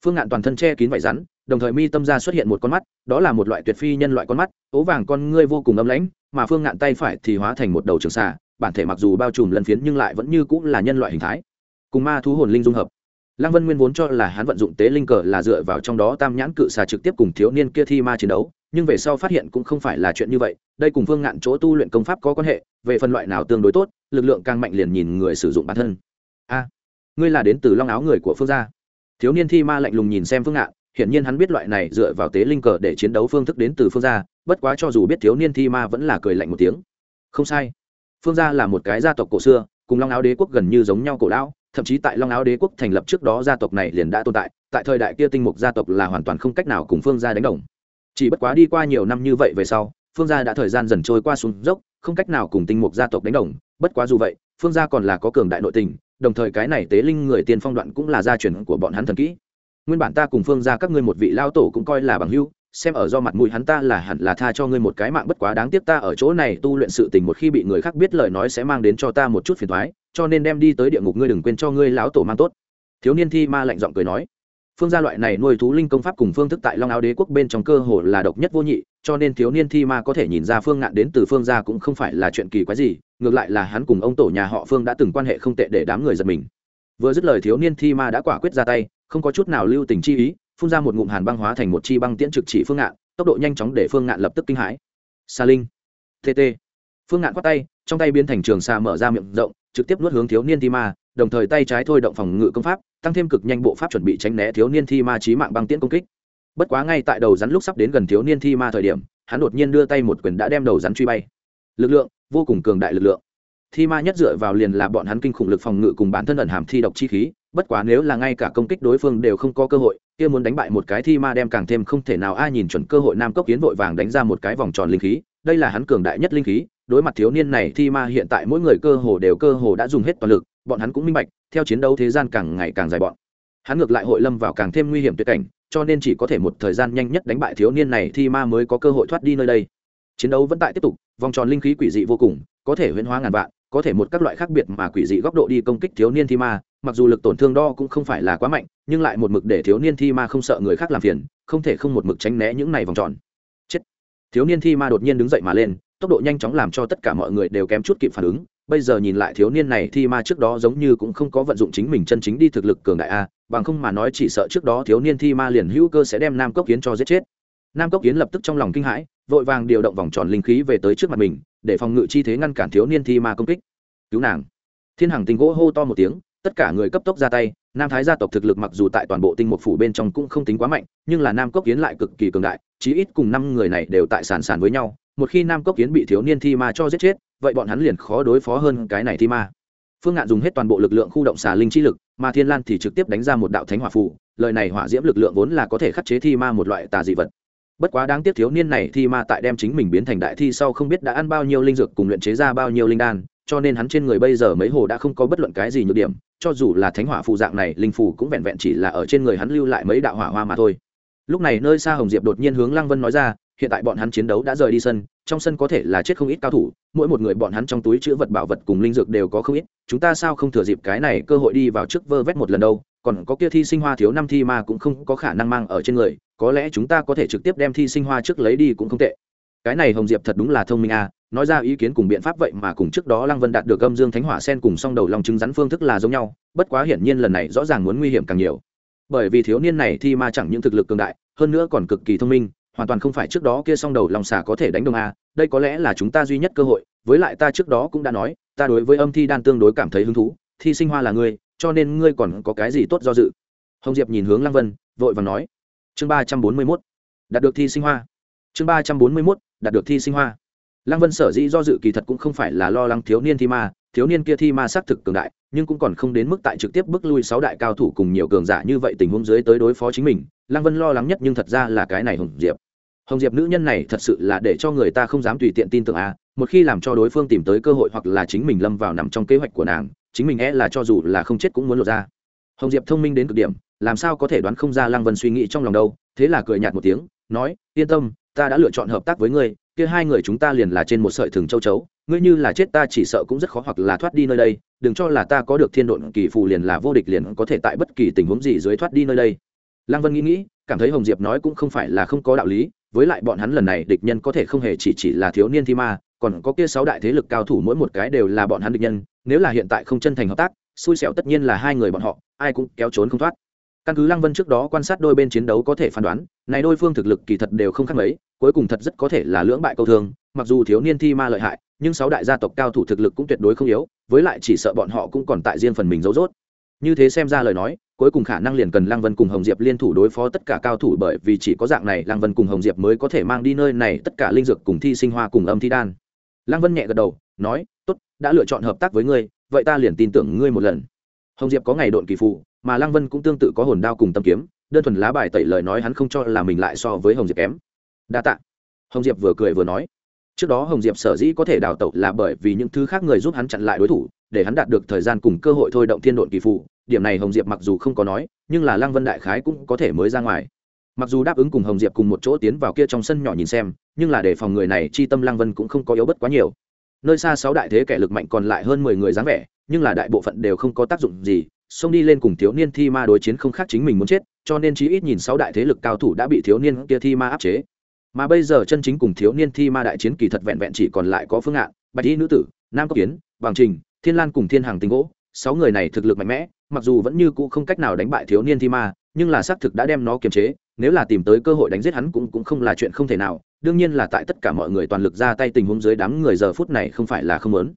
Speaker 1: Phương ngạn toàn thân che kín vải rắn, đồng thời mi tâm ra xuất hiện một con mắt, đó là một loại tuyệt phi nhân loại con mắt, ố vàng con ngươi vô cùng âm lãnh, mà phương ngạn tay phải thì hóa thành một đầu trường xà, bản thể mặc dù bao trùm lân phiến nhưng lại vẫn như cũng là nhân loại hình thái. Cùng ma thú hồn linh dung hợp lăng vân nguyên vốn cho là hắn vận dụng tế linh cờ là dựa vào trong đó tam nhãn cự xà trực tiếp cùng thiếu niên kia thi ma chiến đấu, nhưng về sau phát hiện cũng không phải là chuyện như vậy, đây cùng phương ngạn chỗ tu luyện công pháp có quan hệ, về phần loại nào tương đối tốt, lực lượng càng mạnh liền nhìn người sử dụng bản thân. A, ngươi là đến từ long áo người của phương gia. Thiếu niên thi ma lạnh lùng nhìn xem phương ngạn, hiển nhiên hắn biết loại này dựa vào tế linh cờ để chiến đấu phương thức đến từ phương gia, bất quá cho dù biết thiếu niên thi ma vẫn là cười lạnh một tiếng. Không sai, phương gia là một cái gia tộc cổ xưa, cùng long áo đế quốc gần như giống nhau cổ lão thậm chí tại long áo đế quốc thành lập trước đó gia tộc này liền đã tồn tại tại thời đại kia tinh mục gia tộc là hoàn toàn không cách nào cùng phương gia đánh đồng. Chỉ bất quá đi qua nhiều năm như vậy về sau, phương gia đã thời gian dần trôi qua xuống dốc, không cách nào cùng tinh mục gia tộc đánh đồng. Bất quá dù vậy, phương gia còn là có cường đại nội tình, đồng thời cái này tế linh người tiên phong đoạn cũng là gia truyền của bọn hắn thần kỹ. Nguyên bản ta cùng phương gia các ngươi một vị lao tổ cũng coi là bằng hưu xem ở do mặt mũi hắn ta là hẳn là tha cho ngươi một cái mạng bất quá đáng tiếc ta ở chỗ này tu luyện sự tình một khi bị người khác biết lời nói sẽ mang đến cho ta một chút phiền toái cho nên đem đi tới địa ngục ngươi đừng quên cho ngươi lão tổ mang tốt. Thiếu niên thi ma lạnh giọng cười nói. Phương gia loại này nuôi thú linh công pháp cùng phương thức tại long áo đế quốc bên trong cơ hồ là độc nhất vô nhị, cho nên thiếu niên thi ma có thể nhìn ra phương ngạn đến từ phương gia cũng không phải là chuyện kỳ quái gì, ngược lại là hắn cùng ông tổ nhà họ phương đã từng quan hệ không tệ để đám người giật mình. Vừa dứt lời thiếu niên thi ma đã quả quyết ra tay, không có chút nào lưu tình chi ý phun ra một ngụm hàn băng hóa thành một chi băng tiễn trực chỉ phương ngạn, tốc độ nhanh chóng để phương ngạn lập tức kinh hãi. Sa linh tt phương ngạn quát tay, trong tay biến thành trường xa mở ra miệng rộng, trực tiếp nuốt hướng thiếu niên thi ma, đồng thời tay trái thôi động phòng ngự công pháp, tăng thêm cực nhanh bộ pháp chuẩn bị tránh né thiếu niên thi ma trí mạng băng tiễn công kích. Bất quá ngay tại đầu rắn lúc sắp đến gần thiếu niên thi ma thời điểm, hắn đột nhiên đưa tay một quyền đã đem đầu rắn truy bay. Lực lượng, vô cùng cường đại lực lượng. Thi ma nhất dựa vào liền là bọn hắn kinh khủng lực phòng ngự cùng bản thân ẩn hàm thi độc chi khí, bất quá nếu là ngay cả công kích đối phương đều không có cơ hội kia muốn đánh bại một cái thi ma đem càng thêm không thể nào ai nhìn chuẩn cơ hội nam cốc kiến vội vàng đánh ra một cái vòng tròn linh khí, đây là hắn cường đại nhất linh khí, đối mặt thiếu niên này thi ma hiện tại mỗi người cơ hồ đều cơ hồ đã dùng hết toàn lực, bọn hắn cũng minh bạch, theo chiến đấu thế gian càng ngày càng dài bọn. Hắn ngược lại hội lâm vào càng thêm nguy hiểm tuyệt cảnh, cho nên chỉ có thể một thời gian nhanh nhất đánh bại thiếu niên này thi ma mới có cơ hội thoát đi nơi đây. Chiến đấu vẫn tại tiếp tục, vòng tròn linh khí quỷ dị vô cùng, có thể huyễn hóa ngàn vạn, có thể một các loại khác biệt mà quỷ dị góc độ đi công kích thiếu niên thi ma mặc dù lực tổn thương đo cũng không phải là quá mạnh, nhưng lại một mực để thiếu niên thi ma không sợ người khác làm phiền, không thể không một mực tránh né những này vòng tròn. Chết. Thiếu niên thi ma đột nhiên đứng dậy mà lên, tốc độ nhanh chóng làm cho tất cả mọi người đều kém chút kịp phản ứng. Bây giờ nhìn lại thiếu niên này thi ma trước đó giống như cũng không có vận dụng chính mình chân chính đi thực lực cường đại a, bằng không mà nói chỉ sợ trước đó thiếu niên thi ma liền hữu cơ sẽ đem nam cốc kiến cho giết chết. Nam cốc kiến lập tức trong lòng kinh hãi, vội vàng điều động vòng tròn linh khí về tới trước mặt mình, để phòng ngự chi thế ngăn cản thiếu niên thi ma công kích. Cứu nàng. Thiên hằng tình gỗ hô to một tiếng tất cả người cấp tốc ra tay, nam thái gia tộc thực lực mặc dù tại toàn bộ tinh mục phủ bên trong cũng không tính quá mạnh, nhưng là nam cốc kiến lại cực kỳ cường đại, chí ít cùng năm người này đều tại sản sản với nhau, một khi nam cốc kiến bị thiếu niên thi ma cho giết chết, vậy bọn hắn liền khó đối phó hơn cái này thi ma. Phương ngạn dùng hết toàn bộ lực lượng khu động xà linh chi lực, mà thiên lan thì trực tiếp đánh ra một đạo thánh hỏa phù, lời này hỏa diễm lực lượng vốn là có thể khắc chế thi ma một loại tà dị vật. Bất quá đáng tiếc thiếu niên này thi ma tại đem chính mình biến thành đại thi sau không biết đã ăn bao nhiêu linh dược cùng luyện chế ra bao nhiêu linh đan, cho nên hắn trên người bây giờ mấy hồ đã không có bất luận cái gì nhược điểm cho dù là thánh hỏa phù dạng này, linh phù cũng vẹn vẹn chỉ là ở trên người hắn lưu lại mấy đạo hỏa hoa mà thôi. Lúc này nơi xa hồng diệp đột nhiên hướng lăng vân nói ra, hiện tại bọn hắn chiến đấu đã rời đi sân, trong sân có thể là chết không ít cao thủ, mỗi một người bọn hắn trong túi chữ vật bảo vật cùng linh dược đều có không ít, chúng ta sao không thừa dịp cái này cơ hội đi vào trước vơ vét một lần đâu, còn có kia thi sinh hoa thiếu năm thi mà cũng không có khả năng mang ở trên người, có lẽ chúng ta có thể trực tiếp đem thi sinh hoa trước lấy đi cũng không tệ. Cái này hồng diệp thật đúng là thông minh à nói ra ý kiến cùng biện pháp vậy mà cùng trước đó lăng vân đạt được âm dương thánh hỏa sen cùng song đầu lòng chứng rắn phương thức là giống nhau, bất quá hiển nhiên lần này rõ ràng muốn nguy hiểm càng nhiều. Bởi vì thiếu niên này thi ma chẳng những thực lực cường đại, hơn nữa còn cực kỳ thông minh, hoàn toàn không phải trước đó kia song đầu lòng xà có thể đánh đồng a, đây có lẽ là chúng ta duy nhất cơ hội, với lại ta trước đó cũng đã nói, ta đối với âm thi đan tương đối cảm thấy hứng thú, thi sinh hoa là ngươi, cho nên ngươi còn có cái gì tốt do dự? Hồng diệp nhìn hướng lăng vân, vội và nói. Chương ba trăm bốn mươi mốt, đạt được thi sinh hoa. Chương ba trăm bốn mươi mốt, đạt được thi sinh hoa lăng vân sở dĩ do dự kỳ thật cũng không phải là lo lắng thiếu niên thi ma, thiếu niên kia thi ma xác thực cường đại, nhưng cũng còn không đến mức tại trực tiếp bước lui sáu đại cao thủ cùng nhiều cường giả như vậy tình huống dưới tới đối phó chính mình. Lăng vân lo lắng nhất nhưng thật ra là cái này hồng diệp. Hồng diệp nữ nhân này thật sự là để cho người ta không dám tùy tiện tin tưởng a một khi làm cho đối phương tìm tới cơ hội hoặc là chính mình lâm vào nằm trong kế hoạch của nàng, chính mình e là cho dù là không chết cũng muốn lột ra. Hồng diệp thông minh đến cực điểm, làm sao có thể đoán không ra lăng vân suy nghĩ trong lòng đâu, thế là cười nhạt một tiếng, nói, yên tâm, ta đã lựa chọn hợp tác với ngươi kia hai người chúng ta liền là trên một sợi thừng châu chấu, ngươi như là chết ta chỉ sợ cũng rất khó hoặc là thoát đi nơi đây, đừng cho là ta có được thiên độn kỳ phù liền là vô địch liền có thể tại bất kỳ tình huống gì dưới thoát đi nơi đây. Lăng vân nghĩ nghĩ, cảm thấy hồng diệp nói cũng không phải là không có đạo lý, với lại bọn hắn lần này địch nhân có thể không hề chỉ chỉ là thiếu niên thi ma, còn có kia sáu đại thế lực cao thủ mỗi một cái đều là bọn hắn địch nhân, nếu là hiện tại không chân thành hợp tác, xui xẻo tất nhiên là hai người bọn họ, ai cũng kéo trốn không thoát căn cứ lăng vân trước đó quan sát đôi bên chiến đấu có thể phán đoán, này đôi phương thực lực kỳ thật đều không khác mấy, cuối cùng thật rất có thể là lưỡng bại câu thương mặc dù thiếu niên thi ma lợi hại, nhưng sáu đại gia tộc cao thủ thực lực cũng tuyệt đối không yếu, với lại chỉ sợ bọn họ cũng còn tại riêng phần mình giấu rốt. Như thế xem ra lời nói, cuối cùng khả năng liền cần lăng vân cùng hồng diệp liên thủ đối phó tất cả cao thủ bởi vì chỉ có dạng này lăng vân cùng hồng diệp mới có thể mang đi nơi này tất cả linh dược cùng thi sinh hoa cùng âm thi đan. Lăng vân nhẹ gật đầu, nói, tốt, đã lựa chọn hợp tác với ngươi, vậy ta liền tin tưởng ngươi một lần. Hồng diệp có ngày độn kỳ phụ mà lăng vân cũng tương tự có hồn đao cùng tâm kiếm, đơn thuần lá bài tẩy lời nói hắn không cho là mình lại so với hồng diệp kém. Đa tạ. Hồng diệp vừa cười vừa nói. Trước đó hồng diệp sở dĩ có thể đào tẩu là bởi vì những thứ khác người giúp hắn chặn lại đối thủ, để hắn đạt được thời gian cùng cơ hội thôi động thiên độn kỳ phụ điểm này hồng diệp mặc dù không có nói, nhưng là lăng vân đại khái cũng có thể mới ra ngoài. Mặc dù đáp ứng cùng hồng diệp cùng một chỗ tiến vào kia trong sân nhỏ nhìn xem, nhưng là để phòng người này, chi tâm lăng vân cũng không có yếu bất quá nhiều. Nơi xa sáu đại thế kẻ lực mạnh còn lại hơn mười người dáng vẻ, nhưng là đại bộ phận đều không có tác dụng gì xông đi lên cùng thiếu niên thi ma đối chiến không khác chính mình muốn chết, cho nên chí ít nhìn sáu đại thế lực cao thủ đã bị thiếu niên kia thi ma áp chế. Mà bây giờ chân chính cùng thiếu niên thi ma đại chiến kỳ thật vẹn vẹn chỉ còn lại có phương ngạn, bạch y nữ tử, nam cốc kiến bằng trình, thiên lan cùng thiên hàng tinh gỗ. Sáu người này thực lực mạnh mẽ, mặc dù vẫn như cũ không cách nào đánh bại thiếu niên thi ma, nhưng là xác thực đã đem nó kiềm chế, nếu là tìm tới cơ hội đánh giết hắn cũng cũng không là chuyện không thể nào. Đương nhiên là tại tất cả mọi người toàn lực ra tay tình huống dưới đám người giờ phút này không phải là không lớn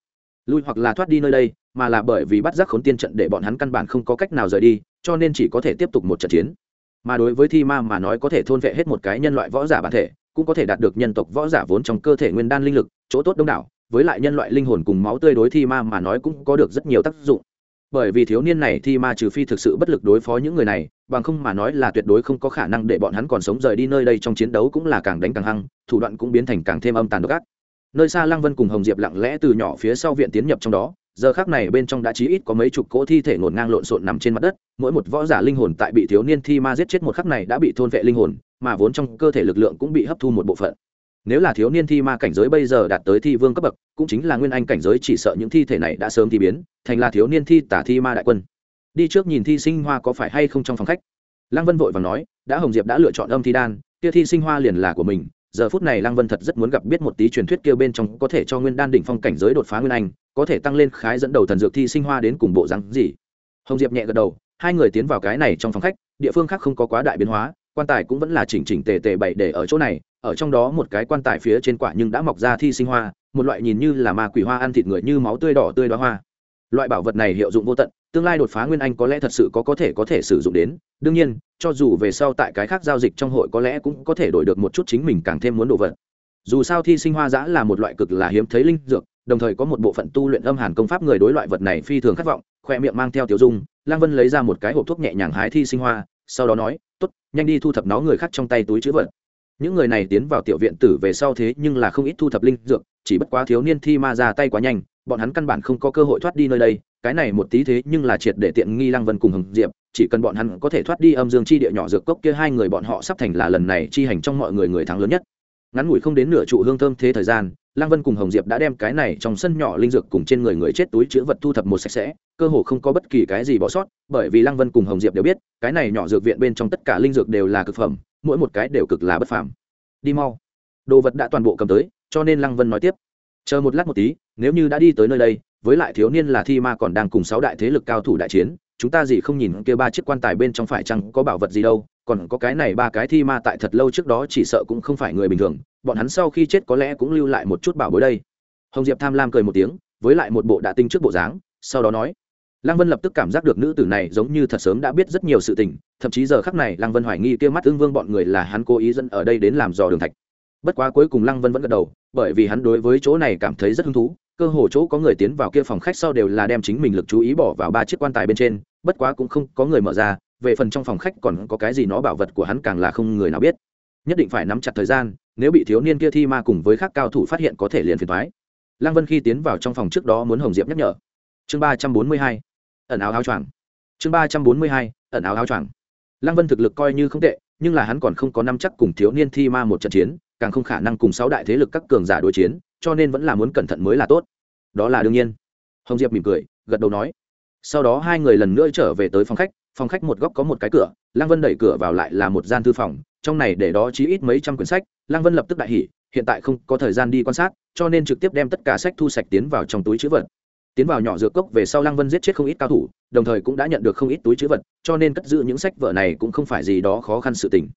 Speaker 1: lui hoặc là thoát đi nơi đây mà là bởi vì bắt giác khốn tiên trận để bọn hắn căn bản không có cách nào rời đi, cho nên chỉ có thể tiếp tục một trận chiến. Mà đối với thi ma mà nói có thể thôn vệ hết một cái nhân loại võ giả bản thể, cũng có thể đạt được nhân tộc võ giả vốn trong cơ thể nguyên đan linh lực, chỗ tốt đông đảo, với lại nhân loại linh hồn cùng máu tươi đối thi ma mà nói cũng có được rất nhiều tác dụng. Bởi vì thiếu niên này thi ma trừ phi thực sự bất lực đối phó những người này, bằng không mà nói là tuyệt đối không có khả năng để bọn hắn còn sống rời đi nơi đây trong chiến đấu cũng là càng đánh càng hăng, thủ đoạn cũng biến thành càng thêm âm tàn độc ác. Nơi xa lăng vân cùng hồng diệp lặng lẽ từ nhỏ phía sau viện tiến nhập trong đó giờ khác này bên trong đã chí ít có mấy chục cỗ thi thể ngổn ngang lộn xộn nằm trên mặt đất, mỗi một võ giả linh hồn tại bị thiếu niên thi ma giết chết một khắc này đã bị thôn vệ linh hồn, mà vốn trong cơ thể lực lượng cũng bị hấp thu một bộ phận. Nếu là thiếu niên thi ma cảnh giới bây giờ đạt tới thi vương cấp bậc, cũng chính là nguyên anh cảnh giới chỉ sợ những thi thể này đã sớm thi biến, thành là thiếu niên thi tả thi ma đại quân. Đi trước nhìn thi sinh hoa có phải hay không trong phòng khách. Lăng vân vội và nói, đã hồng diệp đã lựa chọn âm thi đan, kia thi sinh hoa liền là của mình giờ phút này lăng vân thật rất muốn gặp biết một tí truyền thuyết kia bên trong có thể cho nguyên đan đỉnh phong cảnh giới đột phá nguyên anh, có thể tăng lên khái dẫn đầu thần dược thi sinh hoa đến cùng bộ rắn gì. Hồng diệp nhẹ gật đầu, hai người tiến vào cái này trong phòng khách, địa phương khác không có quá đại biến hóa, quan tài cũng vẫn là chỉnh chỉnh tề tề bày để ở chỗ này, ở trong đó một cái quan tài phía trên quả nhưng đã mọc ra thi sinh hoa, một loại nhìn như là ma quỷ hoa ăn thịt người như máu tươi đỏ tươi đoá hoa. Loại bảo vật này hiệu dụng vô tận, tương lai đột phá nguyên anh có lẽ thật sự có có thể có thể sử dụng đến, đương nhiên cho dù về sau tại cái khác giao dịch trong hội có lẽ cũng có thể đổi được một chút chính mình càng thêm muốn đồ vật. Dù sao thi sinh hoa giã là một loại cực là hiếm thấy linh dược, đồng thời có một bộ phận tu luyện âm hàn công pháp người đối loại vật này phi thường khát vọng, khoe miệng mang theo tiểu dung, lang vân lấy ra một cái hộp thuốc nhẹ nhàng hái thi sinh hoa, sau đó nói, tốt, nhanh đi thu thập nó người khác trong tay túi chữ vật. Những người này tiến vào tiểu viện tử về sau thế nhưng là không ít thu thập linh dược, chỉ bất quá thiếu niên thi ma ra tay quá nhanh, bọn hắn căn bản không có cơ hội thoát đi nơi đây, cái này một tí thế nhưng là triệt để tiện nghi lăng vân cùng hồng diệp chỉ cần bọn hắn có thể thoát đi âm dương chi địa nhỏ dược cốc kia, hai người bọn họ sắp thành là lần này chi hành trong mọi người người thắng lớn nhất. Ngắn ngủi không đến nửa trụ hương thơm thế thời gian, lăng vân cùng hồng diệp đã đem cái này trong sân nhỏ linh dược cùng trên người người chết túi chữ vật thu thập một sạch sẽ, cơ hồ không có bất kỳ cái gì bỏ sót, bởi vì lăng vân cùng hồng diệp đều biết, cái này nhỏ dược viện bên trong tất cả linh dược đều là cực phẩm, mỗi một cái đều cực là bất phàm. Đi mau. Đồ vật đã toàn bộ cầm tới, cho nên lăng vân nói tiếp. Chờ một lát một tí, nếu như đã đi tới nơi đây, với lại thiếu niên là thi ma còn đang cùng sáu đại thế lực cao thủ đại chiến chúng ta gì không nhìn kia ba chiếc quan tài bên trong phải chăng có bảo vật gì đâu, còn có cái này ba cái thi ma tại thật lâu trước đó chỉ sợ cũng không phải người bình thường, bọn hắn sau khi chết có lẽ cũng lưu lại một chút bảo bối đây. Hồng diệp tham lam cười một tiếng, với lại một bộ đã tinh trước bộ dáng, sau đó nói, lăng vân lập tức cảm giác được nữ tử này giống như thật sớm đã biết rất nhiều sự tình, thậm chí giờ khắc này lăng vân hoài nghi kia mắt ưng vương bọn người là hắn cố ý dẫn ở đây đến làm dò đường thạch. Bất quá cuối cùng lăng vân vẫn gật đầu, bởi vì hắn đối với chỗ này cảm thấy rất hứng thú cơ hồ chỗ có người tiến vào kia phòng khách sau đều là đem chính mình lực chú ý bỏ vào ba chiếc quan tài bên trên, bất quá cũng không có người mở ra, về phần trong phòng khách còn có cái gì nó bảo vật của hắn càng là không người nào biết. Nhất định phải nắm chặt thời gian, nếu bị thiếu niên kia thi ma cùng với các cao thủ phát hiện có thể liền phiền thoái lăng vân khi tiến vào trong phòng trước đó muốn hồng diệp nhắc nhở. Chương ba trăm bốn mươi hai, ẩn áo áo choàng. Chương ba trăm bốn mươi hai, ẩn áo áo choàng. Lăng vân thực lực coi như không tệ, nhưng là hắn còn không có năm chắc cùng thiếu niên thi ma một trận chiến, càng không khả năng cùng sáu đại thế lực các cường giả đối chiến cho nên vẫn là muốn cẩn thận mới là tốt. Đó là đương nhiên. Hồng diệp mỉm cười, gật đầu nói. Sau đó hai người lần nữa trở về tới phòng khách. Phòng khách một góc có một cái cửa, lăng vân đẩy cửa vào lại là một gian thư phòng. Trong này để đó chí ít mấy trăm quyển sách. Lăng vân lập tức đại hỉ, hiện tại không có thời gian đi quan sát, cho nên trực tiếp đem tất cả sách thu sạch tiến vào trong túi chữ vật. Tiến vào nhỏ dược cốc về sau lăng vân giết chết không ít cao thủ, đồng thời cũng đã nhận được không ít túi chữ vật, cho nên cất giữ những sách vở này cũng không phải gì đó khó khăn sự tình.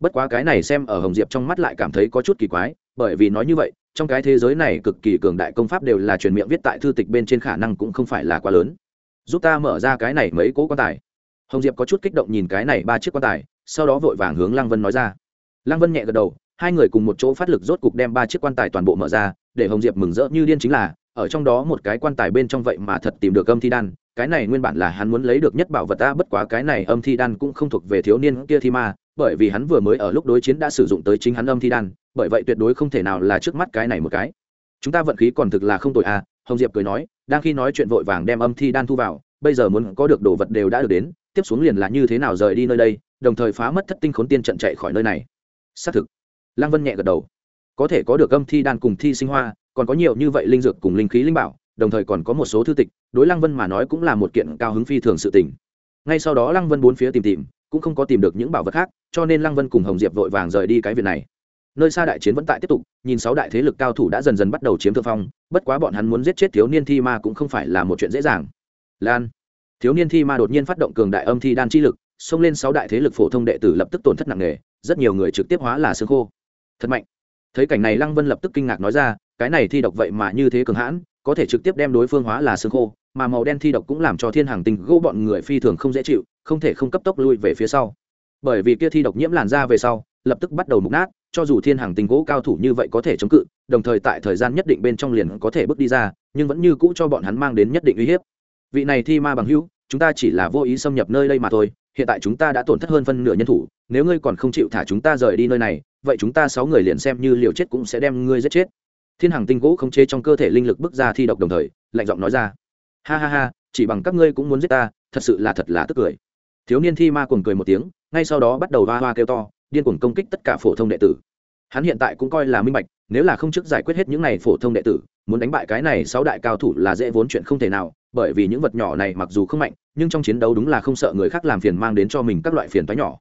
Speaker 1: Bất quá cái này xem ở hồng diệp trong mắt lại cảm thấy có chút kỳ quái bởi vì nói như vậy, trong cái thế giới này cực kỳ cường đại công pháp đều là truyền miệng viết tại thư tịch bên trên khả năng cũng không phải là quá lớn. Giúp ta mở ra cái này mấy cố quan tài. Hồng diệp có chút kích động nhìn cái này ba chiếc quan tài, sau đó vội vàng hướng lăng vân nói ra. Lăng vân nhẹ gật đầu, hai người cùng một chỗ phát lực rốt cục đem ba chiếc quan tài toàn bộ mở ra, để hồng diệp mừng rỡ như điên chính là, ở trong đó một cái quan tài bên trong vậy mà thật tìm được âm thi đan, cái này nguyên bản là hắn muốn lấy được nhất bảo vật ta bất quá cái này âm thi đan cũng không thuộc về thiếu niên kia thi ma, bởi vì hắn vừa mới ở lúc đối chiến đã sử dụng tới chính hắn âm thi đan bởi vậy tuyệt đối không thể nào là trước mắt cái này một cái. Chúng ta vận khí còn thực là không tội à hồng diệp cười nói, đang khi nói chuyện vội vàng đem âm thi đan thu vào, bây giờ muốn có được đồ vật đều đã được đến, tiếp xuống liền là như thế nào rời đi nơi đây, đồng thời phá mất thất tinh khốn tiên trận chạy khỏi nơi này. Xác thực. Lăng vân nhẹ gật đầu. Có thể có được âm thi đan cùng thi sinh hoa, còn có nhiều như vậy linh dược cùng linh khí linh bảo, đồng thời còn có một số thư tịch, đối lăng vân mà nói cũng là một kiện cao hứng phi thường sự tình. Ngay sau đó lăng vân bốn phía tìm tìm, cũng không có tìm được những bảo vật khác, cho nên lăng vân cùng hồng diệp vội vàng rời đi cái việc này nơi xa đại chiến vẫn tại tiếp tục, nhìn sáu đại thế lực cao thủ đã dần dần bắt đầu chiếm thượng phong, bất quá bọn hắn muốn giết chết thiếu niên thi ma cũng không phải là một chuyện dễ dàng. Lan, thiếu niên thi ma đột nhiên phát động cường đại âm thi đan chi lực, xông lên sáu đại thế lực phổ thông đệ tử lập tức tổn thất nặng nề, rất nhiều người trực tiếp hóa là xương khô. Thật mạnh. Thấy cảnh này lăng vân lập tức kinh ngạc nói ra, cái này thi độc vậy mà như thế cường hãn, có thể trực tiếp đem đối phương hóa là xương khô, mà màu đen thi độc cũng làm cho thiên hàng tinh gỗ bọn người phi thường không dễ chịu, không thể không cấp tốc lui về phía sau. Bởi vì kia thi độc nhiễm làn ra về sau, lập tức bắt đầu mục nát cho dù thiên hàng tinh gỗ cao thủ như vậy có thể chống cự, đồng thời tại thời gian nhất định bên trong liền có thể bước đi ra, nhưng vẫn như cũ cho bọn hắn mang đến nhất định uy hiếp. Vị này thi ma bằng hữu, chúng ta chỉ là vô ý xâm nhập nơi đây mà thôi, hiện tại chúng ta đã tổn thất hơn phân nửa nhân thủ, nếu ngươi còn không chịu thả chúng ta rời đi nơi này, vậy chúng ta sáu người liền xem như liều chết cũng sẽ đem ngươi giết chết. Thiên hàng tinh gỗ không chế trong cơ thể linh lực bước ra thi độc đồng thời, lạnh giọng nói ra. Ha ha ha, chỉ bằng các ngươi cũng muốn giết ta, thật sự là thật là tức cười. Thiếu niên thi ma cuồng cười một tiếng, ngay sau đó bắt đầu va hoa kêu to điên cuồng công kích tất cả phổ thông đệ tử. Hắn hiện tại cũng coi là minh bạch, nếu là không trước giải quyết hết những này phổ thông đệ tử, muốn đánh bại cái này sáu đại cao thủ là dễ vốn chuyện không thể nào, bởi vì những vật nhỏ này mặc dù không mạnh, nhưng trong chiến đấu đúng là không sợ người khác làm phiền mang đến cho mình các loại phiền toái nhỏ.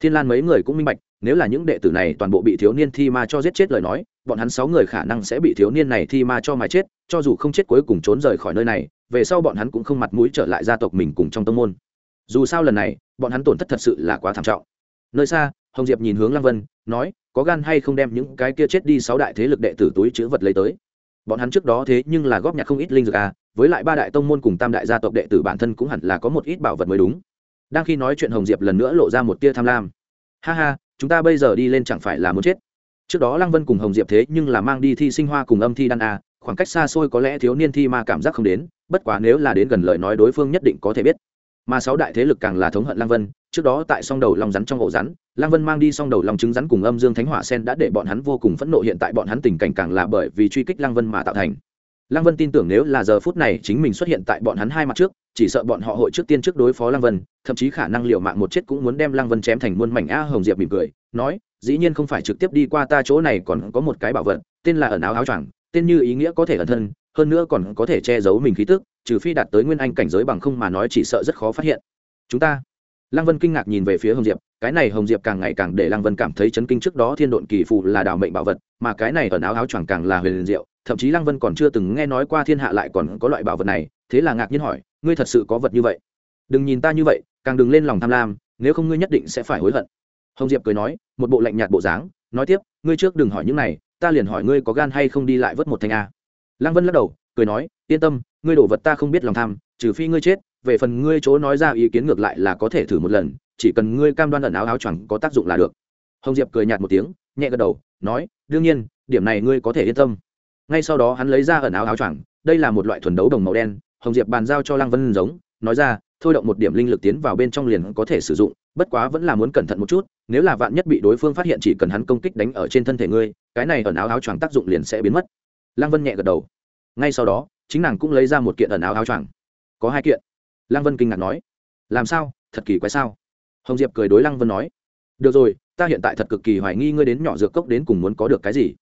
Speaker 1: Thiên lan mấy người cũng minh bạch, nếu là những đệ tử này toàn bộ bị thiếu niên thi ma cho giết chết lời nói, bọn hắn sáu người khả năng sẽ bị thiếu niên này thi ma cho mà chết, cho dù không chết cuối cùng trốn rời khỏi nơi này, về sau bọn hắn cũng không mặt mũi trở lại gia tộc mình cùng trong tông môn. Dù sao lần này, bọn hắn tổn thất thật sự là quá thảm trọng nơi xa, hồng diệp nhìn hướng lăng vân, nói, có gan hay không đem những cái kia chết đi sáu đại thế lực đệ tử túi chữ vật lấy tới? Bọn hắn trước đó thế nhưng là góp nhặt không ít linh dược à với lại ba đại tông môn cùng tam đại gia tộc đệ tử bản thân cũng hẳn là có một ít bảo vật mới đúng. Đang khi nói chuyện, hồng diệp lần nữa lộ ra một tia tham lam. Ha ha, chúng ta bây giờ đi lên chẳng phải là muốn chết? Trước đó lăng vân cùng hồng diệp thế nhưng là mang đi thi sinh hoa cùng âm thi đan a khoảng cách xa xôi có lẽ thiếu niên thi ma cảm giác không đến, bất quá nếu là đến gần lời nói đối phương nhất định có thể biết. Mà sáu đại thế lực càng là thống hận lăng vân trước đó tại song đầu lòng rắn trong ổ rắn lăng vân mang đi song đầu lòng trứng rắn cùng âm dương thánh hỏa sen đã để bọn hắn vô cùng phẫn nộ, hiện tại bọn hắn tình cảnh càng là bởi vì truy kích lăng vân mà tạo thành. Lăng vân tin tưởng nếu là giờ phút này chính mình xuất hiện tại bọn hắn hai mặt trước, chỉ sợ bọn họ hội trước tiên trước đối phó lăng vân, thậm chí khả năng liệu mạng một chết cũng muốn đem lăng vân chém thành muôn mảnh a hồng diệp mỉm cười, nói, dĩ nhiên không phải trực tiếp đi qua ta chỗ này còn có một cái bảo vật, tên là ẩn áo áo choàng, tên như ý nghĩa có thể ẩn thân, hơn nữa còn có thể che giấu mình khí tức, trừ phi đạt tới nguyên anh cảnh giới bằng không mà nói chỉ sợ rất khó phát hiện. Chúng ta lăng vân kinh ngạc nhìn về phía hồng diệp, cái này hồng diệp càng ngày càng để lăng vân cảm thấy chấn kinh trước đó thiên độn kỳ phù là đào mệnh bảo vật, mà cái này ẩn áo áo choàng càng là huyền diệu, thậm chí lăng vân còn chưa từng nghe nói qua thiên hạ lại còn có loại bảo vật này, thế là ngạc nhiên hỏi, ngươi thật sự có vật như vậy? Đừng nhìn ta như vậy, càng đừng lên lòng tham lam, nếu không ngươi nhất định sẽ phải hối hận. Hồng diệp cười nói, một bộ lạnh nhạt bộ dáng, nói tiếp, ngươi trước đừng hỏi những này, ta liền hỏi ngươi có gan hay không đi lại vớt một thanh a. Lăng vân lắc đầu, cười nói, yên tâm, ngươi đổ vật ta không biết lòng tham, trừ phi ngươi chết về phần ngươi chỗ nói ra ý kiến ngược lại là có thể thử một lần, chỉ cần ngươi cam đoan ẩn áo áo choàng có tác dụng là được. Hồng diệp cười nhạt một tiếng, nhẹ gật đầu, nói, đương nhiên, điểm này ngươi có thể yên tâm. Ngay sau đó hắn lấy ra ẩn áo áo choàng, đây là một loại thuần đấu đồng màu đen, hồng diệp bàn giao cho lăng vân giống, nói ra, thôi động một điểm linh lực tiến vào bên trong liền có thể sử dụng, bất quá vẫn là muốn cẩn thận một chút, nếu là vạn nhất bị đối phương phát hiện chỉ cần hắn công kích đánh ở trên thân thể ngươi, cái này ẩn áo áo choàng tác dụng liền sẽ biến mất. Lăng vân nhẹ gật đầu. Ngay sau đó, chính nàng cũng lấy ra một kiện ẩn áo áo choàng. Có hai kiện lăng vân kinh ngạc nói, làm sao? Thật kỳ quái sao? Hồng diệp cười đối lăng vân nói, được rồi, ta hiện tại thật cực kỳ hoài nghi ngươi đến nhỏ dược cốc đến cùng muốn có được cái gì.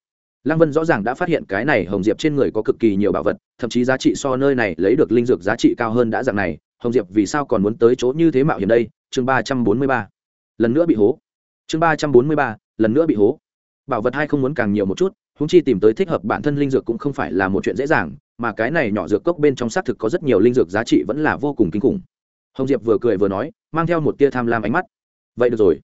Speaker 1: Lăng vân rõ ràng đã phát hiện cái này hồng diệp trên người có cực kỳ nhiều bảo vật, thậm chí giá trị so nơi này lấy được linh dược giá trị cao hơn đã dạng này. Hồng diệp vì sao còn muốn tới chỗ như thế mạo hiểm đây? Chương ba trăm bốn mươi ba. Lần nữa bị hố. Chương ba trăm bốn mươi ba. Lần nữa bị hố. Bảo vật hai không muốn càng nhiều một chút húng chi tìm tới thích hợp bản thân linh dược cũng không phải là một chuyện dễ dàng mà cái này nhỏ dược cốc bên trong xác thực có rất nhiều linh dược giá trị vẫn là vô cùng kinh khủng. Hồng diệp vừa cười vừa nói, mang theo một tia tham lam ánh mắt. Vậy được rồi.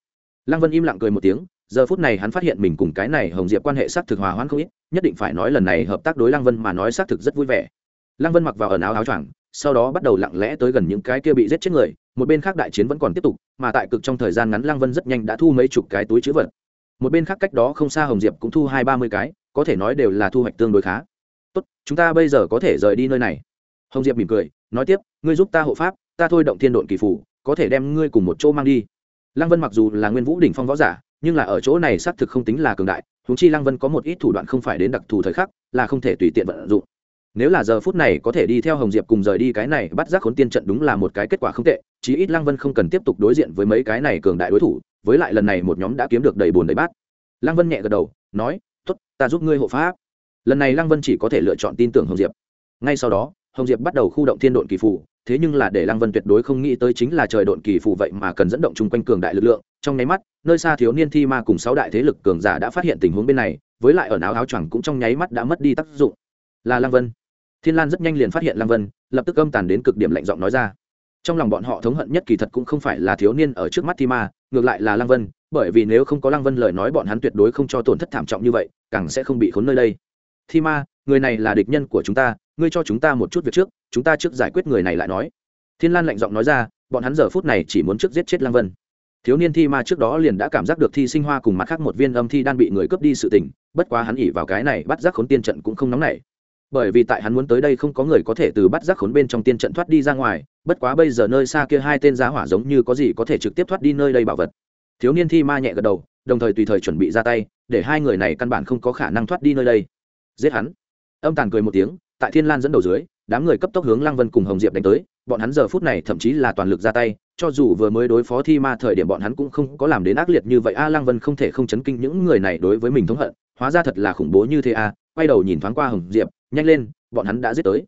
Speaker 1: Lăng vân im lặng cười một tiếng, giờ phút này hắn phát hiện mình cùng cái này hồng diệp quan hệ xác thực hòa hoãn không ít, nhất định phải nói lần này hợp tác đối lăng vân mà nói xác thực rất vui vẻ. Lăng vân mặc vào ẩn áo áo choàng, sau đó bắt đầu lặng lẽ tới gần những cái kia bị giết chết người, một bên khác đại chiến vẫn còn tiếp tục, mà tại cực trong thời gian ngắn lăng vân rất nhanh đã thu mấy chục cái túi chữ vật. Một bên khác cách đó không xa hồng diệp cũng thu hai ba mươi cái, có thể nói đều là thu hoạch tương đối khá tốt, chúng ta bây giờ có thể rời đi nơi này. Hồng diệp mỉm cười, nói tiếp, ngươi giúp ta hộ pháp, ta thôi động thiên độn kỳ phủ, có thể đem ngươi cùng một chỗ mang đi. Lăng vân mặc dù là nguyên vũ đỉnh phong võ giả, nhưng là ở chỗ này xác thực không tính là cường đại húng chi lăng vân có một ít thủ đoạn không phải đến đặc thù thời khắc, là không thể tùy tiện vận dụng. Nếu là giờ phút này có thể đi theo hồng diệp cùng rời đi cái này bắt giác khốn tiên trận đúng là một cái kết quả không tệ, chí ít lăng vân không cần tiếp tục đối diện với mấy cái này cường đại đối thủ, với lại lần này một nhóm đã kiếm được đầy bồn đầy bát. Lăng vân nhẹ gật đầu, nói t ố t ta giúp ngươi hộ pháp lần này lăng vân chỉ có thể lựa chọn tin tưởng hồng diệp. Ngay sau đó, hồng diệp bắt đầu khu động thiên độn kỳ phủ thế nhưng là để lăng vân tuyệt đối không nghĩ tới chính là trời độn kỳ phủ vậy mà cần dẫn động chung quanh cường đại lực lượng. Trong nháy mắt, nơi xa thiếu niên thi ma cùng sáu đại thế lực cường giả đã phát hiện tình huống bên này, với lại ở áo áo choàng cũng trong nháy mắt đã mất đi tác dụng. Là lăng vân. Thiên lan rất nhanh liền phát hiện lăng vân, lập tức âm tàn đến cực điểm lạnh giọng nói ra. Trong lòng bọn họ thống hận nhất kỳ thật cũng không phải là thiếu niên ở trước mắt thi ma, ngược lại là lăng vân, bởi vì nếu không có lăng vân lời nói bọn hắn tuyệt đối không cho tổn thất thảm trọng như vậy, càng sẽ không bị khốn nơi đây thi ma, người này là địch nhân của chúng ta, ngươi cho chúng ta một chút việc trước, chúng ta trước giải quyết người này lại nói. Thiên lan lạnh giọng nói ra, bọn hắn giờ phút này chỉ muốn trước giết chết lăng vân. Thiếu niên thi ma trước đó liền đã cảm giác được thi sinh hoa cùng mặt khác một viên âm thi đang bị người cướp đi sự tình, bất quá hắn ỉ vào cái này bắt giác khốn tiên trận cũng không nóng nảy. Bởi vì tại hắn muốn tới đây không có người có thể từ bắt giác khốn bên trong tiên trận thoát đi ra ngoài, bất quá bây giờ nơi xa kia hai tên giá hỏa giống như có gì có thể trực tiếp thoát đi nơi đây bảo vật. Thiếu niên thi ma nhẹ gật đầu, đồng thời tùy thời chuẩn bị ra tay, để hai người này căn bản không có khả năng thoát đi nơi đây giết hắn. Âm tàn cười một tiếng tại thiên lan dẫn đầu dưới đám người cấp tốc hướng lăng vân cùng hồng diệp đánh tới bọn hắn giờ phút này thậm chí là toàn lực ra tay cho dù vừa mới đối phó thi ma thời điểm bọn hắn cũng không có làm đến ác liệt như vậy. A lăng vân không thể không chấn kinh những người này đối với mình thống hận hóa ra thật là khủng bố như thế a quay đầu nhìn thoáng qua hồng diệp nhanh lên bọn hắn đã giết tới.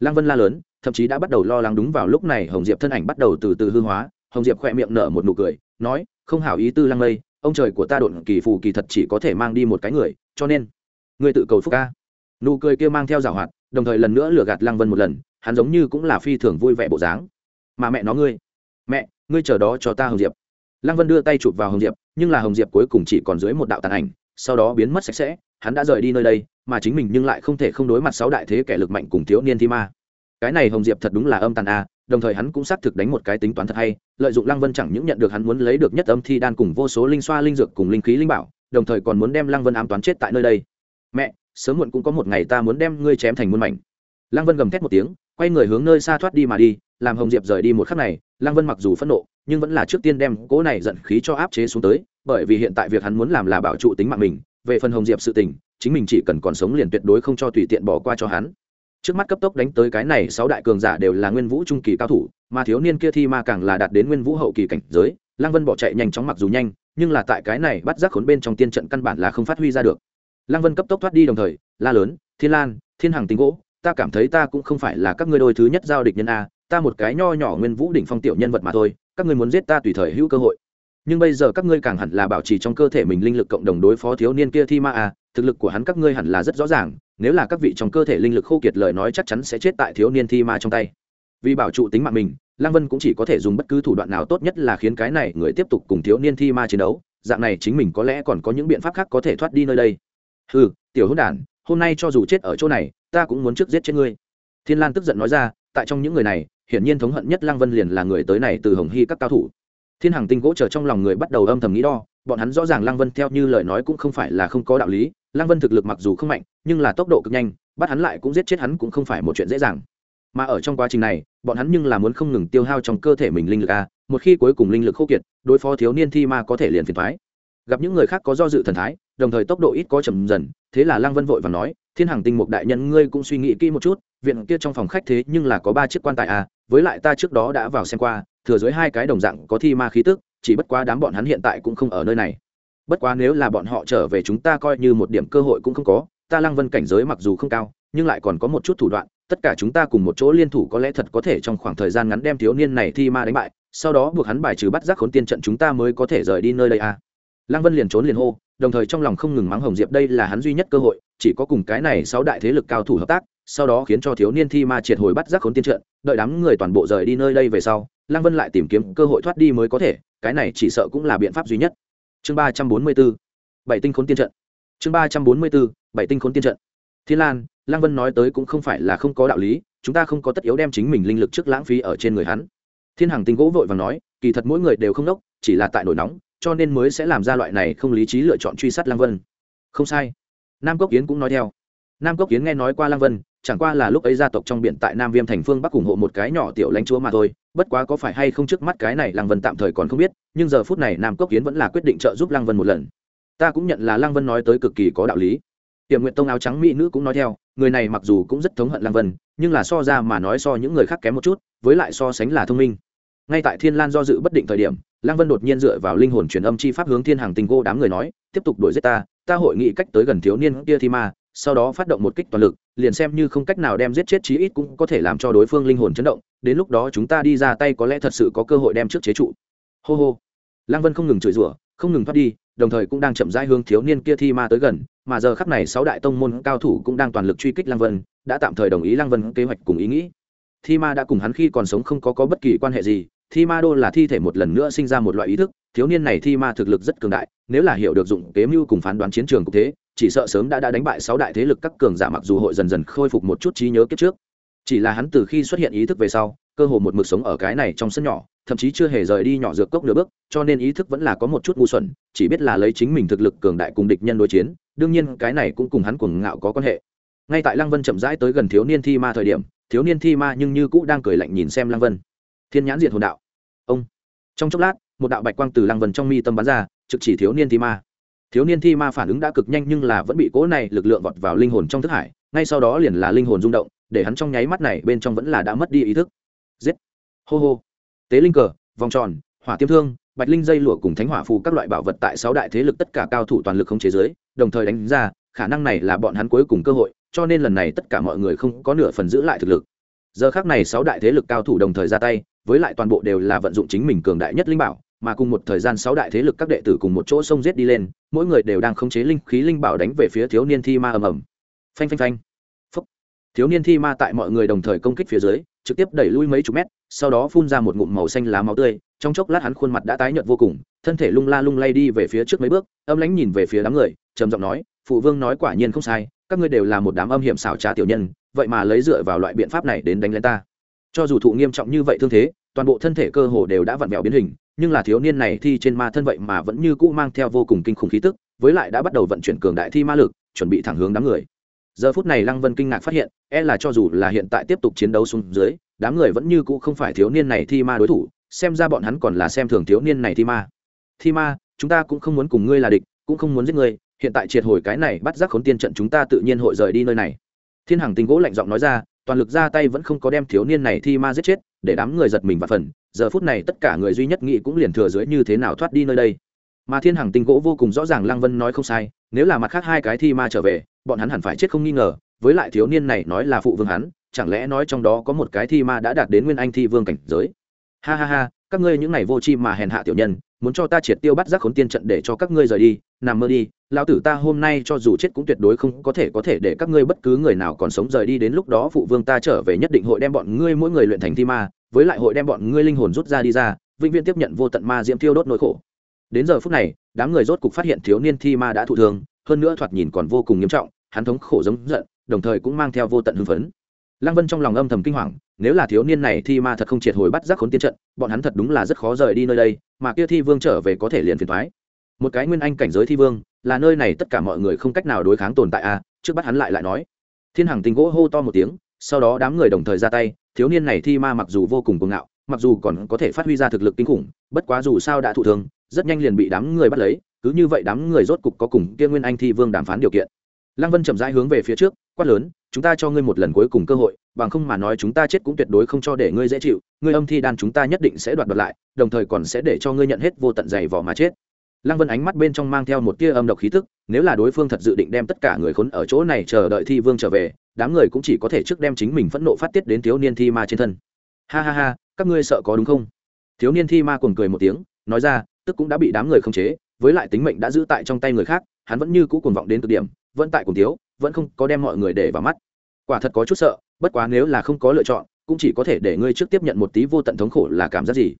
Speaker 1: Lăng vân la lớn thậm chí đã bắt đầu lo lắng đúng vào lúc này hồng diệp thân ảnh bắt đầu từ từ hư hóa. Hồng diệp khỏe miệng nở một nụ cười nói không hảo ý tư lăng Lây, ông trời của ta độn kỳ phù kỳ thật chỉ có thể mang đi một cái người cho nên người tự cầu phúc ca. Nụ cười kia mang theo rào hoạt, đồng thời lần nữa lừa gạt lăng vân một lần, hắn giống như cũng là phi thường vui vẻ bộ dáng. Mà mẹ nó ngươi, mẹ, ngươi chờ đó cho ta hồng diệp. Lăng vân đưa tay chụp vào hồng diệp, nhưng là hồng diệp cuối cùng chỉ còn dưới một đạo tàn ảnh, sau đó biến mất sạch sẽ, hắn đã rời đi nơi đây, mà chính mình nhưng lại không thể không đối mặt sáu đại thế kẻ lực mạnh cùng thiếu niên thi ma. Cái này hồng diệp thật đúng là âm tàn a, đồng thời hắn cũng xác thực đánh một cái tính toán thật hay, lợi dụng lăng vân chẳng những nhận được hắn muốn lấy được nhất âm thi đan cùng vô số linh xoa linh dược cùng linh khí linh bảo, đồng thời còn muốn đem lăng vân ám toán chết tại nơi đây mẹ, sớm muộn cũng có một ngày ta muốn đem ngươi chém thành muôn mảnh. Lăng vân gầm thét một tiếng, quay người hướng nơi xa thoát đi mà đi, làm hồng diệp rời đi một khắc này, lăng vân mặc dù phẫn nộ, nhưng vẫn là trước tiên đem cỗ này giận khí cho áp chế xuống tới, bởi vì hiện tại việc hắn muốn làm là bảo trụ tính mạng mình, về phần hồng diệp sự tình, chính mình chỉ cần còn sống liền tuyệt đối không cho tùy tiện bỏ qua cho hắn. Trước mắt cấp tốc đánh tới cái này, sáu đại cường giả đều là nguyên vũ trung kỳ cao thủ, mà thiếu niên kia thi ma càng là đạt đến nguyên vũ hậu kỳ cảnh giới, lăng vân bỏ chạy nhanh chóng mặc dù nhanh, nhưng là tại cái này bắt giác khốn bên trong tiên trận căn bản là không phát huy ra được lăng vân cấp tốc thoát đi đồng thời, la lớn, thiên lan, thiên hằng tính gỗ, ta cảm thấy ta cũng không phải là các ngươi đôi thứ nhất giao địch nhân a, ta một cái nho nhỏ nguyên vũ đỉnh phong tiểu nhân vật mà thôi, các ngươi muốn giết ta tùy thời hữu cơ hội. Nhưng bây giờ các ngươi càng hẳn là bảo trì trong cơ thể mình linh lực cộng đồng đối phó thiếu niên kia thi ma a, thực lực của hắn các ngươi hẳn là rất rõ ràng, nếu là các vị trong cơ thể linh lực khô kiệt lời nói chắc chắn sẽ chết tại thiếu niên thi ma trong tay. Vì bảo trụ tính mạng mình, lăng vân cũng chỉ có thể dùng bất cứ thủ đoạn nào tốt nhất là khiến cái này người tiếp tục cùng thiếu niên thi ma chiến đấu, dạng này chính mình có lẽ còn có những biện pháp khác có thể thoát đi nơi đây ừ tiểu hôn đản, hôm nay cho dù chết ở chỗ này, ta cũng muốn trước giết chết ngươi. Thiên lan tức giận nói ra, tại trong những người này, hiển nhiên thống hận nhất lăng vân liền là người tới này từ hồng hy các cao thủ. Thiên hằng tinh gỗ chờ trong lòng người bắt đầu âm thầm nghĩ đo, bọn hắn rõ ràng lăng vân theo như lời nói cũng không phải là không có đạo lý, lăng vân thực lực mặc dù không mạnh, nhưng là tốc độ cực nhanh, bắt hắn lại cũng giết chết hắn cũng không phải một chuyện dễ dàng. Mà ở trong quá trình này, bọn hắn nhưng là muốn không ngừng tiêu hao trong cơ thể mình linh lực a, một khi cuối cùng linh lực khô kiệt, đối phó thiếu niên thi ma có thể liền phiền thoái gặp những người khác có do dự thần thái đồng thời tốc độ ít có chậm dần, thế là lăng vân vội và nói, thiên hàng tinh mục đại nhân, ngươi cũng suy nghĩ kỹ một chút, viện kia trong phòng khách thế nhưng là có ba chiếc quan tài à với lại ta trước đó đã vào xem qua, thừa dưới hai cái đồng dạng có thi ma khí tức, chỉ bất quá đám bọn hắn hiện tại cũng không ở nơi này bất quá nếu là bọn họ trở về chúng ta coi như một điểm cơ hội cũng không có, ta lăng vân cảnh giới mặc dù không cao, nhưng lại còn có một chút thủ đoạn, tất cả chúng ta cùng một chỗ liên thủ có lẽ thật có thể trong khoảng thời gian ngắn đem thiếu niên này thi ma đánh bại, sau đó buộc hắn bài trừ bắt giác khốn tiên trận chúng ta mới có thể rời đi nơi đây à. lăng vân liền trốn liền hô đồng thời trong lòng không ngừng mắng hồng diệp đây là hắn duy nhất cơ hội, chỉ có cùng cái này sáu đại thế lực cao thủ hợp tác, sau đó khiến cho thiếu niên thi ma triệt hồi bắt giác khốn tiên trận, đợi đám người toàn bộ rời đi nơi đây về sau, lăng vân lại tìm kiếm cơ hội thoát đi mới có thể, cái này chỉ sợ cũng là biện pháp duy nhất. Chương ba trăm bốn mươi b ố bảy tinh khốn tiên trận. Chương ba trăm bốn mươi b ố bảy tinh khốn tiên trận. Thiên lan, lăng vân nói tới cũng không phải là không có đạo lý, chúng ta không có tất yếu đem chính mình linh lực trước lãng phí ở trên người hắn. Thiên hằng tinh gỗ vội và nói, kỳ thật mỗi người đều không đốc, chỉ là tại nổi nóng cho nên mới sẽ làm ra loại này không lý trí lựa chọn truy sát lăng vân. Không sai. Nam cốc kiến cũng nói theo. Nam cốc kiến nghe nói qua lăng vân, chẳng qua là lúc ấy gia tộc trong biển tại nam viêm thành phương bắc ủng hộ một cái nhỏ tiểu lãnh chúa mà thôi, bất quá có phải hay không trước mắt cái này lăng vân tạm thời còn không biết, nhưng giờ phút này nam cốc kiến vẫn là quyết định trợ giúp lăng vân một lần. Ta cũng nhận là lăng vân nói tới cực kỳ có đạo lý. Tiệm nguyện tông áo trắng mỹ nữ cũng nói theo, người này mặc dù cũng rất thống hận lăng vân, nhưng là so ra mà nói so những người khác kém một chút, với lại so sánh là thông minh ngay tại thiên lan do dự bất định thời điểm lăng vân đột nhiên dựa vào linh hồn truyền âm chi pháp hướng thiên hàng tình cô đám người nói tiếp tục đuổi giết ta ta hội nghị cách tới gần thiếu niên kia thi ma sau đó phát động một kích toàn lực liền xem như không cách nào đem giết chết chí ít cũng có thể làm cho đối phương linh hồn chấn động đến lúc đó chúng ta đi ra tay có lẽ thật sự có cơ hội đem trước chế trụ. Hô hô. Lăng vân không ngừng chửi rủa không ngừng thoát đi đồng thời cũng đang chậm rãi hướng thiếu niên kia thi ma tới gần mà giờ khắp này sáu đại tông môn cao thủ cũng đang toàn lực truy kích lăng vân đã tạm thời đồng ý lăng vân kế hoạch cùng ý nghĩ. Thi ma đã cùng hắn khi còn sống không có, có bất kỳ quan hệ gì thi ma đô là thi thể một lần nữa sinh ra một loại ý thức, thiếu niên này thi ma thực lực rất cường đại, nếu là hiểu được dụng kế mưu cùng phán đoán chiến trường cũng thế, chỉ sợ sớm đã đã đánh bại sáu đại thế lực các cường giả mặc dù hội dần dần khôi phục một chút trí nhớ kiếp trước. Chỉ là hắn từ khi xuất hiện ý thức về sau, cơ hồ một mực sống ở cái này trong sân nhỏ, thậm chí chưa hề rời đi nhỏ dược cốc nửa bước, cho nên ý thức vẫn là có một chút ngu xuẩn, chỉ biết là lấy chính mình thực lực cường đại cùng địch nhân đối chiến, đương nhiên cái này cũng cùng hắn cuồng ngạo có quan hệ. Ngay tại lăng vân chậm rãi tới gần thiếu niên thi ma thời điểm, thiếu niên thi ma nhưng như cũ đang cười lạnh nhìn xem lăng vân thiên nhãn diện hồn đạo. Ông. Trong chốc lát, một đạo bạch quang từ lăng vần trong mi tâm bắn ra, trực chỉ thiếu niên thi ma. Thiếu niên thi ma phản ứng đã cực nhanh nhưng là vẫn bị cỗ này lực lượng vọt vào linh hồn trong thức hải, ngay sau đó liền là linh hồn rung động, để hắn trong nháy mắt này bên trong vẫn là đã mất đi ý thức. Giết. Hô hô. Tế linh cờ, vòng tròn, hỏa tiêm thương, bạch linh dây lụa cùng thánh hỏa phù các loại bảo vật tại sáu đại thế lực tất cả cao thủ toàn lực không chế giới đồng thời đánh ra, khả năng này là bọn hắn cuối cùng cơ hội, cho nên lần này tất cả mọi người không có nửa phần giữ lại thực lực giờ khác này sáu đại thế lực cao thủ đồng thời ra tay, với lại toàn bộ đều là vận dụng chính mình cường đại nhất linh bảo, mà cùng một thời gian sáu đại thế lực các đệ tử cùng một chỗ sông giết đi lên, mỗi người đều đang khống chế linh khí linh bảo đánh về phía thiếu niên thi ma ầm ầm phanh phanh phanh Phúc. thiếu niên thi ma tại mọi người đồng thời công kích phía dưới, trực tiếp đẩy lui mấy chục mét, sau đó phun ra một ngụm màu xanh lá máu tươi, trong chốc lát hắn khuôn mặt đã tái nhợt vô cùng, thân thể lung la lung lay đi về phía trước mấy bước, âm lãnh nhìn về phía đám người, trầm giọng nói, phụ vương nói quả nhiên không sai các ngươi đều là một đám âm hiểm xảo trá tiểu nhân, vậy mà lấy dựa vào loại biện pháp này đến đánh lên ta. Cho dù thụ nghiêm trọng như vậy thương thế, toàn bộ thân thể cơ hồ đều đã vặn vẹo biến hình, nhưng là thiếu niên này thi trên ma thân vậy mà vẫn như cũ mang theo vô cùng kinh khủng khí tức, với lại đã bắt đầu vận chuyển cường đại thi ma lực, chuẩn bị thẳng hướng đám người. Giờ phút này lăng vân kinh ngạc phát hiện e là cho dù là hiện tại tiếp tục chiến đấu xuống dưới, đám người vẫn như cũ không phải thiếu niên này thi ma đối thủ, xem ra bọn hắn còn là xem thường thiếu niên này thi ma. Thi ma, chúng ta cũng không muốn cùng ngươi là địch, cũng không muốn giết ngươi hiện tại triệt hồi cái này bắt giác khốn tiên trận chúng ta tự nhiên hội rời đi nơi này. Thiên hằng Tinh gỗ lạnh giọng nói ra, toàn lực ra tay vẫn không có đem thiếu niên này thi ma giết chết, để đám người giật mình và phần, giờ phút này tất cả người duy nhất nghĩ cũng liền thừa dưới như thế nào thoát đi nơi đây. Mà thiên hằng tinh gỗ vô cùng rõ ràng lăng vân nói không sai, nếu là mặt khác hai cái thi ma trở về, bọn hắn hẳn phải chết không nghi ngờ, với lại thiếu niên này nói là phụ vương hắn, chẳng lẽ nói trong đó có một cái thi ma đã đạt đến nguyên anh thi vương cảnh giới? Ha ha ha, các ngươi những này vô chi mà hèn hạ tiểu nhân, muốn cho ta triệt tiêu bắt giác khốn tiên trận để cho các ngươi rời đi nằm mơ đi lao tử ta hôm nay cho dù chết cũng tuyệt đối không có thể có thể để các ngươi bất cứ người nào còn sống rời đi đến lúc đó phụ vương ta trở về nhất định hội đem bọn ngươi mỗi người luyện thành thi ma, với lại hội đem bọn ngươi linh hồn rút ra đi ra, vĩnh viễn tiếp nhận vô tận ma diễm tiêu đốt nỗi khổ. Đến giờ phút này, đám người rốt cục phát hiện thiếu niên thi ma đã thụ thương, hơn nữa thoạt nhìn còn vô cùng nghiêm trọng, hắn thống khổ giống giận, đồng thời cũng mang theo vô tận hưng phấn. Lăng vân trong lòng âm thầm kinh hoàng, nếu là thiếu niên này thi ma thật không triệt hồi bắt giác khốn tiên trận, bọn hắn thật đúng là rất khó rời đi nơi đây, mà kia thi vương trở về có thể liền phiền thoái một cái nguyên anh cảnh giới thi vương là nơi này tất cả mọi người không cách nào đối kháng tồn tại a à, trước bắt hắn lại lại nói. Thiên hằng tình gỗ hô to một tiếng sau đó đám người đồng thời ra tay thiếu niên này thi ma mặc dù vô cùng cuồng ngạo mặc dù còn có thể phát huy ra thực lực kinh khủng bất quá dù sao đã thụ thương rất nhanh liền bị đám người bắt lấy cứ như vậy đám người rốt cục có cùng kia nguyên anh thi vương đàm phán điều kiện. Lăng vân chậm rãi hướng về phía trước quát lớn chúng ta cho ngươi một lần cuối cùng cơ hội bằng không mà nói chúng ta chết cũng tuyệt đối không cho để ngươi dễ chịu ngươi âm thi đan chúng ta nhất định sẽ đoạt đoạt lại đồng thời còn sẽ để cho ngươi nhận hết vô tận dày vỏ mà chết lăng vân ánh mắt bên trong mang theo một tia âm độc khí tức, nếu là đối phương thật dự định đem tất cả người khốn ở chỗ này chờ đợi thi vương trở về, đám người cũng chỉ có thể trước đem chính mình phẫn nộ phát tiết đến thiếu niên thi ma trên thân. Ha ha ha, các ngươi sợ có đúng không? Thiếu niên thi ma cuồng cười một tiếng, nói ra, tức cũng đã bị đám người khống chế, với lại tính mệnh đã giữ tại trong tay người khác, hắn vẫn như cũ cuồng vọng đến cực điểm, vẫn tại cùng thiếu vẫn không có đem mọi người để vào mắt. Quả thật có chút sợ, bất quá nếu là không có lựa chọn, cũng chỉ có thể để ngươi trước tiếp nhận một tí vô tận thống khổ là cảm giác gì.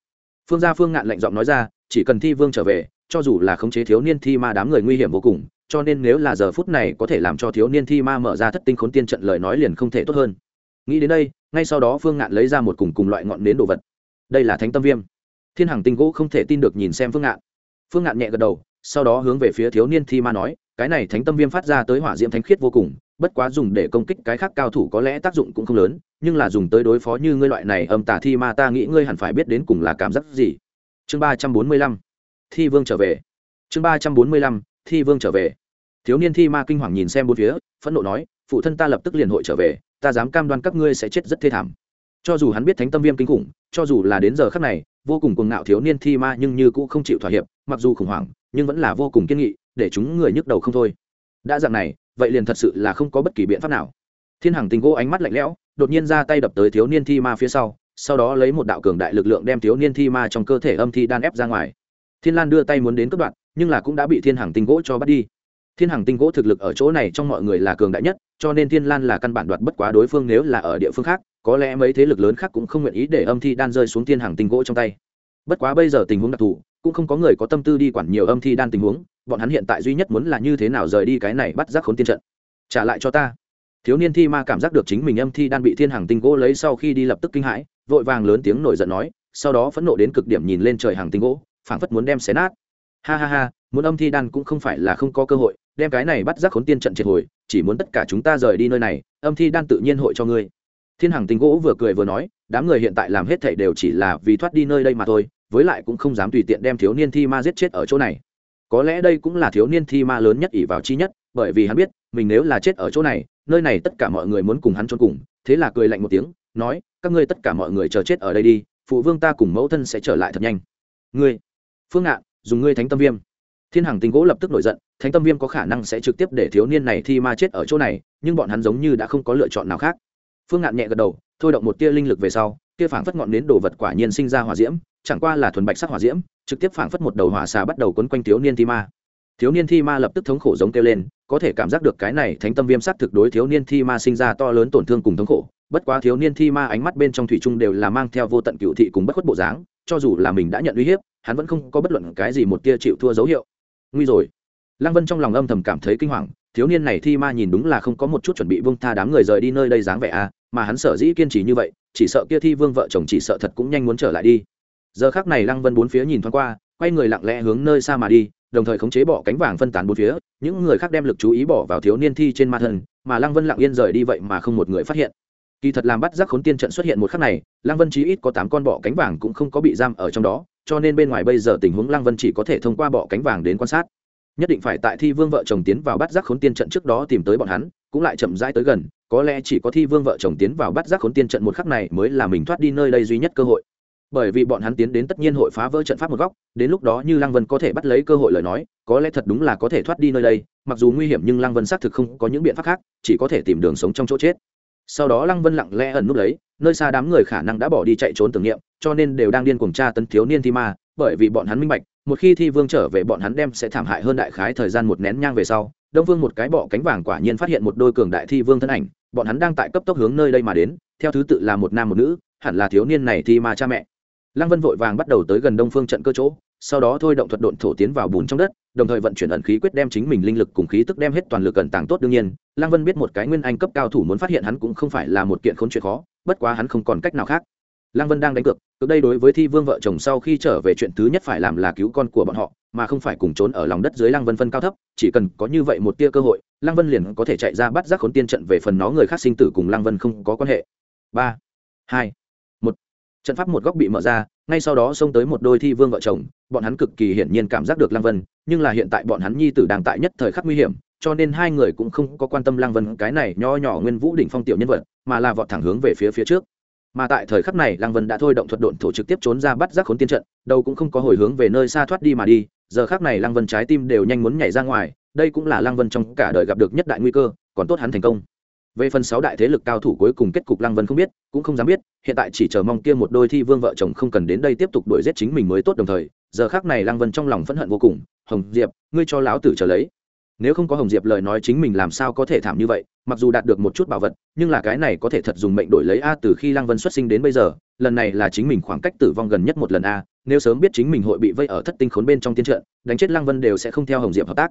Speaker 1: Phương gia phương ngạn lạnh giọng nói ra, chỉ cần thi vương trở về cho dù là khống chế thiếu niên thi ma đám người nguy hiểm vô cùng, cho nên nếu là giờ phút này có thể làm cho thiếu niên thi ma mở ra thất tinh khốn tiên trận lời nói liền không thể tốt hơn. Nghĩ đến đây, ngay sau đó phương ngạn lấy ra một cùng cùng loại ngọn nến đồ vật. Đây là thánh tâm viêm. Thiên hằng tinh gỗ không thể tin được nhìn xem phương ngạn. Phương ngạn nhẹ gật đầu, sau đó hướng về phía thiếu niên thi ma nói, cái này thánh tâm viêm phát ra tới hỏa diễm thánh khiết vô cùng, bất quá dùng để công kích cái khác cao thủ có lẽ tác dụng cũng không lớn, nhưng là dùng tới đối phó như ngươi loại này âm tả thi ma ta nghĩ ngươi hẳn phải biết đến cùng là cảm giác gì. Chương ba trăm bốn mươi lăm thi vương trở về. Chương ba trăm bốn mươi lăm, thi vương trở về. Thiếu niên thi ma kinh hoàng nhìn xem bốn phía, phẫn nộ nói, phụ thân ta lập tức liền hội trở về, ta dám cam đoan các ngươi sẽ chết rất thê thảm. Cho dù hắn biết thánh tâm viêm kinh khủng, cho dù là đến giờ khắc này, vô cùng cuồng ngạo thiếu niên thi ma nhưng như cũng không chịu thỏa hiệp, mặc dù khủng hoảng, nhưng vẫn là vô cùng kiên nghị, để chúng người nhức đầu không thôi. Đã dạng này, vậy liền thật sự là không có bất kỳ biện pháp nào. Thiên hằng tình gỗ ánh mắt lạnh lẽo, đột nhiên ra tay đập tới thiếu niên thi ma phía sau sau đó lấy một đạo cường đại lực lượng đem thiếu niên thi ma trong cơ thể âm thi đan ép ra ngoài thiên lan đưa tay muốn đến cướp đoạn nhưng là cũng đã bị thiên hằng tinh gỗ cho bắt đi. Thiên hằng tinh gỗ thực lực ở chỗ này trong mọi người là cường đại nhất, cho nên thiên lan là căn bản đoạt bất quá đối phương nếu là ở địa phương khác, có lẽ mấy thế lực lớn khác cũng không nguyện ý để âm thi đan rơi xuống thiên hằng tinh gỗ trong tay. Bất quá bây giờ tình huống đặc thù, cũng không có người có tâm tư đi quản nhiều âm thi đan tình huống, bọn hắn hiện tại duy nhất muốn là như thế nào rời đi cái này bắt giác khốn tiên trận. Trả lại cho ta. Thiếu niên thi ma cảm giác được chính mình âm thi đan bị thiên hàng tinh gỗ lấy sau khi đi lập tức kinh hãi, vội vàng lớn tiếng nổi giận nói, sau đó phẫn nộ đến cực điểm nhìn lên trời hàng tinh gỗ phảng phất muốn đem xé nát. Ha ha ha, muốn âm thi đan cũng không phải là không có cơ hội, đem cái này bắt giác khốn tiên trận triệt hồi, chỉ muốn tất cả chúng ta rời đi nơi này, âm thi đan tự nhiên hội cho ngươi. Thiên hằng tinh gỗ vừa cười vừa nói, đám người hiện tại làm hết thảy đều chỉ là vì thoát đi nơi đây mà thôi, với lại cũng không dám tùy tiện đem thiếu niên thi ma giết chết ở chỗ này. Có lẽ đây cũng là thiếu niên thi ma lớn nhất ỷ vào chi nhất, bởi vì hắn biết, mình nếu là chết ở chỗ này, nơi này tất cả mọi người muốn cùng hắn trốn cùng, thế là cười lạnh một tiếng, nói, các ngươi tất cả mọi người chờ chết ở đây đi, phụ vương ta cùng mẫu thân sẽ trở lại thật nhanh. Ngươi phương ngạn, dùng ngươi thánh tâm viêm. Thiên hằng tinh gỗ lập tức nổi giận, thánh tâm viêm có khả năng sẽ trực tiếp để thiếu niên này thi ma chết ở chỗ này, nhưng bọn hắn giống như đã không có lựa chọn nào khác. Phương ngạn nhẹ gật đầu, thôi động một tia linh lực về sau tia phảng phất ngọn nến đồ vật quả nhiên sinh ra hỏa diễm, chẳng qua là thuần bạch sắc hỏa diễm, trực tiếp phảng phất một đầu hỏa xà bắt đầu quấn quanh thiếu niên thi ma. Thiếu niên thi ma lập tức thống khổ giống kêu lên, có thể cảm giác được cái này thánh tâm viêm sắc thực đối thiếu niên thi ma sinh ra to lớn tổn thương cùng thống khổ, bất quá thiếu niên thi ma ánh mắt bên trong thủy chung đều là mang theo vô tận cựu thị cùng bất khuất bộ dáng cho dù là mình đã nhận uy hiếp hắn vẫn không có bất luận cái gì một tia chịu thua dấu hiệu. Nguy rồi. Lăng vân trong lòng âm thầm cảm thấy kinh hoàng thiếu niên này thi ma nhìn đúng là không có một chút chuẩn bị vương tha đám người rời đi nơi đây dáng vẻ à, mà hắn sở dĩ kiên trì như vậy chỉ sợ kia thi vương vợ chồng chỉ sợ thật cũng nhanh muốn trở lại đi. Giờ khác này lăng vân bốn phía nhìn thoáng qua quay người lặng lẽ hướng nơi xa mà đi đồng thời khống chế bỏ cánh vàng phân tán bốn phía những người khác đem lực chú ý bỏ vào thiếu niên thi trên ma thân mà lăng vân lặng yên rời đi vậy mà không một người phát hiện kỳ thật làm bắt giác khốn tiên trận xuất hiện một khắc này, lăng vân chí ít có tám con bọ cánh vàng cũng không có bị giam ở trong đó, cho nên bên ngoài bây giờ tình huống lăng vân chỉ có thể thông qua bọ cánh vàng đến quan sát. Nhất định phải tại thi vương vợ chồng tiến vào bắt giác khốn tiên trận trước đó tìm tới bọn hắn, cũng lại chậm rãi tới gần, có lẽ chỉ có thi vương vợ chồng tiến vào bắt giác khốn tiên trận một khắc này mới là mình thoát đi nơi đây duy nhất cơ hội. Bởi vì bọn hắn tiến đến tất nhiên hội phá vỡ trận pháp một góc, đến lúc đó như lăng vân có thể bắt lấy cơ hội lời nói, có lẽ thật đúng là có thể thoát đi nơi đây, mặc dù nguy hiểm nhưng lăng vân xác thực không có những biện pháp khác, chỉ có thể tìm đường sống trong chỗ chết sau đó lăng vân lặng lẽ ẩn núp lấy, nơi xa đám người khả năng đã bỏ đi chạy trốn tưởng niệm, cho nên đều đang điên cuồng tra tấn thiếu niên thi ma, bởi vì bọn hắn minh bạch, một khi thi vương trở về bọn hắn đem sẽ thảm hại hơn đại khái thời gian một nén nhang về sau. Đông vương một cái bọ cánh vàng quả nhiên phát hiện một đôi cường đại thi vương thân ảnh, bọn hắn đang tại cấp tốc hướng nơi đây mà đến, theo thứ tự là một nam một nữ, hẳn là thiếu niên này thi ma cha mẹ lăng vân vội vàng bắt đầu tới gần đông phương trận cơ chỗ, sau đó thôi động thuật độn thổ tiến vào bùn trong đất, đồng thời vận chuyển ẩn khí quyết đem chính mình linh lực cùng khí tức đem hết toàn lực ẩn tàng tốt đương nhiên. Lăng vân biết một cái nguyên anh cấp cao thủ muốn phát hiện hắn cũng không phải là một kiện khốn chuyện khó, bất quá hắn không còn cách nào khác. Lăng vân đang đánh cược cực đây đối với thi vương vợ chồng sau khi trở về chuyện thứ nhất phải làm là cứu con của bọn họ, mà không phải cùng trốn ở lòng đất dưới lăng vân phân cao thấp, chỉ cần có như vậy một tia cơ hội, lăng vân liền có thể chạy ra bắt giác khốn tiên trận về phần nó người khác sinh tử cùng lăng vân không có quan hệ. Ba, hai. một trận pháp một góc bị mở ra, ngay sau đó xông tới một đôi thi vương vợ chồng, bọn hắn cực kỳ hiển nhiên cảm giác được lăng vân, nhưng là hiện tại bọn hắn nhi tử đang tại nhất thời khắc nguy hiểm, cho nên hai người cũng không có quan tâm lăng vân cái này nho nhỏ nguyên vũ đỉnh phong tiểu nhân vật, mà là vọt thẳng hướng về phía phía trước. Mà tại thời khắc này, lăng vân đã thôi động thuật độn thổ trực tiếp trốn ra bắt giác khốn tiên trận đâu cũng không có hồi hướng về nơi xa thoát đi mà đi, giờ khắc này lăng vân trái tim đều nhanh muốn nhảy ra ngoài, đây cũng là lăng vân trong cả đời gặp được nhất đại nguy cơ, còn tốt hắn thành công về phần sáu đại thế lực cao thủ cuối cùng kết cục lăng vân không biết, cũng không dám biết, hiện tại chỉ chờ mong kia một đôi thi vương vợ chồng không cần đến đây tiếp tục đuổi giết chính mình mới tốt đồng thời, giờ khác này lăng vân trong lòng phẫn hận vô cùng, hồng diệp, ngươi cho láo tử trở lấy. Nếu không có hồng diệp lời nói chính mình làm sao có thể thảm như vậy, mặc dù đạt được một chút bảo vật, nhưng là cái này có thể thật dùng mệnh đổi lấy a từ khi lăng vân xuất sinh đến bây giờ, lần này là chính mình khoảng cách tử vong gần nhất một lần a, nếu sớm biết chính mình hội bị vây ở thất tinh khốn bên trong tiến trận, đánh chết lăng vân đều sẽ không theo hồng diệp hợp tác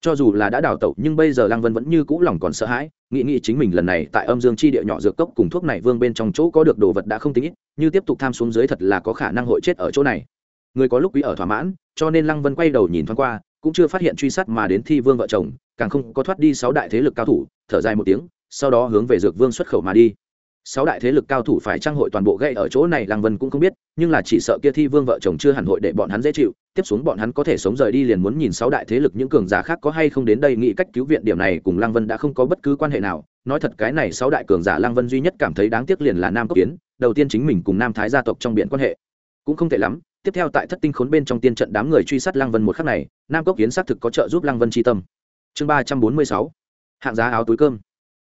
Speaker 1: cho dù là đã đào tẩu, nhưng bây giờ lăng vân vẫn như cũ lòng còn sợ hãi, nghĩ nghĩ chính mình lần này tại âm dương chi địa nhỏ dược cốc cùng thuốc này vương bên trong chỗ có được đồ vật đã không tính ít, như tiếp tục tham xuống dưới thật là có khả năng hội chết ở chỗ này. Người có lúc quý ở thỏa mãn, cho nên lăng vân quay đầu nhìn thoáng qua, cũng chưa phát hiện truy sát mà đến thi vương vợ chồng, càng không có thoát đi sáu đại thế lực cao thủ, thở dài một tiếng, sau đó hướng về dược vương xuất khẩu mà đi sáu đại thế lực cao thủ phải trang hội toàn bộ gây ở chỗ này, lăng vân cũng không biết, nhưng là chỉ sợ kia thi vương vợ chồng chưa hẳn hội để bọn hắn dễ chịu. Tiếp xuống bọn hắn có thể sống rời đi liền muốn nhìn sáu đại thế lực những cường giả khác có hay không đến đây nghĩ cách cứu viện. Điểm này cùng lăng vân đã không có bất cứ quan hệ nào. Nói thật, cái này sáu đại cường giả lăng vân duy nhất cảm thấy đáng tiếc liền là nam cốc kiến, đầu tiên chính mình cùng nam thái gia tộc trong biển quan hệ. Cũng không tệ lắm. Tiếp theo tại thất tinh khốn bên trong tiên trận đám người truy sát lăng vân một khắc này, nam cốc kiến xác thực có trợ giúp lăng vân tri tâm. Chương ba trăm bốn mươi sáu. Hạng giá áo túi cơm.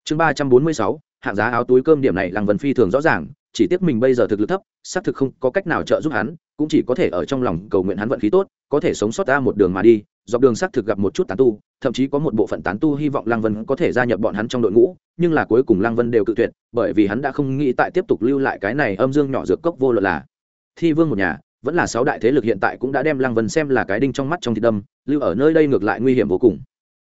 Speaker 1: Chương ba trăm bốn mươi sáu hạng giá áo túi cơm điểm này lăng vân phi thường rõ ràng, chỉ tiếc mình bây giờ thực lực thấp, xác thực không có cách nào trợ giúp hắn, cũng chỉ có thể ở trong lòng cầu nguyện hắn vận khí tốt, có thể sống sót ra một đường mà đi, dọc đường xác thực gặp một chút tán tu, thậm chí có một bộ phận tán tu hy vọng lăng vân có thể gia nhập bọn hắn trong đội ngũ, nhưng là cuối cùng lăng vân đều cự tuyệt, bởi vì hắn đã không nghĩ tại tiếp tục lưu lại cái này âm dương nhỏ dược cốc vô luận là thi vương một nhà, vẫn là sáu đại thế lực hiện tại cũng đã đem lăng vân xem là cái đinh trong mắt trong thịt đâm, lưu ở nơi đây ngược lại nguy hiểm vô cùng.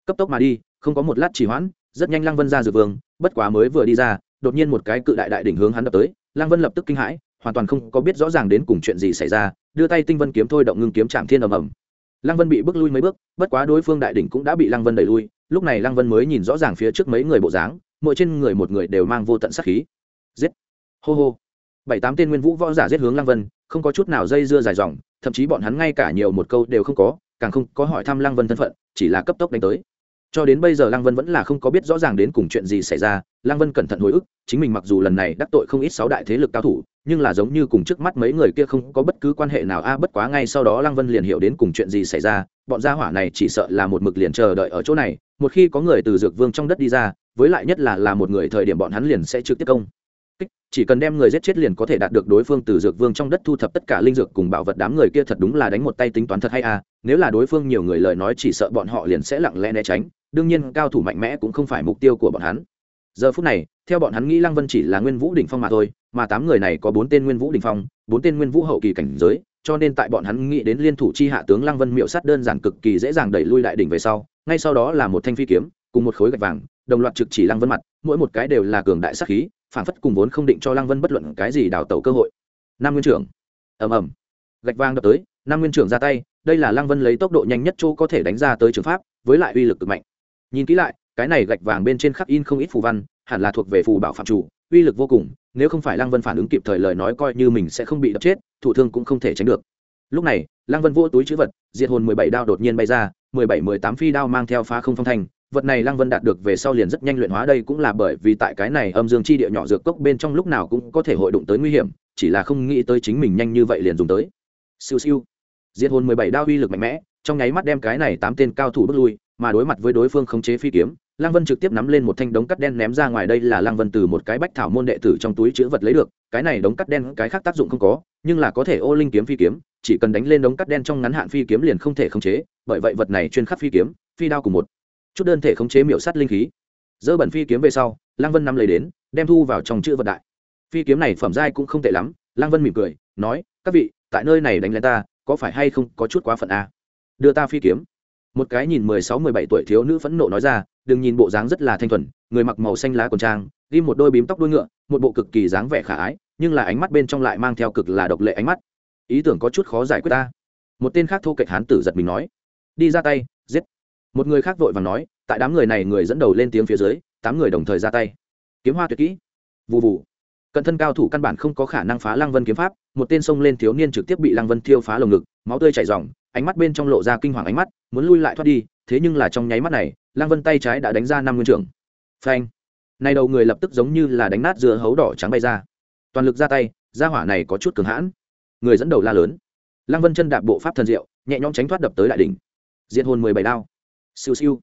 Speaker 1: Cấp tốc mà đi, không có một lát trì hoãn rất nhanh lăng vân ra dược vương, bất quá mới vừa đi ra, đột nhiên một cái cự đại đại đỉnh hướng hắn đập tới, lăng vân lập tức kinh hãi, hoàn toàn không có biết rõ ràng đến cùng chuyện gì xảy ra, đưa tay tinh vân kiếm thôi động ngưng kiếm chạm thiên ầm ầm. Lăng vân bị bước lui mấy bước, bất quá đối phương đại đỉnh cũng đã bị lăng vân đẩy lui, lúc này lăng vân mới nhìn rõ ràng phía trước mấy người bộ dáng, mỗi trên người một người đều mang vô tận sát khí. Giết! Hô hô! Bảy tám tên nguyên vũ võ giả giết hướng lăng vân, không có chút nào dây dưa dài dòng, thậm chí bọn hắn ngay cả nhiều một câu đều không có, càng không có hỏi thăm lăng vân thân phận, chỉ là cấp tốc đánh tới cho đến bây giờ lăng vân vẫn là không có biết rõ ràng đến cùng chuyện gì xảy ra. Lăng vân cẩn thận hồi ức, chính mình mặc dù lần này đắc tội không ít sáu đại thế lực cao thủ, nhưng là giống như cùng trước mắt mấy người kia không có bất cứ quan hệ nào. A, bất quá ngay sau đó lăng vân liền hiểu đến cùng chuyện gì xảy ra. Bọn gia hỏa này chỉ sợ là một mực liền chờ đợi ở chỗ này. Một khi có người từ dược vương trong đất đi ra, với lại nhất là là một người thời điểm bọn hắn liền sẽ trực tiếp công kích, chỉ cần đem người giết chết liền có thể đạt được đối phương từ dược vương trong đất thu thập tất cả linh dược cùng bảo vật đám người kia thật đúng là đánh một tay tính toán thật hay à nếu là đối phương nhiều người lời nói chỉ sợ bọn họ liền sẽ lặng lẽ né tránh, đương nhiên cao thủ mạnh mẽ cũng không phải mục tiêu của bọn hắn. Giờ phút này, theo bọn hắn nghĩ lăng vân chỉ là nguyên vũ đỉnh phong mà thôi, mà tám người này có bốn tên nguyên vũ đỉnh phong, bốn tên nguyên vũ hậu kỳ cảnh giới, cho nên tại bọn hắn nghĩ đến liên thủ chi hạ tướng lăng vân miệu sát đơn giản cực kỳ dễ dàng đẩy lui đại đỉnh về sau, ngay sau đó là một thanh phi kiếm, cùng một khối gạch vàng, đồng loạt trực chỉ lăng vân mặt, mỗi một cái đều là cường đại sắc khí phản phất cùng vốn không định cho lăng vân bất luận cái gì đào tẩu cơ hội. Nam nguyên trưởng. Ầm ầm. Gạch vàng đập tới, nam nguyên trưởng ra tay, đây là lăng vân lấy tốc độ nhanh nhất chỗ có thể đánh ra tới trường pháp, với lại uy lực cực mạnh. Nhìn kỹ lại, cái này gạch vàng bên trên khắc in không ít phù văn, hẳn là thuộc về phù bảo phạm chủ, uy lực vô cùng, nếu không phải lăng vân phản ứng kịp thời lời nói coi như mình sẽ không bị đập chết, thủ thương cũng không thể tránh được. Lúc này, lăng vân vô túi chữ vật, diệt hồn mười bảy đao đột nhiên bay ra, mười bảy, mười tám phi đao mang theo phá không phong thành vật này lăng vân đạt được về sau liền rất nhanh luyện hóa đây cũng là bởi vì tại cái này âm dương chi địa nhỏ dược cốc bên trong lúc nào cũng có thể hội đụng tới nguy hiểm, chỉ là không nghĩ tới chính mình nhanh như vậy liền dùng tới. Siêu siêu. Diệt hồn mười bảy đao uy lực mạnh mẽ, trong nháy mắt đem cái này tám tên cao thủ bước lui, mà đối mặt với đối phương khống chế phi kiếm, lăng vân trực tiếp nắm lên một thanh đống cắt đen ném ra ngoài đây là lăng vân từ một cái bách thảo môn đệ tử trong túi chữ vật lấy được, cái này đống cắt đen cái khác tác dụng không có, nhưng là có thể ô linh kiếm phi kiếm, chỉ cần đánh lên đống cắt đen trong ngắn hạn phi kiếm liền không thể khống chế, bởi vậy vật này chuyên khắc phi kiếm, phi đao cùng một chút đơn thể khống chế miểu sát linh khí. Dỡ bẩn phi kiếm về sau, lăng vân nắm lấy đến, đem thu vào trong chữ vật đại. Phi kiếm này phẩm giai cũng không tệ lắm, lăng vân mỉm cười, nói, các vị, tại nơi này đánh lên ta, có phải hay không có chút quá phận a? À? đưa ta phi kiếm. Một cái nhìn mười sáu, mười bảy tuổi thiếu nữ phẫn nộ nói ra, đừng nhìn bộ dáng rất là thanh thuần, người mặc màu xanh lá quần trang ghi một đôi bím tóc đuôi ngựa, một bộ cực kỳ dáng vẻ khả ái, nhưng là ánh mắt bên trong lại mang theo cực là độc lệ ánh mắt. Ý tưởng có chút khó giải quyết ta. Một tên khác thô kệch hán tử giật mình nói, đi ra tay, giết một người khác vội và nói, tại đám người này người dẫn đầu lên tiếng phía dưới, tám người đồng thời ra tay. Kiếm hoa tuyệt kỹ. Vụ vụ cận thân cao thủ căn bản không có khả năng phá lăng vân kiếm pháp, một tên sông lên thiếu niên trực tiếp bị lăng vân thiêu phá lồng ngực, máu tươi chảy r ánh mắt bên trong lộ ra kinh hoàng ánh mắt, muốn lui lại thoát đi, thế nhưng là trong nháy mắt này, lăng vân tay trái đã đánh ra năm nguyên trưởng. Phanh. Này đầu người lập tức giống như là đánh nát dưa hấu đỏ trắng bay ra. Toàn lực ra tay ra hỏa này có chút cường hãn. Người dẫn đầu la lớn. Lăng vân chân đạp bộ pháp thần diệu, nhẹ nhõm tránh thoát đập tới đại đỉnh. Diện hồn mười bảy đao siêu siêu.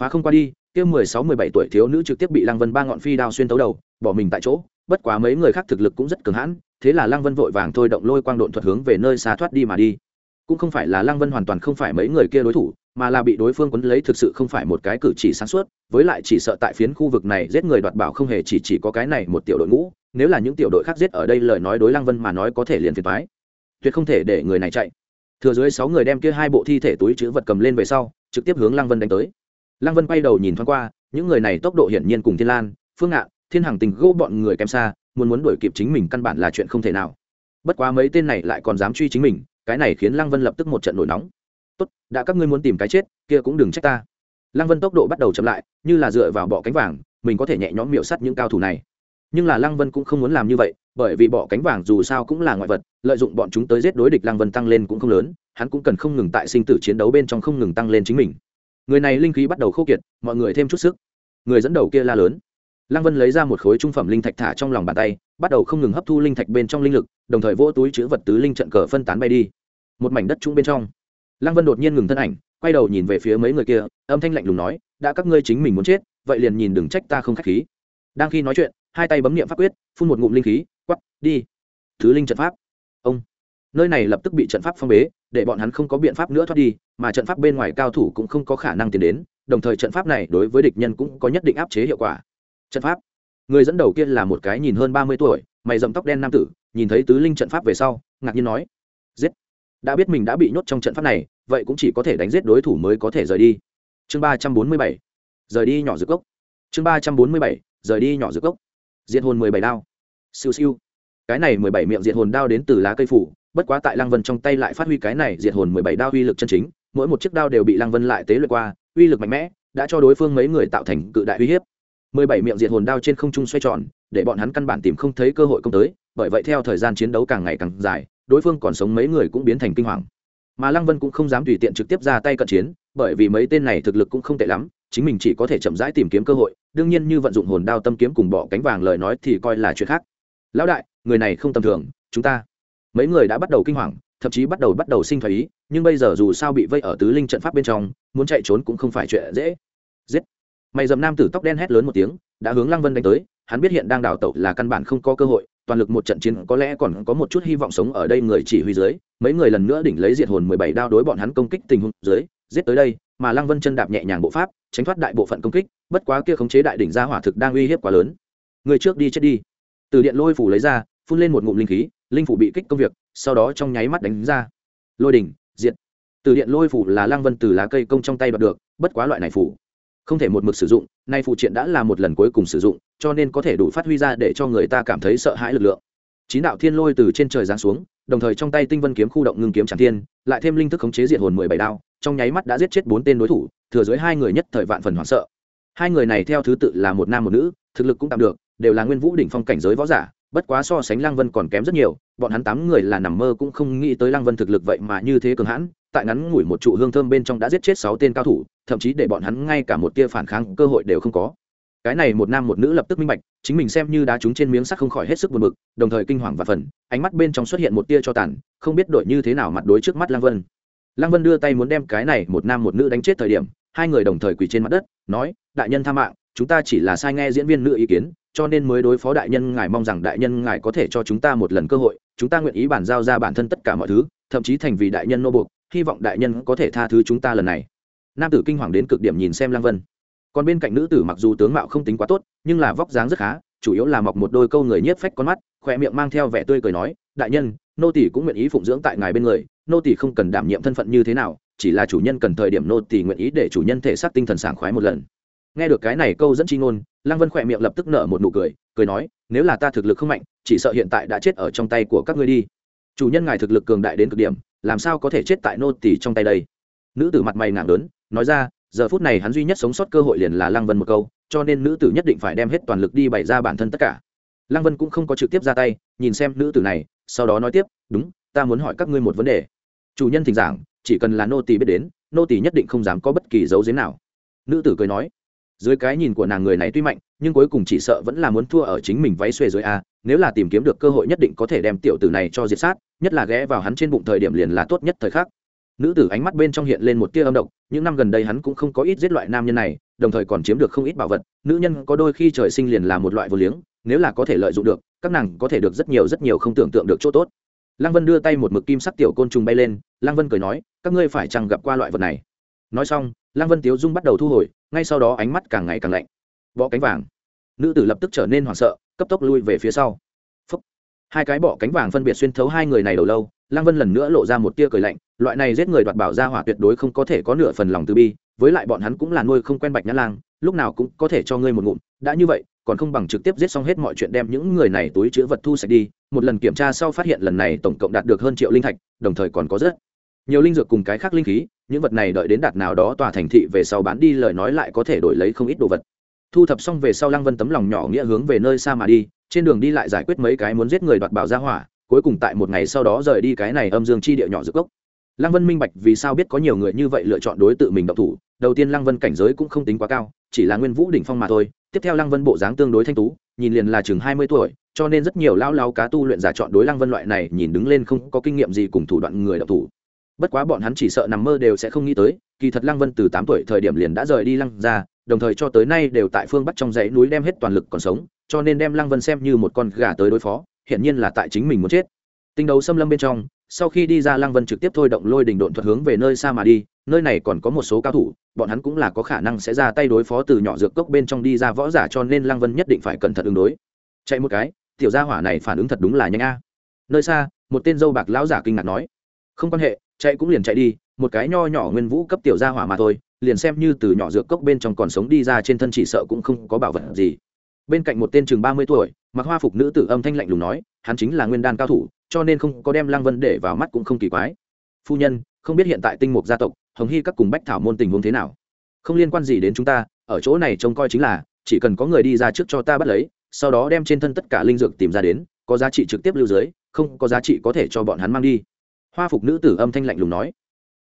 Speaker 1: Phá không qua đi, kia mười sáu, mười bảy tuổi thiếu nữ trực tiếp bị lăng vân ba ngọn phi đao xuyên tấu đầu, bỏ mình tại chỗ, bất quá mấy người khác thực lực cũng rất cường hãn, thế là lăng vân vội vàng thôi động lôi quang độn thuật hướng về nơi xa thoát đi mà đi. Cũng không phải là lăng vân hoàn toàn không phải mấy người kia đối thủ, mà là bị đối phương quấn lấy thực sự không phải một cái cử chỉ sáng suốt, với lại chỉ sợ tại phiến khu vực này giết người đoạt bảo không hề chỉ chỉ có cái này một tiểu đội ngũ, nếu là những tiểu đội khác giết ở đây lời nói đối lăng vân mà nói có thể liền phiền thoái tuyệt không thể để người này chạy. Thừa dưới sáu người đem kia hai bộ thi thể túi chữ vật cầm lên về sau trực tiếp hướng lăng vân đánh tới. Lăng vân quay đầu nhìn thoáng qua, những người này tốc độ hiển nhiên cùng thiên lan, phương ngạn, thiên hằng tình gỗ bọn người kém xa, muốn muốn đuổi kịp chính mình căn bản là chuyện không thể nào. Bất quá mấy tên này lại còn dám truy chính mình, cái này khiến lăng vân lập tức một trận nổi nóng. Tốt, đã các ngươi muốn tìm cái chết, kia cũng đừng trách ta. Lăng vân tốc độ bắt đầu chậm lại, như là dựa vào bọ cánh vàng, mình có thể nhẹ nhõm miệu sắt những cao thủ này. Nhưng là lăng vân cũng không muốn làm như vậy bởi vì bọ cánh vàng dù sao cũng là ngoại vật, lợi dụng bọn chúng tới giết đối địch lăng vân tăng lên cũng không lớn, hắn cũng cần không ngừng tại sinh tử chiến đấu bên trong không ngừng tăng lên chính mình. Người này linh khí bắt đầu khô kiệt, mọi người thêm chút sức. Người dẫn đầu kia la lớn. Lăng vân lấy ra một khối trung phẩm linh thạch thả trong lòng bàn tay, bắt đầu không ngừng hấp thu linh thạch bên trong linh lực, đồng thời vỗ túi chữ vật tứ linh trận cờ phân tán bay đi. Một mảnh đất trũng bên trong, lăng vân đột nhiên ngừng thân ảnh, quay đầu nhìn về phía mấy người kia, âm thanh lạnh lùng nói, đã các ngươi chính mình muốn chết, vậy liền nhìn đừng trách ta không k h á c h khí. Đang khi nói chuyện, hai tay bấm n i ệ m pháp quyết, phun một ngụm linh khí đi. Thứ linh trận pháp. Ông. Nơi này lập tức bị trận pháp phong bế, để bọn hắn không có biện pháp nữa thoát đi, mà trận pháp bên ngoài cao thủ cũng không có khả năng tiến đến, đồng thời trận pháp này đối với địch nhân cũng có nhất định áp chế hiệu quả. Trận pháp. Người dẫn đầu kia là một cái nhìn hơn ba mươi tuổi, mày dậm tóc đen nam tử, nhìn thấy tứ linh trận pháp về sau, ngạc nhiên nói, giết. Đã biết mình đã bị nhốt trong trận pháp này, vậy cũng chỉ có thể đánh giết đối thủ mới có thể rời đi. Chương ba trăm bốn mươi bảy. Rời đi nhỏ dược gốc. Chương ba trăm bốn mươi bảy. Rời đi nhỏ dược gốc. Diệt hồn mười bảy đao. Siêu siêu cái này mười bảy miệng diệt hồn đao đến từ lá cây phủ, bất quá tại lăng vân trong tay lại phát huy cái này diệt hồn mười bảy đao uy lực chân chính, mỗi một chiếc đao đều bị lăng vân lại tế luyện qua, uy lực mạnh mẽ, đã cho đối phương mấy người tạo thành cự đại uy hiếp. Mười bảy miệng diệt hồn đao trên không trung xoay tròn, để bọn hắn căn bản tìm không thấy cơ hội công tới, bởi vậy theo thời gian chiến đấu càng ngày càng dài, đối phương còn sống mấy người cũng biến thành kinh hoàng. Mà lăng vân cũng không dám tùy tiện trực tiếp ra tay cận chiến, bởi vì mấy tên này thực lực cũng không tệ lắm, chính mình chỉ có thể chậm rãi tìm kiếm cơ hội, đương nhiên như vận dụng hồn đao tâm kiếm cùng bỏ cánh vàng lời nói thì coi là chuyện khác lão đại, người này không tầm thường, chúng ta. Mấy người đã bắt đầu kinh hoàng, thậm chí bắt đầu bắt đầu sinh thái ý, nhưng bây giờ dù sao bị vây ở tứ linh trận pháp bên trong, muốn chạy trốn cũng không phải chuyện dễ. Giết. Mày dầm nam tử tóc đen hét lớn một tiếng, đã hướng lăng vân đánh tới, hắn biết hiện đang đào tẩu là căn bản không có cơ hội, toàn lực một trận chiến, có lẽ còn có một chút hy vọng sống ở đây người chỉ huy dưới. Mấy người lần nữa đỉnh lấy diệt hồn mười bảy đao đối bọn hắn công kích tình huống dưới, giết tới đây, mà lăng vân chân đạp nhẹ nhàng bộ pháp, tránh thoát đại bộ phận công kích, bất quá kia khống chế đại đỉnh gia hỏa thực đang uy hiếp quá lớn. Người trước đi chết đi từ điện lôi phủ lấy ra, phun lên một ngụm linh khí, linh phủ bị kích công việc, sau đó trong nháy mắt đánh ra. Lôi đỉnh diện. từ điện lôi phủ là Lang vân từ lá cây công trong tay đoạt được, bất quá loại này phủ không thể một mực sử dụng, nay phụ triện đã là một lần cuối cùng sử dụng, cho nên có thể đủ phát huy ra để cho người ta cảm thấy sợ hãi lực lượng. Chín đạo thiên lôi từ trên trời giáng xuống, đồng thời trong tay tinh vân kiếm khu động ngưng kiếm tràng thiên, lại thêm linh thức khống chế diện hồn mười bảy đao, trong nháy mắt đã giết chết bốn tên đối thủ, thừa dưới hai người nhất thời vạn phần hoảng sợ. Hai người này theo thứ tự là một nam một nữ, thực lực cũng tạm được đều là nguyên vũ đỉnh phong cảnh giới võ giả, bất quá so sánh lăng vân còn kém rất nhiều, bọn hắn tám người là nằm mơ cũng không nghĩ tới lăng vân thực lực vậy mà như thế cường hãn, tại ngắn ngủi một trụ hương thơm bên trong đã giết chết sáu tên cao thủ, thậm chí để bọn hắn ngay cả một tia phản kháng cơ hội đều không có. Cái này một nam một nữ lập tức minh bạch, chính mình xem như đá trúng trên miếng sắt không khỏi hết sức buồn bực, đồng thời kinh hoàng và phần ánh mắt bên trong xuất hiện một tia cho tàn, không biết đổi như thế nào mặt đối trước mắt lăng vân. Lăng vân đưa tay muốn đem cái này một nam một nữ đánh chết thời điểm, hai người đồng thời quỳ trên mặt đất, nói, đại nhân tha mạng, chúng ta chỉ là sai nghe diễn viên nữ ý kiến cho nên mới đối phó đại nhân ngài mong rằng đại nhân ngài có thể cho chúng ta một lần cơ hội, chúng ta nguyện ý bàn giao ra bản thân tất cả mọi thứ, thậm chí thành vì đại nhân nô buộc, hy vọng đại nhân có thể tha thứ chúng ta lần này. Nam tử kinh hoàng đến cực điểm nhìn xem lăng vân. Còn bên cạnh nữ tử mặc dù tướng mạo không tính quá tốt, nhưng là vóc dáng rất khá, chủ yếu là mọc một đôi câu người nhiếp phách con mắt, khỏe miệng mang theo vẻ tươi cười nói, đại nhân, nô tỷ cũng nguyện ý phụng dưỡng tại ngài bên người, nô tỷ không cần đảm nhiệm thân phận như thế nào, chỉ là chủ nhân cần thời điểm nô tỷ nguyện ý để chủ nhân thể xác tinh thần sảng khoái một lần nghe được cái này câu dẫn chi ngôn, lăng vân khỏe miệng lập tức nở một nụ cười cười nói, nếu là ta thực lực không mạnh, chỉ sợ hiện tại đã chết ở trong tay của các ngươi đi. Chủ nhân ngài thực lực cường đại đến cực điểm, làm sao có thể chết tại nô tỷ trong tay đây? Nữ tử mặt mày nàng lớn, nói ra, giờ phút này hắn duy nhất sống sót cơ hội liền là lăng vân một câu, cho nên nữ tử nhất định phải đem hết toàn lực đi bày ra bản thân tất cả. Lăng vân cũng không có trực tiếp ra tay, nhìn xem nữ tử này, sau đó nói tiếp, đúng, ta muốn hỏi các ngươi một vấn đề. Chủ nhân thỉnh giảng, chỉ cần là nô tỳ biết đến, nô tỳ nhất định không dám có bất kỳ dấu giếm nào. Nữ tử cười nói dưới cái nhìn của nàng người này tuy mạnh, nhưng cuối cùng chỉ sợ vẫn là muốn thua ở chính mình váy xuề dưới a, nếu là tìm kiếm được cơ hội nhất định có thể đem tiểu tử này cho diệt sát, nhất là ghé vào hắn trên bụng thời điểm liền là tốt nhất thời khắc. Nữ tử ánh mắt bên trong hiện lên một tia âm độc, những năm gần đây hắn cũng không có ít giết loại nam nhân này, đồng thời còn chiếm được không ít bảo vật, nữ nhân có đôi khi trời sinh liền là một loại vô liếng, nếu là có thể lợi dụng được, các nàng có thể được rất nhiều rất nhiều không tưởng tượng được chỗ tốt. Lăng vân đưa tay một mực kim sắc tiểu côn trùng bay lên, lăng vân cười nói, các ngươi phải chăng gặp qua loại vật này? Nói xong, lăng vân tiếu dung bắt đầu thu hồi ngay sau đó ánh mắt càng ngày càng lạnh. Bọ cánh vàng. Nữ tử lập tức trở nên hoảng sợ, cấp tốc lui về phía sau. Phúc. hai cái bọ cánh vàng phân biệt xuyên thấu hai người này đầu lâu, lăng vân lần nữa lộ ra một tia cười lạnh, loại này giết người đoạt bảo ra hỏa tuyệt đối không có thể có nửa phần lòng từ bi, với lại bọn hắn cũng là nuôi không quen bạch nhã lang, lúc nào cũng có thể cho ngươi một ngụm, đã như vậy, còn không bằng trực tiếp giết xong hết mọi chuyện đem những người này túi chứa vật thu sạch đi, một lần kiểm tra sau phát hiện lần này tổng cộng đạt được hơn triệu linh thạch, đồng thời còn có rất nhiều linh dược cùng cái khác linh khí, những vật này đợi đến đạt nào đó tòa thành thị về sau bán đi lời nói lại có thể đổi lấy không ít đồ vật. Thu thập xong về sau lăng vân tấm lòng nhỏ nghĩa hướng về nơi xa mà đi, trên đường đi lại giải quyết mấy cái muốn giết người đoạt bảo ra hỏa, cuối cùng tại một ngày sau đó rời đi cái này âm dương chi địa nhỏ giữa cốc. Lăng vân minh bạch vì sao biết có nhiều người như vậy lựa chọn đối tự mình độc thủ, đầu tiên lăng vân cảnh giới cũng không tính quá cao, chỉ là nguyên vũ đỉnh phong mà thôi, tiếp theo lăng vân bộ dáng tương đối thanh tú, nhìn liền là chừng hai mươi tuổi, cho nên rất nhiều lao lao cá tu luyện giả chọn đối lăng vân loại này nhìn đứng lên không có kinh nghiệm gì cùng thủ đoạn người độc thủ bất quá bọn hắn chỉ sợ nằm mơ đều sẽ không nghĩ tới, kỳ thật lăng vân từ tám tuổi thời điểm liền đã rời đi lăng ra đồng thời cho tới nay đều tại phương bắc trong dãy núi đem hết toàn lực còn sống, cho nên đem lăng vân xem như một con gà tới đối phó hiện nhiên là tại chính mình muốn chết. Tinh đấu xâm lâm bên trong, sau khi đi ra lăng vân trực tiếp thôi động lôi đình độn thuật hướng về nơi xa mà đi, nơi này còn có một số cao thủ, bọn hắn cũng là có khả năng sẽ ra tay đối phó từ nhỏ dược cốc bên trong đi ra võ giả cho nên lăng vân nhất định phải cẩn thận ứng đối. Chạy một cái, tiểu gia hỏa này phản ứng thật đúng là nhanh a. Nơi xa, một tên dâu bạc lão giả kinh ngạc nói, không quan hệ chạy cũng liền chạy đi, một cái nho nhỏ nguyên vũ cấp tiểu gia hỏa mà thôi, liền xem như từ nhỏ dược cốc bên trong còn sống đi ra trên thân chỉ sợ cũng không có bảo vật gì. Bên cạnh một tên chừng ba mươi tuổi, mặc hoa phục nữ tử âm thanh lạnh lùng nói, hắn chính là nguyên đan cao thủ, cho nên không có đem lăng vân để vào mắt cũng không kỳ quái. Phu nhân, không biết hiện tại tinh mục gia tộc, hồng hy các cùng bách thảo môn tình huống thế nào? Không liên quan gì đến chúng ta, ở chỗ này trông coi chính là, chỉ cần có người đi ra trước cho ta bắt lấy, sau đó đem trên thân tất cả linh dược tìm ra đến, có giá trị trực tiếp lưu dưới, không có giá trị có thể cho bọn hắn mang đi hoa phục nữ tử âm thanh lạnh lùng nói.